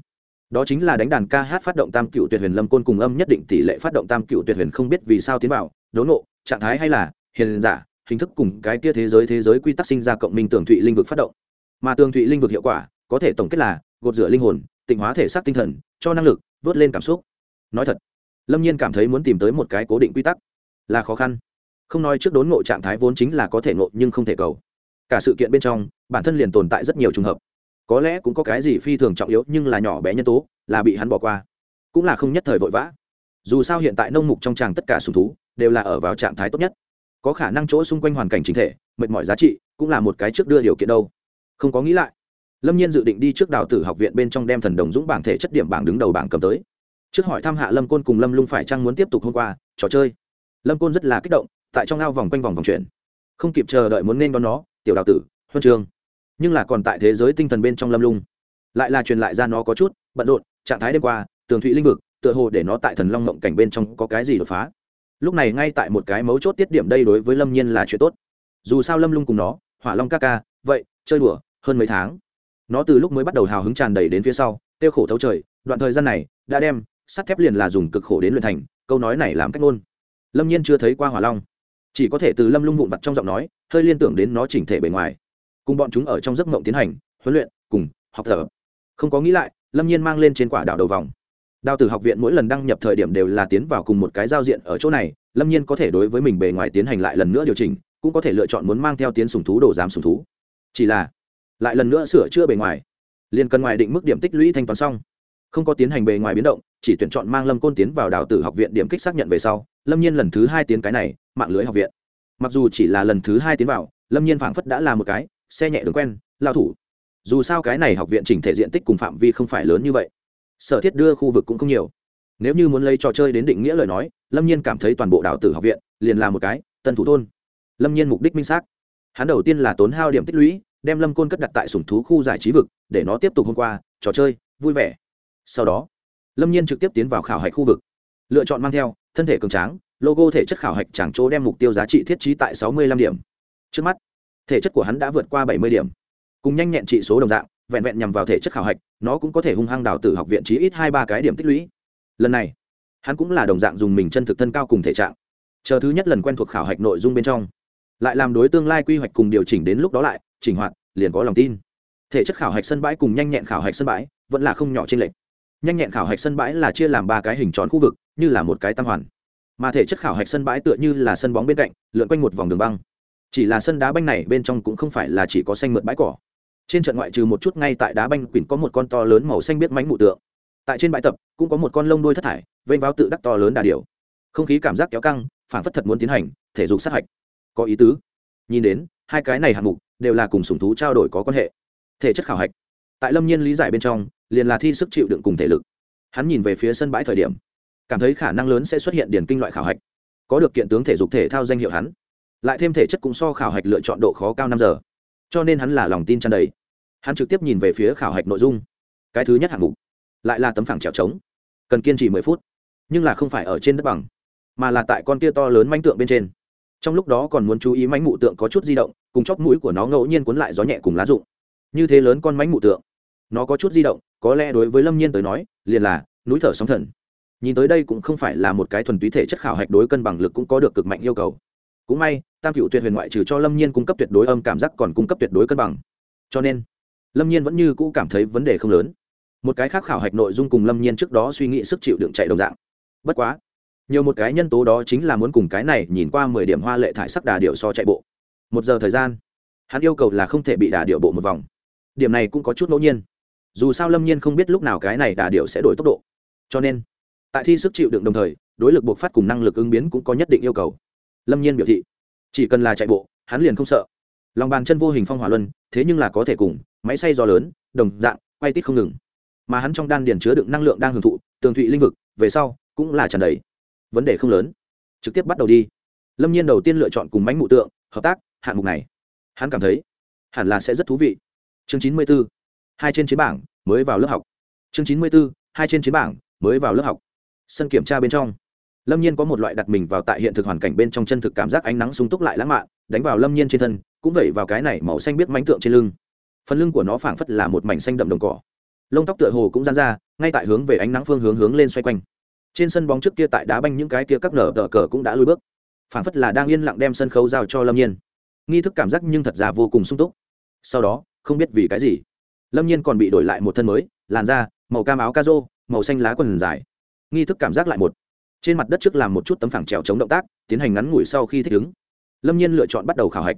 đó chính là đánh đàn ca hát phát động tam cựu tuyệt huyền lâm côn cùng âm nhất định tỷ lệ phát động tam cựu tuyệt huyền không biết vì sao tiến vào, đốn nộ trạng thái hay là hiền giả, hình thức cùng cái kia thế giới thế giới quy tắc sinh ra cộng minh tường thụy linh vực phát động. Mà tường thụy linh vực hiệu quả, có thể tổng kết là gột rửa linh hồn, tịnh hóa thể xác tinh thần, cho năng lực, vớt lên cảm xúc. Nói thật, lâm nhiên cảm thấy muốn tìm tới một cái cố định quy tắc là khó khăn. Không nói trước đốn ngộ trạng thái vốn chính là có thể ngộ nhưng không thể cầu. Cả sự kiện bên trong, bản thân liền tồn tại rất nhiều trường hợp có lẽ cũng có cái gì phi thường trọng yếu nhưng là nhỏ bé nhân tố, là bị hắn bỏ qua. Cũng là không nhất thời vội vã. Dù sao hiện tại nông mục trong tràng tất cả sùng thú đều là ở vào trạng thái tốt nhất. Có khả năng chỗ xung quanh hoàn cảnh chính thể, mệt mỏi giá trị cũng là một cái trước đưa điều kiện đâu. Không có nghĩ lại, lâm nhiên dự định đi trước đào tử học viện bên trong đem thần đồng dũng bảng thể chất điểm bảng đứng đầu bảng cầm tới. Trước hỏi thăm hạ lâm côn cùng lâm lung phải chăng muốn tiếp tục hôm qua, trò chơi. Lâm côn rất là kích động, tại trong ao vòng quanh vòng vòng chuyển. Không kịp chờ đợi muốn nên đón nó, tiểu đào tử, huân trường nhưng là còn tại thế giới tinh thần bên trong lâm lung. Lại là truyền lại ra nó có chút bận rộn, trạng thái đêm qua, tường thụy linh vực, tựa hồ để nó tại thần long mộng cảnh bên trong có cái gì đột phá. Lúc này ngay tại một cái mấu chốt tiết điểm đây đối với lâm nhiên là chuyện tốt. Dù sao lâm lung cùng nó, hỏa long ca ca, vậy, chơi đùa, hơn mấy tháng. Nó từ lúc mới bắt đầu hào hứng tràn đầy đến phía sau tiêu khổ thấu trời, đoạn thời gian này, đã đem, sắt thép liền là dùng cực khổ đến luyện thành, câu nói này làm cách ngôn. Lâm nhiên chưa thấy qua hỏa long. Chỉ có thể từ lâm lung vụn vặt trong giọng nói, hơi liên tưởng đến nó chỉnh thể bề ngoài cùng bọn chúng ở trong giấc mộng tiến hành, huấn luyện, cùng học thở không có nghĩ lại, lâm nhiên mang lên trên quả đảo đầu vòng. Đào tử học viện mỗi lần đăng nhập thời điểm đều là tiến vào cùng một cái giao diện ở chỗ này, lâm nhiên có thể đối với mình bề ngoài tiến hành lại lần nữa điều chỉnh, cũng có thể lựa chọn muốn mang theo tiến sùng thú, đồ giám sùng thú. Chỉ là, lại lần nữa sửa chữa bề ngoài. Liền cần ngoài định mức điểm tích lũy thanh toán xong. Không có tiến hành bề ngoài biến động, chỉ tuyển chọn mang lâm côn tiến vào đào tử học viện điểm kích xác nhận về sau, lâm nhiên lần thứ hai tiến cái này, mạng lưới học viện. Mặc dù chỉ là lần thứ hai tiến vào, lâm nhiên phảng phất đã là một cái xe nhẹ đường quen, lao thủ. Dù sao cái này học viện chỉnh thể diện tích cùng phạm vi không phải lớn như vậy. Sở thiết đưa khu vực cũng không nhiều. Nếu như muốn lấy trò chơi đến định nghĩa lời nói, lâm nhiên cảm thấy toàn bộ đào tử học viện liền là một cái tân thủ thôn. Lâm nhiên mục đích minh xác. Hắn đầu tiên là tốn hao điểm tích lũy, đem lâm côn cất đặt tại sủng thú khu giải trí vực, để nó tiếp tục hôm qua, trò chơi, vui vẻ. Sau đó, lâm nhiên trực tiếp tiến vào khảo hạch khu vực. Lựa chọn mang theo, thân thể cường tráng, logo thể chất khảo hạch chẳng chỗ đem mục tiêu giá trị thiết trí tại sáu mươi lăm điểm. Trước mắt thể chất của hắn đã vượt qua bảy mươi điểm. Cùng nhanh nhẹn trị số đồng dạng, vẹn vẹn nhằm vào thể chất khảo hạch, nó cũng có thể hung hăng đào tử học viện chí ít hai ba cái điểm tích lũy. Lần này, hắn cũng là đồng dạng dùng mình chân thực thân cao cùng thể trạng. Chờ thứ nhất lần quen thuộc khảo hạch nội dung bên trong, lại làm đối tương lai quy hoạch cùng điều chỉnh đến lúc đó lại, chỉnh hoạt, liền có lòng tin. Thể chất khảo hạch sân bãi cùng nhanh nhẹn khảo hạch sân bãi vẫn là không nhỏ trên lệch. Nhanh nhẹn khảo hạch sân bãi là chia làm ba cái hình tròn khu vực, như là một cái tam hoàn. Mà thể chất khảo hạch sân bãi tựa như là sân bóng bên cạnh, lượn quanh một vòng đường băng chỉ là sân đá banh này bên trong cũng không phải là chỉ có xanh mượt bãi cỏ. Trên trận ngoại trừ một chút ngay tại đá banh quỳnh có một con to lớn màu xanh biết mánh mụ tượng. Tại trên bãi tập, cũng có một con lông đuôi thất thải, vênh vào tự đắc to lớn đà điều không khí cảm giác kéo căng phản phất thật muốn tiến hành, thể dục sát hạch. Có ý tứ. Nhìn đến, hai cái này hạng mục đều là cùng sùng thú trao đổi có quan hệ. Thể chất khảo hạch. Tại lâm nhiên lý giải bên trong, liền là thi sức chịu đựng cùng thể lực. Hắn nhìn về phía sân bãi thời điểm, cảm thấy khả năng lớn sẽ xuất hiện điển kinh loại khảo hạch. Có được kiện tướng thể dục thể thao danh hiệu hắn lại thêm thể chất cũng so khảo hạch lựa chọn độ khó cao năm giờ. Cho nên hắn là lòng tin tràn đầy. Hắn trực tiếp nhìn về phía khảo hạch nội dung. Cái thứ nhất hạng mục, lại là tấm phẳng trèo trống. Cần kiên trì mười phút, nhưng là không phải ở trên đất bằng, mà là tại con kia to lớn manh tượng bên trên. Trong lúc đó còn muốn chú ý mánh mụ tượng có chút di động, cùng chóp mũi của nó ngẫu nhiên cuốn lại gió nhẹ cùng lá rụng. Như thế lớn con mánh mụ tượng, nó có chút di động, có lẽ đối với lâm nhiên tới nói, liền là núi thở sóng thần. Nhìn tới đây cũng không phải là một cái thuần túy thể chất khảo hạch đối cân bằng lực cũng có được cực mạnh yêu cầu cũng may, tam cựu tuyệt huyền ngoại trừ cho lâm nhiên cung cấp tuyệt đối âm cảm giác còn cung cấp tuyệt đối cân bằng. Cho nên, lâm nhiên vẫn như cũ cảm thấy vấn đề không lớn. Một cái khác khảo hạch nội dung cùng lâm nhiên trước đó suy nghĩ sức chịu đựng chạy đồng dạng. Bất quá, nhiều một cái nhân tố đó chính là muốn cùng cái này nhìn qua mười điểm hoa lệ thải sắc đà điệu so chạy bộ. Một giờ thời gian, hắn yêu cầu là không thể bị đà điệu bộ một vòng. Điểm này cũng có chút ngẫu nhiên. Dù sao lâm nhiên không biết lúc nào cái này đà điệu sẽ đổi tốc độ. Cho nên, tại thi sức chịu đựng đồng thời, đối lực buộc phát cùng năng lực ứng biến cũng có nhất định yêu cầu lâm nhiên biểu thị. Chỉ cần là chạy bộ, hắn liền không sợ. Lòng bàn chân vô hình phong hỏa luân, thế nhưng là có thể cùng, máy xay gió lớn, đồng dạng, quay tít không ngừng. Mà hắn trong đan điền chứa đựng năng lượng đang hưởng thụ, tường thụy linh vực, về sau, cũng là tràn đầy. Vấn đề không lớn. Trực tiếp bắt đầu đi. Lâm nhiên đầu tiên lựa chọn cùng bánh mụ tượng, hợp tác, hạng mục này. Hắn cảm thấy, hẳn là sẽ rất thú vị. Chương chín mươi b ố hai trên chiến bảng, mới vào lớp học. Chương chín mươi b ố hai trên chiến bảng, mới vào lớp học. Sân kiểm tra bên trong lâm nhiên có một loại đặt mình vào tại hiện thực hoàn cảnh bên trong chân thực cảm giác ánh nắng sung túc lại lãng mạn, đánh vào lâm nhiên trên thân, cũng vẩy vào cái này màu xanh biết mánh tượng trên lưng. Phần lưng của nó phảng phất là một mảnh xanh đậm đồng cỏ. Lông tóc tựa hồ cũng gian ra, ngay tại hướng về ánh nắng phương hướng hướng lên xoay quanh. Trên sân bóng trước kia tại đá banh những cái kia các nở tờ cờ cũng đã lùi bước. Phảng phất là đang yên lặng đem sân khấu giao cho lâm nhiên. Nghi thức cảm giác nhưng thật ra vô cùng sung túc. Sau đó, không biết vì cái gì, lâm nhiên còn bị đổi lại một thân mới, làn da, màu cam áo ca rô màu xanh lá quần dài. Nghi thức cảm giác lại một trên mặt đất trước làm một chút tấm phẳng trèo chống động tác, tiến hành ngắn ngủi sau khi thích ứng. Lâm nhiên lựa chọn bắt đầu khảo hạch.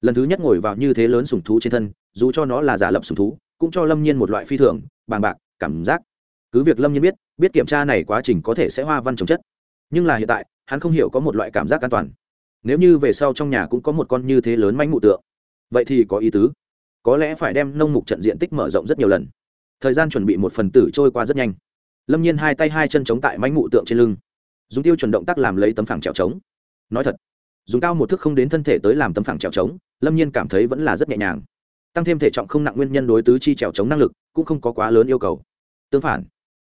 Lần thứ nhất ngồi vào như thế lớn sùng thú trên thân, dù cho nó là giả lập sùng thú, cũng cho lâm nhiên một loại phi thường, bàng bạc, cảm giác. Cứ việc lâm nhiên biết biết kiểm tra này quá trình có thể sẽ hoa văn trồng chất. Nhưng là hiện tại, hắn không hiểu có một loại cảm giác an toàn. Nếu như về sau trong nhà cũng có một con như thế lớn manh mụ tượng, vậy thì có ý tứ. Có lẽ phải đem nông mục trận diện tích mở rộng rất nhiều lần. Thời gian chuẩn bị một phần tử trôi qua rất nhanh. Lâm nhiên hai tay hai chân chống tại manh mụ tượng trên lưng dùng tiêu chuẩn động tác làm lấy tấm phẳng trèo trống. Nói thật, dùng cao một thước không đến thân thể tới làm tấm phẳng trèo trống, lâm nhiên cảm thấy vẫn là rất nhẹ nhàng. Tăng thêm thể trọng không nặng nguyên nhân đối tứ chi trèo trống năng lực, cũng không có quá lớn yêu cầu. Tương phản,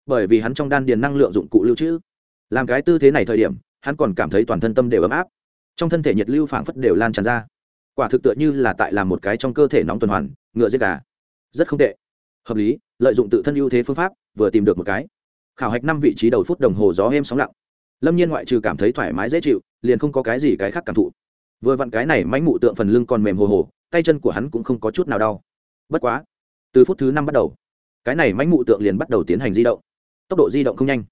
bởi vì hắn trong đan điền năng lượng dụng cụ lưu trữ. Làm cái tư thế này thời điểm, hắn còn cảm thấy toàn thân tâm đều ấm áp. Trong thân thể nhiệt lưu phảng phất đều lan tràn ra. Quả thực tựa như là tại làm một cái trong cơ thể nóng tuần hoàn, ngựa giết gà. Rất không tệ. Hợp lý, lợi dụng tự thân ưu thế phương pháp, vừa tìm được một cái. Khảo hạch năm vị trí đầu phút đồng hồ gió êm sóng lặng lâm nhiên ngoại trừ cảm thấy thoải mái dễ chịu, liền không có cái gì cái khác cảm thụ. Vừa vặn cái này mánh mụ tượng phần lưng còn mềm hồ hồ, tay chân của hắn cũng không có chút nào đau. Bất quá, từ phút thứ năm bắt đầu, cái này mánh mụ tượng liền bắt đầu tiến hành di động. Tốc độ di động không nhanh,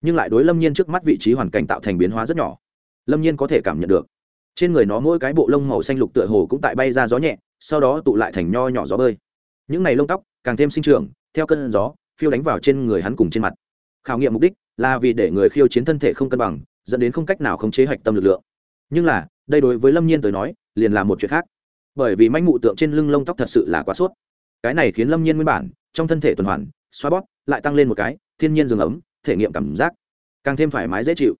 nhưng lại đối lâm nhiên trước mắt vị trí hoàn cảnh tạo thành biến hóa rất nhỏ. Lâm nhiên có thể cảm nhận được, trên người nó mỗi cái bộ lông màu xanh lục tựa hồ cũng tại bay ra gió nhẹ, sau đó tụ lại thành nho nhỏ gió bơi. Những này lông tóc càng thêm sinh trưởng, theo cơn gió, phiêu đánh vào trên người hắn cùng trên mặt. Khảo nghiệm mục đích là vì để người khiêu chiến thân thể không cân bằng, dẫn đến không cách nào khống chế hạch tâm lực lượng. Nhưng là, đây đối với lâm nhiên tới nói, liền là một chuyện khác. Bởi vì manh mụ tượng trên lưng lông tóc thật sự là quá suốt cái này khiến lâm nhiên nguyên bản, trong thân thể tuần hoàn, xoa bóp, lại tăng lên một cái, thiên nhiên rừng ấm, thể nghiệm cảm giác càng thêm thoải mái dễ chịu.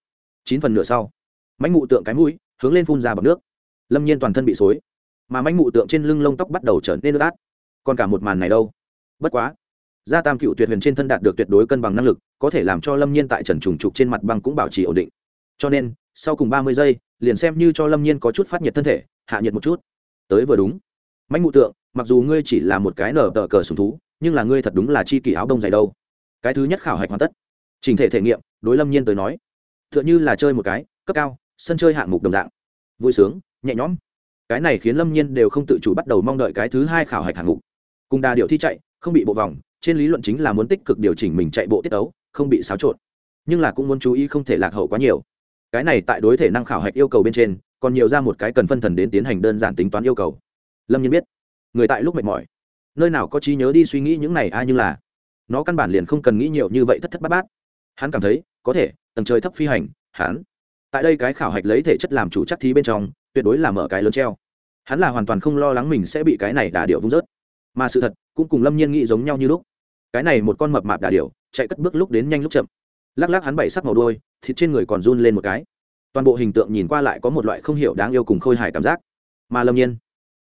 Chín phần nửa sau manh mụ tượng cái mũi hướng lên phun ra bằng nước. Lâm nhiên toàn thân bị xối, mà manh mụ tượng trên lưng lông tóc bắt đầu trở nên ướt át. Còn cả một màn này đâu? Bất quá gia tam cựu tuyệt huyền trên thân đạt được tuyệt đối cân bằng năng lực, có thể làm cho lâm nhiên tại trần trùng trục trên mặt băng cũng bảo trì ổn định. Cho nên, sau cùng ba mươi giây, liền xem như cho lâm nhiên có chút phát nhiệt thân thể, hạ nhiệt một chút. Tới vừa đúng. Mạnh mụ tượng, mặc dù ngươi chỉ là một cái nở tờ cờ sùng thú, nhưng là ngươi thật đúng là chi kỷ áo đông dày đâu. Cái thứ nhất khảo hạch hoàn tất. Trình thể thể nghiệm, đối lâm nhiên tới nói t h ư ợ n h ư là chơi một cái, cấp cao, sân chơi hạng mục đồng dạng. Vui sướng, nhẹ nhõm. Cái này khiến lâm nhiên đều không tự chủ bắt đầu mong đợi cái thứ hai khảo hạch hạng mục. Cùng đà điệu thi chạy, không bị bộ vòng trên lý luận chính là muốn tích cực điều chỉnh mình chạy bộ tiết tấu, không bị xáo trộn. Nhưng là cũng muốn chú ý không thể lạc hậu quá nhiều. Cái này tại đối thể năng khảo hạch yêu cầu bên trên, còn nhiều ra một cái cần phân thần đến tiến hành đơn giản tính toán yêu cầu. Lâm nhiên biết, người tại lúc mệt mỏi. Nơi nào có trí nhớ đi suy nghĩ những này, ai như là, nó căn bản liền không cần nghĩ nhiều như vậy thất thất bát bát. Hắn cảm thấy, có thể, tầng trời thấp phi hành, hắn. Tại đây cái khảo hạch lấy thể chất làm chủ chắc thí bên trong, tuyệt đối là mở cái lớn treo. Hắn là hoàn toàn không lo lắng mình sẽ bị cái này đả điệu vung rớt. Mà sự thật, cũng cùng lâm nhiên nghĩ giống nhau như lúc cái này một con mập mạp đà điểu, chạy cất bước lúc đến nhanh lúc chậm. Lắc lắc hắn bảy sắc màu đôi thịt trên người còn run lên một cái. Toàn bộ hình tượng nhìn qua lại có một loại không hiểu đáng yêu cùng khôi hài cảm giác. Mà lâm nhiên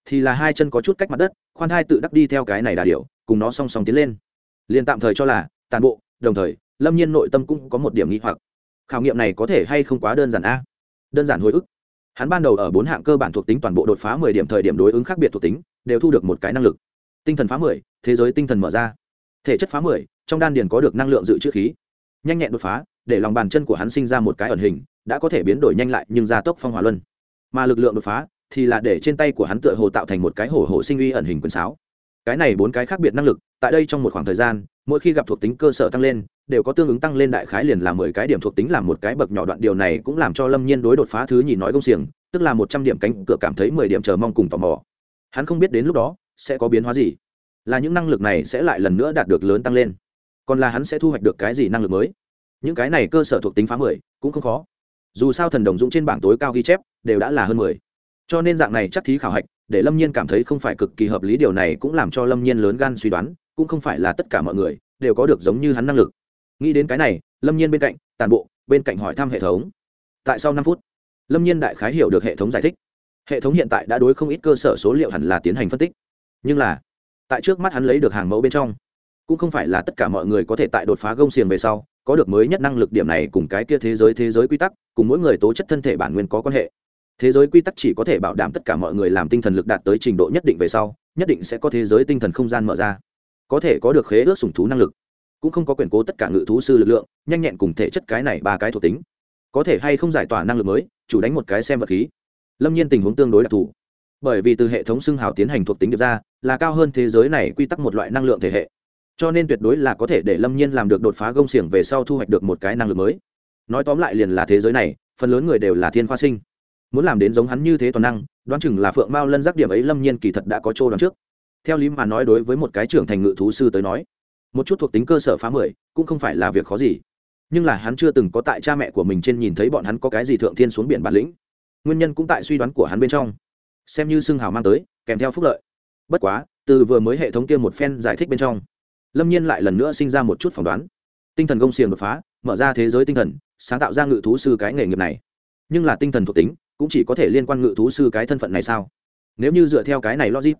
thì là hai chân có chút cách mặt đất, khoan hai tự đắc đi theo cái này đà điểu, cùng nó song song tiến lên. Liền tạm thời cho là, tàn bộ, đồng thời, lâm nhiên nội tâm cũng có một điểm nghi hoặc. Khảo nghiệm này có thể hay không quá đơn giản a? Đơn giản hồi ức. Hắn ban đầu ở bốn hạng cơ bản thuộc tính toàn bộ đột phá mười điểm thời điểm đối ứng khác biệt thuộc tính, đều thu được một cái năng lực. Tinh thần phá mười, thế giới tinh thần mở ra thể chất phá mười, trong đan điền có được năng lượng dự trữ khí. Nhanh nhẹn đột phá, để lòng bàn chân của hắn sinh ra một cái ẩn hình, đã có thể biến đổi nhanh lại nhưng gia tốc phong hỏa luân. Mà lực lượng đột phá, thì là để trên tay của hắn tựa hồ tạo thành một cái hổ hổ sinh uy ẩn hình quyền sáo. Cái này bốn cái khác biệt năng lực, tại đây trong một khoảng thời gian, mỗi khi gặp thuộc tính cơ sở tăng lên, đều có tương ứng tăng lên đại khái liền là mười cái điểm thuộc tính làm một cái bậc nhỏ đoạn. Điều này cũng làm cho lâm nhiên đối đột phá thứ nhìn nói công xiềng, tức là một trăm điểm cánh cửa cảm thấy mười điểm chờ mong cùng tò mò. Hắn không biết đến lúc đó, sẽ có biến hóa gì là những năng lực này sẽ lại lần nữa đạt được lớn tăng lên. Còn là hắn sẽ thu hoạch được cái gì năng lực mới? Những cái này cơ sở thuộc tính phá mười, cũng không khó. Dù sao thần đồng dũng trên bảng tối cao ghi chép, đều đã là hơn mười. Cho nên dạng này chắc thí khảo hạch, để lâm nhiên cảm thấy không phải cực kỳ hợp lý, điều này cũng làm cho lâm nhiên lớn gan suy đoán, cũng không phải là tất cả mọi người đều có được giống như hắn năng lực. Nghĩ đến cái này, lâm nhiên bên cạnh, tàn bộ, bên cạnh hỏi thăm hệ thống. Tại sau năm phút? Lâm nhiên đại khái hiểu được hệ thống giải thích. Hệ thống hiện tại đã đối không ít cơ sở số liệu hẳn là tiến hành phân tích. Nhưng là tại trước mắt hắn lấy được hàng mẫu bên trong. Cũng không phải là tất cả mọi người có thể tại đột phá gông xiềng về sau, có được mới nhất năng lực điểm này cùng cái kia thế giới thế giới quy tắc, cùng mỗi người tố chất thân thể bản nguyên có quan hệ. Thế giới quy tắc chỉ có thể bảo đảm tất cả mọi người làm tinh thần lực đạt tới trình độ nhất định về sau, nhất định sẽ có thế giới tinh thần không gian mở ra. Có thể có được khế ước sủng thú năng lực. Cũng không có quyền cố tất cả ngự thú sư lực lượng, nhanh nhẹn cùng thể chất cái này ba cái thuộc tính. Có thể hay không giải tỏa năng lực mới, chủ đánh một cái xem vật khí. Lâm nhiên tình huống tương đối đặc thù bởi vì từ hệ thống xưng hào tiến hành thuộc tính điệp ra, là cao hơn thế giới này quy tắc một loại năng lượng thể hệ. Cho nên tuyệt đối là có thể để lâm nhiên làm được đột phá gông xiềng về sau thu hoạch được một cái năng lực mới. Nói tóm lại liền là thế giới này, phần lớn người đều là thiên khoa sinh. Muốn làm đến giống hắn như thế toàn năng, đoán chừng là phượng mao lân giác điểm ấy lâm nhiên kỳ thật đã có chỗ đoán trước. Theo lý mà nói đối với một cái trưởng thành ngự thú sư tới nói, một chút thuộc tính cơ sở phá mười cũng không phải là việc khó gì. Nhưng là hắn chưa từng có tại cha mẹ của mình trên nhìn thấy bọn hắn có cái gì thượng thiên xuống biển bản lĩnh. Nguyên nhân cũng tại suy đoán của hắn bên trong xem như xưng hào mang tới, kèm theo phúc lợi. Bất quá, từ vừa mới hệ thống kia một phen giải thích bên trong, lâm nhiên lại lần nữa sinh ra một chút phỏng đoán. Tinh thần gông xiềng đột phá, mở ra thế giới tinh thần, sáng tạo ra ngự thú sư cái nghề nghiệp này. Nhưng là tinh thần thuộc tính, cũng chỉ có thể liên quan ngự thú sư cái thân phận này sao? Nếu như dựa theo cái này logic,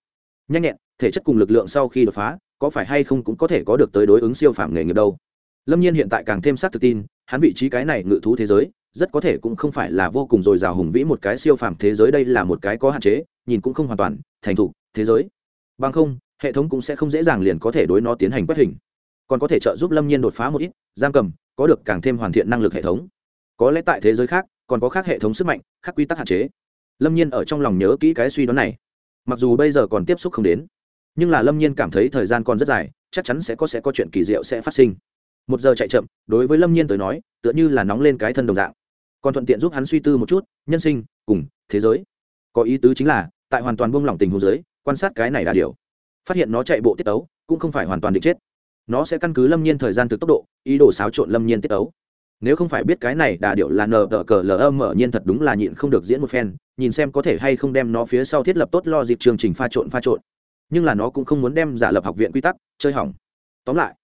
nhanh nhẹn, thể chất cùng lực lượng sau khi đột phá, có phải hay không cũng có thể có được tới đối ứng siêu phạm nghề nghiệp đâu? Lâm nhiên hiện tại càng thêm xác thực tin, hắn vị trí cái này ngự thú thế giới rất có thể cũng không phải là vô cùng dồi dào hùng vĩ một cái siêu phàm thế giới, đây là một cái có hạn chế, nhìn cũng không hoàn toàn, thành thục, thế giới. Bằng không, hệ thống cũng sẽ không dễ dàng liền có thể đối nó tiến hành quét hình. Còn có thể trợ giúp lâm nhiên đột phá một ít, giam cầm, có được càng thêm hoàn thiện năng lực hệ thống. Có lẽ tại thế giới khác, còn có khác hệ thống sức mạnh, khác quy tắc hạn chế. Lâm nhiên ở trong lòng nhớ kỹ cái suy đoán này. Mặc dù bây giờ còn tiếp xúc không đến, nhưng là lâm nhiên cảm thấy thời gian còn rất dài, chắc chắn sẽ có sẽ có chuyện kỳ diệu sẽ phát sinh. Một giờ chạy chậm, đối với lâm nhiên tới nói, tựa như là nóng lên cái thân đồng dạng còn thuận tiện giúp hắn suy tư một chút, nhân sinh, cùng thế giới. Có ý tứ chính là, tại hoàn toàn buông lỏng tình hồ giới quan sát cái này là điều. Phát hiện nó chạy bộ tiết tấu, cũng không phải hoàn toàn định chết. Nó sẽ căn cứ lâm nhiên thời gian thực tốc độ, ý đồ xáo trộn lâm nhiên tiết tấu. Nếu không phải biết cái này đà điệu là nờ tờ cờ lờ âm mở nhiên thật đúng là nhịn không được diễn một phen, nhìn xem có thể hay không đem nó phía sau thiết lập tốt lo dịp chương trình pha trộn pha trộn. Nhưng là nó cũng không muốn đem giả lập học viện quy tắc, chơi hỏng. Tóm lại,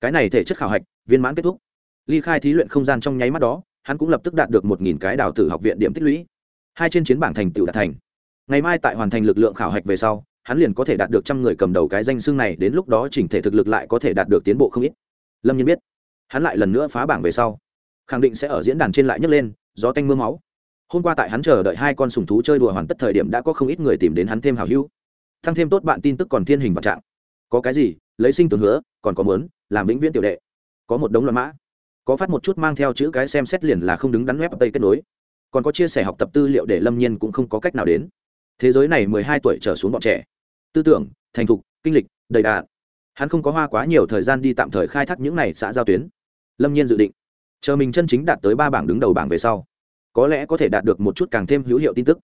cái này thể chất khảo hạch, viên mãn kết thúc. Ly khai thí luyện không gian trong nháy mắt đó hắn cũng lập tức đạt được một nghìn cái đào tử học viện điểm tích lũy. Hai trên chiến bảng thành tựu đạt thành. Ngày mai tại hoàn thành lực lượng khảo hạch về sau, hắn liền có thể đạt được trăm người cầm đầu cái danh xưng này, đến lúc đó chỉnh thể thực lực lại có thể đạt được tiến bộ không ít. Lâm nhiên biết, hắn lại lần nữa phá bảng về sau, khẳng định sẽ ở diễn đàn trên lại nhấc lên, gió tanh m ư a máu. Hôm qua tại hắn chờ đợi hai con sùng thú chơi đùa hoàn tất thời điểm đã có không ít người tìm đến hắn thêm hào hữu. Thăng thêm tốt bạn tin tức còn thiên hình vạn trạng. Có cái gì, lấy sinh tưởng hứa, còn có mớn làm vĩnh viễn tiểu đệ. Có một đống loạn mã có phát một chút mang theo chữ cái xem xét liền là không đứng đắn web tây kết nối. Còn có chia sẻ học tập tư liệu để lâm nhiên cũng không có cách nào đến. Thế giới này mười hai tuổi trở xuống bọn trẻ. Tư tưởng, thành thục, kinh lịch, đầy đạn. Hắn không có hoa quá nhiều thời gian đi tạm thời khai thác những này xã giao tuyến. Lâm nhiên dự định, chờ mình chân chính đạt tới ba bảng đứng đầu bảng về sau, có lẽ có thể đạt được một chút càng thêm hữu hiệu tin tức.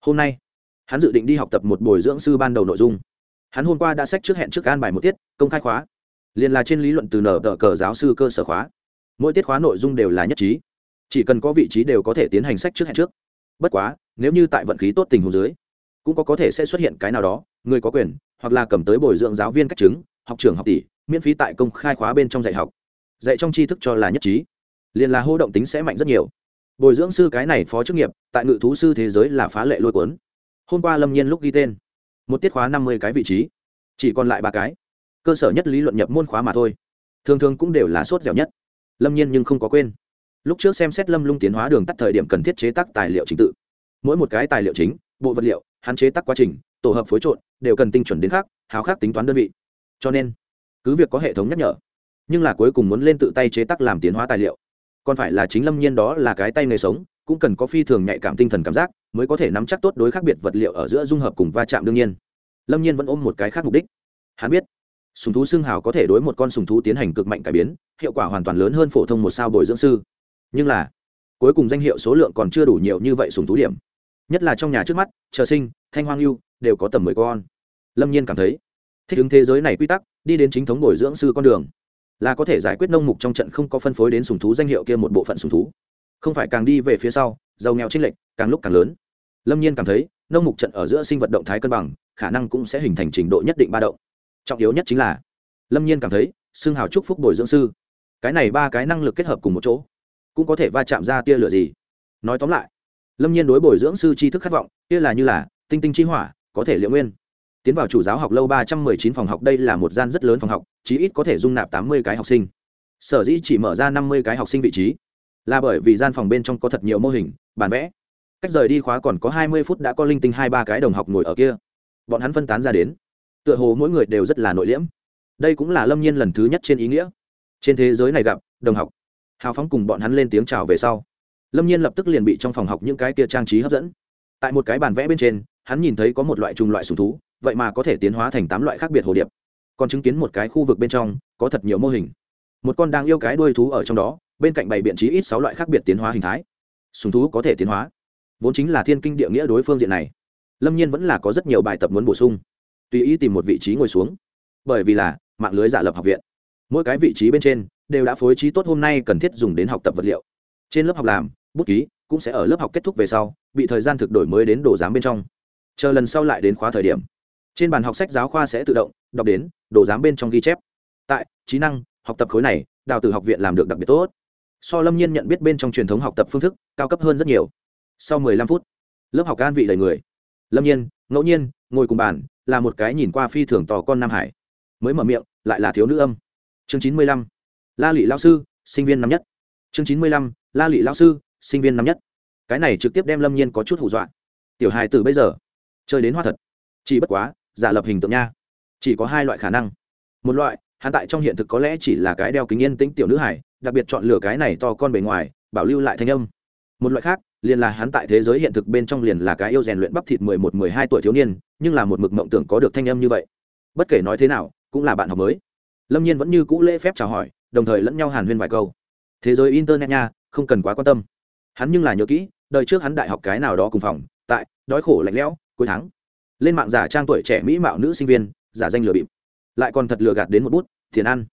Hôm nay, hắn dự định đi học tập một bồi dưỡng sư ban đầu nội dung. Hắn hôm qua đã sách trước hẹn trước an bài một tiết, công khai khóa. Liền là trên lý luận từ nở tờ cờ giáo sư cơ sở khóa mỗi tiết khóa nội dung đều là nhất trí. Chỉ cần có vị trí đều có thể tiến hành sách trước hẹn trước. Bất quá, nếu như tại vận khí tốt tình hồ dưới, cũng có có thể sẽ xuất hiện cái nào đó, người có quyền, hoặc là cầm tới bồi dưỡng giáo viên cách chứng, học trường học tỷ, miễn phí tại công khai khóa bên trong dạy học. Dạy trong tri thức cho là nhất trí. Liền là hô động tính sẽ mạnh rất nhiều. Bồi dưỡng sư cái này phó chức nghiệp, tại ngự thú sư thế giới là phá lệ lôi cuốn. Hôm qua lâm nhiên lúc ghi tên. Một tiết khóa năm mươi cái vị trí. Chỉ còn lại ba cái. Cơ sở nhất lý luận nhập môn khóa mà thôi. Thường thường cũng đều là sốt dẻo nhất lâm nhiên nhưng không có quên. Lúc trước xem xét lâm lung tiến hóa đường tắt thời điểm cần thiết chế tác tài liệu chính tự. Mỗi một cái tài liệu chính, bộ vật liệu hạn chế tác quá trình, tổ hợp phối trộn, đều cần tinh chuẩn đến khác, hào khác tính toán đơn vị. Cho nên, cứ việc có hệ thống nhắc nhở, nhưng là cuối cùng muốn lên tự tay chế tác làm tiến hóa tài liệu. Còn phải là chính lâm nhiên đó là cái tay nghề sống, cũng cần có phi thường nhạy cảm tinh thần cảm giác, mới có thể nắm chắc tốt đối khác biệt vật liệu ở giữa dung hợp cùng va chạm đương nhiên. Lâm nhiên vẫn ôm một cái khác mục đích. Hắn biết, sùng thú xương hào có thể đối một con sùng thú tiến hành cực mạnh cải biến hiệu quả hoàn toàn lớn hơn phổ thông một sao bồi dưỡng sư. Nhưng là, cuối cùng danh hiệu số lượng còn chưa đủ nhiều như vậy sùng thú điểm. Nhất là trong nhà trước mắt, chờ sinh, thanh hoang lưu đều có tầm mười con. Lâm nhiên cảm thấy, thích ứng thế giới này quy tắc, đi đến chính thống bồi dưỡng sư con đường, là có thể giải quyết nông mục trong trận không có phân phối đến sùng thú danh hiệu kia một bộ phận sùng thú. Không phải càng đi về phía sau, giàu nghèo trinh lệch, càng lúc càng lớn. Lâm nhiên cảm thấy, nông mục trận ở giữa sinh vật động thái cân bằng, khả năng cũng sẽ hình thành trình độ nhất định ba động. Trọng yếu nhất chính là, lâm nhiên cảm thấy xương hào chúc phúc bồi dưỡng sư cái này ba cái năng lực kết hợp cùng một chỗ, cũng có thể va chạm ra tia lửa gì. Nói tóm lại, lâm nhiên đối bồi dưỡng sư tri thức khát vọng tia là như là tinh tinh chi hỏa, có thể liệu nguyên. Tiến vào chủ giáo học lâu ba trăm mười chín phòng học, đây là một gian rất lớn phòng học, chí ít có thể dung nạp tám mươi cái học sinh. Sở dĩ chỉ mở ra năm mươi cái học sinh vị trí, là bởi vì gian phòng bên trong có thật nhiều mô hình, bản vẽ. Cách rời đi khóa còn có hai mươi phút đã có linh tinh hai ba cái đồng học ngồi ở kia. Bọn hắn phân tán ra đến. Tựa hồ mỗi người đều rất là nội liễm. Đây cũng là lâm nhiên lần thứ nhất trên ý nghĩa trên thế giới này gặp, đồng học. Hào phóng cùng bọn hắn lên tiếng chào về sau. Lâm nhiên lập tức liền bị trong phòng học những cái kia trang trí hấp dẫn. Tại một cái bàn vẽ bên trên, hắn nhìn thấy có một loại trùng loại sùng thú, vậy mà có thể tiến hóa thành tám loại khác biệt hồ điệp. Còn chứng kiến một cái khu vực bên trong, có thật nhiều mô hình. Một con đang yêu cái đuôi thú ở trong đó, bên cạnh bày biện trí ít sáu loại khác biệt tiến hóa hình thái. Sùng thú có thể tiến hóa. Vốn chính là thiên kinh địa nghĩa đối phương diện này. Lâm nhiên vẫn là có rất nhiều bài tập muốn bổ sung. Tùy ý tìm một vị trí ngồi xuống. Bởi vì là mạng lưới giả lập học viện mỗi cái vị trí bên trên đều đã phối trí tốt hôm nay cần thiết dùng đến học tập vật liệu. Trên lớp học làm, bút ký cũng sẽ ở lớp học kết thúc về sau, bị thời gian thực đổi mới đến đồ giám bên trong. Chờ lần sau lại đến khóa thời điểm, trên bàn học sách giáo khoa sẽ tự động đọc đến đồ giám bên trong ghi chép. Tại, trí năng, học tập khối này, đào tử học viện làm được đặc biệt tốt. So lâm nhiên nhận biết bên trong truyền thống học tập phương thức cao cấp hơn rất nhiều. Sau mười lăm phút, lớp học an vị đầy người. Lâm nhiên, ngẫu nhiên, ngồi cùng bàn, là một cái nhìn qua phi thường tò con nam hải. Mới mở miệng, lại là thiếu nữ âm chương chín mươi lăm. La lị lao sư, sinh viên năm nhất. Chương chín mươi lăm. La lị lao sư, sinh viên năm nhất. Cái này trực tiếp đem lâm nhiên có chút hù dọa. Tiểu hài từ bây giờ, chơi đến hoa thật. Chỉ bất quá, giả lập hình tượng nha. Chỉ có hai loại khả năng. Một loại, hắn tại trong hiện thực có lẽ chỉ là cái đeo kính yên tĩnh tiểu nữ hải đặc biệt chọn lựa cái này to con bề ngoài, bảo lưu lại thanh âm. Một loại khác, liền là hắn tại thế giới hiện thực bên trong liền là cái yêu rèn luyện bắp thịt mười một, mười hai tuổi thiếu niên, nhưng là một mực mộng tưởng có được thanh âm như vậy. Bất kể nói thế nào, cũng là bạn học mới lâm nhiên vẫn như cũ lễ phép chào hỏi, đồng thời lẫn nhau hàn huyên vài câu. Thế giới internet nha, không cần quá quan tâm. Hắn nhưng là nhớ kỹ, đời trước hắn đại học cái nào đó cùng phòng, tại, đói khổ lạnh lẽo, cuối tháng. Lên mạng giả trang tuổi trẻ mỹ mạo nữ sinh viên, giả danh lừa bịp. Lại còn thật lừa gạt đến một bút, tiền ăn.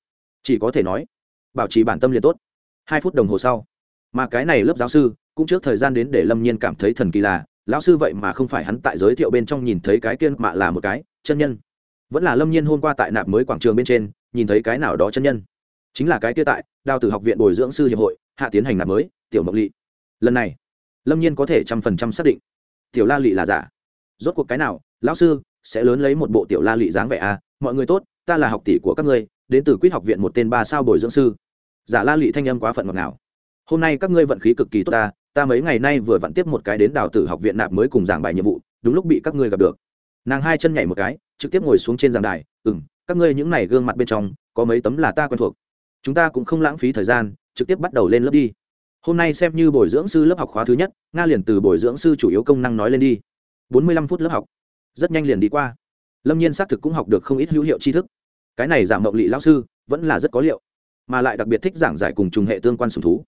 Chỉ có thể nói, bảo trì bản tâm liền tốt. Hai phút đồng hồ sau, mà cái này lớp giáo sư, cũng trước thời gian đến để lâm nhiên cảm thấy thần kỳ là, lão sư vậy mà không phải hắn tại giới thiệu bên trong nhìn thấy cái kiên mạ là một cái, chân nhân. Vẫn là lâm nhiên hôm qua tại nạp mới quảng trường bên trên nhìn thấy cái nào đó chân nhân. Chính là cái kia tại đào tử học viện bồi dưỡng sư hiệp hội, hạ tiến hành nạp mới, tiểu mộc lỵ lần này, lâm nhiên có thể trăm phần trăm xác định, tiểu la lị là giả. Rốt cuộc cái nào, lão sư sẽ lớn lấy một bộ tiểu la lị dáng vẻ à? Mọi người tốt, ta là học tỷ của các ngươi, đến từ quýt học viện một tên ba sao bồi dưỡng sư. Giả la lị thanh âm quá phận ngọt nào hôm nay các ngươi vận khí cực kỳ tốt ta ta mấy ngày nay vừa vặn tiếp một cái đến đào tử học viện nạp mới cùng giảng bài nhiệm vụ, đúng lúc bị các ngươi gặp được. Nàng hai chân nhảy một cái, trực tiếp ngồi xuống trên giảng đài ừ m các ngươi những này gương mặt bên trong, có mấy tấm là ta quen thuộc. Chúng ta cũng không lãng phí thời gian, trực tiếp bắt đầu lên lớp đi. Hôm nay xem như bồi dưỡng sư lớp học khóa thứ nhất, nga liền từ bồi dưỡng sư chủ yếu công năng nói lên đi. Bốn mươi lăm phút lớp học. Rất nhanh liền đi qua. Lâm nhiên xác thực cũng học được không ít hữu hiệu tri thức. Cái này giảm mộng lị lão sư, vẫn là rất có liệu, mà lại đặc biệt thích giảng giải cùng trùng hệ tương quan sùng thú.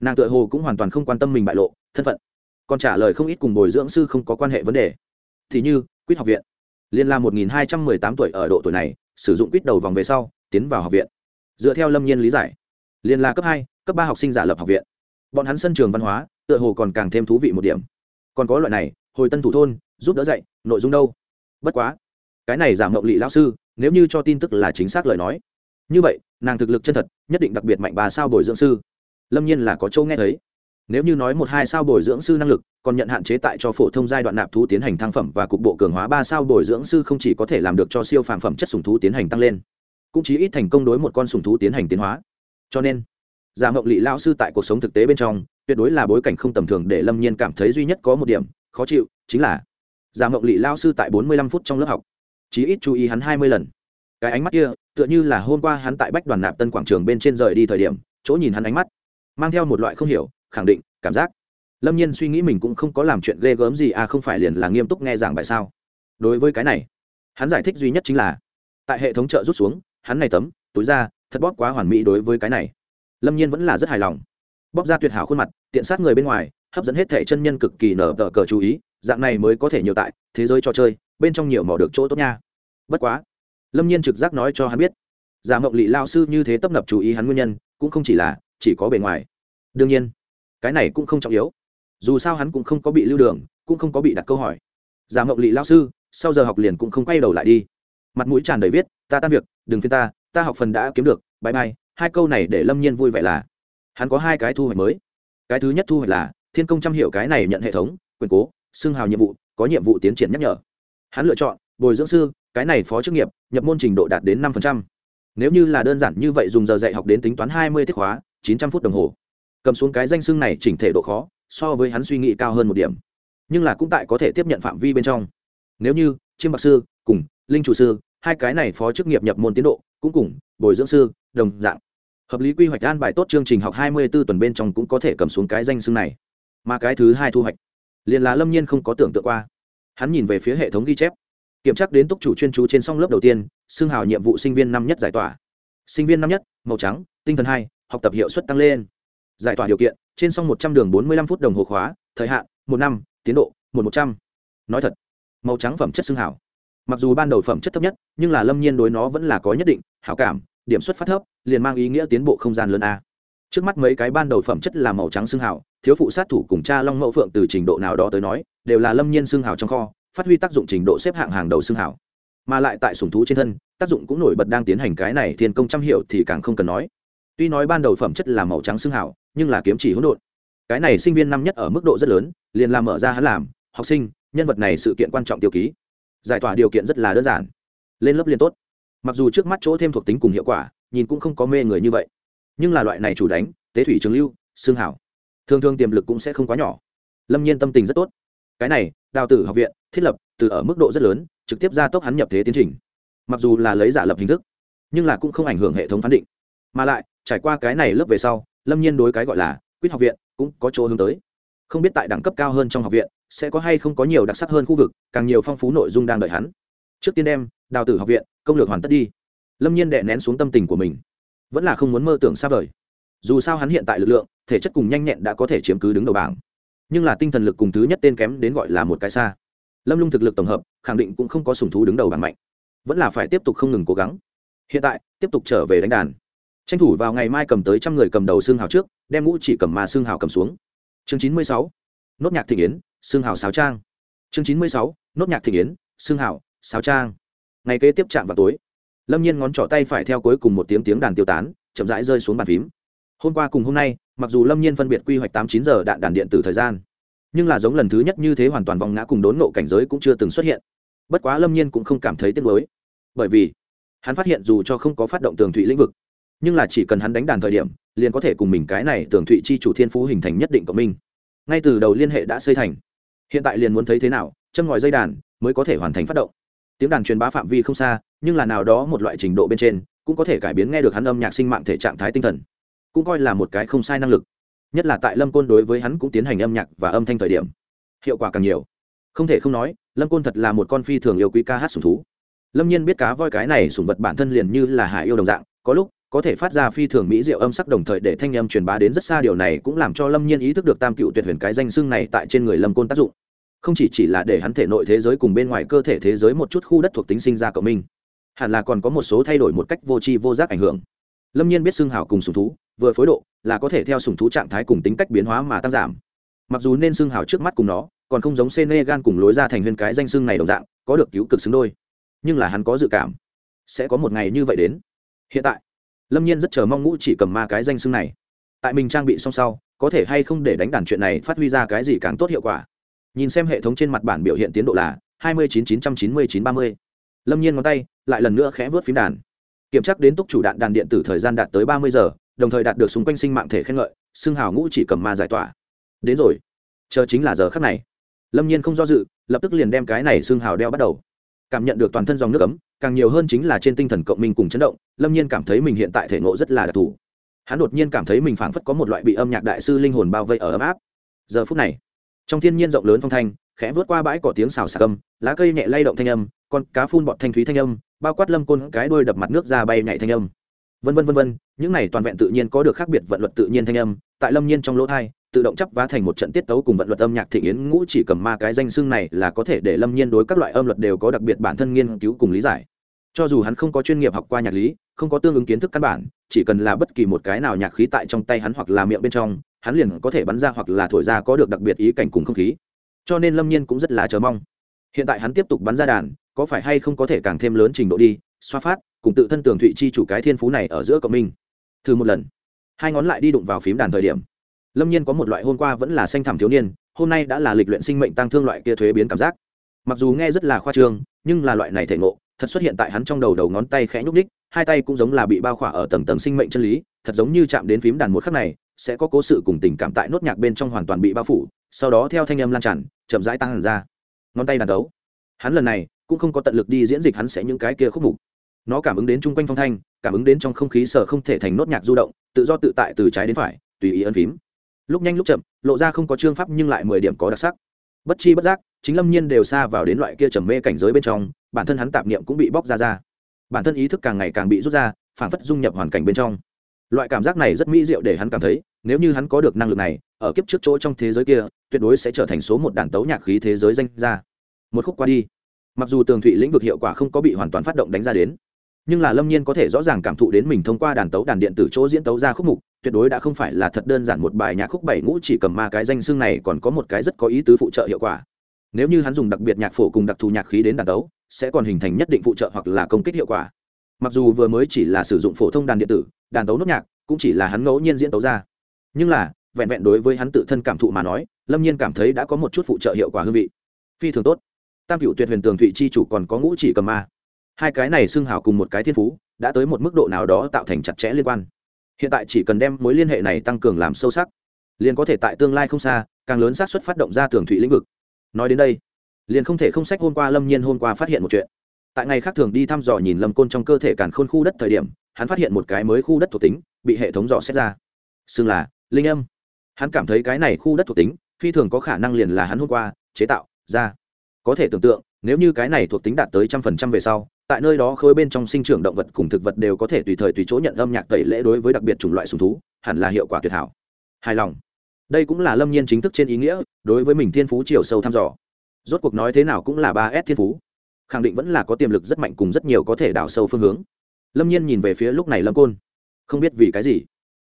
Nàng tựa hồ cũng hoàn toàn không quan tâm mình bại lộ, thân phận. Còn trả lời không ít cùng bồi dưỡng sư không có quan hệ vấn đề. Thì như, quýt học viện. Liên la một nghìn hai trăm mười tám tuổi ở độ tuổi này sử dụng quýt đầu vòng về sau, tiến vào học viện. Dựa theo lâm nhiên lý giải liên là cấp hai, cấp ba học sinh giả lập học viện. Bọn hắn sân trường văn hóa, tựa hồ còn càng thêm thú vị một điểm. Còn có loại này, hồi tân thủ thôn, giúp đỡ dạy, nội dung đâu? Bất quá, cái này giảm mộng lị lão sư, nếu như cho tin tức là chính xác lời nói. Như vậy, nàng thực lực chân thật, nhất định đặc biệt mạnh bà sao bồi dưỡng sư. Lâm nhiên là có châu nghe thấy nếu như nói một hai sao bồi dưỡng sư năng lực, còn nhận hạn chế tại cho phổ thông giai đoạn nạp thú tiến hành thăng phẩm và cục bộ cường hóa ba sao bồi dưỡng sư không chỉ có thể làm được cho siêu phàm phẩm chất sùng thú tiến hành tăng lên, cũng chỉ ít thành công đối một con sùng thú tiến hành tiến hóa. Cho nên giả mộng lị lao sư tại cuộc sống thực tế bên trong, tuyệt đối là bối cảnh không tầm thường để lâm nhiên cảm thấy duy nhất có một điểm khó chịu chính là giả mộng lị lao sư tại bốn mươi lăm phút trong lớp học, chí ít chú ý hắn hai mươi lần. Cái ánh mắt kia, tựa như là hôm qua hắn tại bách đoàn nạp tân quảng trường bên trên rời đi thời điểm, chỗ nhìn hắn ánh mắt, mang theo một loại không hiểu khẳng định, cảm giác. Lâm nhiên suy nghĩ mình cũng không có làm chuyện ghê gớm gì à không phải liền là nghiêm túc nghe giảng bài sao? Đối với cái này, hắn giải thích duy nhất chính là, tại hệ thống chợ rút xuống, hắn này tấm, túi ra, thật bóp quá hoàn mỹ đối với cái này. Lâm nhiên vẫn là rất hài lòng. Bóp ra tuyệt hảo khuôn mặt, tiện sát người bên ngoài, hấp dẫn hết thể chân nhân cực kỳ nở tờ cờ chú ý, dạng này mới có thể nhiều tại, thế giới trò chơi, bên trong nhiều mỏ được chỗ tốt nha. Bất quá, lâm nhiên trực giác nói cho hắn biết, giả mộng lị lao sư như thế tấp nập chú ý hắn nguyên nhân, cũng không chỉ là, chỉ có bề ngoài. Đương nhiên cái này cũng không trọng yếu. Dù sao hắn cũng không có bị lưu đường, cũng không có bị đặt câu hỏi. Giả mộng lị lao sư, sau giờ học liền cũng không quay đầu lại đi. Mặt mũi tràn đầy viết, ta tan việc, đừng phiên ta ta học phần đã kiếm được bãi bay hai câu này để lâm nhiên vui vẻ là, hắn có hai cái thu hoạch mới. Cái thứ nhất thu hoạch là, thiên công trăm hiệu cái này nhận hệ thống, quyền cố, xưng hào nhiệm vụ, có nhiệm vụ tiến triển nhắc nhở. Hắn lựa chọn, bồi dưỡng sư, cái này phó chức nghiệp, nhập môn trình độ đạt đến năm nếu như là đơn giản như vậy dùng giờ dạy học đến tính toán hai mươi tiết khóa, chín trăm phút đồng hồ cầm xuống cái danh xưng này chỉnh thể độ khó, so với hắn suy nghĩ cao hơn một điểm. Nhưng là cũng tại có thể tiếp nhận phạm vi bên trong. Nếu như, chiêm bạc sư, cùng linh chủ sư, hai cái này phó chức nghiệp nhập môn tiến độ, cũng cùng bồi dưỡng sư, đồng dạng. Hợp lý quy hoạch an bài tốt chương trình học hai mươi 24 tuần bên trong cũng có thể cầm xuống cái danh xưng này. Mà cái thứ hai thu hoạch, liền là lâm nhiên không có tưởng tượng qua. Hắn nhìn về phía hệ thống ghi chép. Kiểm tra đến túc chủ chuyên chú trên song lớp đầu tiên, xưng hào nhiệm vụ sinh viên năm nhất giải tỏa. Sinh viên năm nhất, màu trắng, tinh thần hai, học tập hiệu suất tăng lên giải tỏa điều kiện, trên xong một trăm đường bốn mươi lăm phút đồng hồ khóa, thời hạn, một năm, tiến độ, một một trăm. Nói thật, màu trắng phẩm chất xưng hảo. Mặc dù ban đầu phẩm chất thấp nhất, nhưng là lâm nhiên đối nó vẫn là có nhất định, hảo cảm, điểm xuất phát thấp, liền mang ý nghĩa tiến bộ không gian lớn a. Trước mắt mấy cái ban đầu phẩm chất là màu trắng xưng hảo, thiếu phụ sát thủ cùng cha long mẫu phượng từ trình độ nào đó tới nói, đều là lâm nhiên xưng hảo trong kho, phát huy tác dụng trình độ xếp hạng hàng đầu xưng hảo. Mà lại tại sùng thú trên thân, tác dụng cũng nổi bật đang tiến hành cái này thiên công trăm hiệu thì càng không cần nói tuy nói ban đầu phẩm chất là màu trắng xương hảo nhưng là kiếm chỉ hỗn độn. Cái này sinh viên năm nhất ở mức độ rất lớn, liền làm mở ra hắn làm, học sinh, nhân vật này sự kiện quan trọng tiêu ký. Giải tỏa điều kiện rất là đơn giản. Lên lớp liền tốt. Mặc dù trước mắt chỗ thêm thuộc tính cùng hiệu quả, nhìn cũng không có mê người như vậy. Nhưng là loại này chủ đánh, tế thủy trường lưu, xương hảo thường thường tiềm lực cũng sẽ không quá nhỏ. Lâm nhiên tâm tình rất tốt. Cái này, đào tử học viện, thiết lập, từ ở mức độ rất lớn, trực tiếp ra tốc hắn nhập thế tiến trình. Mặc dù là lấy giả lập hình thức, nhưng là cũng không ảnh hưởng hệ thống phán định mà lại, trải qua cái này lớp về sau, lâm nhiên đối cái gọi là quýt học viện cũng có chỗ hướng tới. Không biết tại đẳng cấp cao hơn trong học viện, sẽ có hay không có nhiều đặc sắc hơn khu vực, càng nhiều phong phú nội dung đang đợi hắn. Trước tiên đem đào tử học viện, công lược hoàn tất đi. Lâm nhiên đệ nén xuống tâm tình của mình. Vẫn là không muốn mơ tưởng xa vời. Dù sao hắn hiện tại lực lượng, thể chất cùng nhanh nhẹn đã có thể chiếm cứ đứng đầu bảng. Nhưng là tinh thần lực cùng thứ nhất tên kém đến gọi là một cái xa. Lâm lung thực lực tổng hợp, khẳng định cũng không có sùng thú đứng đầu bảng mạnh. Vẫn là phải tiếp tục không ngừng cố gắng. Hiện tại, tiếp tục trở về đánh đàn tranh thủ vào ngày mai cầm tới trăm người cầm đầu xương hào trước, đem ngũ chỉ cầm mà xương hào cầm xuống. Chương chín mươi sáu, nốt nhạc thị yến, xương hào sáo trang. Chương chín mươi sáu, nốt nhạc thị yến, xương hào, sáo trang. Ngày kế tiếp chạm vào tối, lâm nhiên ngón trỏ tay phải theo cuối cùng một tiếng tiếng đàn tiêu tán, chậm rãi rơi xuống bàn phím. Hôm qua cùng hôm nay, mặc dù lâm nhiên phân biệt quy hoạch tám chín giờ đạn đàn điện tử thời gian, nhưng là giống lần thứ nhất như thế hoàn toàn vòng ngã cùng đốn nộ cảnh giới cũng chưa từng xuất hiện. Bất quá lâm nhiên cũng không cảm thấy tiếc nuối, bởi vì hắn phát hiện dù cho không có phát động tường thủy lĩnh vực nhưng là chỉ cần hắn đánh đàn thời điểm, liền có thể cùng mình cái này tưởng thụy chi chủ thiên phú hình thành nhất định của mình ngay từ đầu liên hệ đã xây thành. Hiện tại liền muốn thấy thế nào, châm ngòi dây đàn mới có thể hoàn thành phát động. Tiếng đàn truyền bá phạm vi không xa, nhưng là nào đó một loại trình độ bên trên, cũng có thể cải biến nghe được hắn âm nhạc sinh mạng thể trạng thái tinh thần. Cũng coi là một cái không sai năng lực. Nhất là tại lâm côn đối với hắn cũng tiến hành âm nhạc và âm thanh thời điểm, hiệu quả càng nhiều. Không thể không nói, lâm côn thật là một con phi thường yêu quý ca hát sùng thú. Lâm nhiên biết cá voi cái này sùng vật bản thân liền như là hải yêu đồng dạng, có lúc có thể phát ra phi thường mỹ diệu âm sắc đồng thời để thanh âm truyền bá đến rất xa. Điều này cũng làm cho lâm nhiên ý thức được tam cựu tuyệt huyền cái danh xưng này tại trên người lâm côn tác dụng. Không chỉ chỉ là để hắn thể nội thế giới cùng bên ngoài cơ thể thế giới một chút khu đất thuộc tính sinh ra cộng minh, hẳn là còn có một số thay đổi một cách vô tri vô giác ảnh hưởng. Lâm nhiên biết xưng hào cùng sùng thú, vừa phối độ là có thể theo sùng thú trạng thái cùng tính cách biến hóa mà tăng giảm. Mặc dù nên xưng hào trước mắt cùng nó, còn không giống Senegal cùng lối ra thành huyên cái danh xưng này đồng dạng, có được cứu cực xứng đôi. Nhưng là hắn có dự cảm, sẽ có một ngày như vậy đến. Hiện tại lâm nhiên rất chờ mong ngũ chỉ cầm ma cái danh xưng này. Tại mình trang bị xong sau, có thể hay không để đánh đàn chuyện này phát huy ra cái gì càng tốt hiệu quả. Nhìn xem hệ thống trên mặt bản biểu hiện tiến độ là hai mươi chín chín trăm chín mươi chín ba mươi. Lâm nhiên ngón tay lại lần nữa khẽ vớt phím đàn. Kiểm tra đến túc chủ đạn đàn điện tử thời gian đạt tới ba mươi giờ, đồng thời đạt được xung quanh sinh mạng thể khen ngợi, xưng hào ngũ chỉ cầm ma giải tỏa. Đến rồi. Chờ chính là giờ khắc này. Lâm nhiên không do dự, lập tức liền đem cái này xưng hào đeo bắt đầu. Cảm nhận được toàn thân dòng nước ấm càng nhiều hơn chính là trên tinh thần cộng minh cùng chấn động, lâm nhiên cảm thấy mình hiện tại thể ngộ rất là đặc thù. Hắn đột nhiên cảm thấy mình phảng phất có một loại bị âm nhạc đại sư linh hồn bao vây ở ấm áp. Giờ phút này, trong thiên nhiên rộng lớn phong thanh, khẽ vớt qua bãi cỏ tiếng xào xạc âm, lá cây nhẹ lay động thanh âm, con cá phun bọt thanh thúy thanh âm, bao quát lâm côn cái đôi đập mặt nước ra bay nhảy thanh âm. Vân vân vân vân, những này toàn vẹn tự nhiên có được khác biệt vận luật tự nhiên thanh âm, tại lâm nhiên trong lỗ thai, tự động chấp vá thành một trận tiết tấu cùng vận luật âm nhạc thị yến ngũ chỉ cầm ma cái danh xưng này là có thể để lâm nhiên đối các loại âm luật đều có đặc biệt bản thân nghiên cứu cùng lý giải cho dù hắn không có chuyên nghiệp học qua nhạc lý, không có tương ứng kiến thức căn bản, chỉ cần là bất kỳ một cái nào nhạc khí tại trong tay hắn hoặc là miệng bên trong, hắn liền có thể bắn ra hoặc là thổi ra có được đặc biệt ý cảnh cùng không khí. Cho nên lâm nhiên cũng rất là chờ mong. Hiện tại hắn tiếp tục bắn ra đàn, có phải hay không có thể càng thêm lớn trình độ đi, xoa phát, cùng tự thân tường thụy chi chủ cái thiên phú này ở giữa cộng minh. Thử một lần. Hai ngón lại đi đụng vào phím đàn thời điểm. Lâm nhiên có một loại hôm qua vẫn là xanh thẳm thiếu niên, hôm nay đã là lịch luyện sinh mệnh tăng thương loại kia thuế biến cảm giác. Mặc dù nghe rất là khoa trương, nhưng là loại này thể ngộ thật xuất hiện tại hắn trong đầu đầu ngón tay khẽ nhúc ních hai tay cũng giống là bị bao khỏa ở tầng tầng sinh mệnh chân lý, thật giống như chạm đến phím đàn một khắc này, sẽ có cố sự cùng tình cảm tại nốt nhạc bên trong hoàn toàn bị bao phủ, sau đó theo thanh âm lan tràn, chậm rãi tăng hẳn ra. Ngón tay đàn đấu. Hắn lần này cũng không có tận lực đi diễn dịch hắn sẽ những cái kia khúc mục. Nó cảm ứng đến chung quanh phong thanh, cảm ứng đến trong không khí sở không thể thành nốt nhạc du động, tự do tự tại từ trái đến phải, tùy ý ấn phím. Lúc nhanh lúc chậm, lộ ra không có chương pháp nhưng lại mười điểm có đặc sắc. Bất chi bất giác chính lâm nhiên đều xa vào đến loại kia trầm mê cảnh giới bên trong, bản thân hắn tạp niệm cũng bị bóc ra ra. Bản thân ý thức càng ngày càng bị rút ra phản phất dung nhập hoàn cảnh bên trong. Loại cảm giác này rất mỹ diệu để hắn cảm thấy, nếu như hắn có được năng lực này, ở kiếp trước chỗ trong thế giới kia, tuyệt đối sẽ trở thành số một đàn tấu nhạc khí thế giới danh ra một khúc qua đi, mặc dù tường thụy lĩnh vực hiệu quả không có bị hoàn toàn phát động đánh ra đến, nhưng là lâm nhiên có thể rõ ràng cảm thụ đến mình thông qua đàn tấu đàn điện tử chỗ diễn tấu ra khúc mục, tuyệt đối đã không phải là thật đơn giản một bài nhạc khúc bảy ngũ chỉ cầm ma cái danh xương này còn có một cái rất có ý tứ phụ trợ hiệu quả nếu như hắn dùng đặc biệt nhạc phổ cùng đặc thù nhạc khí đến đàn tấu, sẽ còn hình thành nhất định phụ trợ hoặc là công kích hiệu quả. Mặc dù vừa mới chỉ là sử dụng phổ thông đàn điện tử, đàn tấu nốt nhạc cũng chỉ là hắn ngẫu nhiên diễn tấu ra. Nhưng là, vẹn vẹn đối với hắn tự thân cảm thụ mà nói, lâm nhiên cảm thấy đã có một chút phụ trợ hiệu quả hương vị. Phi thường tốt. Tam cựu tuyệt huyền tường thụy chi chủ còn có ngũ chỉ cầm ma. Hai cái này xưng hào cùng một cái thiên phú, đã tới một mức độ nào đó tạo thành chặt chẽ liên quan. Hiện tại chỉ cần đem mối liên hệ này tăng cường làm sâu sắc, liền có thể tại tương lai không xa, càng lớn xác suất phát động ra tường thụy lĩnh vực nói đến đây, liền không thể không sách hôm qua lâm nhiên hôm qua phát hiện một chuyện. Tại ngày khác thường đi thăm dò nhìn lâm côn trong cơ thể càn khôn khu đất thời điểm, hắn phát hiện một cái mới khu đất thuộc tính bị hệ thống dò xét ra. Xưng là linh âm. Hắn cảm thấy cái này khu đất thuộc tính, phi thường có khả năng liền là hắn hôm qua chế tạo ra. Có thể tưởng tượng, nếu như cái này thuộc tính đạt tới trăm phần trăm về sau, tại nơi đó khối bên trong sinh trưởng động vật cùng thực vật đều có thể tùy thời tùy chỗ nhận âm nhạc tẩy lễ đối với đặc biệt chủng loại sùng thú, hẳn là hiệu quả tuyệt hảo. Hài lòng đây cũng là lâm nhiên chính thức trên ý nghĩa, đối với mình thiên phú chiều sâu thăm dò. Rốt cuộc nói thế nào cũng là ba s thiên phú. Khẳng định vẫn là có tiềm lực rất mạnh cùng rất nhiều có thể đào sâu phương hướng. Lâm nhiên nhìn về phía lúc này lâm côn. Không biết vì cái gì.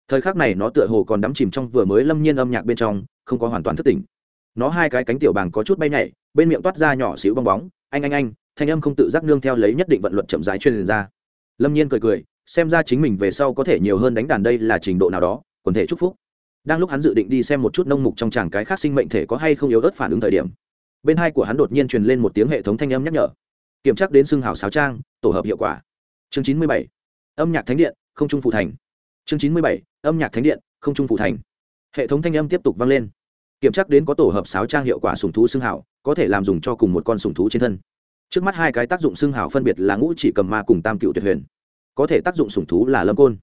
Thời khắc này nó tựa hồ còn đắm chìm trong vừa mới lâm nhiên âm nhạc bên trong, không có hoàn toàn thức tỉnh. Nó hai cái cánh tiểu bàng có chút bay nhảy, bên miệng toát ra nhỏ xíu bong bóng, anh anh anh, thanh âm không tự giác nương theo lấy nhất định vận luật chậm rãi truyền ra. Lâm nhiên cười cười, xem ra chính mình về sau có thể nhiều hơn đánh đàn đây là trình độ nào đó, quần thể chúc phúc đang lúc hắn dự định đi xem một chút nông mục trong tràng cái khác sinh mệnh thể có hay không yếu ớt phản ứng thời điểm. Bên hai của hắn đột nhiên truyền lên một tiếng hệ thống thanh âm nhắc nhở. Kiểm tra đến xương hào sáo trang, tổ hợp hiệu quả. Chương chín mươi bảy. Âm nhạc thánh điện, không trung phụ thành. Chương chín mươi bảy. Âm nhạc thánh điện, không trung phụ thành. Hệ thống thanh âm tiếp tục vang lên. Kiểm tra đến có tổ hợp sáo trang hiệu quả sùng thú xương hào, có thể làm dùng cho cùng một con sùng thú trên thân. Trước mắt hai cái tác dụng xương hào phân biệt là ngũ chỉ cầm ma cùng tam cựu tuyệt huyền. Có thể tác dụng sùng thú là lâm côn.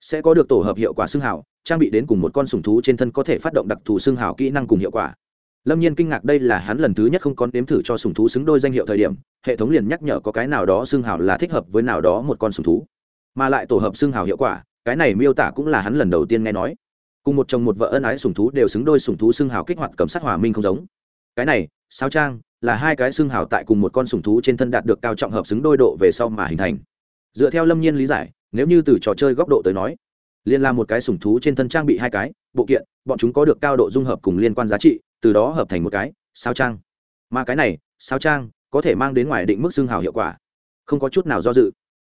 Sẽ có được tổ hợp hiệu quả xương hào trang bị đến cùng một con sùng thú trên thân có thể phát động đặc thù xương hào kỹ năng cùng hiệu quả. Lâm nhiên kinh ngạc đây là hắn lần thứ nhất không có nếm thử cho sùng thú xứng đôi danh hiệu thời điểm, hệ thống liền nhắc nhở có cái nào đó xương hào là thích hợp với nào đó một con sùng thú. Mà lại tổ hợp xương hào hiệu quả, cái này miêu tả cũng là hắn lần đầu tiên nghe nói. Cùng một chồng một vợ ân ái sùng thú đều xứng đôi sùng thú xương hào kích hoạt cầm sát hòa minh không giống. Cái này, sao trang, là hai cái xương hào tại cùng một con sùng thú trên thân đạt được cao trọng hợp xứng đôi độ về sau mà hình thành. Dựa theo lâm nhiên lý giải, nếu như từ trò chơi góc độ tới nói liên là một cái sủng thú trên thân trang bị hai cái, bộ kiện, bọn chúng có được cao độ dung hợp cùng liên quan giá trị, từ đó hợp thành một cái, sao trang. Mà cái này, sao trang, có thể mang đến ngoài định mức xương hào hiệu quả. Không có chút nào do dự.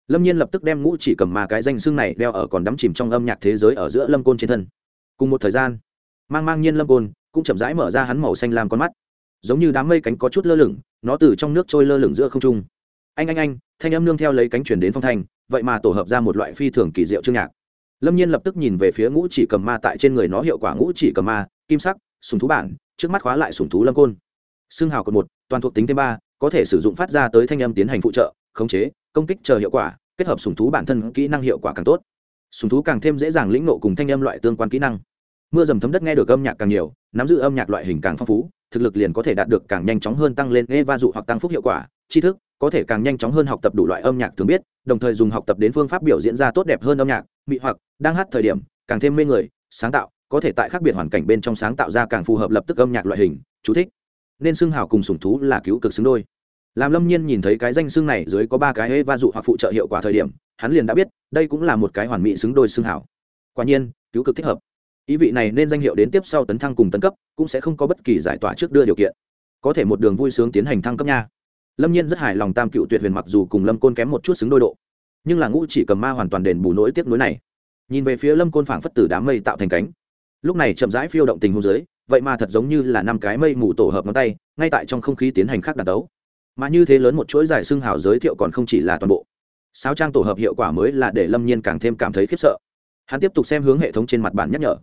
Lâm nhiên lập tức đem ngũ chỉ cầm mà cái danh xương này đeo ở còn đắm chìm trong âm nhạc thế giới ở giữa lâm côn trên thân. Cùng một thời gian, mang mang nhiên lâm côn cũng chậm rãi mở ra hắn màu xanh làm con mắt. Giống như đám mây cánh có chút lơ lửng, nó từ trong nước trôi lơ lửng giữa không trung. Anh anh anh, thanh âm nương theo lấy cánh chuyển đến phong thanh, vậy mà tổ hợp ra một loại phi thường kỳ diệu chương nhạc lâm nhiên lập tức nhìn về phía ngũ chỉ cầm ma tại trên người nó hiệu quả ngũ chỉ cầm ma, kim sắc, sùng thú bản, trước mắt khóa lại sùng thú lâm côn. Xương hào cột một, toàn thuộc tính thêm ba, có thể sử dụng phát ra tới thanh âm tiến hành phụ trợ, khống chế, công kích chờ hiệu quả, kết hợp sùng thú bản thân kỹ năng hiệu quả càng tốt. Sùng thú càng thêm dễ dàng lĩnh nộ cùng thanh âm loại tương quan kỹ năng. Mưa dầm thấm đất nghe được âm nhạc càng nhiều, nắm giữ âm nhạc loại hình càng phong phú, thực lực liền có thể đạt được càng nhanh chóng hơn tăng lên nghe va dụ hoặc tăng phúc hiệu quả, tri thức có thể càng nhanh chóng hơn học tập đủ loại âm nhạc thường biết, đồng thời dùng học tập đến phương pháp biểu diễn ra tốt đẹp hơn âm nhạc, mị hoặc, đang hát thời điểm, càng thêm mê người, sáng tạo, có thể tại khác biệt hoàn cảnh bên trong sáng tạo ra càng phù hợp lập tức âm nhạc loại hình, chú thích. Nên xưng hào cùng sủng thú là cứu cực xứng đôi. Làm lâm nhiên nhìn thấy cái danh xưng này dưới có ba cái hê va dụ hoặc phụ trợ hiệu quả thời điểm, hắn liền đã biết, đây cũng là một cái hoàn mỹ xứng đôi xưng hào. Quả nhiên, cứu cực thích hợp. Ý vị này nên danh hiệu đến tiếp sau tấn thăng cùng tấn cấp, cũng sẽ không có bất kỳ giải tỏa trước đưa điều kiện. Có thể một đường vui sướng tiến hành thăng cấp nha lâm nhiên rất hài lòng tam cựu tuyệt huyền mặc dù cùng lâm côn kém một chút xứng đôi độ, nhưng là ngũ chỉ cầm ma hoàn toàn đền bù nỗi tiếc nuối này. Nhìn về phía lâm côn phảng phất từ đám mây tạo thành cánh. Lúc này chậm rãi phiêu động tình hôn dưới, vậy mà thật giống như là năm cái mây mù tổ hợp ngón tay, ngay tại trong không khí tiến hành khác đàn đấu. Mà như thế lớn một chuỗi giải xương hào giới thiệu còn không chỉ là toàn bộ. Sao trang tổ hợp hiệu quả mới là để lâm nhiên càng thêm cảm thấy khiếp sợ. Hắn tiếp tục xem hướng hệ thống trên mặt bản nhắc nhở.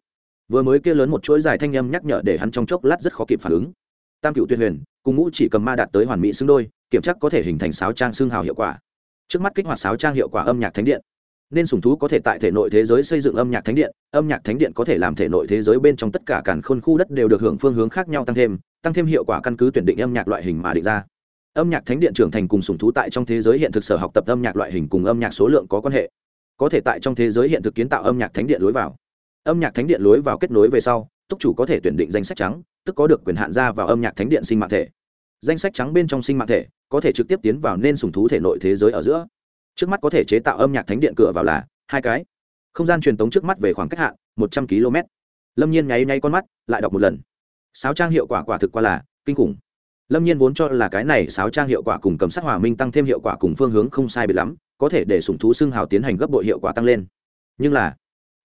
Vừa mới kia lớn một chuỗi dài thanh âm nhắc nhở để hắn trong chốc lát rất khó kịp phản ứng. Tam cựu tuyệt huyền cùng ngũ chỉ cầm ma đạt tới hoàn mỹ xứng đôi, kiểm chắc có thể hình thành sáo trang xương hào hiệu quả. Trước mắt kích hoạt sáo trang hiệu quả âm nhạc thánh điện. Nên sùng thú có thể tại thể nội thế giới xây dựng âm nhạc thánh điện, âm nhạc thánh điện có thể làm thể nội thế giới bên trong tất cả cản khôn khu đất đều được hưởng phương hướng khác nhau tăng thêm tăng thêm hiệu quả căn cứ tuyển định âm nhạc loại hình mà định ra. Âm nhạc thánh điện trưởng thành cùng sùng thú tại trong thế giới hiện thực sở học tập âm nhạc loại hình cùng âm nhạc số lượng có quan hệ. Có thể tại trong thế giới hiện thực kiến tạo âm nhạc thánh điện lối vào. Âm nhạc thánh điện lối vào kết nối về sau, túc chủ có thể tuyển định danh sách trắng tức có được quyền hạn ra vào âm nhạc thánh điện sinh mạng thể. Danh sách trắng bên trong sinh mạng thể có thể trực tiếp tiến vào nên sùng thú thể nội thế giới ở giữa. Trước mắt có thể chế tạo âm nhạc thánh điện cửa vào là hai cái. Không gian truyền tống trước mắt về khoảng cách hạn một trăm km. Lâm nhiên nháy nháy con mắt, lại đọc một lần. Sáo trang hiệu quả quả thực qua là kinh khủng. Lâm nhiên vốn cho là cái này sáo trang hiệu quả cùng cầm sát hòa minh tăng thêm hiệu quả cùng phương hướng không sai biệt lắm, có thể để sủng thú xưng hào tiến hành gấp bội hiệu quả tăng lên. Nhưng là,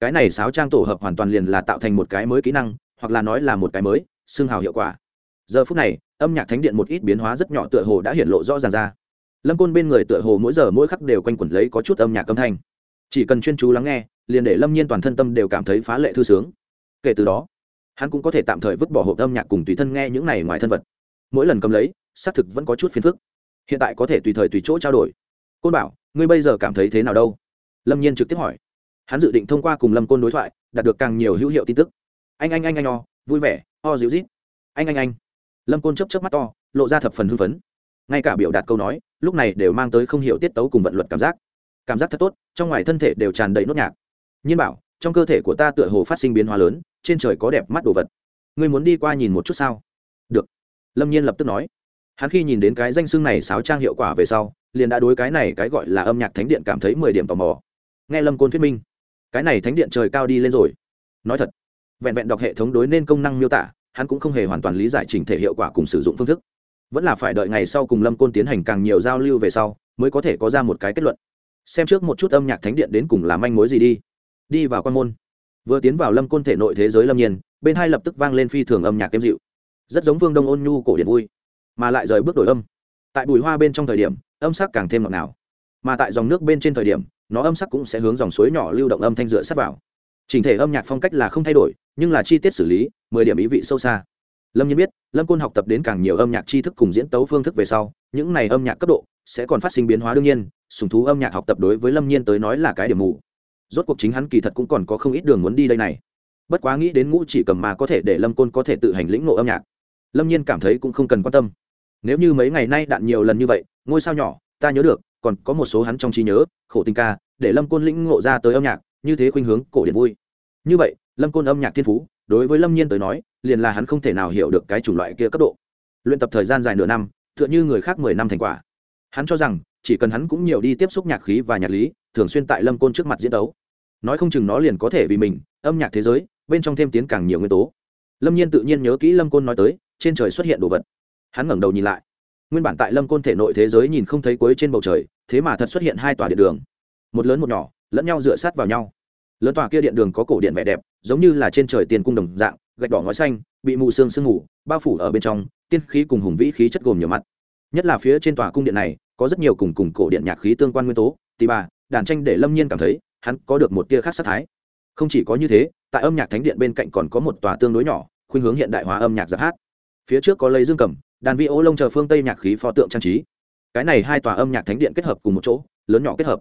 cái này sáo trang tổ hợp hoàn toàn liền là tạo thành một cái mới kỹ năng, hoặc là nói là một cái mới xương hào hiệu quả. Giờ phút này, âm nhạc thánh điện một ít biến hóa rất nhỏ tựa hồ đã hiện lộ rõ ràng ra. Lâm côn bên người tựa hồ mỗi giờ mỗi khắc đều quanh quẩn lấy có chút âm nhạc âm thanh. Chỉ cần chuyên chú lắng nghe, liền để lâm nhiên toàn thân tâm đều cảm thấy phá lệ thư sướng. Kể từ đó, hắn cũng có thể tạm thời vứt bỏ hộp âm nhạc cùng tùy thân nghe những này ngoài thân vật. Mỗi lần cầm lấy, xác thực vẫn có chút phiền phức. Hiện tại có thể tùy thời tùy chỗ trao đổi. Côn bảo, ngươi bây giờ cảm thấy thế nào đâu? Lâm nhiên trực tiếp hỏi. Hắn dự định thông qua cùng lâm côn đối thoại, đạt được càng nhiều hữu hiệu tin tức. Anh anh anh anh o vui vẻ, o dịu rít anh anh anh. Lâm côn chấp chấp mắt to, lộ ra thập phần hưng phấn. Ngay cả biểu đạt câu nói, lúc này đều mang tới không hiểu tiết tấu cùng vận luật cảm giác. Cảm giác thật tốt, trong ngoài thân thể đều tràn đầy nốt nhạc. Nhiên bảo, trong cơ thể của ta tựa hồ phát sinh biến hóa lớn, trên trời có đẹp mắt đồ vật. Ngươi muốn đi qua nhìn một chút sao? Được. Lâm nhiên lập tức nói. Hắn khi nhìn đến cái danh xưng này sáo trang hiệu quả về sau, liền đã đối cái này cái gọi là âm nhạc thánh điện cảm thấy mười điểm tò mò. Nghe lâm côn thuyết minh, cái này thánh điện trời cao đi lên rồi. Nói thật vẹn vẹn đọc hệ thống đối nên công năng miêu tả, hắn cũng không hề hoàn toàn lý giải trình thể hiệu quả cùng sử dụng phương thức. Vẫn là phải đợi ngày sau cùng lâm côn tiến hành càng nhiều giao lưu về sau, mới có thể có ra một cái kết luận. Xem trước một chút âm nhạc thánh điện đến cùng làm manh mối gì đi. Đi vào quan môn. Vừa tiến vào lâm côn thể nội thế giới lâm nhiên, bên hai lập tức vang lên phi thường âm nhạc êm dịu. Rất giống vương đông ôn nhu cổ điện vui, mà lại rời bước đổi âm. Tại bùi hoa bên trong thời điểm, âm sắc càng thêm ngọt ngào. Mà tại dòng nước bên trên thời điểm, nó âm sắc cũng sẽ hướng dòng suối nhỏ lưu động âm thanh dựa sát vào. Chỉnh thể âm nhạc phong cách là không thay đổi nhưng là chi tiết xử lý, mười điểm ý vị sâu xa. Lâm nhiên biết, lâm côn học tập đến càng nhiều âm nhạc tri thức cùng diễn tấu phương thức về sau, những này âm nhạc cấp độ sẽ còn phát sinh biến hóa đương nhiên, sùng thú âm nhạc học tập đối với lâm nhiên tới nói là cái điểm mù. Rốt cuộc chính hắn kỳ thật cũng còn có không ít đường muốn đi đây này. Bất quá nghĩ đến ngũ chỉ cầm mà có thể để lâm côn có thể tự hành lĩnh ngộ âm nhạc, lâm nhiên cảm thấy cũng không cần quan tâm. Nếu như mấy ngày nay đạn nhiều lần như vậy, ngôi sao nhỏ, ta nhớ được, còn có một số hắn trong trí nhớ, khổ tình ca, để lâm côn lĩnh ngộ ra tới âm nhạc, như thế khuynh hướng, cổ điển vui. Như vậy lâm côn âm nhạc thiên phú, đối với lâm nhiên tới nói, liền là hắn không thể nào hiểu được cái chủng loại kia cấp độ. Luyện tập thời gian dài nửa năm, tựa như người khác mười năm thành quả. Hắn cho rằng, chỉ cần hắn cũng nhiều đi tiếp xúc nhạc khí và nhạc lý, thường xuyên tại lâm côn trước mặt diễn đấu nói không chừng nó liền có thể vì mình, âm nhạc thế giới, bên trong thêm tiến càng nhiều nguyên tố. Lâm nhiên tự nhiên nhớ kỹ lâm côn nói tới, trên trời xuất hiện đồ vật. Hắn ngẩng đầu nhìn lại. Nguyên bản tại lâm côn thể nội thế giới nhìn không thấy cuối trên bầu trời, thế mà thật xuất hiện hai tòa điện đường. Một lớn một nhỏ, lẫn nhau dựa sát vào nhau lớn tòa kia điện đường có cổ điện vẻ đẹp, giống như là trên trời tiền cung đồng dạng, gạch đỏ ngói xanh, bị mù sương sương mù, bao phủ ở bên trong, tiên khí cùng hùng vĩ khí chất gồm nhiều mặt. Nhất là phía trên tòa cung điện này, có rất nhiều cùng cùng cổ điện nhạc khí tương quan nguyên tố tì bà, đàn tranh để lâm nhiên cảm thấy, hắn có được một tia khác sát thái. Không chỉ có như thế, tại âm nhạc thánh điện bên cạnh còn có một tòa tương đối nhỏ, khuynh hướng hiện đại hóa âm nhạc giáp hát. Phía trước có lấy dương cầm, đàn vi ô lông chờ phương tây nhạc khí pho tượng trang trí. Cái này hai tòa âm nhạc thánh điện kết hợp cùng một chỗ, lớn nhỏ kết hợp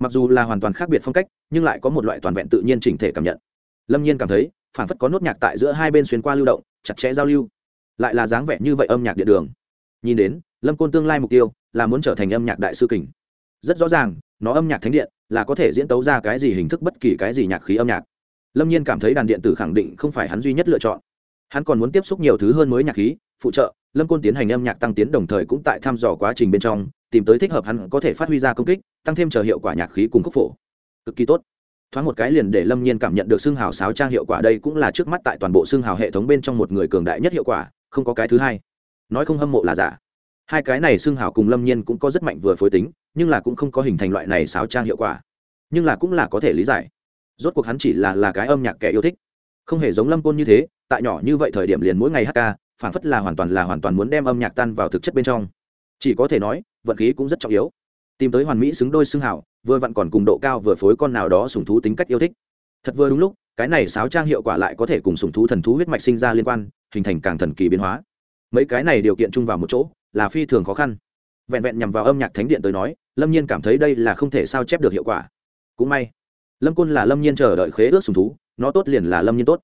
mặc dù là hoàn toàn khác biệt phong cách, nhưng lại có một loại toàn vẹn tự nhiên chỉnh thể cảm nhận. Lâm nhiên cảm thấy phản phất có nốt nhạc tại giữa hai bên xuyên qua lưu động, chặt chẽ giao lưu. Lại là dáng vẻ như vậy âm nhạc điện đường. Nhìn đến, lâm côn tương lai mục tiêu là muốn trở thành âm nhạc đại sư kình. Rất rõ ràng, nó âm nhạc thánh điện là có thể diễn tấu ra cái gì hình thức bất kỳ cái gì nhạc khí âm nhạc. Lâm nhiên cảm thấy đàn điện tử khẳng định không phải hắn duy nhất lựa chọn. Hắn còn muốn tiếp xúc nhiều thứ hơn mới nhạc khí, phụ trợ, lâm côn tiến hành âm nhạc tăng tiến đồng thời cũng tại thăm dò quá trình bên trong tìm tới thích hợp hắn có thể phát huy ra công kích, tăng thêm chờ hiệu quả nhạc khí cùng khúc phổ. Cực kỳ tốt. Thoáng một cái liền để lâm nhiên cảm nhận được xương hào sáo trang hiệu quả đây cũng là trước mắt tại toàn bộ xương hào hệ thống bên trong một người cường đại nhất hiệu quả, không có cái thứ hai. Nói không hâm mộ là giả. Hai cái này xương hào cùng lâm nhiên cũng có rất mạnh vừa phối tính, nhưng là cũng không có hình thành loại này sáo trang hiệu quả. Nhưng là cũng là có thể lý giải. Rốt cuộc hắn chỉ là là cái âm nhạc kẻ yêu thích. Không hề giống lâm côn như thế, tại nhỏ như vậy thời điểm liền mỗi ngày hát ca phản phất là hoàn toàn là hoàn toàn muốn đem âm nhạc tan vào thực chất bên trong chỉ có thể nói, vận khí cũng rất trọng yếu. Tìm tới hoàn mỹ xứng đôi xưng hảo, vừa vặn còn cùng độ cao vừa phối con nào đó sùng thú tính cách yêu thích. Thật vừa đúng lúc, cái này sáo trang hiệu quả lại có thể cùng sùng thú thần thú huyết mạch sinh ra liên quan, hình thành càng thần kỳ biến hóa. Mấy cái này điều kiện chung vào một chỗ, là phi thường khó khăn. Vẹn vẹn nhằm vào âm nhạc thánh điện tới nói, lâm nhiên cảm thấy đây là không thể sao chép được hiệu quả. Cũng may, lâm côn là lâm nhiên chờ đợi khế ước sùng thú, nó tốt liền là lâm nhiên tốt.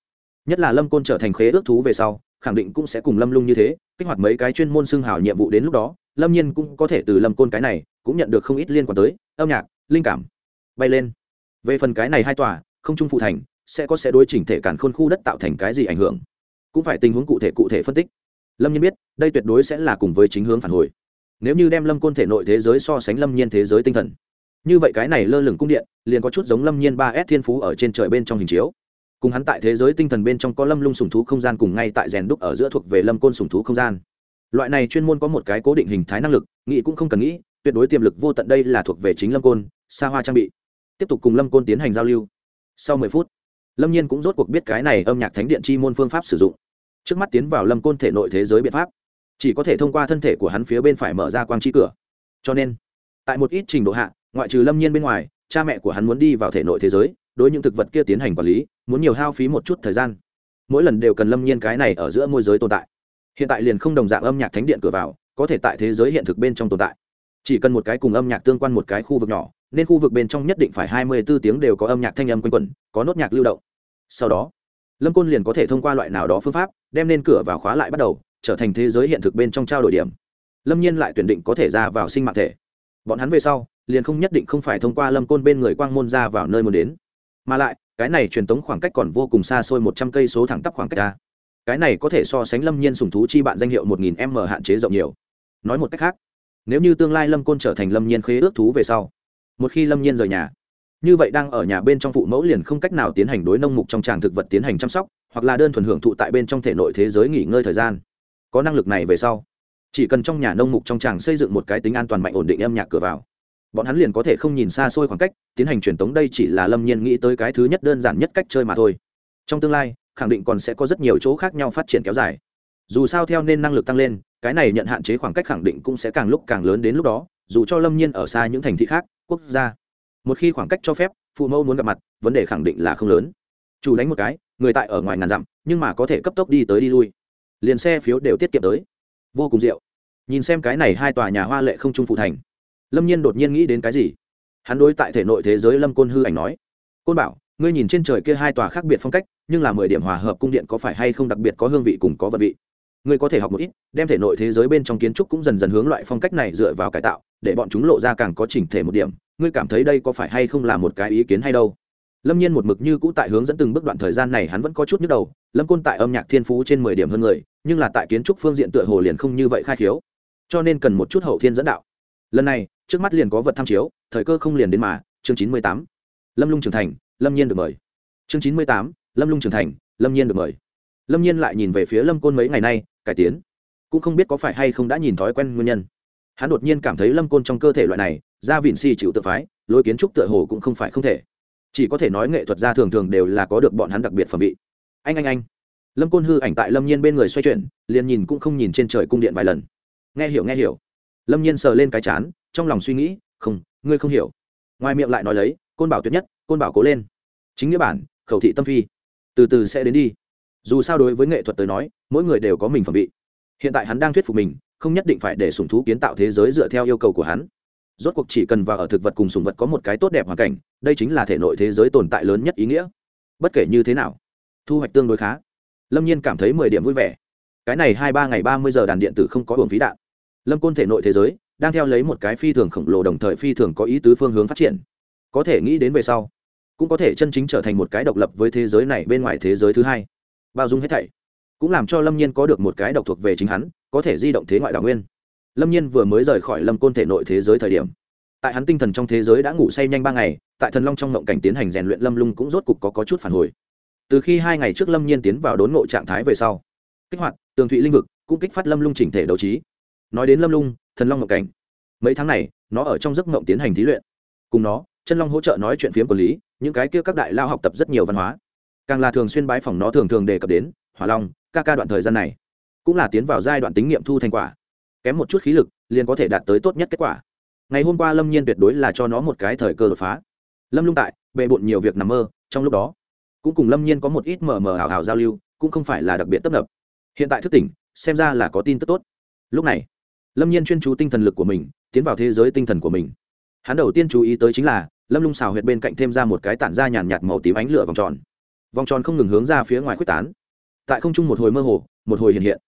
Nhất là lâm côn trở thành khế ước thú về sau khẳng định cũng sẽ cùng lâm lung như thế, kích hoạt mấy cái chuyên môn xưng hào nhiệm vụ đến lúc đó, lâm nhiên cũng có thể từ lâm côn cái này, cũng nhận được không ít liên quan tới, âm nhạc, linh cảm, bay lên. Về phần cái này hai tòa, không trung phụ thành, sẽ có sẽ đối chỉnh thể cản khôn khu đất tạo thành cái gì ảnh hưởng? Cũng phải tình huống cụ thể cụ thể phân tích. Lâm nhiên biết, đây tuyệt đối sẽ là cùng với chính hướng phản hồi. Nếu như đem lâm côn thể nội thế giới so sánh lâm nhiên thế giới tinh thần. Như vậy cái này lơ lửng cung điện, liền có chút giống lâm nhiên ba s thiên phú ở trên trời bên trong hình chiếu cùng hắn tại thế giới tinh thần bên trong có lâm lung sùng thú không gian cùng ngay tại rèn đúc ở giữa thuộc về lâm côn sùng thú không gian. Loại này chuyên môn có một cái cố định hình thái năng lực, nghĩ cũng không cần nghĩ, tuyệt đối tiềm lực vô tận đây là thuộc về chính lâm côn, xa hoa trang bị. Tiếp tục cùng lâm côn tiến hành giao lưu. Sau mười phút, lâm nhiên cũng rốt cuộc biết cái này âm nhạc thánh điện chi môn phương pháp sử dụng. Trước mắt tiến vào lâm côn thể nội thế giới biện pháp, chỉ có thể thông qua thân thể của hắn phía bên phải mở ra quang chi cửa. Cho nên, tại một ít trình độ hạ, ngoại trừ lâm nhiên bên ngoài, cha mẹ của hắn muốn đi vào thể nội thế giới, đối những thực vật kia tiến hành quản lý muốn nhiều hao phí một chút thời gian. Mỗi lần đều cần lâm nhiên cái này ở giữa môi giới tồn tại. Hiện tại liền không đồng dạng âm nhạc thánh điện cửa vào, có thể tại thế giới hiện thực bên trong tồn tại. Chỉ cần một cái cùng âm nhạc tương quan một cái khu vực nhỏ, nên khu vực bên trong nhất định phải hai mươi bốn tiếng đều có âm nhạc thanh âm quanh quẩn, có nốt nhạc lưu động. Sau đó, lâm côn liền có thể thông qua loại nào đó phương pháp, đem nên cửa vào khóa lại bắt đầu, trở thành thế giới hiện thực bên trong trao đổi điểm. Lâm nhiên lại tuyển định có thể ra vào sinh mạng thể. Bọn hắn về sau, liền không nhất định không phải thông qua lâm côn bên người quang môn ra vào nơi muốn đến, mà lại cái này truyền tống khoảng cách còn vô cùng xa xôi một trăm cây số thẳng tắp khoảng cách a cái này có thể so sánh lâm nhiên sùng thú chi bạn danh hiệu một nghìn m hạn chế rộng nhiều. Nói một cách khác, nếu như tương lai lâm côn trở thành lâm nhiên khế ước thú về sau, một khi lâm nhiên rời nhà, như vậy đang ở nhà bên trong phụ mẫu liền không cách nào tiến hành đối nông mục trong tràng thực vật tiến hành chăm sóc, hoặc là đơn thuần hưởng thụ tại bên trong thể nội thế giới nghỉ ngơi thời gian. Có năng lực này về sau, chỉ cần trong nhà nông mục trong tràng xây dựng một cái tính an toàn mạnh ổn định âm nhạc cửa vào bọn hắn liền có thể không nhìn xa xôi khoảng cách, tiến hành truyền tống đây chỉ là lâm nhiên nghĩ tới cái thứ nhất đơn giản nhất cách chơi mà thôi. Trong tương lai, khẳng định còn sẽ có rất nhiều chỗ khác nhau phát triển kéo dài. Dù sao theo nên năng lực tăng lên, cái này nhận hạn chế khoảng cách khẳng định cũng sẽ càng lúc càng lớn đến lúc đó, dù cho lâm nhiên ở xa những thành thị khác, quốc gia. Một khi khoảng cách cho phép, phụ mẫu muốn gặp mặt, vấn đề khẳng định là không lớn. Chủ đánh một cái, người tại ở ngoài ngàn dặm, nhưng mà có thể cấp tốc đi tới đi lui. Liền xe phiếu đều tiết kiệm tới. Vô cùng rượu nhìn xem cái này hai tòa nhà hoa lệ không trung phụ thành lâm nhiên đột nhiên nghĩ đến cái gì? Hắn đối tại thể nội thế giới lâm côn hư ảnh nói, côn bảo, ngươi nhìn trên trời kia hai tòa khác biệt phong cách, nhưng là mười điểm hòa hợp cung điện có phải hay không đặc biệt có hương vị cùng có vật vị? Ngươi có thể học một ít, đem thể nội thế giới bên trong kiến trúc cũng dần dần hướng loại phong cách này dựa vào cải tạo, để bọn chúng lộ ra càng có chỉnh thể một điểm. Ngươi cảm thấy đây có phải hay không là một cái ý kiến hay đâu? Lâm nhiên một mực như cũ tại hướng dẫn từng bước đoạn thời gian này hắn vẫn có chút nhức đầu. Lâm côn tại âm nhạc thiên phú trên mười điểm hơn người, nhưng là tại kiến trúc phương diện tựa hồ liền không như vậy khai khiếu. Cho nên cần một chút hậu thiên dẫn đạo lần này, trước mắt liền có vật tham chiếu, thời cơ không liền đến mà, chương chín mươi tám. Lâm lung trưởng thành, lâm nhiên được mời. Chương chín mươi tám, lâm lung trưởng thành, lâm nhiên được mời. Lâm nhiên lại nhìn về phía lâm côn mấy ngày nay, cải tiến. Cũng không biết có phải hay không đã nhìn thói quen nguyên nhân. Hắn đột nhiên cảm thấy lâm côn trong cơ thể loại này da vịn si chịu tự phái lối kiến trúc tựa hồ cũng không phải không thể. Chỉ có thể nói nghệ thuật gia thường thường đều là có được bọn hắn đặc biệt phẩm vị. Anh anh anh. Lâm côn hư ảnh tại lâm nhiên bên người xoay chuyển, liền nhìn cũng không nhìn trên trời cung điện vài lần. Nghe hiểu nghe hiểu lâm nhiên sờ lên cái chán, trong lòng suy nghĩ, không, ngươi không hiểu. Ngoài miệng lại nói lấy, côn bảo tuyệt nhất, côn bảo cố lên. Chính nghĩa bản, khẩu thị tâm phi. Từ từ sẽ đến đi. Dù sao đối với nghệ thuật tới nói, mỗi người đều có mình phẩm vị. Hiện tại hắn đang thuyết phục mình, không nhất định phải để sùng thú kiến tạo thế giới dựa theo yêu cầu của hắn. Rốt cuộc chỉ cần vào ở thực vật cùng sùng vật có một cái tốt đẹp hoàn cảnh, đây chính là thể nội thế giới tồn tại lớn nhất ý nghĩa. Bất kể như thế nào, thu hoạch tương đối khá. Lâm nhiên cảm thấy mười điểm vui vẻ. Cái này hai ba ngày ba mươi giờ đàn điện tử không có hưởng phí đạn lâm côn thể nội thế giới đang theo lấy một cái phi thường khổng lồ đồng thời phi thường có ý tứ phương hướng phát triển. Có thể nghĩ đến về sau cũng có thể chân chính trở thành một cái độc lập với thế giới này bên ngoài thế giới thứ hai. Bao dung hết thảy cũng làm cho lâm nhiên có được một cái độc thuộc về chính hắn có thể di động thế ngoại đảo nguyên. Lâm nhiên vừa mới rời khỏi lâm côn thể nội thế giới thời điểm tại hắn tinh thần trong thế giới đã ngủ say nhanh ba ngày tại thần long trong ngộng cảnh tiến hành rèn luyện lâm lung cũng rốt cục có, có chút phản hồi. Từ khi hai ngày trước lâm nhiên tiến vào đốn ngộ trạng thái về sau kích hoạt tường thụy linh vực cũng kích phát lâm lung chỉnh thể đấu trí nói đến lâm lung, thần long ngọc cảnh. Mấy tháng này, nó ở trong giấc ngộng tiến hành thí luyện. Cùng nó, chân long hỗ trợ nói chuyện phiếm quản lý, những cái kia các đại lao học tập rất nhiều văn hóa. Càng là thường xuyên bái phòng nó thường thường đề cập đến, hỏa long, ca ca đoạn thời gian này, cũng là tiến vào giai đoạn tính nghiệm thu thành quả. Kém một chút khí lực, liền có thể đạt tới tốt nhất kết quả. Ngày hôm qua lâm nhiên tuyệt đối là cho nó một cái thời cơ đột phá. Lâm lung tại, bề bộn nhiều việc nằm mơ, trong lúc đó, cũng cùng lâm nhiên có một ít mờ mờ ảo ảo giao lưu, cũng không phải là đặc biệt tấp nập. Hiện tại thức tỉnh, xem ra là có tin tức tốt. Lúc này lâm nhiên chuyên chú tinh thần lực của mình, tiến vào thế giới tinh thần của mình. Hắn đầu tiên chú ý tới chính là, lâm lung xào huyệt bên cạnh thêm ra một cái tản ra nhàn nhạt màu tím ánh lửa vòng tròn. Vòng tròn không ngừng hướng ra phía ngoài quyết tán. Tại không trung một hồi mơ hồ, một hồi hiện hiện.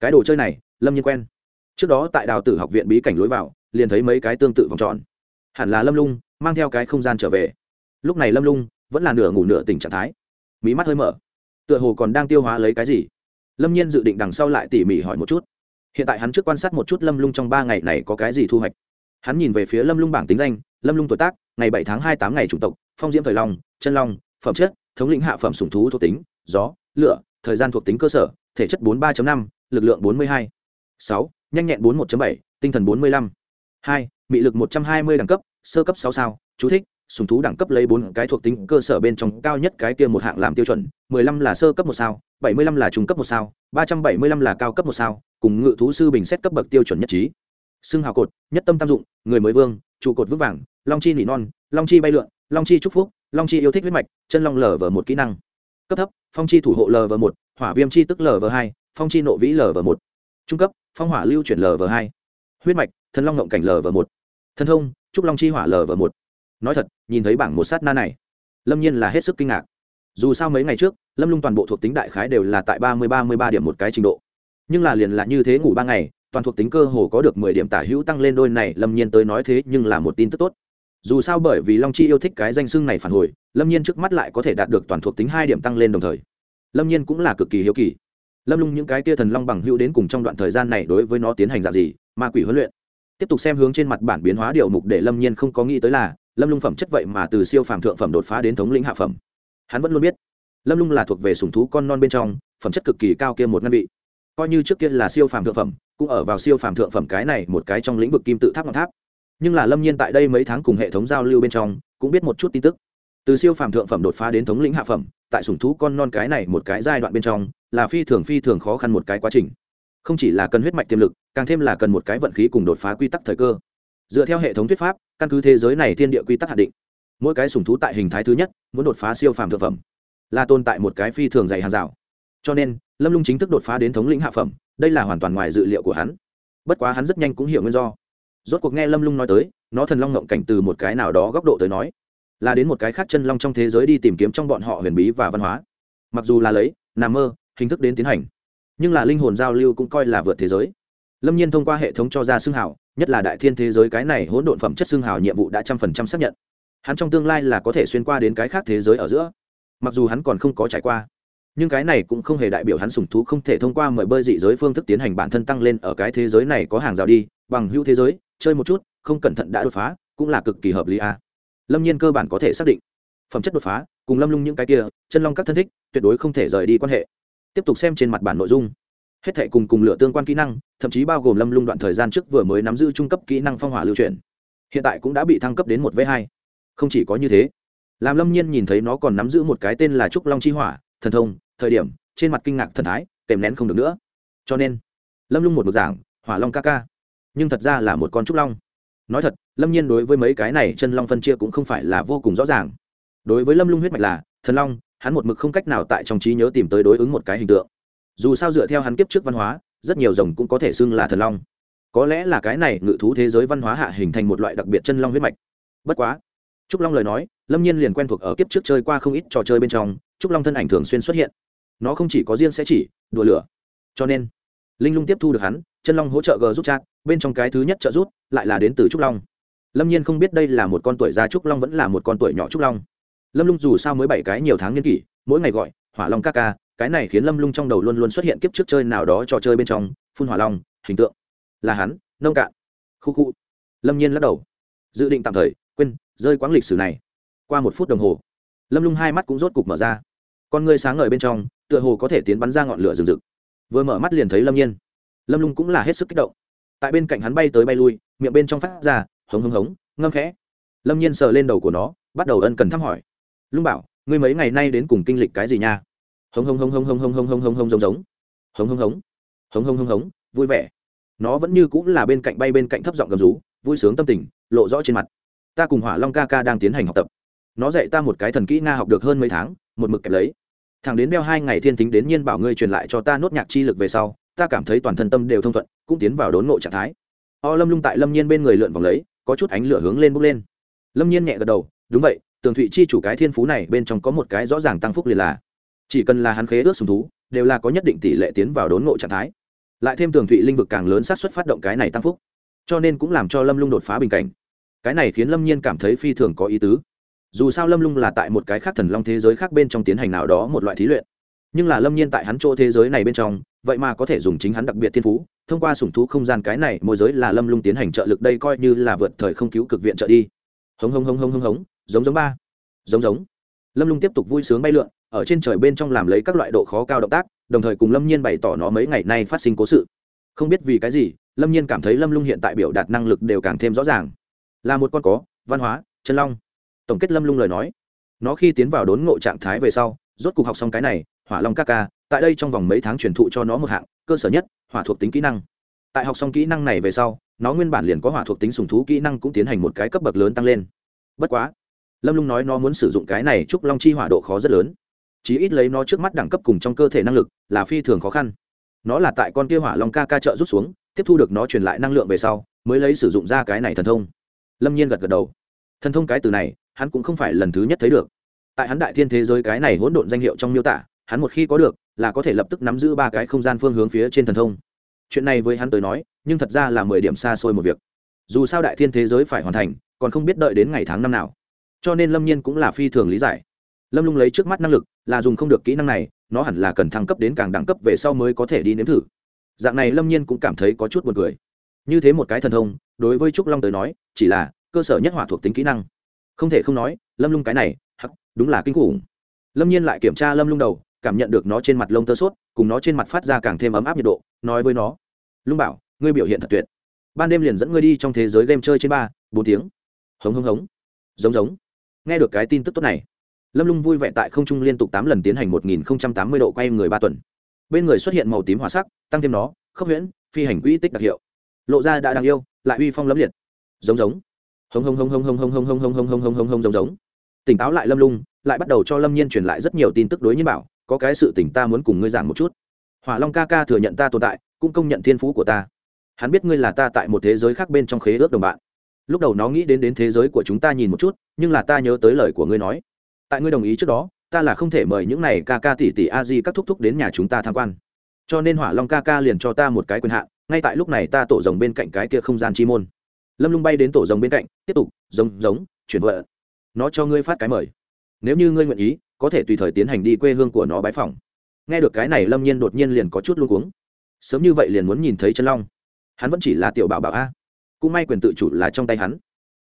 Cái đồ chơi này, lâm nhiên quen. Trước đó tại đào tử học viện bí cảnh lối vào, liền thấy mấy cái tương tự vòng tròn. Hẳn là lâm lung, mang theo cái không gian trở về. Lúc này lâm lung vẫn là nửa ngủ nửa tỉnh trạng thái. Mí mắt hơi mở. Tựa hồ còn đang tiêu hóa lấy cái gì. Lâm nhiên dự định đằng sau lại tỉ mỉ hỏi một chút hiện tại hắn trước quan sát một chút lâm lung trong ba ngày này có cái gì thu hoạch. Hắn nhìn về phía lâm lung bảng tính danh, lâm lung tuổi tác, ngày bảy tháng hai tám ngày chủng tộc, phong diễm thời long, chân long, phẩm chất, thống lĩnh hạ phẩm sùng thú thuộc tính, gió, lửa, thời gian thuộc tính cơ sở, thể chất bốn mươi ba năm, lực lượng bốn mươi hai. Sáu, nhanh nhẹn bốn mươi một bảy, tinh thần bốn mươi lăm. Hai, mị lực một trăm hai mươi đẳng cấp, sơ cấp sáu sao, chú thích sùng thú đẳng cấp lấy bốn cái thuộc tính cơ sở bên trong cao nhất cái kia một hạng làm tiêu chuẩn, mười lăm là sơ cấp một sao, bảy mươi lăm là trung cấp một sao, ba trăm bảy mươi lăm là cao cấp một sao, cùng ngự thú sư bình xét cấp bậc tiêu chuẩn nhất trí. Xưng hào cột, nhất tâm tam dụng, người mới vương, trụ cột vững vàng, long chi nỉ non, long chi bay lượn, long chi trúc phúc, long chi yêu thích huyết mạch, chân long lở vờ một kỹ năng. Cấp thấp, phong chi thủ hộ lv một, hỏa viêm chi tức lv hai, phong chi nộ vĩ lv một. Trung cấp, phong hỏa lưu chuyển lv hai. Huyết mạch, thần long ngộng cảnh lv một. Thân thông, trúc long chi hỏa lv một nói thật, nhìn thấy bảng một sát na này, lâm nhiên là hết sức kinh ngạc. Dù sao mấy ngày trước, lâm lung toàn bộ thuộc tính đại khái đều là tại ba mươi ba mươi ba điểm một cái trình độ. Nhưng là liền là như thế ngủ ba ngày, toàn thuộc tính cơ hồ có được mười điểm tả hữu tăng lên đôi này, lâm nhiên tới nói thế nhưng là một tin tức tốt. Dù sao bởi vì long chi yêu thích cái danh xưng này phản hồi, lâm nhiên trước mắt lại có thể đạt được toàn thuộc tính hai điểm tăng lên đồng thời. Lâm nhiên cũng là cực kỳ hiếu kỳ. Lâm lung những cái tia thần long bằng hữu đến cùng trong đoạn thời gian này đối với nó tiến hành dạng gì, ma quỷ huấn luyện. Tiếp tục xem hướng trên mặt bản biến hóa điều mục để lâm nhiên không có nghĩ tới là lâm lung phẩm chất vậy mà từ siêu phàm thượng phẩm đột phá đến thống lĩnh hạ phẩm. Hắn vẫn luôn biết, lâm lung là thuộc về sùng thú con non bên trong, phẩm chất cực kỳ cao kia một ngăn vị. Coi như trước kia là siêu phàm thượng phẩm, cũng ở vào siêu phàm thượng phẩm cái này một cái trong lĩnh vực kim tự tháp ngọn tháp. Nhưng là lâm nhiên tại đây mấy tháng cùng hệ thống giao lưu bên trong, cũng biết một chút tin tức. Từ siêu phàm thượng phẩm đột phá đến thống lĩnh hạ phẩm, tại sủng thú con non cái này một cái giai đoạn bên trong, là phi thường phi thường khó khăn một cái quá trình. Không chỉ là cần huyết mạch tiềm lực, càng thêm là cần một cái vận khí cùng đột phá quy tắc thời cơ dựa theo hệ thống thuyết pháp, căn cứ thế giới này thiên địa quy tắc hạn định. Mỗi cái sùng thú tại hình thái thứ nhất, muốn đột phá siêu phàm thượng phẩm, là tồn tại một cái phi thường dày hàng rào. Cho nên, lâm lung chính thức đột phá đến thống lĩnh hạ phẩm, đây là hoàn toàn ngoài dự liệu của hắn. Bất quá hắn rất nhanh cũng hiểu nguyên do. Rốt cuộc nghe lâm lung nói tới, nó thần long ngộng cảnh từ một cái nào đó góc độ tới nói, là đến một cái khác chân long trong thế giới đi tìm kiếm trong bọn họ huyền bí và văn hóa. Mặc dù là lấy nằm mơ, hình thức đến tiến hành, nhưng là linh hồn giao lưu cũng coi là vượt thế giới. Lâm nhiên thông qua hệ thống cho ra xưng hào nhất là đại thiên thế giới cái này hỗn độn phẩm chất xương hào nhiệm vụ đã trăm phần trăm xác nhận. Hắn trong tương lai là có thể xuyên qua đến cái khác thế giới ở giữa. Mặc dù hắn còn không có trải qua, nhưng cái này cũng không hề đại biểu hắn sùng thú không thể thông qua mời bơi dị giới phương thức tiến hành bản thân tăng lên ở cái thế giới này có hàng rào đi, bằng hữu thế giới, chơi một chút, không cẩn thận đã đột phá, cũng là cực kỳ hợp lý a. À. lâm nhiên cơ bản có thể xác định, phẩm chất đột phá, cùng lâm lung những cái kia, chân long các thân thích, tuyệt đối không thể rời đi quan hệ. Tiếp tục xem trên mặt bản nội dung hết thể cùng cùng lựa tương quan kỹ năng, thậm chí bao gồm lâm lung đoạn thời gian trước vừa mới nắm giữ trung cấp kỹ năng phong hỏa lưu truyền hiện tại cũng đã bị thăng cấp đến một v hai. Không chỉ có như thế, làm lâm nhiên nhìn thấy nó còn nắm giữ một cái tên là trúc long chi hỏa, thần thông, thời điểm, trên mặt kinh ngạc thần thái, kèm nén không được nữa. Cho nên, lâm lung một một giảng, hỏa long ca ca. Nhưng thật ra là một con trúc long. Nói thật, lâm nhiên đối với mấy cái này chân long phân chia cũng không phải là vô cùng rõ ràng. Đối với lâm lung huyết mạch là, thần long, hắn một mực không cách nào tại trong trí nhớ tìm tới đối ứng một cái hình tượng dù sao dựa theo hắn kiếp trước văn hóa, rất nhiều rồng cũng có thể xưng là thần long. Có lẽ là cái này ngự thú thế giới văn hóa hạ hình thành một loại đặc biệt chân long huyết mạch. Bất quá, trúc long lời nói, lâm nhiên liền quen thuộc ở kiếp trước chơi qua không ít trò chơi bên trong, trúc long thân ảnh thường xuyên xuất hiện. Nó không chỉ có riêng sẽ chỉ, đùa lửa. Cho nên, linh lung tiếp thu được hắn, chân long hỗ trợ g rút chat, bên trong cái thứ nhất trợ rút lại là đến từ trúc long. Lâm nhiên không biết đây là một con tuổi già trúc long vẫn là một con tuổi nhỏ trúc long. Lâm lung dù sao mới bảy cái nhiều tháng niên kỷ, mỗi ngày gọi hỏa long ca ca, cái này khiến lâm lung trong đầu luôn luôn xuất hiện kiếp trước chơi nào đó trò chơi bên trong, phun hỏa long, hình tượng. Là hắn, nông cạn. Khu khu. Lâm nhiên lắc đầu. Dự định tạm thời, quên, rơi quãng lịch sử này. Qua một phút đồng hồ, lâm lung hai mắt cũng rốt cục mở ra. Con ngươi sáng ngời bên trong, tựa hồ có thể tiến bắn ra ngọn lửa rừng rực. Vừa mở mắt liền thấy lâm nhiên. Lâm lung cũng là hết sức kích động. Tại bên cạnh hắn bay tới bay lui, miệng bên trong phát ra, hống hống hống, ngâm khẽ. Lâm nhiên sờ lên đầu của nó, bắt đầu ân cần thăm hỏi. Lung bảo ngươi mấy ngày nay đến cùng kinh lịch cái gì nha hống hống hống hống hống hống hống hống hống hống giống giống hống hống hống hống hống hống hống vui vẻ nó vẫn như cũng là bên cạnh bay bên cạnh thấp giọng gầm rú vui sướng tâm tình lộ rõ trên mặt ta cùng hỏa long ca ca đang tiến hành học tập nó dạy ta một cái thần kỹ nga học được hơn mấy tháng một mực kẹp lấy thằng đến đeo hai ngày thiên tính đến nhiên bảo ngươi truyền lại cho ta nốt nhạc chi lực về sau ta cảm thấy toàn thân tâm đều thông thuận cũng tiến vào đốn ngộ trạng thái o lâm lung tại lâm nhiên bên người lượn vòng lấy có chút ánh lửa hướng lên bốc lên lâm nhiên nhẹ gật đầu đúng vậy tường thụy chi chủ cái thiên phú này bên trong có một cái rõ ràng tăng phúc liền là, chỉ cần là hắn khế ước sùng thú, đều là có nhất định tỷ lệ tiến vào đốn ngộ trạng thái. Lại thêm tường thụy linh vực càng lớn sát xuất phát động cái này tăng phúc, cho nên cũng làm cho lâm lung đột phá bình cảnh. Cái này khiến lâm nhiên cảm thấy phi thường có ý tứ. Dù sao lâm lung là tại một cái khác thần long thế giới khác bên trong tiến hành nào đó một loại thí luyện. Nhưng là lâm nhiên tại hắn chỗ thế giới này bên trong, vậy mà có thể dùng chính hắn đặc biệt thiên phú, thông qua sủng thú không gian cái này môi giới là lâm lung tiến hành trợ lực đây coi như là vượt thời không cứu cực viện trợ đi. Hống hống hống hống hống hống giống giống ba. Giống giống. Lâm lung tiếp tục vui sướng bay lượn, ở trên trời bên trong làm lấy các loại độ khó cao động tác, đồng thời cùng lâm nhiên bày tỏ nó mấy ngày nay phát sinh cố sự. Không biết vì cái gì, lâm nhiên cảm thấy lâm lung hiện tại biểu đạt năng lực đều càng thêm rõ ràng. Là một con có, văn hóa, chân long. Tổng kết lâm lung lời nói. Nó khi tiến vào đốn ngộ trạng thái về sau, rốt cuộc học xong cái này, hỏa long các ca, tại đây trong vòng mấy tháng truyền thụ cho nó một hạng, cơ sở nhất, hỏa thuộc tính kỹ năng. Tại học xong kỹ năng này về sau, nó nguyên bản liền có hỏa thuộc tính sùng thú kỹ năng cũng tiến hành một cái cấp bậc lớn tăng lên. Bất quá lâm lung nói nó muốn sử dụng cái này chúc long chi hỏa độ khó rất lớn. Chí ít lấy nó trước mắt đẳng cấp cùng trong cơ thể năng lực, là phi thường khó khăn. Nó là tại con kia hỏa long ca ca trợ rút xuống, tiếp thu được nó truyền lại năng lượng về sau, mới lấy sử dụng ra cái này thần thông. Lâm nhiên gật gật đầu. Thần thông cái từ này, hắn cũng không phải lần thứ nhất thấy được. Tại hắn đại thiên thế giới cái này hỗn độn danh hiệu trong miêu tả, hắn một khi có được, là có thể lập tức nắm giữ ba cái không gian phương hướng phía trên thần thông. Chuyện này với hắn tới nói, nhưng thật ra là mười điểm xa xôi một việc. Dù sao đại thiên thế giới phải hoàn thành, còn không biết đợi đến ngày tháng năm nào cho nên lâm nhiên cũng là phi thường lý giải. Lâm lung lấy trước mắt năng lực, là dùng không được kỹ năng này, nó hẳn là cần thăng cấp đến càng đẳng cấp về sau mới có thể đi nếm thử. Dạng này lâm nhiên cũng cảm thấy có chút b u ồ n c ư ờ i như thế một cái thần thông, đối với trúc long tới nói, chỉ là cơ sở nhất hỏa thuộc tính kỹ năng. Không thể không nói, lâm lung cái này, hắc, đúng là kinh khủng. Lâm nhiên lại kiểm tra lâm lung đầu, cảm nhận được nó trên mặt lông tơ sốt, cùng nó trên mặt phát ra càng thêm ấm áp nhiệt độ, nói với nó, lung bảo, ngươi biểu hiện thật tuyệt. Ban đêm liền dẫn ngươi đi trong thế giới game chơi trên ba, bốn tiếng. Hống hống hống. Giống giống nghe được cái tin tức tốt này lâm lung vui vẻ tại không trung liên tục tám lần tiến hành một nghìn tám mươi độ quay người ba tuần bên người xuất hiện màu tím hỏa sắc tăng thêm nó khốc huyễn phi hành quỹ tích đặc hiệu lộ ra đã đáng yêu lại uy phong lấm liệt giống giống hông hông hông hông hông hông hông hông hông hông hông hông hông hông giống giống tỉnh táo lại lâm lung lại bắt đầu cho lâm nhiên truyền lại rất nhiều tin tức đối nhiên bảo có cái sự tỉnh ta muốn cùng ngươi giảng một chút hỏa long ca ca thừa nhận ta tồn tại cũng công nhận thiên phú của ta hắn biết ngươi là ta tại một thế giới khác bên trong khế ước đồng bạn lúc đầu nó nghĩ đến đến thế giới của chúng ta nhìn một chút, nhưng là ta nhớ tới lời của ngươi nói. Tại ngươi đồng ý trước đó, ta là không thể mời những này ca ca tỷ tỷ a di các thúc thúc đến nhà chúng ta tham quan. Cho nên hỏa long ca ca liền cho ta một cái quyền hạn, ngay tại lúc này ta tổ rồng bên cạnh cái kia không gian chi môn. Lâm lung bay đến tổ rồng bên cạnh, tiếp tục, giống giống, chuyển vợ nó cho ngươi phát cái mời. Nếu như ngươi nguyện ý, có thể tùy thời tiến hành đi quê hương của nó bái phòng nghe được cái này lâm nhiên đột nhiên liền có chút luôn cuống. Sớm như vậy liền muốn nhìn thấy chân long. Hắn vẫn chỉ là tiểu bảo bảo a cũng may quyền tự chủ là trong tay hắn.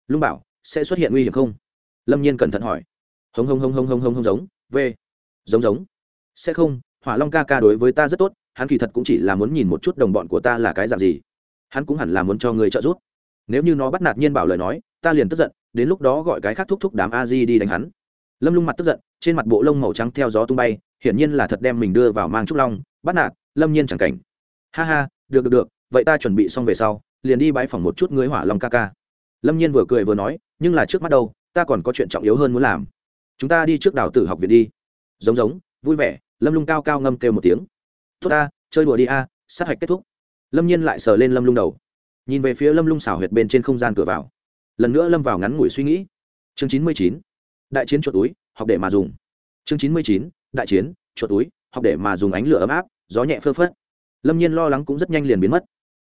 Lung bảo, sẽ xuất hiện nguy hiểm không? Lâm nhiên cẩn thận hỏi. Hống hống hống hống hống hống hống, giống, v. Giống giống. Sẽ không, hỏa long ca ca đối với ta rất tốt, hắn kỳ thật cũng chỉ là muốn nhìn một chút đồng bọn của ta là cái dạng gì. Hắn cũng hẳn là muốn cho người trợ giúp. Nếu như nó bắt nạt nhiên bảo lời nói, ta liền tức giận, đến lúc đó gọi cái khác thúc thúc đám a di đi đánh hắn. Lâm lung mặt tức giận, trên mặt bộ lông màu trắng theo gió tung bay, hiển nhiên là thật đem mình đưa vào mang trúc long, bắt nạt, lâm nhiên chẳng cảnh. Ha ha, được được được, vậy ta chuẩn bị xong về sau liền đi bãi phòng một chút ngươi hỏa long ca ca. Lâm nhiên vừa cười vừa nói, nhưng là trước mắt đâu, ta còn có chuyện trọng yếu hơn muốn làm. Chúng ta đi trước đào tử học viện đi. Giống giống, vui vẻ, lâm lung cao cao ngâm kêu một tiếng. Tốt ta, chơi đùa đi a, sát hạch kết thúc. Lâm nhiên lại sờ lên lâm lung đầu. Nhìn về phía lâm lung xảo huyệt bên trên không gian cửa vào. Lần nữa lâm vào ngắn ngủi suy nghĩ. Chương chín mươi chín, đại chiến chuột túi, học để mà dùng. Chương chín mươi chín, đại chiến, chuột túi, học để mà dùng ánh lửa ấm áp, gió nhẹ phơ phất. Lâm nhiên lo lắng cũng rất nhanh liền biến mất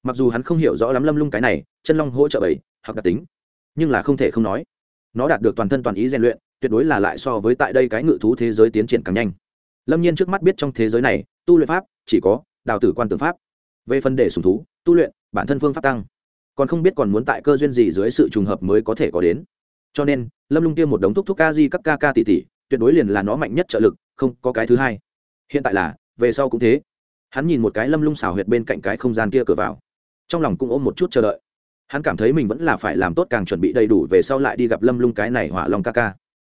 mặc dù hắn không hiểu rõ lắm lâm lung cái này, chân long hỗ trợ bảy, hoặc đặc tính, nhưng là không thể không nói, nó đạt được toàn thân toàn ý rèn luyện, tuyệt đối là lại so với tại đây cái ngự thú thế giới tiến triển càng nhanh. Lâm nhiên trước mắt biết trong thế giới này, tu luyện pháp chỉ có đào tử quan tưởng pháp. Về phần để sùng thú, tu luyện, bản thân phương pháp tăng. Còn không biết còn muốn tại cơ duyên gì dưới sự trùng hợp mới có thể có đến. Cho nên, lâm lung tiêm một đống thúc thúc ca di các ca ca tỷ tỷ, tuyệt đối liền là nó mạnh nhất trợ lực, không có cái thứ hai. Hiện tại là, về sau cũng thế. Hắn nhìn một cái lâm lung xào huyệt bên cạnh cái không gian kia cửa vào trong lòng cũng ôm một chút chờ đợi. Hắn cảm thấy mình vẫn là phải làm tốt càng chuẩn bị đầy đủ về sau lại đi gặp lâm lung cái này hỏa long ca ca.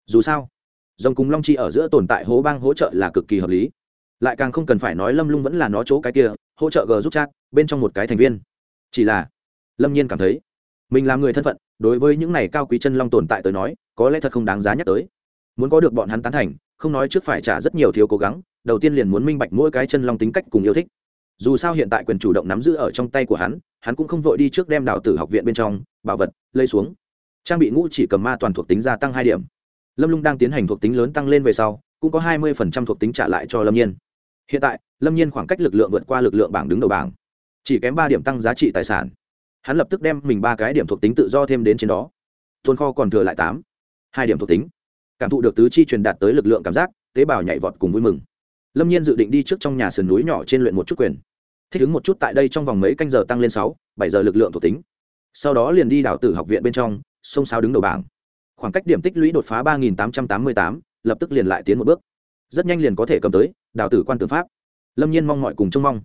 Dù sao, dòng cùng long chi ở giữa tồn tại hố bang hỗ trợ là cực kỳ hợp lý. Lại càng không cần phải nói lâm lung vẫn là nó chỗ cái kia, hỗ trợ g giúp chat, bên trong một cái thành viên. Chỉ là, lâm nhiên cảm thấy, mình làm người thân phận, đối với những này cao quý chân long tồn tại tới nói, có lẽ thật không đáng giá nhắc tới. Muốn có được bọn hắn tán thành, không nói trước phải trả rất nhiều thiếu cố gắng, đầu tiên liền muốn minh bạch mỗi cái chân long tính cách cùng yêu thích dù sao hiện tại quyền chủ động nắm giữ ở trong tay của hắn hắn cũng không vội đi trước đem đào tử học viện bên trong, bảo vật, lấy xuống. Trang bị ngũ chỉ cầm ma toàn thuộc tính gia tăng hai điểm. Lâm lung đang tiến hành thuộc tính lớn tăng lên về sau, cũng có hai mươi thuộc tính trả lại cho lâm nhiên. Hiện tại, lâm nhiên khoảng cách lực lượng vượt qua lực lượng bảng đứng đầu bảng. Chỉ kém ba điểm tăng giá trị tài sản. Hắn lập tức đem mình ba cái điểm thuộc tính tự do thêm đến trên đó. Tồn kho còn thừa lại tám, hai điểm thuộc tính. Cảm thụ được tứ chi truyền đạt tới lực lượng cảm giác, tế bào nhảy vọt cùng vui mừng lâm nhiên dự định đi trước trong nhà sườn núi nhỏ trên luyện một chút quyền. Thích ứng một chút tại đây trong vòng mấy canh giờ tăng lên sáu, bảy giờ lực lượng thuộc tính. Sau đó liền đi đảo tử học viện bên trong, sông sao đứng đầu bảng. Khoảng cách điểm tích lũy đột phá ba nghìn tám trăm tám mươi tám, lập tức liền lại tiến một bước. Rất nhanh liền có thể cầm tới đào tử quan tư pháp. Lâm nhiên mong mọi cùng trông mong.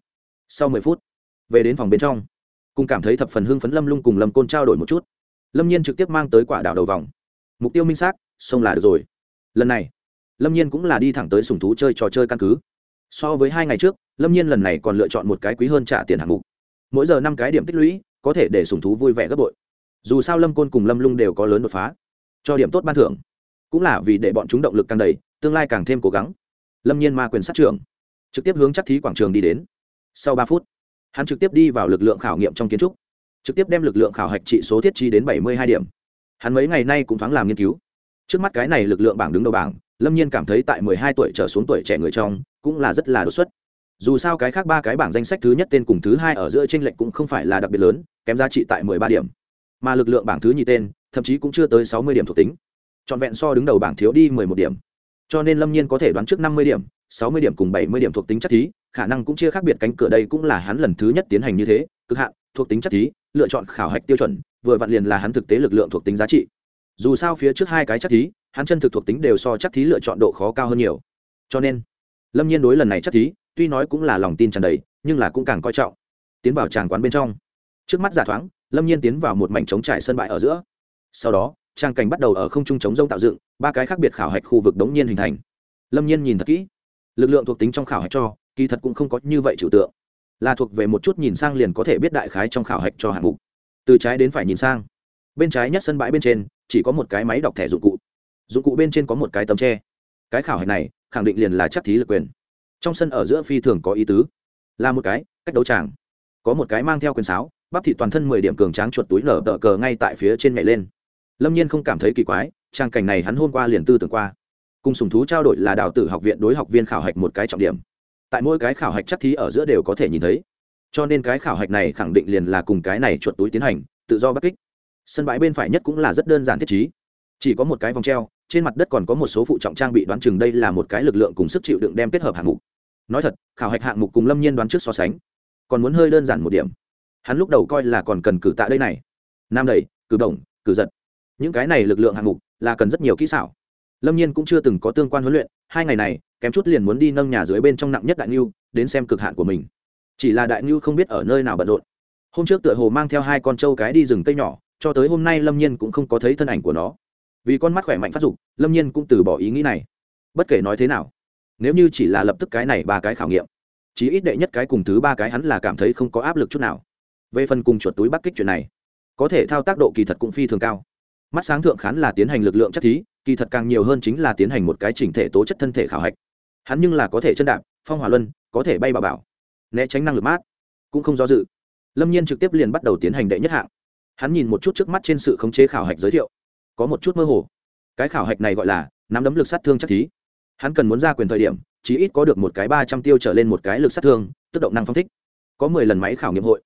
Sau mười phút, về đến phòng bên trong, cùng cảm thấy thập phần hưng phấn lâm lung cùng lâm côn trao đổi một chút. Lâm nhiên trực tiếp mang tới quả đảo đầu vòng. Mục tiêu minh xác, sông là được rồi. Lần này lâm nhiên cũng là đi thẳng tới sùng thú chơi trò chơi căn cứ. So với hai ngày trước, lâm nhiên lần này còn lựa chọn một cái quý hơn trả tiền hạng mục. Mỗi giờ năm cái điểm tích lũy, có thể để sùng thú vui vẻ gấp bội. Dù sao lâm côn cùng lâm lung đều có lớn đột phá. Cho điểm tốt ban thưởng. Cũng là vì để bọn chúng động lực càng đầy, tương lai càng thêm cố gắng. Lâm nhiên ma quyền sát trưởng. Trực tiếp hướng chắc thí quảng trường đi đến. Sau ba phút, hắn trực tiếp đi vào lực lượng khảo nghiệm trong kiến trúc. Trực tiếp đem lực lượng khảo hạch trị số thiết chi đến bảy mươi hai điểm. Hắn mấy ngày nay cũng thoáng làm nghiên cứu. Trước mắt cái này lực lượng bảng đứng đầu bảng lâm nhiên cảm thấy tại mười hai tuổi trở xuống tuổi trẻ người trong, cũng là rất là đột xuất. Dù sao cái khác ba cái bảng danh sách thứ nhất tên cùng thứ hai ở giữa tranh lệch cũng không phải là đặc biệt lớn, kém giá trị tại mười ba điểm. Mà lực lượng bảng thứ nhì tên, thậm chí cũng chưa tới sáu mươi điểm thuộc tính. Trọn vẹn so đứng đầu bảng thiếu đi mười một điểm. Cho nên lâm nhiên có thể đoán trước năm mươi điểm, sáu mươi điểm cùng bảy mươi điểm thuộc tính chất thí, khả năng cũng chia khác biệt cánh cửa đây cũng là hắn lần thứ nhất tiến hành như thế, cực hạn, thuộc tính chất thí, lựa chọn khảo hạch tiêu chuẩn, vừa vặn liền là hắn thực tế lực lượng thuộc tính giá trị. Dù sao phía trước hai cái chất thí hắn chân thực thuộc tính đều so chắc thí lựa chọn độ khó cao hơn nhiều. Cho nên, lâm nhiên đối lần này chắc thí, tuy nói cũng là lòng tin tràn đầy, nhưng là cũng càng coi trọng. Tiến vào tràng quán bên trong. Trước mắt giả thoáng, lâm nhiên tiến vào một mảnh trống trải sân bãi ở giữa. Sau đó, trang cảnh bắt đầu ở không trung chống rông tạo dựng, ba cái khác biệt khảo hạch khu vực đống nhiên hình thành. Lâm nhiên nhìn thật kỹ. Lực lượng thuộc tính trong khảo hạch cho, kỳ thật cũng không có như vậy trừu tượng. Là thuộc về một chút nhìn sang liền có thể biết đại khái trong khảo hạch cho hạng mục. Từ trái đến phải nhìn sang. Bên trái nhất sân bãi bên trên, chỉ có một cái máy đọc thẻ dụng cụ dụng cụ bên trên có một cái tấm tre. Cái khảo hạch này, khẳng định liền là chắc thí lực quyền. Trong sân ở giữa phi thường có ý tứ. Là một cái, cách đấu tràng. Có một cái mang theo quyền sáo, bắp thị toàn thân mười điểm cường tráng chuột túi nở tờ cờ ngay tại phía trên nhảy lên. Lâm nhiên không cảm thấy kỳ quái, trang cảnh này hắn hôm qua liền tư tưởng qua. Cùng sùng thú trao đổi là đào tử học viện đối học viên khảo hạch một cái trọng điểm. Tại mỗi cái khảo hạch chắc thí ở giữa đều có thể nhìn thấy. Cho nên cái khảo hạch này khẳng định liền là cùng cái này chuột túi tiến hành, tự do bắt kích. Sân bãi bên phải nhất cũng là rất đơn giản thiết chí chỉ có một cái vòng treo trên mặt đất còn có một số phụ trọng trang bị đoán chừng đây là một cái lực lượng cùng sức chịu đựng đem kết hợp hạng mục. Nói thật, khảo hạch hạng mục cùng lâm nhiên đoán trước so sánh, còn muốn hơi đơn giản một điểm. Hắn lúc đầu coi là còn cần cử tạ đây này. Nam đầy, cử đồng cử giật. Những cái này lực lượng hạng mục là cần rất nhiều kỹ xảo. Lâm nhiên cũng chưa từng có tương quan huấn luyện, hai ngày này, kém chút liền muốn đi nâng nhà dưới bên trong nặng nhất đại ngưu, đến xem cực hạn của mình. Chỉ là đại ngưu không biết ở nơi nào bận rộn. Hôm trước tựa hồ mang theo hai con trâu cái đi rừng cây nhỏ, cho tới hôm nay lâm nhiên cũng không có thấy thân ảnh của nó vì con mắt khỏe mạnh phát dục, lâm nhiên cũng từ bỏ ý nghĩ này. Bất kể nói thế nào, nếu như chỉ là lập tức cái này ba cái khảo nghiệm, chí ít đệ nhất cái cùng thứ ba cái hắn là cảm thấy không có áp lực chút nào. Về phần cùng chuột túi bắc kích chuyện này, có thể thao tác độ kỳ thật cũng phi thường cao. Mắt sáng thượng khán là tiến hành lực lượng chất thí, kỳ thật càng nhiều hơn chính là tiến hành một cái chỉnh thể tố chất thân thể khảo hạch. Hắn nhưng là có thể chân đạp, phong hỏa luân, có thể bay bà bảo, né tránh năng lực mát, cũng không do dự. Lâm nhiên trực tiếp liền bắt đầu tiến hành đệ nhất hạng. Hắn nhìn một chút trước mắt trên sự khống chế khảo hạch giới thiệu có một chút mơ hồ. Cái khảo hạch này gọi là nắm đấm lực sát thương chắc thí. Hắn cần muốn ra quyền thời điểm, chí ít có được một cái ba trăm tiêu trở lên một cái lực sát thương, tức động năng phong thích. Có mười lần máy khảo nghiệm hội.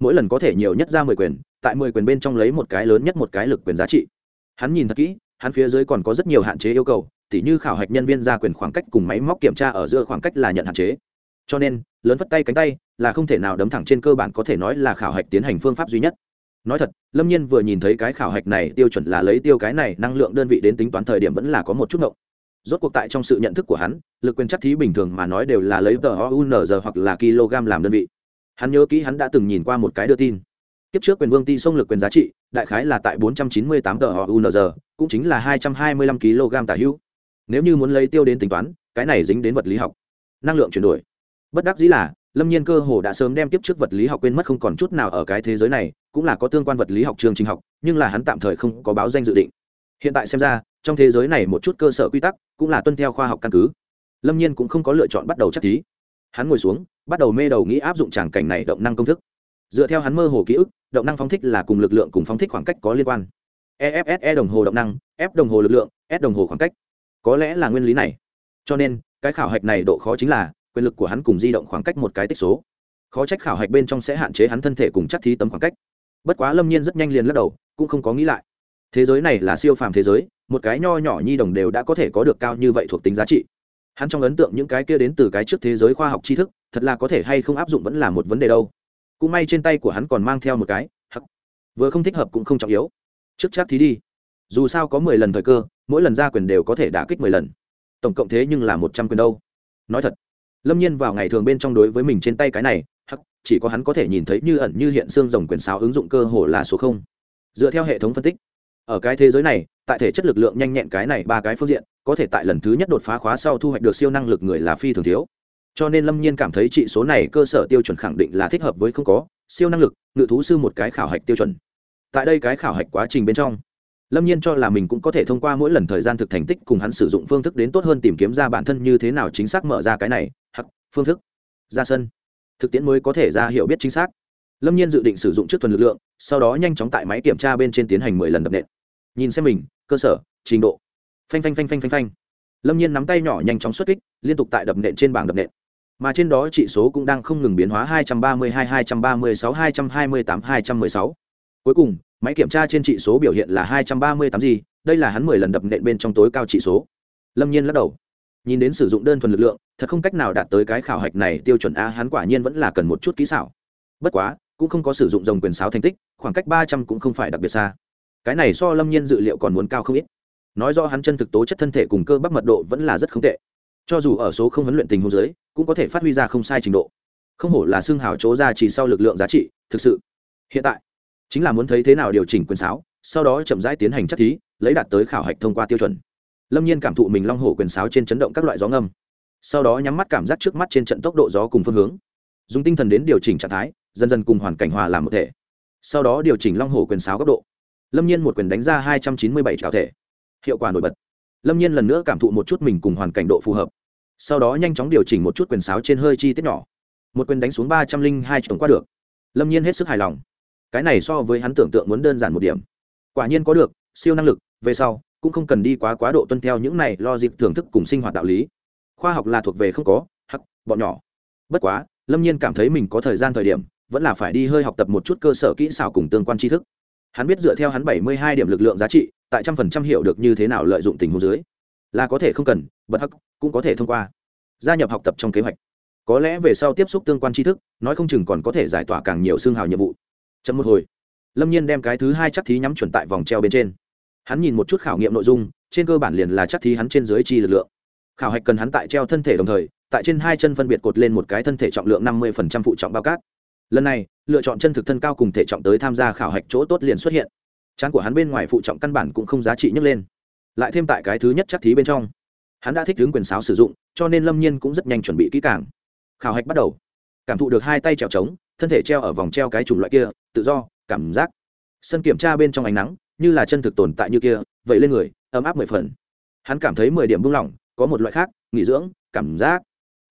Mỗi lần có thể nhiều nhất ra mười quyền, tại mười quyền bên trong lấy một cái lớn nhất một cái lực quyền giá trị. Hắn nhìn thật kỹ, hắn phía dưới còn có rất nhiều hạn chế yêu cầu, tỉ như khảo hạch nhân viên ra quyền khoảng cách cùng máy móc kiểm tra ở giữa khoảng cách là nhận hạn chế. Cho nên, lớn vất tay cánh tay là không thể nào đấm thẳng trên cơ bản có thể nói là khảo hạch tiến hành phương pháp duy nhất nói thật, lâm nhiên vừa nhìn thấy cái khảo hạch này, tiêu chuẩn là lấy tiêu cái này, năng lượng đơn vị đến tính toán thời điểm vẫn là có một chút ngộng. Rốt cuộc tại trong sự nhận thức của hắn, lực quyền chắc thí bình thường mà nói đều là lấy tờ ounz hoặc là kg làm đơn vị. Hắn nhớ kỹ hắn đã từng nhìn qua một cái đưa tin. Kiếp trước quyền vương ti sông lực quyền giá trị, đại khái là tại 498 tờ ounz cũng chính là 225 kg tả hữu. Nếu như muốn lấy tiêu đến tính toán, cái này dính đến vật lý học. Năng lượng chuyển đổi. Bất đắc dĩ là, lâm nhiên cơ hồ đã sớm đem kiếp trước vật lý học quên mất không còn chút nào ở cái thế giới này cũng là có tương quan vật lý học trường trình học, nhưng là hắn tạm thời không có báo danh dự định. Hiện tại xem ra, trong thế giới này một chút cơ sở quy tắc cũng là tuân theo khoa học căn cứ. Lâm nhiên cũng không có lựa chọn bắt đầu chắc thí. Hắn ngồi xuống, bắt đầu mê đầu nghĩ áp dụng tràng cảnh này động năng công thức. Dựa theo hắn mơ hồ ký ức, động năng phóng thích là cùng lực lượng cùng phóng thích khoảng cách có liên quan. Efs e đồng hồ động năng, f đồng hồ lực lượng, s đồng hồ khoảng cách. Có lẽ là nguyên lý này. Cho nên, cái khảo hạch này độ khó chính là quyền lực của hắn cùng di động khoảng cách một cái tích số. Khó trách khảo hạch bên trong sẽ hạn chế hắn thân thể cùng chắc thí tấm khoảng cách bất quá lâm nhiên rất nhanh liền lắc đầu, cũng không có nghĩ lại. Thế giới này là siêu phàm thế giới, một cái nho nhỏ nhi đồng đều đã có thể có được cao như vậy thuộc tính giá trị. Hắn trong ấn tượng những cái kia đến từ cái trước thế giới khoa học tri thức, thật là có thể hay không áp dụng vẫn là một vấn đề đâu. Cũng may trên tay của hắn còn mang theo một cái, hắc. Vừa không thích hợp cũng không trọng yếu. Trước chắc thì đi. Dù sao có mười lần thời cơ, mỗi lần ra quyền đều có thể đả kích mười lần. Tổng cộng thế nhưng là một trăm quyền đâu. Nói thật, lâm nhiên vào ngày thường bên trong đối với mình trên tay cái này chỉ có hắn có thể nhìn thấy như ẩn như hiện xương rồng quyền sáo ứng dụng cơ hồ là số không. Dựa theo hệ thống phân tích, ở cái thế giới này, tại thể chất lực lượng nhanh nhẹn cái này ba cái phương diện, có thể tại lần thứ nhất đột phá khóa sau thu hoạch được siêu năng lực người là phi thường thiếu. Cho nên lâm nhiên cảm thấy trị số này cơ sở tiêu chuẩn khẳng định là thích hợp với không có, siêu năng lực, ngự thú sư một cái khảo hạch tiêu chuẩn. Tại đây cái khảo hạch quá trình bên trong, lâm nhiên cho là mình cũng có thể thông qua mỗi lần thời gian thực thành tích cùng hắn sử dụng phương thức đến tốt hơn tìm kiếm ra bản thân như thế nào chính xác mở ra cái này hoặc phương thức, ra sân thực tiễn mới có thể ra hiểu biết chính xác lâm nhiên dự định sử dụng trước thuần lực lượng sau đó nhanh chóng tại máy kiểm tra bên trên tiến hành mười lần đập nện nhìn xem mình cơ sở trình độ phanh phanh phanh phanh phanh phanh lâm nhiên nắm tay nhỏ nhanh chóng xuất kích liên tục tại đập nện trên bảng đập nện mà trên đó trị số cũng đang không ngừng biến hóa 232, 236, 228, 216. Cuối cùng, máy kiểm tra trên trị số biểu hiện là 238 gì, đây là hắn 10 lần đập nện bên trong tối cao trị số. Lâm Nhiên lắc đầu. Nhìn đến sử dụng đơn thuần lực lượng, thật không cách nào đạt tới cái khảo hạch này tiêu chuẩn a, hắn quả nhiên vẫn là cần một chút kỹ xảo. Bất quá, cũng không có sử dụng dòng quyền sáo thành tích, khoảng cách 300 cũng không phải đặc biệt xa. Cái này so Lâm Nhiên dự liệu còn muốn cao không ít. Nói do hắn chân thực tố chất thân thể cùng cơ bắp mật độ vẫn là rất không tệ cho dù ở số không huấn luyện tình hôn dưới cũng có thể phát huy ra không sai trình độ không hổ là xương hào chỗ ra chỉ sau lực lượng giá trị thực sự hiện tại chính là muốn thấy thế nào điều chỉnh quyền sáo sau đó chậm rãi tiến hành chất thí lấy đạt tới khảo hạch thông qua tiêu chuẩn lâm nhiên cảm thụ mình long hổ quyền sáo trên chấn động các loại gió ngâm sau đó nhắm mắt cảm giác trước mắt trên trận tốc độ gió cùng phương hướng. Dùng tinh thần đến điều chỉnh trạng thái, dần dần cùng hoàn cảnh hòa làm một thể. Sau đó điều chỉnh long hổ quyền sáo góc độ. Lâm nhiên một quyền đánh ra hai trăm chín mươi bảy trào thể. Hiệu quả nổi bật. Lâm nhiên lần nữa cảm thụ một chút mình cùng hoàn cảnh độ phù hợp. Sau đó nhanh chóng điều chỉnh một chút quyền sáo trên hơi chi tiết nhỏ. Một quyền đánh xuống ba trăm linh hai trồng qua được. Lâm nhiên hết sức hài lòng. Cái này so với hắn tưởng tượng muốn đơn giản một điểm. Quả nhiên có được, siêu năng lực, về sau, cũng không cần đi quá quá độ tuân theo những này lo dịp thưởng thức cùng sinh hoạt đạo lý khoa học là thuộc về không có, hắc, bọn nhỏ. Bất quá, lâm nhiên cảm thấy mình có thời gian thời điểm, vẫn là phải đi hơi học tập một chút cơ sở kỹ xảo cùng tương quan tri thức. Hắn biết dựa theo hắn bảy mươi hai điểm lực lượng giá trị, tại trăm phần trăm hiểu được như thế nào lợi dụng tình huống dưới. Là có thể không cần bật hắc, cũng có thể thông qua. Gia nhập học tập trong kế hoạch. Có lẽ về sau tiếp xúc tương quan tri thức, nói không chừng còn có thể giải tỏa càng nhiều xương hào nhiệm vụ. Chậm một hồi, lâm nhiên đem cái thứ hai chắc thí nhắm chuẩn tại vòng treo bên trên. Hắn nhìn một chút khảo nghiệm nội dung, trên cơ bản liền là chắc thí hắn trên dưới chi lực lượng khảo hạch cần hắn tại treo thân thể đồng thời, tại trên hai chân phân biệt cột lên một cái thân thể trọng lượng năm mươi phụ trọng bao cát. Lần này, lựa chọn chân thực thân cao cùng thể trọng tới tham gia khảo hạch chỗ tốt liền xuất hiện. Chán của hắn bên ngoài phụ trọng căn bản cũng không giá trị nhấc lên. Lại thêm tại cái thứ nhất chắc thí bên trong, hắn đã thích hướng quyền sáo sử dụng, cho nên lâm nhiên cũng rất nhanh chuẩn bị kỹ càng. Khảo hạch bắt đầu. Cảm thụ được hai tay trèo trống, thân thể treo ở vòng treo cái chủng loại kia, tự do, cảm giác. Sân kiểm tra bên trong ánh nắng, như là chân thực tồn tại như kia, vậy lên người, ấm áp mười phần. Hắn cảm thấy mười điểm buông lỏng có một loại khác, nghỉ dưỡng, cảm giác.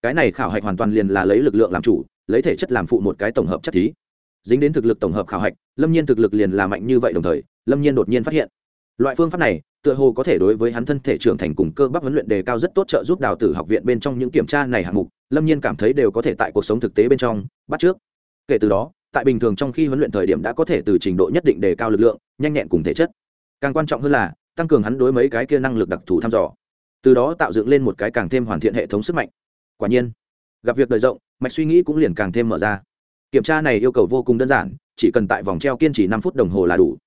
Cái này khảo hạch hoàn toàn liền là lấy lực lượng làm chủ, lấy thể chất làm phụ một cái tổng hợp chất thí. Dính đến thực lực tổng hợp khảo hạch, lâm nhiên thực lực liền là mạnh như vậy đồng thời, lâm nhiên đột nhiên phát hiện. Loại phương pháp này, tựa hồ có thể đối với hắn thân thể trưởng thành cùng cơ bắp huấn luyện đề cao rất tốt trợ giúp đào tử học viện bên trong những kiểm tra này hạng mục. Lâm nhiên cảm thấy đều có thể tại cuộc sống thực tế bên trong, bắt trước. Kể từ đó, tại bình thường trong khi huấn luyện thời điểm đã có thể từ trình độ nhất định đề cao lực lượng, nhanh nhẹn cùng thể chất. Càng quan trọng hơn là, tăng cường hắn đối mấy cái kia năng lực đặc thù thăm dò từ đó tạo dựng lên một cái càng thêm hoàn thiện hệ thống sức mạnh. Quả nhiên, gặp việc đời rộng, mạch suy nghĩ cũng liền càng thêm mở ra. Kiểm tra này yêu cầu vô cùng đơn giản, chỉ cần tại vòng treo kiên trì năm phút đồng hồ là đủ.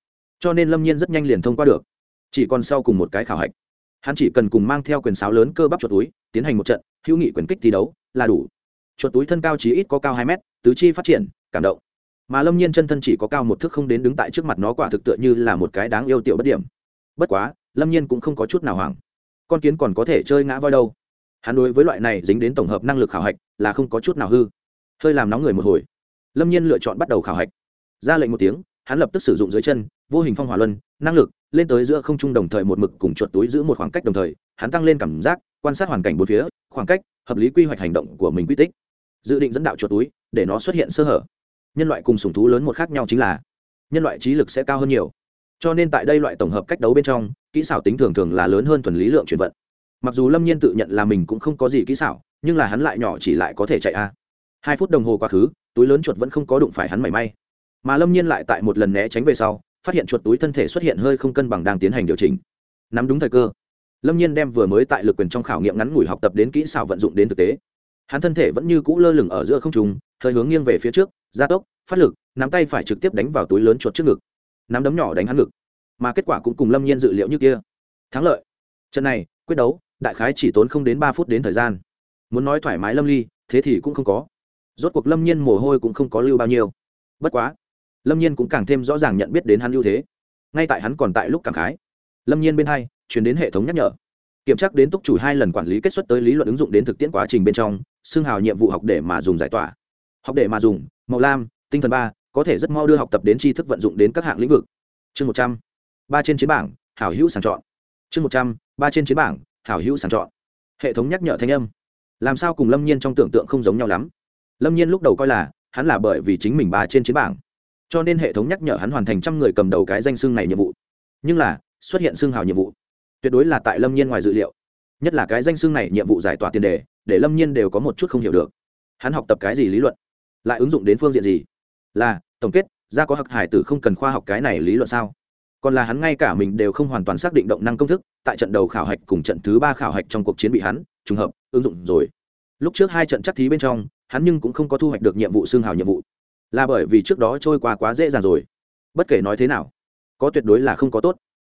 Cho nên lâm nhiên rất nhanh liền thông qua được. Chỉ còn sau cùng một cái khảo hạch. Hắn chỉ cần cùng mang theo quyền sáo lớn cơ bắp chuột túi, tiến hành một trận hữu nghị quyền kích thi đấu, là đủ. Chuột túi thân cao chỉ ít có cao hai mét, tứ chi phát triển, cảm động. Mà lâm nhiên chân thân chỉ có cao một thước không đến đứng tại trước mặt nó quả thực tựa như là một cái đáng yêu tiểu bất điểm. Bất quá, lâm nhiên cũng không có chút nào hoảng con kiến còn có thể chơi ngã voi đâu. Hắn đối với loại này dính đến tổng hợp năng lực khảo hạch là không có chút nào hư. Hơi làm nóng người một hồi, lâm nhiên lựa chọn bắt đầu khảo hạch. Ra lệnh một tiếng, hắn lập tức sử dụng dưới chân, vô hình phong hỏa luân, năng lực, lên tới giữa không trung đồng thời một mực cùng chuột túi giữ một khoảng cách đồng thời, hắn tăng lên cảm giác, quan sát hoàn cảnh bốn phía, khoảng cách, hợp lý quy hoạch hành động của mình quy tích. Dự định dẫn đạo chuột túi, để nó xuất hiện sơ hở. Nhân loại cùng sùng thú lớn một khác nhau chính là, nhân loại trí lực sẽ cao hơn nhiều cho nên tại đây loại tổng hợp cách đấu bên trong, kỹ xảo tính thường thường là lớn hơn thuần lý lượng chuyển vận. Mặc dù lâm nhiên tự nhận là mình cũng không có gì kỹ xảo, nhưng là hắn lại nhỏ chỉ lại có thể chạy a. Hai phút đồng hồ quá khứ, túi lớn chuột vẫn không có đụng phải hắn mảy may. Mà lâm nhiên lại tại một lần né tránh về sau, phát hiện chuột túi thân thể xuất hiện hơi không cân bằng đang tiến hành điều chỉnh. Nắm đúng thời cơ, lâm nhiên đem vừa mới tại lực quyền trong khảo nghiệm ngắn ngủi học tập đến kỹ xảo vận dụng đến thực tế. Hắn thân thể vẫn như cũ lơ lửng ở giữa không trùng hơi hướng nghiêng về phía trước, gia tốc, phát lực, nắm tay phải trực tiếp đánh vào túi lớn chuột trước ngực nắm đấm nhỏ đánh hắn ngực. Mà kết quả cũng cùng lâm nhiên dự liệu như kia. Thắng lợi. Trận này, quyết đấu, đại khái chỉ tốn không đến ba phút đến thời gian. Muốn nói thoải mái lâm ly, thế thì cũng không có. Rốt cuộc lâm nhiên mồ hôi cũng không có lưu bao nhiêu. Bất quá, lâm nhiên cũng càng thêm rõ ràng nhận biết đến hắn ưu thế. Ngay tại hắn còn tại lúc cảm khái, lâm nhiên bên hai chuyển đến hệ thống nhắc nhở. Kiểm tra đến túc chủ hai lần quản lý kết xuất tới lý luận ứng dụng đến thực tiễn quá trình bên trong xương hào nhiệm vụ học để mà dùng giải tỏa. Học để mà dùng, màu lam, tinh thần ba có thể rất mau đưa học tập đến tri thức vận dụng đến các hạng lĩnh vực. Chương một trăm, ba trên chiến bảng, hảo hữu sàng chọn. Chương một trăm, ba trên chiến bảng, hảo hữu sàng chọn. Hệ thống nhắc nhở thanh âm. Làm sao cùng lâm nhiên trong tưởng tượng không giống nhau lắm? Lâm nhiên lúc đầu coi là, hắn là bởi vì chính mình ba trên chiến bảng. Cho nên hệ thống nhắc nhở hắn hoàn thành trăm người cầm đầu cái danh xưng này nhiệm vụ. Nhưng là, xuất hiện xưng hào nhiệm vụ. Tuyệt đối là tại lâm nhiên ngoài dự liệu. Nhất là cái danh xưng này nhiệm vụ giải tỏa tiền đề, để lâm nhiên đều có một chút không hiểu được. Hắn học tập cái gì lý luận? Lại ứng dụng đến phương diện gì? Là, tổng kết ra có học hải tử không cần khoa học cái này lý luận sao? Còn là hắn ngay cả mình đều không hoàn toàn xác định động năng công thức, tại trận đầu khảo hạch cùng trận thứ ba khảo hạch trong cuộc chiến bị hắn trùng hợp ứng dụng rồi. Lúc trước hai trận chắc thí bên trong, hắn nhưng cũng không có thu hoạch được nhiệm vụ xương hào nhiệm vụ. Là bởi vì trước đó trôi qua quá dễ dàng rồi. Bất kể nói thế nào, có tuyệt đối là không có tốt.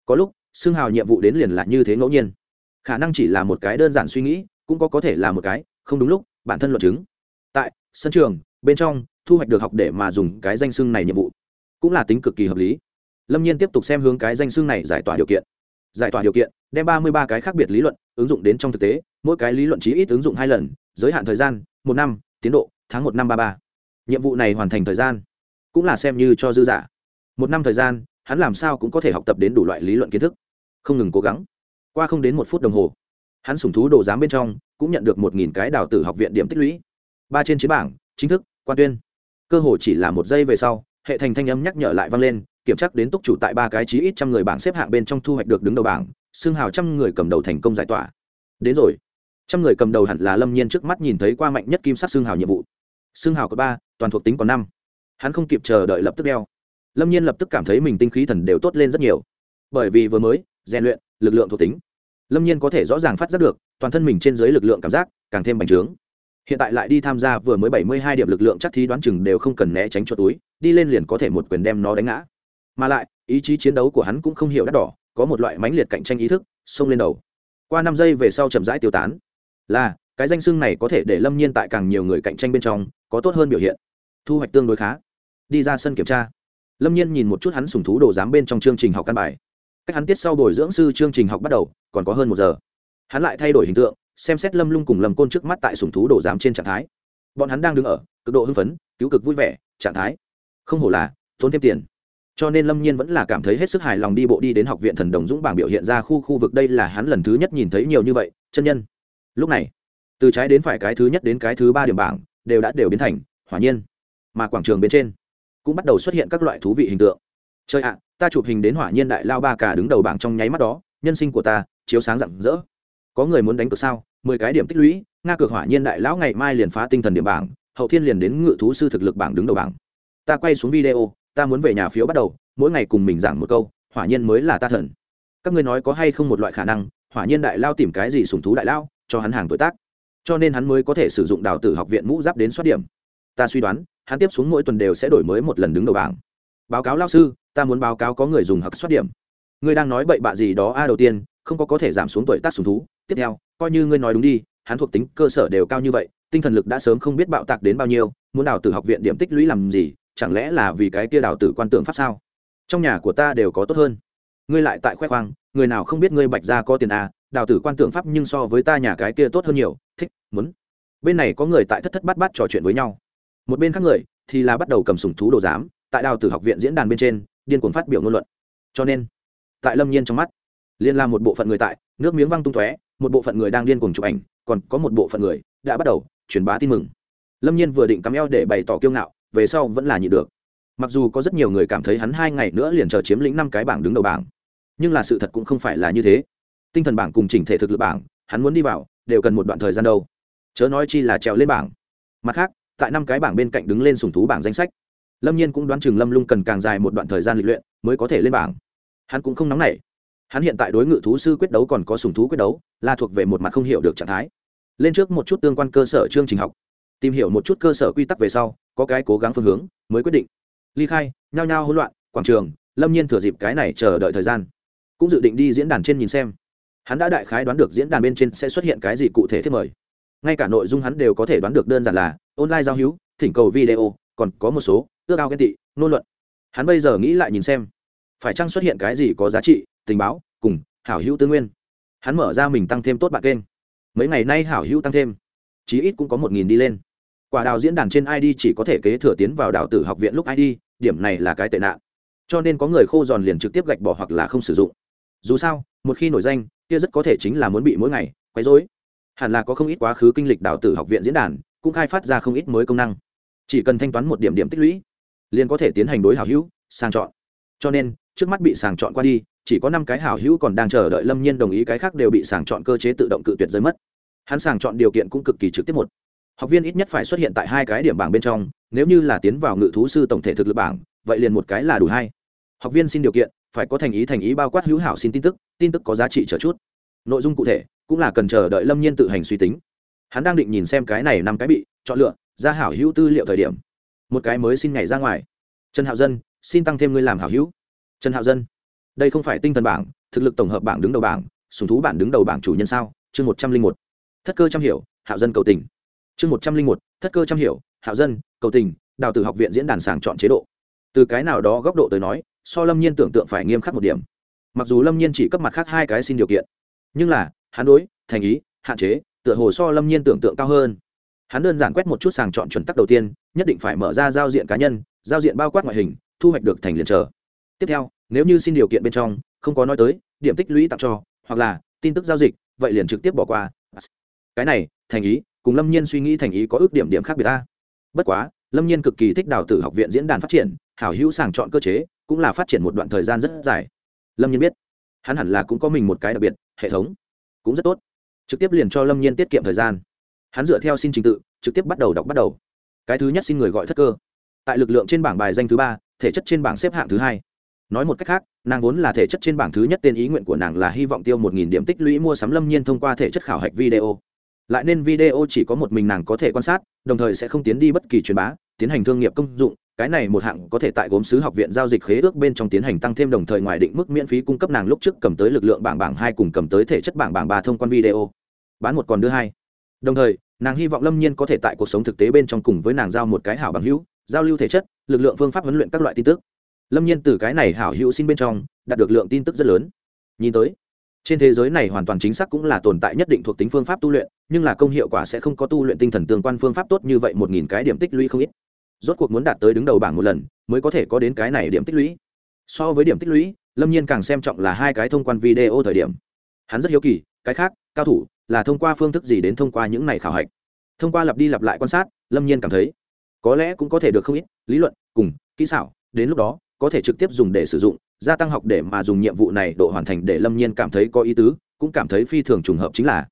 Có lúc, xương hào nhiệm vụ đến liền là như thế ngẫu nhiên. Khả năng chỉ là một cái đơn giản suy nghĩ, cũng có có thể là một cái, không đúng lúc, bản thân luận chứng. Tại sân trường, bên trong thu hoạch được học để mà dùng cái danh xưng này nhiệm vụ, cũng là tính cực kỳ hợp lý. Lâm nhiên tiếp tục xem hướng cái danh xưng này giải tỏa điều kiện. Giải tỏa điều kiện, đem ba mươi ba cái khác biệt lý luận ứng dụng đến trong thực tế, mỗi cái lý luận chí ít ứng dụng hai lần, giới hạn thời gian, một năm, tiến độ, tháng một năm ba ba. Nhiệm vụ này hoàn thành thời gian, cũng là xem như cho dư giả. Một năm thời gian, hắn làm sao cũng có thể học tập đến đủ loại lý luận kiến thức. Không ngừng cố gắng. Qua không đến một phút đồng hồ, hắn sủng thú đồ giám bên trong cũng nhận được một nghìn cái đào tử học viện điểm tích lũy. Ba trên chiến bảng, chính thức, quan tuyên cơ hồ chỉ là một giây về sau, hệ thành thanh âm nhắc nhở lại vang lên, kiểm tra đến túc chủ tại ba cái chí ít trăm người bảng xếp hạng bên trong thu hoạch được đứng đầu bảng xương hào trăm người cầm đầu thành công giải tỏa. Đến rồi. Trăm người cầm đầu hẳn là lâm nhiên trước mắt nhìn thấy qua mạnh nhất kim sắc xương hào nhiệm vụ. Xương hào có ba, toàn thuộc tính có năm. Hắn không kịp chờ đợi lập tức đeo. Lâm nhiên lập tức cảm thấy mình tinh khí thần đều tốt lên rất nhiều. Bởi vì vừa mới, rèn luyện, lực lượng thuộc tính. Lâm nhiên có thể rõ ràng phát giác được, toàn thân mình trên dưới lực lượng cảm giác càng thêm bành trướng hiện tại lại đi tham gia vừa mới bảy mươi hai điểm lực lượng chắc thi đoán chừng đều không cần né tránh cho túi, đi lên liền có thể một quyền đem nó đánh ngã. Mà lại, ý chí chiến đấu của hắn cũng không hiểu đắt đỏ, có một loại mãnh liệt cạnh tranh ý thức, xông lên đầu. Qua năm giây về sau chậm rãi tiêu tán. Là, cái danh xưng này có thể để lâm nhiên tại càng nhiều người cạnh tranh bên trong, có tốt hơn biểu hiện. Thu hoạch tương đối khá. Đi ra sân kiểm tra. Lâm nhiên nhìn một chút hắn sùng thú đồ giám bên trong chương trình học căn bài. Cách hắn tiết sau bồi dưỡng sư chương trình học bắt đầu, còn có hơn một giờ. Hắn lại thay đổi hình tượng xem xét lâm lung cùng lâm côn trước mắt tại sùng thú đổ giám trên trạng thái. Bọn hắn đang đứng ở, cực độ hưng phấn, cứu cực vui vẻ, trạng thái. Không hổ là, tốn thêm tiền. Cho nên lâm nhiên vẫn là cảm thấy hết sức hài lòng đi bộ đi đến học viện thần đồng dũng bảng biểu hiện ra khu khu vực đây là hắn lần thứ nhất nhìn thấy nhiều như vậy, chân nhân. Lúc này, từ trái đến phải cái thứ nhất đến cái thứ ba điểm bảng, đều đã đều biến thành, hỏa nhiên. Mà quảng trường bên trên, cũng bắt đầu xuất hiện các loại thú vị hình tượng. Chơi ạ, ta chụp hình đến hỏa nhiên đại lao ba cả đứng đầu bảng trong nháy mắt đó, nhân sinh của ta, chiếu sáng rạng rỡ có người muốn đánh cược sao? Mười cái điểm tích lũy, nga cược hỏa nhiên đại lão ngày mai liền phá tinh thần điểm bảng, hậu thiên liền đến ngự thú sư thực lực bảng đứng đầu bảng. Ta quay xuống video, ta muốn về nhà phiếu bắt đầu, mỗi ngày cùng mình giảng một câu, hỏa nhiên mới là ta thần. Các ngươi nói có hay không một loại khả năng, hỏa nhiên đại lao tìm cái gì sùng thú đại lao cho hắn hàng tuổi tác. Cho nên hắn mới có thể sử dụng đào tử học viện mũ giáp đến soát điểm. Ta suy đoán, hắn tiếp xuống mỗi tuần đều sẽ đổi mới một lần đứng đầu bảng. Báo cáo lao sư, ta muốn báo cáo có người dùng hặc soát điểm. Ngươi đang nói bậy bạ gì đó a, đầu tiên, không có có thể giảm xuống tuổi tác sùng thú tiếp theo coi như ngươi nói đúng đi hắn thuộc tính cơ sở đều cao như vậy tinh thần lực đã sớm không biết bạo tạc đến bao nhiêu muốn đào tử học viện điểm tích lũy làm gì chẳng lẽ là vì cái kia đào tử quan tượng pháp sao? Trong nhà của ta đều có tốt hơn. Ngươi lại tại khoe khoang người nào không biết ngươi bạch ra có tiền à, đào tử quan tượng pháp nhưng so với ta nhà cái kia tốt hơn nhiều thích muốn. Bên này có người tại thất thất bát bát trò chuyện với nhau. Một bên khác người thì là bắt đầu cầm sùng thú đồ giám tại đào tử học viện diễn đàn bên trên điên cuồng phát biểu ngôn luận. Cho nên tại lâm nhiên trong mắt liên la một bộ phận người tại nước miếng văng tung tóe một bộ phận người đang điên cuồng chụp ảnh, còn có một bộ phận người đã bắt đầu truyền bá tin mừng. Lâm nhiên vừa định cắm eo để bày tỏ kiêu ngạo, về sau vẫn là nhịn được. Mặc dù có rất nhiều người cảm thấy hắn hai ngày nữa liền chờ chiếm lĩnh năm cái bảng đứng đầu bảng, nhưng là sự thật cũng không phải là như thế. Tinh thần bảng cùng chỉnh thể thực lực bảng, hắn muốn đi vào, đều cần một đoạn thời gian đâu. Chớ nói chi là trèo lên bảng. Mặt khác, tại năm cái bảng bên cạnh đứng lên sùng thú bảng danh sách. Lâm nhiên cũng đoán chừng lâm lung cần càng dài một đoạn thời gian lịch luyện mới có thể lên bảng. Hắn cũng không nóng nảy hắn hiện tại đối ngự thú sư quyết đấu còn có sùng thú quyết đấu, là thuộc về một mặt không hiểu được trạng thái. Lên trước một chút tương quan cơ sở chương trình học. Tìm hiểu một chút cơ sở quy tắc về sau, có cái cố gắng phương hướng, mới quyết định. Ly khai, nhao nhao hỗn loạn, quảng trường, lâm nhiên thừa dịp cái này chờ đợi thời gian. Cũng dự định đi diễn đàn trên nhìn xem. Hắn đã đại khái đoán được diễn đàn bên trên sẽ xuất hiện cái gì cụ thể thiết mời. Ngay cả nội dung hắn đều có thể đoán được đơn giản là online giao hữu, thỉnh cầu video, còn có một số ước ao ghen tị, nôn luận. Hắn bây giờ nghĩ lại nhìn xem, phải chăng xuất hiện cái gì có giá trị tình báo, cùng hảo hữu tư nguyên. Hắn mở ra mình tăng thêm tốt bạn kênh. Mấy ngày nay hảo hữu tăng thêm, chí ít cũng có một nghìn đi lên. Quả đào diễn đàn trên id chỉ có thể kế thừa tiến vào đào tử học viện lúc id điểm này là cái tệ nạn. Cho nên có người khô giòn liền trực tiếp gạch bỏ hoặc là không sử dụng. Dù sao, một khi nổi danh, kia rất có thể chính là muốn bị mỗi ngày quấy rối. Hẳn là có không ít quá khứ kinh lịch đào tử học viện diễn đàn, cũng khai phát ra không ít mới công năng. Chỉ cần thanh toán một điểm điểm tích lũy, liền có thể tiến hành đối hảo hữu, sàng chọn. Cho nên, trước mắt bị sàng chọn qua đi chỉ có năm cái hảo hữu còn đang chờ đợi lâm nhiên đồng ý cái khác đều bị sàng chọn cơ chế tự động cự tuyệt rơi mất. Hắn sàng chọn điều kiện cũng cực kỳ trực tiếp một. Học viên ít nhất phải xuất hiện tại hai cái điểm bảng bên trong, nếu như là tiến vào ngự thú sư tổng thể thực lực bảng, vậy liền một cái là đủ hai. Học viên xin điều kiện, phải có thành ý thành ý bao quát hữu hảo xin tin tức tin tức có giá trị chờ chút. Nội dung cụ thể, cũng là cần chờ đợi lâm nhiên tự hành suy tính. Hắn đang định nhìn xem cái này năm cái bị chọn lựa, ra hảo hữu tư liệu thời điểm. Một cái mới xin ngày ra ngoài. Trần hạo dân, xin tăng thêm ngươi làm hảo hữu. Trần hạo dân đây không phải tinh thần bảng, thực lực tổng hợp bảng đứng đầu bảng, sùng thú bản đứng đầu bảng chủ nhân sao? Chương một trăm linh một, thất cơ trăm hiểu, hạo dân cầu tình. Chương một trăm linh một, thất cơ trăm hiểu, hạo dân cầu tình, đào tử học viện diễn đàn sàng chọn chế độ. Từ cái nào đó góc độ tới nói, so lâm nhiên tưởng tượng phải nghiêm khắc một điểm. Mặc dù lâm nhiên chỉ cấp mặt khác hai cái xin điều kiện, nhưng là, hắn đối, thành ý, hạn chế, tựa hồ so lâm nhiên tưởng tượng cao hơn. Hắn đơn giản quét một chút sàng chọn chuẩn tắc đầu tiên, nhất định phải mở ra giao diện cá nhân, giao diện bao quát ngoại hình, thu hoạch được thành liền chờ tiếp theo nếu như xin điều kiện bên trong, không có nói tới, điểm tích lũy tặng cho, hoặc là tin tức giao dịch, vậy liền trực tiếp bỏ qua. Cái này, thành ý, cùng lâm nhiên suy nghĩ thành ý có ước điểm điểm khác biệt ta. Bất quá, lâm nhiên cực kỳ thích đào tử học viện diễn đàn phát triển, hảo hữu sàng chọn cơ chế, cũng là phát triển một đoạn thời gian rất dài. Lâm nhiên biết, hắn hẳn là cũng có mình một cái đặc biệt, hệ thống, cũng rất tốt. Trực tiếp liền cho lâm nhiên tiết kiệm thời gian. Hắn dựa theo xin trình tự, trực tiếp bắt đầu đọc bắt đầu. Cái thứ nhất xin người gọi thất cơ. Tại lực lượng trên bảng bài danh thứ ba, thể chất trên bảng xếp hạng thứ hai nói một cách khác, nàng vốn là thể chất trên bảng thứ nhất tên ý nguyện của nàng là hy vọng tiêu một nghìn điểm tích lũy mua sắm lâm nhiên thông qua thể chất khảo hạch video. Lại nên video chỉ có một mình nàng có thể quan sát, đồng thời sẽ không tiến đi bất kỳ truyền bá, tiến hành thương nghiệp công dụng. Cái này một hạng có thể tại gốm sứ học viện giao dịch khế ước bên trong tiến hành tăng thêm đồng thời ngoài định mức miễn phí cung cấp nàng lúc trước cầm tới lực lượng bảng bảng hai cùng cầm tới thể chất bảng bảng ba thông quan video. Bán một còn đưa hai. Đồng thời, nàng hy vọng lâm nhiên có thể tại cuộc sống thực tế bên trong cùng với nàng giao một cái hảo bằng hữu, giao lưu thể chất, lực lượng phương pháp huấn luyện các loại tin tức lâm nhiên từ cái này hảo hữu xin bên trong, đạt được lượng tin tức rất lớn. Nhìn tới, trên thế giới này hoàn toàn chính xác cũng là tồn tại nhất định thuộc tính phương pháp tu luyện, nhưng là công hiệu quả sẽ không có tu luyện tinh thần tương quan phương pháp tốt như vậy một nghìn cái điểm tích lũy không ít. Rốt cuộc muốn đạt tới đứng đầu bảng một lần, mới có thể có đến cái này điểm tích lũy. So với điểm tích lũy, lâm nhiên càng xem trọng là hai cái thông quan video thời điểm. Hắn rất hiếu kỳ, cái khác, cao thủ, là thông qua phương thức gì đến thông qua những này khảo hạch? Thông qua lặp đi lặp lại quan sát, lâm nhiên cảm thấy, có lẽ cũng có thể được không ít, lý luận, cùng, kỹ xảo, đến lúc đó có thể trực tiếp dùng để sử dụng, gia tăng học để mà dùng nhiệm vụ này độ hoàn thành để lâm nhiên cảm thấy có ý tứ, cũng cảm thấy phi thường trùng hợp chính là,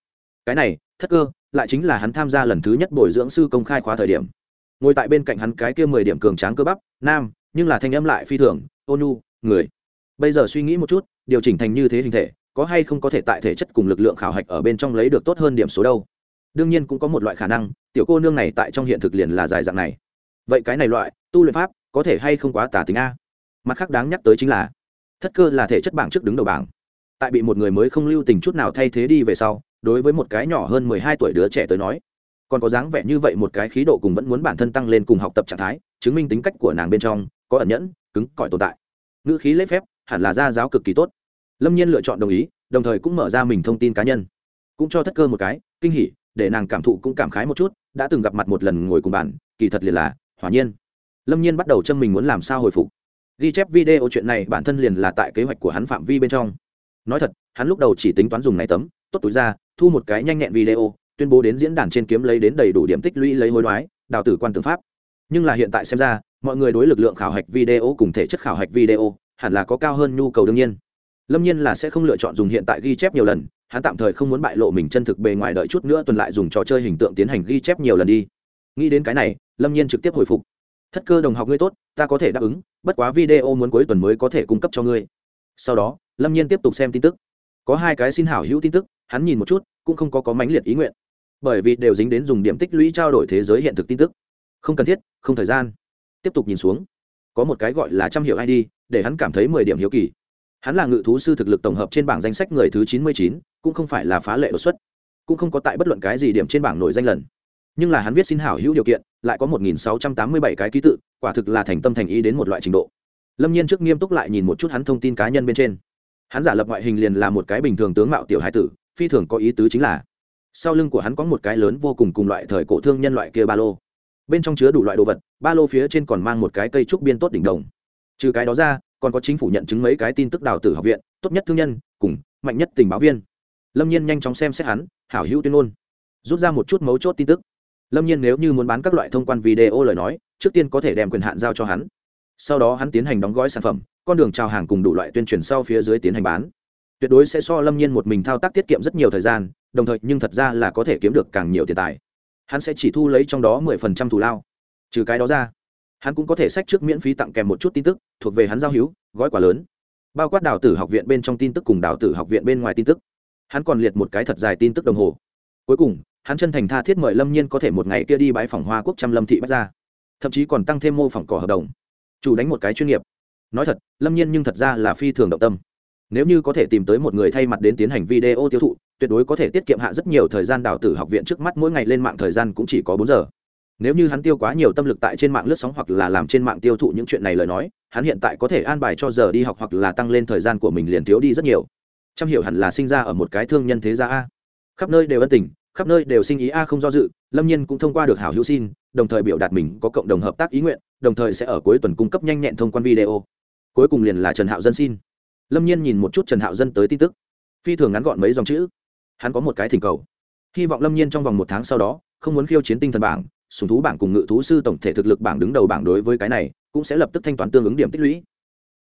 cái này, thất cơ, lại chính là hắn tham gia lần thứ nhất bồi dưỡng sư công khai khóa thời điểm. Ngồi tại bên cạnh hắn cái kia mười điểm cường tráng cơ bắp, nam, nhưng là thanh âm lại phi thường, ônu, người. Bây giờ suy nghĩ một chút, điều chỉnh thành như thế hình thể, có hay không có thể tại thể chất cùng lực lượng khảo hạch ở bên trong lấy được tốt hơn điểm số đâu? Đương nhiên cũng có một loại khả năng, tiểu cô nương này tại trong hiện thực liền là dài dạng này. Vậy cái này loại, tu luyện pháp, có thể hay không quá tả tính a? Mặt khác đáng nhắc tới chính là, thất cơ là thể chất bảng trước đứng đầu bảng. Tại bị một người mới không lưu tình chút nào thay thế đi về sau, đối với một cái nhỏ hơn mười hai tuổi đứa trẻ tới nói, còn có dáng vẻ như vậy một cái khí độ cùng vẫn muốn bản thân tăng lên cùng học tập trạng thái, chứng minh tính cách của nàng bên trong, có ẩn nhẫn, cứng cỏi tồn tại. Ngữ khí lễ phép, hẳn là gia giáo cực kỳ tốt. Lâm nhiên lựa chọn đồng ý, đồng thời cũng mở ra mình thông tin cá nhân. Cũng cho thất cơ một cái, kinh hỉ, để nàng cảm thụ cũng cảm khái một chút, đã từng gặp mặt một lần ngồi cùng bàn kỳ thật liền là, hỏa nhiên. Lâm nhiên bắt đầu châm mình muốn làm sao hồi phục ghi chép video chuyện này, bản thân liền là tại kế hoạch của hắn phạm vi bên trong. Nói thật, hắn lúc đầu chỉ tính toán dùng này tấm, tốt túi ra, thu một cái nhanh nhẹn video, tuyên bố đến diễn đàn trên kiếm lấy đến đầy đủ điểm tích lũy lấy hối đoái, đào tử quan tư pháp. Nhưng là hiện tại xem ra, mọi người đối lực lượng khảo hạch video cùng thể chất khảo hạch video, hẳn là có cao hơn nhu cầu đương nhiên. Lâm nhiên là sẽ không lựa chọn dùng hiện tại ghi chép nhiều lần, hắn tạm thời không muốn bại lộ mình chân thực bề ngoài đợi chút nữa tuần lại dùng trò chơi hình tượng tiến hành ghi chép nhiều lần đi. Nghĩ đến cái này, lâm nhiên trực tiếp hồi phục thất cơ đồng học ngươi tốt, ta có thể đáp ứng, bất quá video muốn cuối tuần mới có thể cung cấp cho ngươi. Sau đó, lâm nhiên tiếp tục xem tin tức. Có hai cái xin hảo hữu tin tức, hắn nhìn một chút, cũng không có có mãnh liệt ý nguyện. Bởi vì đều dính đến dùng điểm tích lũy trao đổi thế giới hiện thực tin tức. Không cần thiết, không thời gian. Tiếp tục nhìn xuống. Có một cái gọi là trăm hiệu id để hắn cảm thấy mười điểm hiếu kỳ. Hắn là ngự thú sư thực lực tổng hợp trên bảng danh sách người thứ chín mươi chín, cũng không phải là phá lệ đột xuất. Cũng không có tại bất luận cái gì điểm trên bảng nổi danh lần. Nhưng là hắn viết xin hảo hữu điều kiện lại có một nghìn sáu trăm tám mươi bảy cái ký tự, quả thực là thành tâm thành ý đến một loại trình độ. Lâm nhiên trước nghiêm túc lại nhìn một chút hắn thông tin cá nhân bên trên. Hắn giả lập ngoại hình liền là một cái bình thường tướng mạo tiểu hải tử, phi thường có ý tứ chính là, sau lưng của hắn có một cái lớn vô cùng cùng loại thời cổ thương nhân loại kia ba lô. Bên trong chứa đủ loại đồ vật, ba lô phía trên còn mang một cái cây trúc biên tốt đỉnh đồng. Trừ cái đó ra, còn có chính phủ nhận chứng mấy cái tin tức đào tử học viện, tốt nhất thương nhân, cùng mạnh nhất tình báo viên. Lâm nhiên nhanh chóng xem xét hắn, hảo hữu tuyên ngôn. Rút ra một chút mấu chốt tin tức lâm nhiên nếu như muốn bán các loại thông quan video lời nói, trước tiên có thể đem quyền hạn giao cho hắn. Sau đó hắn tiến hành đóng gói sản phẩm, con đường trao hàng cùng đủ loại tuyên truyền sau phía dưới tiến hành bán. Tuyệt đối sẽ so lâm nhiên một mình thao tác tiết kiệm rất nhiều thời gian, đồng thời nhưng thật ra là có thể kiếm được càng nhiều tiền tài. Hắn sẽ chỉ thu lấy trong đó mười phần trăm thù lao. Trừ cái đó ra, hắn cũng có thể sách trước miễn phí tặng kèm một chút tin tức, thuộc về hắn giao hữu, gói quả lớn. Bao quát đào tử học viện bên trong tin tức cùng đào tử học viện bên ngoài tin tức. Hắn còn liệt một cái thật dài tin tức đồng hồ. Cuối cùng hắn chân thành tha thiết mời lâm nhiên có thể một ngày kia đi bãi phòng hoa quốc trăm lâm thị bách ra thậm chí còn tăng thêm mô phỏng cỏ hợp đồng chủ đánh một cái chuyên nghiệp nói thật lâm nhiên nhưng thật ra là phi thường động tâm nếu như có thể tìm tới một người thay mặt đến tiến hành video tiêu thụ tuyệt đối có thể tiết kiệm hạ rất nhiều thời gian đào tử học viện trước mắt mỗi ngày lên mạng thời gian cũng chỉ có bốn giờ nếu như hắn tiêu quá nhiều tâm lực tại trên mạng lướt sóng hoặc là làm trên mạng tiêu thụ những chuyện này lời nói hắn hiện tại có thể an bài cho giờ đi học hoặc là tăng lên thời gian của mình liền thiếu đi rất nhiều trăm hiểu hẳn là sinh ra ở một cái thương nhân thế gia a. Khắp nơi đều ân tình khắp nơi đều sinh ý a không do dự, lâm nhiên cũng thông qua được hảo hữu xin, đồng thời biểu đạt mình có cộng đồng hợp tác ý nguyện, đồng thời sẽ ở cuối tuần cung cấp nhanh nhẹn thông quan video. Cuối cùng liền là trần hạo dân xin. Lâm nhiên nhìn một chút trần hạo dân tới tin tức. Phi thường ngắn gọn mấy dòng chữ. Hắn có một cái thỉnh cầu. Hy vọng lâm nhiên trong vòng một tháng sau đó, không muốn khiêu chiến tinh thần bảng, sùng thú bảng cùng ngự thú sư tổng thể thực lực bảng đứng đầu bảng đối với cái này, cũng sẽ lập tức thanh toán tương ứng điểm tích lũy.